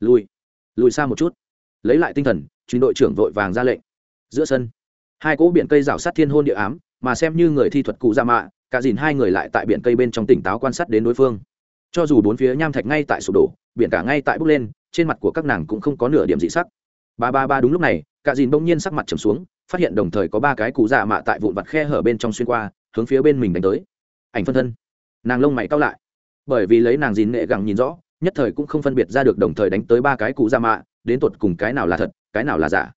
lui lùi xa một chút, lấy lại tinh thần chính đội trưởng vội vàng ra lệnh. Giữa sân, hai cỗ biển cây rào sát thiên hôn địa ám, mà xem như người thi thuật cụ ra mạ, cả dìn hai người lại tại biển cây bên trong tỉnh táo quan sát đến đối phương. Cho dù bốn phía nham thạch ngay tại sụp đổ, biển cả ngay tại bốc lên, trên mặt của các nàng cũng không có nửa điểm dị sắc. Ba ba ba đúng lúc này, cả dìn bỗng nhiên sắc mặt trầm xuống, phát hiện đồng thời có ba cái cụ dạ mạ tại vụn vặt khe hở bên trong xuyên qua, hướng phía bên mình đánh tới. Ảnh phân thân. Nàng lông mày cao lại, bởi vì lấy nàng dìn nghệ gẳng nhìn rõ nhất thời cũng không phân biệt ra được đồng thời đánh tới ba cái cụ ra mạ, đến tột cùng cái nào là thật, cái nào là giả.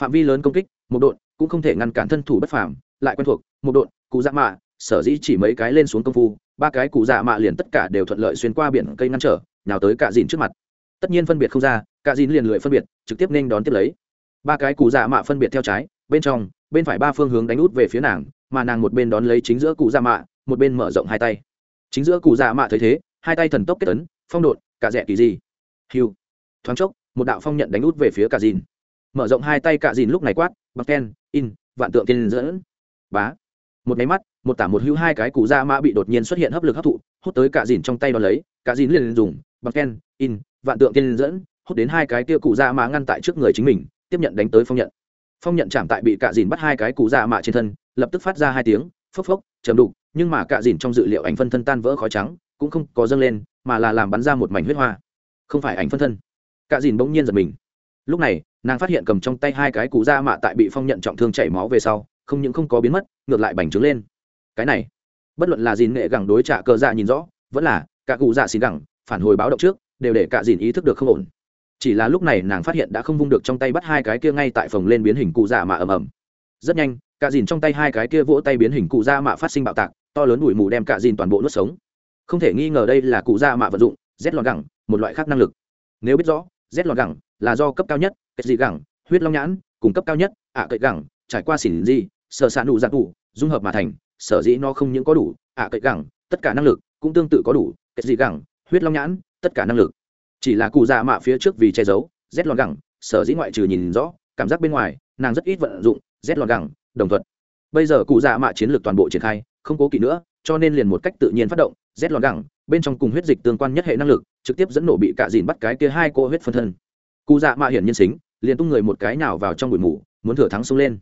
Phạm vi lớn công kích, một độn, cũng không thể ngăn cản thân thủ bất phàm, lại quen thuộc, một độn, cụ dạ mạ, sở dĩ chỉ mấy cái lên xuống công phu, ba cái cụ dạ mạ liền tất cả đều thuận lợi xuyên qua biển cây ngăn trở nào tới cả dìn trước mặt. Tất nhiên phân biệt không ra cả dìn liền lười phân biệt, trực tiếp nên đón tiếp lấy. Ba cái cụ dạ mạ phân biệt theo trái, bên trong, bên phải ba phương hướng đánh út về phía nàng, mà nàng một bên đón lấy chính giữa cụ dạ mạ, một bên mở rộng hai tay. Chính giữa cụ dạ mạ thấy thế, hai tay thần tốc kết tấn phong độn, cả rẻ kỳ gì. Hiu. Thoáng chốc, một đạo phong nhận đánh út về phía cả dìn. Mở rộng hai tay cả dìn lúc này quát bạc ken, in, vạn tượng tiên dẫn. Bá. Một máy mắt, một tả một hữu hai cái cụ da mã bị đột nhiên xuất hiện hấp lực hấp thụ, hút tới cả dìn trong tay đo lấy, cả dìn liền dùng bạc ken, in, vạn tượng tiên dẫn. Hút đến hai cái kia cụ da mã ngăn tại trước người chính mình, tiếp nhận đánh tới phong nhận. Phong nhận chạm tại bị cả dìn bắt hai cái cụ da mã trên thân, lập tức phát ra hai tiếng, phốc phốc chầm đục, nhưng mà cả dìn trong dự liệu ảnh phân thân tan vỡ khói trắng, cũng không có dâng lên mà là làm bắn ra một mảnh huyết hoa. Không phải ảnh phân thân. Cạ dìn bỗng nhiên giật mình. Lúc này, nàng phát hiện cầm trong tay hai cái cụ da mạ tại bị phong nhận trọng thương chảy máu về sau, không những không có biến mất, ngược lại bành trướng lên. Cái này, bất luận là dìn nghệ gẳng đối trả cờ dạ nhìn rõ, vẫn là cả cụ dạ xin gẳng, phản hồi báo động trước, đều để cả dìn ý thức được không ổn. Chỉ là lúc này nàng phát hiện đã không vung được trong tay bắt hai cái kia ngay tại phòng lên biến hình cụ dạ mạ ầm ầm. Rất nhanh, cả dìn trong tay hai cái kia vỗ tay biến hình cụ dạ mạ phát sinh bạo tạc, to lớn bụi mù đem cả dìn toàn bộ nuốt sống không thể nghi ngờ đây là cụ già mạ vận dụng, z lọt gẳng, một loại khác năng lực. Nếu biết rõ, z lọt gẳng là do cấp cao nhất kết dị gẳng, huyết long nhãn, cùng cấp cao nhất, ạ à cậy gẳng, trải qua xỉn di sở xạ nụ giặc tủ, dung hợp mà thành, sở dĩ nó không những có đủ ạ à cậy gẳng, tất cả năng lực cũng tương tự có đủ kết dị gẳng, huyết long nhãn, tất cả năng lực. Chỉ là cụ già mạ phía trước vì che giấu, z lọt gẳng, sở dĩ ngoại trừ nhìn rõ, cảm giác bên ngoài, nàng rất ít vận dụng z lọt gẳng, đồng thuận. Bây giờ cụ già mạ chiến lược toàn bộ triển khai, không cố kỵ nữa, cho nên liền một cách tự nhiên phát động z lọt gẳng bên trong cùng huyết dịch tương quan nhất hệ năng lực, trực tiếp dẫn nổ bị cạ dìn bắt cái kia hai cô huyết phân thân. Cụ dạ mạ hiển nhiên xính, liền tung người một cái nào vào trong bụi mù, muốn thừa thắng xông lên.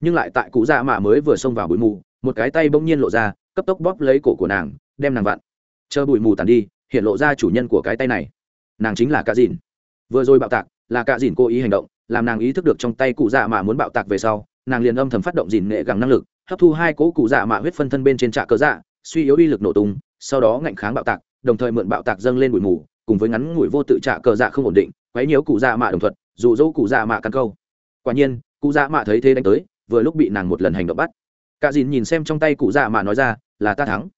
Nhưng lại tại cụ dạ mạ mới vừa xông vào bụi mù, một cái tay bỗng nhiên lộ ra, cấp tốc bóp lấy cổ của nàng, đem nàng vặn. Chờ bụi mù tàn đi, hiện lộ ra chủ nhân của cái tay này. Nàng chính là cạ dìn. Vừa rồi bạo tạc, là cạ dìn cố ý hành động, làm nàng ý thức được trong tay cụ dạ mạ muốn bạo tạc về sau, nàng liền âm thầm phát động dìn nghệ gắng năng lực, hấp thu hai cỗ cụ dạ mạ huyết phân thân bên trên trạ cơ dạ suy yếu uy lực nổ tung sau đó ngạnh kháng bạo tạc, đồng thời mượn bạo tạc dâng lên bụi mù, cùng với ngắn ngủi vô tự trả cờ dạ không ổn định, quấy nhiễu cụ dạ mạ đồng thuận dụ dỗ cụ dạ mạ căn câu. Quả nhiên, cụ dạ mạ thấy thế đánh tới, vừa lúc bị nàng một lần hành động bắt. Cả dìn nhìn xem trong tay cụ dạ mạ nói ra, là ta thắng.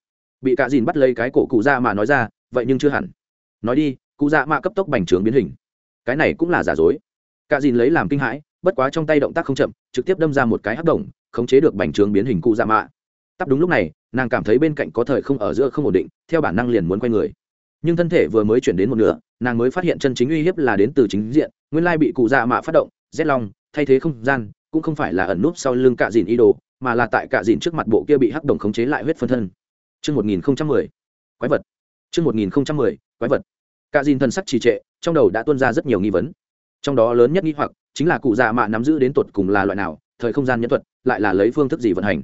Bị cả dìn bắt lấy cái cổ cụ dạ mạ nói ra, vậy nhưng chưa hẳn. Nói đi, cụ dạ mạ cấp tốc bành trướng biến hình. Cái này cũng là giả dối. Cả dìn lấy làm kinh hãi, bất quá trong tay động tác không chậm, trực tiếp đâm ra một cái hắc động, khống chế được bành trướng biến hình cụ dạ mạ. Tắp đúng lúc này nàng cảm thấy bên cạnh có thời không ở giữa không ổn định theo bản năng liền muốn quay người nhưng thân thể vừa mới chuyển đến một nửa nàng mới phát hiện chân chính uy hiếp là đến từ chính diện nguyên lai bị cụ dạ mạ phát động rét long thay thế không gian cũng không phải là ẩn núp sau lưng cạ dìn ý đồ mà là tại cạ dìn trước mặt bộ kia bị hắc đồng khống chế lại huyết phân thân Trước 1010, quái vật. Trước 1010, quái vật. Cạ dìn thần sắc trì trệ, trong đầu đã tuôn ra rất nhiều nghi vấn. Trong đó lớn nhất nghi hoặc chính là cụ dạ mạ nắm giữ đến tuột cùng là loại nào, thời không gian nhân thuật, lại là lấy phương thức gì vận hành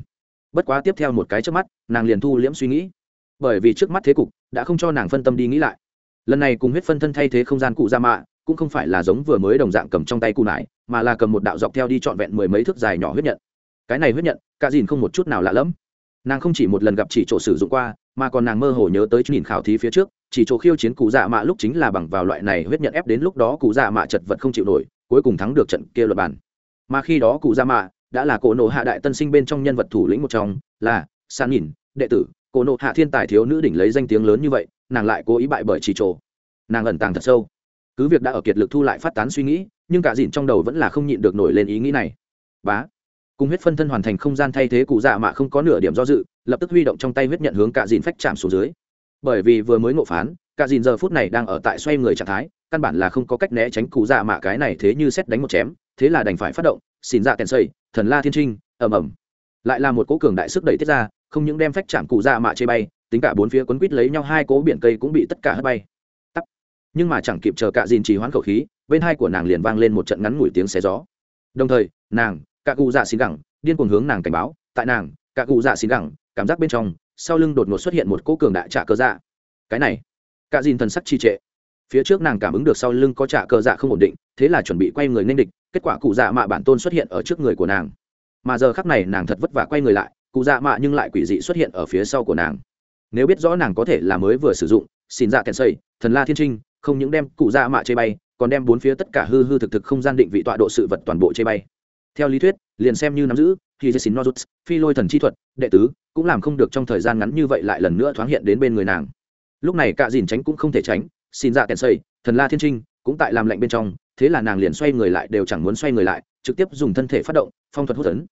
bất quá tiếp theo một cái trước mắt, nàng liền thu liễm suy nghĩ. Bởi vì trước mắt thế cục đã không cho nàng phân tâm đi nghĩ lại. Lần này cùng huyết phân thân thay thế không gian cụ ra mạ, cũng không phải là giống vừa mới đồng dạng cầm trong tay cụ nải, mà là cầm một đạo dọc theo đi trọn vẹn mười mấy thước dài nhỏ huyết nhận. Cái này huyết nhận, cả dìn không một chút nào lạ lẫm. Nàng không chỉ một lần gặp chỉ chỗ sử dụng qua, mà còn nàng mơ hồ nhớ tới nhìn khảo thí phía trước, chỉ chỗ khiêu chiến cụ dạ mạ lúc chính là bằng vào loại này huyết nhận ép đến lúc đó cụ dạ mạ chật vật không chịu nổi, cuối cùng thắng được trận kia luật bản mà khi đó cụ dạ mạ đã là cổ nộ hạ đại tân sinh bên trong nhân vật thủ lĩnh một trong, là san nhìn, đệ tử. Cổ nộ hạ thiên tài thiếu nữ đỉnh lấy danh tiếng lớn như vậy, nàng lại cố ý bại bởi chỉ trộ nàng ẩn tàng thật sâu. Cứ việc đã ở kiệt lực thu lại phát tán suy nghĩ, nhưng cả dìn trong đầu vẫn là không nhịn được nổi lên ý nghĩ này. Bá. Cùng huyết phân thân hoàn thành không gian thay thế cụ dạ mạ không có nửa điểm do dự, lập tức huy động trong tay huyết nhận hướng cả dìn phách chạm xuống dưới. Bởi vì vừa mới ngộ phán, cả dìn giờ phút này đang ở tại xoay người trạng thái, căn bản là không có cách né tránh cụ dạ mạ cái này thế như xét đánh một chém, thế là đành phải phát động, xin dạ kèn xây thần la thiên trinh, ầm ầm. Lại là một cố cường đại sức đẩy tiết ra, không những đem phách chạm cụ ra mạ chê bay, tính cả bốn phía quấn quít lấy nhau hai cố biển cây cũng bị tất cả hất bay. Tắt nhưng mà chẳng kịp chờ cạ dìn trì hoãn khẩu khí, bên hai của nàng liền vang lên một trận ngắn ngủi tiếng xé gió. Đồng thời, nàng cạ cụ dạ xin gẳng, điên cuồng hướng nàng cảnh báo, tại nàng cạ cụ dạ xin gẳng, cảm giác bên trong, sau lưng đột ngột xuất hiện một cỗ cường đại trả cơ dạ. Cái này cạ dìn thần sắc trì trệ phía trước nàng cảm ứng được sau lưng có trả cờ dạ không ổn định, thế là chuẩn bị quay người nên địch, kết quả cụ dạ mạ bản tôn xuất hiện ở trước người của nàng. Mà giờ khắc này nàng thật vất vả quay người lại, cụ dạ mạ nhưng lại quỷ dị xuất hiện ở phía sau của nàng. Nếu biết rõ nàng có thể là mới vừa sử dụng, xin dạ kèn xây thần la thiên trinh, không những đem cụ dạ mạ chê bay, còn đem bốn phía tất cả hư hư thực thực không gian định vị tọa độ sự vật toàn bộ chê bay. Theo lý thuyết, liền xem như nắm giữ, thì dê xin nozuts phi lôi thần chi thuật, đệ tứ, cũng làm không được trong thời gian ngắn như vậy lại lần nữa thoáng hiện đến bên người nàng. Lúc này cạ dìn tránh cũng không thể tránh xin dạ kèn xây, thần la thiên trinh, cũng tại làm lạnh bên trong, thế là nàng liền xoay người lại đều chẳng muốn xoay người lại, trực tiếp dùng thân thể phát động, phong thuật hút tấn.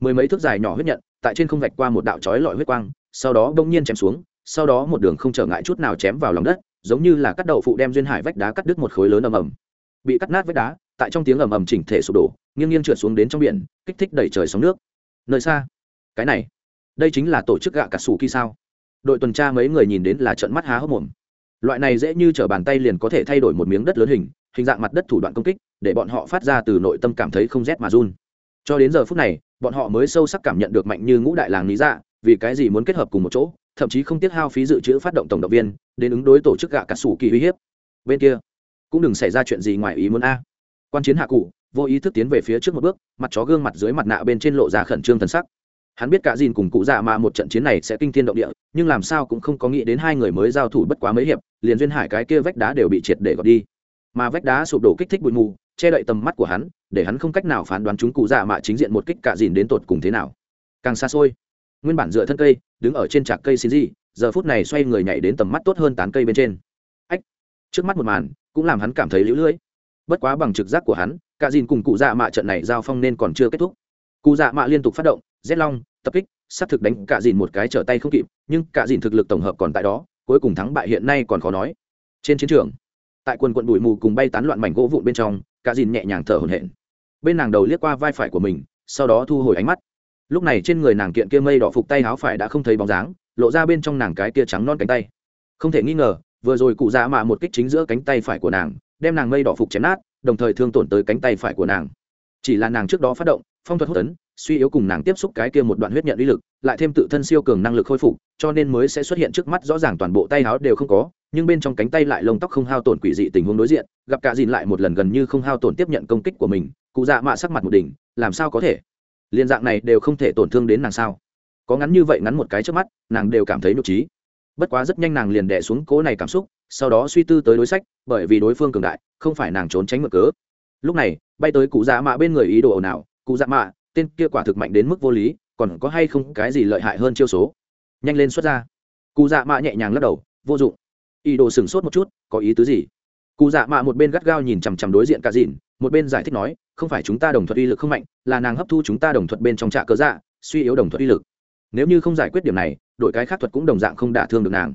Mười mấy thước dài nhỏ huyết nhận, tại trên không vạch qua một đạo chói lọi huyết quang, sau đó bỗng nhiên chém xuống, sau đó một đường không trở ngại chút nào chém vào lòng đất, giống như là cắt đầu phụ đem duyên hải vách đá cắt đứt một khối lớn ầm ầm. Bị cắt nát vách đá, tại trong tiếng ầm ầm chỉnh thể sụp đổ, nghiêng nghiêng trượt xuống đến trong biển, kích thích đẩy trời sóng nước. Nơi xa, cái này, đây chính là tổ chức gạ cả sủ kỳ sao? Đội tuần tra mấy người nhìn đến là trận mắt há hốc mồm loại này dễ như t bàn tay liền có thể thay đổi một miếng đất lớn hình hình dạng mặt đất thủ đoạn công kích, để bọn họ phát ra từ nội tâm cảm thấy không rét mà run. Cho đến giờ phút này, bọn họ mới sâu sắc cảm nhận được mạnh như ngũ đại làng lý dạ vì cái gì muốn kết hợp cùng một chỗ, thậm chí không tiếc hao phí dự trữ phát động tổng động viên, đến ứng đối tổ chức gạ cả sủ kỳ uy hiếp. Bên kia, cũng đừng xảy ra chuyện gì ngoài ý muốn a. Quan chiến hạ cụ, vô ý thức tiến về phía trước một bước, mặt chó gương mặt dưới mặt nạ bên trên lộ ra khẩn trương thần sắc hắn biết cả dìn cùng cụ dạ mà một trận chiến này sẽ kinh thiên động địa, nhưng làm sao cũng không có nghĩ đến hai người mới giao thủ bất quá mấy hiệp, liền duyên hải cái kia vách đá đều bị triệt để gọt đi. Mà vách đá sụp đổ kích thích bụi mù, che đậy tầm mắt của hắn, để hắn không cách nào phán đoán chúng cụ dạ mạ chính diện một kích cả dìn đến tột cùng thế nào. Càng xa xôi, nguyên bản dựa thân cây, đứng ở trên trạc cây xin gì giờ phút này xoay người nhảy đến tầm mắt tốt hơn tán cây bên trên. Ách, trước mắt một màn, cũng làm hắn cảm thấy lũ lưỡi. Bất quá bằng trực giác của hắn, cả dìn cùng cụ dạ mạ trận này giao phong nên còn chưa kết thúc cụ dạ mạ liên tục phát động rét long, tập kích s á t thực đánh cả dìn một cái trở tay không kịp, nhưng cả dìn thực lực tổng hợp còn tại đó, cuối cùng thắng bại hiện nay còn khó nói. Trên chiến trường, tại quần quận bụi mù cùng bay tán loạn mảnh gỗ vụn bên trong, cả dìn nhẹ nhàng thở hổn hển. Bên nàng đầu liếc qua vai phải của mình, sau đó thu hồi ánh mắt. Lúc này trên người nàng kiện kia mây đỏ phục tay áo phải đã không thấy bóng dáng, lộ ra bên trong nàng cái kia trắng non cánh tay. Không thể nghi ngờ, vừa rồi cụ dạ mạ một kích chính giữa cánh tay phải của nàng, đem nàng mây đỏ phục chém nát, đồng thời thương tổn tới cánh tay phải của nàng. Chỉ là nàng trước đó phát động phong thuật hút tấn suy yếu cùng nàng tiếp xúc cái kia một đoạn huyết nhận uy lực, lại thêm tự thân siêu cường năng lực khôi phục, cho nên mới sẽ xuất hiện trước mắt rõ ràng toàn bộ tay áo đều không có, nhưng bên trong cánh tay lại lông tóc không hao tổn quỷ dị tình huống đối diện, gặp cả dìn lại một lần gần như không hao tổn tiếp nhận công kích của mình, cụ dạ mạ sắc mặt một đỉnh, làm sao có thể? Liên dạng này đều không thể tổn thương đến nàng sao? Có ngắn như vậy ngắn một cái trước mắt, nàng đều cảm thấy nhục trí. Bất quá rất nhanh nàng liền đẻ xuống cố này cảm xúc, sau đó suy tư tới đối sách, bởi vì đối phương cường đại, không phải nàng trốn tránh mở cớ. Lúc này, bay tới cụ dạ mạ bên người ý đồ ồn ào cụ dạ mạ, tên kia quả thực mạnh đến mức vô lý, còn có hay không cái gì lợi hại hơn chiêu số? Nhanh lên xuất ra. Cụ dạ mạ nhẹ nhàng lắc đầu, vô dụng. Ý đồ sửng sốt một chút, có ý tứ gì? Cụ dạ mạ một bên gắt gao nhìn chằm chằm đối diện cả dìn một bên giải thích nói, không phải chúng ta đồng thuận uy lực không mạnh, là nàng hấp thu chúng ta đồng thuận bên trong trạ cớ dạ suy yếu đồng thuận uy lực. Nếu như không giải quyết điểm này, đội cái khác thuật cũng đồng dạng không đả thương được nàng.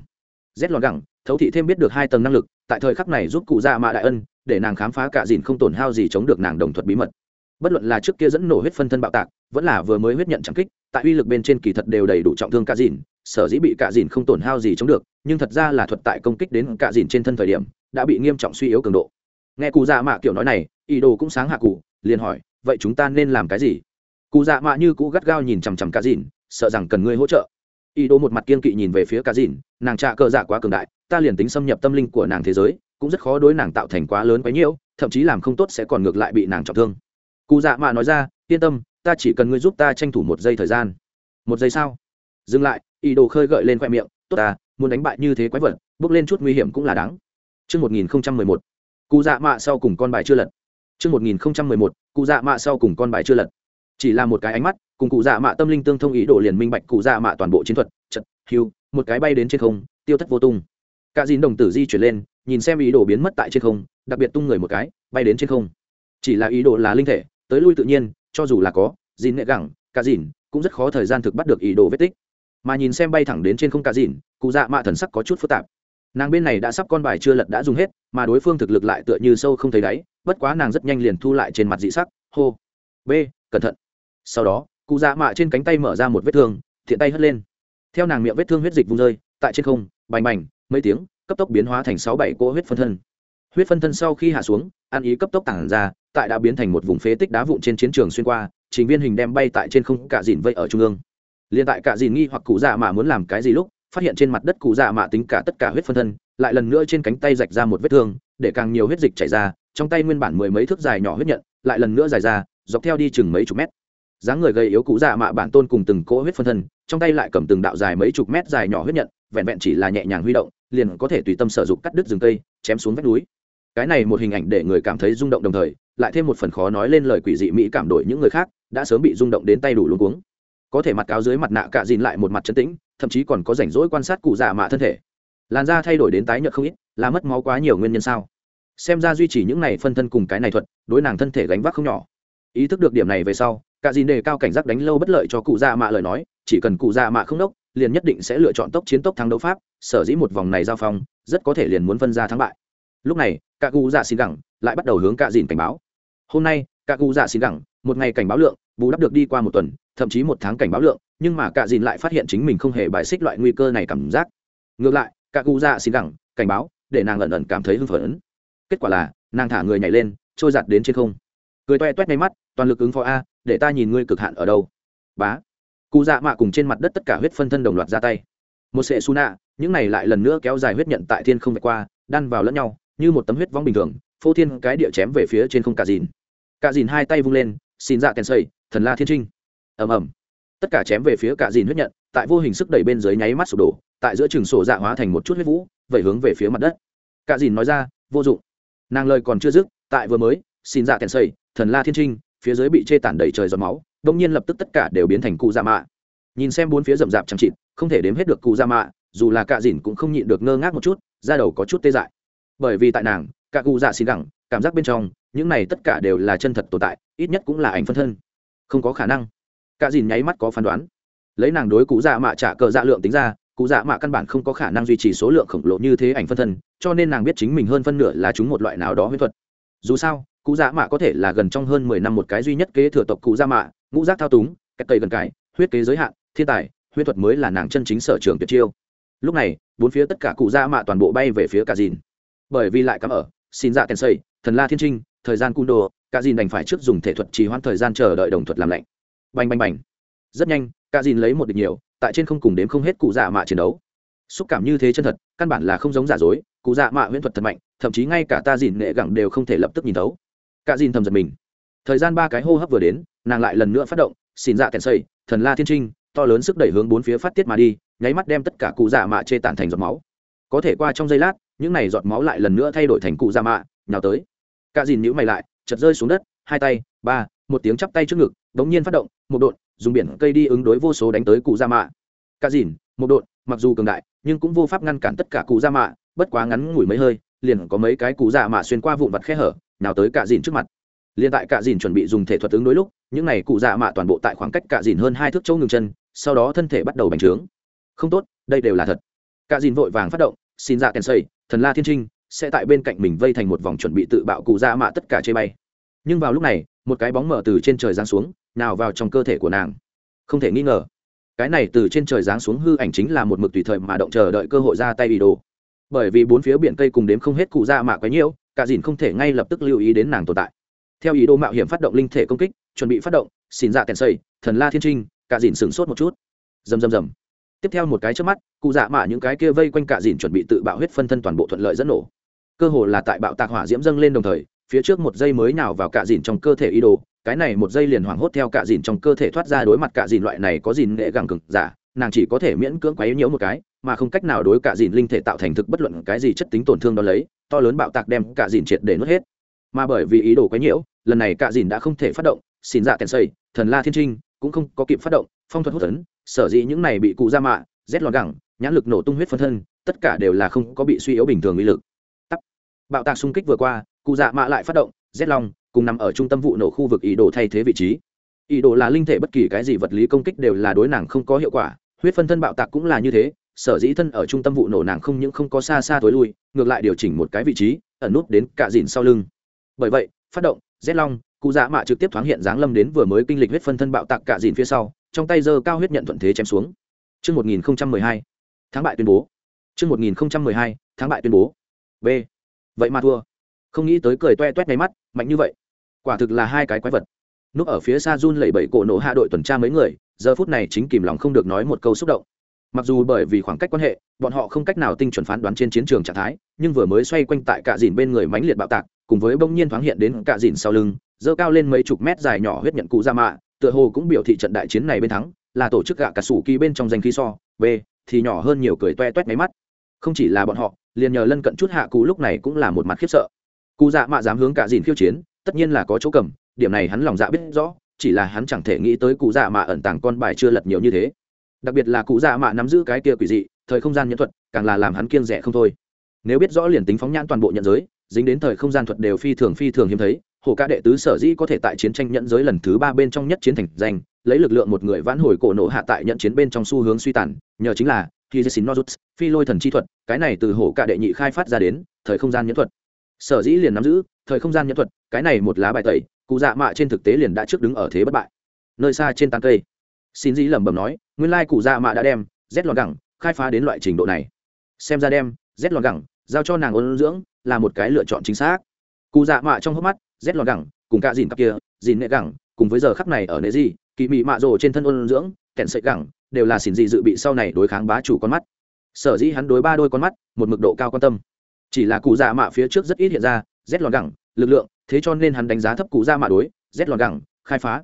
Rét lọt gẳng, thấu thị thêm biết được hai tầng năng lực, tại thời khắc này giúp cụ dạ mạ đại ân, để nàng khám phá cả dìn không tổn hao gì chống được nàng đồng thuận bí mật bất luận là trước kia dẫn nổ huyết phân thân bạo tạc, vẫn là vừa mới huyết nhận chẳng kích, tại uy lực bên trên kỳ thật đều đầy đủ trọng thương cả dìn, sở dĩ bị cả dìn không tổn hao gì chống được, nhưng thật ra là thuật tại công kích đến cả dìn trên thân thời điểm, đã bị nghiêm trọng suy yếu cường độ. Nghe cụ dạ mạ kiểu nói này, ý đồ cũng sáng hạ cụ, liền hỏi, vậy chúng ta nên làm cái gì? Cụ dạ mạ như cũ gắt gao nhìn chằm chằm cả dìn, sợ rằng cần ngươi hỗ trợ. Ý đồ một mặt kiên kỵ nhìn về phía cả dìn, nàng trạ cờ dạ quá cường đại, ta liền tính xâm nhập tâm linh của nàng thế giới, cũng rất khó đối nàng tạo thành quá lớn quá nhiễu, thậm chí làm không tốt sẽ còn ngược lại bị nàng trọng thương cụ dạ mạ nói ra yên tâm ta chỉ cần ngươi giúp ta tranh thủ một giây thời gian một giây sao dừng lại ý đồ khơi gợi lên khoe miệng tốt ta muốn đánh bại như thế quái vật bước lên chút nguy hiểm cũng là đáng Trước 1011, cụ dạ mạ sau cùng con bài chưa lật. Trước 1011, cụ dạ mạ sau cùng con bài chưa lật. Chỉ là một cái ánh mắt, cùng cụ dạ mạ tâm linh tương thông ý đồ liền minh bạch cụ dạ mạ toàn bộ chiến thuật, chật, hưu, một cái bay đến trên không, tiêu thất vô tung. Cả dìn đồng tử di chuyển lên, nhìn xem ý đồ biến mất tại trên không, đặc biệt tung người một cái, bay đến trên không. Chỉ là ý đồ là linh thể, tới lui tự nhiên, cho dù là có, dìn nghệ gẳng, cả dìn, cũng rất khó thời gian thực bắt được ý đồ vết tích. Mà nhìn xem bay thẳng đến trên không cả dìn, cụ dạ mạ thần sắc có chút phức tạp. Nàng bên này đã sắp con bài chưa lật đã dùng hết mà đối phương thực lực lại tựa như sâu không thấy đáy bất quá nàng rất nhanh liền thu lại trên mặt dị sắc hô. B cẩn thận. Sau đó cụ dạ mạ trên cánh tay mở ra một vết thương thiện tay hất lên. Theo nàng miệng vết thương huyết dịch vung rơi tại trên không bành bành mấy tiếng cấp tốc biến hóa thành sáu bảy cỗ huyết phân thân huyết phân thân sau khi hạ xuống, ăn ý cấp tốc tản ra, tại đã biến thành một vùng phế tích đá vụn trên chiến trường xuyên qua, trình viên hình đem bay tại trên không cả dìn vây ở trung ương. Liền tại cả dìn nghi hoặc cụ dạ mạ muốn làm cái gì lúc, phát hiện trên mặt đất cụ dạ mạ tính cả tất cả huyết phân thân, lại lần nữa trên cánh tay rạch ra một vết thương, để càng nhiều huyết dịch chảy ra, trong tay nguyên bản mười mấy thước dài nhỏ huyết nhận, lại lần nữa dài ra, dọc theo đi chừng mấy chục mét. Dáng người gầy yếu cụ dạ mạ bản tôn cùng từng cỗ huyết phân thân, trong tay lại cầm từng đạo dài mấy chục mét dài nhỏ huyết nhận, vẹn vẹn chỉ là nhẹ nhàng huy động, liền có thể tùy tâm sở dụng cắt đứt rừng cây, chém xuống vách núi cái này một hình ảnh để người cảm thấy rung động đồng thời, lại thêm một phần khó nói lên lời quỷ dị mỹ cảm đổi những người khác, đã sớm bị rung động đến tay đủ luống cuống. Có thể mặt cáo dưới mặt nạ cạ dìn lại một mặt chân tĩnh, thậm chí còn có rảnh rỗi quan sát cụ già mạ thân thể. Làn da thay đổi đến tái nhợt không ít, là mất máu quá nhiều nguyên nhân sao? Xem ra duy trì những này phân thân cùng cái này thuật, đối nàng thân thể gánh vác không nhỏ. Ý thức được điểm này về sau cả dìn đề cao cảnh giác đánh lâu bất lợi cho cụ già mạ lời nói, chỉ cần cụ già mạ không đốc, liền nhất định sẽ lựa chọn tốc chiến tốc thắng đấu pháp, sở dĩ một vòng này giao phong, rất có thể liền muốn phân ra thắng bại lúc này cả cụ dạ xin gẳng lại bắt đầu hướng cạ dìn cảnh báo. Hôm nay cả cụ dạ xin gẳng, một ngày cảnh báo lượng, bù đắp được đi qua một tuần, thậm chí một tháng cảnh báo lượng, nhưng mà cạ dìn lại phát hiện chính mình không hề bài xích loại nguy cơ này cảm giác. Ngược lại cả cụ dạ xin gẳng cảnh báo, để nàng ẩn ẩn cảm thấy hưng phấn. Kết quả là, nàng thả người nhảy lên, trôi giặt đến trên không. Cười toe toét ngay mắt, toàn lực ứng phó a, để ta nhìn ngươi cực hạn ở đâu. Bá. Cụ dạ mạ cùng trên mặt đất tất cả huyết phân thân đồng loạt ra tay. Một sệ su nạ những này lại lần nữa kéo dài huyết nhận tại thiên không vạch qua, đan vào lẫn nhau như một tấm huyết vong bình thường, phô thiên cái địa chém về phía trên không cà dìn. Cà dìn hai tay vung lên, xin dạ kèn xây, thần la thiên trinh. Ầm ầm. Tất cả chém về phía cà dìn huyết nhận, tại vô hình sức đẩy bên dưới nháy mắt sụp đổ, tại giữa trường sổ dạ hóa thành một chút huyết vũ vậy hướng về phía mặt đất. Cà dìn nói ra, vô dụng. Nàng lời còn chưa dứt, tại vừa mới, xin dạ kèn xây, thần la thiên trinh, phía dưới bị chê tản đầy trời giọt máu, đông nhiên lập tức tất cả đều biến thành cụ dạ mạ. Nhìn xem bốn phía rậm rạp chẳng chịt, không thể đếm hết được cụ dạ mạ, dù là cạ dìn cũng không nhịn được ngơ ngác một chút, da đầu có chút tê dại bởi vì tại nàng, cả cụ dạ xin gẳng, cảm giác bên trong, những này tất cả đều là chân thật tồn tại, ít nhất cũng là ảnh phân thân. Không có khả năng. Cả dìn nháy mắt có phán đoán. Lấy nàng đối cụ dạ mạ trả cờ dạ lượng tính ra, cụ dạ mạ căn bản không có khả năng duy trì số lượng khổng lồ như thế ảnh phân thân, cho nên nàng biết chính mình hơn phân nửa là chúng một loại nào đó huyết thuật. Dù sao, cụ dạ mạ có thể là gần trong hơn mười năm một cái duy nhất kế thừa tộc cụ dạ mạ, ngũ giác thao túng cách tây gần cải, huyết kế giới hạn, thiên tài huyết thuật mới là nàng chân chính sở trường tuyệt chiêu. Lúc này, bốn phía tất cả cụ dạ mạ toàn bộ bay về phía cả dìn bởi vì lại cắm ở, xin dạ tèn xây, thần la thiên trinh, thời gian cung đồ, cả dìn đành phải trước dùng thể thuật trì hoãn thời gian chờ đợi đồng thuật làm lạnh. Bành bành bành. Rất nhanh, cả dìn lấy một địch nhiều, tại trên không cùng đếm không hết cụ dạ mạ chiến đấu. Xúc cảm như thế chân thật, căn bản là không giống giả dối, cụ dạ mạ huyễn thuật thật mạnh, thậm chí ngay cả ta dìn nghệ gẳng đều không thể lập tức nhìn thấu. Cả dìn thầm giật mình. Thời gian ba cái hô hấp vừa đến, nàng lại lần nữa phát động, xin dạ kèn xây, thần la thiên trinh, to lớn sức đẩy hướng bốn phía phát tiết mà đi, nháy mắt đem tất cả cụ dạ mạ chê tản thành giọt máu. Có thể qua trong giây lát những này giọt máu lại lần nữa thay đổi thành cụ dạ mạ, nhào tới. Cả dìn nhữ mày lại chật rơi xuống đất, hai tay, ba, một tiếng chắp tay trước ngực, đống nhiên phát động, một đột dùng biển cây đi ứng đối vô số đánh tới cụ dạ mạ. Cả dìn, một đột mặc dù cường đại, nhưng cũng vô pháp ngăn cản tất cả cụ dạ mạ, bất quá ngắn ngủi mấy hơi, liền có mấy cái cụ dạ mạ xuyên qua vụn vặt khe hở nào tới cả dìn trước mặt. Liền tại cả dìn chuẩn bị dùng thể thuật ứng đối lúc, những này cụ dạ mạ toàn bộ tại khoảng cách cả dìn hơn hai thước châu ngừng chân, sau đó thân thể bắt đầu bành trướng. Không tốt, đây đều là thật. Cả dìn vội vàng phát động, xin dạ kèn xây thần la thiên trinh sẽ tại bên cạnh mình vây thành một vòng chuẩn bị tự bạo cụ dạ mạ tất cả chê bay. Nhưng vào lúc này, một cái bóng mở từ trên trời giáng xuống, nào vào trong cơ thể của nàng. Không thể nghi ngờ, cái này từ trên trời giáng xuống hư ảnh chính là một mực tùy thời mà động chờ đợi cơ hội ra tay bị đồ. Bởi vì bốn phía biển cây cùng đếm không hết cụ dạ mạ quấy nhiễu, cả dìn không thể ngay lập tức lưu ý đến nàng tồn tại. Theo ý đồ mạo hiểm phát động linh thể công kích, chuẩn bị phát động, xin dạ kèn xây thần la thiên trinh, cả dìn sửng sốt một chút. Rầm rầm rầm tiếp theo một cái trước mắt, cụ dạ mạ những cái kia vây quanh cả dìn chuẩn bị tự bạo huyết phân thân toàn bộ thuận lợi dẫn nổ. Cơ hồ là tại bạo tạc hỏa diễm dâng lên đồng thời, phía trước một giây mới nào vào cả dìn trong cơ thể ý đồ, cái này một giây liền hoảng hốt theo cả dìn trong cơ thể thoát ra đối mặt cả dìn loại này có dìn nghệ gẳng cực giả, nàng chỉ có thể miễn cưỡng quấy nhiễu một cái, mà không cách nào đối cả dìn linh thể tạo thành thực bất luận cái gì chất tính tổn thương đó lấy, to lớn bạo tạc đem cả dìn triệt để nuốt hết. Mà bởi vì ý đồ quấy nhiễu, lần này cả dìn đã không thể phát động, xin dạ kèn xây, thần la thiên trinh, cũng không có kịp phát động, phong thuật hút tấn sở dĩ những này bị cụ ra mạ, rét lọt gẳng, nhãn lực nổ tung huyết phân thân, tất cả đều là không có bị suy yếu bình thường uy lực. Tắc. bạo tạc xung kích vừa qua, cụ dạ mạ lại phát động, rét long, cùng nằm ở trung tâm vụ nổ khu vực ý đồ thay thế vị trí. Ý đồ là linh thể bất kỳ cái gì vật lý công kích đều là đối nàng không có hiệu quả, huyết phân thân bạo tạc cũng là như thế, sở dĩ thân ở trung tâm vụ nổ nàng không những không có xa xa tối lui, ngược lại điều chỉnh một cái vị trí, ẩn nút đến cả dìn sau lưng. Bởi vậy, phát động, rét long, cụ dạ mạ trực tiếp thoáng hiện dáng lâm đến vừa mới kinh lịch huyết phân thân bạo tạc cả dìn phía sau trong tay giơ cao huyết nhận thuận thế chém xuống Chương 1012, tháng bại tuyên bố. Chương 1012, tháng bại tuyên bố. B. Vậy mà thua. Không nghĩ tới cười toe toét mấy mắt, mạnh như vậy. Quả thực là hai cái quái vật. Núp ở phía xa run lẩy bẩy cổ nổ hạ đội tuần tra mấy người, giờ phút này chính kìm lòng không được nói một câu xúc động. Mặc dù bởi vì khoảng cách quan hệ, bọn họ không cách nào tinh chuẩn phán đoán trên chiến trường trạng thái, nhưng vừa mới xoay quanh tại cạ dìn bên người mãnh liệt bạo tạc, cùng với bỗng nhiên thoáng hiện đến cạ dìn sau lưng, dơ cao lên mấy chục mét dài nhỏ huyết nhận cụ ra mạ, tựa hồ cũng biểu thị trận đại chiến này bên thắng, là tổ chức gạ cả sủ kỳ bên trong danh khí so b thì nhỏ hơn nhiều cười toe toét máy mắt. Không chỉ là bọn họ liền nhờ lân cận chút hạ cụ lúc này cũng là một mặt khiếp sợ. Cụ dạ mạ dám hướng cả dìn khiêu chiến tất nhiên là có chỗ cầm điểm này hắn lòng dạ biết rõ chỉ là hắn chẳng thể nghĩ tới cụ dạ mạ ẩn tàng con bài chưa lật nhiều như thế. Đặc biệt là cụ dạ mạ nắm giữ cái kia quỷ dị thời không gian nhân thuật càng là làm hắn kiêng rẻ không thôi. Nếu biết rõ liền tính phóng nhãn toàn bộ nhận giới dính đến thời không gian thuật đều phi thường phi thường hiếm thấy hồ ca đệ tứ sở dĩ có thể tại chiến tranh nhận giới lần thứ ba bên trong nhất chiến thành danh, lấy lực lượng một người vãn hồi cổ nộ hạ tại nhận chiến bên trong xu hướng suy tàn, nhờ chính là khi jessin nozuts phi lôi thần chi thuật, cái này từ hổ ca đệ nhị khai phát ra đến, thời không gian nhẫn thuật. Sở dĩ liền nắm giữ, thời không gian nhẫn thuật, cái này một lá bài tẩy, cụ dạ mạ trên thực tế liền đã trước đứng ở thế bất bại. Nơi xa trên tán cây, xin dĩ lẩm bẩm nói, nguyên lai cụ dạ mạ đã đem rét lọt gẳng, khai phá đến loại trình độ này. Xem ra đem rét lọt gẳng, giao cho nàng ôn dưỡng, là một cái lựa chọn chính xác. Cụ dạ mạ trong hốc mắt rét lọt gẳng, cùng cả dìn cặp kia, dìn nệ gẳng, cùng với giờ khắc này ở nệ gì kỳ mị mạ rồ trên thân ôn dưỡng, kẹn sợi gẳng, đều là xỉn dị dự bị sau này đối kháng bá chủ con mắt. Sở dĩ hắn đối ba đôi con mắt, một mực độ cao quan tâm. Chỉ là cụ dạ mạ phía trước rất ít hiện ra rét lòn gẳng, lực lượng, thế cho nên hắn đánh giá thấp cụ dạ mạ đối rét lòn gẳng, khai phá.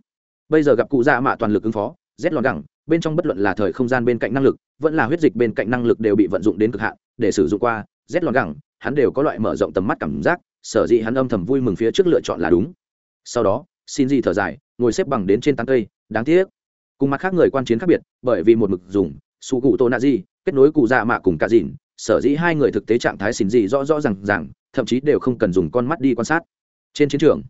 Bây giờ gặp cụ dạ mạ toàn lực ứng phó rét lòn gẳng, bên trong bất luận là thời không gian bên cạnh năng lực, vẫn là huyết dịch bên cạnh năng lực đều bị vận dụng đến cực hạn, để sử dụng qua rét lòn gẳng, hắn đều có loại mở rộng tầm mắt cảm giác sở dĩ hắn âm thầm vui mừng phía trước lựa chọn là đúng. Sau đó, xin gì thở dài, ngồi xếp bằng đến trên tán cây, đáng tiếc. Cùng mặt khác người quan chiến khác biệt, bởi vì một mực dùng su cụ tô nạ di kết nối cụ dạ mạ cùng cả dìn, sở dĩ hai người thực tế trạng thái xin gì rõ rõ r à n g thậm chí đều không cần dùng con mắt đi quan sát. Trên chiến trường,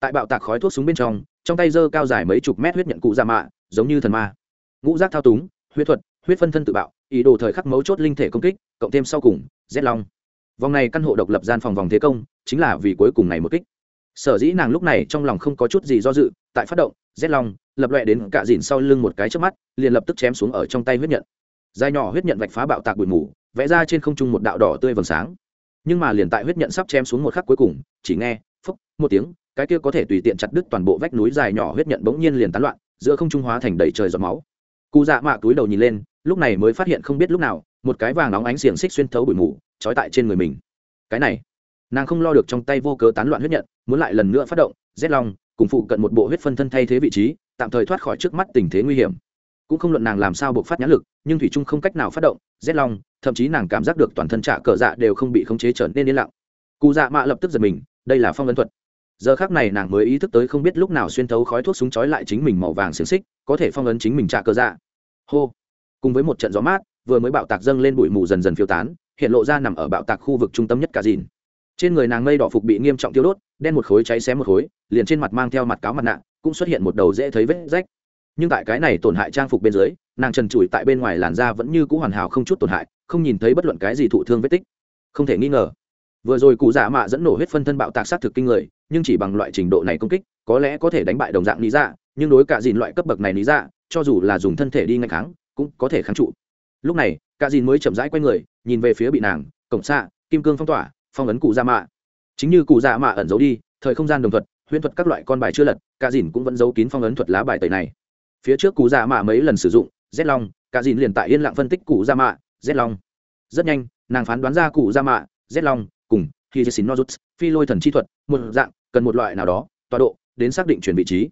tại bạo tạc khói thuốc súng bên trong trong tay giơ cao dài mấy chục mét huyết nhận cụ dạ mạ, giống như thần ma. Ngũ giác thao túng, huyết thuật, huyết phân thân tự bạo, ý đồ thời khắc mấu chốt linh thể công kích, cộng thêm sau cùng rét long vòng này căn hộ độc lập gian phòng vòng thế công, chính là vì cuối cùng này một kích. Sở dĩ nàng lúc này trong lòng không có chút gì do dự, tại phát động, rét long lập loẹ đến cả dìn sau lưng một cái trước mắt, liền lập tức chém xuống ở trong tay huyết nhận. Dài nhỏ huyết nhận vạch phá bạo tạc bụi mù, vẽ ra trên không trung một đạo đỏ tươi vầng sáng. Nhưng mà liền tại huyết nhận sắp chém xuống một khắc cuối cùng, chỉ nghe phúc một tiếng, cái kia có thể tùy tiện chặt đứt toàn bộ vách núi dài nhỏ huyết nhận bỗng nhiên liền tán loạn, giữa không trung hóa thành đầy trời giọt máu. Cụ dạ mạ túi đầu nhìn lên, lúc này mới phát hiện không biết lúc nào, một cái vàng nóng ánh xiềng xích xuyên thấu bụi mù trói tại trên người mình. Cái này, nàng không lo được trong tay vô cớ tán loạn huyết nhận, muốn lại lần nữa phát động rét long, cùng phụ cận một bộ huyết phân thân thay thế vị trí, tạm thời thoát khỏi trước mắt tình thế nguy hiểm. Cũng không luận nàng làm sao buộc phát nhãn lực, nhưng thủy trung không cách nào phát động rét long, thậm chí nàng cảm giác được toàn thân trạ cờ dạ đều không bị khống chế trở nên yên lặng. Cụ dạ mạ lập tức giật mình, đây là phong ấn thuật. Giờ khác này nàng mới ý thức tới không biết lúc nào xuyên thấu khói thuốc súng trói lại chính mình màu vàng xiềng xích, có thể phong ấn chính mình trạ cờ dạ. Hô. Cùng với một trận gió mát, vừa mới bạo tạc dâng lên bụi mù dần dần phiêu tán hiện lộ ra nằm ở bạo tạc khu vực trung tâm nhất cả dìn. Trên người nàng mây đỏ phục bị nghiêm trọng tiêu đốt, đen một khối cháy xém một khối, liền trên mặt mang theo mặt cáo mặt nạ, cũng xuất hiện một đầu dễ thấy vết rách. Nhưng tại cái này tổn hại trang phục bên dưới, nàng trần trụi tại bên ngoài làn da vẫn như c ũ hoàn hảo không chút tổn hại, không nhìn thấy bất luận cái gì thụ thương vết tích. Không thể nghi ngờ, vừa rồi cụ giả mạ dẫn nổ huyết phân thân bạo tạc sát thực kinh người, nhưng chỉ bằng loại trình độ này công kích, có lẽ có thể đánh bại đồng dạng lý dạ nhưng đối cả dìn loại cấp bậc này lý dạ cho dù là dùng thân thể đi ngay kháng, cũng có thể kháng trụ. Lúc này, cả dìn mới chậm rãi q u a y người nhìn về phía bị nàng, cổng xạ kim cương phong tỏa, phong ấn cụ dạ mạ. Chính như cụ dạ mạ ẩn giấu đi, thời không gian đồng thuật, huyễn thuật các loại con bài chưa lật, cả dìn cũng vẫn giấu kín phong ấn thuật lá bài tẩy này. Phía trước cụ dạ mạ mấy lần sử dụng, z long, cả dìn liền tại yên lặng phân tích cụ dạ mạ, z long. Rất nhanh, nàng phán đoán ra cụ dạ mạ, z long, cùng khi dê xin nozuts phi lôi thần chi thuật, một dạng, cần một loại nào đó, tọa độ, đến xác định chuyển vị trí.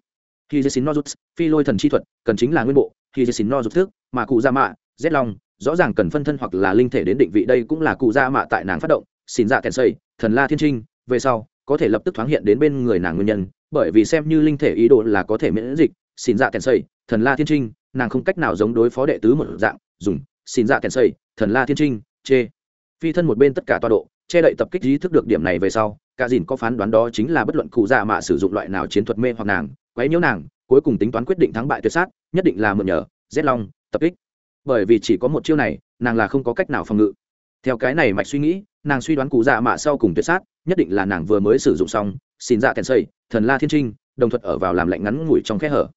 Khi dê xin nozuts phi lôi thần chi thuật, cần chính là nguyên bộ khi dê xin nozuts thức, mà cụ dạ mạ, z long rõ ràng cần phân thân hoặc là linh thể đến định vị đây cũng là cụ gia mạ tại nàng phát động, xin dạ kèn xây, thần la thiên trinh, về sau, có thể lập tức thoáng hiện đến bên người nàng nguyên nhân, bởi vì xem như linh thể ý đồ là có thể miễn dịch, xin dạ kèn xây, thần la thiên trinh, nàng không cách nào giống đối phó đệ tứ một dạng, dùng, xin dạ kèn xây, thần la thiên trinh, chê. Phi thân một bên tất cả toa độ, che đậy tập kích ý thức được điểm này về sau, cả dìn có phán đoán đó chính là bất luận cụ già mạ sử dụng loại nào chiến thuật mê hoặc nàng, quấy nhiễu nàng, cuối cùng tính toán quyết định thắng bại tuyệt sát, nhất định là mượn nhờ rét long, tập kích bởi vì chỉ có một chiêu này, nàng là không có cách nào phòng ngự. Theo cái này mạch suy nghĩ, nàng suy đoán cụ dạ mạ sau cùng tuyệt sát, nhất định là nàng vừa mới sử dụng xong, xin dạ kèn xây thần la thiên trinh, đồng thuật ở vào làm lạnh ngắn ngủi trong khe hở.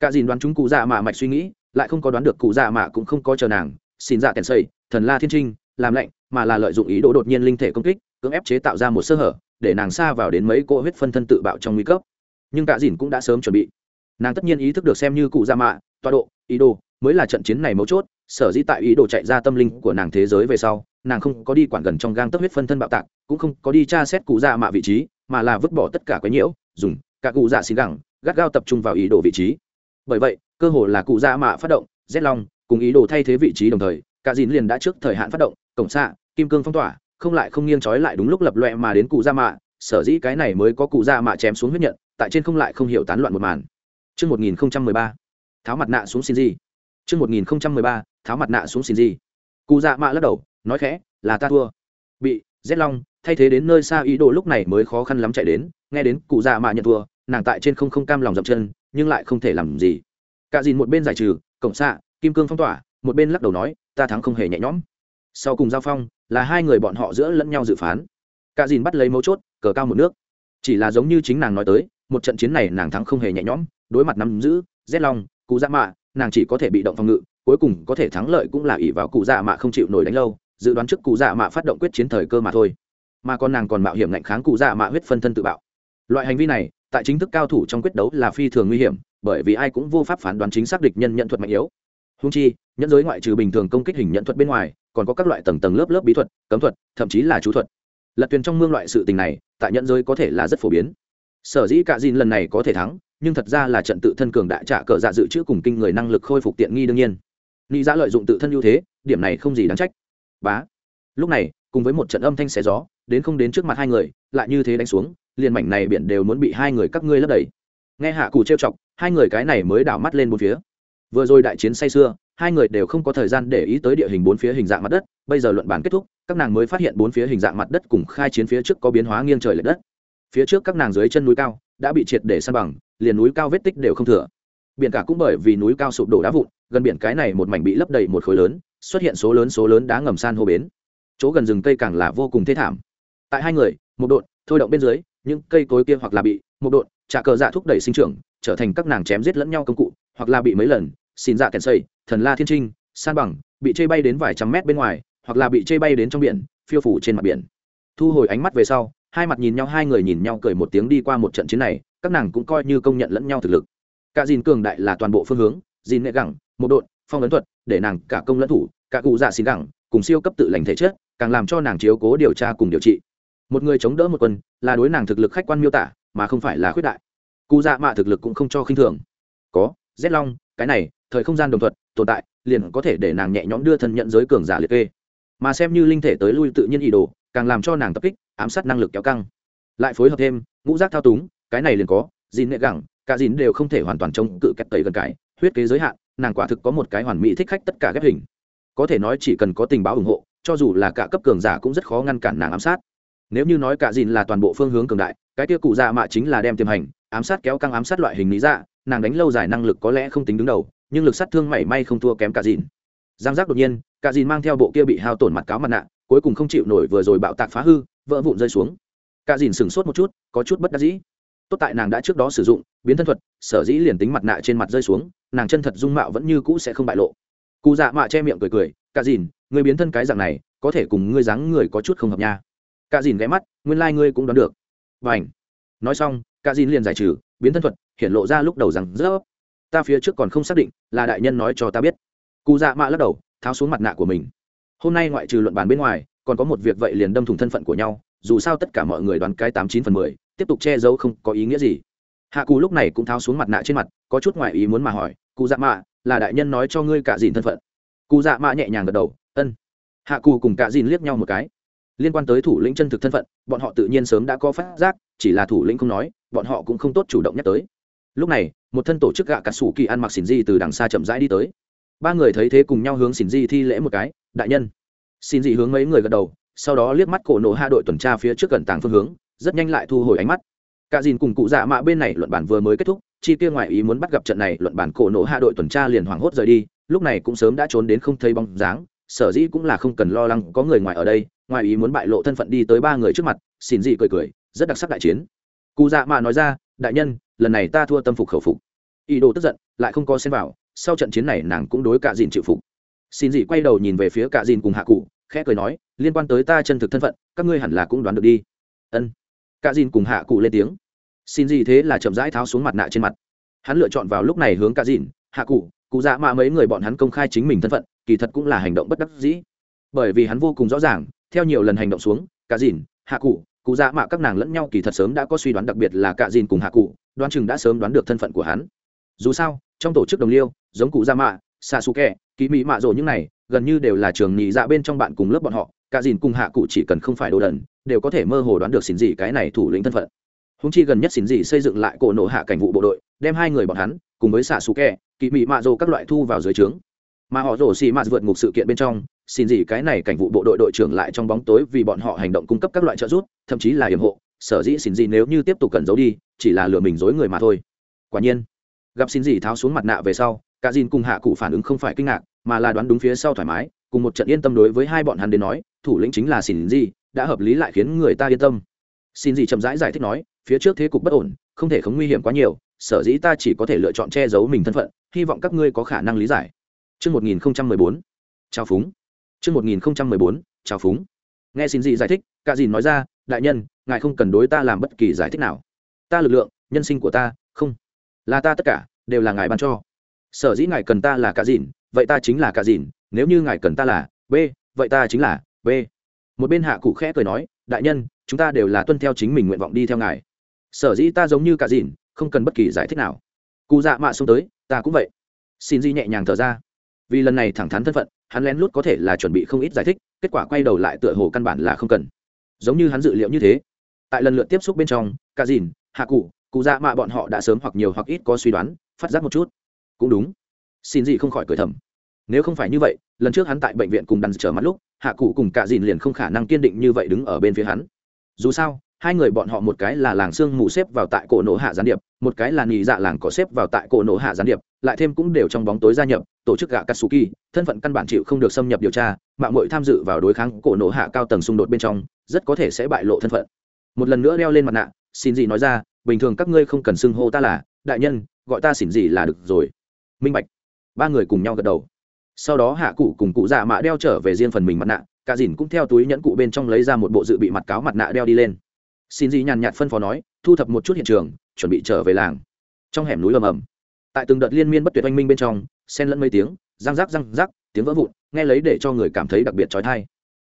Cả dìn đoán chúng cụ dạ mạ mạch suy nghĩ, lại không có đoán được cụ dạ mạ cũng không có chờ nàng, xin dạ kèn xây thần la thiên trinh, làm lạnh, mà là lợi dụng ý đồ đột nhiên linh thể công kích, cưỡng ép chế tạo ra một sơ hở, để nàng xa vào đến mấy cỗ huyết phân thân tự bạo trong nguy cấp. Nhưng cả dìn cũng đã sớm chuẩn bị. Nàng tất nhiên ý thức được xem như cụ dạ mạ, tọa độ, ý đồ, mới là trận chiến này mấu chốt sở dĩ tại ý đồ chạy ra tâm linh của nàng thế giới về sau nàng không có đi quản gần trong gang tấc huyết phân thân bạo tạc cũng không có đi tra xét cụ dạ mạ vị trí mà là vứt bỏ tất cả quái nhiễu dùng cả cụ dạ xin gẳng gắt gao tập trung vào ý đồ vị trí bởi vậy cơ hồ là cụ dạ mạ phát động rét long cùng ý đồ thay thế vị trí đồng thời cả dìn liền đã trước thời hạn phát động cổng xạ kim cương phong tỏa không lại không nghiêng trói lại đúng lúc lập loẹ mà đến cụ dạ mạ sở dĩ cái này mới có cụ dạ mạ chém xuống huyết nhận tại trên không lại không hiểu tán loạn một màn Trước 1013, tháo mặt nạ xuống xin gì. Trước 1013, tháo mặt nạ xuống xin gì. Cụ dạ mạ lắc đầu, nói khẽ, là ta thua. Bị, rét long, thay thế đến nơi xa ý đồ lúc này mới khó khăn lắm chạy đến, nghe đến cụ dạ mạ nhận thua, nàng tại trên không không cam lòng dậm chân, nhưng lại không thể làm gì cả dìn một bên giải trừ cổng xạ kim cương phong tỏa một bên lắc đầu nói ta thắng không hề nhẹ nhõm sau cùng giao phong là hai người bọn họ giữa lẫn nhau dự phán cả dìn bắt lấy mấu chốt cờ cao một nước chỉ là giống như chính nàng nói tới một trận chiến này nàng thắng không hề nhẹ nhõm đối mặt nắm giữ rét long cụ dạ mạ nàng chỉ có thể bị động phòng ngự cuối cùng có thể thắng lợi cũng là ỷ vào cụ dạ mạ không chịu nổi đánh lâu, dự đoán trước cụ dạ mạ phát động quyết chiến thời cơ mà thôi. Mà con nàng còn mạo hiểm ngạnh kháng cụ dạ mạ huyết phân thân tự bạo. Loại hành vi này, tại chính thức cao thủ trong quyết đấu là phi thường nguy hiểm, bởi vì ai cũng vô pháp phán đoán chính xác địch nhân nhận thuật mạnh yếu. Húng chi, nhẫn giới ngoại trừ bình thường công kích hình nhận thuật bên ngoài, còn có các loại tầng tầng lớp lớp bí thuật, cấm thuật, thậm chí là chú thuật. Lật thuyền trong mương loại sự tình này, tại nhẫn giới có thể là rất phổ biến. Sở dĩ cả dìn lần này có thể thắng, nhưng thật ra là trận tự thân cường đại trả cờ dạ dự trữ cùng kinh người năng lực khôi phục tiện nghi đương nhiên nghĩ ra dạ lợi dụng tự thân ưu thế, điểm này không gì đáng trách. Bá. Lúc này, cùng với một trận âm thanh xé gió, đến không đến trước mặt hai người, lại như thế đánh xuống, liền mảnh này biển đều muốn bị hai người các ngươi lấp đầy. Nghe hạ cù trêu chọc, hai người cái này mới đảo mắt lên bốn phía. Vừa rồi đại chiến say xưa hai người đều không có thời gian để ý tới địa hình bốn phía hình dạng mặt đất, bây giờ luận bản kết thúc, các nàng mới phát hiện bốn phía hình dạng mặt đất cùng khai chiến phía trước có biến hóa nghiêng trời l ệ đất. Phía trước các nàng dưới chân núi cao, đã bị triệt để san bằng, liền núi cao vết tích đều không thừa biển cả cũng bởi vì núi cao sụp đổ đá vụn, gần biển cái này một mảnh bị lấp đầy một khối lớn, xuất hiện số lớn số lớn đá ngầm san hô bến. Chỗ gần rừng cây càng là vô cùng thê thảm. Tại hai người, một đột thôi động bên dưới, những cây cối kia hoặc là bị, một đột trả cờ dạ thúc đẩy sinh trưởng, trở thành các nàng chém giết lẫn nhau công cụ, hoặc là bị mấy lần, xin dạ kèn xây, thần la thiên trinh, san bằng, bị chê bay đến vài trăm mét bên ngoài, hoặc là bị chê bay đến trong biển, phiêu phủ trên mặt biển. Thu hồi ánh mắt về sau, hai mặt nhìn nhau, hai người nhìn nhau cười một tiếng đi qua một trận chiến này, các nàng cũng coi như công nhận lẫn nhau thực lực cả dìn cường đại là toàn bộ phương hướng dìn nghệ gẳng một đội, phong ấn thuật để nàng cả công lẫn thủ cả cụ dạ xin gẳng cùng siêu cấp tự lành thể chất càng làm cho nàng chiếu cố điều tra cùng điều trị. Một người chống đỡ một quân là đối nàng thực lực khách quan miêu tả mà không phải là khuyết đại. Cụ dạ mạ thực lực cũng không cho khinh thường. Có rét long cái này thời không gian đồng thuận tồn tại liền có thể để nàng nhẹ nhõm đưa thân nhận giới cường giả liệt kê. Mà xem như linh thể tới lui tự nhiên ý đồ càng làm cho nàng tập kích ám sát năng lực kéo căng. Lại phối hợp thêm ngũ giác thao túng cái này liền có dìn nệ gẳng cả dìn đều không thể hoàn toàn chống cự kẹt tẩy gần cái, huyết kế giới hạn, nàng quả thực có một cái hoàn mỹ thích khách tất cả ghép hình. Có thể nói chỉ cần có tình báo ủng hộ, cho dù là cả cấp cường giả cũng rất khó ngăn cản nàng ám sát. Nếu như nói cả dìn là toàn bộ phương hướng cường đại, cái kia cụ dạ mạ chính là đem tiềm hành, ám sát kéo căng ám sát loại hình lý dạ nàng đánh lâu dài năng lực có lẽ không tính đứng đầu, nhưng lực sát thương mảy may không thua kém cả dìn. Giang giác đột nhiên, cả dìn mang theo bộ kia bị hao tổn mặt cáo mặt nạ, cuối cùng không chịu nổi vừa rồi bạo tạc phá hư, vỡ vụn rơi xuống. Cả dìn sửng sốt một chút, có chút bất đắc dĩ tốt tại nàng đã trước đó sử dụng, biến thân thuật, sở dĩ liền tính mặt nạ trên mặt rơi xuống, nàng chân thật dung mạo vẫn như cũ sẽ không bại lộ. Cụ dạ mạ che miệng cười cười, cả dìn người biến thân cái dạng này, có thể cùng ngươi dáng người có chút không hợp nha. Cả dìn ghé mắt, nguyên lai、like、ngươi cũng đoán được. Và ảnh nói xong, cả dìn liền giải trừ, biến thân thuật hiện lộ ra lúc đầu rằng rỡ ta phía trước còn không xác định, là đại nhân nói cho ta biết. Cụ dạ mạ lắc đầu, tháo xuống mặt nạ của mình. Hôm nay ngoại trừ luận bàn bên ngoài, còn có một việc vậy liền đâm thủng thân phận của nhau, dù sao tất cả mọi người đoán cái tám chín phần mười tiếp tục che giấu không có ý nghĩa gì. Hạ cù lúc này cũng tháo xuống mặt nạ trên mặt, có chút ngoại ý muốn mà hỏi cụ dạ mạ, là đại nhân nói cho ngươi cả dìn thân phận? Cụ dạ mạ nhẹ nhàng gật đầu, ân. Hạ cù cùng cả dìn liếc nhau một cái. Liên quan tới thủ lĩnh chân thực thân phận, bọn họ tự nhiên sớm đã có phát giác, chỉ là thủ lĩnh không nói, bọn họ cũng không tốt chủ động nhắc tới. Lúc này, một thân tổ chức gạ cả sủ kỳ ăn mặc xỉn di từ đằng xa chậm rãi đi tới. Ba người thấy thế cùng nhau hướng xỉn di thi lễ một cái, đại nhân. Xin dị hướng mấy người gật đầu, sau đó liếc mắt cổ nổ hạ đội tuần tra phía trước gần tàng phương hướng rất nhanh lại thu hồi ánh mắt. Cả dìn cùng cụ dạ mạ bên này luận bản vừa mới kết thúc, chi kia ngoại ý muốn bắt gặp trận này luận bản cổ nổ hạ đội tuần tra liền hoảng hốt rời đi, lúc này cũng sớm đã trốn đến không thấy bóng dáng, sở dĩ cũng là không cần lo lắng có người ngoài ở đây ngoài ý muốn bại lộ thân phận đi tới ba người trước mặt xin dị cười cười, rất đặc sắc đại chiến. Cụ dạ mạ nói ra, đại nhân, lần này ta thua tâm phục khẩu phục. Ý đồ tức giận, lại không có xem vào, sau trận chiến này nàng cũng đối cả dìn chịu phục. Xin dị quay đầu nhìn về phía cả dìn cùng hạ cụ, khẽ cười nói, liên quan tới ta chân thực thân phận, các ngươi hẳn là cũng đoán được đi. Ân cả dìn cùng hạ cụ lên tiếng. Xin gì thế là chậm rãi tháo xuống mặt nạ trên mặt. Hắn lựa chọn vào lúc này hướng cả dìn, hạ cụ cụ dạ mạ mấy người bọn hắn công khai chính mình thân phận, kỳ thật cũng là hành động bất đắc dĩ. Bởi vì hắn vô cùng rõ ràng, theo nhiều lần hành động xuống, cả dìn, hạ cụ cụ dạ mạ các nàng lẫn nhau kỳ thật sớm đã có suy đoán đặc biệt là cả dìn cùng hạ cụ, đoán chừng đã sớm đoán được thân phận của hắn. Dù sao, trong tổ chức đồng liêu, giống cụ dạ mạ xạ xù kẹ kỳ mỹ mạ rồ những này, gần như đều là trường nhị dạ bên trong bạn cùng lớp bọn họ cả dìn cùng hạ cụ chỉ cần không phải đồ đần, đều có thể mơ hồ đoán được xin gì cái này thủ lĩnh thân phận. Húng chi gần nhất xin gì xây dựng lại cổ nổ hạ cảnh vụ bộ đội, đem hai người bọn hắn, cùng với xạ xù kẹ, kỵ mị mạ rồ các loại thu vào dưới trướng. Mà họ rổ xì mạ vượt ngục sự kiện bên trong, xin gì cái này cảnh vụ bộ đội đội trưởng lại trong bóng tối vì bọn họ hành động cung cấp các loại trợ giúp, thậm chí là hiểm hộ, sở dĩ xin gì nếu như tiếp tục cần giấu đi, chỉ là lừa mình dối người mà thôi. Quả nhiên, gặp xin gì tháo xuống mặt nạ về sau, cả dìn cùng hạ cụ phản ứng không phải kinh ngạc, mà là đoán đúng phía sau thoải mái, cùng một trận yên tâm đối với hai bọn hắn đến nói thủ lĩnh chính là xin gì đã hợp lý lại khiến người ta yên tâm xin gì chậm rãi giải, giải thích nói phía trước thế cục bất ổn không thể không nguy hiểm quá nhiều sở dĩ ta chỉ có thể lựa chọn che giấu mình thân phận hy vọng các ngươi có khả năng lý giải Trước 1014, chào phúng. Trước 1014, chào phúng. Nghe xin gì giải thích, cả dìn nói ra, đại nhân, ngài không cần đối ta làm bất kỳ giải thích nào. Ta lực lượng, nhân sinh của ta, không, là ta tất cả, đều là ngài ban cho sở dĩ ngài cần ta là cả dìn vậy ta chính là cả dìn nếu như ngài cần ta là b vậy ta chính là b. Một bên hạ cụ khẽ cười nói, đại nhân, chúng ta đều là tuân theo chính mình nguyện vọng đi theo ngài. Sở dĩ ta giống như cả dìn, không cần bất kỳ giải thích nào. Cụ dạ mạ xuống tới, ta cũng vậy. Xin di nhẹ nhàng thở ra. Vì lần này thẳng thắn thân phận, hắn lén lút có thể là chuẩn bị không ít giải thích, kết quả quay đầu lại tựa hồ căn bản là không cần. Giống như hắn dự liệu như thế. Tại lần lượt tiếp xúc bên trong, cả dìn, hạ cụ cụ dạ mạ bọn họ đã sớm hoặc nhiều hoặc ít có suy đoán, phát giác một chút. Cũng đúng. Xin gì không khỏi cười thầm. Nếu không phải như vậy, lần trước hắn tại bệnh viện cùng đàn trở mắt lúc hạ cụ cùng cả dìn liền không khả năng kiên định như vậy đứng ở bên phía hắn. Dù sao, hai người bọn họ một cái là làng sương mù xếp vào tại cổ nổ hạ gián điệp, một cái là nhì dạ làng có xếp vào tại cổ nổ hạ gián điệp, lại thêm cũng đều trong bóng tối gia nhập, tổ chức gạ katsuki thân phận căn bản chịu không được xâm nhập điều tra mạng mội tham dự vào đối kháng cổ nổ hạ cao tầng xung đột bên trong, rất có thể sẽ bại lộ thân phận. Một lần nữa đeo lên mặt nạ, xin gì nói ra, bình thường các ngươi không cần xưng hô ta là, đại nhân, gọi ta xỉn gì là được rồi. Minh bạch. Ba người cùng nhau gật đầu sau đó hạ cụ cùng cụ dạ mạ đeo trở về riêng phần mình mặt nạ, cả dìn cũng theo túi nhẫn cụ bên trong lấy ra một bộ dự bị mặt cáo mặt nạ đeo đi lên. Xin gì nhàn nhạt phân phó nói, thu thập một chút hiện trường, chuẩn bị trở về làng. Trong hẻm núi ầm ầm. Tại từng đợt liên miên bất tuyệt oanh minh bên trong, xen lẫn mấy tiếng, răng rắc răng rắc, tiếng vỡ vụn, nghe lấy để cho người cảm thấy đặc biệt trói thai.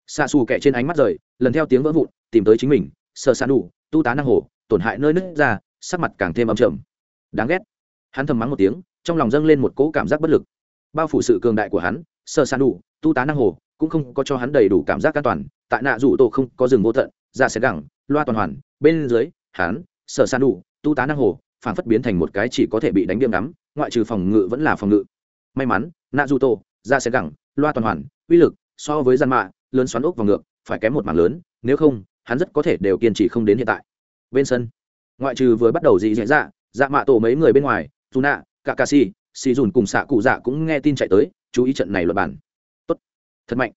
Xa xù kẹ trên ánh mắt rời, lần theo tiếng vỡ vụn, tìm tới chính mình sợ xa đủ, tu tá năng hồ tổn hại nơi nứt ra, sắc mặt càng thêm âm trầm. Đáng ghét. Hắn thầm mắng một tiếng, trong lòng dâng lên một cỗ cảm giác bất lực bao phủ sự cường đại của hắn sơ san đủ, tu tá năng hồ, cũng không có cho hắn đầy đủ cảm giác an toàn. Tại nạ rủ tổ không có rừng vô tận, ra sẽ gẳng, loa toàn hoàn, bên dưới, hắn sơ san đủ, tu tá năng hồ phản phất biến thành một cái chỉ có thể bị đánh điểm đắm ngoại trừ phòng ngự vẫn là phòng ngự. May mắn, nạ rủ tổ, ra sẽ gẳng, loa toàn hoàn, uy lực, so với gian mạ, lớn xoắn ốc vào ngược, phải kém một mảng lớn, nếu không, hắn rất có thể đều kiên trì không đến hiện tại. Bên sân, ngoại trừ vừa bắt đầu dị dạ dạ dạ mạ tổ mấy người bên ngoài dù nạ cả ca si xì dùn cùng xạ cụ dạ cũng nghe tin chạy tới, chú ý trận này luật bản. Tốt. Thật mạnh.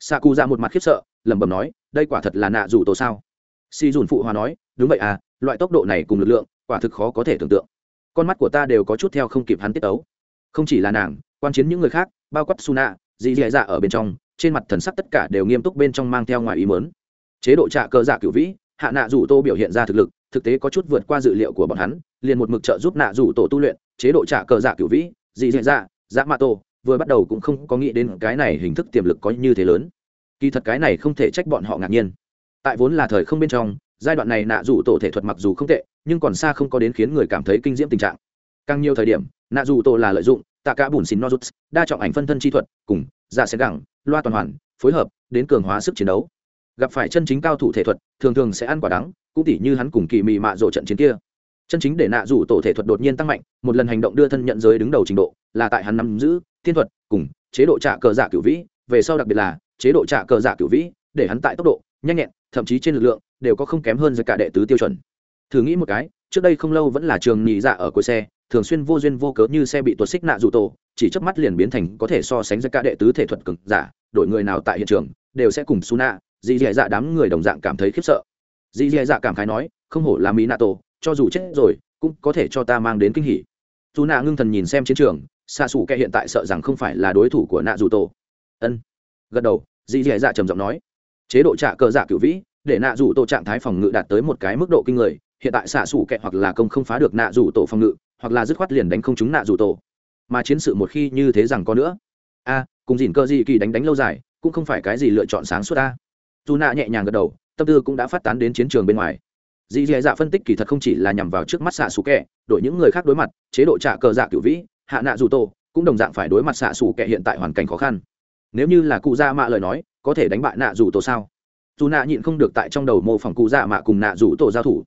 Xạ cụ dạ một mặt khiếp sợ, lẩm bẩm nói, đây quả thật là nạ dù tổ sao? Xì dùn phụ hòa nói, đúng vậy à loại tốc độ này cùng lực lượng, quả thực khó có thể tưởng tượng. Con mắt của ta đều có chút theo không kịp hắn tiết ấu không chỉ là nàng, quan chiến những người khác, bao quát suna, dì dì dạ ở bên trong, trên mặt thần sắc tất cả đều nghiêm túc bên trong mang theo ngoài ý mớn chế độ trạ cơ dạ cựu vĩ, hạ nạ rủ tô biểu hiện ra thực lực, thực tế có chút vượt qua dự liệu của bọn hắn, liền một mực trợ giúp nạ rủ tổ tu luyện chế độ trả cờ dạ cựu vĩ, dị dạ dạ dạ mạ tổ, vừa bắt đầu cũng không có nghĩ đến cái này hình thức tiềm lực có như thế lớn. Kỳ thật cái này không thể trách bọn họ ngạc nhiên. Tại vốn là thời không bên trong, giai đoạn này nạ dù tổ thể thuật mặc dù không tệ, nhưng còn xa không có đến khiến người cảm thấy kinh diễm tình trạng. Càng nhiều thời điểm, nạ dù tổ là lợi dụng tạ cả bùn xin nozuts, đa trọng ảnh phân thân chi thuật cùng giả dạ sẽ gẳng, loa toàn hoàn, phối hợp, đến cường hóa sức chiến đấu. Gặp phải chân chính cao thủ thể thuật, thường thường sẽ ăn quả đắng, cũng tỉ như hắn cùng kỳ mị mạ rộ trận chiến kia chân chính để nạ rủ tổ thể thuật đột nhiên tăng mạnh, một lần hành động đưa thân nhận giới đứng đầu trình độ, là tại hắn nắm giữ thiên thuật cùng chế độ trả cờ giả cửu vĩ. Về sau đặc biệt là chế độ trả cờ giả cửu vĩ, để hắn tại tốc độ, nhanh nhẹn, thậm chí trên lực lượng đều có không kém hơn giữa cả đệ tứ tiêu chuẩn. Thử nghĩ một cái, trước đây không lâu vẫn là trường nhị dạ ở cuối xe, thường xuyên vô duyên vô cớ như xe bị tuột xích nạ dù tổ, chỉ chớp mắt liền biến thành có thể so sánh với cả đệ tứ thể thuật cực giả, đổi người nào tại hiện trường, đều sẽ cùng su nạ dì dì dạ đám người đồng dạng cảm thấy khiếp sợ. Dì dì dạ cảm khái nói, không hổ là mỹ nạ tổ cho dù chết rồi, cũng có thể cho ta mang đến kinh hỉ. Dù nạ ngưng thần nhìn xem chiến trường xa xù kẻ hiện tại sợ rằng không phải là đối thủ của nạ dù tổ. Ân. Gật đầu dì dì dạ trầm giọng nói. Chế độ trả cờ giả cựu vĩ, để nạ dù tổ trạng thái phòng ngự đạt tới một cái mức độ kinh người, hiện tại xạ xù kẻ hoặc là công không phá được nạ dù tổ phòng ngự, hoặc là dứt khoát liền đánh không chúng nạ dù tổ. Mà chiến sự một khi như thế rằng có nữa. A, cùng dìn cơ gì kỳ đánh đánh lâu dài, cũng không phải cái gì lựa chọn sáng suốt ta dù nạ nhẹ nhàng gật đầu, tâm tư cũng đã phát tán đến chiến trường bên ngoài dì dì dạ phân tích kỳ thật không chỉ là nhằm vào trước mắt xạ xù kẹ đội những người khác đối mặt chế độ trả cờ dạ cựu vĩ hạ nạ dù tổ cũng đồng dạng phải đối mặt xạ xù kẹ hiện tại hoàn cảnh khó khăn. Nếu như là cụ Dạ mạ lời nói có thể đánh bại nạ dù tổ sao? Dù nạ nhịn không được tại trong đầu mô phỏng cụ dạ mạ cùng nạ dù tổ giao thủ.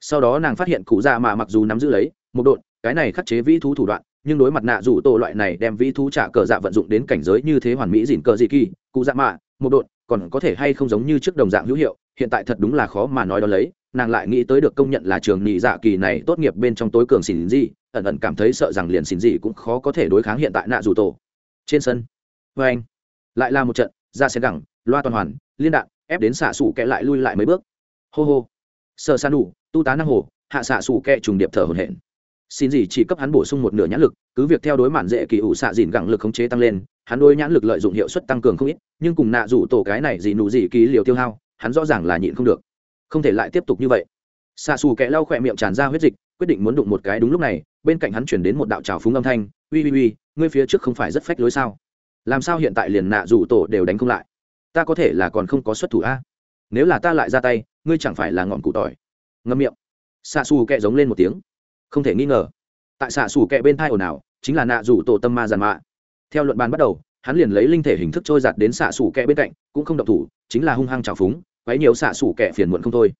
Sau đó nàng phát hiện cụ dạ mạ mặc dù nắm giữ lấy một đột, cái này khắc chế vĩ thú thủ đoạn nhưng đối mặt nạ dù tổ loại này đem vĩ thú trả cờ dạ vận dụng đến cảnh giới như thế hoàn mỹ dỉn cờ dị kỳ cụ dạ mạ một đột còn có thể hay không giống như trước đồng dạng hữu hiệu hiện tại thật đúng là khó mà nói đó lấy nàng lại nghĩ tới được công nhận là trường nhị dạ kỳ này tốt nghiệp bên trong tối cường xỉn dị, ẩn ẩn cảm thấy sợ rằng liền xỉn dị cũng khó có thể đối kháng hiện tại nạ dù tổ. Trên sân vê anh lại là một trận, ra xe gẳng, loa toàn hoàn, liên đạn, ép đến xạ xủ kẹ lại lui lại mấy bước. Hô hô. Sợ san đủ, tu tá năng hồ, hạ xạ xủ kẹ trùng điệp thở hồn hển. Xin gì chỉ cấp hắn bổ sung một nửa nhãn lực, cứ việc theo đối mạn dễ kỳ ủ xạ dìn gẳng lực khống chế tăng lên, hắn đôi nhãn lực lợi dụng hiệu suất tăng cường không ít, nhưng cùng nạ rủ tổ cái này gì nụ gì ký liều tiêu hao, hắn rõ ràng là nhịn không được không thể lại tiếp tục như vậy. Xạ xù kẻ lau khỏe miệng tràn ra huyết dịch quyết định muốn đụng một cái đúng lúc này bên cạnh hắn chuyển đến một đạo trào phúng âm thanh Ui ui ui, ngươi phía trước không phải rất phách lối sao? Làm sao hiện tại liền nạ rủ tổ đều đánh không lại? Ta có thể là còn không có xuất thủ a? Nếu là ta lại ra tay ngươi chẳng phải là ngọn cụ tỏi. Ngâm miệng. Xạ xù kẹ giống lên một tiếng. Không thể nghi ngờ. Tại xạ xù kẹ bên thai ồn ào chính là nạ rủ tổ tâm ma giàn mạ. Theo luận bàn bắt đầu hắn liền lấy linh thể hình thức trôi giặt đến xạ xù kẹ bên cạnh cũng không động thủ chính là hung hăng trào phúng quấy nhiều xạ sủ kẹ phiền muộn không thôi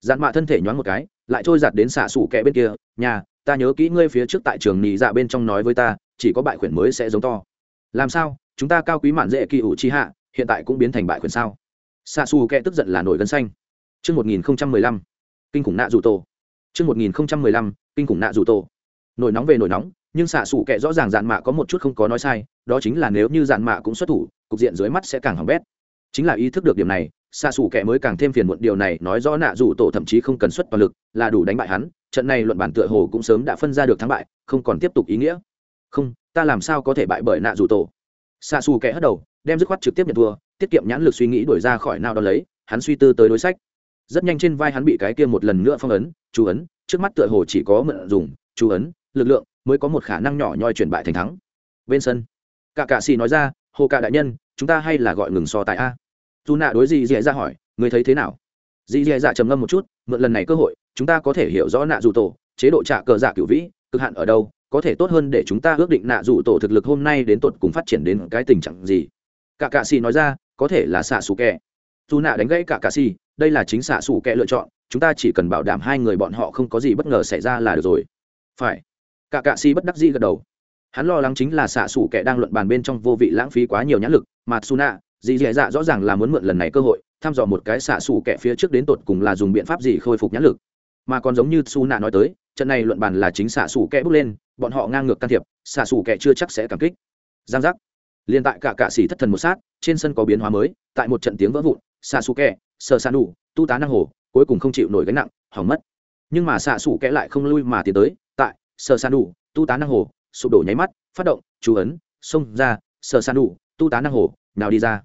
dạn mạ thân thể nhoáng một cái lại trôi giặt đến xạ sủ kẹ bên kia nhà ta nhớ kỹ ngươi phía trước tại trường nhị dạ bên trong nói với ta chỉ có bại khuyển mới sẽ giống to làm sao chúng ta cao quý mạn dễ kỳ ủ chi hạ hiện tại cũng biến thành bại khuyển sao xạ xù kẹ tức giận là nổi gân xanh Trước 1015, kinh khủng nạ dù tổ. Trước 1015, kinh khủng nạ dù tổ. Nổi nóng về nổi nóng, nhưng xạ xù kẹ rõ ràng dạn mạ có một chút không có nói sai, đó chính là nếu như dạn mạ cũng xuất thủ, cục diện dưới mắt sẽ càng hỏng bét. Chính là ý thức được điểm này, xạ xù kẻ mới càng thêm phiền muộn điều này nói rõ nạ dù tổ thậm chí không cần xuất toàn lực, là đủ đánh bại hắn, trận này luận bản tựa hồ cũng sớm đã phân ra được thắng bại, không còn tiếp tục ý nghĩa. Không, ta làm sao có thể bại bởi nạ dù tổ? Xạ xù kẻ hất đầu, đem dứt khoát trực tiếp nhận thua, tiết kiệm nhãn lực suy nghĩ đuổi ra khỏi nào đó lấy, hắn suy tư tới đối sách rất nhanh trên vai hắn bị cái kia một lần nữa phong ấn chú ấn trước mắt tựa hồ chỉ có mượn dùng chú ấn lực lượng mới có một khả năng nhỏ nhoi chuyển bại thành thắng bên sân cả cạ xì nói ra hồ cả đại nhân chúng ta hay là gọi ngừng so tại a dù nạ đối gì dì Dạ hỏi người thấy thế nào? Dì dì dạ trầm ngâm một chút, mượn lần này cơ hội, chúng ta có thể hiểu rõ nạ dù tổ, chế độ trả cờ dạ cựu vĩ, cực hạn ở đâu, có thể tốt hơn để chúng ta ước định nạ dù tổ thực lực hôm nay đến tột cùng phát triển đến cái tình trạng gì. Cả cạ xì nói ra, có thể là xạ xù kẹ. Dù nạ đánh gãy cả cạ xì, đây là chính xạ xù kẹ lựa chọn, chúng ta chỉ cần bảo đảm hai người bọn họ không có gì bất ngờ xảy ra là được rồi. Phải. Cả cạ xì bất đắc dĩ gật đầu. Hắn lo lắng chính là xạ xù kẻ đang luận bàn bên trong vô vị lãng phí quá nhiều nhãn lực, mà suna dì dì dạ rõ ràng là muốn mượn lần này cơ hội, thăm dò một cái xạ xù kẻ phía trước đến tột cùng là dùng biện pháp gì khôi phục nhãn lực. Mà còn giống như su nạ nói tới, trận này luận bàn là chính xạ xù kẻ bước lên, bọn họ ngang ngược can thiệp, xạ xù kẻ chưa chắc sẽ cảm kích. Giang giác. Liên tại cả cạ xỉ thất thần một sát, trên sân có biến hóa mới, tại một trận tiếng vỡ vụn, xạ xù kẻ, sờ san đủ tu tá năng hồ, cuối cùng không chịu nổi gánh nặng, hỏng mất. Nhưng mà xạ xù kẽ lại không lui mà tiến tới, tại sờ san đủ tu tá năng hồ, sụp đổ nháy mắt, phát động, chú ấn, xông ra, sờ san đủ tu tá năng hồ nào đi ra.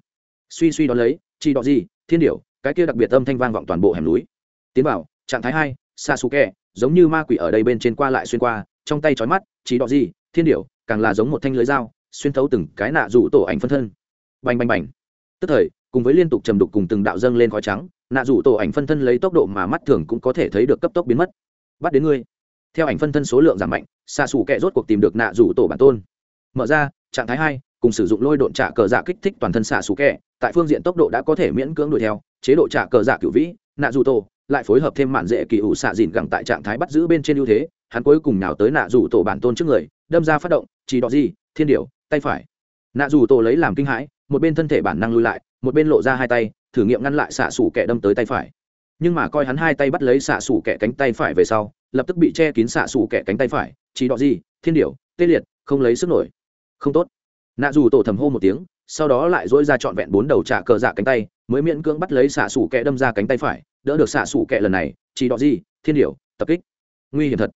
Suy suy đón lấy chi đọ gì thiên điểu cái kia đặc biệt âm thanh vang vọng toàn bộ hẻm núi. Tiến bảo trạng thái hai xa xù kẹ, giống như ma quỷ ở đây bên trên qua lại xuyên qua trong tay trói mắt chỉ đọ gì thiên điểu càng là giống một thanh lưới dao xuyên thấu từng cái nạ rủ tổ ảnh phân thân. Bành bành bành. Tức thời cùng với liên tục trầm đục cùng từng đạo dâng lên khói trắng nạ rủ tổ ảnh phân thân lấy tốc độ mà mắt thường cũng có thể thấy được cấp tốc biến mất. Bắt đến ngươi. Theo ảnh phân thân số lượng giảm mạnh xa xù kẹ rốt cuộc tìm được nạ rủ tổ bản tôn. Mở ra trạng thái hai cùng sử dụng lôi độn trả cờ dạ kích thích toàn thân xạ xù kẹ, tại phương diện tốc độ đã có thể miễn cưỡng đuổi theo, chế độ trả cờ dạ cựu vĩ nạ dù tổ lại phối hợp thêm mạn dễ kỳ ủ xạ dìn gẳng tại trạng thái bắt giữ bên trên ưu thế, hắn cuối cùng nào tới nạ dù tổ bản tôn trước người, đâm ra phát động, chỉ đọ gì, thiên điệu tay phải. Nạ dù tổ lấy làm kinh hãi, một bên thân thể bản năng lui lại, một bên lộ ra hai tay, thử nghiệm ngăn lại xạ xù kẻ đâm tới tay phải. Nhưng mà coi hắn hai tay bắt lấy xạ xù kẻ cánh tay phải về sau, lập tức bị che kín xạ xù kẻ cánh tay phải, chỉ đọ gì, thiên điểu, tê liệt, không lấy sức nổi. Không tốt nạ dù tổ thầm hô một tiếng, sau đó lại dỗi ra trọn vẹn bốn đầu trả cờ dạ cánh tay, mới miễn cưỡng bắt lấy xạ xủ kẹ đâm ra cánh tay phải, đỡ được xạ xủ kẹ lần này, chỉ đọ gì, thiên điểu, tập kích. Nguy hiểm thật.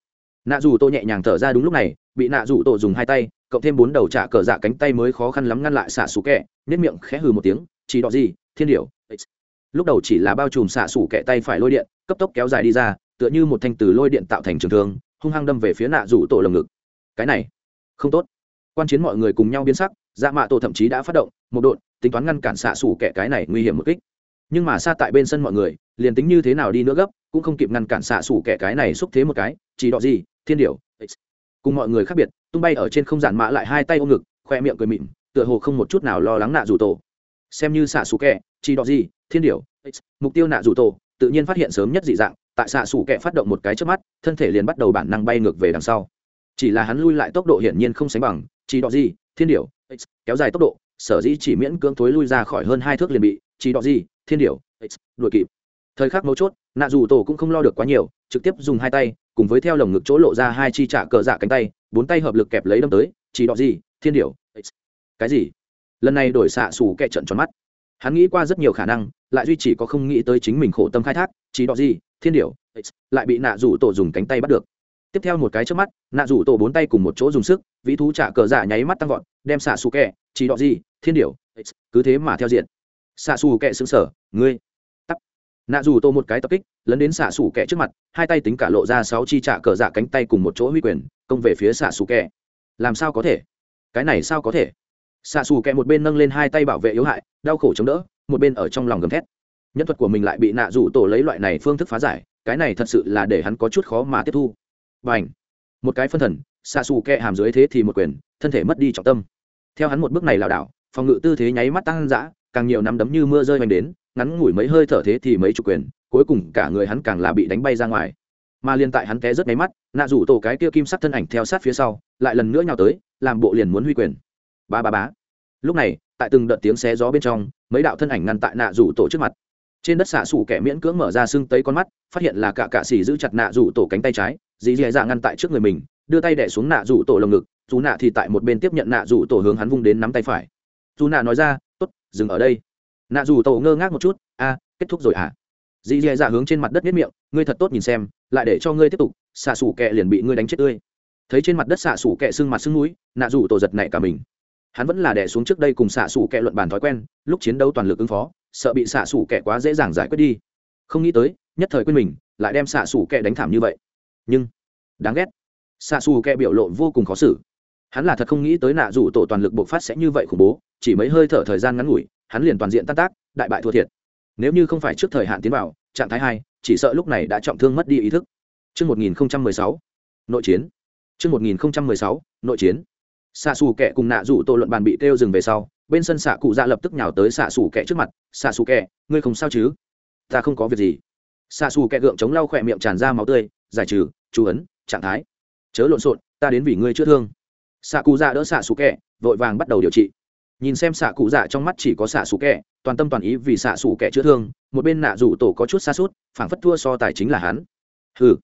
Nạ dù tô nhẹ nhàng thở ra đúng lúc này, bị nạ dù tổ dùng hai tay, cộng thêm bốn đầu trả cờ dạ cánh tay mới khó khăn lắm ngăn lại xạ xù kẹ nếp miệng khẽ hừ một tiếng, chỉ đọ gì, thiên điểu lúc đầu chỉ là bao trùm xạ xù kẹ tay phải lôi điện, cấp tốc kéo dài đi ra, tựa như một thanh từ lôi điện tạo thành trường thương, hung hăng đâm về phía nạ rủ tổ lồng ngực. Cái này, không tốt quan chiến mọi người cùng nhau biến sắc dạ mạ tổ thậm chí đã phát động, một đội, tính toán ngăn cản xạ xù kẻ cái này nguy hiểm một kích. Nhưng mà xa tại bên sân mọi người, liền tính như thế nào đi nữa gấp, cũng không kịp ngăn cản xạ xù kẻ cái này xúc thế một cái, chỉ đọ gì, thiên điều cùng mọi người khác biệt, tung bay ở trên không giản mã lại hai tay ôm ngực, khoe miệng cười mịn, tựa hồ không một chút nào lo lắng nạ rủ tổ. Xem như xạ xù kẹ chỉ đọ gì, thiên điều mục tiêu nạ rủ tổ, tự nhiên phát hiện sớm nhất dị dạng, tại xạ xù kẹ phát động một cái trước mắt, thân thể liền bắt đầu bản năng bay ngược về đằng sau. Chỉ là hắn lui lại tốc độ hiển nhiên không sánh bằng chỉ đỏ gì, thiên điểu kéo dài tốc độ, sở dĩ chỉ miễn cưỡng thối lui ra khỏi hơn hai thước liền bị, chỉ đỏ gì, thiên điểu đuổi kịp. Thời khắc mấu chốt, nạ dù tổ cũng không lo được quá nhiều, trực tiếp dùng hai tay, cùng với theo lồng ngực chỗ lộ ra hai chi trả cờ dạ cánh tay, bốn tay hợp lực kẹp lấy đâm tới, chỉ đỏ gì, thiên điểu cái gì? Lần này đổi xạ xù kẹ trận tròn mắt. Hắn nghĩ qua rất nhiều khả năng, lại duy chỉ có không nghĩ tới chính mình khổ tâm khai thác, chỉ đỏ gì, thiên điểu lại bị nạ dù tổ dùng cánh tay bắt được tiếp theo một cái trước mắt, nạ rủ tổ bốn tay cùng một chỗ dùng sức, vĩ thú trả cờ giả nháy mắt tăng vọt, đem xạ xù kẹ, chỉ đọ gì, thiên điều cứ thế mà theo diện. Xạ xù kẹ xứng sở ngươi nạ rủ tổ một cái tập kích, lấn đến xạ xù kẹ trước mặt, hai tay tính cả lộ ra sáu chi trả cờ giả cánh tay cùng một chỗ huy quyền, công về phía xạ xù kẹ. Làm sao có thể? Cái này sao có thể? Xạ xù kẹ một bên nâng lên hai tay bảo vệ yếu hại, đau khổ chống đỡ, một bên ở trong lòng gầm thét. Nhân thuật của mình lại bị nạ rủ tổ lấy loại này phương thức phá giải, cái này thật sự là để hắn có chút khó mà tiếp thu và ảnh. Một cái phân thần, xạ xù kẹ hàm dưới thế thì một quyền, thân thể mất đi trọng tâm. Theo hắn một bước này lảo đảo, phòng ngự tư thế nháy mắt tăng dã, càng nhiều nắm đấm như mưa rơi hoành đến, ngắn ngủi mấy hơi thở thế thì mấy chục quyền, cuối cùng cả người hắn càng là bị đánh bay ra ngoài. Mà liên tại hắn té rất máy mắt, nạ rủ tổ cái kia kim sắc thân ảnh theo sát phía sau, lại lần nữa nhào tới, làm bộ liền muốn huy quyền. Ba ba bá lúc này, tại từng đợt tiếng xé gió bên trong, mấy đạo thân ảnh ngăn tại nạ rủ tổ trước mặt. Trên đất xạ xù kẻ miễn cưỡng mở ra sưng tấy con mắt, phát hiện là cả cạ xỉ giữ chặt nạ rủ tổ cánh tay trái dì dì dạ ngăn tại trước người mình, đưa tay đẻ xuống nạ rủ tổ lồng ngực, dù nạ thì tại một bên tiếp nhận nạ rủ tổ hướng hắn vung đến nắm tay phải. Dù nạ nói ra t ố t dừng ở đây. Nạ rủ tổ ngơ ngác một chút, a, kết thúc rồi à dì dì dạ hướng trên mặt đất miết miệng, ngươi thật tốt nhìn xem, lại để cho ngươi tiếp tục, xạ xủ kẹ liền bị ngươi đánh chết tươi. Thấy trên mặt đất xạ xủ kẹ sưng mặt sưng núi nạ rủ tổ giật nảy cả mình. Hắn vẫn là đẻ xuống trước đây cùng xạ xủ kẹ luận bàn thói quen, lúc chiến đấu toàn lực ứng phó, sợ bị xạ xủ kẹ quá dễ dàng giải quyết đi. Không nghĩ tới, nhất thời quên mình, lại đem xạ xủ kẹ đánh thảm như vậy nhưng đáng ghét xa xù kẹ biểu lộ vô cùng khó xử hắn là thật không nghĩ tới nạ rủ tổ toàn lực bộc phát sẽ như vậy khủng bố chỉ mấy hơi thở thời gian ngắn ngủi hắn liền toàn diện tan tác đại bại thua thiệt nếu như không phải trước thời hạn tiến vào trạng thái hai chỉ sợ lúc này đã trọng thương mất đi ý thức Trước 1016, nội chiến. Trước 1016, nội chiến. Xạ xù kẹ cùng nạ rủ tổ luận bàn bị kêu dừng về sau, bên sân xạ cụ dạ lập tức nhào tới xạ xù kẹ trước mặt. Xạ xù kẹ, ngươi không sao chứ? Ta không có việc gì xa xù kẹ gượng chống lau khỏe miệng tràn ra máu tươi, giải trừ, chú ấn, trạng thái. Chớ lộn xộn, ta đến vì ngươi chữa thương. Xạ cụ dạ đỡ xạ xù kẹ, vội vàng bắt đầu điều trị. Nhìn xem xạ cụ dạ trong mắt chỉ có xạ xù kẹ, toàn tâm toàn ý vì xạ xù kẹ chữa thương, một bên nạ rủ tổ có chút xa suốt, phảng phất thua so tài chính là hắn. Hừ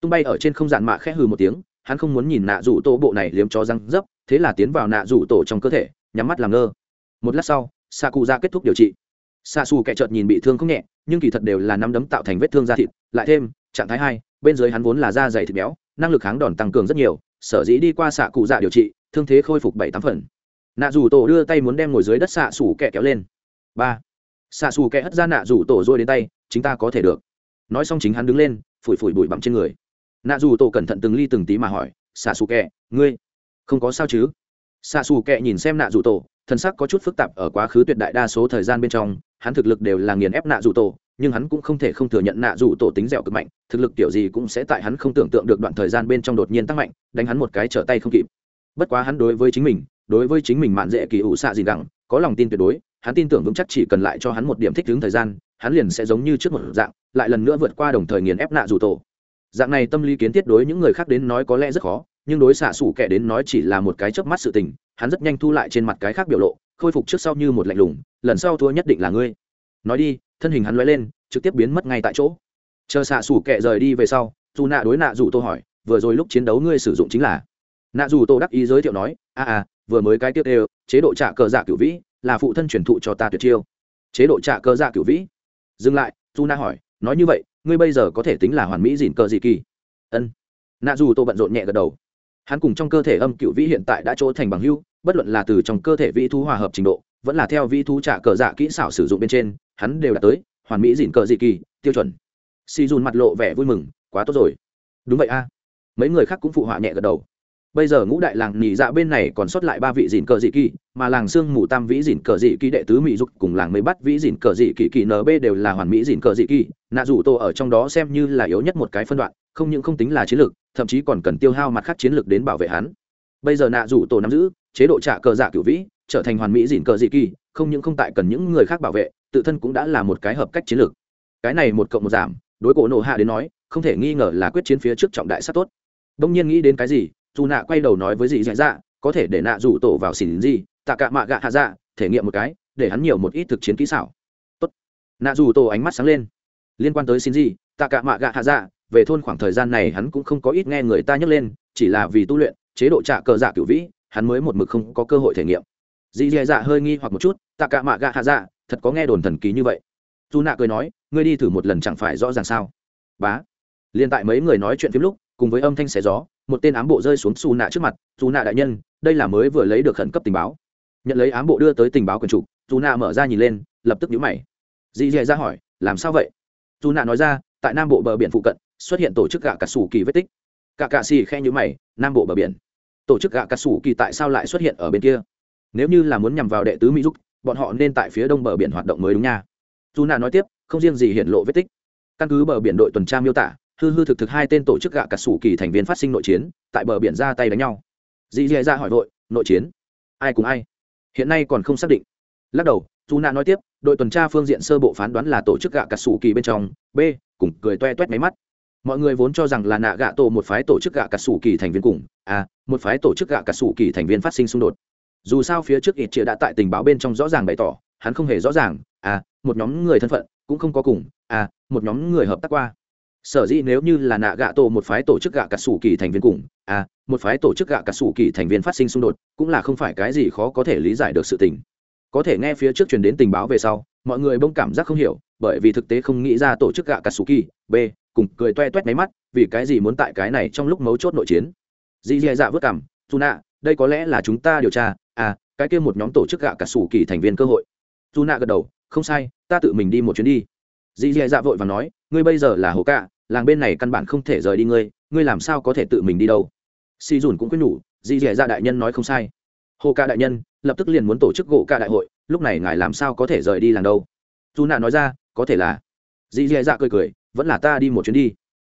tung bay ở trên không dạn mạ khẽ hừ một tiếng hắn không muốn nhìn nạ rủ tổ bộ này liếm cho răng dấp thế là tiến vào nạ rủ tổ trong cơ thể nhắm mắt làm ngơ một lát sau xạ cụ dạ kết thúc điều trị xạ xù kẻ chợt nhìn bị thương không nhẹ, nhưng kỳ thật đều là nắm đấm tạo thành vết thương da thịt, lại thêm, trạng thái hai, bên dưới hắn vốn là da dày thịt béo, năng lực kháng đòn tăng cường rất nhiều, sở dĩ đi qua xạ cụ dạ điều trị, thương thế khôi phục bảy tám phần. Nạ Dù tổ đưa tay muốn đem ngồi dưới đất xạ xù kẻ kéo lên. Ba. Xạ xù kẻ hất ra nạ Dù tổ rồi đến tay, chính ta có thể được. Nói xong chính hắn đứng lên, phủi phủi bụi bặm trên người. Nạ dù tổ cẩn thận từng ly từng tí mà hỏi xạ xù kẹ ngươi không có sao chứ? Xạ xù kẹ nhìn xem nạ dù tổ thân sắc có chút phức tạp ở quá khứ tuyệt đại đa số thời gian bên trong, hắn thực lực đều là nghiền ép nạ dù tổ, nhưng hắn cũng không thể không thừa nhận nạ dù tổ tính dẻo cực mạnh, thực lực kiểu gì cũng sẽ tại hắn không tưởng tượng được đoạn thời gian bên trong đột nhiên tăng mạnh, đánh hắn một cái trở tay không kịp. Bất quá hắn đối với chính mình, đối với chính mình mạn dễ kỳ ủ xạ gì đẳng, có lòng tin tuyệt đối, hắn tin tưởng vững chắc chỉ cần lại cho hắn một điểm thích ứng thời gian, hắn liền sẽ giống như trước một dạng, lại lần nữa vượt qua đồng thời nghiền ép nạ dù tổ dạng này tâm lý kiến thiết đối những người khác đến nói có lẽ rất khó, nhưng đối xạ xủ kẻ đến nói chỉ là một cái chớp mắt sự tình, hắn rất nhanh thu lại trên mặt cái khác biểu lộ, khôi phục trước sau như một lạnh lùng, lần sau thua nhất định là ngươi. Nói đi, thân hình hắn loay lên, trực tiếp biến mất ngay tại chỗ. Chờ xạ xủ kẻ rời đi về sau, dù nạ đối nạ dù tô hỏi, vừa rồi lúc chiến đấu ngươi sử dụng chính là? Nạ dù tô đắc ý giới thiệu nói, a à vừa mới cái tiếp đều, chế độ trả cờ dạ cửu vĩ, là phụ thân truyền thụ cho ta tuyệt chiêu. Chế độ trả cờ dạ cửu vĩ. Dừng lại, dù nạ hỏi, nói như vậy ngươi bây giờ có thể tính là hoàn mỹ dịn cờ dị kỳ? Ân. Nạ dù tô bận rộn nhẹ gật đầu. Hắn cùng trong cơ thể âm cựu vĩ hiện tại đã chỗ thành bằng hưu bất luận là từ trong cơ thể vĩ thú hòa hợp trình độ, vẫn là theo vĩ thú trả cờ dạ kỹ xảo sử dụng bên trên, hắn đều đạt tới, hoàn mỹ dịn cờ dị kỳ, tiêu chuẩn. Si dùn mặt lộ vẻ vui mừng, quá tốt rồi. Đúng vậy a. Mấy người khác cũng phụ họa nhẹ gật đầu bây giờ ngũ đại làng nhị dạ bên này còn sót lại ba vị dìn cờ dị kỳ mà làng sương mù tam vĩ dìn cờ dị kỳ đệ tứ mỹ dục cùng làng mới bắt vĩ dìn cờ dị kỳ kỳ nb đều là hoàn mỹ dìn cờ dị kỳ nạ rủ tô ở trong đó xem như là yếu nhất một cái phân đoạn, không những không tính là chiến lược, thậm chí còn cần tiêu hao mặt khác chiến lược đến bảo vệ hắn. Bây giờ nạ rủ tổ nắm giữ chế độ trả cờ giả cửu vĩ, trở thành hoàn mỹ dìn cờ dị kỳ không những không tại cần những người khác bảo vệ, tự thân cũng đã là một cái hợp cách chiến lược. Cái này một cộng một giảm, đối cổ nổ hạ đến nói, không thể nghi ngờ là quyết chiến phía trước trọng đại sát tốt. Đông nhiên nghĩ đến cái gì dù nạ quay đầu nói với dì dạ dạ có thể để nạ rủ tổ vào xỉn gì, tạ cả mạ gạ hạ dạ thể nghiệm một cái, để hắn nhiều một ít thực chiến kỹ xảo. Tốt. nạ rủ tổ ánh mắt sáng lên. Liên quan tới xin gì, tạ cả mạ gạ hạ dạ về thôn khoảng thời gian này hắn cũng không có ít nghe người ta nhắc lên, chỉ là vì tu luyện, chế độ trả cờ dạ cửu vĩ, hắn mới một mực không có cơ hội thể nghiệm. Dì dì dạ hơi nghi hoặc một chút, tạ cả mạ gạ hạ dạ thật có nghe đồn thần kỳ như vậy. Dù nạ cười nói, ngươi đi thử một lần chẳng phải rõ ràng sao? Bá. Liên tại mấy người nói chuyện phim lúc cùng với âm thanh xé gió, một tên ám bộ rơi xuống xù nạ trước mặt dù nạ đại nhân, đây là mới vừa lấy được khẩn cấp tình báo. Nhận lấy ám bộ đưa tới tình báo quần trục dù nạ mở ra nhìn lên, lập tức nhíu mày. Dì dè ra hỏi, làm sao vậy? Dù nạ nói ra, tại nam bộ bờ biển phụ cận, xuất hiện tổ chức gạ cà sủ kỳ vết tích. Cả cà xì khe nhíu mày, nam bộ bờ biển? Tổ chức gạ cà sủ kỳ tại sao lại xuất hiện ở bên kia? Nếu như là muốn nhằm vào đệ tứ mỹ giúp bọn họ nên tại phía đông bờ biển hoạt động mới đúng nha. Dù nạ nói tiếp, không riêng gì hiện lộ vết tích. Căn cứ bờ biển đội tuần tra miêu tả hư hư thực thực hai tên tổ chức gạ cả sủ kỳ thành viên phát sinh nội chiến, tại bờ biển ra tay đánh nhau. Dì dì ra hỏi vội, nội chiến? Ai cùng ai? Hiện nay còn không xác định. Lắc đầu dù nạ nói tiếp, đội tuần tra phương diện sơ bộ phán đoán là tổ chức gạ cả sủ kỳ bên trong, b, cùng cười toe toét máy mắt. Mọi người vốn cho rằng là nạ gạ tổ một phái tổ chức gạ cả sủ kỳ thành viên cùng a một phái tổ chức gạ cả sủ kỳ thành viên phát sinh xung đột. Dù sao phía trước ít chia đã tại tình báo bên trong rõ ràng bày tỏ, hắn không hề rõ ràng a một nhóm người thân phận cũng không có cùng a một nhóm người hợp tác qua sở dĩ nếu như là nạ gạ tổ một phái tổ chức gạ cà sủ kỳ thành viên cùng à, một phái tổ chức gạ cà sủ kỳ thành viên phát sinh xung đột cũng là không phải cái gì khó có thể lý giải được sự tình. Có thể nghe phía trước truyền đến tình báo về sau mọi người bông cảm giác không hiểu bởi vì thực tế không nghĩ ra tổ chức gạ cà sủ kỳ b cùng cười toe toét máy mắt vì cái gì muốn tại cái này trong lúc mấu chốt nội chiến. Dì dì dạ vất cảm dù nạ đây có lẽ là chúng ta điều tra à cái kia một nhóm tổ chức gạ cà sủ kỳ thành viên cơ hội. Dù nạ gật đầu không sai ta tự mình đi một chuyến đi dì dì dạ vội và nói, ngươi bây giờ là hồ cạ, làng bên này căn bản không thể rời đi ngươi ngươi làm sao có thể tự mình đi đâu? Si dùn cũng quyết nhủ, dì dì dạ đại nhân nói không sai. Hồ cạ đại nhân, lập tức liền muốn tổ chức gỗ cạ đại hội, lúc này ngài làm sao có thể rời đi làng đâu? Dù nạ nói ra, có thể là. Dì dì dạ cười cười, vẫn là ta đi một chuyến đi.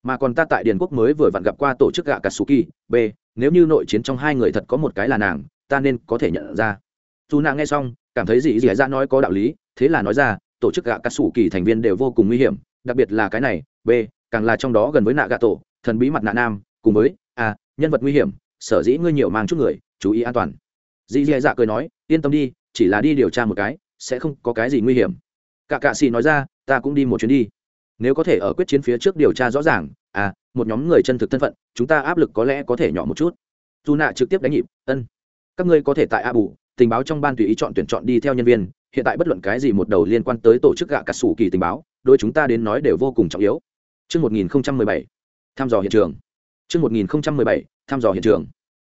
Mà còn ta tại điền quốc mới vừa vặn gặp qua tổ chức gạ katsuki b, nếu như nội chiến trong hai người thật có một cái là nàng, ta nên có thể nhận ra. Dù nạ nghe xong, cảm thấy dì dì dạ nói có đạo lý, thế là nói ra tổ chức gạ katsuki thành viên đều vô cùng nguy hiểm, đặc biệt là cái này, b, càng là trong đó gần với nạ gạ tổ, thần bí mặt nạ nam, cùng với a nhân vật nguy hiểm, sở dĩ ngươi nhiều mang chút người, chú ý an toàn. Dì dì dạ cười nói, yên tâm đi, chỉ là đi điều tra một cái, sẽ không có cái gì nguy hiểm. Cả cạ xì nói ra, ta cũng đi một chuyến đi. Nếu có thể ở quyết chiến phía trước điều tra rõ ràng à một nhóm người chân thực thân phận, chúng ta áp lực có lẽ có thể nhỏ một chút. Dù nạ trực tiếp đánh nhịp, ân, các ngươi có thể tại a bù, tình báo trong ban tùy ý chọn tuyển chọn đi theo nhân viên hiện tại bất luận cái gì một đầu liên quan tới tổ chức gạ cà sủ kỳ tình báo đôi chúng ta đến nói đều vô cùng trọng yếu. Trước 1017, thăm dò hiện trường. Trước 1017, thăm dò hiện trường.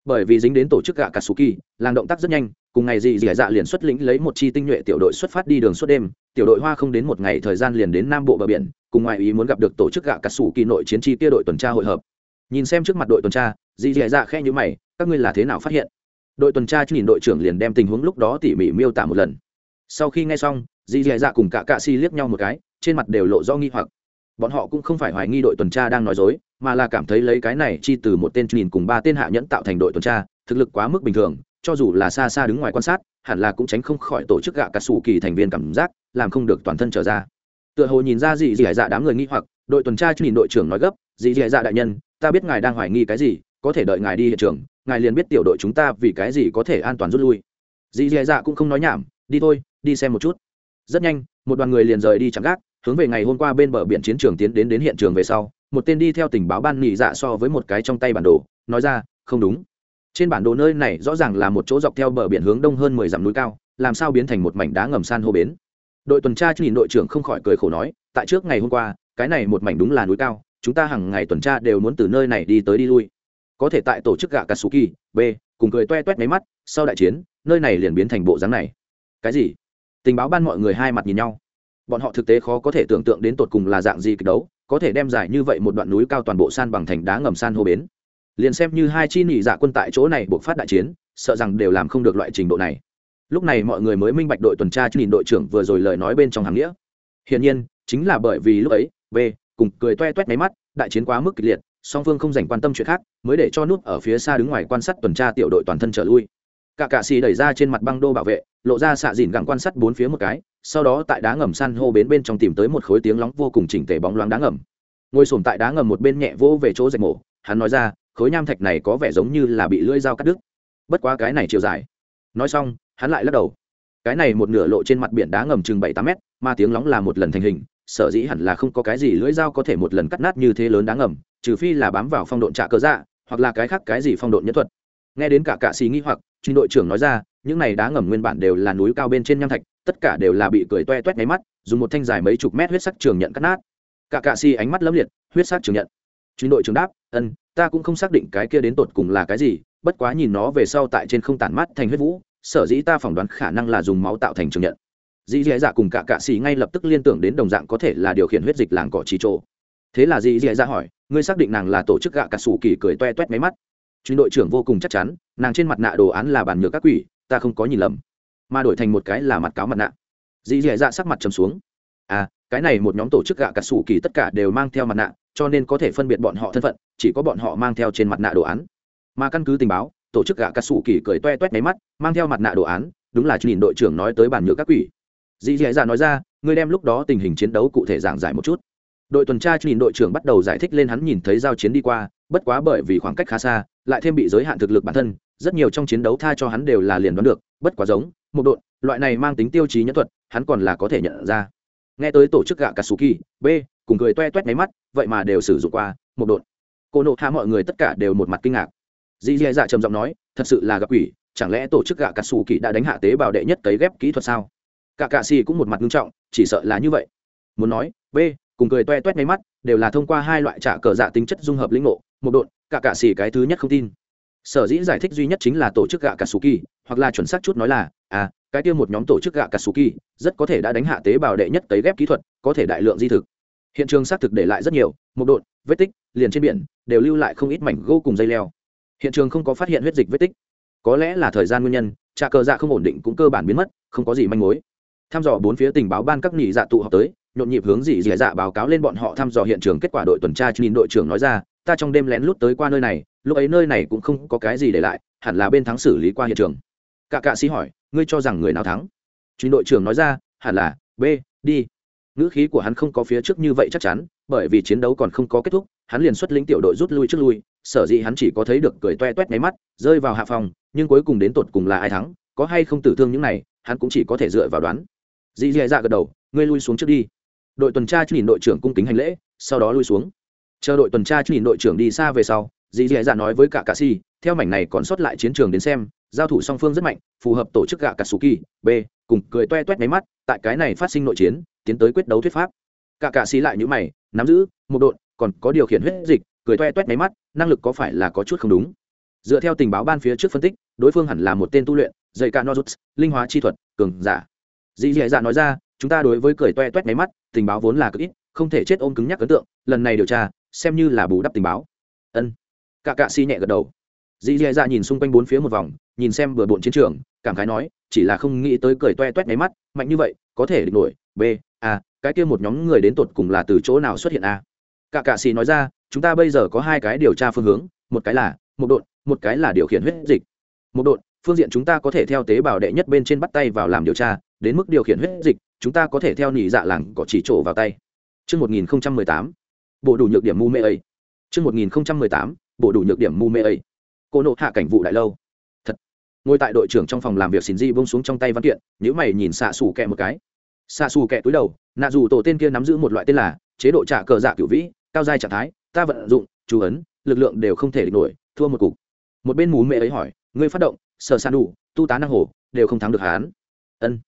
Bởi vì dính đến tổ chức gạ cà sù kỳ làng động tác rất nhanh cùng ngày gì dì dạ liền xuất lĩnh lấy một chi tinh nhuệ tiểu đội xuất phát đi đường suốt đêm tiểu đội hoa không đến một ngày thời gian liền đến nam bộ bờ biển cùng ngoại ý muốn gặp được tổ chức gạ cà sù kỳ nội chiến chi kia đội tuần tra hội hợp. Nhìn xem trước mặt đội tuần tra dì dì dạ khe như mày các ngươi là thế nào phát hiện? Đội tuần tra nhìn đội trưởng liền đem tình huống lúc đó tỉ mỉ miêu tả một lần sau khi nghe xong dị dì dạ cùng cả cạ si liếc nhau một cái, trên mặt đều lộ do nghi hoặc. Bọn họ cũng không phải hoài nghi đội tuần tra đang nói dối, mà là cảm thấy lấy cái này chi từ một tên nhìn cùng ba tên hạ nhẫn tạo thành đội tuần tra, thực lực quá mức bình thường, cho dù là xa xa đứng ngoài quan sát, hẳn là cũng tránh không khỏi tổ chức gạ cà sủ kỳ thành viên cảm giác, làm không được toàn thân trở ra. Tựa hồ nhìn ra dì dì dạ đám người nghi hoặc, đội tuần tra nhìn đội trưởng nói gấp, dì dì dạ đại nhân, ta biết ngài đang hoài nghi cái gì, có thể đợi ngài đi hiện trường, ngài liền biết tiểu đội chúng ta vì cái gì có thể an toàn rút lui. Dì dì dạ cũng không nói nhảm, đi thôi đi xem một chút. Rất nhanh, một đoàn người liền rời đi chẳng gác, hướng về ngày hôm qua bên bờ biển chiến trường tiến đến đến hiện trường về sau, một tên đi theo tình báo ban nhị dạ so với một cái trong tay bản đồ, nói ra, không đúng. Trên bản đồ nơi này rõ ràng là một chỗ dọc theo bờ biển hướng đông hơn mười dặm núi cao, làm sao biến thành một mảnh đá ngầm san hô bến. Đội tuần tra nhìn đội trưởng không khỏi cười khổ nói, tại trước ngày hôm qua, cái này một mảnh đúng là núi cao, chúng ta hàng ngày tuần tra đều muốn từ nơi này đi tới đi lui. Có thể tại tổ chức gạ katsuki, b, cùng cười toe toét máy mắt, sau đại chiến, nơi này liền biến thành bộ dáng này. Cái gì? Tình báo ban mọi người hai mặt nhìn nhau. Bọn họ thực tế khó có thể tưởng tượng đến tột cùng là dạng gì kịch đấu, có thể đem giải như vậy một đoạn núi cao toàn bộ san bằng thành đá ngầm san hô bến. Liền xem như hai chi nỉ dạ quân tại chỗ này buộc phát đại chiến, sợ rằng đều làm không được loại trình độ này. Lúc này mọi người mới minh bạch đội tuần tra nhìn đội trưởng vừa rồi lời nói bên trong hàng nghĩa. Hiển nhiên, chính là bởi vì lúc ấy b cùng cười toe toét máy mắt, đại chiến quá mức kịch liệt, song phương không dành quan tâm chuyện khác, mới để cho nút ở phía xa đứng ngoài quan sát tuần tra tiểu đội toàn thân trở lui cả cạ xì đẩy ra trên mặt băng đô bảo vệ, lộ ra xạ dìn gặng quan sát bốn phía một cái, sau đó tại đá ngầm san hô bến bên trong tìm tới một khối tiếng lóng vô cùng chỉnh tề bóng loáng đá ngầm. Ngồi sồn tại đá ngầm một bên nhẹ vỗ về chỗ dạch mổ, hắn nói ra, khối nham thạch này có vẻ giống như là bị lưỡi dao cắt đứt. Bất quá cái này chiều dài. Nói xong, hắn lại lắc đầu. Cái này một nửa lộ trên mặt biển đá ngầm chừng bảy tám mét, mà tiếng lóng là một lần thành hình, sở dĩ hẳn là không có cái gì lưỡi dao có thể một lần cắt nát như thế lớn đá ngầm, trừ phi là bám vào phong độn trạ cơ dạ hoặc là cái khác cái gì phong độn nhất thuật. Nghe đến cả cạ xì nghĩ hoặc trình đội trưởng nói ra, những này đá ngầm nguyên bản đều là núi cao bên trên nham thạch, tất cả đều là bị cười toe toét máy mắt, dùng một thanh dài mấy chục mét huyết sắc trường nhận cắt nát. Cả cạ si ánh mắt lấm liệt, huyết sắc trường nhận. Trình đội trưởng đáp ân ta cũng không xác định cái kia đến tột cùng là cái gì, bất quá nhìn nó về sau tại trên không tản mắt thành huyết vũ, sở dĩ ta phỏng đoán khả năng là dùng máu tạo thành trường nhận. Dĩ dì dạ cùng cả cạ xì ngay lập tức liên tưởng đến đồng dạng có thể là điều khiển huyết dịch làng cỏ trí trộ. Thế là dĩ dì dạ hỏi, ngươi xác định nàng là tổ chức gạ cà sủ kỳ cười toe toét máy mắt? Chuyên đội trưởng vô cùng chắc chắn, nàng trên mặt nạ đồ án là bàn nhựa các quỷ, ta không có nhìn lầm. Mà đổi thành một cái là mặt cáo mặt nạ. Dì dì dạ sắc mặt trầm xuống. À cái này một nhóm tổ chức gạ cà sủ kỳ tất cả đều mang theo mặt nạ, cho nên có thể phân biệt bọn họ thân phận, chỉ có bọn họ mang theo trên mặt nạ đồ án. Mà căn cứ tình báo, tổ chức gạ cà sủ kỳ cười toe toét máy mắt, mang theo mặt nạ đồ án, đúng là nhìn đội trưởng nói tới bàn nhựa các quỷ. Dì dì dạ nói ra, ngươi đem lúc đó tình hình chiến đấu cụ thể giảng giải một chút. Đội tuần tra nhìn đội trưởng bắt đầu giải thích lên hắn nhìn thấy giao chiến đi qua, bất quá bởi vì khoảng cách khá xa lại thêm bị giới hạn thực lực bản thân, rất nhiều trong chiến đấu tha cho hắn đều là liền đoán được, bất quá giống, một độn, loại này mang tính tiêu chí nhẫn thuật, hắn còn là có thể nhận ra. Nghe tới tổ chức gạ katsuki b, cùng cười toe toét máy mắt, vậy mà đều sử dụng qua, một độn. Cô nộ hạ mọi người tất cả đều một mặt kinh ngạc. Dì dì dạ trầm giọng nói, thật sự là gặp quỷ, chẳng lẽ tổ chức gạ katsuki đã đánh hạ tế bào đệ nhất cấy ghép kỹ thuật sao? Cả cạ xì cũng một mặt nghiêm trọng, chỉ sợ là như vậy. Muốn nói, b, cùng cười toe toét máy mắt, đều là thông qua hai loại trả cờ dạ tính chất dung hợp lĩnh ngộ, một độn cả cạ xỉ cái thứ nhất không tin. Sở dĩ giải thích duy nhất chính là tổ chức gạ katsuki hoặc là chuẩn xác chút nói là à cái kia một nhóm tổ chức gạ katsuki rất có thể đã đánh hạ tế bào đệ nhất cấy ghép kỹ thuật, có thể đại lượng di thực. Hiện trường xác thực để lại rất nhiều, một độn, vết tích, liền trên biển, đều lưu lại không ít mảnh gỗ cùng dây leo. Hiện trường không có phát hiện huyết dịch vết tích. Có lẽ là thời gian nguyên nhân, trà cờ dạ không ổn định cũng cơ bản biến mất, không có gì manh mối. Thăm dò bốn phía tình báo ban các nghỉ dạ tụ họp tới, nhộn nhịp hướng dị dị dạ báo cáo lên bọn họ thăm dò hiện trường kết quả đội tuần tra nhìn đội trưởng nói ra ta trong đêm lén lút tới qua nơi này, lúc ấy nơi này cũng không có cái gì để lại, hẳn là bên thắng xử lý qua hiện trường. Cả cạ sĩ hỏi, ngươi cho rằng người nào thắng? Chính đội trưởng nói ra, hẳn là b đi ngữ khí của hắn không có phía trước như vậy chắc chắn, bởi vì chiến đấu còn không có kết thúc, hắn liền xuất lĩnh tiểu đội rút lui trước lui, sở dĩ hắn chỉ có thấy được cười toe toét máy mắt, rơi vào hạ phòng, nhưng cuối cùng đến tột cùng là ai thắng, có hay không tử thương những này, hắn cũng chỉ có thể dựa vào đoán. Dì dì dạ gật đầu, ngươi lui xuống trước đi. Đội tuần tra nhìn đội trưởng cung kính hành lễ, sau đó lui xuống chờ đội tuần tra nhìn đội trưởng đi xa về sau, dì dì dạ nói với cả cà si theo mảnh này còn sót lại chiến trường đến xem, giao thủ song phương rất mạnh, phù hợp tổ chức gạ cà sù kỳ, b, cùng cười toe toét máy mắt, tại cái này phát sinh nội chiến, tiến tới quyết đấu thuyết pháp. Cả cà si lại nhữ mày, nắm giữ, một đội, còn có điều khiển huyết dịch, cười toe toét máy mắt, năng lực có phải là có chút không đúng? Dựa theo tình báo ban phía trước phân tích, đối phương hẳn là một tên tu luyện dạy ca nozuts, linh hóa chi thuật, cường giả. Dì dì dạ nói ra, chúng ta đối với cười toe toét máy mắt, tình báo vốn là cực ít, không thể chết ôm cứng nhắc ấn tượng, lần này điều tra xem như là bù đắp tình báo. Ân. Cả cạ xi nhẹ gật đầu. Dì dì dạ nhìn xung quanh bốn phía một vòng nhìn xem bừa bộn chiến trường cảm khái nói chỉ là không nghĩ tới cười toe toét máy mắt mạnh như vậy có thể địch nổi. B a cái kia một nhóm người đến tột cùng là từ chỗ nào xuất hiện a? Cả cạ xì nói ra chúng ta bây giờ có hai cái điều tra phương hướng một cái là một đội một cái là điều khiển huyết dịch. Một đội phương diện chúng ta có thể theo tế bào đệ nhất bên trên bắt tay vào làm điều tra đến mức điều khiển huyết dịch chúng ta có thể theo nhị dạ làng có chỉ trổ vào tay. Trước 1018, bộ đủ nhược điểm mu mê ấy. Trước 1018, bộ đủ nhược điểm mu mê ấy. Cô nộ hạ cảnh vụ đại lâu. Thật. Ngồi tại đội trưởng trong phòng làm việc xin di bông xuống trong tay văn kiện, nếu mày nhìn xạ xù kẹ một cái. Xạ xù kẹ túi đầu, nạ dù tổ tên kia nắm giữ một loại tên là chế độ trả cờ dạ giả cửu vĩ, cao giai trạng thái, ta vận dụng, chú ấn, lực lượng đều không thể địch nổi, thua một cục. Một bên mù mẹ ấy hỏi, ngươi phát động, sở san đủ, tu tá năng hồ, đều không thắng được hắn. Ân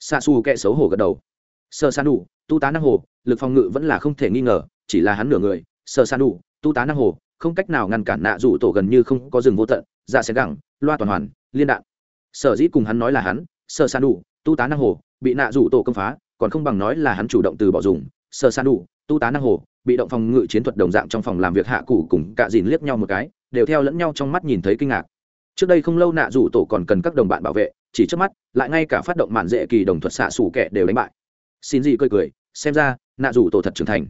xạ xù kẹ xấu hổ gật đầu sơ san đủ tu tá năng hồ lực phòng ngự vẫn là không thể nghi ngờ chỉ là hắn nửa người sơ san đủ, tu tá năng hồ, không cách nào ngăn cản nạ rủ tổ gần như không có rừng vô tận dạ ra xén gẳng, loa toàn hoàn, liên đạn. Sở dĩ cùng hắn nói là hắn sơ san đủ, tu tá năng hồ, bị nạ rủ tổ công phá, còn không bằng nói là hắn chủ động từ bỏ dùng sơ san đủ, tu tá năng hồ, bị động phòng ngự chiến thuật đồng dạng trong phòng làm việc hạ cụ cùng cạ dìn liếc nhau một cái, đều theo lẫn nhau trong mắt nhìn thấy kinh ngạc. Trước đây không lâu nạ rủ tổ còn cần các đồng bạn bảo vệ, chỉ trước mắt, lại ngay cả phát động mạn dễ kỳ đồng thuật xạ xù kẻ đều đánh bại. Xin gì cười cười, xem ra, nạ rủ tổ thật trưởng thành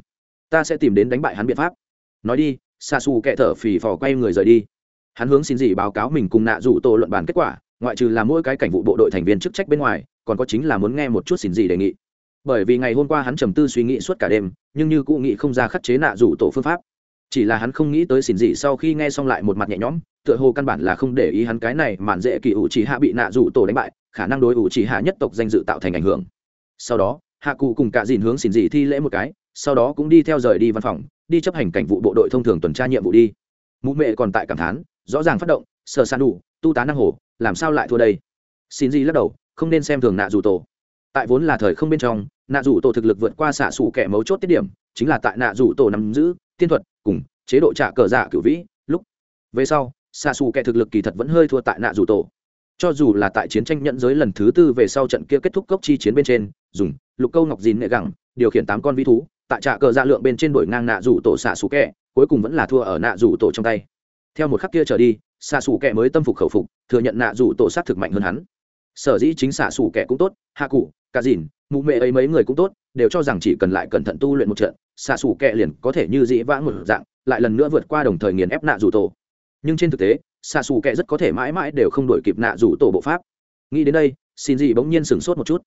ta sẽ tìm đến đánh bại hắn biện pháp. Nói đi xa xù kệ thở phì phò quay người rời đi. Hắn hướng xin gì báo cáo mình cùng nạ rủ tổ luận bàn kết quả, ngoại trừ là mỗi cái cảnh vụ bộ đội thành viên chức trách bên ngoài, còn có chính là muốn nghe một chút xin gì đề nghị. Bởi vì ngày hôm qua hắn trầm tư suy nghĩ suốt cả đêm, nhưng như cụ nghị không ra khắc chế nạ rủ tổ phương pháp. Chỉ là hắn không nghĩ tới xin gì sau khi nghe xong lại một mặt nhẹ nhõm, tựa hồ căn bản là không để ý hắn cái này màn dễ kỳ ủ chỉ hạ bị nạ rủ tổ đánh bại, khả năng đối ủ chỉ hạ nhất tộc danh dự tạo thành ảnh hưởng. Sau đó, hạ cụ cùng cả dìn hướng xin dị thi lễ một cái sau đó cũng đi theo rời đi văn phòng, đi chấp hành cảnh vụ bộ đội thông thường tuần tra nhiệm vụ đi. Mụ mẹ còn tại cảm thán, rõ ràng phát động, sờ san đủ, tu tá năng hồ, làm sao lại thua đây? Xin di lắc đầu, không nên xem thường nạ dù tổ. Tại vốn là thời không bên trong, nạ dù tổ thực lực vượt qua xạ xù kẻ mấu chốt tiết điểm, chính là tại nạ dù tổ nắm giữ, tiên thuật, cùng chế độ trả cờ dạ cửu vĩ, lúc. Về sau, xạ xù kẻ thực lực kỳ thật vẫn hơi thua tại nạ dù tổ. Cho dù là tại chiến tranh nhận giới lần thứ tư về sau trận kia kết thúc cốc chi chiến bên trên, dùng lục câu ngọc dìn nệ gẳng, điều khiển tám con vĩ thú tại trạ cờ dạ lượng bên trên đổi ngang nạ rủ tổ xạ xù kẹ, cuối cùng vẫn là thua ở nạ rủ tổ trong tay. Theo một khắc kia trở đi, xạ xù kẹ mới tâm phục khẩu phục, thừa nhận nạ rủ tổ sát thực mạnh hơn hắn. Sở dĩ chính xạ xù kẹ cũng tốt, hạ cụ cá dìn, mụ mẹ ấy mấy người cũng tốt, đều cho rằng chỉ cần lại cẩn thận tu luyện một trận, xạ xù kẹ liền có thể như dĩ vãng một dạng, lại lần nữa vượt qua đồng thời nghiền ép nạ rủ tổ. Nhưng trên thực tế, xạ xù kẹ rất có thể mãi mãi đều không đổi kịp nạ rủ tổ bộ pháp. Nghĩ đến đây xin dị bỗng nhiên sửng sốt một chút.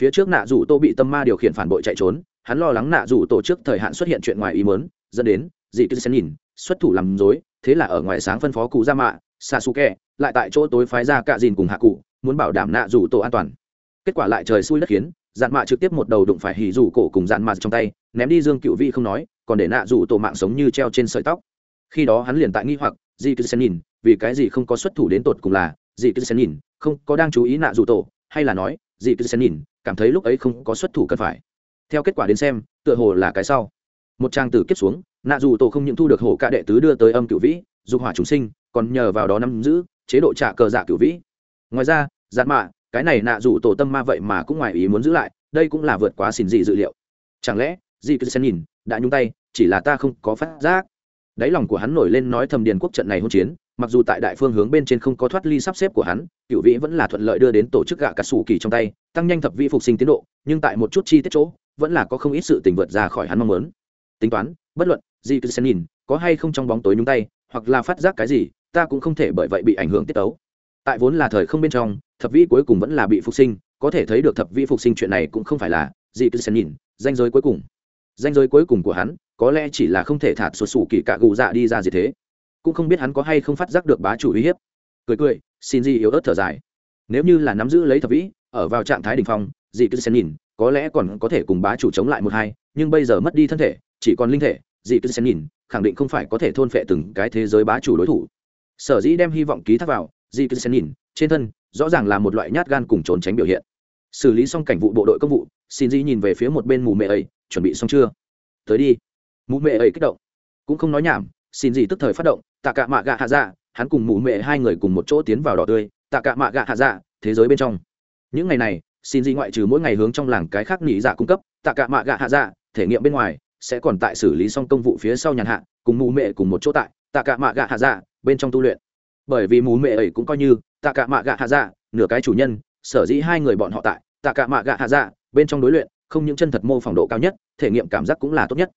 Phía trước nạ rủ tô bị tâm ma điều khiển phản bội chạy trốn hắn lo lắng nạ dù tổ trước thời hạn xuất hiện chuyện ngoài ý mớn dẫn đến dị cứ sẽ nhìn, xuất thủ làm dối thế là ở ngoài sáng phân phó cụ ra mạ xa su kẹ lại tại chỗ tối phái ra cạ dìn cùng hạ cụ, muốn bảo đảm nạ dù tổ an toàn. Kết quả lại trời xui đất khiến, dạn mạ trực tiếp một đầu đụng phải hỉ rủ cổ cùng dạn mạ trong tay, ném đi dương cựu vi không nói, còn để nạ dù tổ mạng sống như treo trên sợi tóc. Khi đó hắn liền tại nghi hoặc dì cứ xen nhìn, vì cái gì không có xuất thủ đến tột cùng là dì cứ xen nhìn, không có đang chú ý nạ dù tổ, hay là nói dì cứ xen nhìn, cảm thấy lúc ấy không có xuất thủ cần phải theo kết quả đến xem, tựa hồ là cái sau. Một trang tử kiếp xuống, nạ dù tổ không những thu được hồ ca đệ tứ đưa tới âm cựu vĩ, dục hỏa chúng sinh, còn nhờ vào đó nắm giữ, chế độ trả cờ dạ cựu vĩ. Ngoài ra, giạt mạ, cái này nạ dù tổ tâm ma vậy mà cũng ngoài ý muốn giữ lại, đây cũng là vượt quá xin dị dự liệu. Chẳng lẽ, dị cứ xem nhìn, đã nhung tay, chỉ là ta không có phát giác. Đáy lòng của hắn nổi lên nói thầm điền quốc trận này hôn chiến, mặc dù tại đại phương hướng bên trên không có thoát ly sắp xếp của hắn cựu vĩ vẫn là thuận lợi đưa đến tổ chức gạ cả sủ kỳ trong tay, tăng nhanh thập vi phục sinh tiến độ, nhưng tại một chút chi tiết chỗ vẫn là có không ít sự tình vượt ra khỏi hắn mong muốn. Tính toán, bất luận, gì cứ sẽ nhìn, có hay không trong bóng tối nhúng tay, hoặc là phát giác cái gì, ta cũng không thể bởi vậy bị ảnh hưởng tiết tấu. Tại vốn là thời không bên trong, thập vĩ cuối cùng vẫn là bị phục sinh, có thể thấy được thập vĩ phục sinh chuyện này cũng không phải là, gì cứ sẽ nhìn, danh giới cuối cùng. Danh giới cuối cùng của hắn, có lẽ chỉ là không thể thạt sụt sủ kỳ cả gù dạ đi ra gì thế. Cũng không biết hắn có hay không phát giác được bá chủ uy hiếp. Cười cười, xin gì yếu ớt thở dài. Nếu như là nắm giữ lấy thập vĩ, ở vào trạng thái đ ỉ n h phong dị cứ xen nhìn, có lẽ còn có thể cùng bá chủ chống lại một hai, nhưng bây giờ mất đi thân thể, chỉ còn linh thể dị cứ xen nhìn, khẳng định không phải có thể thôn phệ từng cái thế giới bá chủ đối thủ. Sở dĩ đem hy vọng ký thác vào dị cứ xen nhìn, trên thân, rõ ràng là một loại nhát gan cùng trốn tránh biểu hiện. Xử lý xong cảnh vụ bộ đội công vụ, xin dĩ nhìn về phía một bên mù mẹ ấy, chuẩn bị xong chưa? Tới đi. Mù mẹ ấy kích động. Cũng không nói nhảm, xin dĩ tức thời phát động, tạ cả mạ gạ hạ dạ hắn cùng mù mẹ hai người cùng một chỗ tiến vào đỏ tươi, tạ cả mạ gạ hạ dạ thế giới bên trong. Những ngày này xin gì ngoại trừ mỗi ngày hướng trong làng cái khác nghỉ dạ cung cấp, tạ cả mạ gạ hạ dạ thể nghiệm bên ngoài, sẽ còn tại xử lý xong công vụ phía sau nhàn hạ, cùng mù mẹ cùng một chỗ tại, tạ cả mạ gạ hạ dạ bên trong tu luyện. Bởi vì mù mẹ ấy cũng coi như, tạ cả mạ gạ hạ dạ nửa cái chủ nhân, sở dĩ hai người bọn họ tại, tạ cả mạ gạ hạ dạ bên trong đối luyện, không những chân thật mô phỏng độ cao nhất, thể nghiệm cảm giác cũng là tốt nhất.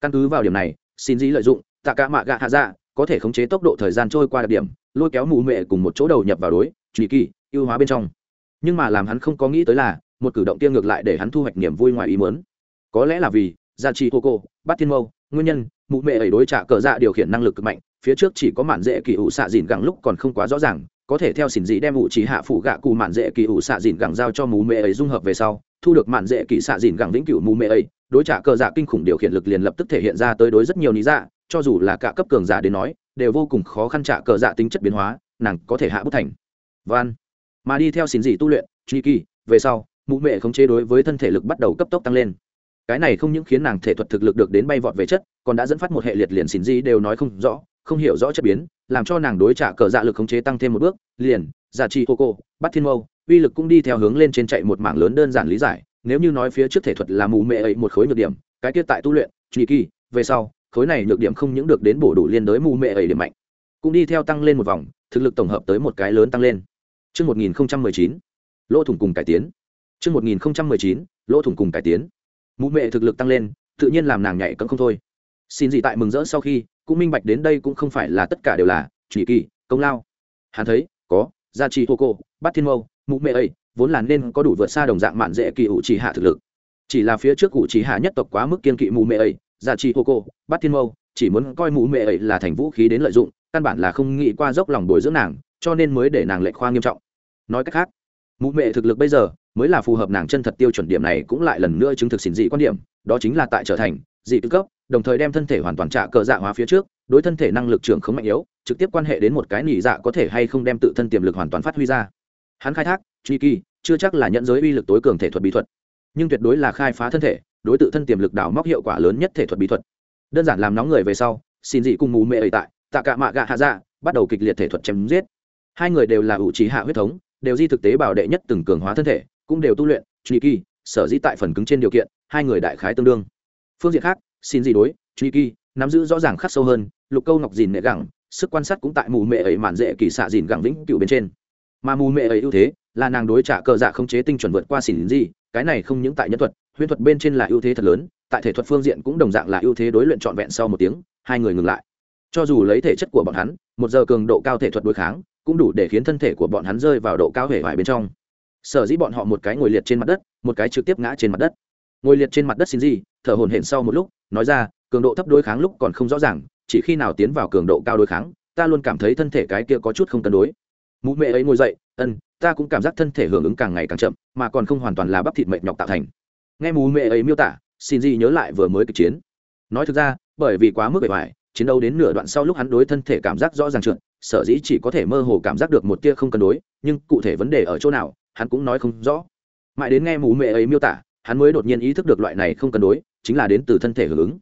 Căn cứ vào điểm này, xin dĩ lợi dụng, tạ cả mạ gạ hạ dạ có thể khống chế tốc độ thời gian trôi qua đặc điểm, lôi kéo mù mệ cùng một chỗ đầu nhập vào đối truy kỳ ưu hóa bên trong nhưng mà làm hắn không có nghĩ tới là, một cử động tiêu ngược lại để hắn thu hoạch niềm vui ngoài ý muốn. Có lẽ là vì, gia trì hô cô bắt thiên mâu, nguyên nhân, mụ mẹ ấy đối trả cờ dạ điều khiển năng lực cực mạnh, phía trước chỉ có mạn dễ kỳ ủ xạ dìn gẳng lúc còn không quá rõ ràng, có thể theo xỉn dị đem ủ chỉ hạ phụ gạ cụ mạn dễ kỳ ủ xạ dìn gẳng giao cho mụ mẹ ấy dung hợp về sau, thu được mạn dễ kỳ xạ dìn gẳng vĩnh cửu mụ mẹ ấy, đối trả cờ dạ kinh khủng điều khiển lực liền lập tức thể hiện ra tới đối rất nhiều lý dạ cho dù là cả cấp cường giả đến nói, đều vô cùng khó khăn trả cờ dạ tính chất biến hóa, nàng có thể hạ bút thành. Van mà đi theo xin dị tu luyện, truy kỳ, về sau, mụ mẹ khống chế đối với thân thể lực bắt đầu cấp tốc tăng lên. Cái này không những khiến nàng thể thuật thực lực được đến bay vọt về chất, còn đã dẫn phát một hệ liệt liền xin dị đều nói không rõ, không hiểu rõ chất biến, làm cho nàng đối trả cờ dạ lực khống chế tăng thêm một bước, liền, giả trị hô cô, bắt thiên mâu, uy lực cũng đi theo hướng lên trên chạy một mảng lớn đơn giản lý giải, nếu như nói phía trước thể thuật là mù mẹ ấy một khối nhược điểm, cái tiết tại tu luyện, truy kỳ, về sau, khối này nhược điểm không những được đến bổ đủ liên đối mù mệ ấy điểm mạnh, cũng đi theo tăng lên một vòng, thực lực tổng hợp tới một cái lớn tăng lên. Trước 1019, lỗ thủng cùng cải tiến. Trước 1019, lỗ thủng cùng cải tiến. Mụ mẹ thực lực tăng lên, tự nhiên làm nàng nhảy cẫng không thôi. Xin gì tại mừng rỡ sau khi, cũng minh bạch đến đây cũng không phải là tất cả đều là chỉ kỳ, công lao. Hắn thấy, có, gia trì hô cô, bắt thiên mâu, mụ mẹ ấy, vốn là nên có đủ vượt xa đồng dạng mạn dễ kỳ hữu chỉ hạ thực lực. Chỉ là phía trước cụ chỉ hạ nhất tộc quá mức kiên kỵ mụ mẹ ấy, gia trì hô cô bắt thiên mâu chỉ muốn coi mụ mẹ ấy là thành vũ khí đến lợi dụng căn bản là không nghĩ qua dốc lòng bồi dưỡng nàng cho nên mới để nàng lệ khoa nghiêm trọng. Nói cách khác, mụ mẹ thực lực bây giờ mới là phù hợp nàng chân thật tiêu chuẩn điểm này cũng lại lần nữa chứng thực xỉn dị quan điểm, đó chính là tại trở thành dị tư cấp, đồng thời đem thân thể hoàn toàn trả cờ dạ hóa phía trước, đối thân thể năng lực trưởng không mạnh yếu, trực tiếp quan hệ đến một cái nỉ dạ có thể hay không đem tự thân tiềm lực hoàn toàn phát huy ra. Hắn khai thác, truy kỳ, chưa chắc là nhận giới uy lực tối cường thể thuật bí thuật, nhưng tuyệt đối là khai phá thân thể, đối tự thân tiềm lực đào móc hiệu quả lớn nhất thể thuật bí thuật. Đơn giản làm nóng người về sau, xin dị cùng mù mẹ ấy tại, tạ cả mạ gạ hạ dạ bắt đầu kịch liệt thể thuật chém giết hai người đều là ủ trí hạ huyết thống, đều di thực tế bảo đệ nhất từng cường hóa thân thể, cũng đều tu luyện, truy kỳ, sở dĩ tại phần cứng trên điều kiện, hai người đại khái tương đương. Phương diện khác, xin gì đối, truy kỳ, nắm giữ rõ ràng khắc sâu hơn, lục câu ngọc dìn nệ gẳng, sức quan sát cũng tại mù mệ ấy mạn dễ kỳ xạ dìn gẳng vĩnh cựu bên trên. Mà mù mệ ấy ưu thế, là nàng đối trả cờ dạ không chế tinh chuẩn vượt qua xỉn gì, cái này không những tại nhân thuật, huyễn thuật bên trên là ưu thế thật lớn, tại thể thuật phương diện cũng đồng dạng là ưu thế đối luyện trọn vẹn sau một tiếng, hai người ngừng lại. Cho dù lấy thể chất của bọn hắn, một giờ cường độ cao thể thuật đối kháng cũng đủ để khiến thân thể của bọn hắn rơi vào độ cao hể vải bên trong. Sở dĩ bọn họ một cái ngồi liệt trên mặt đất, một cái trực tiếp ngã trên mặt đất. Ngồi liệt trên mặt đất xin gì, thở hồn hển sau một lúc, nói ra, cường độ thấp đối kháng lúc còn không rõ ràng, chỉ khi nào tiến vào cường độ cao đối kháng, ta luôn cảm thấy thân thể cái kia có chút không cân đối. Mụ mẹ ấy ngồi dậy, ân, ta cũng cảm giác thân thể hưởng ứng càng ngày càng chậm, mà còn không hoàn toàn là bắp thịt mệt nhọc tạo thành. Nghe mụ mẹ ấy miêu tả, xin gì nhớ lại vừa mới kịch chiến. Nói thực ra, bởi vì quá mức bề ngoài, chiến đấu đến nửa đoạn sau lúc hắn đối thân thể cảm giác rõ ràng trượt sở dĩ chỉ có thể mơ hồ cảm giác được một tia không cân đối, nhưng cụ thể vấn đề ở chỗ nào, hắn cũng nói không rõ. Mãi đến nghe mù mẹ ấy miêu tả, hắn mới đột nhiên ý thức được loại này không cân đối, chính là đến từ thân thể hưởng ứng.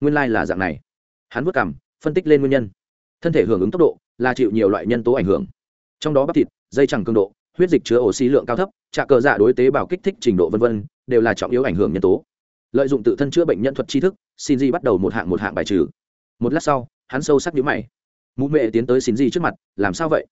Nguyên lai、like、là dạng này. Hắn vất cảm phân tích lên nguyên nhân. Thân thể hưởng ứng tốc độ là chịu nhiều loại nhân tố ảnh hưởng. Trong đó bắp thịt, dây chẳng cường độ, huyết dịch chứa oxy lượng cao thấp trà cờ dạ đối tế bào kích thích trình độ v v đều là trọng yếu ảnh hưởng nhân tố. Lợi dụng tự thân chữa bệnh nhân thuật tri thức, xin di bắt đầu một hạng một hạng bài trừ. Một lát sau, hắn sâu sắc nhíu mày mụ mẹ tiến tới xin gì trước mặt, làm sao vậy?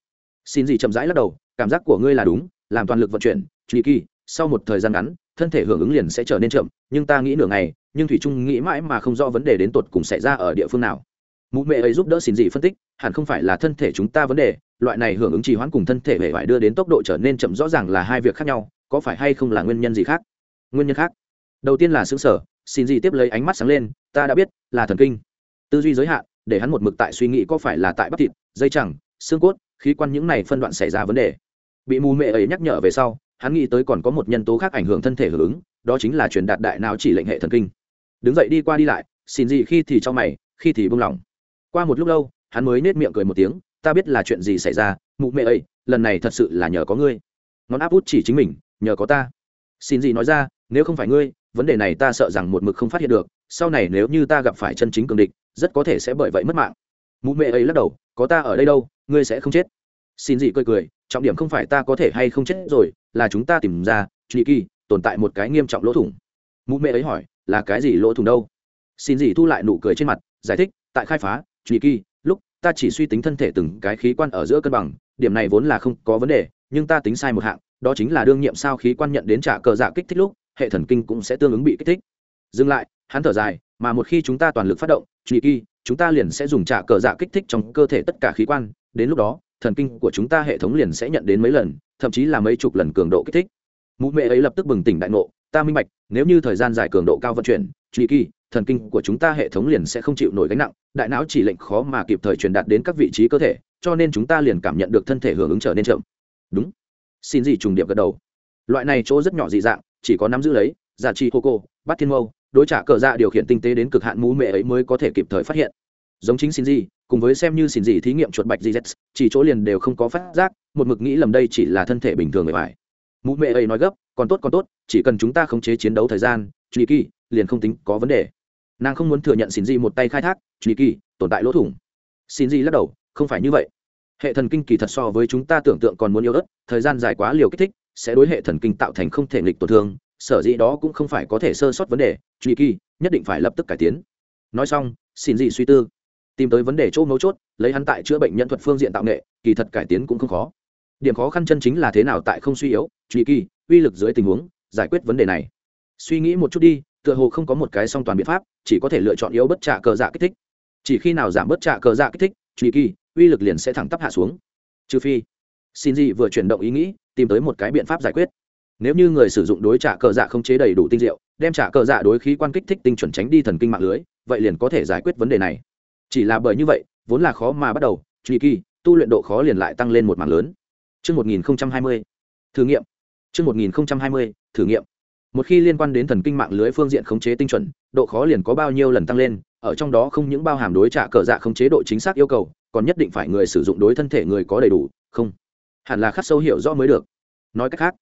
Xin gì chậm rãi lắc đầu, cảm giác của ngươi là đúng, làm toàn lực vận chuyển truy kỳ, sau một thời gian ngắn, thân thể hưởng ứng liền sẽ trở nên chậm, nhưng ta nghĩ nửa ngày, nhưng thủy trung nghĩ mãi mà không rõ vấn đề đến tột cùng xảy ra ở địa phương nào. Mụ mẹ ấy giúp đỡ xin gì phân tích, hẳn không phải là thân thể chúng ta vấn đề, loại này hưởng ứng trì hoãn cùng thân thể hệ phải đưa đến tốc độ trở nên chậm rõ ràng là hai việc khác nhau, có phải hay không là nguyên nhân gì khác? Nguyên nhân khác. Đầu tiên là xứng sở, xin gì tiếp lấy ánh mắt sáng lên, ta đã biết, là thần kinh. Tư duy giới hạn để hắn một mực tại suy nghĩ có phải là tại bắp thịt, dây chẳng, xương cốt, khí quan những này phân đoạn xảy ra vấn đề. Bị mù mẹ ấy nhắc nhở về sau, hắn nghĩ tới còn có một nhân tố khác ảnh hưởng thân thể hưởng ứng, đó chính là truyền đạt đại não chỉ lệnh hệ thần kinh. Đứng dậy đi qua đi lại, xin gì khi thì cho mày, khi thì buông lỏng. Qua một lúc lâu, hắn mới nết miệng cười một tiếng, ta biết là chuyện gì xảy ra, mụ mẹ ấy, lần này thật sự là nhờ có ngươi. Ngón áp út chỉ chính mình, nhờ có ta. Xin gì nói ra, nếu không phải ngươi, vấn đề này ta sợ rằng một mực không phát hiện được, sau này nếu như ta gặp phải chân chính cường địch rất có thể sẽ bởi vậy mất mạng. Mụ mẹ ấy lắc đầu, có ta ở đây đâu, ngươi sẽ không chết. Xin gì cười cười, trọng điểm không phải ta có thể hay không chết rồi, là chúng ta tìm ra truy kỳ, tồn tại một cái nghiêm trọng lỗ thủng. Mụ mẹ ấy hỏi, là cái gì lỗ thủng đâu? Xin gì thu lại nụ cười trên mặt, giải thích, tại khai phá truy kỳ, lúc ta chỉ suy tính thân thể từng cái khí quan ở giữa cân bằng, điểm này vốn là không có vấn đề, nhưng ta tính sai một hạng, đó chính là đương nhiệm sao khí quan nhận đến trả cờ dạ kích thích lúc, hệ thần kinh cũng sẽ tương ứng bị kích thích. Dừng lại, hắn thở dài, mà một khi chúng ta toàn lực phát động truy kỳ chúng ta liền sẽ dùng trả cờ dạ kích thích trong cơ thể tất cả khí quan. Đến lúc đó, thần kinh của chúng ta hệ thống liền sẽ nhận đến mấy lần, thậm chí là mấy chục lần cường độ kích thích. Mụ mẹ ấy lập tức bừng tỉnh đại ngộ. Ta minh bạch, nếu như thời gian dài cường độ cao vận chuyển truy kỳ thần kinh của chúng ta hệ thống liền sẽ không chịu nổi gánh nặng. Đại não chỉ lệnh khó mà kịp thời truyền đạt đến các vị trí cơ thể, cho nên chúng ta liền cảm nhận được thân thể hưởng ứng trở nên chậm. Đúng. Xin gì trùng điệp gật đầu. Loại này chỗ rất nhỏ dị dạng, chỉ có nắm giữ lấy, giả trị hô cô bắt thiên mâu đối trả cờ dạ điều khiển tinh tế đến cực hạn mũ mẹ ấy mới có thể kịp thời phát hiện. Giống chính xin gì cùng với xem như xin gì thí nghiệm chuột bạch gì z, chỉ chỗ liền đều không có phát giác, một mực nghĩ lầm đây chỉ là thân thể bình thường người phải Mũ mẹ ấy nói gấp, còn tốt còn tốt, chỉ cần chúng ta khống chế chiến đấu thời gian truy kỳ liền không tính có vấn đề. Nàng không muốn thừa nhận xin gì một tay khai thác truy kỳ tồn tại lỗ thủng. Xin gì lắc đầu, không phải như vậy. Hệ thần kinh kỳ thật so với chúng ta tưởng tượng còn muốn yếu ớt, thời gian dài quá liều kích thích, sẽ đối hệ thần kinh tạo thành không thể nghịch tổn thương sở dĩ đó cũng không phải có thể sơ sót vấn đề truy kỳ nhất định phải lập tức cải tiến. Nói xong, xin gì suy tư. Tìm tới vấn đề chỗ mấu chốt, lấy hắn tại chữa bệnh nhân thuật phương diện tạo nghệ, kỳ thật cải tiến cũng không khó. Điểm khó khăn chân chính là thế nào tại không suy yếu truy kỳ, uy lực dưới tình huống, giải quyết vấn đề này. Suy nghĩ một chút đi, tựa hồ không có một cái song toàn biện pháp, chỉ có thể lựa chọn yếu bất trả cờ dạ kích thích. Chỉ khi nào giảm bất trả cờ dạ kích thích truy kỳ, uy lực liền sẽ thẳng tắp hạ xuống. Trừ phi, xin gì vừa chuyển động ý nghĩ, tìm tới một cái biện pháp giải quyết nếu như người sử dụng đối trả cờ dạ không chế đầy đủ tinh diệu đem trả cờ dạ đối khí quan kích thích tinh chuẩn tránh đi thần kinh mạng lưới vậy liền có thể giải quyết vấn đề này chỉ là bởi như vậy vốn là khó mà bắt đầu truy kỳ tu luyện độ khó liền lại tăng lên một mảng lớn Trước 1020, thử nghiệm. Trước 1020, thử nghiệm. Một khi liên quan đến thần kinh mạng lưới phương diện khống chế tinh chuẩn, độ khó liền có bao nhiêu lần tăng lên, ở trong đó không những bao hàm đối trả cờ dạ khống chế độ chính xác yêu cầu, còn nhất định phải người sử dụng đối thân thể người có đầy đủ, không. Hẳn là khắc sâu hiểu rõ mới được. Nói cách khác,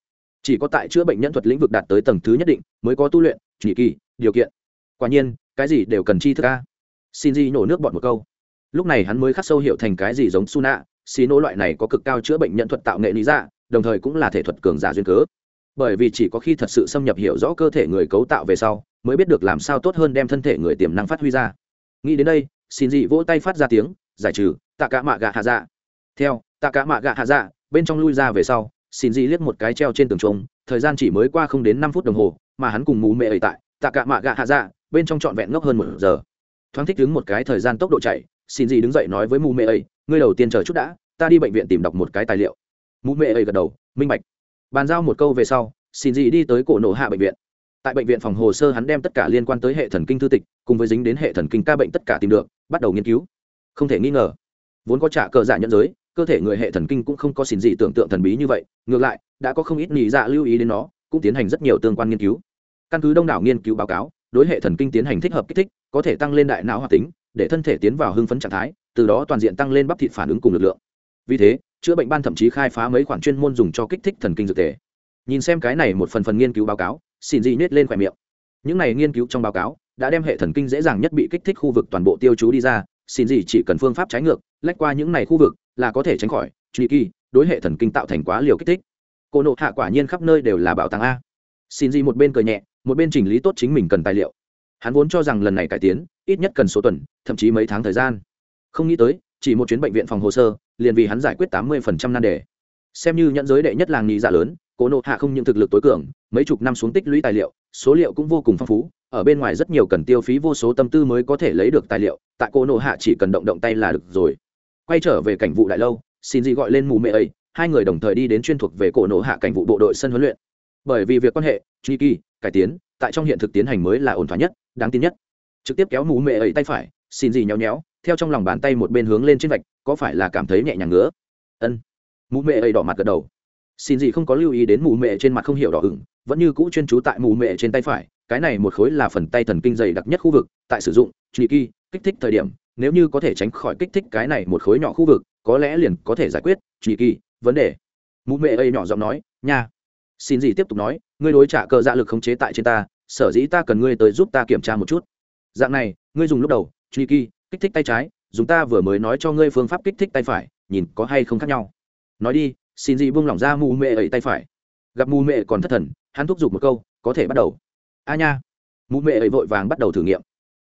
chỉ có tại chữa bệnh nhân thuật lĩnh vực đạt tới tầng thứ nhất định, mới có tu luyện, chỉ kỳ, điều kiện. Quả nhiên, cái gì đều cần chi thức a. Xin di nổ nước bọt một câu. Lúc này hắn mới khắc sâu hiểu thành cái gì giống su nạ xí nỗ loại này có cực cao chữa bệnh nhân thuật tạo nghệ lý dạ đồng thời cũng là thể thuật cường giả duyên cớ. Bởi vì chỉ có khi thật sự xâm nhập hiểu rõ cơ thể người cấu tạo về sau mới biết được làm sao tốt hơn đem thân thể người tiềm năng phát huy ra. Nghĩ đến đây xin dị vỗ tay phát ra tiếng giải trừ tạ cả mạ gạ hạ dạ theo tạ cả mạ gạ hạ dạ bên trong lui ra về sau xin dị liếc một cái treo trên tường trống, thời gian chỉ mới qua không đến năm phút đồng hồ, mà hắn cùng mù mẹ ấy tại, tạ cả mạ gạ hạ dạ bên trong trọn vẹn ngốc hơn một giờ. Thoáng thích đứng một cái thời gian tốc độ chạy, xin dị đứng dậy nói với mù mẹ ấy, ngươi đầu tiên chờ chút đã, ta đi bệnh viện tìm đọc một cái tài liệu. Mù mẹ ấy gật đầu, minh bạch. Bàn giao một câu về sau, xin dị đi tới cổ nổ hạ bệnh viện. Tại bệnh viện phòng hồ sơ hắn đem tất cả liên quan tới hệ thần kinh thư tịch, cùng với dính đến hệ thần kinh ca bệnh tất cả tìm được, bắt đầu nghiên cứu. Không thể nghi ngờ, vốn có trả cờ giả nhận giới cơ thể người hệ thần kinh cũng không có xin gì tưởng tượng thần bí như vậy, ngược lại, đã có không ít nhị dạ lưu ý đến nó, cũng tiến hành rất nhiều tương quan nghiên cứu. Căn cứ đông đảo nghiên cứu báo cáo, đối hệ thần kinh tiến hành thích hợp kích thích, có thể tăng lên đại não hoạt tính, để thân thể tiến vào hưng phấn trạng thái, từ đó toàn diện tăng lên bắp thịt phản ứng cùng lực lượng. Vì thế, chữa bệnh ban thậm chí khai phá mấy khoản chuyên môn dùng cho kích thích thần kinh dược thể nhìn xem cái này một phần phần nghiên cứu báo cáo, xin gì nhét lên khỏe miệng. Những này nghiên cứu trong báo cáo, đã đem hệ thần kinh dễ dàng nhất bị kích thích khu vực toàn bộ tiêu chú đi ra, xin gì chỉ cần phương pháp trái ngược, lách qua những này khu vực là có thể tránh khỏi, truy kỳ, đối hệ thần kinh tạo thành quá liều kích thích. Cô nộ hạ quả nhiên khắp nơi đều là bảo tàng a. Xin gì một bên cười nhẹ, một bên chỉnh lý tốt chính mình cần tài liệu. Hắn vốn cho rằng lần này cải tiến, ít nhất cần số tuần, thậm chí mấy tháng thời gian. Không nghĩ tới, chỉ một chuyến bệnh viện phòng hồ sơ, liền vì hắn giải quyết tám mươi nan đề. Xem như nhận giới đệ nhất làng nhị dạ lớn cố nộ hạ không những thực lực tối cường, mấy chục năm xuống tích lũy tài liệu, số liệu cũng vô cùng phong phú, ở bên ngoài rất nhiều cần tiêu phí vô số tâm tư mới có thể lấy được tài liệu, tại cô nộ hạ chỉ cần động động tay là được rồi quay trở về cảnh vụ đại lâu, xin dị gọi lên mù mẹ ấy, hai người đồng thời đi đến chuyên thuộc về cổ nổ hạ cảnh vụ bộ đội sân huấn luyện. Bởi vì việc quan hệ truy kỳ, cải tiến, tại trong hiện thực tiến hành mới là ổn thỏa nhất, đáng tin nhất. Trực tiếp kéo mù mẹ ấy tay phải, xin dị nhéo nhéo, theo trong lòng bàn tay một bên hướng lên trên vạch, có phải là cảm thấy nhẹ nhàng ngứa? Ân. Mù mẹ ấy đỏ mặt gật đầu. Xin dị không có lưu ý đến mù mẹ trên mặt không hiểu đỏ ửng, vẫn như cũ chuyên trú tại mù mẹ trên tay phải, cái này một khối là phần tay thần kinh dày đặc nhất khu vực, tại sử dụng truy kỳ, kích thích thời điểm nếu như có thể tránh khỏi kích thích cái này một khối nhỏ khu vực, có lẽ liền có thể giải quyết, chỉ kỳ, vấn đề. Mụ mẹ ấy nhỏ giọng nói, nha. Xin gì tiếp tục nói, ngươi đối trả cờ dạ lực khống chế tại trên ta, sở dĩ ta cần ngươi tới giúp ta kiểm tra một chút. Dạng này, ngươi dùng lúc đầu truy kỳ, kích thích tay trái, dùng ta vừa mới nói cho ngươi phương pháp kích thích tay phải, nhìn có hay không khác nhau. Nói đi, xin gì buông lỏng ra mù mẹ ấy tay phải. Gặp mù mẹ còn thất thần, hắn thúc giục một câu, có thể bắt đầu. A nha. Mụ mẹ ấy vội vàng bắt đầu thử nghiệm.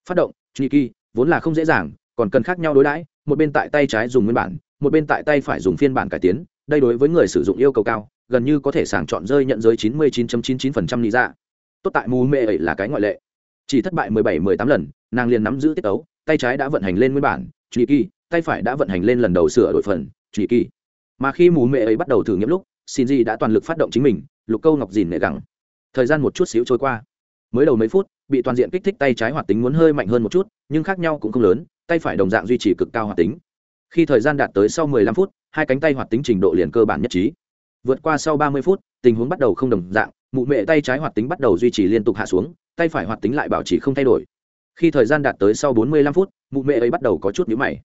Phát động truy kỳ vốn là không dễ dàng, còn cần khác nhau đối đãi, một bên tại tay trái dùng nguyên bản, một bên tại tay phải dùng phiên bản cải tiến, đây đối với người sử dụng yêu cầu cao, gần như có thể sàng chọn rơi nhận giới 99.99% lý ra. Tốt tại mù mê ấy là cái ngoại lệ. Chỉ thất bại 17-18 lần, nàng liền nắm giữ tiết tấu, tay trái đã vận hành lên nguyên bản truy kỳ, tay phải đã vận hành lên lần đầu sửa đổi phần truy kỳ. Mà khi mù mê ấy bắt đầu thử nghiệm lúc xin gì đã toàn lực phát động chính mình, lục câu ngọc dìn nệ gẳng. Thời gian một chút xíu trôi qua mới đầu mấy phút, bị toàn diện kích thích tay trái hoạt tính muốn hơi mạnh hơn một chút, nhưng khác nhau cũng không lớn, tay phải đồng dạng duy trì cực cao hoạt tính. Khi thời gian đạt tới sau 15 phút, hai cánh tay hoạt tính trình độ liền cơ bản nhất trí. Vượt qua sau 30 phút, tình huống bắt đầu không đồng dạng, mụ mẹ tay trái hoạt tính bắt đầu duy trì liên tục hạ xuống, tay phải hoạt tính lại bảo trì không thay đổi. Khi thời gian đạt tới sau 45 phút, mụ mẹ ấy bắt đầu có chút nhíu mày.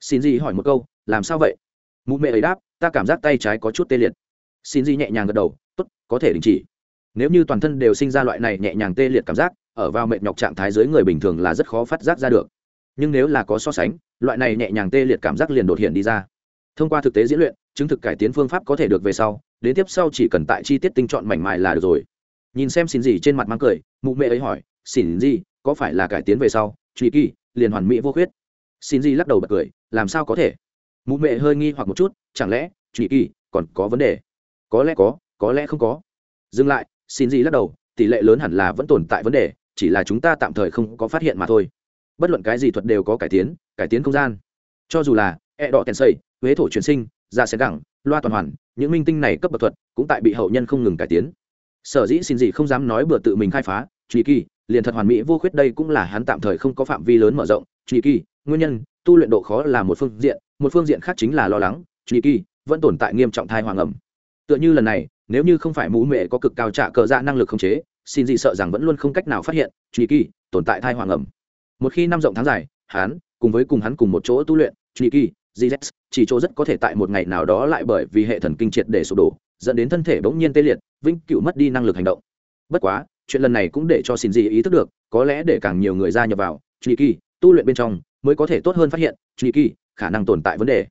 Xin gì hỏi một câu, làm sao vậy? Mụ mẹ ấy đáp, ta cảm giác tay trái có chút tê liệt. Xin gì nhẹ nhàng gật đầu, tốt, có thể đình chỉ nếu như toàn thân đều sinh ra loại này nhẹ nhàng tê liệt cảm giác, ở vào mệt nhọc trạng thái dưới người bình thường là rất khó phát giác ra được. Nhưng nếu là có so sánh, loại này nhẹ nhàng tê liệt cảm giác liền đột hiện đi ra. Thông qua thực tế diễn luyện, chứng thực cải tiến phương pháp có thể được về sau, đến tiếp sau chỉ cần tại chi tiết tinh chọn mảnh mài là được rồi. Nhìn xem xin gì trên mặt mang cười, mụ mẹ ấy hỏi, xin gì có phải là cải tiến về sau truy kỳ, liền hoàn mỹ vô khuyết? Xin gì lắc đầu bật cười, làm sao có thể? Mụ mẹ hơi nghi hoặc một chút, chẳng lẽ truy kỳ còn có vấn đề? Có lẽ có có lẽ không có. Dừng lại xin gì lắc đầu, tỷ lệ lớn hẳn là vẫn tồn tại vấn đề, chỉ là chúng ta tạm thời không có phát hiện mà thôi. Bất luận cái gì thuật đều có cải tiến cải tiến không gian. Cho dù là e đỏ tèn xây, huế thổ chuyển sinh, ra xe gẳng, loa toàn hoàn, những minh tinh này cấp bậc thuật cũng tại bị hậu nhân không ngừng cải tiến. Sở dĩ xin gì không dám nói bừa tự mình khai phá truy kỳ, liền thật hoàn mỹ vô khuyết đây cũng là hắn tạm thời không có phạm vi lớn mở rộng. Truy kỳ, nguyên nhân, tu luyện độ khó là một phương diện, một phương diện khác chính là lo lắng. Truy kỳ, vẫn tồn tại nghiêm trọng thai hoàng ẩm. Tựa như lần này nếu như không phải mũ mệ có cực cao trả cờ dạ năng lực khống chế, xin gì sợ rằng vẫn luôn không cách nào phát hiện truy kỳ, tồn tại thai hoàng ẩm. Một khi năm rộng tháng dài, hắn, cùng với cùng hắn cùng một chỗ tu luyện truy kỳ gz chỉ chỗ rất có thể tại một ngày nào đó lại bởi vì hệ thần kinh triệt để sụp đổ, dẫn đến thân thể bỗng nhiên tê liệt, vĩnh cựu mất đi năng lực hành động. Bất quá, chuyện lần này cũng để cho xin gì ý thức được, có lẽ để càng nhiều người gia nhập vào truy kỳ, tu luyện bên trong, mới có thể tốt hơn phát hiện truy kỳ, khả năng tồn tại vấn đề.